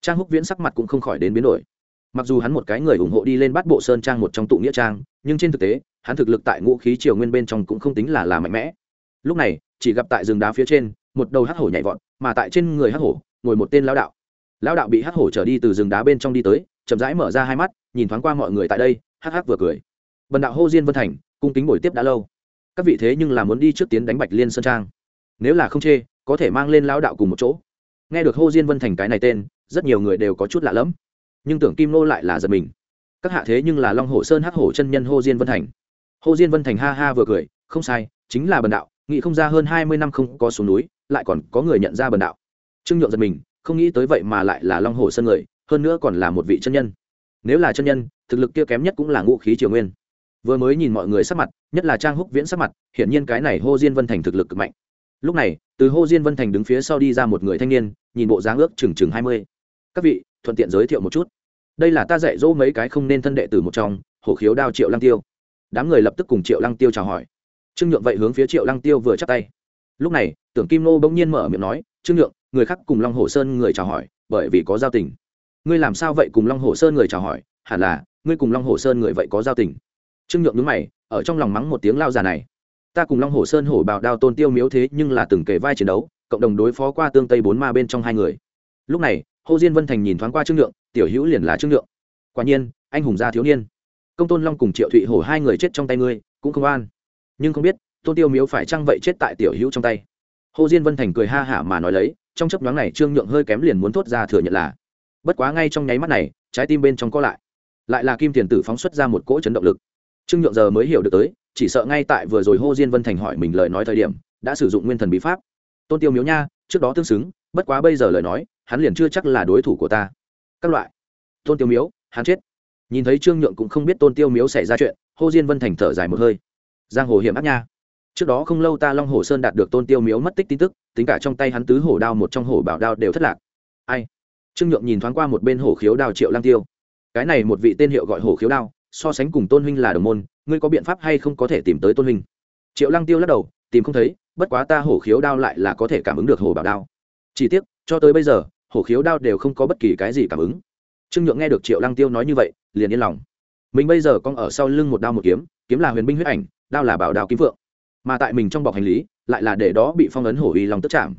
Trang húc viễn sắc mặt cũng không khỏi đến biến đổi. Mặc dù hắn một cái người ủng hộ đi lên bắt bộ sơn trang một trong tụ nghĩa trang, nhưng trên thực tế, hắn thực lực tại ngũ khí triều nguyên bên trong cũng không tính là là mạnh mẽ. Lúc này, chỉ gặp tại rừng đá phía trên, một đầu hắc hổ nhảy vọt, mà tại trên người hắc hổ, ngồi một tên lão đạo. Lão đạo bị hắc hổ trở đi từ rừng đá bên trong đi tới chậm rãi mở ra hai mắt, nhìn thoáng qua mọi người tại đây, hắc hắc vừa cười. Bần đạo hô diên vân thành, cung kính buổi tiếp đã lâu. Các vị thế nhưng là muốn đi trước tiến đánh bạch liên sơn trang. Nếu là không chê, có thể mang lên lão đạo cùng một chỗ. Nghe được hô diên vân thành cái này tên, rất nhiều người đều có chút lạ lẫm. Nhưng tưởng kim nô lại là giật mình. Các hạ thế nhưng là long hồ sơn hắc hổ chân nhân hô diên vân thành. Hô diên vân thành ha ha vừa cười, không sai, chính là bần đạo, nghĩ không ra hơn hai mươi năm không có xuống núi, lại còn có người nhận ra bần đạo. Trương nhượng giật mình, không nghĩ tới vậy mà lại là long hồ sơn người hơn nữa còn là một vị chân nhân. Nếu là chân nhân, thực lực kia kém nhất cũng là ngũ khí triều nguyên. Vừa mới nhìn mọi người sắc mặt, nhất là trang húc viễn sắc mặt, hiển nhiên cái này hô diên vân thành thực lực cực mạnh. Lúc này, từ hô diên vân thành đứng phía sau đi ra một người thanh niên, nhìn bộ dáng ước chừng chừng hai mươi. Các vị, thuận tiện giới thiệu một chút. Đây là ta dạy dỗ mấy cái không nên thân đệ từ một trong hộ khiếu đao triệu lăng tiêu. Đám người lập tức cùng triệu lăng tiêu chào hỏi. Trương nhượng vậy hướng phía triệu lăng tiêu vừa chắc tay. Lúc này, tưởng kim nô bỗng nhiên mở miệng nói, trương nhượng, người khác cùng long hồ sơn người chào hỏi, bởi vì có giao tình ngươi làm sao vậy cùng long hồ sơn người chào hỏi? Hẳn là, ngươi cùng long hồ sơn người vậy có giao tình. Trương nhượng nhướng mày, ở trong lòng mắng một tiếng lao già này. Ta cùng long hồ sơn hổ bào đao tôn tiêu miếu thế nhưng là từng kể vai chiến đấu, cộng đồng đối phó qua tương tây bốn ma bên trong hai người. Lúc này, hồ diên vân thành nhìn thoáng qua trương nhượng, tiểu hữu liền là trương nhượng. Quả nhiên, anh hùng gia thiếu niên. Công tôn long cùng triệu thụy hổ hai người chết trong tay ngươi, cũng không an nhưng không biết, tôn tiêu miếu phải chăng vậy chết tại tiểu hữu trong tay? Hồ diên vân thành cười ha hả mà nói lấy, trong chấp nhoáng này trương nhượng hơi kém liền muốn thốt ra thừa nhận là bất quá ngay trong nháy mắt này, trái tim bên trong có lại. Lại là kim tiền tử phóng xuất ra một cỗ chấn động lực. Trương nhượng giờ mới hiểu được tới, chỉ sợ ngay tại vừa rồi hô diên vân thành hỏi mình lời nói thời điểm, đã sử dụng nguyên thần bí pháp. Tôn tiêu miếu nha, trước đó tương xứng, bất quá bây giờ lời nói, hắn liền chưa chắc là đối thủ của ta. Các loại. Tôn tiêu miếu, hắn chết. Nhìn thấy trương nhượng cũng không biết tôn tiêu miếu xảy ra chuyện, hô diên vân thành thở dài một hơi. Giang hồ hiểm ác nha. Trước đó không lâu ta long hồ sơn đạt được tôn tiêu miếu mất tích tin tức, tính cả trong tay hắn tứ hổ đao một trong hổ bảo đao đều thất lạc. Ai? Trương nhượng nhìn thoáng qua một bên hổ khiếu đao triệu lang tiêu. Cái này một vị tên hiệu gọi hổ khiếu đao, so sánh cùng tôn huynh là đồng môn, ngươi có biện pháp hay không có thể tìm tới tôn huynh? Triệu Lang tiêu lắc đầu, tìm không thấy, bất quá ta hổ khiếu đao lại là có thể cảm ứng được hổ bảo đao. Chỉ tiếc, cho tới bây giờ hổ khiếu đao đều không có bất kỳ cái gì cảm ứng. Trương nhượng nghe được triệu Lang tiêu nói như vậy, liền yên lòng. Mình bây giờ con ở sau lưng một đao một kiếm kiếm là huyền binh huyết ảnh, đao là bảo đao kiếm phượng. Mà tại mình trong bọc hành lý, lại là để đó bị phong ấn hổ uy long tức chạm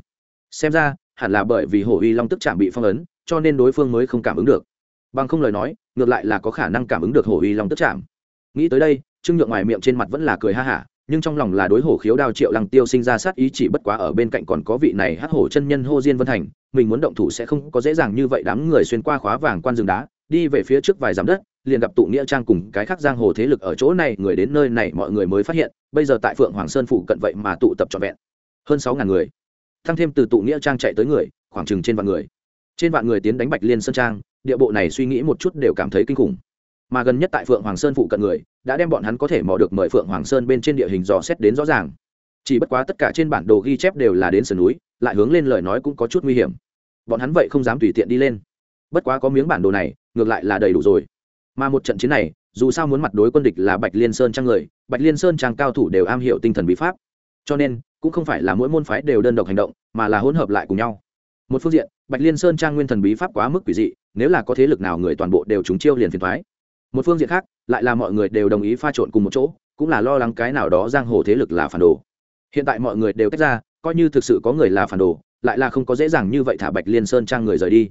xem ra, hẳn là bởi vì hổ uy long tức chạm bị phong ấn cho nên đối phương mới không cảm ứng được. Bằng không lời nói, ngược lại là có khả năng cảm ứng được hổ uy long tức chạm. Nghĩ tới đây, trương nhượng ngoài miệng trên mặt vẫn là cười ha hả, nhưng trong lòng là đối hổ khiếu đao triệu lăng tiêu sinh ra sát ý chỉ bất quá ở bên cạnh còn có vị này hát hổ chân nhân hô diên vân thành, mình muốn động thủ sẽ không có dễ dàng như vậy đám người xuyên qua khóa vàng quan rừng đá, đi về phía trước vài dặm đất, liền gặp tụ nghĩa trang cùng cái khác giang hồ thế lực ở chỗ này, người đến nơi này mọi người mới phát hiện, bây giờ tại phượng hoàng sơn phụ cận vậy mà tụ tập trọn vẹn, hơn sáu ngàn người. Thăng thêm từ tụ nghĩa trang chạy tới người, khoảng chừng trên vạn người trên vạn người tiến đánh bạch liên sơn trang, địa bộ này suy nghĩ một chút đều cảm thấy kinh khủng. Mà gần nhất tại phượng hoàng sơn phụ cận người, đã đem bọn hắn có thể mò được mời phượng hoàng sơn bên trên địa hình dò xét đến rõ ràng. Chỉ bất quá tất cả trên bản đồ ghi chép đều là đến sườn núi, lại hướng lên lời nói cũng có chút nguy hiểm. Bọn hắn vậy không dám tùy tiện đi lên. Bất quá có miếng bản đồ này, ngược lại là đầy đủ rồi. Mà một trận chiến này, dù sao muốn mặt đối quân địch là bạch liên sơn trang người, bạch liên sơn trang cao thủ đều am hiểu tinh thần bí pháp. Cho nên, cũng không phải là mỗi môn phái đều đơn độc hành động, mà là hỗn hợp lại cùng nhau. Một phương diện bạch liên sơn trang nguyên thần bí pháp quá mức quỷ dị, nếu là có thế lực nào người toàn bộ đều trúng chiêu liền phiền thoái một phương diện khác, lại là mọi người đều đồng ý pha trộn cùng một chỗ, cũng là lo lắng cái nào đó giang hồ thế lực là phản đồ. Hiện tại mọi người đều tách ra, coi như thực sự có người là phản đồ, lại là không có dễ dàng như vậy thả bạch liên sơn trang người rời đi.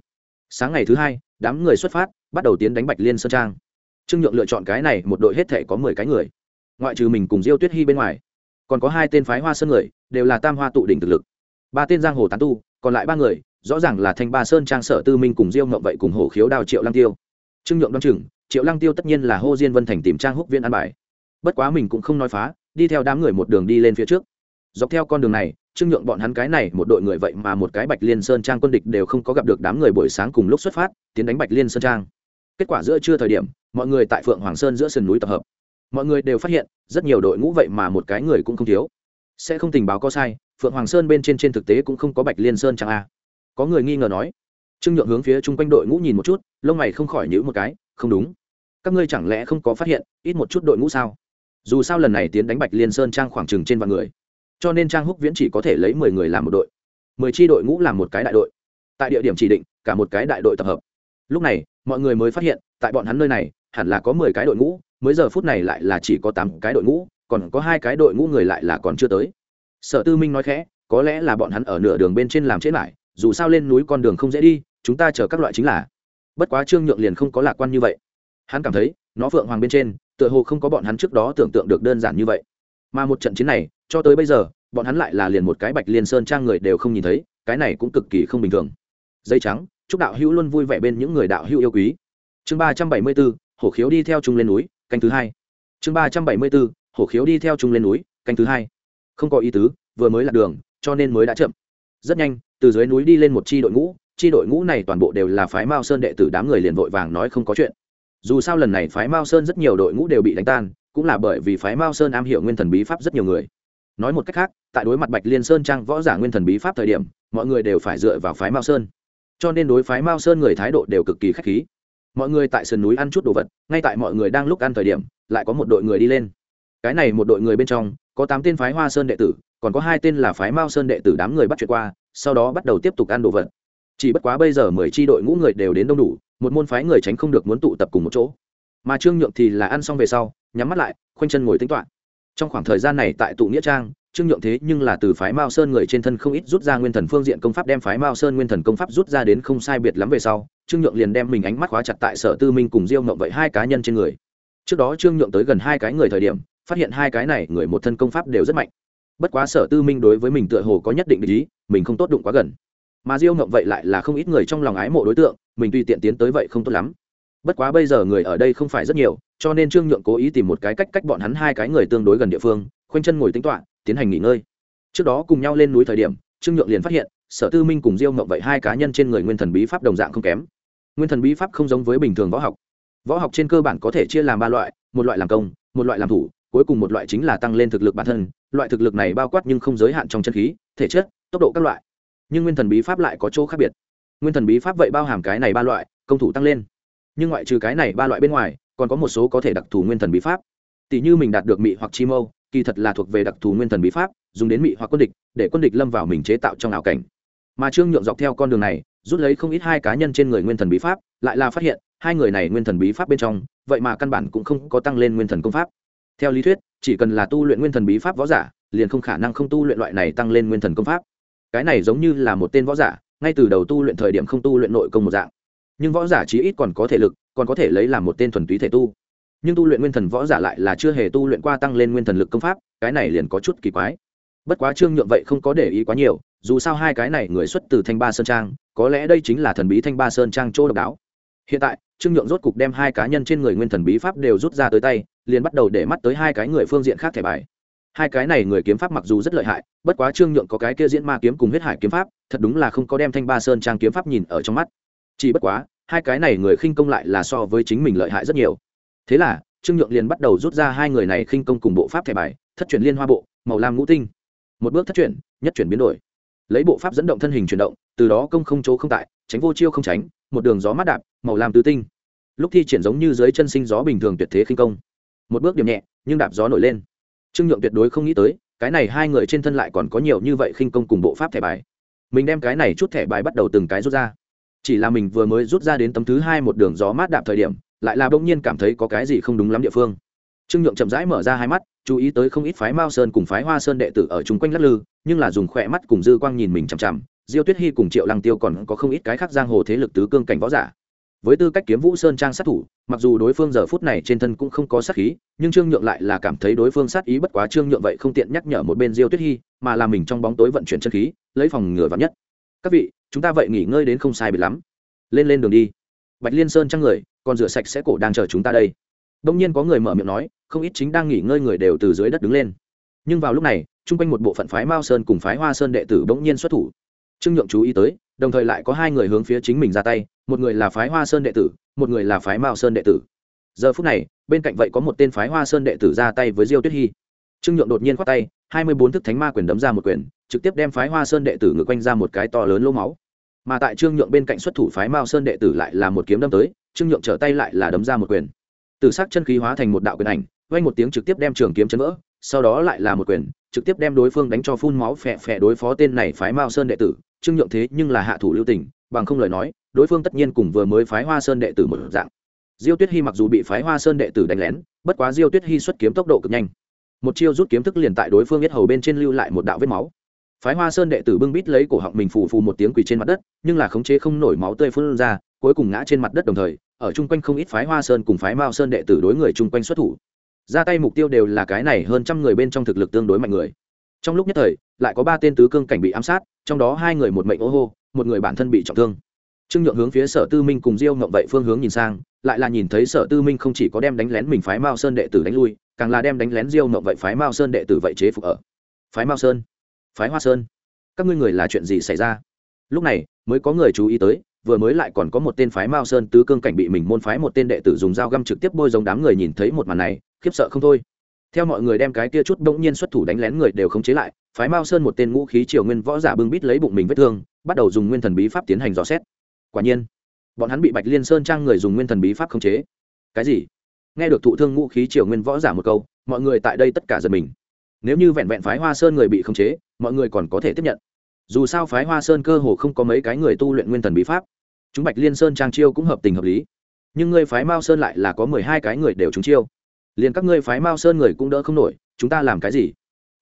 Sáng ngày thứ hai, đám người xuất phát, bắt đầu tiến đánh bạch liên sơn trang. Trương nhượng lựa chọn cái này, một đội hết thể có mười cái người. Ngoại trừ mình cùng diêu tuyết hy bên ngoài, còn có hai tên phái hoa sơn người, đều là tam hoa tụ đỉnh thực lực. Ba tên giang hồ tán tu, còn lại ba người rõ ràng là thanh ba sơn trang sở tư minh cùng diêu ngậm vậy cùng hổ khiếu đào triệu lăng tiêu. Trương nhượng đ o á n chừng, triệu lăng tiêu tất nhiên là hô diên vân thành tìm trang húc viên an bài. Bất quá mình cũng không nói phá, đi theo đám người một đường đi lên phía trước. Dọc theo con đường này, trương nhượng bọn hắn cái này một đội người vậy mà một cái bạch liên sơn trang quân địch đều không có gặp được đám người buổi sáng cùng lúc xuất phát, tiến đánh bạch liên sơn trang. Kết quả giữa trưa thời điểm, mọi người tại phượng hoàng sơn giữa sườn núi tập hợp. Mọi người đều phát hiện, rất nhiều đội ngũ vậy mà một cái người cũng không thiếu. Sẽ không tình báo có sai, phượng hoàng sơn bên trên trên thực tế cũng không có bạch liên sơn trang a có người nghi ngờ nói. Trương nhượng hướng phía chung quanh đội ngũ nhìn một chút, lông mày không khỏi nhữ một cái, không đúng. Các ngươi chẳng lẽ không có phát hiện, ít một chút đội ngũ sao? Dù sao lần này tiến đánh bạch liên sơn trang khoảng chừng trên vạn người. Cho nên trang húc viễn chỉ có thể lấy mười người làm một đội. Mười chi đội ngũ làm một cái đại đội. Tại địa điểm chỉ định, cả một cái đại đội tập hợp. Lúc này, mọi người mới phát hiện, tại bọn hắn nơi này, hẳn là có mười cái đội ngũ, mới giờ phút này lại là chỉ có tám cái đội ngũ, còn có hai cái đội ngũ người lại là còn chưa tới. Sở tư minh nói khẽ, có lẽ là bọn hắn ở nửa đường bên trên làm chết lại dù sao lên núi con đường không dễ đi, chúng ta chờ các loại chính là. Bất quá trương nhượng liền không có lạc quan như vậy. Hắn cảm thấy, nó phượng hoàng bên trên, tựa hồ không có bọn hắn trước đó tưởng tượng được đơn giản như vậy. Mà một trận chiến này, cho tới bây giờ, bọn hắn lại là liền một cái bạch liên sơn trang người đều không nhìn thấy, cái này cũng cực kỳ không bình thường. Dây trắng, chúc đạo hữu luôn vui vẻ bên những người đạo hữu yêu quý. Chương ba trăm bảy mươi bốn, hổ khiếu đi theo chung lên núi, canh thứ hai. Chương ba trăm bảy mươi bốn, hổ khiếu đi theo chung lên núi, canh thứ hai. Không có ý tứ, vừa mới lạc đường, cho nên mới đã chậm. Rất nhanh từ dưới núi đi lên một chi đội ngũ, chi đội ngũ này toàn bộ đều là phái mao sơn đệ tử đám người liền vội vàng nói không có chuyện. Dù sao lần này phái mao sơn rất nhiều đội ngũ đều bị đánh tan, cũng là bởi vì phái mao sơn am hiểu nguyên thần bí pháp rất nhiều người. Nói một cách khác, tại đối mặt bạch liên sơn trang võ giả nguyên thần bí pháp thời điểm, mọi người đều phải dựa vào phái mao sơn. Cho nên đối phái mao sơn người thái độ đều cực kỳ k h á c h khí. Mọi người tại sườn núi ăn chút đồ vật, ngay tại mọi người đang lúc ăn thời điểm, lại có một đội người đi lên. Cái này một đội người bên trong, có tám tên phái hoa sơn đệ tử, còn có hai tên là phái mao sơn đệ tử đám người bắt chuyện qua sau đó bắt đầu tiếp tục ăn đồ vật. Chỉ bất quá bây giờ mười tri đội ngũ người đều đến đông đủ, một môn phái người tránh không được muốn tụ tập cùng một chỗ. Mà trương nhượng thì là ăn xong về sau, nhắm mắt lại, khoanh chân ngồi tính toạ trong khoảng thời gian này tại tụ nghĩa trang, trương nhượng thế nhưng là từ phái mao sơn người trên thân không ít rút ra nguyên thần phương diện công pháp đem phái mao sơn nguyên thần công pháp rút ra đến không sai biệt lắm về sau, trương nhượng liền đem mình ánh mắt khóa chặt tại sở tư minh cùng diêu ngộng vậy hai cá nhân trên người. Trước đó trương nhượng tới gần hai cái người thời điểm, phát hiện hai cái này người một thân công pháp đều rất mạnh bất quá sở tư minh đối với mình tựa hồ có nhất định lý mình không tốt đụng quá gần. Mà diêu ngộng vậy lại là không ít người trong lòng ái mộ đối tượng, mình tùy tiện tiến tới vậy không tốt lắm. Bất quá bây giờ người ở đây không phải rất nhiều, cho nên trương nhượng cố ý tìm một cái cách cách bọn hắn hai cái người tương đối gần địa phương, khoanh chân ngồi tính toạ tiến hành nghỉ ngơi. Trước đó cùng nhau lên núi thời điểm, trương nhượng liền phát hiện, sở tư minh cùng diêu ngộng vậy hai cá nhân trên người nguyên thần bí pháp đồng dạng không kém. Nguyên thần bí pháp không giống với bình thường võ học. Võ học trên cơ bản có thể chia làm ba loại, một loại làm công, một loại làm thủ cuối cùng một loại chính là tăng lên thực lực bản thân, loại thực lực này bao quát nhưng không giới hạn trong chân khí, thể chất, tốc độ các loại. Nhưng nguyên thần bí pháp lại có chỗ khác biệt. Nguyên thần bí pháp vậy bao hàm cái này ba loại, công thủ tăng lên. Nhưng ngoại trừ cái này ba loại bên ngoài, còn có một số có thể đặc thù nguyên thần bí pháp. Tỷ như mình đạt được mị hoặc chi mâu, kỳ thật là thuộc về đặc thù nguyên thần bí pháp, dùng đến mị hoặc quân địch, để quân địch lâm vào mình chế tạo trong ảo cảnh. Mà trương nhượng dọc theo con đường này, rút lấy không ít hai cá nhân trên người nguyên thần bí pháp, lại là phát hiện, hai người này nguyên thần bí pháp bên trong, vậy mà căn bản cũng không có tăng lên nguyên thần công pháp theo lý thuyết, chỉ cần là tu luyện nguyên thần bí pháp võ giả, liền không khả năng không tu luyện loại này tăng lên nguyên thần công pháp. Cái này giống như là một tên võ giả, ngay từ đầu tu luyện thời điểm không tu luyện nội công một dạng. Nhưng võ giả chí ít còn có thể lực, còn có thể lấy làm một tên thuần túy thể tu. Nhưng tu luyện nguyên thần võ giả lại là chưa hề tu luyện qua tăng lên nguyên thần lực công pháp, cái này liền có chút kỳ quái. Bất quá trương nhượng vậy không có để ý quá nhiều, dù sao hai cái này người xuất từ thanh ba sơn trang, có lẽ đây chính là thần bí thanh ba sơn trang chỗ độc đáo. Hiện tại, trương nhượng rốt cục đem hai cá nhân trên người nguyên thần bí pháp đều rút ra tới tay liền bắt đầu để mắt tới hai cái người phương diện khác thẻ bài. Hai cái này người kiếm pháp mặc dù rất lợi hại, bất quá trương nhượng có cái kia diễn ma kiếm cùng huyết hải kiếm pháp, thật đúng là không có đem thanh ba sơn trang kiếm pháp nhìn ở trong mắt. Chỉ bất quá, hai cái này người khinh công lại là so với chính mình lợi hại rất nhiều. Thế là, trương nhượng liền bắt đầu rút ra hai người này khinh công cùng bộ pháp thẻ bài, thất chuyển liên hoa bộ, màu lam ngũ tinh. Một bước thất chuyển, nhất chuyển biến đổi. Lấy bộ pháp dẫn động thân hình chuyển động, từ đó công không chỗ không tại, tránh vô chiêu không tránh, một đường gió mát đạp, màu lam tứ tinh. Lúc thi triển giống như dưới chân sinh gió bình thường tuyệt thế khinh công một bước điểm nhẹ, nhưng đạp gió nổi lên. Trương nhượng tuyệt đối không nghĩ tới, cái này hai người trên thân lại còn có nhiều như vậy khinh công cùng bộ pháp thẻ bài. Mình đem cái này chút thẻ bài bắt đầu từng cái rút ra. Chỉ là mình vừa mới rút ra đến tấm thứ hai một đường gió mát đạp thời điểm, lại là bỗng nhiên cảm thấy có cái gì không đúng lắm địa phương. Trương nhượng chậm rãi mở ra hai mắt, chú ý tới không ít phái mao sơn cùng phái hoa sơn đệ tử ở chung quanh lắc lư, nhưng là dùng khỏe mắt cùng dư quang nhìn mình chằm chằm, diêu tuyết hy cùng triệu lăng tiêu còn có không ít cái khác giang hồ thế lực tứ cương cảnh võ giả với tư cách kiếm vũ sơn trang sát thủ, mặc dù đối phương giờ phút này trên thân cũng không có sát khí, nhưng trương nhượng lại là cảm thấy đối phương sát ý bất quá trương nhượng vậy không tiện nhắc nhở một bên diêu tuyết hy, mà là mình trong bóng tối vận chuyển chân khí, lấy phòng ngừa vắn nhất. Các vị, chúng ta vậy nghỉ ngơi đến không sai biệt lắm. Lên lên đường đi. Bạch liên sơn trang người còn rửa sạch sẽ cổ đang chờ chúng ta đây. Đông nhiên có người mở miệng nói, không ít chính đang nghỉ ngơi người đều từ dưới đất đứng lên. Nhưng vào lúc này, chung quanh một bộ phận phái mao sơn cùng phái hoa sơn đệ tử bỗng nhiên xuất thủ. Trương nhượng chú ý tới đồng thời lại có hai người hướng phía chính mình ra tay, một người là phái hoa sơn đệ tử, một người là phái mao sơn đệ tử. Giờ phút này, bên cạnh vậy có một tên phái hoa sơn đệ tử ra tay với diêu tuyết hy. Trương nhượng đột nhiên khoác tay, hai mươi bốn thức thánh ma quyền đấm ra một quyền, trực tiếp đem phái hoa sơn đệ tử ngược quanh ra một cái to lớn lỗ máu. Mà tại trương nhượng bên cạnh xuất thủ phái mao sơn đệ tử lại là một kiếm đâm tới, trương nhượng trở tay lại là đấm ra một quyền. Từ sắc chân khí hóa thành một đạo quyền ảnh vay một tiếng trực tiếp đem trường kiếm chấn vỡ sau đó lại là một quyền, trực tiếp đem đối phương đánh cho phun máu phẹ phẹ đối phó tên này phái mao sơn đệ tử. Trương nhượng thế nhưng là hạ thủ lưu tình, bằng không lời nói, đối phương tất nhiên cùng vừa mới phái hoa sơn đệ tử một dạng. Diêu tuyết hy mặc dù bị phái hoa sơn đệ tử đánh lén, bất quá diêu tuyết hy xuất kiếm tốc độ cực nhanh. Một chiêu rút kiếm thức liền tại đối phương biết hầu bên trên lưu lại một đạo vết máu. Phái hoa sơn đệ tử bưng bít lấy cổ họng mình phù phù một tiếng quỳ trên mặt đất, nhưng là khống chế không nổi máu tươi phun ra, cuối cùng ngã trên mặt đất đồng thời, ở chung quanh không ít phái hoa sơn cùng phái mao sơn đệ tử đối người chung quanh xuất thủ ra tay mục tiêu đều là cái này hơn trăm người bên trong thực lực tương đối mạnh người. Trong lúc nhất thời, lại có ba tên tứ cương cảnh bị ám sát, trong đó hai người một mệnh ô hô, một người bản thân bị trọng thương. Trương nhượng hướng phía sở tư minh cùng diêu ngậm vậy phương hướng nhìn sang, lại là nhìn thấy sở tư minh không chỉ có đem đánh lén mình phái mao sơn đệ tử đánh lui, càng là đem đánh lén diêu ngậm vậy phái mao sơn đệ tử vậy chế phục ở. Phái mao sơn, phái hoa sơn, các ngươi người là chuyện gì xảy ra? Lúc này, mới có người chú ý tới vừa mới lại còn có một tên phái mao sơn tứ cương cảnh bị mình môn phái một tên đệ tử dùng dao găm trực tiếp bôi giống đám người nhìn thấy một màn này, khiếp sợ không thôi. Theo mọi người đem cái kia chút bỗng nhiên xuất thủ đánh lén người đều khống chế lại, phái mao sơn một tên ngũ khí triều nguyên võ giả bưng bít lấy bụng mình vết thương, bắt đầu dùng nguyên thần bí pháp tiến hành dò xét. Quả nhiên, bọn hắn bị bạch liên sơn trang người dùng nguyên thần bí pháp khống chế. Cái gì? Nghe được thụ thương ngũ khí triều nguyên võ giả một câu, mọi người tại đây tất cả giật mình. Nếu như vẹn vẹn phái hoa sơn người bị khống chế, mọi người còn có thể tiếp nhận. Dù sao phái hoa sơn cơ hồ không có mấy cái người tu luyện nguyên thần bí pháp chúng bạch liên sơn trang chiêu cũng hợp tình hợp lý. Nhưng ngươi phái mao sơn lại là có mười hai cái người đều trúng chiêu. Liền các ngươi phái mao sơn người cũng đỡ không nổi, chúng ta làm cái gì?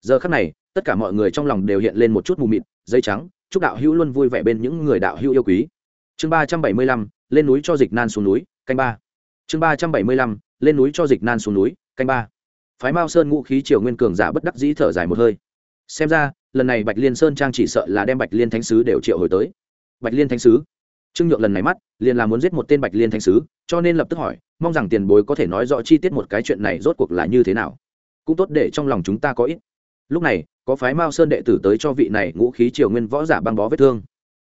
Giờ khắc này, tất cả mọi người trong lòng đều hiện lên một chút mù mịt, dây trắng, chúc đạo hữu luôn vui vẻ bên những người đạo hữu yêu quý. Chương ba trăm bảy mươi lăm, lên núi cho dịch nan xuống núi, canh ba. Chương ba trăm bảy mươi lăm, lên núi cho dịch nan xuống núi, canh ba. Phái mao sơn ngũ khí triều nguyên cường giả bất đắc dĩ thở dài một hơi. Xem ra, lần này bạch liên sơn trang chỉ sợ là đem bạch liên thánh sứ đều triệu hồi tới. Bạch liên thánh sứ trương nhượng lần này mắt, liền là muốn giết một tên bạch liên thánh sứ, cho nên lập tức hỏi, mong rằng tiền bối có thể nói rõ chi tiết một cái chuyện này rốt cuộc là như thế nào. Cũng tốt để trong lòng chúng ta có ít. Lúc này, có phái mao sơn đệ tử tới cho vị này ngũ khí triều nguyên võ giả băng bó vết thương.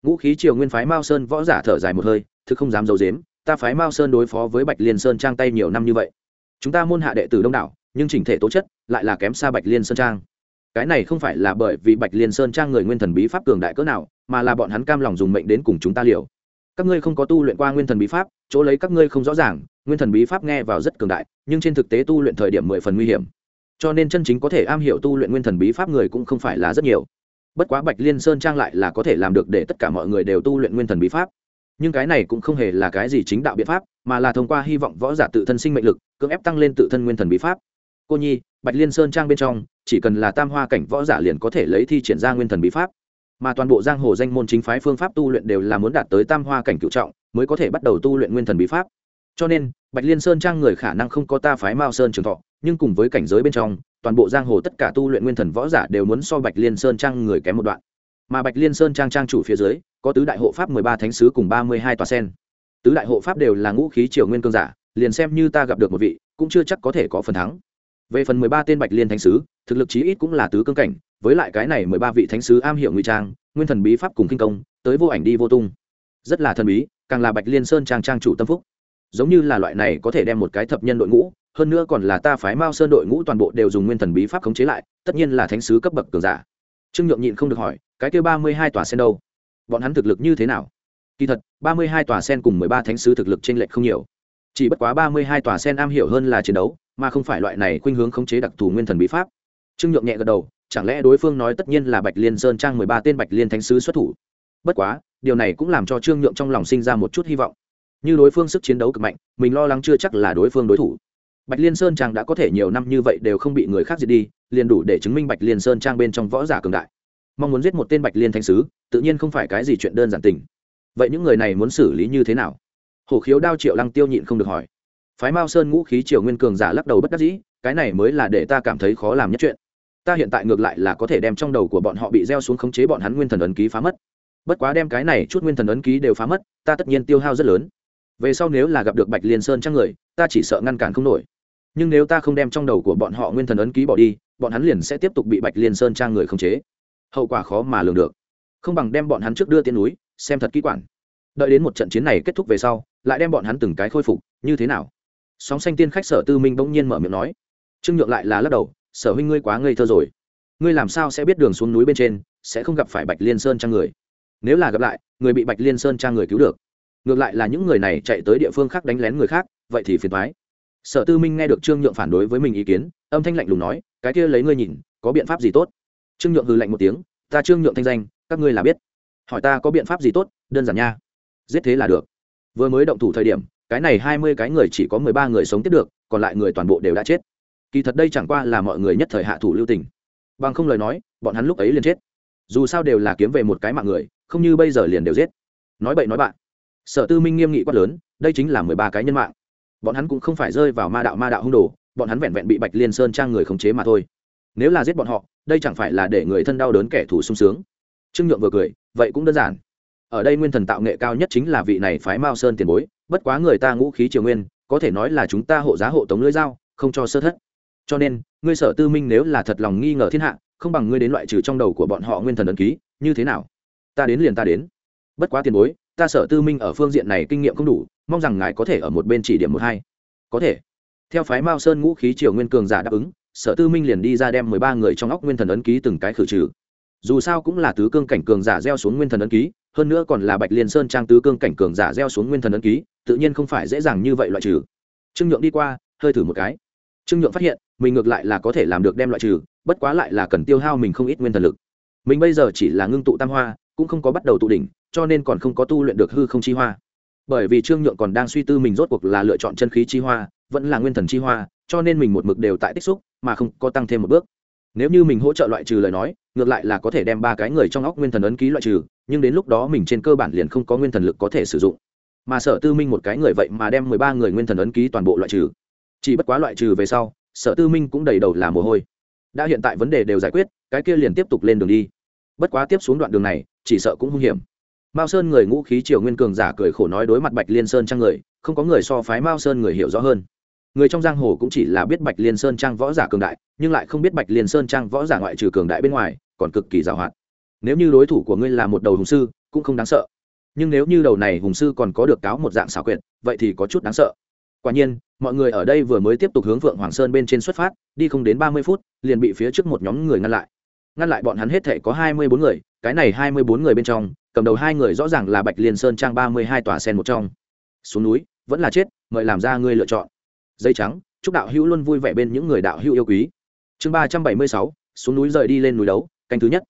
Ngũ khí triều nguyên phái mao sơn võ giả thở dài một hơi, thực không dám d i ấ u dếm ta phái mao sơn đối phó với bạch liên sơn trang tay nhiều năm như vậy. Chúng ta môn hạ đệ tử đông đảo, nhưng chỉnh thể tố chất lại là kém xa bạch liên sơn trang. Cái này không phải là bởi vì bạch liên sơn trang người nguyên thần bí pháp cường đại cỡ nào, mà là bọn hắn cam lòng dùng mệnh đến cùng chúng ta liều các ngươi không có tu luyện qua nguyên thần bí pháp, chỗ lấy các ngươi không rõ ràng, nguyên thần bí pháp nghe vào rất cường đại, nhưng trên thực tế tu luyện thời điểm mười phần nguy hiểm. Cho nên chân chính có thể am hiểu tu luyện nguyên thần bí pháp người cũng không phải là rất nhiều. Bất quá bạch liên sơn trang lại là có thể làm được để tất cả mọi người đều tu luyện nguyên thần bí pháp. Nhưng cái này cũng không hề là cái gì chính đạo biện pháp, mà là thông qua hy vọng võ giả tự thân sinh mệnh lực, cưỡng ép tăng lên tự thân nguyên thần bí pháp. Cô nhi, bạch liên sơn trang bên trong, chỉ cần là tam hoa cảnh võ giả liền có thể lấy thi triển ra nguyên thần bí pháp mà toàn bộ giang hồ danh môn chính phái phương pháp tu luyện đều là muốn đạt tới tam hoa cảnh cựu trọng, mới có thể bắt đầu tu luyện nguyên thần bí pháp. Cho nên, bạch liên sơn trang người khả năng không có ta phái mao sơn trường thọ, nhưng cùng với cảnh giới bên trong, toàn bộ giang hồ tất cả tu luyện nguyên thần võ giả đều muốn so bạch liên sơn trang người kém một đoạn. Mà bạch liên sơn trang trang chủ phía dưới, có tứ đại hộ pháp mười ba thánh sứ cùng ba mươi hai tòa sen. Tứ đại hộ pháp đều là ngũ khí triều nguyên cương giả, liền xem như ta gặp được một vị, cũng chưa chắc có thể có phần thắng. Về phần mười ba tên bạch liên thánh sứ, thực lực chí ít cũng là tứ cương cảnh với lại cái này mười ba vị thánh sứ am hiểu ngụy trang, nguyên thần bí pháp cùng kinh công, tới vô ảnh đi vô tung. Rất là thần bí, càng là bạch liên sơn trang trang chủ tâm phúc. Giống như là loại này có thể đem một cái thập nhân đội ngũ, hơn nữa còn là ta phái mao sơn đội ngũ toàn bộ đều dùng nguyên thần bí pháp khống chế lại, tất nhiên là thánh sứ cấp bậc cường giả. Trương nhượng nhịn không được hỏi, cái kêu ba mươi hai tòa sen đâu? Bọn hắn thực lực như thế nào? Kỳ thật, ba mươi hai tòa sen cùng mười ba thánh sứ thực lực t r ê n lệch không nhiều. Chỉ bất quá ba mươi hai tòa sen am hiểu hơn là chiến đấu, mà không phải loại này khuynh hướng khống chế đặc thù nguyên thần bí pháp. Trương nhượng nhẹ gật đầu chẳng lẽ đối phương nói tất nhiên là bạch liên sơn trang mười ba tên bạch liên thánh sứ xuất thủ? Bất quá, điều này cũng làm cho trương nhượng trong lòng sinh ra một chút hy vọng. Như đối phương sức chiến đấu cực mạnh, mình lo lắng chưa chắc là đối phương đối thủ. Bạch liên sơn trang đã có thể nhiều năm như vậy đều không bị người khác diệt đi, liền đủ để chứng minh bạch liên sơn trang bên trong võ giả cường đại. Mong muốn giết một tên bạch liên thánh sứ, tự nhiên không phải cái gì chuyện đơn giản tình. Vậy những người này muốn xử lý như thế nào? Hổ khiếu đao triệu lăng tiêu nhịn không được hỏi. Phái mao sơn ngũ khí triều nguyên cường giả lắc đầu bất đắc dĩ, cái này mới là để ta cảm thấy khó làm nhất chuyện ta hiện tại ngược lại là có thể đem trong đầu của bọn họ bị gieo xuống khống chế bọn hắn nguyên thần ấn ký phá mất. Bất quá đem cái này chút nguyên thần ấn ký đều phá mất, ta tất nhiên tiêu hao rất lớn. Về sau nếu là gặp được bạch liên sơn trang người, ta chỉ sợ ngăn cản không nổi. Nhưng nếu ta không đem trong đầu của bọn họ nguyên thần ấn ký bỏ đi, bọn hắn liền sẽ tiếp tục bị bạch liên sơn trang người khống chế. Hậu quả khó mà lường được. Không bằng đem bọn hắn trước đưa tiến núi, xem thật kỹ quản. Đợi đến một trận chiến này kết thúc về sau, lại đem bọn hắn từng cái khôi phục, như thế nào? Sóng xanh tiên khách sở tư minh bỗng nhiên mở miệng nói. Trương nhượng lại là lắc đầu sở huynh ngươi quá ngây thơ rồi. Ngươi làm sao sẽ biết đường xuống núi bên trên sẽ không gặp phải bạch liên sơn trang người? Nếu là gặp lại, người bị bạch liên sơn trang người cứu được. Ngược lại là những người này chạy tới địa phương khác đánh lén người khác, vậy thì phiền thoái sở tư minh nghe được trương nhượng phản đối với mình ý kiến, âm thanh lạnh lùng nói, cái kia lấy ngươi nhìn, có biện pháp gì tốt? Trương nhượng hừ lạnh một tiếng, ta trương nhượng thanh danh, các ngươi là biết. Hỏi ta có biện pháp gì tốt, đơn giản nha. Giết thế là được. Vừa mới động thủ thời điểm, cái này hai mươi cái người chỉ có mười ba người sống tiếp được, còn lại người toàn bộ đều đã chết kỳ thật đây chẳng qua là mọi người nhất thời hạ thủ lưu tình. Bằng không lời nói, bọn hắn lúc ấy liền chết. Dù sao đều là kiếm về một cái mạng người, không như bây giờ liền đều giết. Nói bậy nói bạn. Sở tư minh nghiêm nghị quát lớn, đây chính là mười ba cái nhân mạng. Bọn hắn cũng không phải rơi vào ma đạo ma đạo hung đồ, bọn hắn vẹn vẹn bị bạch liên sơn trang người khống chế mà thôi. Nếu là giết bọn họ, đây chẳng phải là để người thân đau đớn kẻ thù sung sướng. Trương nhượng vừa cười, vậy cũng đơn giản. Ở đây nguyên thần tạo nghệ cao nhất chính là vị này phái mao sơn tiền bối, bất quá người ta ngũ khí triều nguyên, có thể nói là chúng ta hộ giá hộ tống lưỡi dao, không cho sơ thất cho nên, ngươi sở tư minh nếu là thật lòng nghi ngờ thiên hạ, không bằng ngươi đến loại trừ trong đầu của bọn họ nguyên thần ấn ký, như thế nào? Ta đến liền ta đến. Bất quá tiền bối, ta sở tư minh ở phương diện này kinh nghiệm không đủ, mong rằng ngài có thể ở một bên chỉ điểm một hai. Có thể. Theo phái mao sơn ngũ khí triều nguyên cường giả đáp ứng, sở tư minh liền đi ra đem mười ba người trong óc nguyên thần ấn ký từng cái khử trừ. Dù sao cũng là tứ cương cảnh cường giả gieo xuống nguyên thần ấn ký, hơn nữa còn là bạch liên sơn trang tứ cương cảnh cường giả gieo xuống nguyên thần ấn ký, tự nhiên không phải dễ dàng như vậy loại trừ. Trương nhượng đi qua, hơi thử một cái. Trương nhượng phát hiện mình ngược lại là có thể làm được đem loại trừ, bất quá lại là cần tiêu hao mình không ít nguyên thần lực. Mình bây giờ chỉ là ngưng tụ tam hoa, cũng không có bắt đầu tụ đỉnh, cho nên còn không có tu luyện được hư không chi hoa. Bởi vì trương nhượng còn đang suy tư mình rốt cuộc là lựa chọn chân khí chi hoa, vẫn là nguyên thần chi hoa, cho nên mình một mực đều tại tích xúc, mà không có tăng thêm một bước. Nếu như mình hỗ trợ loại trừ lời nói, ngược lại là có thể đem ba cái người trong óc nguyên thần ấn ký loại trừ, nhưng đến lúc đó mình trên cơ bản liền không có nguyên thần lực có thể sử dụng. Mà sở tư minh một cái người vậy mà đem mười ba người nguyên thần ấn ký toàn bộ loại trừ. Chỉ bất quá loại trừ về sau sở tư minh cũng đầy đầu là mồ hôi. Đã hiện tại vấn đề đều giải quyết, cái kia liền tiếp tục lên đường đi. Bất quá tiếp xuống đoạn đường này, chỉ sợ cũng hung hiểm. Mao sơn người ngũ khí triều nguyên cường giả cười khổ nói đối mặt bạch liên sơn trang người, không có người so phái mao sơn người hiểu rõ hơn. Người trong giang hồ cũng chỉ là biết bạch liên sơn trang võ giả cường đại, nhưng lại không biết bạch liên sơn trang võ giả ngoại trừ cường đại bên ngoài, còn cực kỳ giàu hạn. Nếu như đối thủ của ngươi là một đầu hùng sư, cũng không đáng sợ. Nhưng nếu như đầu này hùng sư còn có được cáo một dạng xảo quyệt, vậy thì có chút đáng sợ quả nhiên, mọi người ở đây vừa mới tiếp tục hướng vượng hoàng sơn bên trên xuất phát, đi không đến ba mươi phút, liền bị phía trước một nhóm người ngăn lại. Ngăn lại bọn hắn hết thể có hai mươi bốn người, cái này hai mươi bốn người bên trong, cầm đầu hai người rõ ràng là bạch liên sơn trang ba mươi hai tòa sen một trong. Xuống núi, vẫn là chết, mời làm ra ngươi lựa chọn. Dây trắng, chúc đạo hữu luôn vui vẻ bên những người đạo hữu yêu quý. Chương ba trăm bảy mươi sáu, xuống núi rời đi lên núi đấu, canh thứ nhất.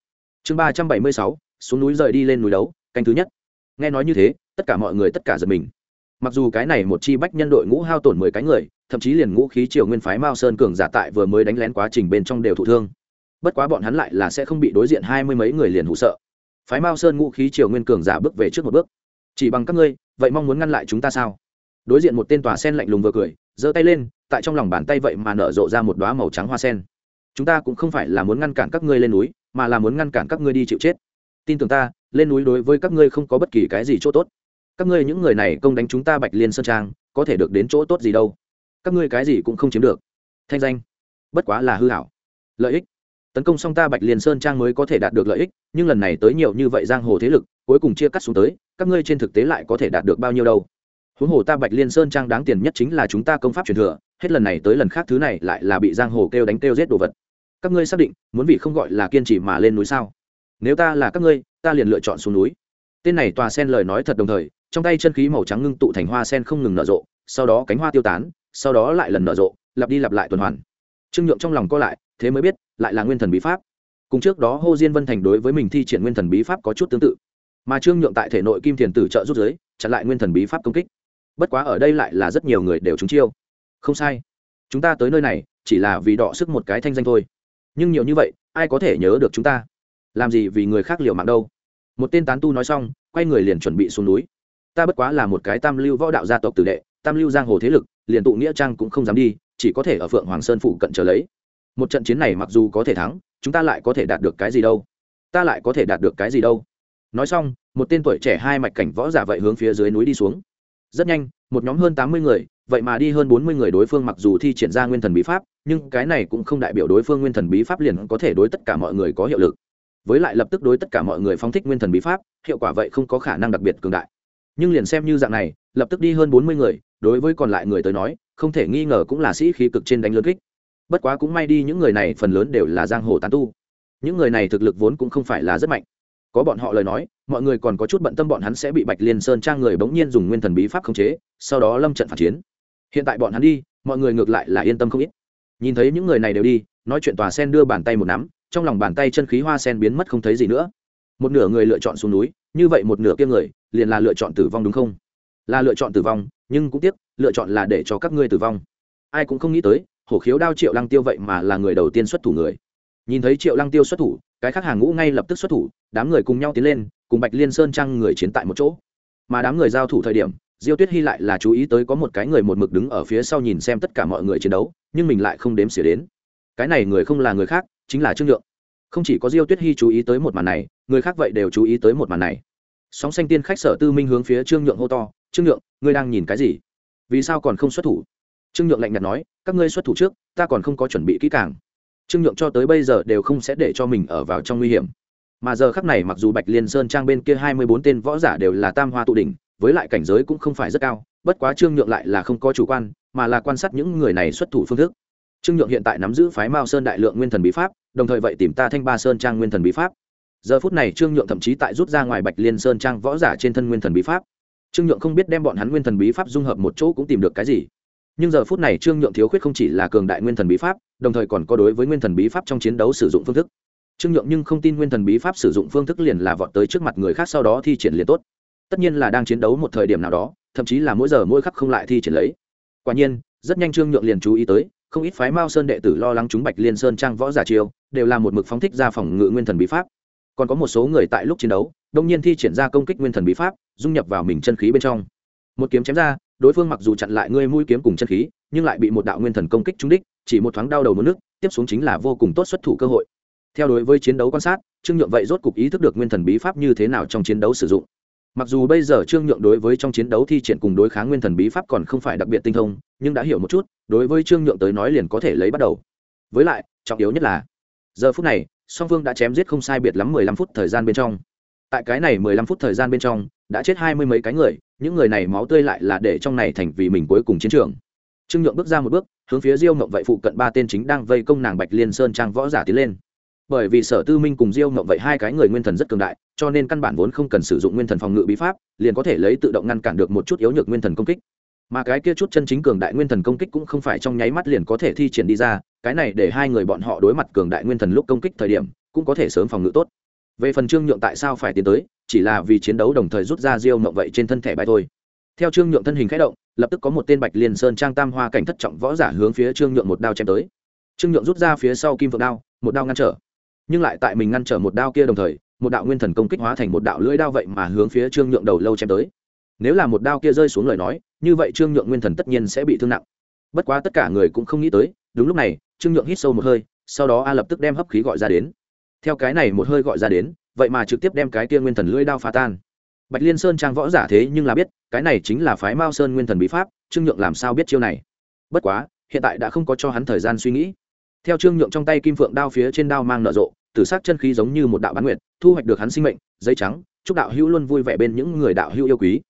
Chương ba trăm bảy mươi sáu, xuống núi rời đi lên núi đấu, canh thứ nhất. Nghe nói như thế, tất cả mọi người tất cả giật mình mặc dù cái này một chi bách nhân đội ngũ hao tổn mười cái người, thậm chí liền ngũ khí triều nguyên phái mao sơn cường giả tại vừa mới đánh lén quá trình bên trong đều thụ thương. Bất quá bọn hắn lại là sẽ không bị đối diện hai mươi mấy người liền hụ sợ. Phái mao sơn ngũ khí triều nguyên cường giả bước về trước một bước. Chỉ bằng các ngươi, vậy mong muốn ngăn lại chúng ta sao? Đối diện một tên tòa sen lạnh lùng vừa cười, giơ tay lên, tại trong lòng bàn tay vậy mà nở rộ ra một đoá màu trắng hoa sen. Chúng ta cũng không phải là muốn ngăn cản các ngươi lên núi, mà là muốn ngăn cản các ngươi đi chịu chết. Tin tưởng ta, lên núi đối với các ngươi không có bất kỳ cái gì chỗ tốt các ngươi những người này công đánh chúng ta bạch liên sơn trang, có thể được đến chỗ tốt gì đâu. Các ngươi cái gì cũng không chiếm được. Thanh danh. Bất quá là hư hảo. Lợi ích. Tấn công xong ta bạch liên sơn trang mới có thể đạt được lợi ích, nhưng lần này tới nhiều như vậy giang hồ thế lực, cuối cùng chia cắt xuống tới, các ngươi trên thực tế lại có thể đạt được bao nhiêu đâu? Huống hồ ta bạch liên sơn trang đáng tiền nhất chính là chúng ta công pháp truyền thừa, hết lần này tới lần khác thứ này lại là bị giang hồ kêu đánh kêu giết đồ vật. Các ngươi xác định, muốn vì không gọi là kiên trì mà lên núi sao? Nếu ta là các ngươi, ta liền lựa chọn xuống núi. Tên này tòa sen lời nói thật đồng thời trong tay chân khí màu trắng ngưng tụ thành hoa sen không ngừng nở rộ, sau đó cánh hoa tiêu tán, sau đó lại lần nở rộ, lặp đi lặp lại tuần hoàn. Trương nhượng trong lòng co lại, thế mới biết, lại là nguyên thần bí pháp. Cùng trước đó hô diên vân thành đối với mình thi triển nguyên thần bí pháp có chút tương tự. Mà trương nhượng tại thể nội kim thiền tử trợ rút giới, chặn lại nguyên thần bí pháp công kích. Bất quá ở đây lại là rất nhiều người đều trúng chiêu. Không sai. Chúng ta tới nơi này, chỉ là vì đọ sức một cái thanh danh thôi. Nhưng nhiều như vậy, ai có thể nhớ được chúng ta? Làm gì vì người khác liều mạng đâu? Một tên tán tu nói xong, quay người liền chuẩn bị xuống núi ta bất quá là một cái tam lưu võ đạo gia tộc tử đệ, tam lưu giang hồ thế lực, liền tụ nghĩa trang cũng không dám đi, chỉ có thể ở phượng hoàng sơn phụ cận trở lấy. Một trận chiến này mặc dù có thể thắng, chúng ta lại có thể đạt được cái gì đâu? Ta lại có thể đạt được cái gì đâu? Nói xong, một tên tuổi trẻ hai mạch cảnh võ giả vậy hướng phía dưới núi đi xuống. Rất nhanh, một nhóm hơn tám mươi người, vậy mà đi hơn bốn mươi người đối phương mặc dù thi triển ra nguyên thần bí pháp, nhưng cái này cũng không đại biểu đối phương nguyên thần bí pháp liền có thể đối tất cả mọi người có hiệu lực. Với lại lập tức đối tất cả mọi người phóng thích nguyên thần bí pháp, hiệu quả vậy không có khả năng đặc biệt cường đại nhưng liền xem như dạng này, lập tức đi hơn bốn mươi người, đối với còn lại người tới nói, không thể nghi ngờ cũng là sĩ khí cực trên đánh lớn kích. Bất quá cũng may đi những người này phần lớn đều là giang hồ tán tu. Những người này thực lực vốn cũng không phải là rất mạnh. Có bọn họ lời nói, mọi người còn có chút bận tâm bọn hắn sẽ bị bạch liên sơn trang người bỗng nhiên dùng nguyên thần bí pháp khống chế, sau đó lâm trận phản chiến. Hiện tại bọn hắn đi, mọi người ngược lại là yên tâm không ít. Nhìn thấy những người này đều đi, nói chuyện tòa sen đưa bàn tay một nắm, trong lòng bàn tay chân khí hoa sen biến mất không thấy gì nữa. Một nửa người lựa chọn xuống núi, như vậy một nửa kia người liền là lựa chọn tử vong đúng không? Là lựa chọn tử vong, nhưng cũng tiếc, lựa chọn là để cho các ngươi tử vong. Ai cũng không nghĩ tới, hổ khiếu đao triệu lăng tiêu vậy mà là người đầu tiên xuất thủ người. Nhìn thấy triệu lăng tiêu xuất thủ, cái khác hàng ngũ ngay lập tức xuất thủ, đám người cùng nhau tiến lên, cùng bạch liên sơn trăng người chiến tại một chỗ. Mà đám người giao thủ thời điểm, diêu tuyết hy lại là chú ý tới có một cái người một mực đứng ở phía sau nhìn xem tất cả mọi người chiến đấu, nhưng mình lại không đếm xỉa đến. Cái này người không là người khác, chính là trương nhượng. Không chỉ có diêu tuyết hy chú ý tới một màn này, người khác vậy đều chú ý tới một màn này sóng xanh tiên khách sở tư minh hướng phía trương nhượng hô to, trương nhượng, ngươi đang nhìn cái gì? Vì sao còn không xuất thủ? Trương nhượng lạnh nhạt nói, các ngươi xuất thủ trước, ta còn không có chuẩn bị kỹ càng. Trương nhượng cho tới bây giờ đều không sẽ để cho mình ở vào trong nguy hiểm. Mà giờ khắc này mặc dù bạch liên sơn trang bên kia hai mươi bốn tên võ giả đều là tam hoa tụ đỉnh, với lại cảnh giới cũng không phải rất cao, bất quá trương nhượng lại là không có chủ quan, mà là quan sát những người này xuất thủ phương thức. Trương nhượng hiện tại nắm giữ phái mao sơn đại lượng nguyên thần bí pháp, đồng thời vậy tìm ta thanh ba sơn trang nguyên thần bí pháp giờ phút này trương nhượng thậm chí tại rút ra ngoài bạch liên sơn trang võ giả trên thân nguyên thần bí pháp. Trương nhượng không biết đem bọn hắn nguyên thần bí pháp dung hợp một chỗ cũng tìm được cái gì. Nhưng giờ phút này trương nhượng thiếu khuyết không chỉ là cường đại nguyên thần bí pháp, đồng thời còn có đối với nguyên thần bí pháp trong chiến đấu sử dụng phương thức. Trương nhượng nhưng không tin nguyên thần bí pháp sử dụng phương thức liền là vọt tới trước mặt người khác sau đó thi triển liền tốt. Tất nhiên là đang chiến đấu một thời điểm nào đó, thậm chí là mỗi giờ mỗi khắc không lại thi triển lấy. Quả nhiên, rất nhanh trương nhượng liền chú ý tới, không ít phái mao sơn đệ tử lo lắng chúng bạch liên sơn trang võ giả chiêu, đều là một mực phóng thích ra phòng ngự nguyên thần bí pháp còn có một số người tại lúc chiến đấu, đông nhiên thi triển ra công kích nguyên thần bí pháp, dung nhập vào mình chân khí bên trong. Một kiếm chém ra, đối phương mặc dù chặn lại ngươi mũi kiếm cùng chân khí, nhưng lại bị một đạo nguyên thần công kích trúng đích, chỉ một thoáng đau đầu mất nước, tiếp xuống chính là vô cùng tốt xuất thủ cơ hội. Theo đối với chiến đấu quan sát, trương nhượng vậy rốt cục ý thức được nguyên thần bí pháp như thế nào trong chiến đấu sử dụng. Mặc dù bây giờ trương nhượng đối với trong chiến đấu thi triển cùng đối kháng nguyên thần bí pháp còn không phải đặc biệt tinh thông, nhưng đã hiểu một chút, đối với trương nhượng tới nói liền có thể lấy bắt đầu. Với lại, trọng yếu nhất là, giờ phút này song phương đã chém giết không sai biệt lắm mười lăm phút thời gian bên trong. Tại cái này mười lăm phút thời gian bên trong, đã chết hai mươi mấy cái người, những người này máu tươi lại là để trong này thành vì mình cuối cùng chiến trường. Trương nhượng bước ra một bước, hướng phía diêu mộng vậy phụ cận ba tên chính đang vây công nàng bạch liên sơn trang võ giả tiến lên. Bởi vì sở tư minh cùng diêu mộng vậy hai cái người nguyên thần rất cường đại, cho nên căn bản vốn không cần sử dụng nguyên thần phòng ngự bí pháp, liền có thể lấy tự động ngăn cản được một chút yếu nhược nguyên thần công kích mà cái kia chút chân chính cường đại nguyên thần công kích cũng không phải trong nháy mắt liền có thể thi triển đi ra, cái này để hai người bọn họ đối mặt cường đại nguyên thần lúc công kích thời điểm, cũng có thể sớm phòng ngự tốt. Về phần trương nhượng tại sao phải tiến tới, chỉ là vì chiến đấu đồng thời rút ra diêu mộng vậy trên thân thể bài thôi. Theo trương nhượng thân hình khẽ động, lập tức có một tên bạch liên sơn trang tam hoa cảnh thất trọng võ giả hướng phía trương nhượng một đao chém tới. Trương nhượng rút ra phía sau kim phượng đao, một đao ngăn trở. Nhưng lại tại mình ngăn trở một đao kia đồng thời, một đạo nguyên thần công kích hóa thành một đạo lưỡi đao vậy mà hướng phía trương nhượng đầu lâu chém tới. Nếu là một đao kia rơi xuống lời nói như vậy trương nhượng nguyên thần tất nhiên sẽ bị thương nặng. Bất quá tất cả người cũng không nghĩ tới, đúng lúc này, trương nhượng hít sâu một hơi, sau đó a lập tức đem hấp khí gọi ra đến. Theo cái này một hơi gọi ra đến, vậy mà trực tiếp đem cái kia nguyên thần lưỡi đao phá tan. Bạch liên sơn trang võ giả thế nhưng là biết, cái này chính là phái mao sơn nguyên thần bí pháp, trương nhượng làm sao biết chiêu này? Bất quá, hiện tại đã không có cho hắn thời gian suy nghĩ. Theo trương nhượng trong tay kim phượng đao phía trên đao mang nở rộ, tử sắc chân khí giống như một đạo bán nguyện thu hoạch được hắn sinh mệnh, giấy trắng, chúc đạo hữu luôn vui vẻ bên những người đạo hữu yêu quý.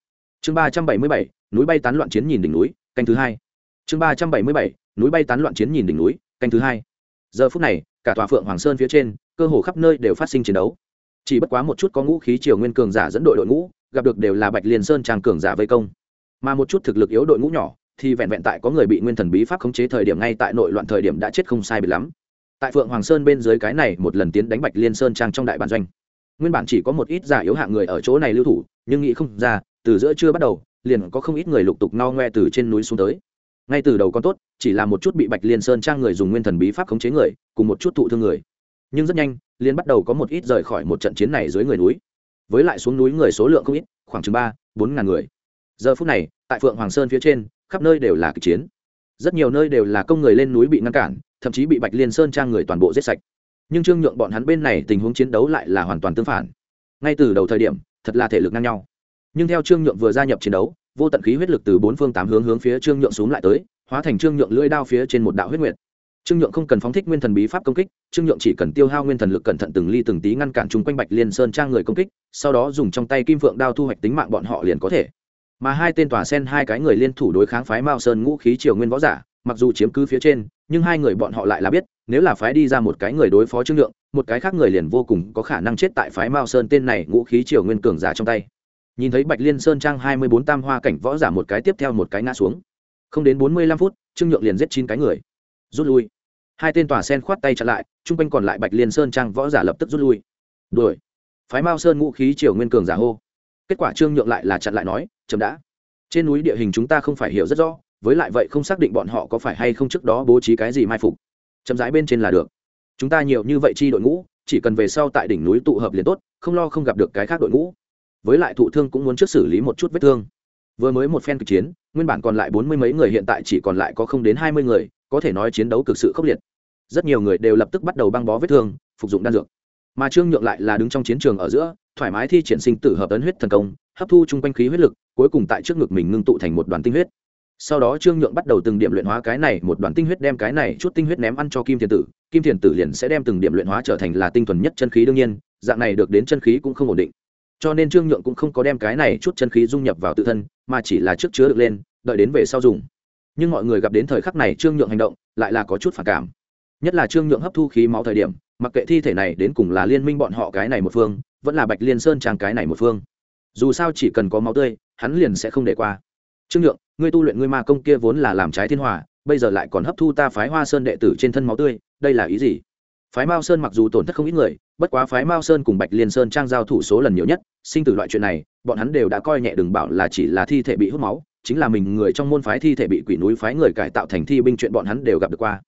Chương ba trăm bảy mươi bảy núi bay tán loạn chiến nhìn đỉnh núi, canh thứ hai. Chương ba trăm bảy mươi bảy, núi bay tán loạn chiến nhìn đỉnh núi, canh thứ hai. Giờ phút này, cả tòa phượng hoàng sơn phía trên, cơ hồ khắp nơi đều phát sinh chiến đấu. Chỉ bất quá một chút có ngũ khí triều nguyên cường giả dẫn đội đội ngũ, gặp được đều là bạch liên sơn trang cường giả vây công. Mà một chút thực lực yếu đội ngũ nhỏ, thì vẹn vẹn tại có người bị nguyên thần bí pháp khống chế thời điểm ngay tại nội loạn thời điểm đã chết không sai biệt lắm. Tại phượng hoàng sơn bên dưới cái này, một lần tiến đánh bạch liên sơn trang trong đại bản doanh. Nguyên bản chỉ có một ít giả yếu hạng người ở chỗ này lưu thủ, nhưng nghĩ không ra, từ giữa trưa bắt đầu liền có không ít người lục tục no ngoe từ trên núi xuống tới. Ngay từ đầu con tốt, chỉ là một chút bị bạch liên sơn trang người dùng nguyên thần bí pháp khống chế người, cùng một chút thụ thương người. Nhưng rất nhanh liên bắt đầu có một ít rời khỏi một trận chiến này dưới người núi. Với lại xuống núi người số lượng không ít, khoảng chừng ba, bốn ngàn người. Giờ phút này, tại phượng hoàng sơn phía trên, khắp nơi đều là kịch chiến. Rất nhiều nơi đều là công người lên núi bị ngăn cản, thậm chí bị bạch liên sơn trang người toàn bộ giết sạch. Nhưng trương nhượng bọn hắn bên này tình huống chiến đấu lại là hoàn toàn tương phản. Ngay từ đầu thời điểm, thật là thể lực ngang nhau nhưng theo trương nhượng vừa gia nhập chiến đấu, vô tận khí huyết lực từ bốn phương tám hướng hướng phía trương nhượng xuống lại tới, hóa thành trương nhượng lưỡi đao phía trên một đạo huyết nguyệt. Trương nhượng không cần phóng thích nguyên thần bí pháp công kích, trương nhượng chỉ cần tiêu hao nguyên thần lực cẩn thận từng ly từng tí ngăn cản chung quanh bạch liên sơn trang người công kích, sau đó dùng trong tay kim phượng đao thu hoạch tính mạng bọn họ liền có thể. Mà hai tên tòa sen hai cái người liên thủ đối kháng phái mao sơn ngũ khí triều nguyên võ giả, mặc dù chiếm cứ phía trên, nhưng hai người bọn họ lại là biết, nếu là phái đi ra một cái người đối phó trương nhượng, một cái khác người liền vô cùng có khả năng chết tại phái mao sơn tên này ngũ khí triều nguyên cường giả trong tay nhìn thấy bạch liên sơn trang hai mươi bốn tam hoa cảnh võ giả một cái tiếp theo một cái ngã xuống. Không đến bốn mươi lăm phút, trương nhượng liền giết chín cái người. Rút lui. Hai tên tòa sen khoát tay chặn lại, chung quanh còn lại bạch liên sơn trang võ giả lập tức rút lui. Đuổi. Phái mao sơn ngũ khí triều nguyên cường giả hô. Kết quả trương nhượng lại là chặn lại nói, chậm đã. Trên núi địa hình chúng ta không phải hiểu rất rõ, với lại vậy không xác định bọn họ có phải hay không trước đó bố trí cái gì mai phục. Chậm rãi bên trên là được. Chúng ta nhiều như vậy chi đội ngũ, chỉ cần về sau tại đỉnh núi tụ hợp liền tốt, không lo không gặp được cái khác đội ngũ với lại thụ thương cũng muốn trước xử lý một chút vết thương. Vừa mới một phen kịch chiến, nguyên bản còn lại bốn mươi mấy người hiện tại chỉ còn lại có không đến hai mươi người, có thể nói chiến đấu cực sự khốc liệt. Rất nhiều người đều lập tức bắt đầu băng bó vết thương, phục dụng đan dược. Mà trương nhượng lại là đứng trong chiến trường ở giữa, thoải mái thi triển sinh tử hợp ấn huyết thần công, hấp thu chung quanh khí huyết lực, cuối cùng tại trước ngực mình ngưng tụ thành một đoàn tinh huyết. Sau đó trương nhượng bắt đầu từng điểm luyện hóa cái này, một đoàn tinh huyết đem cái này chút tinh huyết ném ăn cho kim thiền tử. Kim thiền tử liền sẽ đem từng điểm luyện hóa trở thành là tinh thuần nhất chân khí đương nhiên, dạng này được đến chân khí cũng không ổn định cho nên trương nhượng cũng không có đem cái này chút chân khí dung nhập vào tự thân, mà chỉ là trước chứa được lên, đợi đến về sau dùng. Nhưng mọi người gặp đến thời khắc này trương nhượng hành động, lại là có chút phản cảm. Nhất là trương nhượng hấp thu khí máu thời điểm, mặc kệ thi thể này đến cùng là liên minh bọn họ cái này một phương, vẫn là bạch liên sơn trang cái này một phương. Dù sao chỉ cần có máu tươi, hắn liền sẽ không để qua. Trương nhượng, ngươi tu luyện ngươi ma công kia vốn là làm trái thiên hòa, bây giờ lại còn hấp thu ta phái hoa sơn đệ tử trên thân máu tươi, đây là ý gì? Phái mao sơn mặc dù tổn thất không ít người bất quá phái mao sơn cùng bạch liên sơn trang giao thủ số lần nhiều nhất, sinh tử loại chuyện này, bọn hắn đều đã coi nhẹ đừng bảo là chỉ là thi thể bị hút máu, chính là mình người trong môn phái thi thể bị quỷ núi phái người cải tạo thành thi binh chuyện bọn hắn đều gặp được qua.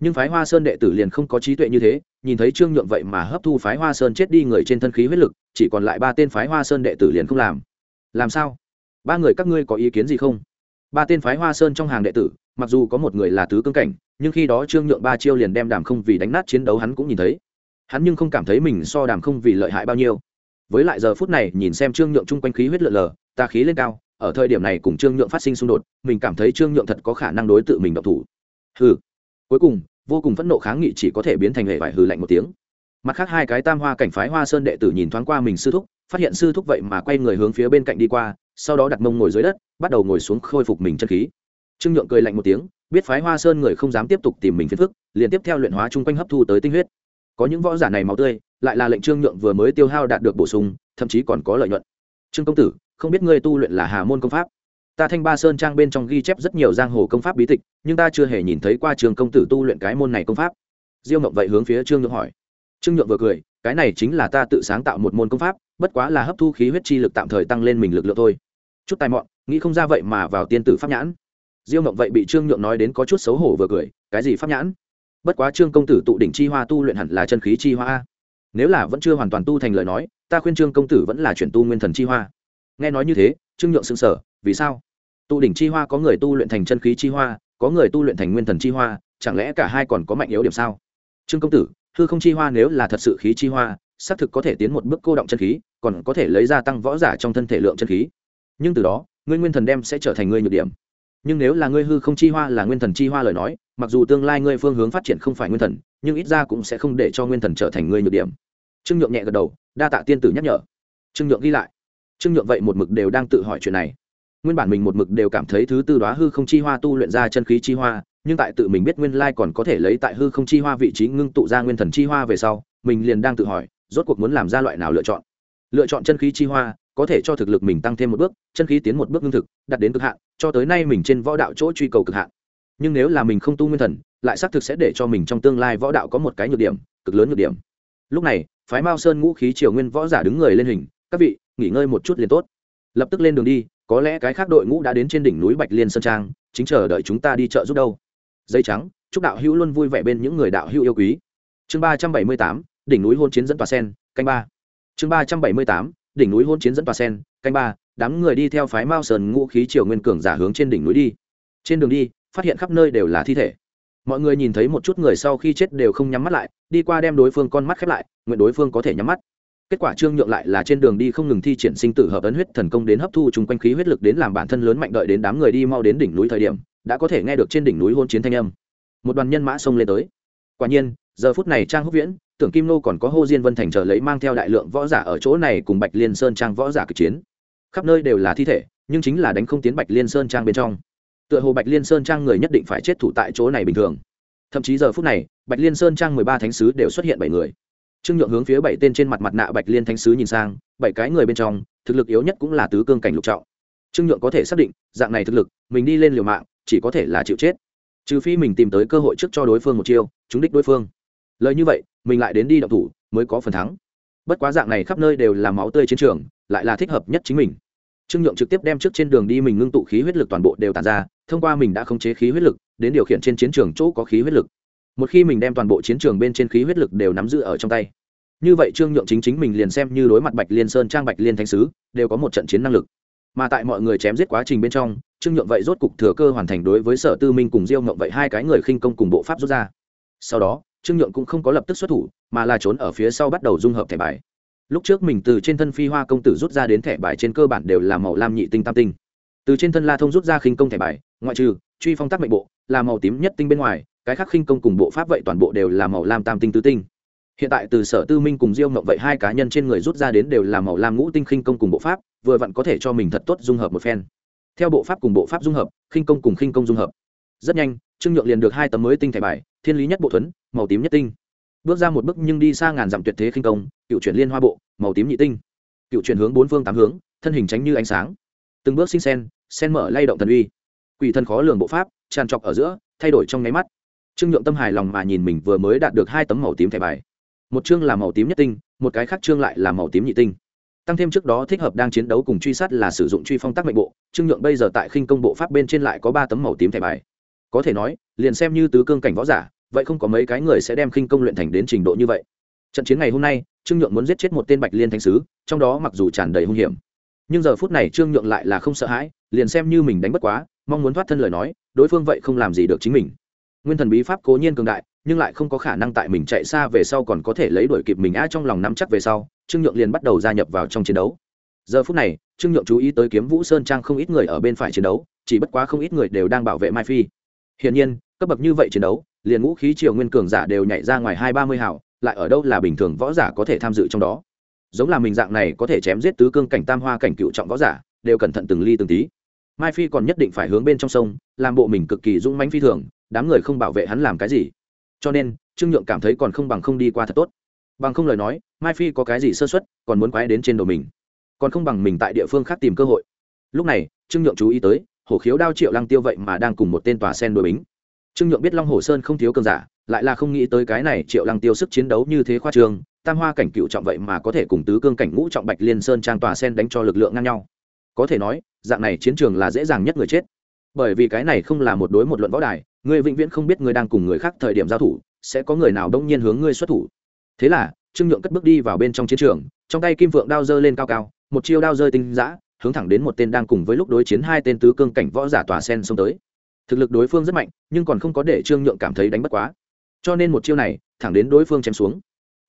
Nhưng phái hoa sơn đệ tử liền không có trí tuệ như thế, nhìn thấy trương nhượng vậy mà hấp thu phái hoa sơn chết đi người trên thân khí huyết lực, chỉ còn lại ba tên phái hoa sơn đệ tử liền không làm. Làm sao? Ba người các ngươi có ý kiến gì không? Ba tên phái hoa sơn trong hàng đệ tử, mặc dù có một người là tứ cương cảnh, nhưng khi đó trương nhượng ba chiêu liền đem đàm không vì đánh nát chiến đấu hắn cũng nhìn thấy hắn nhưng không cảm thấy mình so đàm không vì lợi hại bao nhiêu. Với lại giờ phút này, nhìn xem trương nhượng chung quanh khí huyết lượn lờ, ta khí lên cao, ở thời điểm này cùng trương nhượng phát sinh xung đột, mình cảm thấy trương nhượng thật có khả năng đối tự mình độc thủ. Hừ. Cuối cùng, vô cùng phẫn nộ kháng nghị chỉ có thể biến thành hệ vải hừ lạnh một tiếng. Mặt khác hai cái tam hoa cảnh phái hoa sơn đệ tử nhìn thoáng qua mình sư thúc, phát hiện sư thúc vậy mà quay người hướng phía bên cạnh đi qua, sau đó đặt mông ngồi dưới đất, bắt đầu ngồi xuống khôi phục mình chân khí. Trương nhượng cười lạnh một tiếng, biết phái hoa sơn người không dám tiếp tục tìm mình phiền phức, liền tiếp theo luyện hóa chung quanh hấp thu tới tinh huyết có những võ giả này máu tươi, lại là lệnh trương nhượng vừa mới tiêu hao đạt được bổ sung, thậm chí còn có lợi nhuận. Trương công tử, không biết ngươi tu luyện là hà môn công pháp? Ta thanh ba sơn trang bên trong ghi chép rất nhiều giang hồ công pháp bí tịch, nhưng ta chưa hề nhìn thấy qua trường công tử tu luyện cái môn này công pháp. Diêu mộng vậy hướng phía trương nhượng hỏi. Trương nhượng vừa cười, cái này chính là ta tự sáng tạo một môn công pháp, bất quá là hấp thu khí huyết chi lực tạm thời tăng lên mình lực lượng thôi. Chút tài mọn, nghĩ không ra vậy mà vào tiên tử pháp nhãn. Diêu mộng vậy bị trương nhượng nói đến có chút xấu hổ vừa cười, cái gì pháp nhãn? Bất quá trương công tử tụ đỉnh chi hoa tu luyện hẳn là chân khí chi hoa nếu là vẫn chưa hoàn toàn tu thành lời nói, ta khuyên trương công tử vẫn là chuyển tu nguyên thần chi hoa. Nghe nói như thế, trương nhượng xưng sở vì sao? Tụ đỉnh chi hoa có người tu luyện thành chân khí chi hoa, có người tu luyện thành nguyên thần chi hoa, chẳng lẽ cả hai còn có mạnh yếu điểm sao? Trương công tử, hư không chi hoa nếu là thật sự khí chi hoa, xác thực có thể tiến một bước cô động chân khí, còn có thể lấy ra tăng võ giả trong thân thể lượng chân khí. Nhưng từ đó, ngươi nguyên thần đem sẽ trở thành ngươi nhược điểm nhưng nếu là ngươi hư không chi hoa là nguyên thần chi hoa lời nói, mặc dù tương lai ngươi phương hướng phát triển không phải nguyên thần, nhưng ít ra cũng sẽ không để cho nguyên thần trở thành ngươi nhược điểm. Trương nhượng nhẹ gật đầu, đa tạ tiên tử nhắc nhở. Trương nhượng ghi lại. Trương nhượng vậy một mực đều đang tự hỏi chuyện này. Nguyên bản mình một mực đều cảm thấy thứ tư đoá hư không chi hoa tu luyện ra chân khí chi hoa, nhưng tại tự mình biết nguyên lai còn có thể lấy tại hư không chi hoa vị trí ngưng tụ ra nguyên thần chi hoa về sau, mình liền đang tự hỏi, rốt cuộc muốn làm ra loại nào lựa chọn. Lựa chọn chân khí chi hoa có thể cho thực lực mình tăng thêm một bước, chân khí tiến một bước ngưng thực, đạt đến cực hạn, cho tới nay mình trên võ đạo chỗ truy cầu cực hạn. Nhưng nếu là mình không tu nguyên thần, lại xác thực sẽ để cho mình trong tương lai võ đạo có một cái nhược điểm, cực lớn nhược điểm. Lúc này, phái mao sơn ngũ khí triều nguyên võ giả đứng người lên hình, các vị, nghỉ ngơi một chút liền tốt. Lập tức lên đường đi, có lẽ cái khác đội ngũ đã đến trên đỉnh núi bạch liên sơn trang, chính chờ đợi chúng ta đi chợ giúp đâu. Dây trắng, chúc đạo hữu luôn vui vẻ bên những người đạo hữu yêu quý. Chương ba trăm bảy mươi tám, đỉnh núi hôn chiến dẫn tòa sen, canh ba. Chương ba trăm bảy mươi tám đỉnh núi hôn chiến dẫn tòa sen, canh ba, đám người đi theo phái mao sơn ngũ khí triều nguyên cường giả hướng trên đỉnh núi đi. Trên đường đi, phát hiện khắp nơi đều là thi thể. Mọi người nhìn thấy một chút người sau khi chết đều không nhắm mắt lại, đi qua đem đối phương con mắt khép lại, nguyện đối phương có thể nhắm mắt. Kết quả trương nhượng lại là trên đường đi không ngừng thi triển sinh tử hợp ấn huyết thần công đến hấp thu chung quanh khí huyết lực đến làm bản thân lớn mạnh đợi đến đám người đi mau đến đỉnh núi thời điểm, đã có thể nghe được trên đỉnh núi hôn chiến thanh âm. Một đoàn nhân mã xông lên tới. Quả nhiên, giờ phút này trang húc viễn tưởng kim nô còn có hô diên vân thành chờ lấy mang theo đại lượng võ giả ở chỗ này cùng bạch liên sơn trang võ giả cực chiến. Khắp nơi đều là thi thể, nhưng chính là đánh không tiến bạch liên sơn trang bên trong. Tựa hồ bạch liên sơn trang người nhất định phải chết thủ tại chỗ này bình thường. Thậm chí giờ phút này, bạch liên sơn trang mười ba thánh sứ đều xuất hiện bảy người. Trương nhượng hướng phía bảy tên trên mặt mặt nạ bạch liên thánh sứ nhìn sang, bảy cái người bên trong, thực lực yếu nhất cũng là tứ cương cảnh lục trọng. Trương nhượng có thể xác định, dạng này thực lực, mình đi lên liều mạng, chỉ có thể là chịu chết. Trừ phi mình tìm tới cơ hội trước cho đối phương một chiêu, trúng đích đối phương. Lời như vậy mình lại đến đi động thủ mới có phần thắng. Bất quá dạng này khắp nơi đều là máu tươi chiến trường, lại là thích hợp nhất chính mình. Trương nhượng trực tiếp đem trước trên đường đi mình ngưng tụ khí huyết lực toàn bộ đều tàn ra, thông qua mình đã khống chế khí huyết lực, đến điều khiển trên chiến trường chỗ có khí huyết lực. Một khi mình đem toàn bộ chiến trường bên trên khí huyết lực đều nắm giữ ở trong tay. Như vậy trương nhượng chính chính mình liền xem như đối mặt bạch liên sơn, trang bạch liên thanh sứ, đều có một trận chiến năng lực. Mà tại mọi người chém giết quá trình bên trong, trương nhượng vậy rốt cục thừa cơ hoàn thành đối với sở tư minh cùng diêu ngộng vậy hai cái người khinh công cùng bộ pháp rút ra. Sau đó trương nhượng cũng không có lập tức xuất thủ, mà là trốn ở phía sau bắt đầu dung hợp thẻ bài. Lúc trước mình từ trên thân phi hoa công tử rút ra đến thẻ bài trên cơ bản đều là màu lam nhị tinh tam tinh. Từ trên thân la thông rút ra khinh công thẻ bài, ngoại trừ truy phong tác mệnh bộ, là màu tím nhất tinh bên ngoài, cái khác khinh công cùng bộ pháp vậy toàn bộ đều là màu lam tam tinh tứ tinh. Hiện tại từ sở tư minh cùng diêu mộng vậy hai cá nhân trên người rút ra đến đều là màu lam ngũ tinh khinh công cùng bộ pháp, vừa vặn có thể cho mình thật tốt dung hợp một phen. Theo bộ pháp cùng bộ pháp dung hợp, khinh công cùng khinh công dung hợp. Rất nhanh trương nhượng liền được hai tấm mới tinh thẻ bài, thiên lý nhất bộ thuấn, màu tím nhất tinh. Bước ra một bước nhưng đi xa ngàn dặm tuyệt thế khinh công, cựu chuyển liên hoa bộ, màu tím nhị tinh. Cựu chuyển hướng bốn phương tám hướng, thân hình tránh như ánh sáng. Từng bước sinh sen sen mở lay động thần uy. Quỷ thân khó lường bộ pháp, tràn trọc ở giữa, thay đổi trong nháy mắt. Trương nhượng tâm hài lòng mà nhìn mình vừa mới đạt được hai tấm màu tím thẻ bài. Một chương là màu tím nhất tinh, một cái khác chương lại là màu tím nhị tinh. Tăng thêm trước đó thích hợp đang chiến đấu cùng truy sát là sử dụng truy phong tác mệnh bộ, trương nhượng bây giờ tại khinh công bộ pháp bên trên lại có ba tấm màu tím thẻ bài có thể nói, liền xem như tứ cương cảnh võ giả, vậy không có mấy cái người sẽ đem khinh công luyện thành đến trình độ như vậy. Trận chiến ngày hôm nay, trương nhượng muốn giết chết một tên bạch liên thánh sứ, trong đó mặc dù tràn đầy hung hiểm. Nhưng giờ phút này trương nhượng lại là không sợ hãi, liền xem như mình đánh bất quá, mong muốn thoát thân lời nói, đối phương vậy không làm gì được chính mình. Nguyên thần bí pháp cố nhiên cường đại, nhưng lại không có khả năng tại mình chạy xa về sau còn có thể lấy đuổi kịp mình a trong lòng nắm chắc về sau, trương nhượng liền bắt đầu gia nhập vào trong chiến đấu. Giờ phút này, trương nhượng chú ý tới kiếm vũ sơn trang không ít người ở bên phải chiến đấu, chỉ bất quá không ít người đều đang bảo vệ mai phi hiển nhiên cấp bậc như vậy chiến đấu liền ngũ khí triều nguyên cường giả đều nhảy ra ngoài hai ba mươi hảo lại ở đâu là bình thường võ giả có thể tham dự trong đó. Giống là mình dạng này có thể chém giết tứ cương cảnh tam hoa cảnh cựu trọng võ giả đều cẩn thận từng ly từng tí. Mai phi còn nhất định phải hướng bên trong sông làm bộ mình cực kỳ dũng mãnh phi thường đám người không bảo vệ hắn làm cái gì. Cho nên trương nhượng cảm thấy còn không bằng không đi qua thật tốt. Bằng không lời nói mai phi có cái gì sơ suất, còn muốn quái đến trên đầu mình. Còn không bằng mình tại địa phương khác tìm cơ hội. Lúc này trương nhượng chú ý tới hổ khiếu đao triệu lăng tiêu vậy mà đang cùng một tên tòa sen đôi bính. Trương nhượng biết long hồ sơn không thiếu cường giả, lại là không nghĩ tới cái này triệu lăng tiêu sức chiến đấu như thế khoa trương, tam hoa cảnh cựu trọng vậy mà có thể cùng tứ cương cảnh ngũ trọng bạch liên sơn trang tòa sen đánh cho lực lượng ngang nhau. Có thể nói, dạng này chiến trường là dễ dàng nhất người chết. Bởi vì cái này không là một đối một luận võ đài người vĩnh viễn không biết người đang cùng người khác thời điểm giao thủ, sẽ có người nào đông nhiên hướng ngươi xuất thủ. Thế là, trương nhượng cất bước đi vào bên trong chiến trường, trong tay kim vượng đao dơ lên cao cao, một chiêu đao rơi tinh giã hướng thẳng đến một tên đang cùng với lúc đối chiến hai tên tứ cương cảnh võ giả tòa sen xông tới. Thực lực đối phương rất mạnh, nhưng còn không có để trương nhượng cảm thấy đánh bất quá. Cho nên một chiêu này, thẳng đến đối phương chém xuống.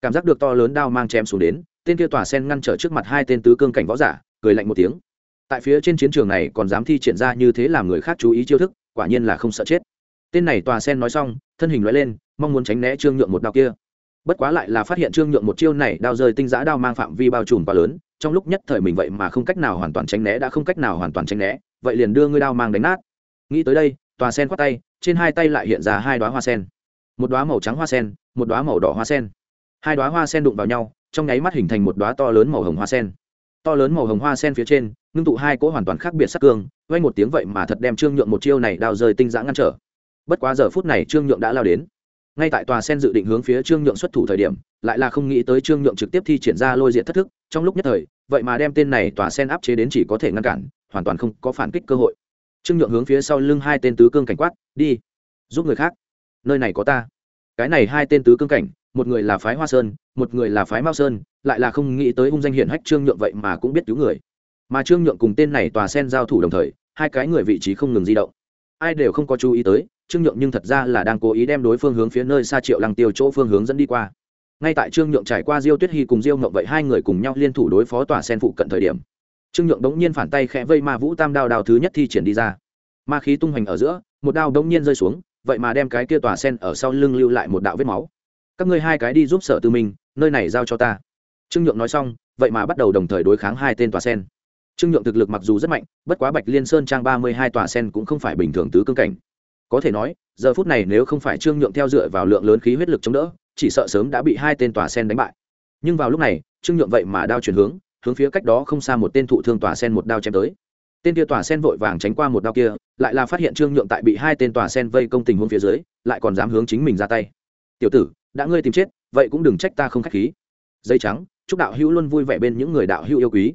Cảm giác được to lớn đao mang chém xuống đến, tên kia tòa sen ngăn trở trước mặt hai tên tứ cương cảnh võ giả, cười lạnh một tiếng. Tại phía trên chiến trường này còn dám thi triển ra như thế làm người khác chú ý chiêu thức, quả nhiên là không sợ chết. Tên này tòa sen nói xong, thân hình loại lên, mong muốn tránh né trương nhượng một đao kia. Bất quá lại là phát hiện trương nhượng một chiêu này đao rơi tinh giã đao mang phạm vi bao trùm quá lớn trong lúc nhất thời mình vậy mà không cách nào hoàn toàn tránh né, đã không cách nào hoàn toàn tránh né, vậy liền đưa ngươi đao mang đánh nát. Nghĩ tới đây, tòa sen khoát tay, trên hai tay lại hiện ra hai đoá hoa sen. Một đoá màu trắng hoa sen, một đoá màu đỏ hoa sen. Hai đoá hoa sen đụng vào nhau, trong nháy mắt hình thành một đoá to lớn màu hồng hoa sen. To lớn màu hồng hoa sen phía trên, ngưng tụ hai cỗ hoàn toàn khác biệt sắc cương vay một tiếng vậy mà thật đem trương nhượng một chiêu này đào rơi tinh giã ngăn trở. Bất quá giờ phút này trương nhượng đã lao đến. Ngay tại tòa sen dự định hướng phía trương nhượng xuất thủ thời điểm, lại là không nghĩ tới trương nhượng trực tiếp thi triển ra lôi diện thất thức, trong lúc nhất thời vậy mà đem tên này tòa sen áp chế đến chỉ có thể ngăn cản, hoàn toàn không có phản kích cơ hội. Trương nhượng hướng phía sau lưng hai tên tứ cương cảnh quát, đi, giúp người khác. Nơi này có ta. Cái này hai tên tứ cương cảnh, một người là phái hoa sơn, một người là phái mao sơn, lại là không nghĩ tới hung danh hiển hách trương nhượng vậy mà cũng biết cứu người. Mà trương nhượng cùng tên này tòa sen giao thủ đồng thời, hai cái người vị trí không ngừng di động. Ai đều không có chú ý tới, trương nhượng nhưng thật ra là đang cố ý đem đối phương hướng phía nơi xa triệu lăng tiêu chỗ phương hướng dẫn đi qua ngay tại trương nhượng trải qua diêu tuyết hy cùng diêu ngậm vậy hai người cùng nhau liên thủ đối phó tòa sen phụ cận thời điểm, trương nhượng đống nhiên phản tay khẽ vây ma vũ tam đao đào thứ nhất thi triển đi ra. Ma khí tung hoành ở giữa, một đao đống nhiên rơi xuống, vậy mà đem cái kia tòa sen ở sau lưng lưu lại một đạo vết máu. Các ngươi hai cái đi giúp sở tư minh, nơi này giao cho ta. Trương nhượng nói xong, vậy mà bắt đầu đồng thời đối kháng hai tên tòa sen. Trương nhượng thực lực mặc dù rất mạnh, bất quá bạch liên sơn trang ba mươi hai tòa sen cũng không phải bình thường tứ cương cảnh. Có thể nói, giờ phút này nếu không phải trương nhượng theo dựa vào lượng lớn khí huyết lực chống đỡ chỉ sợ sớm đã bị hai tên tòa sen đánh bại. Nhưng vào lúc này, trương nhượng vậy mà đao chuyển hướng hướng phía cách đó không xa một tên thụ thương tòa sen một đao chém tới. Tên kia tòa sen vội vàng tránh qua một đao kia, lại là phát hiện trương nhượng tại bị hai tên tòa sen vây công tình huống phía dưới, lại còn dám hướng chính mình ra tay. Tiểu tử, đã ngươi tìm chết, vậy cũng đừng trách ta không k h á c h khí. Dây trắng, chúc đạo hữu luôn vui vẻ bên những người đạo hữu yêu quý.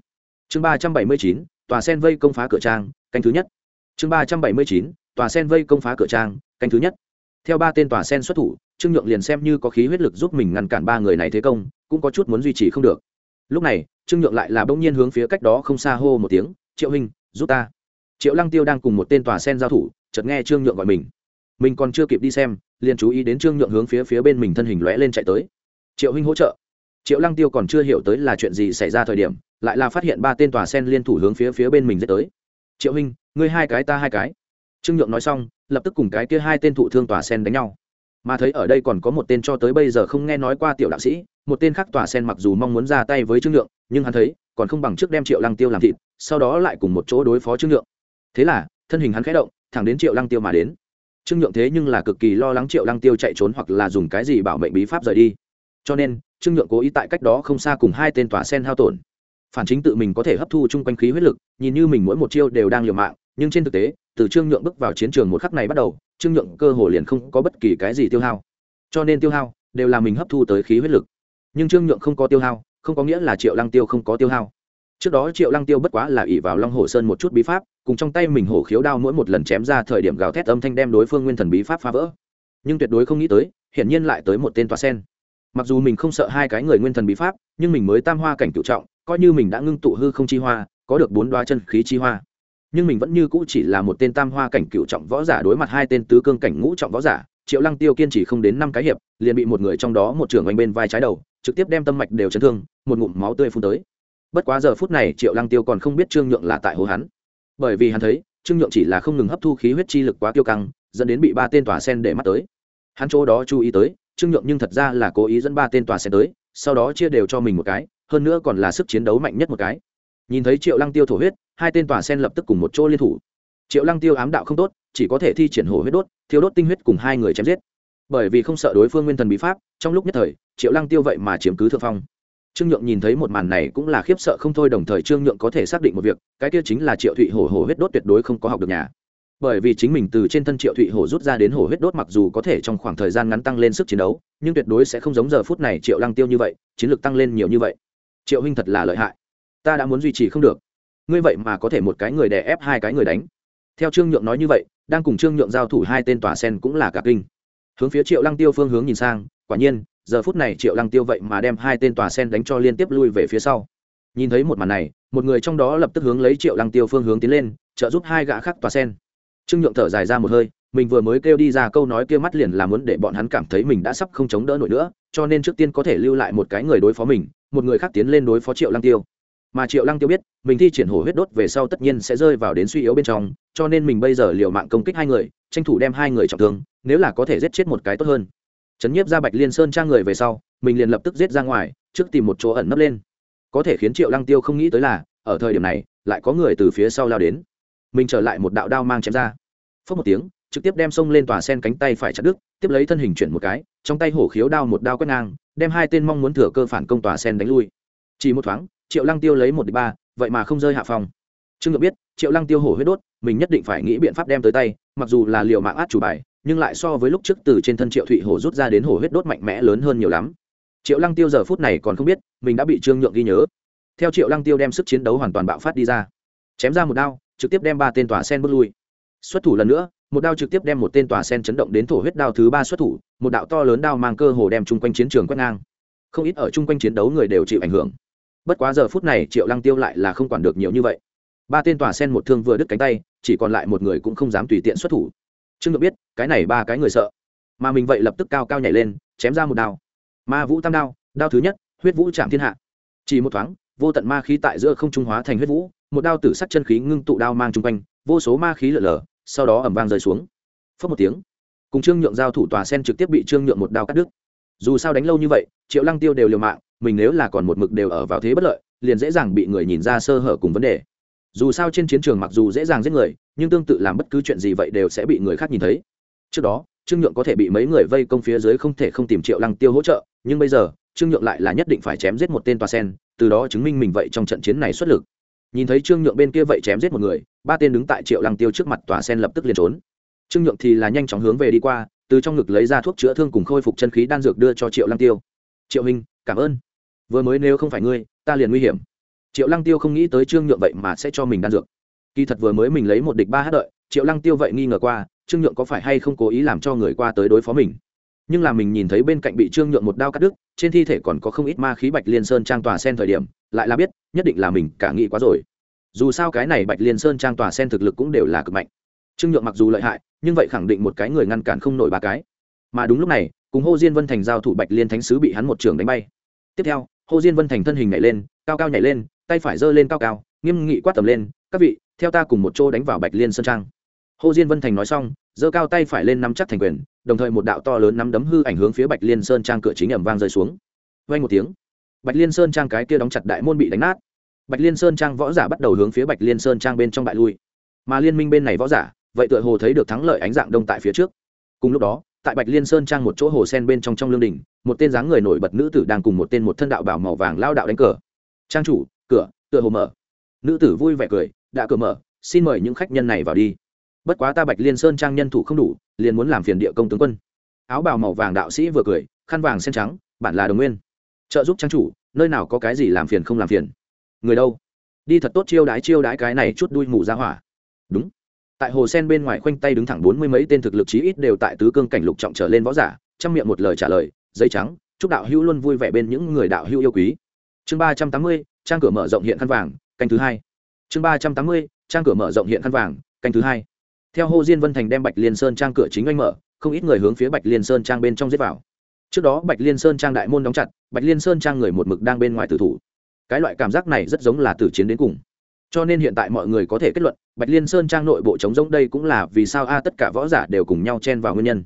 Chương ba trăm bảy mươi chín, tòa sen vây công phá cửa trang, canh thứ nhất. Chương ba trăm bảy mươi chín, tòa sen vây công phá cửa trang, canh thứ nhất. Theo ba tên tòa sen xuất thủ trương nhượng liền xem như có khí huyết lực giúp mình ngăn cản ba người này thế công, cũng có chút muốn duy trì không được. Lúc này, trương nhượng lại là bỗng nhiên hướng phía cách đó không xa hô một tiếng, triệu hình giúp ta. Triệu lăng tiêu đang cùng một tên tòa sen giao thủ, chợt nghe trương nhượng gọi mình. Mình còn chưa kịp đi xem, liền chú ý đến trương nhượng hướng phía phía bên mình thân hình lóe lên chạy tới. Triệu huynh hỗ trợ. Triệu lăng tiêu còn chưa hiểu tới là chuyện gì xảy ra thời điểm, lại là phát hiện ba tên tòa sen liên thủ hướng phía phía bên mình dễ tới. Triệu huynh, ngươi hai cái ta hai cái. Trương nhượng nói xong, lập tức cùng cái kia hai tên thụ thương tòa sen đánh nhau mà thấy ở đây còn có một tên cho tới bây giờ không nghe nói qua tiểu đạo sĩ một tên khác tòa sen mặc dù mong muốn ra tay với trương lượng, nhưng hắn thấy còn không bằng trước đem triệu lăng tiêu làm thịt sau đó lại cùng một chỗ đối phó trương lượng. thế là thân hình hắn khẽ động thẳng đến triệu lăng tiêu mà đến. Trương nhượng thế nhưng là cực kỳ lo lắng triệu lăng tiêu chạy trốn hoặc là dùng cái gì bảo mệnh bí pháp rời đi. Cho nên trương nhượng cố ý tại cách đó không xa cùng hai tên tòa sen hao tổn. Phản chính tự mình có thể hấp thu chung quanh khí huyết lực nhìn như mình mỗi một chiêu đều đang liều mạng nhưng trên thực tế từ trương nhượng bước vào chiến trường một khắc này bắt đầu, trương nhượng cơ hồ liền không có bất kỳ cái gì tiêu hao. Cho nên tiêu hao đều là mình hấp thu tới khí huyết lực. Nhưng trương nhượng không có tiêu hao, không có nghĩa là triệu lăng tiêu không có tiêu hao. Trước đó triệu lăng tiêu bất quá là ỉ vào long hồ sơn một chút bí pháp, cùng trong tay mình hổ khiếu đao mỗi một lần chém ra thời điểm gào thét âm thanh đem đối phương nguyên thần bí pháp phá vỡ. Nhưng tuyệt đối không nghĩ tới, hiển nhiên lại tới một tên tòa sen. Mặc dù mình không sợ hai cái người nguyên thần bí pháp, nhưng mình mới tam hoa cảnh cựu trọng, coi như mình đã ngưng tụ hư không chi hoa, có được bốn đoá chân khí chi hoa nhưng mình vẫn như cũ chỉ là một tên tam hoa cảnh cựu trọng võ giả đối mặt hai tên tứ cương cảnh ngũ trọng võ giả, triệu lăng tiêu kiên trì không đến năm cái hiệp, liền bị một người trong đó một trưởng oanh bên vai trái đầu, trực tiếp đem tâm mạch đều chấn thương, một ngụm máu tươi phun tới. Bất quá giờ phút này triệu lăng tiêu còn không biết trương nhượng là tại hồ hắn. Bởi vì hắn thấy, trương nhượng chỉ là không ngừng hấp thu khí huyết chi lực quá tiêu căng, dẫn đến bị ba tên tòa sen để mắt tới. Hắn chỗ đó chú ý tới, trương nhượng nhưng thật ra là cố ý dẫn ba tên tòa sen tới, sau đó chia đều cho mình một cái, hơn nữa còn là sức chiến đấu mạnh nhất một cái. Nhìn thấy triệu lăng tiêu thổ huyết hai tên tòa sen lập tức cùng một chỗ liên thủ. Triệu lăng tiêu ám đạo không tốt, chỉ có thể thi triển hổ huyết đốt thiếu đốt tinh huyết cùng hai người chém giết. Bởi vì không sợ đối phương nguyên thần bí pháp, trong lúc nhất thời, triệu lăng tiêu vậy mà chiếm cứ thượng phong. Trương nhượng nhìn thấy một màn này cũng là khiếp sợ không thôi, đồng thời trương nhượng có thể xác định một việc, cái kia chính là triệu thụy hổ hổ huyết đốt tuyệt đối không có học được nhà. Bởi vì chính mình từ trên thân triệu thụy hổ rút ra đến hổ huyết đốt mặc dù có thể trong khoảng thời gian ngắn tăng lên sức chiến đấu, nhưng tuyệt đối sẽ không giống giờ phút này triệu lăng tiêu như vậy, chiến lược tăng lên nhiều như vậy. Triệu huynh thật là lợi hại. Ta đã muốn duy trì không được ngươi vậy mà có thể một cái người đè ép hai cái người đánh. Theo trương nhượng nói như vậy, đang cùng trương nhượng giao thủ hai tên tòa sen cũng là cả kinh. Hướng phía triệu lăng tiêu phương hướng nhìn sang, quả nhiên, giờ phút này triệu lăng tiêu vậy mà đem hai tên tòa sen đánh cho liên tiếp lui về phía sau. Nhìn thấy một màn này, một người trong đó lập tức hướng lấy triệu lăng tiêu phương hướng tiến lên, trợ giúp hai gã khác tòa sen. Trương nhượng thở dài ra một hơi, mình vừa mới kêu đi ra câu nói kia mắt liền là muốn để bọn hắn cảm thấy mình đã sắp không chống đỡ nổi nữa, cho nên trước tiên có thể lưu lại một cái người đối phó mình, một người khác tiến lên đối phó triệu lăng tiêu mà triệu lăng tiêu biết, mình thi triển hổ huyết đốt về sau tất nhiên sẽ rơi vào đến suy yếu bên trong, cho nên mình bây giờ liều mạng công kích hai người, tranh thủ đem hai người trọng thương, nếu là có thể giết chết một cái tốt hơn. Trấn nhiếp ra bạch liên sơn trang người về sau, mình liền lập tức giết ra ngoài, trước tìm một chỗ ẩn nấp lên. Có thể khiến triệu lăng tiêu không nghĩ tới là, ở thời điểm này, lại có người từ phía sau lao đến. Mình trở lại một đạo đao mang chém ra. Phớt một tiếng, trực tiếp đem xông lên tòa sen cánh tay phải chặt đứt, tiếp lấy thân hình chuyển một cái, trong tay hổ khiếu đao một đao quét ngang, đem hai tên mong muốn thừa cơ phản công tòa sen đánh lui. Chỉ một thoáng triệu lăng tiêu lấy một đ ba, vậy mà không rơi hạ phòng. Trương ngược biết, triệu lăng tiêu hổ huyết đốt, mình nhất định phải nghĩ biện pháp đem tới tay, mặc dù là liều mạng át chủ bài, nhưng lại so với lúc trước từ trên thân triệu thụy hổ rút ra đến hổ huyết đốt mạnh mẽ lớn hơn nhiều lắm. Triệu lăng tiêu giờ phút này còn không biết, mình đã bị trương nhượng ghi nhớ. Theo triệu lăng tiêu đem sức chiến đấu hoàn toàn bạo phát đi ra. Chém ra một đao, trực tiếp đem ba tên tòa sen bước lui. Xuất thủ lần nữa, một đao trực tiếp đem một tên tòa sen chấn động đến thổ huyết đao thứ ba xuất thủ, một đạo to lớn đao mang cơ hồ đem chung quanh chiến trường quét ngang. Không ít ở chung quanh chiến đấu người đều chịu ảnh hưởng bất quá giờ phút này triệu lăng tiêu lại là không quản được nhiều như vậy. Ba tên tòa sen một thương vừa đứt cánh tay, chỉ còn lại một người cũng không dám tùy tiện xuất thủ. Trương được biết, cái này ba cái người sợ. Mà mình vậy lập tức cao cao nhảy lên, chém ra một đao. Ma vũ tam đao đao thứ nhất, huyết vũ chạm thiên hạ. Chỉ một thoáng, vô tận ma khí tại giữa không trung hóa thành huyết vũ, một đao tử sắc chân khí ngưng tụ đao mang chung quanh, vô số ma khí lở lở, sau đó ẩm vang rơi xuống. Phớt một tiếng, cùng trương nhượng giao thủ tòa sen trực tiếp bị trương nhượng một đao cắt đứt dù sao đánh lâu như vậy, triệu lăng tiêu đều liều mạng, mình nếu là còn một mực đều ở vào thế bất lợi, liền dễ dàng bị người nhìn ra sơ hở cùng vấn đề. Dù sao trên chiến trường mặc dù dễ dàng giết người, nhưng tương tự làm bất cứ chuyện gì vậy đều sẽ bị người khác nhìn thấy. Trước đó, trương nhượng có thể bị mấy người vây công phía dưới không thể không tìm triệu lăng tiêu hỗ trợ, nhưng bây giờ, trương nhượng lại là nhất định phải chém giết một tên toa sen, từ đó chứng minh mình vậy trong trận chiến này xuất lực. Nhìn thấy trương nhượng bên kia vậy chém giết một người, ba tên đứng tại triệu lăng tiêu trước mặt tòa sen lập tức liền trốn. Trương nhượng thì là nhanh chóng hướng về đi qua từ trong ngực lấy ra thuốc chữa thương cùng khôi phục chân khí đan dược đưa cho triệu lăng tiêu. Triệu hình cảm ơn. Vừa mới nếu không phải ngươi, ta liền nguy hiểm. Triệu lăng tiêu không nghĩ tới trương nhượng vậy mà sẽ cho mình đan dược. Kỳ thật vừa mới mình lấy một địch ba hát đợi, triệu lăng tiêu vậy nghi ngờ qua, trương nhượng có phải hay không cố ý làm cho người qua tới đối phó mình. Nhưng là mình nhìn thấy bên cạnh bị trương nhượng một đao cắt đứt, trên thi thể còn có không ít ma khí bạch liên sơn trang tòa sen thời điểm, lại là biết, nhất định là mình cả nghĩ quá rồi. Dù sao cái này bạch liên sơn trang tòa sen thực lực cũng đều là cực mạnh trương nhượng mặc dù lợi hại, nhưng vậy khẳng định một cái người ngăn cản không nổi ba cái. Mà đúng lúc này, cùng hô diên vân thành giao thủ bạch liên thánh sứ bị hắn một trường đánh bay. Tiếp theo hô diên vân thành thân hình nhảy lên, cao cao nhảy lên, tay phải giơ lên cao cao, nghiêm nghị quát tầm lên, các vị, theo ta cùng một chỗ đánh vào bạch liên sơn trang. Hồ diên vân thành nói xong, giơ cao tay phải lên nắm chắc thành quyền, đồng thời một đạo to lớn nắm đấm hư ảnh hướng phía bạch liên sơn trang cửa chính ẩm vang rơi xuống. Vay một tiếng, bạch liên sơn trang cái kia đóng chặt đại môn bị đánh nát. Bạch liên sơn trang võ giả bắt đầu hướng phía bạch liên sơn trang bên trong bại lui. Mà liên minh bên này võ giả vậy tựa hồ thấy được thắng lợi ánh dạng đông tại phía trước. Cùng lúc đó, tại bạch liên sơn trang một chỗ hồ sen bên trong trong lương đình một tên dáng người nổi bật nữ tử đang cùng một tên một thân đạo bảo màu vàng lao đạo đánh cờ. Trang chủ, cửa, tựa hồ mở. Nữ tử vui vẻ cười, đã cửa mở, xin mời những khách nhân này vào đi. Bất quá ta bạch liên sơn trang nhân thủ không đủ, liền muốn làm phiền địa công tướng quân. Áo bào màu vàng đạo sĩ vừa cười, khăn vàng sen trắng, bản là đồng nguyên. Trợ giúp trang chủ, nơi nào có cái gì làm phiền không làm phiền. Người đâu? Đi thật tốt chiêu đái chiêu đái cái này chút đuôi mù ra hỏa. Đúng tại hồ sen bên ngoài khoanh tay đứng thẳng bốn mươi mấy tên thực lực chí ít đều tại tứ cương cảnh lục trọng trở lên võ giả, chăm miệng một lời trả lời, giấy trắng, chúc đạo hữu luôn vui vẻ bên những người đạo hữu yêu quý. Chương ba trăm tám mươi, trang cửa mở rộng hiện khăn vàng, canh thứ hai. Chương ba trăm tám mươi, trang cửa mở rộng hiện khăn vàng, canh thứ hai. Theo hồ diên vân thành đem bạch liên sơn trang cửa chính anh mở, không ít người hướng phía bạch liên sơn trang bên trong giết vào. Trước đó bạch liên sơn trang đại môn đóng chặt, bạch liên sơn trang người một mực đang bên ngoài tử thủ. Cái loại cảm giác này rất giống là tử chiến đến cùng. Cho nên hiện tại mọi người có thể kết luận bạch liên sơn trang nội bộ chống rỗng đây cũng là vì sao a tất cả võ giả đều cùng nhau chen vào nguyên nhân.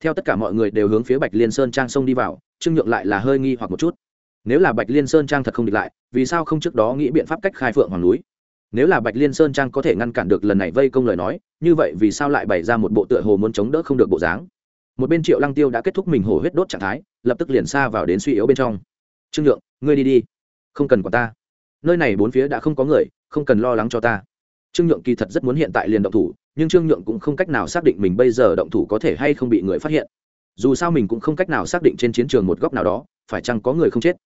Theo tất cả mọi người đều hướng phía bạch liên sơn trang xông đi vào, trương nhượng lại là hơi nghi hoặc một chút. Nếu là bạch liên sơn trang thật không địch lại, vì sao không trước đó nghĩ biện pháp cách khai phượng hoàng núi? Nếu là bạch liên sơn trang có thể ngăn cản được lần này vây công lời nói, như vậy vì sao lại bày ra một bộ tựa hồ muốn chống đỡ không được bộ dáng? Một bên triệu lăng tiêu đã kết thúc mình hổ huyết đốt trạng thái, lập tức liền xa vào đến suy yếu bên trong. Trương nhượng, ngươi đi đi, không cần của ta. Nơi này bốn phía đã không có người, không cần lo lắng cho ta trương nhượng kỳ thật rất muốn hiện tại liền động thủ, nhưng trương nhượng cũng không cách nào xác định mình bây giờ động thủ có thể hay không bị người phát hiện. Dù sao mình cũng không cách nào xác định trên chiến trường một góc nào đó, phải chăng có người không chết?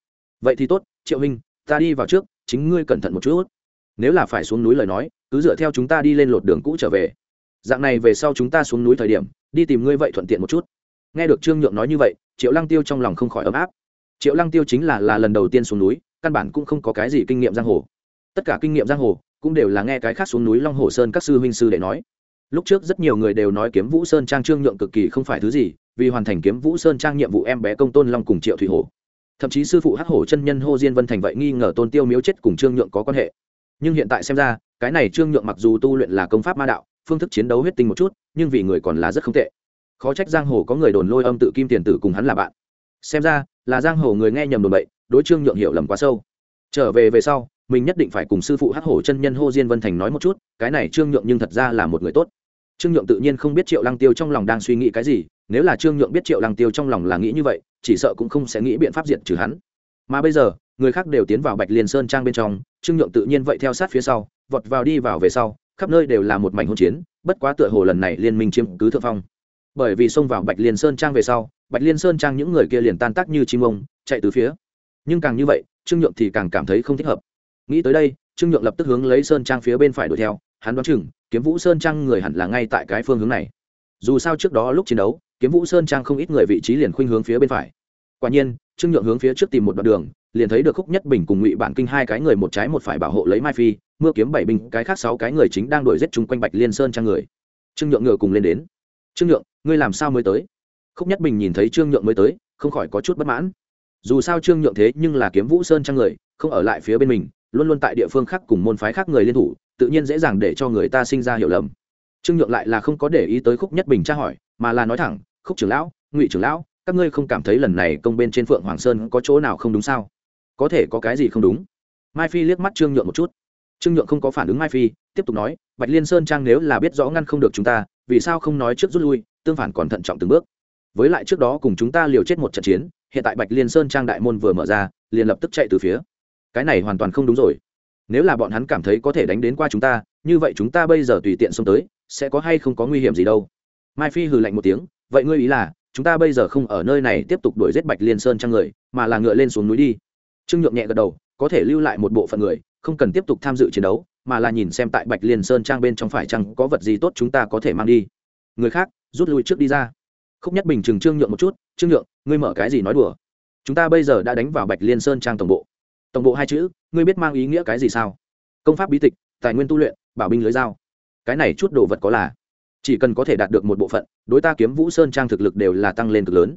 Vậy thì tốt, triệu hình, ta đi vào trước, chính ngươi cẩn thận một chút. Nếu là phải xuống núi lời nói, cứ dựa theo chúng ta đi lên lột đường cũ trở về. Dạng này về sau chúng ta xuống núi thời điểm, đi tìm ngươi vậy thuận tiện một chút. Nghe được trương nhượng nói như vậy, triệu lăng tiêu trong lòng không khỏi ấm áp. Triệu lăng tiêu chính là là lần đầu tiên xuống núi, căn bản cũng không có cái gì kinh nghiệm giang hồ. Tất cả kinh nghiệm giang hồ cũng đều là nghe cái khác xuống núi long hồ sơn các sư huynh sư để nói. Lúc trước rất nhiều người đều nói kiếm vũ sơn trang trương nhượng cực kỳ không phải thứ gì, vì hoàn thành kiếm vũ sơn trang nhiệm vụ em bé công tôn long cùng triệu thủy hổ. Thậm chí sư phụ hắc hổ chân nhân hô diên vân thành vậy nghi ngờ tôn tiêu miếu chết cùng trương nhượng có quan hệ. Nhưng hiện tại xem ra, cái này trương nhượng mặc dù tu luyện là công pháp ma đạo, phương thức chiến đấu huyết tinh một chút, nhưng vì người còn là rất không tệ. Khó trách giang hồ có người đồn lôi âm tự kim tiền tử cùng hắn là bạn. Xem ra, là giang hồ người nghe nhầm đồn bậy, đối trương nhượng hiểu lầm quá sâu. Trở về về sau mình nhất định phải cùng sư phụ hắc hổ chân nhân hô diên vân thành nói một chút, cái này trương nhượng nhưng thật ra là một người tốt. Trương nhượng tự nhiên không biết triệu lăng tiêu trong lòng đang suy nghĩ cái gì, nếu là trương nhượng biết triệu lăng tiêu trong lòng là nghĩ như vậy, chỉ sợ cũng không sẽ nghĩ biện pháp diện trừ hắn. Mà bây giờ, người khác đều tiến vào bạch liên sơn trang bên trong, trương nhượng tự nhiên vậy theo sát phía sau, vọt vào đi vào về sau, khắp nơi đều là một mảnh hỗn chiến, bất quá tựa hồ lần này liên minh chiếm cứ thượng phong. Bởi vì xông vào bạch liên sơn trang về sau, bạch liên sơn trang những người kia liền tan tác như chim ông, chạy từ phía. Nhưng càng như vậy, trương nhượng thì càng cảm thấy không thích hợp nghĩ tới đây, trương nhượng lập tức hướng lấy sơn trang phía bên phải đuổi theo, hắn đoán chừng, kiếm vũ sơn trang người hẳn là ngay tại cái phương hướng này. Dù sao trước đó lúc chiến đấu, kiếm vũ sơn trang không ít người vị trí liền khuynh hướng phía bên phải. Quả nhiên, trương nhượng hướng phía trước tìm một đoạn đường, liền thấy được khúc nhất bình cùng ngụy bản kinh hai cái người một trái một phải bảo hộ lấy mai phi, mưa kiếm bảy binh cái khác sáu cái người chính đang đuổi giết chung quanh bạch liên sơn trang người. Trương nhượng ngựa cùng lên đến. Trương nhượng, ngươi làm sao mới tới? Khúc nhất bình nhìn thấy trương nhượng mới tới, không khỏi có chút bất mãn. Dù sao trương nhượng thế nhưng là kiếm vũ sơn trang người, không ở lại phía bên mình luôn luôn tại địa phương khác cùng môn phái khác người liên thủ, tự nhiên dễ dàng để cho người ta sinh ra hiểu lầm. Trương nhượng lại là không có để ý tới khúc nhất bình tra hỏi, mà là nói thẳng, khúc trưởng lão, ngụy trưởng lão, các ngươi không cảm thấy lần này công bên trên phượng hoàng sơn có chỗ nào không đúng sao? Có thể có cái gì không đúng? Mai phi liếc mắt trương nhượng một chút. Trương nhượng không có phản ứng mai phi, tiếp tục nói, bạch liên sơn trang nếu là biết rõ ngăn không được chúng ta, vì sao không nói trước rút lui, tương phản còn thận trọng từng bước. Với lại trước đó cùng chúng ta liều chết một trận chiến, hiện tại bạch liên sơn trang đại môn vừa mở ra, liền lập tức chạy từ phía cái này hoàn toàn không đúng rồi. Nếu là bọn hắn cảm thấy có thể đánh đến qua chúng ta, như vậy chúng ta bây giờ tùy tiện xông tới, sẽ có hay không có nguy hiểm gì đâu. Mai phi hừ lạnh một tiếng, vậy ngươi ý là, chúng ta bây giờ không ở nơi này tiếp tục đuổi giết bạch liên sơn trang người, mà là ngựa lên xuống núi đi. Trương nhượng nhẹ gật đầu, có thể lưu lại một bộ phận người, không cần tiếp tục tham dự chiến đấu, mà là nhìn xem tại bạch liên sơn trang bên trong phải chăng có vật gì tốt chúng ta có thể mang đi. Người khác, rút lui trước đi ra. Khúc nhất bình chừng trương nhượng một chút, trương nhượng, ngươi mở cái gì nói đùa? Chúng ta bây giờ đã đánh vào bạch liên sơn trang tổng bộ tổng bộ hai chữ, ngươi biết mang ý nghĩa cái gì sao? Công pháp bí tịch, tài nguyên tu luyện, bảo binh lưới dao. Cái này chút đồ vật có là, chỉ cần có thể đạt được một bộ phận, đối ta kiếm vũ sơn trang thực lực đều là tăng lên cực lớn.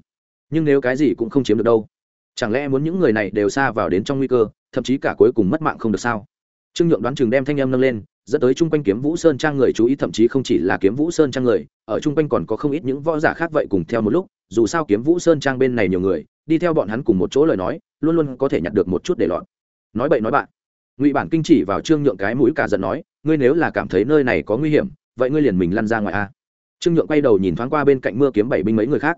Nhưng nếu cái gì cũng không chiếm được đâu, chẳng lẽ muốn những người này đều xa vào đến trong nguy cơ, thậm chí cả cuối cùng mất mạng không được sao? Trương nhượng đoán chừng đem thanh em nâng lên, dẫn tới chung quanh kiếm vũ sơn trang người chú ý, thậm chí không chỉ là kiếm vũ sơn trang người, ở chung quanh còn có không ít những võ giả khác vậy cùng theo một lúc, dù sao kiếm vũ sơn trang bên này nhiều người đi theo bọn hắn cùng một chỗ lời nói, luôn luôn có thể nhặt được một chút để lọt. Nói bậy nói bạn. Ngụy bản kinh chỉ vào trương nhượng cái mũi cả giận nói, ngươi nếu là cảm thấy nơi này có nguy hiểm, vậy ngươi liền mình lăn ra ngoài a. Trương nhượng quay đầu nhìn thoáng qua bên cạnh mưa kiếm bảy binh mấy người khác.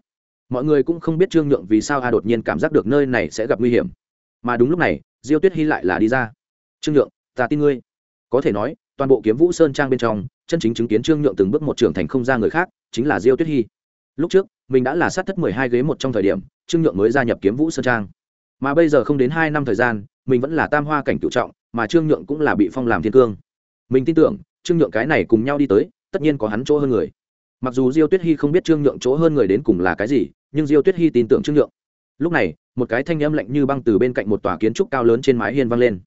Mọi người cũng không biết trương nhượng vì sao a đột nhiên cảm giác được nơi này sẽ gặp nguy hiểm. Mà đúng lúc này, diêu tuyết hy lại là đi ra. Trương nhượng, ta tin ngươi. Có thể nói, toàn bộ kiếm vũ sơn trang bên trong, chân chính chứng kiến trương nhượng từng bước một trưởng thành không ra người khác, chính là diêu tuyết hy lúc trước mình đã là sát thất mười hai ghế một trong thời điểm, trương nhượng mới gia nhập kiếm vũ sơn trang. Mà bây giờ không đến hai năm thời gian, mình vẫn là tam hoa cảnh cựu trọng, mà trương nhượng cũng là bị phong làm thiên cương. Mình tin tưởng, trương nhượng cái này cùng nhau đi tới, tất nhiên có hắn chỗ hơn người. Mặc dù diêu tuyết hy không biết trương nhượng chỗ hơn người đến cùng là cái gì, nhưng diêu tuyết hy tin tưởng trương nhượng. Lúc này, một cái thanh âm lạnh như băng từ bên cạnh một tòa kiến trúc cao lớn trên mái hiên vang lên.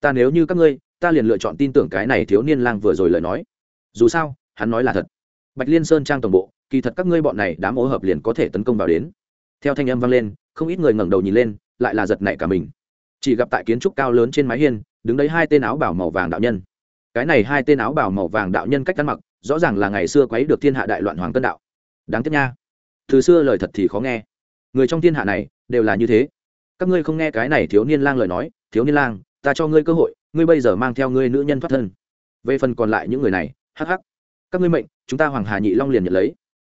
Ta nếu như các ngươi, ta liền lựa chọn tin tưởng cái này thiếu niên lang vừa rồi lời nói. Dù sao, hắn nói là thật. Bạch liên sơn trang tổng bộ kỳ thật các ngươi bọn này đám ô hợp liền có thể tấn công vào đến. Theo thanh âm vang lên, không ít người ngẩng đầu nhìn lên, lại là giật nảy cả mình. Chỉ gặp tại kiến trúc cao lớn trên mái hiên, đứng đấy hai tên áo bảo màu vàng đạo nhân. Cái này hai tên áo bảo màu vàng đạo nhân cách ăn mặc, rõ ràng là ngày xưa quấy được thiên hạ đại loạn hoàng tân đạo. Đáng tiếc nha. Từ xưa lời thật thì khó nghe. Người trong thiên hạ này, đều là như thế. Các ngươi không nghe cái này thiếu niên lang lời nói, thiếu niên lang, ta cho ngươi cơ hội, ngươi bây giờ mang theo ngươi nữ nhân thoát thân. Về phần còn lại những người này, hắc hắc. Các ngươi mệnh, chúng ta hoàng hà nhị long liền nhận lấy